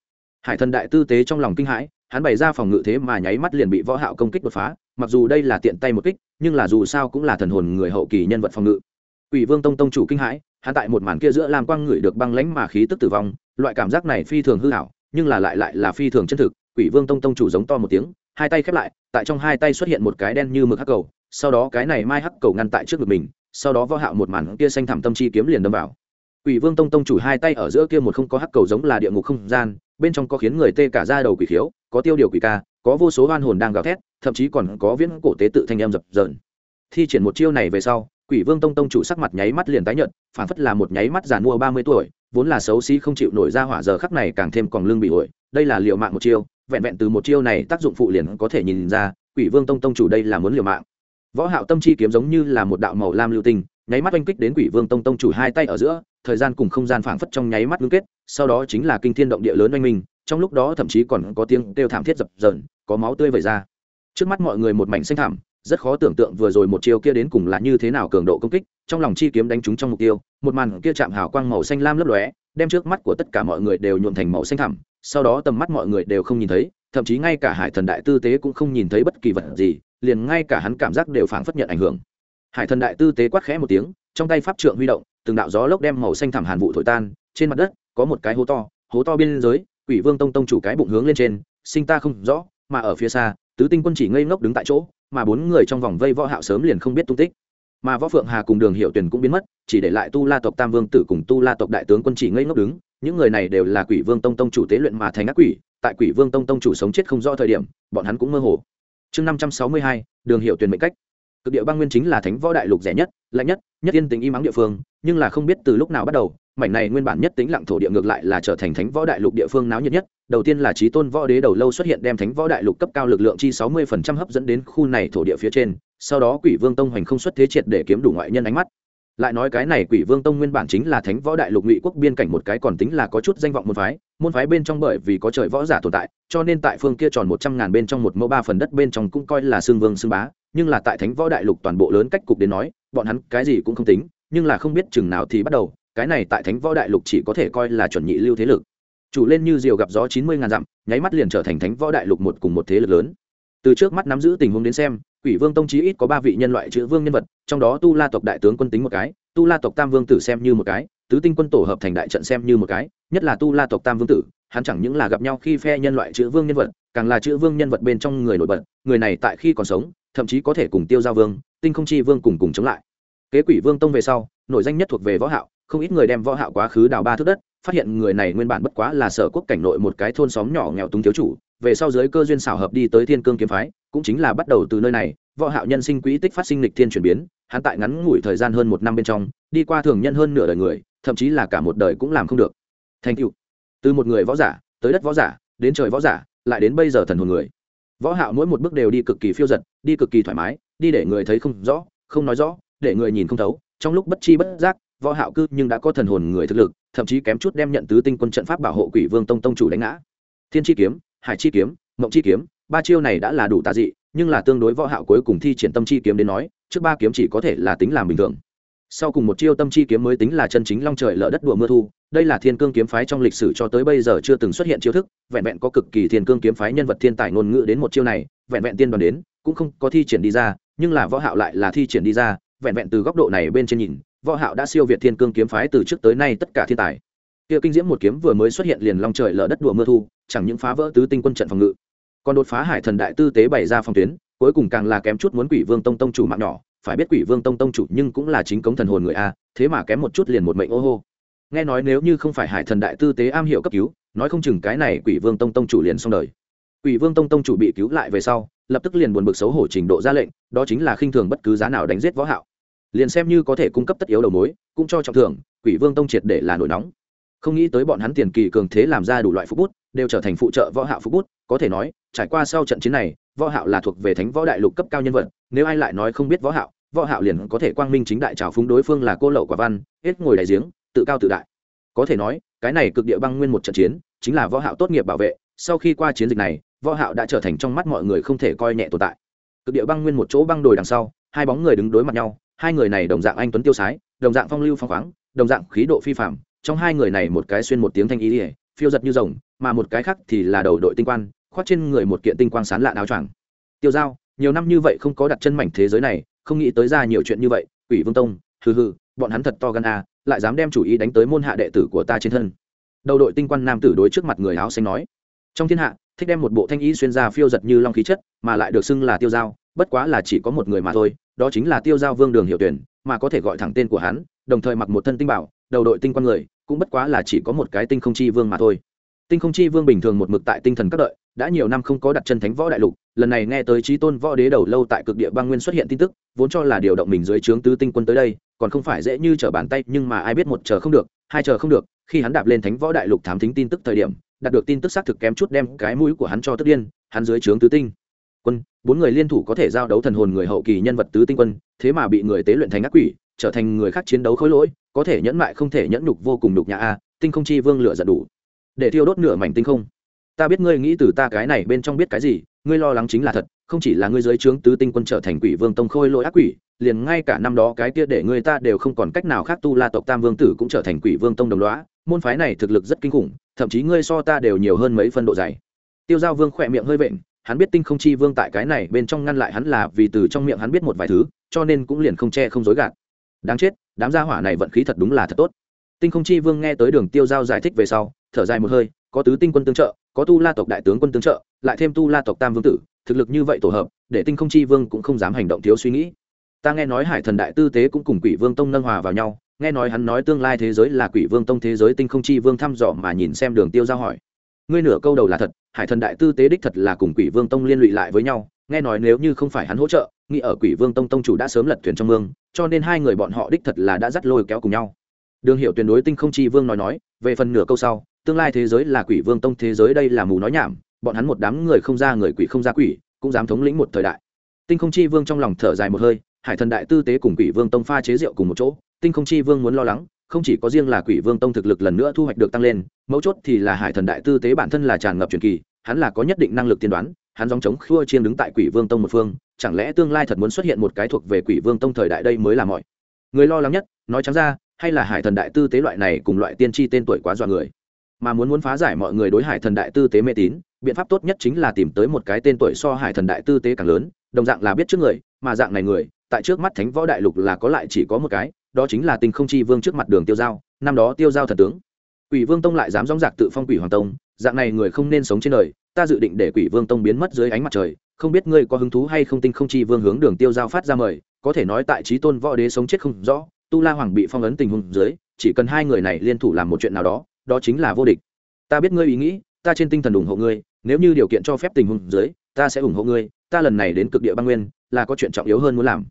Hải thần đại tư tế trong lòng kinh hãi, hắn bày ra phòng ngự thế mà nháy mắt liền bị võ hạo công kích đột phá, mặc dù đây là tiện tay một kích, nhưng là dù sao cũng là thần hồn người hậu kỳ nhân vật phòng ngự. Quỷ vương tông tông chủ kinh hãi, hắn tại một màn kia giữa lam quang ngửi được băng lãnh mà khí tức tử vong loại cảm giác này phi thường hư ảo, nhưng là lại lại là phi thường chân thực, quỷ vương tông tông chủ giống to một tiếng, hai tay khép lại, tại trong hai tay xuất hiện một cái đen như mực hắc cầu, sau đó cái này mai hắc cầu ngăn tại trước ngực mình, sau đó võ hạo một màn kia xanh thẳm tâm chi kiếm liền đâm vào. Quỷ vương tông tông chủ hai tay ở giữa kia một không có hắc cầu giống là địa ngục không gian, bên trong có khiến người tê cả da đầu quỷ khiếu, có tiêu điều quỷ ca, có vô số oan hồn đang gào thét, thậm chí còn có viễn cổ tế tự thanh em dập dờn. Thi triển một chiêu này về sau, quỷ vương tông tông chủ sắc mặt nháy mắt liền tái nhợt phản phất là một nháy mắt giàn mua ba mươi tuổi vốn là xấu xí không chịu nổi ra hỏa giờ khắc này càng thêm còn lương bị ổi đây là liều mạng một chiêu, vẹn vẹn từ một chiêu này tác dụng phụ liền có thể nhìn ra, quỷ vương tông tông chủ đây là muốn liều mạng. Võ hạo tâm chi kiếm giống như là một đạo màu lam lưu tinh, nháy mắt oanh kích đến quỷ vương tông tông chủ hai tay ở giữa, thời gian cùng không gian phảng phất trong nháy mắt ngưng kết, sau đó chính là kinh thiên động địa lớn oanh minh, trong lúc đó thậm chí còn có tiếng kêu thảm thiết dập dờn, có máu tươi vẩy ra. Trước mắt mọi người một mảnh xanh thảm rất khó tưởng tượng vừa rồi một chiêu kia đến cùng là như thế nào cường độ công kích, trong lòng chi kiếm đánh trúng trong mục tiêu, một màn kia chạm hào quang màu xanh lam lấp lóe, đem trước mắt của tất cả mọi người đều nhuộm thành màu xanh thẳm, sau đó tầm mắt mọi người đều không nhìn thấy, thậm chí ngay cả hải thần đại tư tế cũng không nhìn thấy bất kỳ vật gì, liền ngay cả hắn cảm giác đều phảng phất nhận ảnh hưởng. Hải thần đại tư tế quát khẽ một tiếng, trong tay pháp trượng huy động, từng đạo gió lốc đem màu xanh thẳm hàn vụ thổi tan, trên mặt đất có một cái hố to hố to biên giới, quỷ vương tông tông chủ cái bụng hướng lên trên, sinh ta không rõ, mà ở phía xa, tứ tinh quân chỉ ngây ngốc đứng tại chỗ mà bốn người trong vòng vây võ hạo sớm liền không biết tung tích. Mà võ phượng hà cùng đường hiệu tuyển cũng biến mất, chỉ để lại tu la tộc tam vương tử cùng tu la tộc đại tướng quân chỉ ngây ngốc đứng. Những người này đều là quỷ vương tông tông chủ tế luyện mà thành ác quỷ, tại quỷ vương tông tông chủ sống chết không rõ thời điểm, bọn hắn cũng mơ hồ. Chương năm trăm sáu mươi hai, đường hiệu tuyển mệnh cách. Cực địa băng nguyên chính là thánh võ đại lục rẻ nhất, lạnh nhất nhất yên tình im ắng địa phương, nhưng là không biết từ lúc nào bắt đầu mảnh này nguyên bản nhất tính lặng thổ địa ngược lại là trở thành thánh võ đại lục địa phương náo nhiệt nhất. Đầu tiên là trí tôn võ đế đầu lâu xuất hiện đem thánh võ đại lục cấp cao lực lượng chi sáu mươi phần trăm hấp dẫn đến khu này thổ địa phía trên. Sau đó quỷ vương tông hoành không xuất thế triệt để kiếm đủ ngoại nhân ánh mắt. Lại nói cái này quỷ vương tông nguyên bản chính là thánh võ đại lục ngụy quốc biên cảnh một cái còn tính là có chút danh vọng môn phái. Môn phái bên trong bởi vì có trời võ giả tồn tại, cho nên tại phương kia tròn một trăm ngàn bên trong một mẫu ba phần đất bên trong cũng coi là xương vương xương bá. Nhưng là tại thánh võ đại lục toàn bộ lớn cách cục đến nói, bọn hắn cái gì cũng không tính, nhưng là không biết chừng nào thì bắt đầu cái này tại thánh võ đại lục chỉ có thể coi là chuẩn nhị lưu thế lực. Chủ lên như diều gặp gió chín mươi ngàn dặm, nháy mắt liền trở thành thánh võ đại lục một cùng một thế lực lớn. Từ trước mắt nắm giữ tình huống đến xem, quỷ vương tông chí ít có ba vị nhân loại chữ vương nhân vật, trong đó tu la tộc đại tướng quân tính một cái, tu la tộc tam vương tử xem như một cái, tứ tinh quân tổ hợp thành đại trận xem như một cái, nhất là tu la tộc tam vương tử, hắn chẳng những là gặp nhau khi phe nhân loại chữ vương nhân vật, càng là chữ vương nhân vật bên trong người nổi bật, người này tại khi còn sống, thậm chí có thể cùng tiêu giao vương, tinh không chi vương cùng cùng chống lại. Kế quỷ vương tông về sau nội danh nhất thuộc về võ hạo không ít người đem võ hạo quá khứ đào ba thước đất, phát hiện người này nguyên bản bất quá là sở quốc cảnh nội một cái thôn xóm nhỏ nghèo túng thiếu chủ, về sau dưới cơ duyên xảo hợp đi tới thiên cương kiếm phái, cũng chính là bắt đầu từ nơi này, võ hạo nhân sinh quỹ tích phát sinh lịch thiên chuyển biến, hắn tại ngắn ngủi thời gian hơn một năm bên trong, đi qua thường nhân hơn nửa đời người, thậm chí là cả một đời cũng làm không được. Thành tựu từ một người võ giả, tới đất võ giả, đến trời võ giả, lại đến bây giờ thần hồn người. Võ hạo mỗi một bước đều đi cực kỳ phiêu dật đi cực kỳ thoải mái, đi để người thấy không rõ, không nói rõ, để người nhìn không thấu, trong lúc bất chi bất giác võ hạo cư nhưng đã có thần hồn người thực lực, thậm chí kém chút đem nhận tứ tinh quân trận pháp bảo hộ quỷ vương tông tông chủ đánh ngã. Thiên chi kiếm, hải chi kiếm, mộng chi kiếm, ba chiêu này đã là đủ tà dị, nhưng là tương đối võ hạo cuối cùng thi triển tâm chi kiếm đến nói, trước ba kiếm chỉ có thể là tính làm bình thường. Sau cùng một chiêu tâm chi kiếm mới tính là chân chính long trời lở đất đùa mưa thu, đây là thiên cương kiếm phái trong lịch sử cho tới bây giờ chưa từng xuất hiện chiêu thức, vẹn vẹn có cực kỳ thiên cương kiếm phái nhân vật thiên tài ngôn ngữ đến một chiêu này, vẹn vẹn tiên đoàn đến, cũng không có thi triển đi ra, nhưng là võ hạo lại là thi triển đi ra, vẹn vẹn từ góc độ này bên trên nhìn võ hạo đã siêu việt thiên cương kiếm phái từ trước tới nay tất cả thiên tài. Kia kinh diễm một kiếm vừa mới xuất hiện liền long trời lở đất đùa mưa thu, chẳng những phá vỡ tứ tinh quân trận phòng ngự, còn đột phá hải thần đại tư tế bày ra phòng tuyến, cuối cùng càng là kém chút muốn quỷ vương tông tông chủ mạng nhỏ, phải biết quỷ vương tông tông chủ nhưng cũng là chính cống thần hồn người a, thế mà kém một chút liền một mệnh ô hô. Nghe nói nếu như không phải hải thần đại tư tế am hiểu cấp cứu, nói không chừng cái này quỷ vương tông tông chủ liền xong đời. Quỷ vương tông tông chủ bị cứu lại về sau, lập tức liền buồn bực xấu hổ trình độ ra lệnh, đó chính là khinh thường bất cứ giá nào đánh giết võ hạo liền xem như có thể cung cấp tất yếu đầu mối, cũng cho trọng thưởng, quỷ vương tông triệt để là nổi nóng. Không nghĩ tới bọn hắn tiền kỳ cường thế làm ra đủ loại phúc bút, đều trở thành phụ trợ võ hạo phúc bút, có thể nói, trải qua sau trận chiến này, võ hạo là thuộc về thánh võ đại lục cấp cao nhân vật, nếu ai lại nói không biết võ hạo võ hạo liền có thể quang minh chính đại chào phúng đối phương là cô lậu quả văn, hết ngồi đại giếng, tự cao tự đại. Có thể nói, cái này cực địa băng nguyên một trận chiến, chính là võ hạo tốt nghiệp bảo vệ, sau khi qua chiến dịch này, võ hạo đã trở thành trong mắt mọi người không thể coi nhẹ tồn tại. Cực địa băng nguyên một chỗ băng đồi đằng sau, hai bóng người đứng đối mặt nhau hai người này đồng dạng anh tuấn tiêu sái đồng dạng phong lưu phong khoáng đồng dạng khí độ phi phàm trong hai người này một cái xuyên một tiếng thanh ý ỉa phiêu giật như rồng mà một cái khác thì là đầu đội tinh quan khoác trên người một kiện tinh quang sán lạ áo choàng. Tiêu giao nhiều năm như vậy không có đặt chân mảnh thế giới này không nghĩ tới ra nhiều chuyện như vậy quỷ vương tông hừ hừ bọn hắn thật to gan à, lại dám đem chủ ý đánh tới môn hạ đệ tử của ta trên thân. Đầu đội tinh quan nam tử đối trước mặt người áo xanh nói trong thiên hạ thích đem một bộ thanh ý xuyên ra phiêu giật như long khí chất mà lại được xưng là tiêu giao bất quá là chỉ có một người mà thôi đó chính là tiêu giao vương đường hiệu tuyển, mà có thể gọi thẳng tên của hắn, đồng thời mặc một thân tinh bảo, đầu đội tinh quan người, cũng bất quá là chỉ có một cái tinh không chi vương mà thôi. Tinh không chi vương bình thường một mực tại tinh thần các đợi, đã nhiều năm không có đặt chân thánh võ đại lục, lần này nghe tới trí tôn võ đế đầu lâu tại cực địa băng nguyên xuất hiện tin tức, vốn cho là điều động mình dưới trướng tứ tinh quân tới đây, còn không phải dễ như trở bàn tay, nhưng mà ai biết một chờ không được, hai chờ không được, khi hắn đạp lên thánh võ đại lục thám thính tin tức thời điểm, đạt được tin tức xác thực kém chút đem cái mũi của hắn cho tức điên, hắn dưới trướng tứ tinh quân, bốn người liên thủ có thể giao đấu thần hồn người hậu kỳ nhân vật tứ tinh quân, thế mà bị người tế luyện thành ác quỷ, trở thành người khác chiến đấu khối lỗi, có thể nhẫn mại không thể nhẫn nhục vô cùng nhục nhà a, tinh không chi vương lửa giận đủ. Để thiêu đốt nửa mảnh tinh không. Ta biết ngươi nghĩ từ ta cái này bên trong biết cái gì, ngươi lo lắng chính là thật, không chỉ là ngươi dưới trướng tứ tinh quân trở thành quỷ vương tông khôi lỗi ác quỷ, liền ngay cả năm đó cái kia để ngươi ta đều không còn cách nào khác tu la tộc tam vương tử cũng trở thành quỷ vương tông đồng loá môn phái này thực lực rất kinh khủng, thậm chí ngươi so ta đều nhiều hơn mấy phân độ dày. Tiêu giao vương khỏe miệng hơi vện hắn biết tinh không chi vương tại cái này bên trong ngăn lại hắn là vì từ trong miệng hắn biết một vài thứ, cho nên cũng liền không che không dối gạt. Đáng chết, đám gia hỏa này vận khí thật đúng là thật tốt. Tinh không chi vương nghe tới đường tiêu giao giải thích về sau, thở dài một hơi, có tứ tinh quân tương trợ, có tu la tộc đại tướng quân tương trợ, lại thêm tu la tộc tam vương tử, thực lực như vậy tổ hợp, để tinh không chi vương cũng không dám hành động thiếu suy nghĩ. Ta nghe nói hải thần đại tư tế cũng cùng quỷ vương tông nâng hòa vào nhau, nghe nói hắn nói tương lai thế giới là quỷ vương tông thế giới, tinh không chi vương thăm dò mà nhìn xem đường tiêu giao hỏi ngươi nửa câu đầu là thật, hải thần đại tư tế đích thật là cùng quỷ vương tông liên lụy lại với nhau, nghe nói nếu như không phải hắn hỗ trợ, nghĩ ở quỷ vương tông tông chủ đã sớm lật thuyền trong mương, cho nên hai người bọn họ đích thật là đã dắt lôi kéo cùng nhau. Đường hiệu tuyệt đối tinh không chi vương nói nói, về phần nửa câu sau, tương lai thế giới là quỷ vương tông thế giới đây là mù nói nhảm, bọn hắn một đám người không ra người quỷ không ra quỷ, cũng dám thống lĩnh một thời đại. Tinh không chi vương trong lòng thở dài một hơi, hải thần đại tư tế cùng quỷ vương tông pha chế rượu cùng một chỗ, tinh không chi vương muốn lo lắng không chỉ có riêng là quỷ vương tông thực lực lần nữa thu hoạch được tăng lên, mấu chốt thì là hải thần đại tư tế bản thân là tràn ngập truyền kỳ, hắn là có nhất định năng lực tiên đoán, hắn dòng chống khua chiên đứng tại quỷ vương tông một phương, chẳng lẽ tương lai thật muốn xuất hiện một cái thuộc về quỷ vương tông thời đại đây mới là mọi. Người lo lắng nhất, nói trắng ra, hay là hải thần đại tư tế loại này cùng loại tiên tri tên tuổi quá dọa người. Mà muốn muốn phá giải mọi người đối hải thần đại tư tế mê tín, biện pháp tốt nhất chính là tìm tới một cái tên tuổi so hải thần đại tư tế càng lớn, đồng dạng là biết trước người, mà dạng này người, tại trước mắt thánh võ đại lục là có lại chỉ có một cái đó chính là tinh không chi vương trước mặt đường tiêu giao, năm đó tiêu giao thần tướng. Quỷ vương tông lại dám dóng dạc tự phong quỷ hoàng tông, dạng này người không nên sống trên đời, ta dự định để quỷ vương tông biến mất dưới ánh mặt trời, không biết ngươi có hứng thú hay không tinh không chi vương hướng đường tiêu giao phát ra mời, có thể nói tại trí tôn võ đế sống chết không rõ, tu la hoàng bị phong ấn tình huống dưới, chỉ cần hai người này liên thủ làm một chuyện nào đó đó chính là vô địch. Ta biết ngươi ý nghĩ, ta trên tinh thần ủng hộ ngươi, nếu như điều kiện cho phép tình huống dưới, ta sẽ ủng hộ ngươi, ta lần này đến cực địa băng nguyên, là có chuyện trọng yếu hơn muốn làm.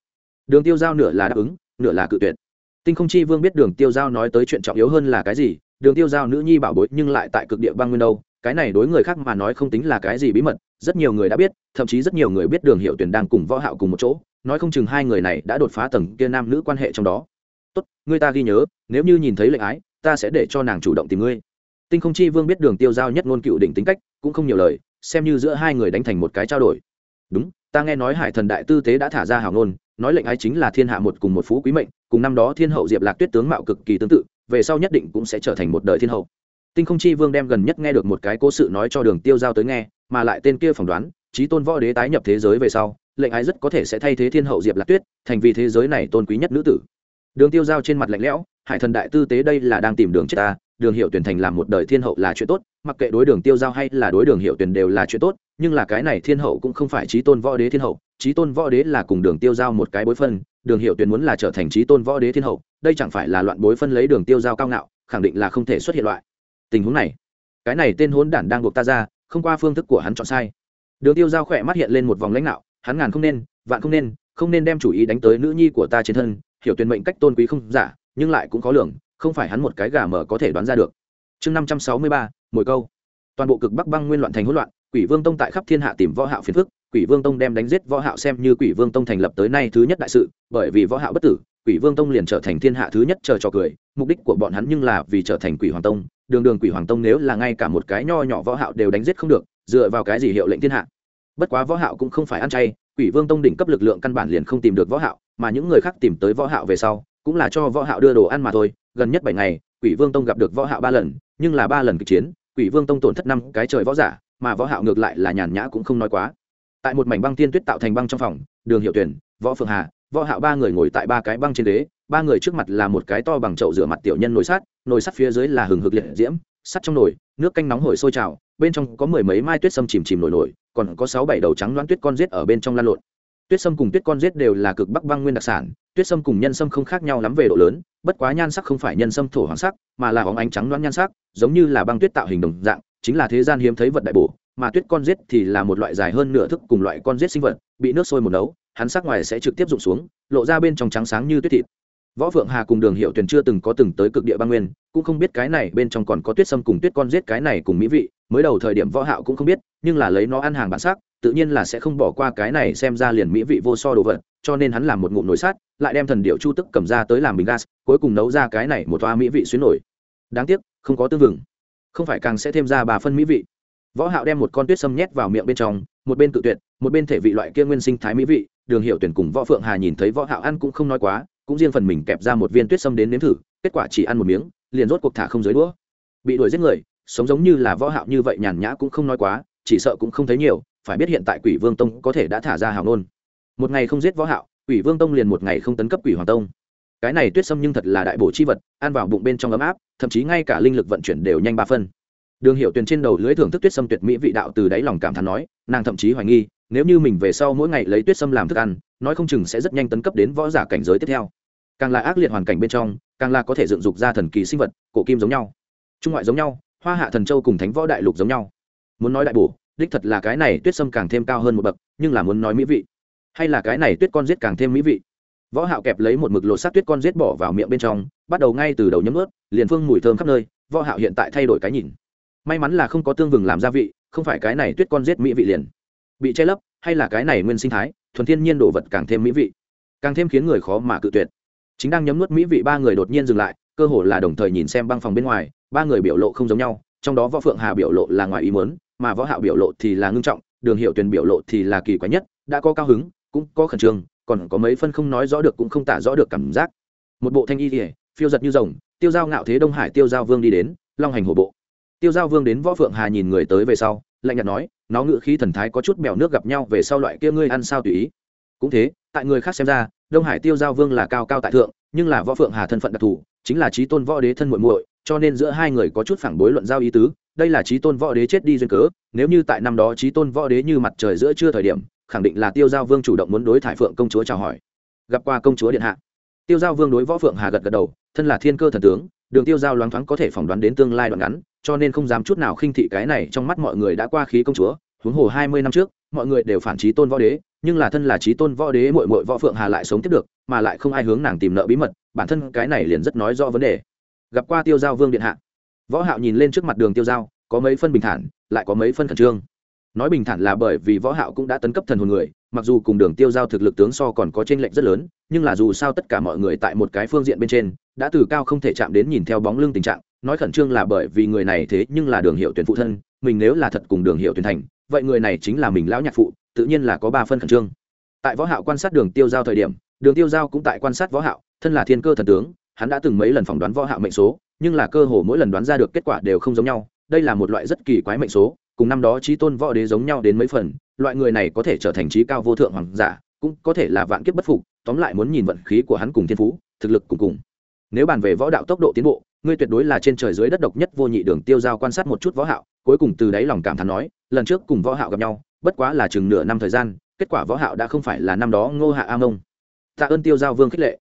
Đường tiêu giao nửa là đáp ứng, nửa là cự tuyệt tinh không chi vương biết đường tiêu giao nói tới chuyện trọng yếu hơn là cái gì, đường tiêu giao nữ nhi bảo bối nhưng lại tại cực địa băng nguyên đâu, cái này đối người khác mà nói không tính là cái gì bí mật, rất nhiều người đã biết, thậm chí rất nhiều người biết đường hiệu tuyển đang cùng võ hạo cùng một chỗ, nói không chừng hai người này đã đột phá tầng kia nam nữ quan hệ trong đó. Tốt, người ta ghi nhớ, nếu như nhìn thấy lệnh ái, ta sẽ để cho nàng chủ động tìm ngươi. Tinh không chi vương biết đường tiêu giao nhất ngôn cựu đỉnh tính cách, cũng không nhiều lời, xem như giữa hai người đánh thành một cái trao đổi. Đúng, ta nghe nói hải thần đại tư tế đã thả ra hào ngôn, nói lệnh ái chính là thiên hạ một cùng một phú quý mệnh cùng năm đó thiên hậu diệp lạc tuyết tướng mạo cực kỳ tương tự, về sau nhất định cũng sẽ trở thành một đời thiên hậu. Tinh không chi vương đem gần nhất nghe được một cái cố sự nói cho đường tiêu giao tới nghe, mà lại tên kia phỏng đoán trí tôn võ đế tái nhập thế giới về sau, lệnh ái rất có thể sẽ thay thế thiên hậu diệp lạc tuyết, thành vì thế giới này tôn quý nhất nữ tử. Đường tiêu giao trên mặt lạnh lẽo, hải thần đại tư tế đây là đang tìm đường chết ta, đường hiệu tuyển thành làm một đời thiên hậu là chuyện tốt, mặc kệ đối đường tiêu giao hay là đối đường hiệu tuyển đều là chuyện tốt, nhưng là cái này thiên hậu cũng không phải trí tôn võ đế thiên hậu trí tôn võ đế là cùng đường tiêu giao một cái bối phân đường hiệu tuyển muốn là trở thành trí tôn võ đế thiên hậu, đây chẳng phải là loạn bối phân lấy đường tiêu giao cao ngạo, khẳng định là không thể xuất hiện loại. Tình huống này, cái này tên hốn đản đang buộc ta ra, không qua phương thức của hắn chọn sai. Đường tiêu giao khỏe mắt hiện lên một vòng lãnh đạo hắn ngàn không nên, vạn không nên không nên đem chủ ý đánh tới nữ nhi của ta trên thân, hiểu tuyển mệnh cách tôn quý không giả, nhưng lại cũng khó lường, không phải hắn một cái gà mở có thể đoán ra được. Chương năm trăm sáu mươi ba mỗi câu. Toàn bộ cực bắc băng nguyên loạn thành hỗn loạn, quỷ vương tông tại khắp thiên hạ tìm võ hạo phiền phức quỷ vương tông đem đánh giết võ hạo xem như quỷ vương tông thành lập tới nay thứ nhất đại sự, bởi vì võ hạo bất tử, quỷ vương tông liền trở thành thiên hạ thứ nhất chờ cho cười, mục đích của bọn hắn nhưng là vì trở thành quỷ hoàng tông. Đường đường quỷ hoàng tông nếu là ngay cả một cái nho nhỏ võ hạo đều đánh giết không được, dựa vào cái gì hiệu lệnh thiên hạ? Bất quá võ hạo cũng không phải ăn chay, quỷ vương tông đỉnh cấp lực lượng căn bản liền không tìm được võ hạo, mà những người khác tìm tới võ hạo về sau, cũng là cho võ hạo đưa đồ ăn mà thôi. Gần nhất bảy ngày, quỷ vương tông gặp được võ hạo ba lần, nhưng là ba lần kịch chiến, quỷ vương tông tổn thất năm cái trời võ giả, mà võ hạo ngược lại là nhàn nhã cũng không nói quá tại một mảnh băng tiên tuyết tạo thành băng trong phòng, đường hiệu tuyển võ phượng hà, võ hạo ba người ngồi tại ba cái băng trên đế. ba người trước mặt là một cái to bằng chậu rửa mặt tiểu nhân nồi sắt nồi sắt phía dưới là hừng hực liệt diễm, sắt trong nồi, nước canh nóng hổi sôi trào, bên trong có mười mấy mai tuyết sâm chìm chìm nổi nổi, còn có sáu bảy đầu trắng loãng tuyết con rết ở bên trong lan lộn tuyết sâm cùng tuyết con rết đều là cực bắc băng nguyên đặc sản, tuyết sâm cùng nhân sâm không khác nhau lắm về độ lớn, bất quá nhan sắc không phải nhân sâm thổ hoàng sắc, mà là óng ánh trắng loãng nhan sắc, giống như là băng tuyết tạo hình đồng dạng, chính là thế gian hiếm thấy vật đại bổ mà tuyết con rết thì là một loại dài hơn nửa thức cùng loại con rết sinh vật, bị nước sôi một nấu, hắn sắc ngoài sẽ trực tiếp rụng xuống, lộ ra bên trong trắng sáng như tuyết thịt. Võ phượng hà cùng đường hiệu tuyền chưa từng có từng tới cực địa băng nguyên, cũng không biết cái này bên trong còn có tuyết sâm cùng tuyết con rết cái này cùng mỹ vị, mới đầu thời điểm võ hạo cũng không biết, nhưng là lấy nó ăn hàng bản sắc, tự nhiên là sẽ không bỏ qua cái này xem ra liền mỹ vị vô so đồ vật, cho nên hắn làm một ngụm nồi sát lại đem thần điệu chu tức cầm ra tới làm bình gas, cuối cùng nấu ra cái này một toa mỹ vị xuyến nổi. Đáng tiếc, không có tương vừng. Không phải càng sẽ thêm ra bà phân mỹ vị võ hạo đem một con tuyết sâm nhét vào miệng bên trong, một bên tự tuyệt, một bên thể vị loại kia nguyên sinh thái mỹ vị. Đường hiệu tuyển cùng võ phượng hà nhìn thấy võ hạo ăn cũng không nói quá, cũng riêng phần mình kẹp ra một viên tuyết sâm đến nếm thử, kết quả chỉ ăn một miếng, liền rốt cuộc thả không dưới đũa. Bị đuổi giết người, sống giống như là võ hạo như vậy nhàn nhã cũng không nói quá, chỉ sợ cũng không thấy nhiều, phải biết hiện tại quỷ vương tông có thể đã thả ra hào nôn. Một ngày không giết võ hạo, quỷ vương tông liền một ngày không tấn cấp quỷ hoàng tông. Cái này tuyết sâm nhưng thật là đại bổ chi vật, ăn vào bụng bên trong ấm áp, thậm chí ngay cả linh lực vận chuyển đều nhanh ba phân đường hiệu tuyền trên đầu lưới thưởng thức tuyết sâm tuyệt mỹ vị đạo từ đáy lòng cảm thán nói, nàng thậm chí hoài nghi, nếu như mình về sau mỗi ngày lấy tuyết sâm làm thức ăn, nói không chừng sẽ rất nhanh tấn cấp đến võ giả cảnh giới tiếp theo. Càng là ác liệt hoàn cảnh bên trong, càng là có thể dựng dục ra thần kỳ sinh vật, cổ kim giống nhau, trung ngoại giống nhau, hoa hạ thần châu cùng thánh võ đại lục giống nhau. Muốn nói đại bổ, đích thật là cái này tuyết sâm càng thêm cao hơn một bậc, nhưng là muốn nói mỹ vị. Hay là cái này tuyết con giết càng thêm mỹ vị. Võ hạo kẹp lấy một mực lột xác tuyết con giết bỏ vào miệng bên trong, bắt đầu ngay từ đầu nhấm ướt, liền phương mùi thơm khắp nơi, võ hạo hiện tại thay đổi cái nhìn may mắn là không có tương vừng làm gia vị, không phải cái này tuyết con giết mỹ vị liền. Bị che lấp, hay là cái này nguyên sinh thái, thuần thiên nhiên đồ vật càng thêm mỹ vị. Càng thêm khiến người khó mà cự tuyệt. Chính đang nhấm nuốt mỹ vị ba người đột nhiên dừng lại, cơ hồ là đồng thời nhìn xem băng phòng bên ngoài, ba người biểu lộ không giống nhau, trong đó võ phượng hà biểu lộ là ngoài ý muốn, mà võ hạo biểu lộ thì là ngưng trọng, đường hiệu tuyền biểu lộ thì là kỳ quái nhất, đã có cao hứng, cũng có khẩn trương, còn có mấy phân không nói rõ được cũng không tả rõ được cảm giác. Một bộ thanh y thì, phiêu giật như rồng, tiêu giao ngạo thế đông hải tiêu giao vương đi đến, long hành hổ bộ tiêu giao vương đến võ phượng hà nhìn người tới về sau, lạnh nhạt nói, nó ngự khí thần thái có chút bèo nước gặp nhau về sau loại kia ngươi ăn sao tùy ý. Cũng thế, tại người khác xem ra, đông hải tiêu giao vương là cao cao tại thượng, nhưng là võ phượng hà thân phận đặc thù, chính là trí tôn võ đế thân muội muội, cho nên giữa hai người có chút phản bối luận giao ý tứ, đây là trí tôn võ đế chết đi duyên cớ, nếu như tại năm đó trí tôn võ đế như mặt trời giữa trưa thời điểm, khẳng định là tiêu giao vương chủ động muốn đối thải phượng công chúa chào hỏi. Gặp qua công chúa điện hạ. Tiêu giao vương đối võ phượng hà gật gật đầu, thân là thiên cơ thần tướng, đường tiêu giao loáng thoáng có thể phỏng đoán đến tương lai đoạn ngắn cho nên không dám chút nào khinh thị cái này trong mắt mọi người đã qua khí công chúa. Huống hồ hai mươi năm trước, mọi người đều phản trí tôn võ đế, nhưng là thân là trí tôn võ đế mội mội võ phượng hà lại sống tiếp được, mà lại không ai hướng nàng tìm nợ bí mật, bản thân cái này liền rất nói rõ vấn đề. Gặp qua tiêu giao vương điện hạ. Võ hạo nhìn lên trước mặt đường tiêu giao, có mấy phân bình thản, lại có mấy phân khẩn trương. Nói bình thản là bởi vì võ hạo cũng đã tấn cấp thần hồn người, mặc dù cùng đường tiêu giao thực lực tướng so còn có trên lệnh rất lớn, nhưng là dù sao tất cả mọi người tại một cái phương diện bên trên, đã từ cao không thể chạm đến nhìn theo bóng lưng tình trạng nói khẩn trương là bởi vì người này thế nhưng là đường hiệu tuyển phụ thân, mình nếu là thật cùng đường hiệu tuyển thành, vậy người này chính là mình lão nhạc phụ, tự nhiên là có ba phân khẩn trương. Tại võ hạo quan sát đường tiêu giao thời điểm, đường tiêu giao cũng tại quan sát võ hạo, thân là thiên cơ thần tướng, hắn đã từng mấy lần phỏng đoán võ hạo mệnh số, nhưng là cơ hồ mỗi lần đoán ra được kết quả đều không giống nhau, đây là một loại rất kỳ quái mệnh số, cùng năm đó trí tôn võ đế giống nhau đến mấy phần, loại người này có thể trở thành trí cao vô thượng hoàng giả, cũng có thể là vạn kiếp bất phục, tóm lại muốn nhìn vận khí của hắn cùng thiên phú, thực lực cùng cùng. Nếu bàn về võ đạo tốc độ tiến bộ ngươi tuyệt đối là trên trời dưới đất độc nhất vô nhị đường tiêu giao quan sát một chút võ hạo, cuối cùng từ đáy lòng cảm thán nói, lần trước cùng võ hạo gặp nhau, bất quá là chừng nửa năm thời gian, kết quả võ hạo đã không phải là năm đó ngô hạ a mông. Tạ ơn tiêu giao vương khích lệ.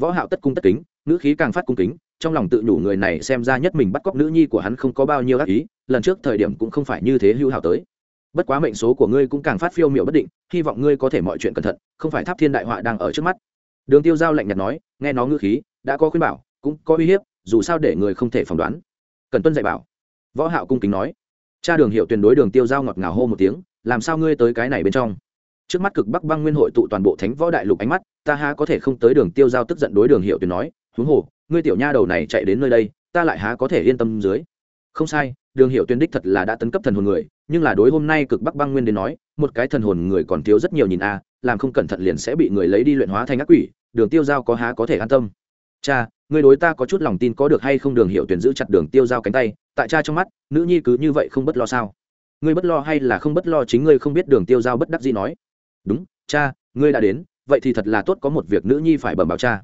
Võ hạo tất cung tất kính nữ khí càng phát cung kính, trong lòng tự nhủ người này xem ra nhất mình bắt cóc nữ nhi của hắn không có bao nhiêu ác ý, lần trước thời điểm cũng không phải như thế hữu hảo tới. Bất quá mệnh số của ngươi cũng càng phát phiêu miệu bất định, hy vọng ngươi có thể mọi chuyện cẩn thận, không phải tháp thiên đại họa đang ở trước mắt. Đường tiêu giao lạnh nhạt nói, nghe nó ngữ khí, đã có khuyên bảo, cũng có uy hiếp dù sao để người không thể phỏng đoán. Cần tuân dạy bảo. Võ hạo cung kính nói. Cha đường hiệu tuyển đối đường tiêu giao ngọt ngào hô một tiếng, làm sao ngươi tới cái này bên trong? Trước mắt cực bắc băng nguyên hội tụ toàn bộ thánh võ đại lục ánh mắt, ta há có thể không tới đường tiêu giao tức giận đối đường hiệu tuyển nói, huống hồ, ngươi tiểu nha đầu này chạy đến nơi đây, ta lại há có thể yên tâm dưới? Không sai, đường hiệu tuyên đích thật là đã tấn cấp thần hồn người, nhưng là đối hôm nay cực bắc băng nguyên đến nói, một cái thần hồn người còn thiếu rất nhiều nhìn a, làm không cẩn thận liền sẽ bị người lấy đi luyện hóa thành ác quỷ, đường tiêu giao có há có thể an tâm. Cha người đối ta có chút lòng tin có được hay không đường hiệu tuyển giữ chặt đường tiêu giao cánh tay, tại cha trong mắt, nữ nhi cứ như vậy không bất lo sao? Ngươi bất lo hay là không bất lo chính ngươi không biết đường tiêu giao bất đắc gì nói. Đúng, cha, ngươi đã đến, vậy thì thật là tốt có một việc nữ nhi phải bẩm báo cha.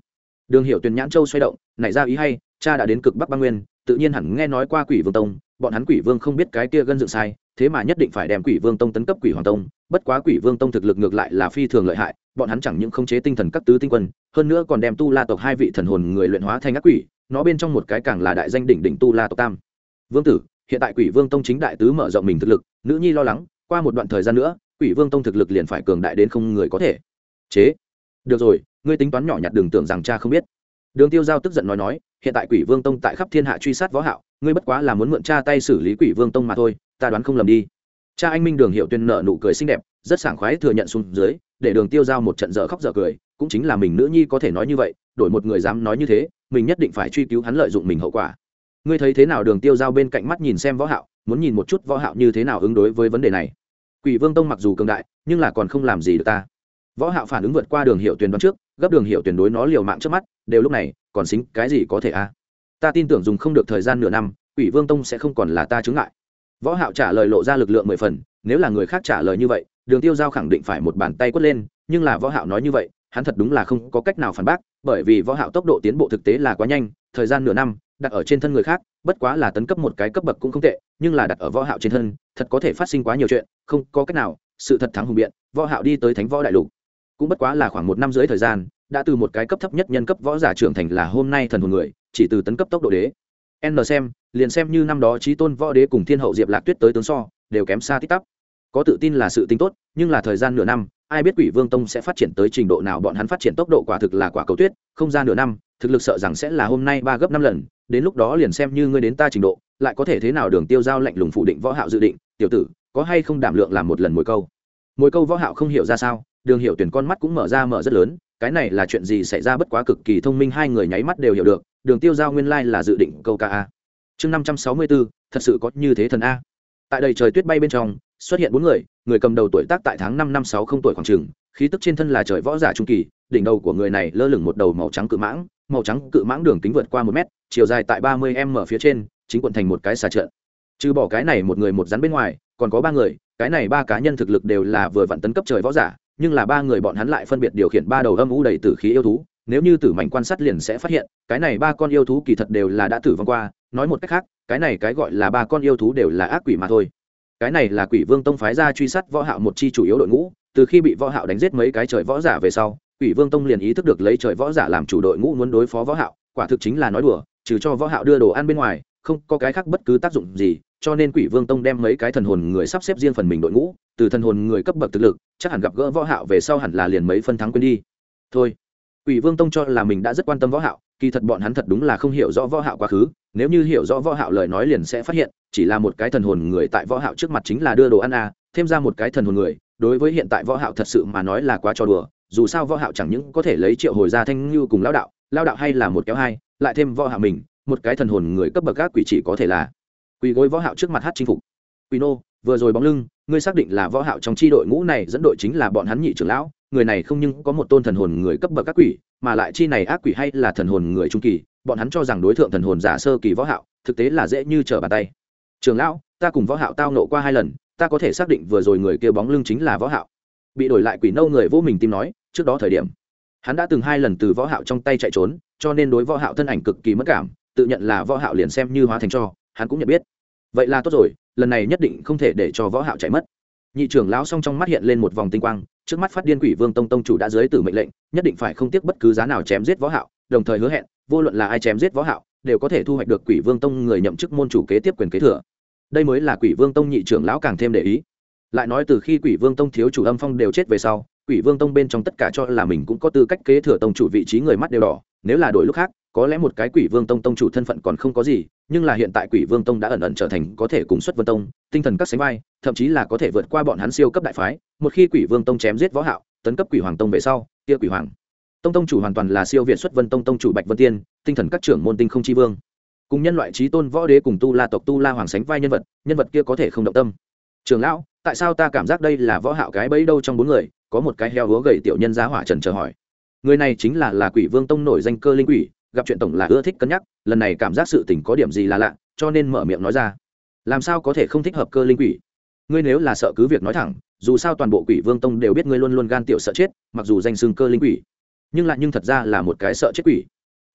Đường hiệu tuyển nhãn châu xoay động, nảy ra ý hay, cha đã đến cực bắc băng nguyên, tự nhiên hẳn nghe nói qua quỷ vương tông, bọn hắn quỷ vương không biết cái kia gân dựng sai thế mà nhất định phải đem quỷ vương tông tấn cấp quỷ hoàng tông, bất quá quỷ vương tông thực lực ngược lại là phi thường lợi hại, bọn hắn chẳng những không chế tinh thần các tứ tinh quân, hơn nữa còn đem tu la tộc hai vị thần hồn người luyện hóa thành ác quỷ, nó bên trong một cái càng là đại danh đỉnh đỉnh tu la tộc tam. Vương tử, hiện tại quỷ vương tông chính đại tứ mở rộng mình thực lực, nữ nhi lo lắng, qua một đoạn thời gian nữa, quỷ vương tông thực lực liền phải cường đại đến không người có thể. Chế. Được rồi, ngươi tính toán nhỏ nhặt đừng tưởng rằng cha không biết. Đường tiêu giao tức giận nói nói, hiện tại quỷ vương tông tại khắp thiên hạ truy sát võ hạo, ngươi bất quá là muốn mượn cha tay xử lý quỷ vương tông mà thôi ta đoán không lầm đi. Cha anh minh đường hiệu tuyên nợ nụ cười xinh đẹp, rất sảng khoái thừa nhận xuống dưới, để đường tiêu giao một trận dở khóc dở cười, cũng chính là mình nữ nhi có thể nói như vậy, đổi một người dám nói như thế, mình nhất định phải truy cứu hắn lợi dụng mình hậu quả. Ngươi thấy thế nào đường tiêu giao bên cạnh mắt nhìn xem võ hạo, muốn nhìn một chút võ hạo như thế nào ứng đối với vấn đề này. Quỷ vương tông mặc dù cường đại, nhưng là còn không làm gì được ta. Võ hạo phản ứng vượt qua đường hiệu tuyển đoán trước, gấp đường hiệu tuyển đối nó liều mạng trước mắt, đều lúc này, còn xính cái gì có thể a? Ta tin tưởng dùng không được thời gian nửa năm, quỷ vương tông sẽ không còn là ta chứng ngại võ hạo trả lời lộ ra lực lượng mười phần, nếu là người khác trả lời như vậy, đường tiêu giao khẳng định phải một bàn tay quất lên, nhưng là võ hạo nói như vậy, hắn thật đúng là không có cách nào phản bác, bởi vì võ hạo tốc độ tiến bộ thực tế là quá nhanh, thời gian nửa năm, đặt ở trên thân người khác, bất quá là tấn cấp một cái cấp bậc cũng không tệ, nhưng là đặt ở võ hạo trên thân, thật có thể phát sinh quá nhiều chuyện, không có cách nào, sự thật thắng hùng biện, võ hạo đi tới thánh võ đại lục. Cũng bất quá là khoảng một năm rưỡi thời gian, đã từ một cái cấp thấp nhất nhân cấp võ giả trưởng thành là hôm nay thần hồn người, chỉ từ tấn cấp tốc độ đế n xem, liền xem như năm đó trí tôn võ đế cùng thiên hậu diệp lạc tuyết tới tướng so, đều kém xa tích tắp. Có tự tin là sự tính tốt, nhưng là thời gian nửa năm, ai biết quỷ vương tông sẽ phát triển tới trình độ nào bọn hắn phát triển tốc độ quả thực là quả cầu tuyết, không ra nửa năm, thực lực sợ rằng sẽ là hôm nay ba gấp năm lần, đến lúc đó liền xem như ngươi đến ta trình độ, lại có thể thế nào đường tiêu giao lạnh lùng phủ định võ hạo dự định, tiểu tử, có hay không đảm lượng làm một lần mồi câu? Mồi câu võ hạo không hiểu ra sao, đường hiểu tuyển con mắt cũng mở ra mở rất lớn cái này là chuyện gì xảy ra bất quá cực kỳ thông minh, hai người nháy mắt đều hiểu được, đường tiêu giao nguyên lai là dự định câu ca a. Chương năm trăm sáu mươi bốn thật sự có như thế thần a. Tại đây trời tuyết bay bên trong, xuất hiện bốn người người cầm đầu tuổi tác tại tháng năm năm sáu không tuổi khoảng trường khí tức trên thân là trời võ giả trung kỳ, đỉnh đầu của người này lơ lửng một đầu màu trắng cự mãng, màu trắng cự mãng đường kính vượt qua một mét, chiều dài tại ba mươi m phía trên, chính quận thành một cái xà trợn. Trừ bỏ cái này một người một rắn bên ngoài, còn có ba người, cái này ba cá nhân thực lực đều là vừa vặn tấn cấp trời võ giả nhưng là ba người bọn hắn lại phân biệt điều khiển ba đầu âm u đầy tử khí yêu thú, nếu như tử mảnh quan sát liền sẽ phát hiện, cái này ba con yêu thú kỳ thật đều là đã tử vong qua, nói một cách khác, cái này cái gọi là ba con yêu thú đều là ác quỷ mà thôi. Cái này là quỷ vương tông phái ra truy sát võ hạo một chi chủ yếu đội ngũ, từ khi bị võ hạo đánh giết mấy cái trời võ giả về sau, quỷ vương tông liền ý thức được lấy trời võ giả làm chủ đội ngũ muốn đối phó võ hạo, quả thực chính là nói đùa, trừ cho võ hạo đưa đồ ăn bên ngoài, không có cái khác bất cứ tác dụng gì cho nên quỷ vương tông đem mấy cái thần hồn người sắp xếp riêng phần mình đội ngũ, từ thần hồn người cấp bậc thực lực, chắc hẳn gặp gỡ võ hạo về sau hẳn là liền mấy phân thắng quên đi. Thôi, quỷ vương tông cho là mình đã rất quan tâm võ hạo, kỳ thật bọn hắn thật đúng là không hiểu rõ võ hạo quá khứ, nếu như hiểu rõ võ hạo lời nói liền sẽ phát hiện, chỉ là một cái thần hồn người tại võ hạo trước mặt chính là đưa đồ ăn à thêm ra một cái thần hồn người, đối với hiện tại võ hạo thật sự mà nói là quá trò đùa, dù sao võ hạo chẳng những có thể lấy triệu hồi ra thanh như cùng lão đạo lão đạo hay là một kéo hai, lại thêm võ hạo mình, một cái thần hồn người cấp bậc các quỷ chỉ có thể là quỳ gối võ hạo trước mặt hát chinh phục. Quỳ nô, vừa rồi bóng lưng, ngươi xác định là võ hạo trong chi đội ngũ này dẫn đội chính là bọn hắn nhị trưởng lão, người này không nhưng có một tôn thần hồn người cấp bậc các quỷ, mà lại chi này ác quỷ hay là thần hồn người trung kỳ, bọn hắn cho rằng đối tượng thần hồn giả sơ kỳ võ hạo, thực tế là dễ như trở bàn tay. Trưởng lão, ta cùng võ hạo tao nộ qua hai lần, ta có thể xác định vừa rồi người kia bóng lưng chính là võ hạo. Bị đổi lại quỷ nâu người vô mình tim nói, trước đó thời điểm, hắn đã từng hai lần từ võ hạo trong tay chạy trốn, cho nên đối võ hạo thân ảnh cực kỳ mất cảm, tự nhận là võ hạo liền xem như hóa thành cho, hắn cũng nhận biết vậy là tốt rồi, lần này nhất định không thể để cho võ hạo chạy mất. Nhị trưởng lão song trong mắt hiện lên một vòng tinh quang, trước mắt phát điên quỷ vương tông tông chủ đã dưới tử mệnh lệnh, nhất định phải không tiếc bất cứ giá nào chém giết võ hạo, đồng thời hứa hẹn, vô luận là ai chém giết võ hạo, đều có thể thu hoạch được quỷ vương tông người nhậm chức môn chủ kế tiếp quyền kế thừa. Đây mới là quỷ vương tông nhị trưởng lão càng thêm để ý. Lại nói từ khi quỷ vương tông thiếu chủ âm phong đều chết về sau, quỷ vương tông bên trong tất cả cho là mình cũng có tư cách kế thừa tông chủ vị trí người mắt đều đỏ, nếu là đổi lúc khác có lẽ một cái quỷ vương tông tông chủ thân phận còn không có gì, nhưng là hiện tại quỷ vương tông đã ẩn ẩn trở thành có thể cùng xuất vân tông, tinh thần các sánh vai, thậm chí là có thể vượt qua bọn hắn siêu cấp đại phái. Một khi quỷ vương tông chém giết võ hạo, tấn cấp quỷ hoàng tông về sau, kia quỷ hoàng tông tông chủ hoàn toàn là siêu việt xuất vân tông tông chủ bạch vân tiên, tinh thần các trưởng môn tinh không chi vương. Cùng nhân loại trí tôn võ đế cùng tu la tộc tu la hoàng sánh vai nhân vật nhân vật kia có thể không động tâm. Trường lão, tại sao ta cảm giác đây là võ hạo cái bấy đâu trong bốn người? Có một cái heo húa gầy tiểu nhân giá hỏa trần chờ hỏi. Người này chính là là quỷ vương tông nổi danh cơ linh quỷ gặp chuyện tổng là ưa thích cân nhắc, lần này cảm giác sự tình có điểm gì là lạ, cho nên mở miệng nói ra. Làm sao có thể không thích hợp cơ linh quỷ? Ngươi nếu là sợ cứ việc nói thẳng, dù sao toàn bộ quỷ vương tông đều biết ngươi luôn luôn gan tiểu sợ chết, mặc dù danh xưng cơ linh quỷ. Nhưng lại nhưng thật ra là một cái sợ chết quỷ.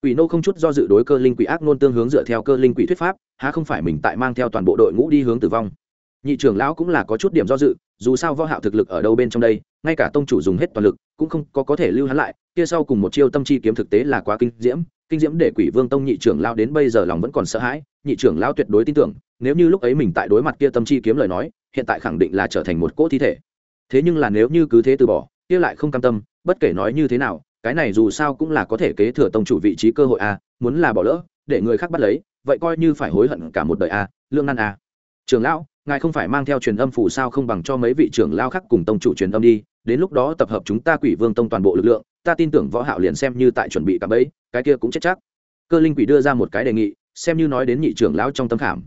Quỷ nô không chút do dự đối cơ linh quỷ ác nôn tương hướng dựa theo cơ linh quỷ thuyết pháp, há không phải mình tại mang theo toàn bộ đội ngũ đi hướng tử vong. Nhị trưởng lão cũng là có chút điểm do dự, dù sao võ hạo thực lực ở đâu bên trong đây, ngay cả tông chủ dùng hết toàn lực, cũng không có có thể lưu hắn lại, kia sau cùng một chiêu tâm chi kiếm thực tế là quá kinh diễm kinh diễm để quỷ vương tông nhị trưởng lao đến bây giờ lòng vẫn còn sợ hãi, nhị trưởng lao tuyệt đối tin tưởng, nếu như lúc ấy mình tại đối mặt kia tâm chi kiếm lời nói, hiện tại khẳng định là trở thành một cỗ thi thể. Thế nhưng là nếu như cứ thế từ bỏ, kia lại không cam tâm, bất kể nói như thế nào, cái này dù sao cũng là có thể kế thừa tông chủ vị trí cơ hội a, muốn là bỏ lỡ, để người khác bắt lấy, vậy coi như phải hối hận cả một đời a, lương nan a. Trường lão ngài không phải mang theo truyền âm phủ sao không bằng cho mấy vị trưởng lao khác cùng tông chủ truyền âm đi, đến lúc đó tập hợp chúng ta quỷ vương tông toàn bộ lực lượng, ta tin tưởng võ hạo liền xem như tại chuẩn bị cả bấy cái kia cũng chết chắc. Cơ linh quỷ đưa ra một cái đề nghị, xem như nói đến nhị trưởng lão trong tâm khảm.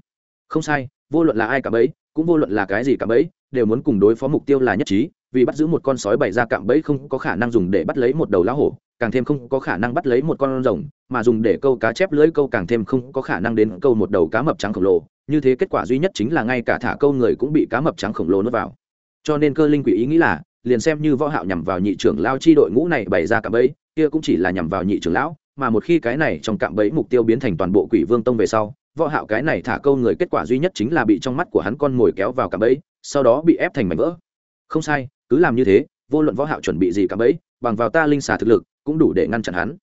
Không sai, vô luận là ai cả bấy cũng vô luận là cái gì cả bấy đều muốn cùng đối phó mục tiêu là nhất trí, vì bắt giữ một con sói bày ra cạm bẫy không có khả năng dùng để bắt lấy một đầu lá hổ, càng thêm không có khả năng bắt lấy một con rồng, mà dùng để câu cá chép lưới câu càng thêm không có khả năng đến câu một đầu cá mập trắng khổng lồ như thế kết quả duy nhất chính là ngay cả thả câu người cũng bị cá mập trắng khổng lồ nuốt vào. Cho nên cơ linh quỷ ý nghĩ là, liền xem như võ hạo nhằm vào nhị trưởng lao chi đội ngũ này bày ra cạm bẫy, kia cũng chỉ là nhằm vào nhị trưởng lão, mà một khi cái này trong cạm bẫy mục tiêu biến thành toàn bộ quỷ vương tông về sau, võ hạo cái này thả câu người kết quả duy nhất chính là bị trong mắt của hắn con mồi kéo vào cạm bẫy, sau đó bị ép thành mảnh vỡ. Không sai, cứ làm như thế, vô luận võ hạo chuẩn bị gì cạm bẫy, bằng vào ta linh xà thực lực, cũng đủ để ngăn chặn hắn.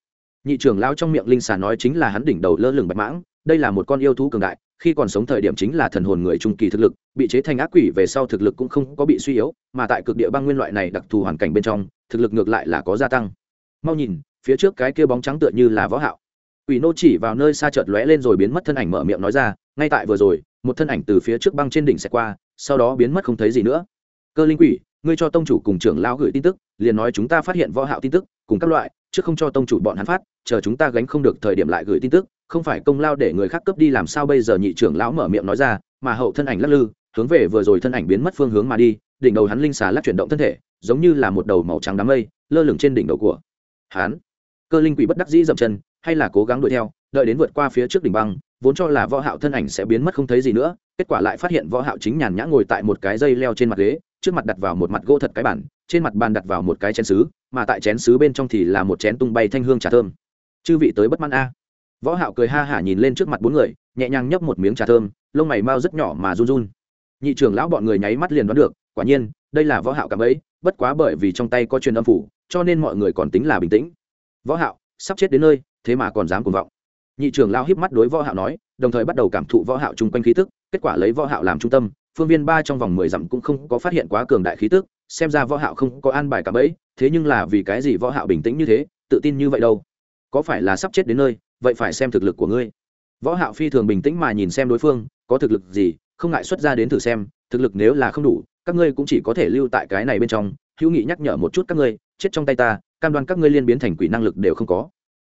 Nhị trưởng lão trong miệng linh xà nói chính là hắn đỉnh đầu lơ lửng bạch mãng, đây là một con yêu thú cường đại khi còn sống thời điểm chính là thần hồn người trung kỳ thực lực, bị chế thành ác quỷ về sau thực lực cũng không có bị suy yếu, mà tại cực địa băng nguyên loại này đặc thù hoàn cảnh bên trong, thực lực ngược lại là có gia tăng. Mau nhìn, phía trước cái kia bóng trắng tựa như là võ hạo. Quỷ nô chỉ vào nơi xa chợt lóe lên rồi biến mất thân ảnh mở miệng nói ra, ngay tại vừa rồi, một thân ảnh từ phía trước băng trên đỉnh sẽ qua, sau đó biến mất không thấy gì nữa. Cơ linh quỷ, ngươi cho tông chủ cùng trưởng lão gửi tin tức, liền nói chúng ta phát hiện võ hạo tin tức, cùng các loại, trước không cho tông chủ bọn hắn phát, chờ chúng ta gánh không được thời điểm lại gửi tin tức không phải công lao để người khác cướp đi làm sao bây giờ nhị trưởng lão mở miệng nói ra, mà hậu thân ảnh lắc lư, hướng về vừa rồi thân ảnh biến mất phương hướng mà đi, đỉnh đầu hắn linh xà lắc chuyển động thân thể, giống như là một đầu màu trắng đám mây, lơ lửng trên đỉnh đầu của hắn. Cơ linh quỷ bất đắc dĩ dậm chân, hay là cố gắng đuổi theo, đợi đến vượt qua phía trước đỉnh băng, vốn cho là võ hạo thân ảnh sẽ biến mất không thấy gì nữa, kết quả lại phát hiện võ hạo chính nhàn nhã ngồi tại một cái dây leo trên mặt ghế, trước mặt đặt vào một mặt gỗ thật cái bản trên mặt bàn đặt vào một cái chén sứ, mà tại chén sứ bên trong thì là một chén tung bay thanh hương trà thơm. Chư vị tới bất mãn a võ hạo cười ha hả nhìn lên trước mặt bốn người, nhẹ nhàng nhấp một miếng trà thơm, lông mày mau rất nhỏ mà run run. Nhị trưởng lão bọn người nháy mắt liền đoán được, quả nhiên, đây là võ hạo cảm ấy, bất quá bởi vì trong tay có truyền âm phủ, cho nên mọi người còn tính là bình tĩnh. Võ hạo, sắp chết đến nơi, thế mà còn dám cuồng vọng. Nhị trưởng lão híp mắt đối võ hạo nói, đồng thời bắt đầu cảm thụ võ hạo trung quanh khí tức, kết quả lấy võ hạo làm trung tâm, phương viên ba trong vòng mười dặm cũng không có phát hiện quá cường đại khí tức, xem ra võ hạo không có an bài cả bẫy thế nhưng là vì cái gì võ hạo bình tĩnh như thế, tự tin như vậy đâu? Có phải là sắp chết đến nơi vậy phải xem thực lực của ngươi. Võ hạo phi thường bình tĩnh mà nhìn xem đối phương, có thực lực gì, không ngại xuất ra đến thử xem, thực lực nếu là không đủ, các ngươi cũng chỉ có thể lưu tại cái này bên trong, hữu nghị nhắc nhở một chút các ngươi, chết trong tay ta, cam đoan các ngươi liên biến thành quỷ năng lực đều không có.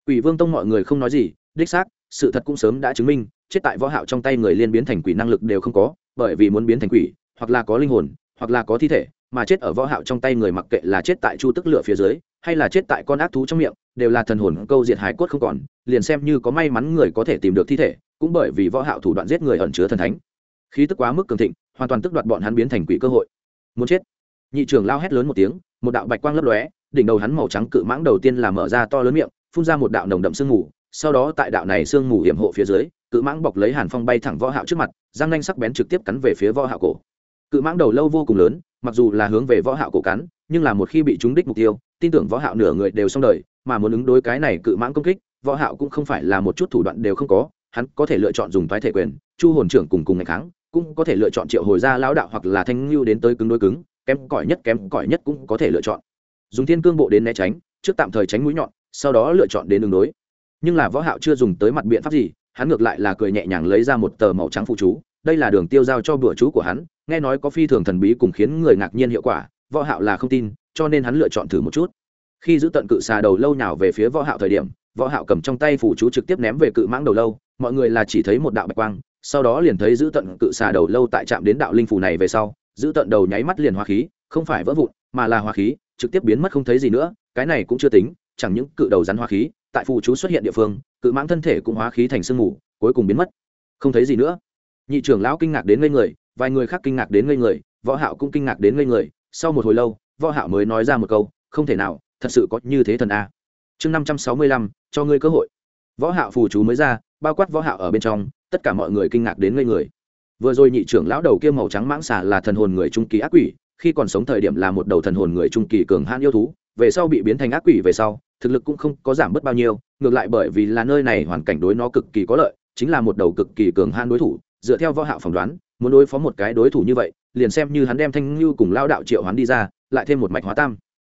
Quỷ vương tông mọi người không nói gì, đích xác, sự thật cũng sớm đã chứng minh, chết tại võ hạo trong tay người liên biến thành quỷ năng lực đều không có, bởi vì muốn biến thành quỷ, hoặc là có linh hồn, hoặc là có thi thể, mà chết ở võ hạo trong tay người mặc kệ là chết tại chu tức lửa phía dưới, hay là chết tại con ác thú trong miệng đều là thần hồn câu diệt hải cốt không còn, liền xem như có may mắn người có thể tìm được thi thể, cũng bởi vì võ hạo thủ đoạn giết người ẩn chứa thần thánh. Khí tức quá mức cường thịnh, hoàn toàn tức đoạt bọn hắn biến thành quỷ cơ hội. Muốn chết. Nhị trưởng lao hét lớn một tiếng, một đạo bạch quang lấp lóe, đỉnh đầu hắn màu trắng cự mãng đầu tiên là mở ra to lớn miệng, phun ra một đạo nồng đậm sương mù, sau đó tại đạo này sương mù hiểm hộ phía dưới, cự mãng bọc lấy hàn phong bay thẳng võ hạo trước mặt, răng nanh sắc bén trực tiếp cắn về phía võ hạo cổ. Cự mãng đầu lâu vô cùng lớn, mặc dù là hướng về võ hạo cổ cắn, nhưng là một khi bị trúng đích mục tiêu, tin tưởng võ hạo nửa người đều xong đời mà muốn ứng đối cái này cự mãng công kích, võ hạo cũng không phải là một chút thủ đoạn đều không có, hắn có thể lựa chọn dùng toái thể quyền, chu hồn trưởng cùng cùng ngày kháng, cũng có thể lựa chọn triệu hồi ra lão đạo hoặc là thanh lưu đến tới cứng đối cứng, kém cỏi nhất kém cỏi nhất cũng có thể lựa chọn. Dùng thiên cương bộ đến né tránh, trước tạm thời tránh mũi nhọn, sau đó lựa chọn đến đường đối. Nhưng là võ hạo chưa dùng tới mặt biện pháp gì, hắn ngược lại là cười nhẹ nhàng lấy ra một tờ màu trắng phụ chú, đây là đường tiêu giao cho bữa chú của hắn, nghe nói có phi thường thần bí cùng khiến người ngạc nhiên hiệu quả, võ hạo là không tin, cho nên hắn lựa chọn thử một chút khi giữ tận cự xà đầu lâu nhào về phía võ hạo thời điểm, võ hạo cầm trong tay phủ chú trực tiếp ném về cự mãng đầu lâu, mọi người là chỉ thấy một đạo bạch quang, sau đó liền thấy giữ tận cự xà đầu lâu tại chạm đến đạo linh phù này về sau, giữ tận đầu nháy mắt liền hóa khí, không phải vỡ vụn, mà là hóa khí, trực tiếp biến mất không thấy gì nữa, cái này cũng chưa tính, chẳng những cự đầu rắn hóa khí, tại phù chú xuất hiện địa phương, cự mãng thân thể cũng hóa khí thành sương mù, cuối cùng biến mất. Không thấy gì nữa. Nhị trưởng lão kinh ngạc đến ngây người, vài người khác kinh ngạc đến ngây người, võ hạo cũng kinh ngạc đến ngây người, sau một hồi lâu, võ hạo mới nói ra một câu, không thể nào thật sự có như thế thần a. Chương năm trăm sáu mươi lăm, cho ngươi cơ hội. Võ hạo phù chú mới ra, bao quát võ hạo ở bên trong, tất cả mọi người kinh ngạc đến ngây người. Vừa rồi nhị trưởng lão đầu kia màu trắng mãng xà là thần hồn người trung kỳ ác quỷ, khi còn sống thời điểm là một đầu thần hồn người trung kỳ cường hãn yêu thú, về sau bị biến thành ác quỷ về sau, thực lực cũng không có giảm bớt bao nhiêu, ngược lại bởi vì là nơi này hoàn cảnh đối nó cực kỳ có lợi, chính là một đầu cực kỳ cường hãn đối thủ, dựa theo võ hạo phỏng đoán, muốn đối phó một cái đối thủ như vậy, liền xem như hắn đem thanh lưu cùng lao đạo triệu hoán đi ra, lại thêm một mạch hóa tam.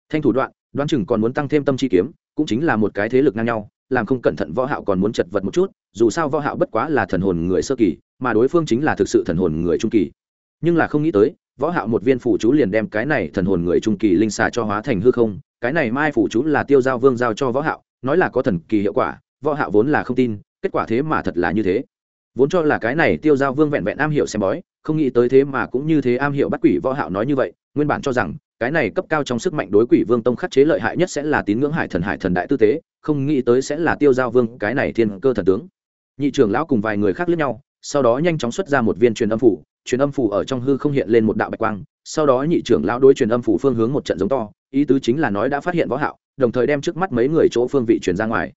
Thanh thủ đoạn đoán chừng còn muốn tăng thêm tâm chi kiếm, cũng chính là một cái thế lực ngang nhau, làm không cẩn thận võ hạo còn muốn chật vật một chút, dù sao võ hạo bất quá là thần hồn người sơ kỳ, mà đối phương chính là thực sự thần hồn người trung kỳ. Nhưng là không nghĩ tới, võ hạo một viên phủ chú liền đem cái này thần hồn người trung kỳ linh xà cho hóa thành hư không, cái này mai phủ chú là tiêu giao vương giao cho võ hạo, nói là có thần kỳ hiệu quả, võ hạo vốn là không tin, kết quả thế mà thật là như thế. Vốn cho là cái này tiêu giao vương vẹn vẹn am hiểu xem bói, không nghĩ tới thế mà cũng như thế am hiểu bắt quỷ võ hạo nói như vậy, nguyên bản cho rằng cái này cấp cao trong sức mạnh đối quỷ vương tông khắc chế lợi hại nhất sẽ là tín ngưỡng hải thần hải thần đại tư tế, không nghĩ tới sẽ là tiêu giao vương, cái này thiên cơ thần tướng. Nhị trưởng lão cùng vài người khác lướt nhau, sau đó nhanh chóng xuất ra một viên truyền âm phủ, truyền âm phủ ở trong hư không hiện lên một đạo bạch quang, sau đó nhị trưởng lão đối truyền âm phủ phương hướng một trận giống to, ý tứ chính là nói đã phát hiện võ hạo, đồng thời đem trước mắt mấy người chỗ phương vị truyền ra ngoài.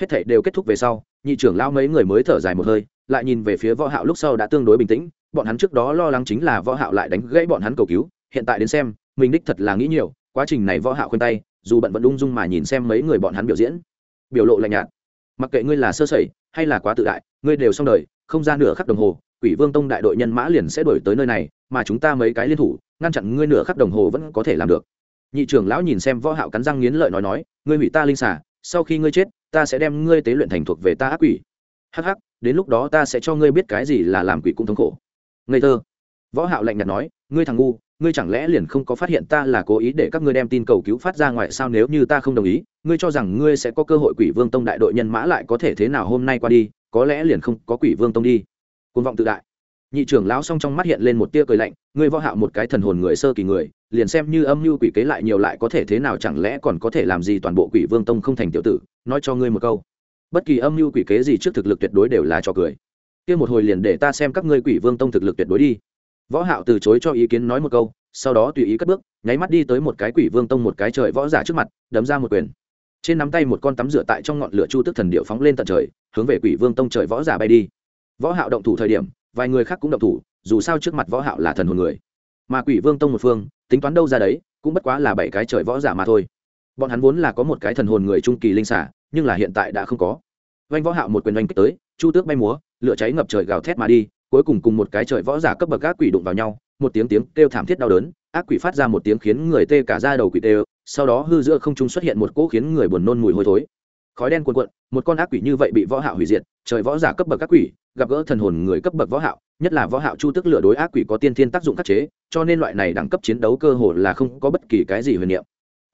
Hết thảy đều kết thúc về sau, nhị trưởng lão mấy người mới thở dài một hơi, lại nhìn về phía võ hạo lúc sau đã tương đối bình tĩnh, bọn hắn trước đó lo lắng chính là võ hạo lại đánh gãy bọn hắn cầu cứu hiện tại đến xem, mình đích thật là nghĩ nhiều, quá trình này võ hạo khuyên tay, dù bận vẫn ung dung mà nhìn xem mấy người bọn hắn biểu diễn. Biểu lộ lạnh nhạt. Mặc kệ ngươi là sơ sẩy, hay là quá tự đại, ngươi đều xong đời, không ra nửa khắc đồng hồ, quỷ vương tông đại đội nhân mã liền sẽ đổi tới nơi này, mà chúng ta mấy cái liên thủ, ngăn chặn ngươi nửa khắc đồng hồ vẫn có thể làm được. Nhị trưởng lão nhìn xem võ hạo cắn răng nghiến lợi nói nói, ngươi hủy ta linh xả sau khi ngươi chết, ta sẽ đem ngươi tế luyện thành thuộc về ta ác quỷ. Hắc hắc, đến lúc đó ta sẽ cho ngươi biết cái gì là làm quỷ cũng thống khổ. Ngây thơ. Võ hạo lạnh nhạt nói, ngươi thằng ngu ngươi chẳng lẽ liền không có phát hiện ta là cố ý để các ngươi đem tin cầu cứu phát ra ngoài sao nếu như ta không đồng ý, ngươi cho rằng ngươi sẽ có cơ hội quỷ vương tông đại đội nhân mã lại có thể thế nào hôm nay qua đi, có lẽ liền không có quỷ vương tông đi. Côn vọng tự đại. Nhị trưởng lão song trong mắt hiện lên một tia cười lạnh, ngươi võ hạo một cái thần hồn người sơ kỳ người, liền xem như âm mưu quỷ kế lại nhiều lại có thể thế nào chẳng lẽ còn có thể làm gì toàn bộ quỷ vương tông không thành tiểu tử, nói cho ngươi một câu. Bất kỳ âm mưu quỷ kế gì trước thực lực tuyệt đối đều là trò cười. Kia một hồi liền để ta xem các ngươi quỷ vương tông thực lực tuyệt đối đi võ hạo từ chối cho ý kiến nói một câu, sau đó tùy ý cất bước, nháy mắt đi tới một cái quỷ vương tông một cái trời võ giả trước mặt, đấm ra một quyền. Trên nắm tay một con tắm rửa tại trong ngọn lửa chu tức thần điệu phóng lên tận trời, hướng về quỷ vương tông trời võ giả bay đi. Võ hạo động thủ thời điểm, vài người khác cũng động thủ, dù sao trước mặt võ hạo là thần hồn người. Mà quỷ vương tông một phương, tính toán đâu ra đấy, cũng bất quá là bảy cái trời võ giả mà thôi. Bọn hắn vốn là có một cái thần hồn người trung kỳ linh xả, nhưng là hiện tại đã không có. Vanh võ hạo một quyền oanh kích tới, chu tước bay múa, lửa cháy ngập trời gào thét mà đi cuối cùng cùng một cái trời võ giả cấp bậc ác quỷ đụng vào nhau, một tiếng tiếng kêu thảm thiết đau đớn, ác quỷ phát ra một tiếng khiến người tê cả da đầu quỷ tê, sau đó hư giữa không trung xuất hiện một cỗ khiến người buồn nôn mùi hôi thối. Khói đen cuồn cuộn, một con ác quỷ như vậy bị võ hạo hủy diệt, trời võ giả cấp bậc ác quỷ, gặp gỡ thần hồn người cấp bậc võ hạo, nhất là võ hạo chu tức lửa đối ác quỷ có tiên thiên tác dụng khắc chế, cho nên loại này đẳng cấp chiến đấu cơ hồ là không có bất kỳ cái gì huyền niệm.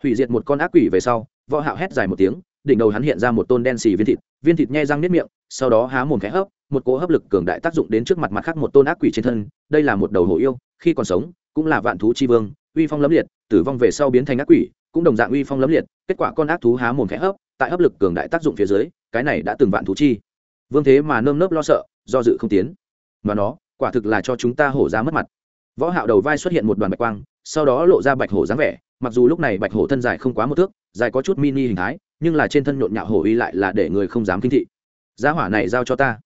Hủy diệt một con ác quỷ về sau, võ hạo hét dài một tiếng, đỉnh đầu hắn hiện ra một tôn đen xì viên thịt viên thịt nhe răng niết miệng, sau đó há mồm khẽ hấp một cỗ hấp lực cường đại tác dụng đến trước mặt mặt khác một tôn ác quỷ trên thân, đây là một đầu hổ yêu, khi còn sống, cũng là vạn thú chi vương, uy phong lấm liệt, tử vong về sau biến thành ác quỷ, cũng đồng dạng uy phong lấm liệt, kết quả con ác thú há mồm khẽ hấp, tại hấp lực cường đại tác dụng phía dưới, cái này đã từng vạn thú chi. Vương thế mà nơm nớp lo sợ, do dự không tiến. Mà nó, quả thực là cho chúng ta hổ ra mất mặt. Võ hạo đầu vai xuất hiện một đoàn bạch quang, sau đó lộ ra bạch hổ dáng vẻ, mặc dù lúc này bạch hổ thân dài không quá một thước, dài có chút mini hình thái, nhưng là trên thân nhộn nhạo hổ uy lại là để người không dám kinh thị. Giá hỏa này giao cho ta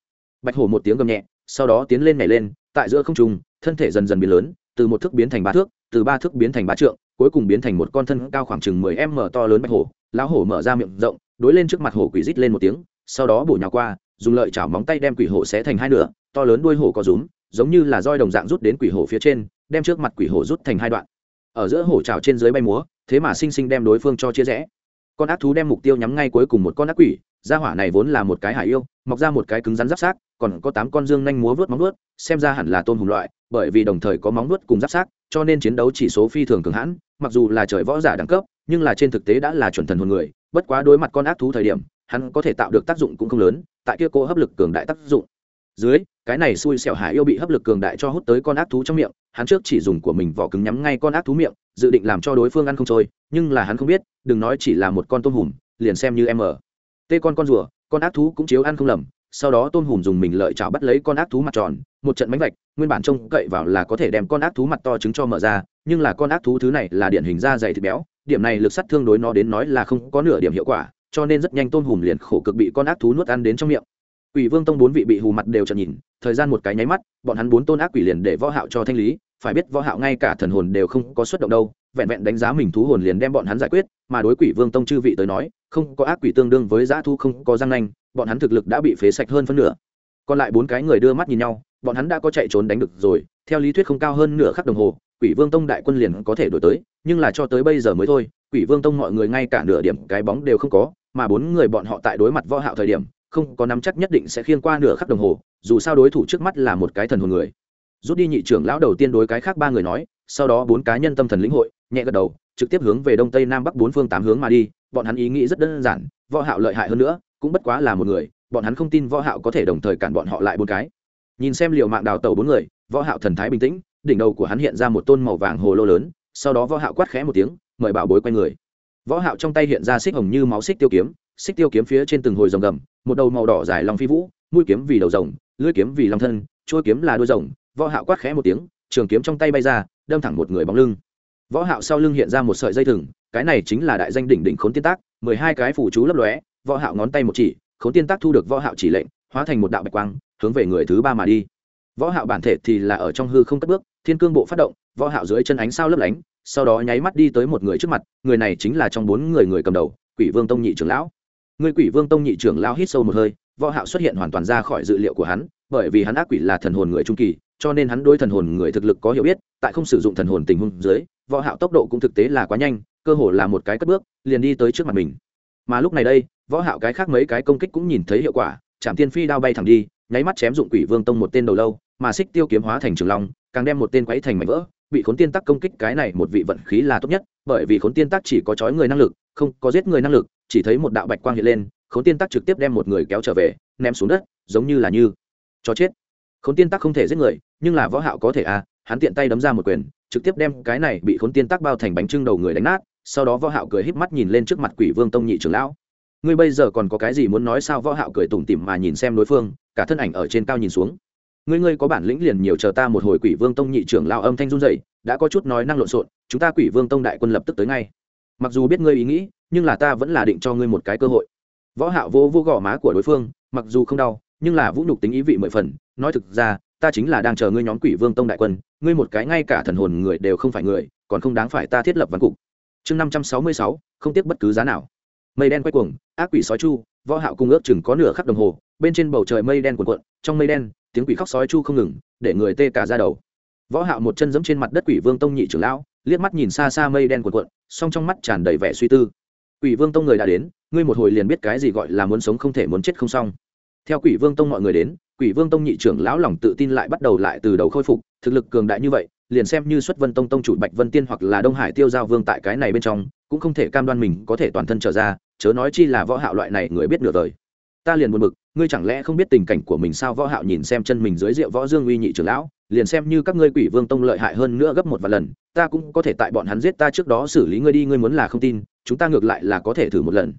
bạch hổ một tiếng gầm nhẹ, sau đó tiến lên nhảy lên, tại giữa không trung, thân thể dần dần biến lớn, từ một thước biến thành ba thước, từ ba thước biến thành ba trượng, cuối cùng biến thành một con thân cao khoảng chừng mười m to lớn bạch hổ. Lão hổ mở ra miệng rộng, đối lên trước mặt hổ quỷ rít lên một tiếng, sau đó bổ nhào qua, dùng lợi chảo móng tay đem quỷ hổ xé thành hai nửa, to lớn đuôi hổ có rúm, giống như là roi đồng dạng rút đến quỷ hổ phía trên, đem trước mặt quỷ hổ rút thành hai đoạn. Ở giữa hổ trào trên dưới bay múa, thế mà sinh sinh đem đối phương cho chia rẽ. Con ác thú đem mục tiêu nhắm ngay cuối cùng một con ác quỷ gia hỏa này vốn là một cái hải yêu, mọc ra một cái cứng rắn giáp sát còn có tám con dương nhanh múa vớt móng vớt xem ra hẳn là tôm hùng loại, bởi vì đồng thời có móng vớt cùng giáp sát cho nên chiến đấu chỉ số phi thường cường hãn, mặc dù là trời võ giả đẳng cấp, nhưng là trên thực tế đã là chuẩn thần hồn người, bất quá đối mặt con ác thú thời điểm, hắn có thể tạo được tác dụng cũng không lớn, tại kia cô hấp lực cường đại tác dụng. Dưới, cái này xui xẻo hải yêu bị hấp lực cường đại cho hút tới con ác thú trong miệng, hắn trước chỉ dùng của mình vỏ cứng nhắm ngay con ác thú miệng, dự định làm cho đối phương ăn không trôi, nhưng là hắn không biết, đừng nói chỉ là một con tôm hùm, liền xem như em ở tê con con rùa con ác thú cũng chiếu ăn không lầm sau đó tôm hùm dùng mình lợi chảo bắt lấy con ác thú mặt tròn một trận mánh vạch nguyên bản trông cậy vào là có thể đem con ác thú mặt to trứng cho mở ra nhưng là con ác thú thứ này là điển hình da dày thịt béo điểm này lực sắt thương đối nó đến nói là không có nửa điểm hiệu quả cho nên rất nhanh tôm hùm liền khổ cực bị con ác thú nuốt ăn đến trong miệng. Quỷ Vương Tông bốn vị bị hù mặt đều trợn nhìn, thời gian một cái nháy mắt, bọn hắn bốn tôn ác quỷ liền để võ hạo cho thanh lý, phải biết võ hạo ngay cả thần hồn đều không có xuất động đâu, vẹn vẹn đánh giá mình thú hồn liền đem bọn hắn giải quyết, mà đối Quỷ Vương Tông chư vị tới nói, không có ác quỷ tương đương với dã thu không có răng nanh, bọn hắn thực lực đã bị phế sạch hơn phân nửa. Còn lại bốn cái người đưa mắt nhìn nhau, bọn hắn đã có chạy trốn đánh được rồi, theo lý thuyết không cao hơn nửa khắc đồng hồ, Quỷ Vương Tông đại quân liền có thể đuổi tới, nhưng là cho tới bây giờ mới thôi, Quỷ Vương Tông mọi người ngay cả nửa điểm cái bóng đều không có, mà bốn người bọn họ tại đối mặt võ hạo thời điểm, không có nắm chắc nhất định sẽ khiên qua nửa khắc đồng hồ dù sao đối thủ trước mắt là một cái thần hồn người rút đi nhị trưởng lão đầu tiên đối cái khác ba người nói sau đó bốn cá nhân tâm thần lĩnh hội, nhẹ gật đầu, trực tiếp hướng về đông tây nam bắc bốn phương tám hướng mà đi. Bọn hắn ý nghĩ rất đơn giản, võ hạo lợi hại hơn nữa, cũng bất quá là một người, bọn hắn không tin võ hạo có thể đồng thời cản bọn họ lại bốn cái. Nhìn xem liều mạng đào tẩu bốn người, võ hạo thần thái bình tĩnh, đỉnh đầu của hắn hiện ra một tôn màu vàng hồ lô lớn, sau đó võ hạo quát khẽ một tiếng, mời bảo bối quay người. Võ hạo trong tay hiện ra xích hồng như máu xích tiêu kiếm, xích tiêu kiếm phía trên từng hồi rồng gầm, một đầu màu đỏ dài long phi vũ, mũi kiếm vì đầu rồng, lưỡi kiếm vì long thân, chuôi kiếm là đuôi rồng. Võ hạo quát khẽ một tiếng, trường kiếm trong tay bay ra đâm thẳng một người bóng lưng. Võ hạo sau lưng hiện ra một sợi dây thừng, cái này chính là đại danh đỉnh đỉnh khốn tiên tác, mười hai cái phủ chú lấp lóe, võ hạo ngón tay một chỉ, khốn tiên tác thu được võ hạo chỉ lệnh, hóa thành một đạo bạch quang, hướng về người thứ ba mà đi. Võ hạo bản thể thì là ở trong hư không cất bước, thiên cương bộ phát động, võ hạo dưới chân ánh sao lấp lánh, sau đó nháy mắt đi tới một người trước mặt, người này chính là trong bốn người người cầm đầu, quỷ vương tông nhị trưởng lão. Người quỷ vương tông nhị trưởng lão hít sâu một hơi, võ hạo xuất hiện hoàn toàn ra khỏi dự liệu của hắn, bởi vì hắn ác quỷ là thần hồn người trung kỳ cho nên hắn đối thần hồn người thực lực có hiểu biết, tại không sử dụng thần hồn tình huống dưới, võ hạo tốc độ cũng thực tế là quá nhanh, cơ hồ là một cái cất bước, liền đi tới trước mặt mình. Mà lúc này đây, võ hạo cái khác mấy cái công kích cũng nhìn thấy hiệu quả chạm tiên phi đao bay thẳng đi, nháy mắt chém dụng quỷ vương tông một tên đầu lâu, mà xích tiêu kiếm hóa thành trường long, càng đem một tên quấy thành mảnh vỡ, bị khốn tiên tắc công kích cái này một vị vận khí là tốt nhất, bởi vì khốn tiên tắc chỉ có chói người năng lực, không có giết người năng lực, chỉ thấy một đạo bạch quang hiện lên, khốn tiên tắc trực tiếp đem một người kéo trở về, ném xuống đất, giống như là như cho chết khốn tiên tắc không thể giết người, nhưng là võ hạo có thể à hắn tiện tay đấm ra một quyền, trực tiếp đem cái này bị khốn tiên tắc bao thành bánh trưng đầu người đánh nát, sau đó võ hạo cười híp mắt nhìn lên trước mặt quỷ vương tông nhị trưởng lão. Ngươi bây giờ còn có cái gì muốn nói sao? Võ hạo cười tủm tỉm mà nhìn xem đối phương, cả thân ảnh ở trên cao nhìn xuống. Ngươi ngươi có bản lĩnh liền nhiều chờ ta một hồi quỷ vương tông nhị trưởng lão âm thanh run rẩy, đã có chút nói năng lộn xộn, chúng ta quỷ vương tông đại quân lập tức tới ngay. Mặc dù biết ngươi ý nghĩ, nhưng là ta vẫn là định cho ngươi một cái cơ hội. Võ hạo vô vô gò má của đối phương, mặc dù không đau, nhưng là vũ nhục tính ý vị mười phần nói thực ra, ta chính là đang chờ ngươi nhóm quỷ vương tông đại quân, ngươi một cái ngay cả thần hồn người đều không phải người, còn không đáng phải ta thiết lập văn cục. Chương năm trăm sáu mươi sáu, không tiếc bất cứ giá nào. Mây đen quay cuồng, ác quỷ sói chu, võ hạo cung ước chừng có nửa khắc đồng hồ, bên trên bầu trời mây đen cuộn cuộn, trong mây đen, tiếng quỷ khóc sói chu không ngừng, để người tê cả da đầu. Võ hạo một chân giẫm trên mặt đất quỷ vương tông nhị trưởng lão, liếc mắt nhìn xa xa mây đen cuộn cuộn, song trong mắt tràn đầy vẻ suy tư. Quỷ vương tông người đã đến, ngươi một hồi liền biết cái gì gọi là muốn sống không thể muốn chết không xong. Theo quỷ vương tông mọi người đến quỷ vương tông nhị trưởng lão lòng tự tin lại bắt đầu lại từ đầu khôi phục, thực lực cường đại như vậy, liền xem như xuất vân tông tông chủ bạch vân tiên hoặc là đông hải tiêu giao vương tại cái này bên trong, cũng không thể cam đoan mình có thể toàn thân trở ra, chớ nói chi là võ hạo loại này người biết nửa đời. Ta liền buồn bực, ngươi chẳng lẽ không biết tình cảnh của mình sao võ hạo nhìn xem chân mình dưới rượu võ dương uy nhị trưởng lão, liền xem như các ngươi quỷ vương tông lợi hại hơn nữa gấp một vài lần, ta cũng có thể tại bọn hắn giết ta trước đó xử lý ngươi đi, ngươi muốn là không tin, chúng ta ngược lại là có thể thử một lần.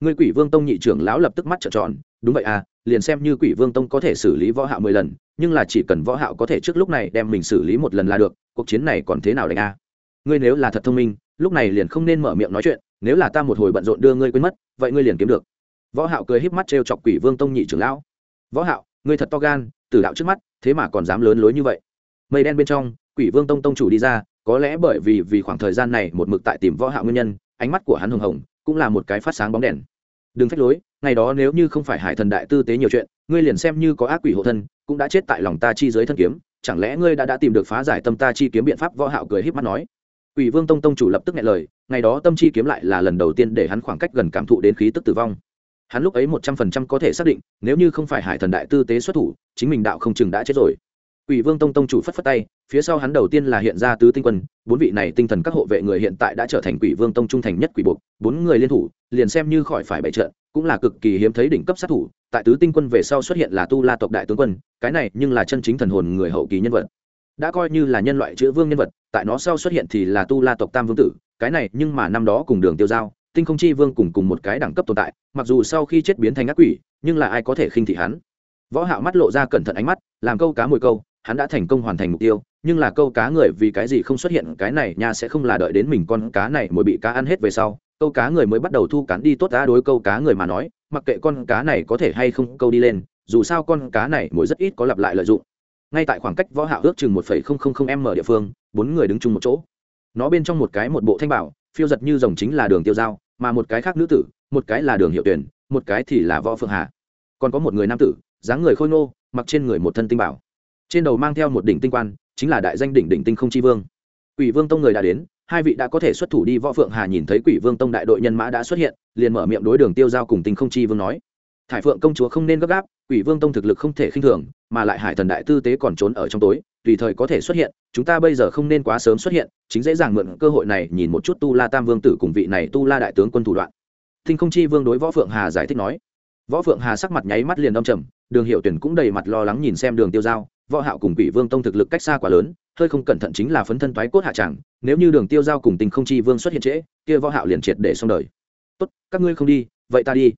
Ngươi quỷ vương tông nhị trưởng lão lập tức mắt trợn tròn đúng vậy à liền xem như quỷ vương tông có thể xử lý võ hạo mười lần, nhưng là chỉ cần võ hạo có thể trước lúc này đem mình xử lý một lần là được, cuộc chiến này còn thế nào đánh a ngươi nếu là thật thông minh, lúc này liền không nên mở miệng nói chuyện, nếu là ta một hồi bận rộn đưa ngươi quên mất, vậy ngươi liền kiếm được. Võ hạo cười híp mắt trêu chọc quỷ vương tông nhị trưởng lão. Võ hạo, ngươi thật to gan, tử đạo trước mắt, thế mà còn dám lớn lối như vậy. Mây đen bên trong, quỷ vương tông tông chủ đi ra, có lẽ bởi vì vì khoảng thời gian này một mực tại tìm võ hạo nguyên nhân, ánh mắt của hắn hồng hồng, cũng là một cái phát sáng bóng đèn đừng phách lối, ngày đó nếu như không phải hải thần đại tư tế nhiều chuyện, ngươi liền xem như có ác quỷ hộ thân, cũng đã chết tại lòng ta chi dưới thân kiếm, chẳng lẽ ngươi đã đã tìm được phá giải tâm ta chi kiếm biện pháp? Võ hạo cười híp mắt nói. Quỷ vương tông tông chủ lập tức nghe lời, ngày đó tâm chi kiếm lại là lần đầu tiên để hắn khoảng cách gần cảm thụ đến khí tức tử vong. Hắn lúc ấy một trăm phần trăm có thể xác định, nếu như không phải hải thần đại tư tế xuất thủ, chính mình đạo không chừng đã chết rồi. Quỷ Vương Tông tông chủ phất phất tay, phía sau hắn đầu tiên là hiện ra tứ tinh quân, bốn vị này tinh thần các hộ vệ người hiện tại đã trở thành Quỷ Vương Tông trung thành nhất quỷ buộc, bốn người liên thủ, liền xem như khỏi phải bại trận, cũng là cực kỳ hiếm thấy đỉnh cấp sát thủ, tại tứ tinh quân về sau xuất hiện là Tu La tộc đại tướng quân, cái này nhưng là chân chính thần hồn người hậu kỳ nhân vật. Đã coi như là nhân loại chữa vương nhân vật, tại nó sau xuất hiện thì là Tu La tộc Tam vương tử, cái này nhưng mà năm đó cùng Đường Tiêu Giao, Tinh Không Chi Vương cùng cùng một cái đẳng cấp tồn tại, mặc dù sau khi chết biến thành ác quỷ, nhưng là ai có thể khinh thị hắn. Võ Hạo mắt lộ ra cẩn thận ánh mắt, làm câu cá mồi câu, hắn đã thành công hoàn thành mục tiêu, nhưng là câu cá người vì cái gì không xuất hiện, cái này nha sẽ không là đợi đến mình con cá này mới bị cá ăn hết về sau. Câu cá người mới bắt đầu thu cắn đi tốt đã đối câu cá người mà nói, mặc kệ con cá này có thể hay không câu đi lên, dù sao con cá này mỗi rất ít có lặp lại lợi dụng. Ngay tại khoảng cách võ hạ ước chừng một phẩy không không không m địa phương, bốn người đứng chung một chỗ. Nó bên trong một cái một bộ thanh bảo, phiêu giật như rồng chính là đường tiêu giao, mà một cái khác nữ tử, một cái là đường hiệu tuyển, một cái thì là võ phượng hà. Còn có một người nam tử, dáng người khôi ngô, mặc trên người một thân tinh bảo trên đầu mang theo một đỉnh tinh quan, chính là đại danh đỉnh đỉnh tinh không chi vương. Quỷ vương tông người đã đến, hai vị đã có thể xuất thủ đi, võ phượng hà nhìn thấy quỷ vương tông đại đội nhân mã đã xuất hiện, liền mở miệng đối đường tiêu giao cùng tinh không chi vương nói. Thải phượng công chúa không nên gấp gáp, quỷ vương tông thực lực không thể khinh thường, mà lại hải thần đại tư tế còn trốn ở trong tối, tùy thời có thể xuất hiện, chúng ta bây giờ không nên quá sớm xuất hiện, chính dễ dàng mượn cơ hội này nhìn một chút tu la tam vương tử cùng vị này tu la đại tướng quân thủ đoạn. Tinh không chi vương đối võ phượng hà giải thích nói. Võ phượng hà sắc mặt nháy mắt liền đông trầm, đường hiệu tuyển cũng đầy mặt lo lắng nhìn xem đường tiêu giao võ hạo cùng quỷ vương tông thực lực cách xa quá lớn, hơi không cẩn thận chính là phấn thân toái cốt hạ chẳng, nếu như đường tiêu giao cùng tình không chi vương xuất hiện trễ, kia võ hạo liền triệt để xong đời. Tốt, các ngươi không đi, vậy ta đi.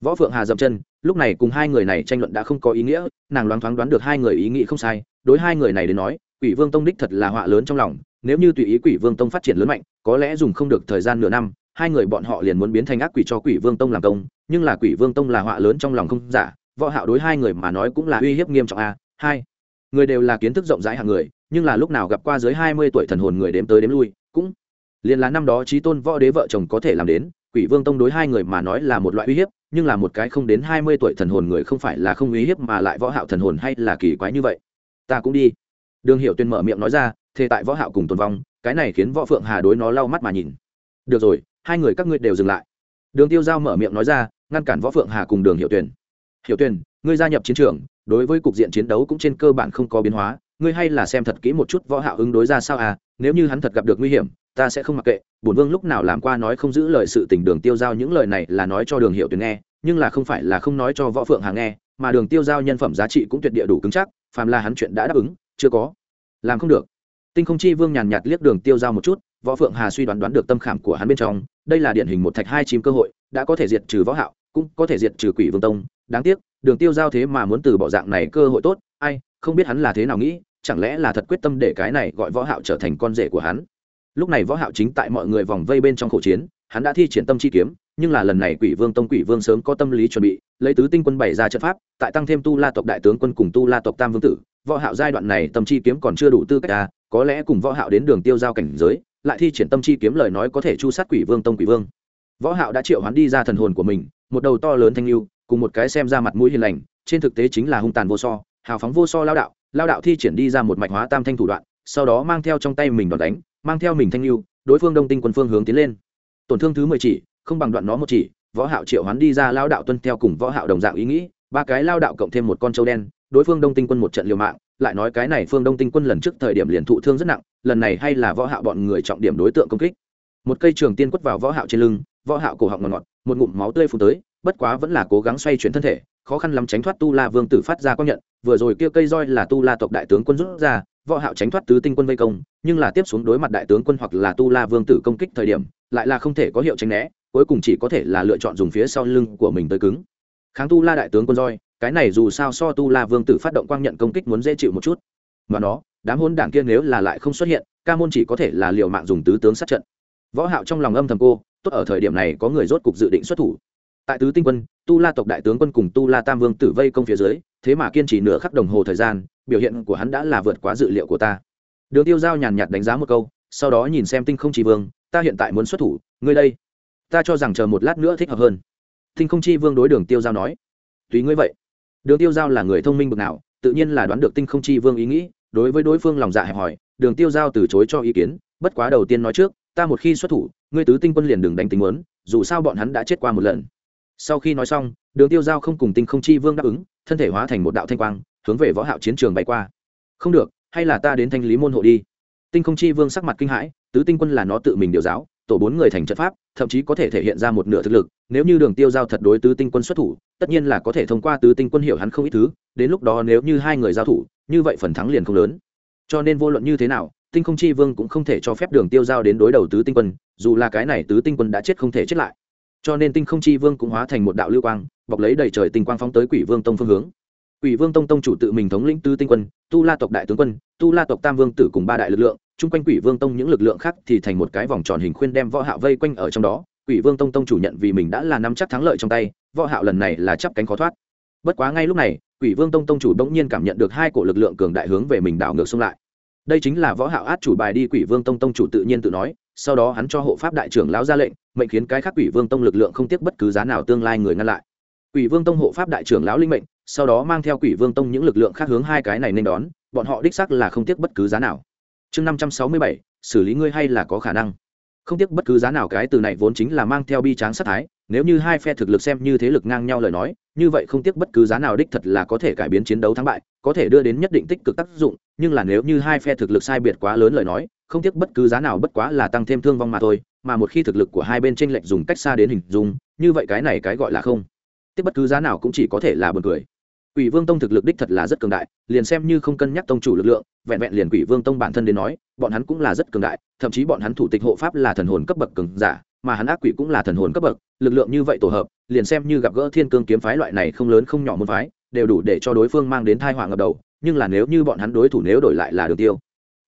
Võ phượng hà dậm chân, lúc này cùng hai người này tranh luận đã không có ý nghĩa, nàng loáng thoáng đoán được hai người ý nghĩ không sai, đối hai người này đến nói, quỷ vương tông đích thật là họa lớn trong lòng, nếu như tùy ý quỷ vương tông phát triển lớn mạnh, có lẽ dùng không được thời gian nửa năm, hai người bọn họ liền muốn biến thành ác quỷ cho quỷ vương tông làm công, nhưng là quỷ vương tông là họa lớn trong lòng không giả, võ hạo đối hai người mà nói cũng là uy hiếp nghiêm trọng a. Hai người đều là kiến thức rộng rãi hàng người, nhưng là lúc nào gặp qua dưới hai mươi tuổi thần hồn người đếm tới đếm lui, cũng liền là năm đó trí tôn võ đế vợ chồng có thể làm đến, quỷ vương tông đối hai người mà nói là một loại uy hiếp, nhưng là một cái không đến hai mươi tuổi thần hồn người không phải là không uy hiếp mà lại võ hạo thần hồn hay là kỳ quái như vậy. Ta cũng đi. Đường hiệu tuyên mở miệng nói ra thế tại võ hạo cùng tồn vong, cái này khiến võ phượng hà đối nó lau mắt mà nhìn. Được rồi, hai người các ngươi đều dừng lại. Đường tiêu giao mở miệng nói ra, ngăn cản võ phượng hà cùng đường hiệu tuyển hiệu tuyển ngươi gia nhập chiến trường đối với cục diện chiến đấu cũng trên cơ bản không có biến hóa, ngươi hay là xem thật kỹ một chút võ hạo ứng đối ra sao à nếu như hắn thật gặp được nguy hiểm, ta sẽ không mặc kệ, bổn vương lúc nào làm qua nói không giữ lời sự tình đường tiêu giao những lời này là nói cho đường hiệu tuyển nghe, nhưng là không phải là không nói cho võ phượng hà nghe, mà đường tiêu giao nhân phẩm giá trị cũng tuyệt địa đủ cứng chắc, phàm là hắn chuyện đã đáp ứng, chưa có, làm không được. Tinh không chi vương nhàn nhạt liếc đường tiêu giao một chút, võ phượng hà suy đoán đoán được tâm khảm của hắn bên trong, đây là điển hình một thạch hai chim cơ hội, đã có thể diệt trừ võ hạo, cũng có thể diệt trừ quỷ vương tông đáng tiếc, đường tiêu giao thế mà muốn từ bỏ dạng này cơ hội tốt, ai, không biết hắn là thế nào nghĩ, chẳng lẽ là thật quyết tâm để cái này gọi võ hạo trở thành con rể của hắn? Lúc này võ hạo chính tại mọi người vòng vây bên trong khổ chiến, hắn đã thi triển tâm chi kiếm, nhưng là lần này quỷ vương tông quỷ vương sớm có tâm lý chuẩn bị, lấy tứ tinh quân bày ra trận pháp, tại tăng thêm tu la tộc đại tướng quân cùng tu la tộc tam vương tử, võ hạo giai đoạn này tâm chi kiếm còn chưa đủ tư cách à có lẽ cùng võ hạo đến đường tiêu giao cảnh giới, lại thi triển tâm chi kiếm lời nói có thể chu sát quỷ vương tông quỷ vương. Võ hạo đã triệu hắn đi ra thần hồn của mình, một đầu to lớn thanh lưu cùng một cái xem ra mặt mũi hiền lành, trên thực tế chính là hung tàn vô so, hào phóng vô so lao đạo lao đạo thi triển đi ra một mạch hóa tam thanh thủ đoạn, sau đó mang theo trong tay mình đòn đánh, mang theo mình thanh lưu, đối phương đông tinh quân phương hướng tiến lên. Tổn thương thứ mười chỉ, không bằng đoạn nó một chỉ, võ hạo triệu hoán đi ra lao đạo tuân theo cùng võ hạo đồng dạng ý nghĩ, ba cái lao đạo cộng thêm một con trâu đen, đối phương đông tinh quân một trận liều mạng, lại nói cái này phương đông tinh quân lần trước thời điểm liền thụ thương rất nặng, lần này hay là võ hạo bọn người trọng điểm đối tượng công kích. Một cây trường tiên quất vào võ hạo trên lưng, võ hạo cổ họng ngọt ngọt, một ngụm máu tươi phun tới bất quá vẫn là cố gắng xoay chuyển thân thể, khó khăn lắm tránh thoát tu la vương tử phát ra công nhận, vừa rồi kia cây roi là tu la tộc đại tướng quân rút ra, võ hạo tránh thoát tứ tinh quân vây công, nhưng là tiếp xuống đối mặt đại tướng quân hoặc là tu la vương tử công kích thời điểm, lại là không thể có hiệu tránh né, cuối cùng chỉ có thể là lựa chọn dùng phía sau lưng của mình tới cứng. Kháng tu la đại tướng quân roi, cái này dù sao so tu la vương tử phát động quang nhận công kích muốn dễ chịu một chút. Mà nó, đám hôn đảng kia nếu là lại không xuất hiện, ca môn chỉ có thể là liều mạng dùng tứ tướng sát trận. Võ hạo trong lòng âm thầm cô, tốt ở thời điểm này có người rốt cục dự định xuất thủ tại tứ tinh quân, tu la tộc đại tướng quân cùng tu la tam vương tử vây công phía dưới, thế mà kiên trì nửa khắc đồng hồ thời gian, biểu hiện của hắn đã là vượt quá dự liệu của ta. Đường tiêu giao nhàn nhạt đánh giá một câu, sau đó nhìn xem tinh không chi vương, ta hiện tại muốn xuất thủ, ngươi đây. Ta cho rằng chờ một lát nữa thích hợp hơn. Tinh không chi vương đối đường tiêu giao nói, tùy ngươi vậy. Đường tiêu giao là người thông minh bực nào, tự nhiên là đoán được tinh không chi vương ý nghĩ, đối với đối phương lòng dạ hẹp hòi, đường tiêu giao từ chối cho ý kiến, bất quá đầu tiên nói trước, ta một khi xuất thủ, ngươi tứ tinh quân liền đừng đánh tính muốn, dù sao bọn hắn đã chết qua một lần sau khi nói xong, đường tiêu giao không cùng tinh không chi vương đáp ứng, thân thể hóa thành một đạo thanh quang, hướng về võ hạo chiến trường bay qua. Không được, hay là ta đến thanh lý môn hộ đi. Tinh không chi vương sắc mặt kinh hãi, tứ tinh quân là nó tự mình điều giáo, tổ bốn người thành trận pháp, thậm chí có thể thể hiện ra một nửa thực lực, nếu như đường tiêu giao thật đối tứ tinh quân xuất thủ, tất nhiên là có thể thông qua tứ tinh quân hiểu hắn không ít thứ, đến lúc đó nếu như hai người giao thủ, như vậy phần thắng liền không lớn. Cho nên vô luận như thế nào, tinh không chi vương cũng không thể cho phép đường tiêu giao đến đối đầu tứ tinh quân, dù là cái này tứ tinh quân đã chết không thể chết lại cho nên tinh không chi vương cũng hóa thành một đạo lưu quang, bọc lấy đầy trời tinh quang phóng tới quỷ vương tông phương hướng. Quỷ vương tông tông chủ tự mình thống lĩnh tứ tinh quân, tu la tộc đại tướng quân, tu la tộc tam vương tử cùng ba đại lực lượng, chung quanh quỷ vương tông những lực lượng khác thì thành một cái vòng tròn hình khuyên đem võ hạo vây quanh ở trong đó. Quỷ vương tông tông chủ nhận vì mình đã là nắm chắc thắng lợi trong tay, võ hạo lần này là chắp cánh khó thoát. Bất quá ngay lúc này, quỷ vương tông tông chủ đống nhiên cảm nhận được hai cổ lực lượng cường đại hướng về mình đảo ngược xung lại. Đây chính là võ hạo át chủ bài đi, quỷ vương tông tông chủ tự nhiên tự nói sau đó hắn cho hộ pháp đại trưởng lão ra lệnh, mệnh khiến cái khác quỷ vương tông lực lượng không tiếc bất cứ giá nào tương lai người ngăn lại. Quỷ vương tông hộ pháp đại trưởng lão linh mệnh, sau đó mang theo quỷ vương tông những lực lượng khác hướng hai cái này nên đón, bọn họ đích xác là không tiếc bất cứ giá nào. Chương năm trăm sáu mươi bảy, xử lý ngươi hay là có khả năng? Không tiếc bất cứ giá nào cái từ này vốn chính là mang theo bi tráng sát thái, nếu như hai phe thực lực xem như thế lực ngang nhau lời nói, như vậy không tiếc bất cứ giá nào đích thật là có thể cải biến chiến đấu thắng bại, có thể đưa đến nhất định tích cực tác dụng, nhưng là nếu như hai phe thực lực sai biệt quá lớn lời nói không tiếc bất cứ giá nào bất quá là tăng thêm thương vong mà thôi mà một khi thực lực của hai bên tranh lệch dùng cách xa đến hình dung như vậy cái này cái gọi là không tiếc bất cứ giá nào cũng chỉ có thể là buồn cười. Quỷ Vương Tông thực lực đích thật là rất cường đại, liền xem như không cân nhắc tông chủ lực lượng, vẹn vẹn liền Quỷ Vương Tông bản thân đến nói, bọn hắn cũng là rất cường đại, thậm chí bọn hắn thủ tịch hộ pháp là thần hồn cấp bậc cường giả, mà hắn ác quỷ cũng là thần hồn cấp bậc, lực lượng như vậy tổ hợp, liền xem như gặp gỡ Thiên Cương kiếm phái loại này không lớn không nhỏ môn phái, đều đủ để cho đối phương mang đến tai họa ngập đầu, nhưng là nếu như bọn hắn đối thủ nếu đổi lại là Đường Tiêu,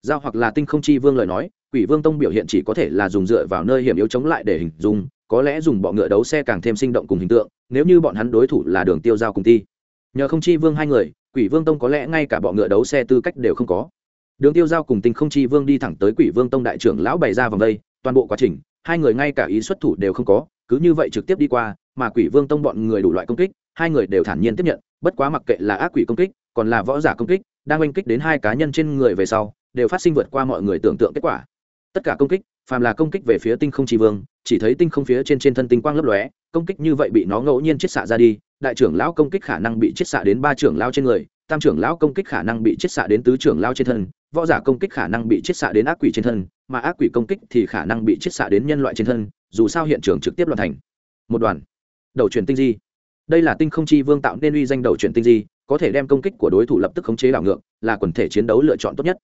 giao hoặc là Tinh Không Chi Vương lời nói, Quỷ Vương Tông biểu hiện chỉ có thể là dùng dựa vào nơi hiểm yếu chống lại để hình dung, có lẽ dùng bọ ngựa đấu xe càng thêm sinh động cùng hình tượng, nếu như bọn hắn đối thủ là Đường Tiêu giao cùng ti nhờ không chi vương hai người quỷ vương tông có lẽ ngay cả bọ ngựa đấu xe tư cách đều không có. Đường tiêu giao cùng tinh không chi vương đi thẳng tới quỷ vương tông đại trưởng lão bày ra vòng đây toàn bộ quá trình hai người ngay cả ý xuất thủ đều không có cứ như vậy trực tiếp đi qua mà quỷ vương tông bọn người đủ loại công kích hai người đều thản nhiên tiếp nhận bất quá mặc kệ là ác quỷ công kích còn là võ giả công kích đang oanh kích đến hai cá nhân trên người về sau đều phát sinh vượt qua mọi người tưởng tượng kết quả. Tất cả công kích, phàm là công kích về phía tinh không tri vương, chỉ thấy tinh không phía trên trên thân tinh quang lấp lóe, công kích như vậy bị nó ngẫu nhiên chiết xạ ra đi, đại trưởng lão công kích khả năng bị chiết xạ đến ba trưởng lao trên người, tam trưởng lão công kích khả năng bị chiết xạ đến tứ trưởng lao trên thân, võ giả công kích khả năng bị chiết xạ đến ác quỷ trên thân, mà ác quỷ công kích thì khả năng bị chiết xạ đến nhân loại trên thân, dù sao hiện trường trực tiếp loạn thành. Một đoàn. Đầu truyền tinh di. Đây là tinh không chi vương tạo nên uy danh đầu truyền tinh di, có thể đem công kích của đối thủ lập tức khống chế đảo ngược, là quần thể chiến đấu lựa chọn tốt nhất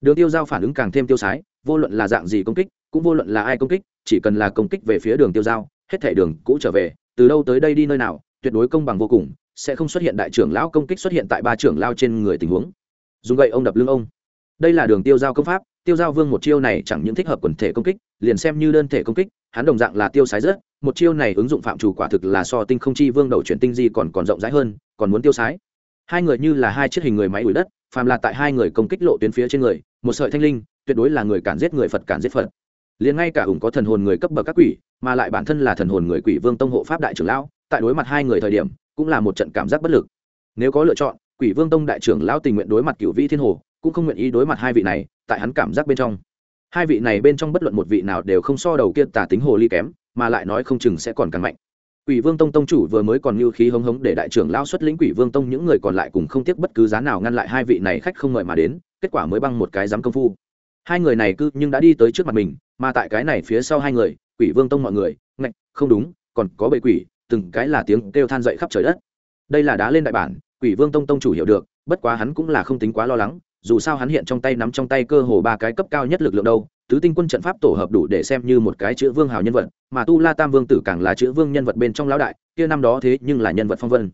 đường tiêu giao phản ứng càng thêm tiêu sái, vô luận là dạng gì công kích, cũng vô luận là ai công kích, chỉ cần là công kích về phía đường tiêu giao, hết thể đường cũ trở về, từ đâu tới đây đi nơi nào, tuyệt đối công bằng vô cùng, sẽ không xuất hiện đại trưởng lão công kích xuất hiện tại ba trưởng lao trên người tình huống. Dùng gậy ông đập lưng ông. Đây là đường tiêu giao công pháp, tiêu giao vương một chiêu này chẳng những thích hợp quần thể công kích, liền xem như đơn thể công kích, hắn đồng dạng là tiêu sái rất, một chiêu này ứng dụng phạm chủ quả thực là so tinh không chi vương đầu chuyển tinh di còn còn rộng rãi hơn, còn muốn tiêu sái. Hai người như là hai chiếc hình người máy ủi đất phàm là tại hai người công kích lộ tuyến phía trên người, một sợi thanh linh, tuyệt đối là người cản giết người phật cản giết phật. Liền ngay cả ủng có thần hồn người cấp bậc các quỷ, mà lại bản thân là thần hồn người quỷ vương tông hộ pháp đại trưởng lão, tại đối mặt hai người thời điểm, cũng là một trận cảm giác bất lực. Nếu có lựa chọn, quỷ vương tông đại trưởng lão tình nguyện đối mặt cựu vĩ thiên hồ, cũng không nguyện ý đối mặt hai vị này, tại hắn cảm giác bên trong. Hai vị này bên trong bất luận một vị nào đều không so đầu kia tả tính hồ ly kém, mà lại nói không chừng sẽ còn càng mạnh quỷ vương tông tông chủ vừa mới còn như khí hống hống để đại trưởng lão xuất lĩnh quỷ vương tông những người còn lại cùng không tiếc bất cứ giá nào ngăn lại hai vị này khách không mời mà đến, kết quả mới băng một cái dám công phu. Hai người này cứ nhưng đã đi tới trước mặt mình, mà tại cái này phía sau hai người, quỷ vương tông mọi người, ngạch, không đúng, còn có bệ quỷ, từng cái là tiếng kêu than dậy khắp trời đất. Đây là đá lên đại bản, quỷ vương tông tông chủ hiểu được, bất quá hắn cũng là không tính quá lo lắng, dù sao hắn hiện trong tay nắm trong tay cơ hồ ba cái cấp cao nhất lực lượng đâu tứ tinh quân trận pháp tổ hợp đủ để xem như một cái chữ vương hào nhân vật, mà tu la tam vương tử càng là chữ vương nhân vật bên trong lão đại, kia năm đó thế nhưng là nhân vật phong vân.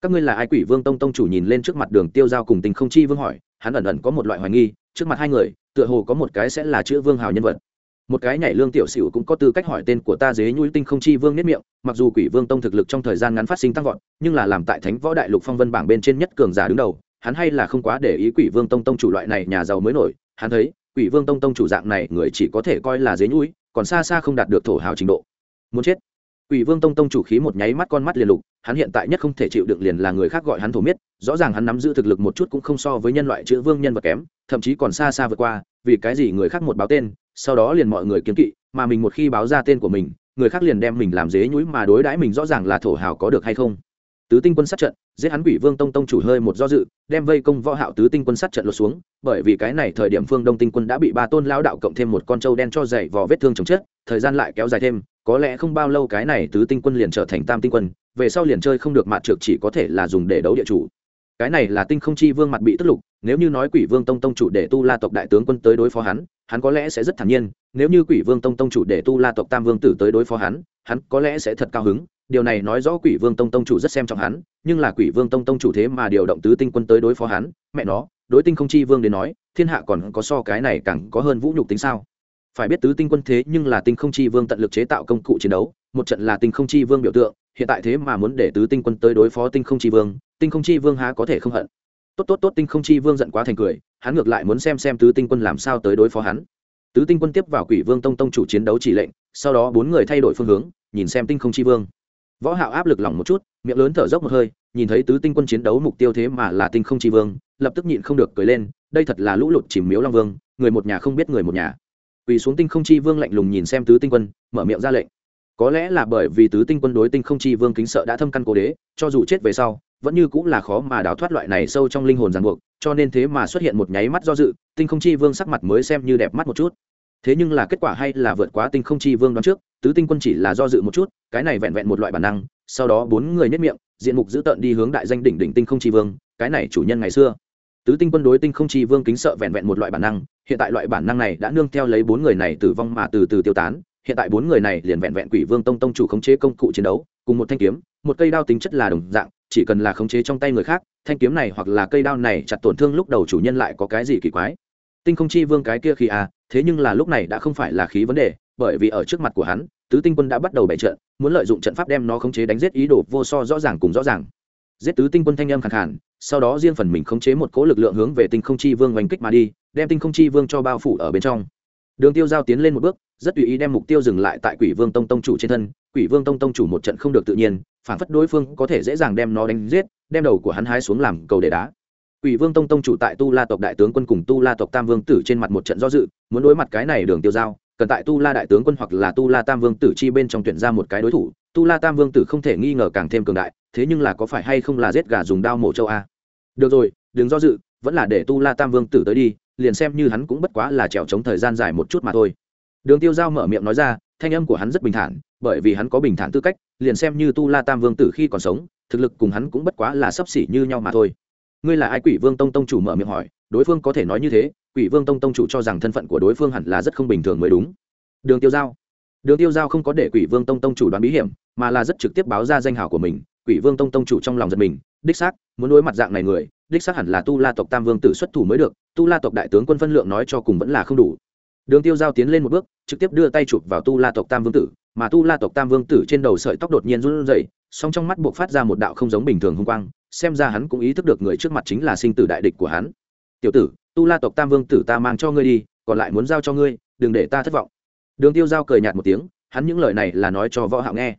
Các ngươi là ai? Quỷ vương tông tông chủ nhìn lên trước mặt đường tiêu giao cùng tình không chi vương hỏi, hắn ẩn ẩn có một loại hoài nghi, trước mặt hai người, tựa hồ có một cái sẽ là chữ vương hào nhân vật. Một cái nhảy lương tiểu sửu cũng có tư cách hỏi tên của ta dế nhui tinh không chi vương nết miệng, mặc dù quỷ vương tông thực lực trong thời gian ngắn phát sinh tăng vọt, nhưng là làm tại thánh võ đại lục phong vân bảng bên trên nhất cường giả đứng đầu, hắn hay là không quá để ý quỷ vương tông tông chủ loại này nhà giàu mới nổi, hắn thấy quỷ vương tông tông chủ dạng này người chỉ có thể coi là dế nhũi, còn xa xa không đạt được thổ hào trình độ. Muốn chết. Quỷ vương tông tông chủ khí một nháy mắt con mắt liền lục, hắn hiện tại nhất không thể chịu đựng liền là người khác gọi hắn thổ miết, rõ ràng hắn nắm giữ thực lực một chút cũng không so với nhân loại chữ vương nhân vật kém, thậm chí còn xa xa vượt qua, vì cái gì người khác một báo tên, sau đó liền mọi người kiếm kỵ, mà mình một khi báo ra tên của mình, người khác liền đem mình làm dế nhũi mà đối đãi mình rõ ràng là thổ hào có được hay không tứ tinh quân sát trận, giết hắn quỷ vương tông tông chủ hơi một do dự, đem vây công võ hạo tứ tinh quân sát trận lột xuống, bởi vì cái này thời điểm phương đông tinh quân đã bị ba tôn lão đạo cộng thêm một con trâu đen cho dày vò vết thương chồng chết, thời gian lại kéo dài thêm, có lẽ không bao lâu cái này tứ tinh quân liền trở thành tam tinh quân, về sau liền chơi không được mạt trược chỉ có thể là dùng để đấu địa chủ. Cái này là tinh không chi vương mặt bị tức lục, nếu như nói quỷ vương tông tông chủ để tu la tộc đại tướng quân tới đối phó hắn hắn có lẽ sẽ rất thản nhiên, nếu như quỷ vương tông tông chủ để tu la tộc tam vương tử tới đối phó hắn hắn có lẽ sẽ thật cao hứng điều này nói rõ quỷ vương tông tông chủ rất xem trọng hắn, nhưng là quỷ vương tông tông chủ thế mà điều động tứ tinh quân tới đối phó hắn, mẹ nó, đối tinh không chi vương đến nói, thiên hạ còn có so cái này càng có hơn vũ nhục tính sao? Phải biết tứ tinh quân thế nhưng là tinh không chi vương tận lực chế tạo công cụ chiến đấu, một trận là tinh không chi vương biểu tượng, hiện tại thế mà muốn để tứ tinh quân tới đối phó tinh không chi vương, tinh không chi vương há có thể không hận. Tốt tốt tốt, tinh không chi vương giận quá thành cười, hắn ngược lại muốn xem xem tứ tinh quân làm sao tới đối phó hắn. Tứ tinh quân tiếp vào quỷ vương tông tông chủ chiến đấu chỉ lệnh, sau đó bốn người thay đổi phương hướng, nhìn xem tinh không chi vương võ hạo áp lực lỏng một chút, miệng lớn thở dốc một hơi, nhìn thấy tứ tinh quân chiến đấu mục tiêu thế mà là tinh không chi vương, lập tức nhịn không được cười lên, đây thật là lũ lụt chìm miếu long vương, người một nhà không biết người một nhà. Quỳ xuống tinh không chi vương lạnh lùng nhìn xem tứ tinh quân, mở miệng ra lệnh. Có lẽ là bởi vì tứ tinh quân đối tinh không chi vương kính sợ đã thâm căn cố đế, cho dù chết về sau, vẫn như cũng là khó mà đào thoát loại này sâu trong linh hồn ràng buộc, cho nên thế mà xuất hiện một nháy mắt do dự, tinh không chi vương sắc mặt mới xem như đẹp mắt một chút thế nhưng là kết quả hay là vượt quá tinh không chi vương đoán trước, tứ tinh quân chỉ là do dự một chút, cái này vẹn vẹn một loại bản năng, sau đó bốn người nhất miệng, diện mục giữ tợn đi hướng đại danh đỉnh đỉnh tinh không chi vương, cái này chủ nhân ngày xưa. Tứ tinh quân đối tinh không chi vương kính sợ vẹn vẹn một loại bản năng, hiện tại loại bản năng này đã nương theo lấy bốn người này tử vong mà từ từ tiêu tán, hiện tại bốn người này liền vẹn vẹn quỷ vương tông tông chủ khống chế công cụ chiến đấu, cùng một thanh kiếm, một cây đao tính chất là đồng dạng, chỉ cần là khống chế trong tay người khác, thanh kiếm này hoặc là cây đao này chặt tổn thương lúc đầu chủ nhân lại có cái gì kỳ quái tinh không chi vương cái kia khi à thế nhưng là lúc này đã không phải là khí vấn đề, bởi vì ở trước mặt của hắn, tứ tinh quân đã bắt đầu bày trận, muốn lợi dụng trận pháp đem nó khống chế đánh giết ý đồ vô so rõ ràng cùng rõ ràng. Giết tứ tinh quân thanh âm khẳng khản sau đó riêng phần mình khống chế một cố lực lượng hướng về tinh không chi vương oanh kích mà đi, đem tinh không chi vương cho bao phủ ở bên trong. Đường tiêu giao tiến lên một bước, rất tùy ý đem mục tiêu dừng lại tại quỷ vương tông tông chủ trên thân, quỷ vương tông tông chủ một trận không được tự nhiên, phản phất đối phương có thể dễ dàng đem nó đánh giết, đem đầu của hắn hái xuống làm cầu để đá quỷ vương tông tông chủ tại tu la tộc đại tướng quân cùng tu la tộc tam vương tử trên mặt một trận do dự, muốn đối mặt cái này đường tiêu giao, cần tại tu la đại tướng quân hoặc là tu la tam vương tử chi bên trong tuyển ra một cái đối thủ, tu la tam vương tử không thể nghi ngờ càng thêm cường đại, thế nhưng là có phải hay không là giết gà dùng đao mổ châu a? Được rồi, đừng do dự, vẫn là để tu la tam vương tử tới đi, liền xem như hắn cũng bất quá là trèo chống thời gian dài một chút mà thôi. Đường tiêu giao mở miệng nói ra, thanh âm của hắn rất bình thản, bởi vì hắn có bình thản tư cách, liền xem như tu la tam vương tử khi còn sống, thực lực cùng hắn cũng bất quá là sấp xỉ như nhau mà thôi ngươi là ai? Quỷ vương tông tông chủ mở miệng hỏi. Đối phương có thể nói như thế, quỷ vương tông tông chủ cho rằng thân phận của đối phương hẳn là rất không bình thường mới đúng. Đường tiêu giao. Đường tiêu giao không có để quỷ vương tông tông chủ đoán bí hiểm, mà là rất trực tiếp báo ra danh hào của mình. Quỷ vương tông tông chủ trong lòng giật mình, đích xác, muốn đối mặt dạng này người, đích xác hẳn là tu la tộc tam vương tử xuất thủ mới được, tu la tộc đại tướng quân phân lượng nói cho cùng vẫn là không đủ. Đường tiêu giao tiến lên một bước, trực tiếp đưa tay chụp vào tu la tộc tam vương tử, mà tu la tộc tam vương tử trên đầu sợi tóc đột nhiên run rẩy, song trong mắt buộc phát ra một đạo không giống bình thường hung quang xem ra hắn cũng ý thức được người trước mặt chính là sinh tử đại địch của hắn. Tiểu tử tu la tộc tam vương tử ta mang cho ngươi đi còn lại muốn giao cho ngươi đừng để ta thất vọng. Đường tiêu giao cười nhạt một tiếng hắn những lời này là nói cho võ hạo nghe.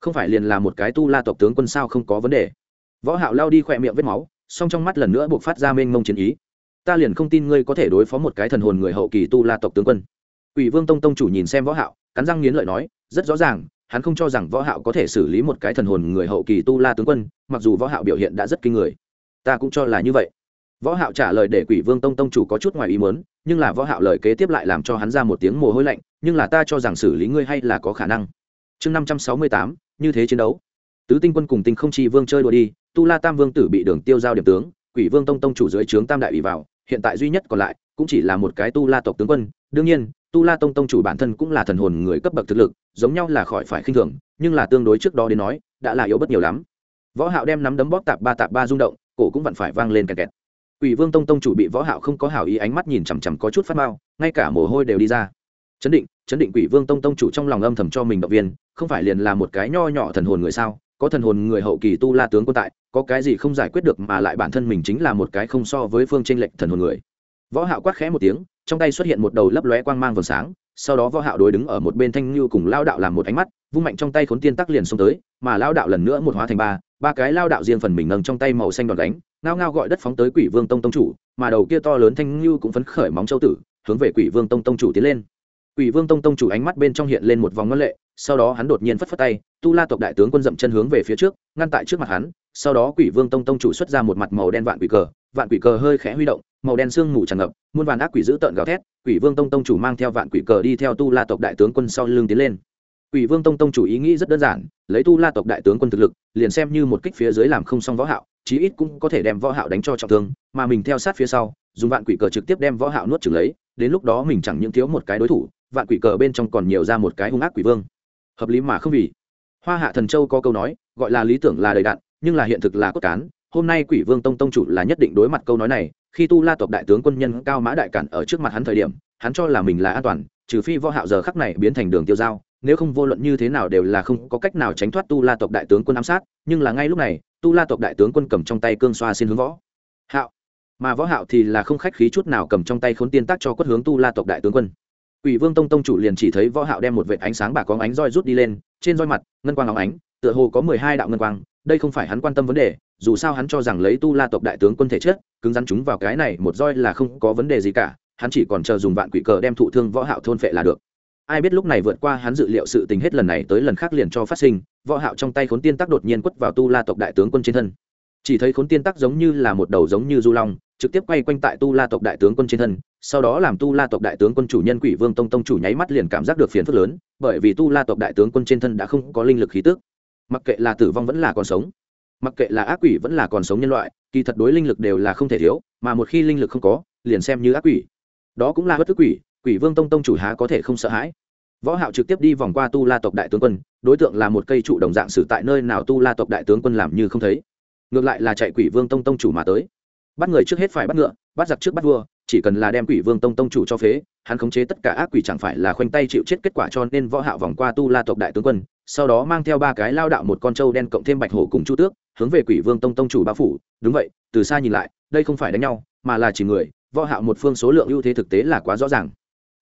Không phải liền là một cái tu la tộc tướng quân sao không có vấn đề? Võ hạo lao đi khỏe miệng vết máu song trong mắt lần nữa buộc phát ra mênh mông chiến ý. Ta liền không tin ngươi có thể đối phó một cái thần hồn người hậu kỳ tu la tộc tướng quân. Quỷ Vương Tông tông chủ nhìn xem Võ Hạo, cắn răng nghiến lợi nói, rất rõ ràng, hắn không cho rằng Võ Hạo có thể xử lý một cái thần hồn người hậu kỳ tu la tướng quân, mặc dù Võ Hạo biểu hiện đã rất kinh người. Ta cũng cho là như vậy. Võ Hạo trả lời để Quỷ Vương Tông tông chủ có chút ngoài ý muốn, nhưng là Võ Hạo lời kế tiếp lại làm cho hắn ra một tiếng mồ hôi lạnh, nhưng là ta cho rằng xử lý ngươi hay là có khả năng. Chương 568, như thế chiến đấu. Tứ Tinh quân cùng Tinh Không Chi Vương chơi đùa đi, Tu La Tam Vương tử bị Đường Tiêu giao điểm tướng, Quỷ Vương Tông tông chủ dưới trướng Tam đại ủy vào, hiện tại duy nhất còn lại cũng chỉ là một cái Tu La tộc tướng quân, đương nhiên, Tu La Tông tông chủ bản thân cũng là thần hồn người cấp bậc thực lực, giống nhau là khỏi phải khinh thường, nhưng là tương đối trước đó đến nói, đã là yếu bất nhiều lắm. Võ Hạo đem nắm đấm bóp tạp ba tạp ba rung động, cổ cũng vẫn phải vang lên kẹt kẹt. Quỷ Vương Tông tông chủ bị Võ Hạo không có hảo ý ánh mắt nhìn chằm chằm có chút phát mau, ngay cả mồ hôi đều đi ra. Chấn định, chấn định Quỷ Vương Tông tông chủ trong lòng âm thầm cho mình động viên, không phải liền là một cái nho nhỏ thần hồn người sao? Có thần hồn người hậu kỳ tu la tướng quân tại, có cái gì không giải quyết được mà lại bản thân mình chính là một cái không so với phương chênh lệch thần hồn người. Võ Hạo quát khẽ một tiếng, trong tay xuất hiện một đầu lấp lóe quang mang vầng sáng, sau đó võ hạo đối đứng ở một bên thanh lưu cùng lao đạo làm một ánh mắt, vung mạnh trong tay khốn tiên tắc liền xông tới, mà lao đạo lần nữa một hóa thành ba ba cái lao đạo riêng phần mình nâng trong tay màu xanh đòn đánh ngao ngao gọi đất phóng tới quỷ vương tông tông chủ, mà đầu kia to lớn thanh lưu cũng phấn khởi móng châu tử, hướng về quỷ vương tông tông chủ tiến lên. Quỷ vương tông tông chủ ánh mắt bên trong hiện lên một vòng ngân lệ, sau đó hắn đột nhiên phất phất tay, tu la tộc đại tướng quân dậm chân hướng về phía trước, ngăn tại trước mặt hắn, sau đó quỷ vương tông tông chủ xuất ra một mặt màu đen vạn quỷ cờ vạn quỷ cờ hơi khẽ huy động, màu đen sương mù tràn ngập, muôn vàn ác quỷ dữ tợn gào thét, quỷ vương tông tông chủ mang theo vạn quỷ cờ đi theo tu la tộc đại tướng quân sau lưng tiến lên. Quỷ vương tông tông chủ ý nghĩ rất đơn giản, lấy tu la tộc đại tướng quân thực lực, liền xem như một kích phía dưới làm không xong võ hạo, chí ít cũng có thể đem võ hạo đánh cho trọng thương, mà mình theo sát phía sau, dùng vạn quỷ cờ trực tiếp đem võ hạo nuốt chửng lấy, đến lúc đó mình chẳng những thiếu một cái đối thủ, vạn quỷ cờ bên trong còn nhiều ra một cái hung ác quỷ vương. Hợp lý mà không vì. Hoa hạ thần châu có câu nói, gọi là lý tưởng là đầy đạn nhưng là hiện thực là cốt cán hôm nay quỷ vương tông tông chủ là nhất định đối mặt câu nói này khi tu la tộc đại tướng quân nhân cao mã đại cản ở trước mặt hắn thời điểm hắn cho là mình là an toàn trừ phi võ hạo giờ khắc này biến thành đường tiêu giao nếu không vô luận như thế nào đều là không có cách nào tránh thoát tu la tộc đại tướng quân ám sát nhưng là ngay lúc này tu la tộc đại tướng quân cầm trong tay cương xoa xin hướng võ. Hạo. Mà võ hạo thì là không khách khí chút nào cầm trong tay khốn tiên tác cho quất hướng tu la tộc đại tướng quân. Quỷ Vương Tông tông chủ liền chỉ thấy võ hạo đem một vệt ánh sáng bạc có ánh roi rút đi lên, trên roi mặt, ngân quang óng ánh, tựa hồ có 12 đạo ngân quang, đây không phải hắn quan tâm vấn đề, dù sao hắn cho rằng lấy tu la tộc đại tướng quân thể chất cứng rắn chúng vào cái này một roi là không có vấn đề gì cả hắn chỉ còn chờ dùng vạn quỷ cờ đem thụ thương võ hạo thôn phệ là được. Ai biết lúc này vượt qua hắn dự liệu sự tình hết lần này tới lần khác liền cho phát sinh võ hạo trong tay khốn tiên tắc đột nhiên quất vào tu la tộc đại tướng quân trên thân. Chỉ thấy khốn tiên tắc giống như là một đầu giống như du long trực tiếp quay quanh tại tu la tộc đại tướng quân trên thân sau đó làm tu la tộc đại tướng quân chủ nhân quỷ vương tông tông chủ nháy mắt liền cảm giác được phiền phức lớn bởi vì tu la tộc đại tướng quân trên thân đã không có linh lực khí tức mặc kệ là tử vong vẫn là còn sống, mặc kệ là ác quỷ vẫn là còn sống nhân loại, kỳ thật đối linh lực đều là không thể thiếu, mà một khi linh lực không có, liền xem như ác quỷ. Đó cũng là bất tức quỷ quỷ vương tông tông chủ há có thể không sợ hãi. Võ hạo trực tiếp đi vòng qua tu la tộc đại tướng quân, đối tượng là một cây trụ đồng dạng xử tại nơi nào tu la tộc đại tướng quân làm như không thấy. Ngược lại là chạy quỷ vương tông tông chủ mà tới. Bắt người trước hết phải bắt ngựa, bắt giặc trước bắt vua, chỉ cần là đem quỷ vương tông tông chủ cho phế, hắn khống chế tất cả ác quỷ chẳng phải là khoanh tay chịu chết kết quả cho nên võ hạo vòng qua tu la tộc đại tướng quân sau đó mang theo ba cái lao đạo một con trâu đen cộng thêm bạch hổ cùng chu tước, hướng về quỷ vương tông tông chủ bao phủ. Đúng vậy, từ xa nhìn lại, đây không phải đánh nhau, mà là chỉ người, võ hạo một phương số lượng ưu thế thực tế là quá rõ ràng.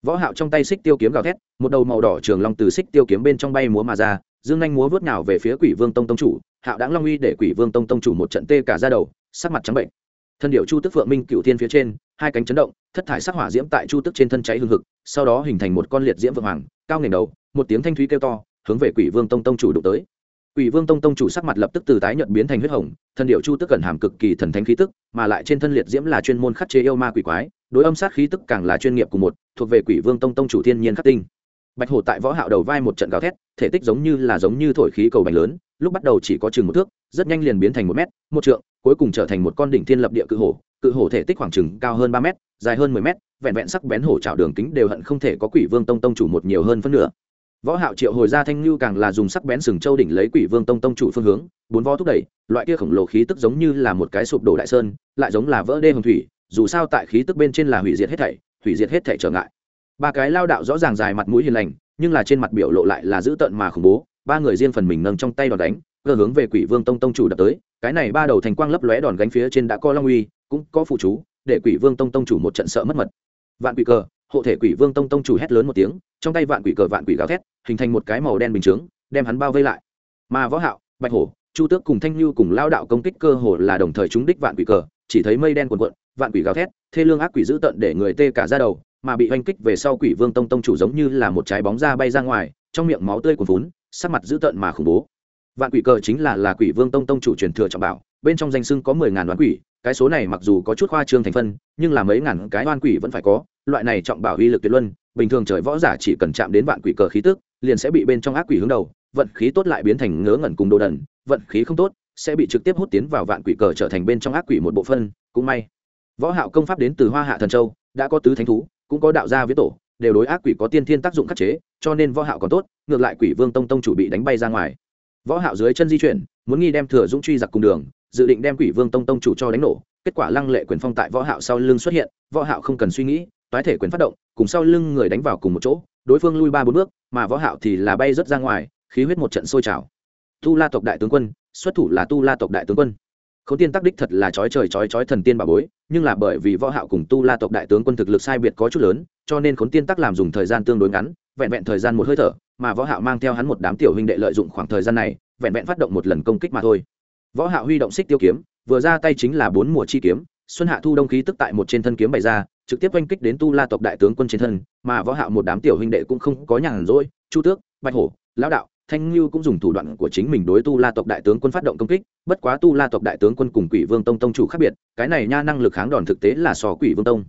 Võ hạo trong tay xích tiêu kiếm gào thét, một đầu màu đỏ trường long từ xích tiêu kiếm bên trong bay múa mà ra, dương anh múa vút nào về phía quỷ vương tông tông chủ, hạo đãng long uy để quỷ vương tông tông chủ một trận tê cả ra đầu, sắc mặt trắng bệnh. Thân điệu chu tức phượng minh cựu thiên phía trên, hai cánh chấn động, thất thải sắc hỏa diễm tại chu tức trên thân cháy hương hực, sau đó hình thành một con liệt diễm vượng hoàng, cao nền đầu, một tiếng thanh thúy kêu to hướng về quỷ vương tông tông chủ đụng tới. Quỷ vương tông tông chủ sắc mặt lập tức từ tái nhuận biến thành huyết hồng, thân điệu chu tức cẩn hàm cực kỳ thần thánh khí tức, mà lại trên thân liệt diễm là chuyên môn khắc chế yêu ma quỷ quái, đối âm sát khí tức càng là chuyên nghiệp của một, thuộc về quỷ vương tông tông chủ thiên nhiên khắc tinh. Bạch hổ tại võ hạo đầu vai một trận gào thét, thể tích giống như là giống như thổi khí cầu bành lớn, lúc bắt đầu chỉ có chừng một thước, rất nhanh liền biến thành một mét, một trượng, cuối cùng trở thành một con đỉnh thiên lập địa cự hổ cự hổ thể tích khoảng chừng cao hơn ba mét, dài hơn mười mét, vẹn vẹn sắc bén hổ chảo đường kính đều hận không thể có quỷ vương tông tông chủ một nhiều hơn phân nửa võ hạo triệu hồi ra thanh lưu càng là dùng sắc bén sừng châu đỉnh lấy quỷ vương tông tông chủ phương hướng, bốn vó thúc đẩy, loại kia khổng lồ khí tức giống như là một cái sụp đổ đại sơn, lại giống là vỡ đê hồng thủy, dù sao tại khí tức bên trên là hủy diệt hết thảy, hủy diệt hết thảy trở ngại. Ba cái lao đạo rõ ràng dài mặt mũi hiền lành, nhưng là trên mặt biểu lộ lại là dữ tợn mà khủng bố, ba người riêng phần mình nâng trong tay đòn đánh, cơ hướng về quỷ vương tông tông chủ đập tới, cái này ba đầu thành quang lấp lóe đòn gánh phía trên đã có long uy, cũng có phụ chú, để quỷ vương tông tông chủ một trận sợ mất mật. Vạn quỷ cờ hộ thể quỷ vương tông tông chủ hét lớn một tiếng, trong tay vạn quỷ cờ vạn quỷ gào thét, hình thành một cái màu đen bình chướng, đem hắn bao vây lại. Mà võ hạo, bạch hổ, chu tước cùng thanh lưu cùng lao đạo công kích cơ hồ là đồng thời trúng đích vạn quỷ cờ, chỉ thấy mây đen cuồn cuộn, vạn quỷ gào thét, thê lương ác quỷ dữ tận để người tê cả da đầu, mà bị oanh kích về sau quỷ vương tông tông chủ giống như là một trái bóng ra bay ra ngoài, trong miệng máu tươi cuồn vốn sắc mặt dữ tợn mà khủng bố. Vạn quỷ cờ chính là là quỷ vương tông tông chủ truyền thừa trọng bảo, bên trong danh sưng có mười ngàn đoán quỷ cái số này mặc dù có chút khoa trương thành phân, nhưng là mấy ngàn cái oan quỷ vẫn phải có. Loại này trọng bảo uy lực tuyệt luân, bình thường trời võ giả chỉ cần chạm đến vạn quỷ cờ khí tức, liền sẽ bị bên trong ác quỷ hướng đầu, vận khí tốt lại biến thành ngớ ngẩn cùng đồ đần, vận khí không tốt, sẽ bị trực tiếp hút tiến vào vạn quỷ cờ trở thành bên trong ác quỷ một bộ phân, cũng may. Võ hạo công pháp đến từ hoa hạ thần châu, đã có tứ thánh thú, cũng có đạo gia viết tổ, đều đối ác quỷ có tiên thiên tác dụng khắc chế, cho nên võ hạo còn tốt, ngược lại quỷ vương tông tông chủ bị đánh bay ra ngoài. Võ hạo dưới chân di chuyển, muốn nghi đem thừa dũng truy giặc cùng đường dự định đem quỷ vương tông tông chủ cho đánh nổ, kết quả lăng lệ quyền phong tại võ hạo sau lưng xuất hiện, võ hạo không cần suy nghĩ, toái thể quyền phát động, cùng sau lưng người đánh vào cùng một chỗ, đối phương lui ba bốn bước, mà võ hạo thì là bay rất ra ngoài, khí huyết một trận sôi trào. Tu la tộc đại tướng quân, xuất thủ là tu la tộc đại tướng quân. Khốn tiên tác đích thật là chói trời chói chói thần tiên bà bối, nhưng là bởi vì võ hạo cùng tu la tộc đại tướng quân thực lực sai biệt có chút lớn, cho nên khốn tiên tác làm dùng thời gian tương đối ngắn, vẹn vẹn thời gian một hơi thở, mà võ hạo mang theo hắn một đám tiểu huynh đệ lợi dụng khoảng thời gian này, vẹn vẹn phát động một lần công kích mà thôi võ hạo huy động xích tiêu kiếm, vừa ra tay chính là bốn mùa chi kiếm, xuân hạ thu đông khí tức tại một trên thân kiếm bày ra, trực tiếp oanh kích đến tu la tộc đại tướng quân trên thân, mà võ hạo một đám tiểu huynh đệ cũng không có nhàn rỗi, chu tước, bạch hổ, lão đạo, thanh lưu cũng dùng thủ đoạn của chính mình đối tu la tộc đại tướng quân phát động công kích, bất quá tu la tộc đại tướng quân cùng quỷ vương tông tông chủ khác biệt, cái này nha năng lực kháng đòn thực tế là so quỷ vương tông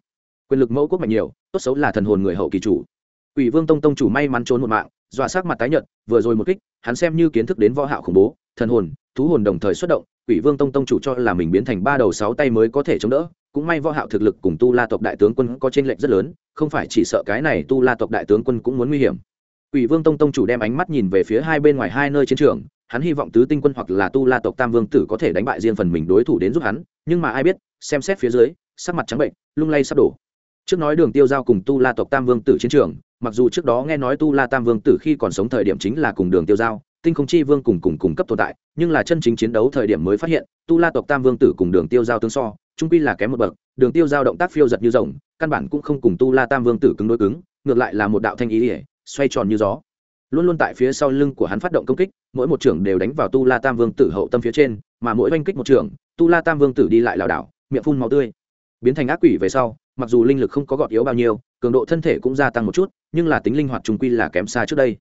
quyền lực mẫu quốc mạnh nhiều, tốt xấu là thần hồn người hậu kỳ chủ. Quỷ vương tông tông chủ may mắn trốn một mạng, dọa sắc mặt tái nhợt, vừa rồi một kích, hắn xem như kiến thức đến võ hạo khủng bố thần hồn, thú hồn đồng thời xuất động, quỷ vương tông tông chủ cho là mình biến thành ba đầu sáu tay mới có thể chống đỡ. Cũng may võ hạo thực lực cùng tu la tộc đại tướng quân có trên lệch rất lớn, không phải chỉ sợ cái này tu la tộc đại tướng quân cũng muốn nguy hiểm. Quỷ vương tông tông chủ đem ánh mắt nhìn về phía hai bên ngoài hai nơi chiến trường, hắn hy vọng tứ tinh quân hoặc là tu la tộc tam vương tử có thể đánh bại riêng phần mình đối thủ đến giúp hắn, nhưng mà ai biết, xem xét phía dưới, sắc mặt trắng bệnh, lung lay sắp đổ. Trước nói đường tiêu giao cùng tu la tộc tam vương tử chiến trường, mặc dù trước đó nghe nói tu la tam vương tử khi còn sống thời điểm chính là cùng đường tiêu giao tinh không chi vương cùng cùng cùng cấp tồn tại, nhưng là chân chính chiến đấu thời điểm mới phát hiện, tu la tộc tam vương tử cùng đường tiêu giao tương so, trung quy là kém một bậc, đường tiêu giao động tác phiêu giật như rồng, căn bản cũng không cùng tu la tam vương tử cứng đối cứng, ngược lại là một đạo thanh ý ỉa xoay tròn như gió. Luôn luôn tại phía sau lưng của hắn phát động công kích, mỗi một trưởng đều đánh vào tu la tam vương tử hậu tâm phía trên, mà mỗi oanh kích một trưởng, tu la tam vương tử đi lại lảo đảo, miệng phun màu tươi. Biến thành ác quỷ về sau, mặc dù linh lực không có gọt yếu bao nhiêu, cường độ thân thể cũng gia tăng một chút, nhưng là tính linh hoạt trung quy là kém xa trước đây.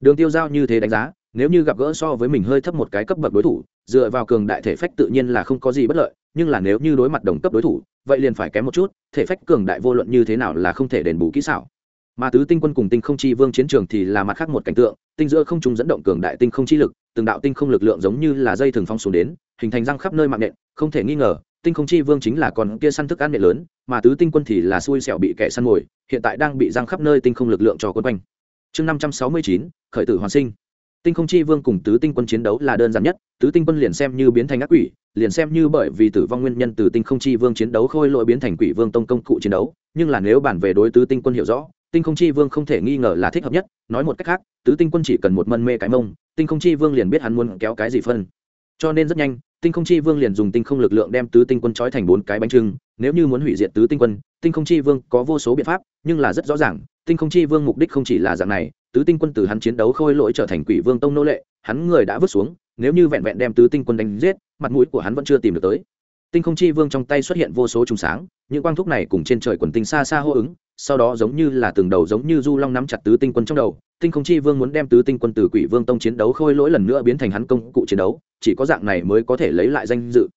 Đường tiêu giao như thế đánh giá nếu như gặp gỡ so với mình hơi thấp một cái cấp bậc đối thủ, dựa vào cường đại thể phách tự nhiên là không có gì bất lợi, nhưng là nếu như đối mặt đồng cấp đối thủ, vậy liền phải kém một chút, thể phách cường đại vô luận như thế nào là không thể đền bù kỹ xảo. Mà tứ tinh quân cùng tinh không chi vương chiến trường thì là mặt khác một cảnh tượng, tinh giữa không trung dẫn động cường đại tinh không chi lực, từng đạo tinh không lực lượng giống như là dây thường phong xuống đến, hình thành răng khắp nơi mạng nện, không thể nghi ngờ, tinh không chi vương chính là con kia săn thức ăn nện lớn, mà tứ tinh quân thì là xui xẻo bị kẻ săn mồi, hiện tại đang bị răng khắp nơi tinh không lực lượng cho quân quanh. Chương năm trăm sáu mươi chín, khởi tử hoàn sinh tinh không chi vương cùng tứ tinh quân chiến đấu là đơn giản nhất, tứ tinh quân liền xem như biến thành ác quỷ, liền xem như bởi vì tử vong nguyên nhân từ tinh không chi vương chiến đấu khôi lỗi biến thành quỷ vương tông công cụ chiến đấu, nhưng là nếu bản về đối tứ tinh quân hiểu rõ, tinh không chi vương không thể nghi ngờ là thích hợp nhất, nói một cách khác, tứ tinh quân chỉ cần một mân mê cái mông, tinh không chi vương liền biết hắn muốn kéo cái gì phân. Cho nên rất nhanh, tinh không chi vương liền dùng tinh không lực lượng đem tứ tinh quân trói thành bốn cái bánh trưng, nếu như muốn hủy diệt tứ tinh quân, tinh không chi vương có vô số biện pháp, nhưng là rất rõ ràng, tinh không chi vương mục đích không chỉ là dạng này tứ tinh quân từ hắn chiến đấu khôi lỗi trở thành quỷ vương tông nô lệ, hắn người đã vứt xuống, nếu như vẹn vẹn đem tứ tinh quân đánh giết, mặt mũi của hắn vẫn chưa tìm được tới. Tinh không chi vương trong tay xuất hiện vô số trùng sáng, những quang thúc này cùng trên trời quần tinh xa xa hô ứng, sau đó giống như là từng đầu giống như du long nắm chặt tứ tinh quân trong đầu, tinh không chi vương muốn đem tứ tinh quân từ quỷ vương tông chiến đấu khôi lỗi lần nữa biến thành hắn công cụ chiến đấu, chỉ có dạng này mới có thể lấy lại danh dự.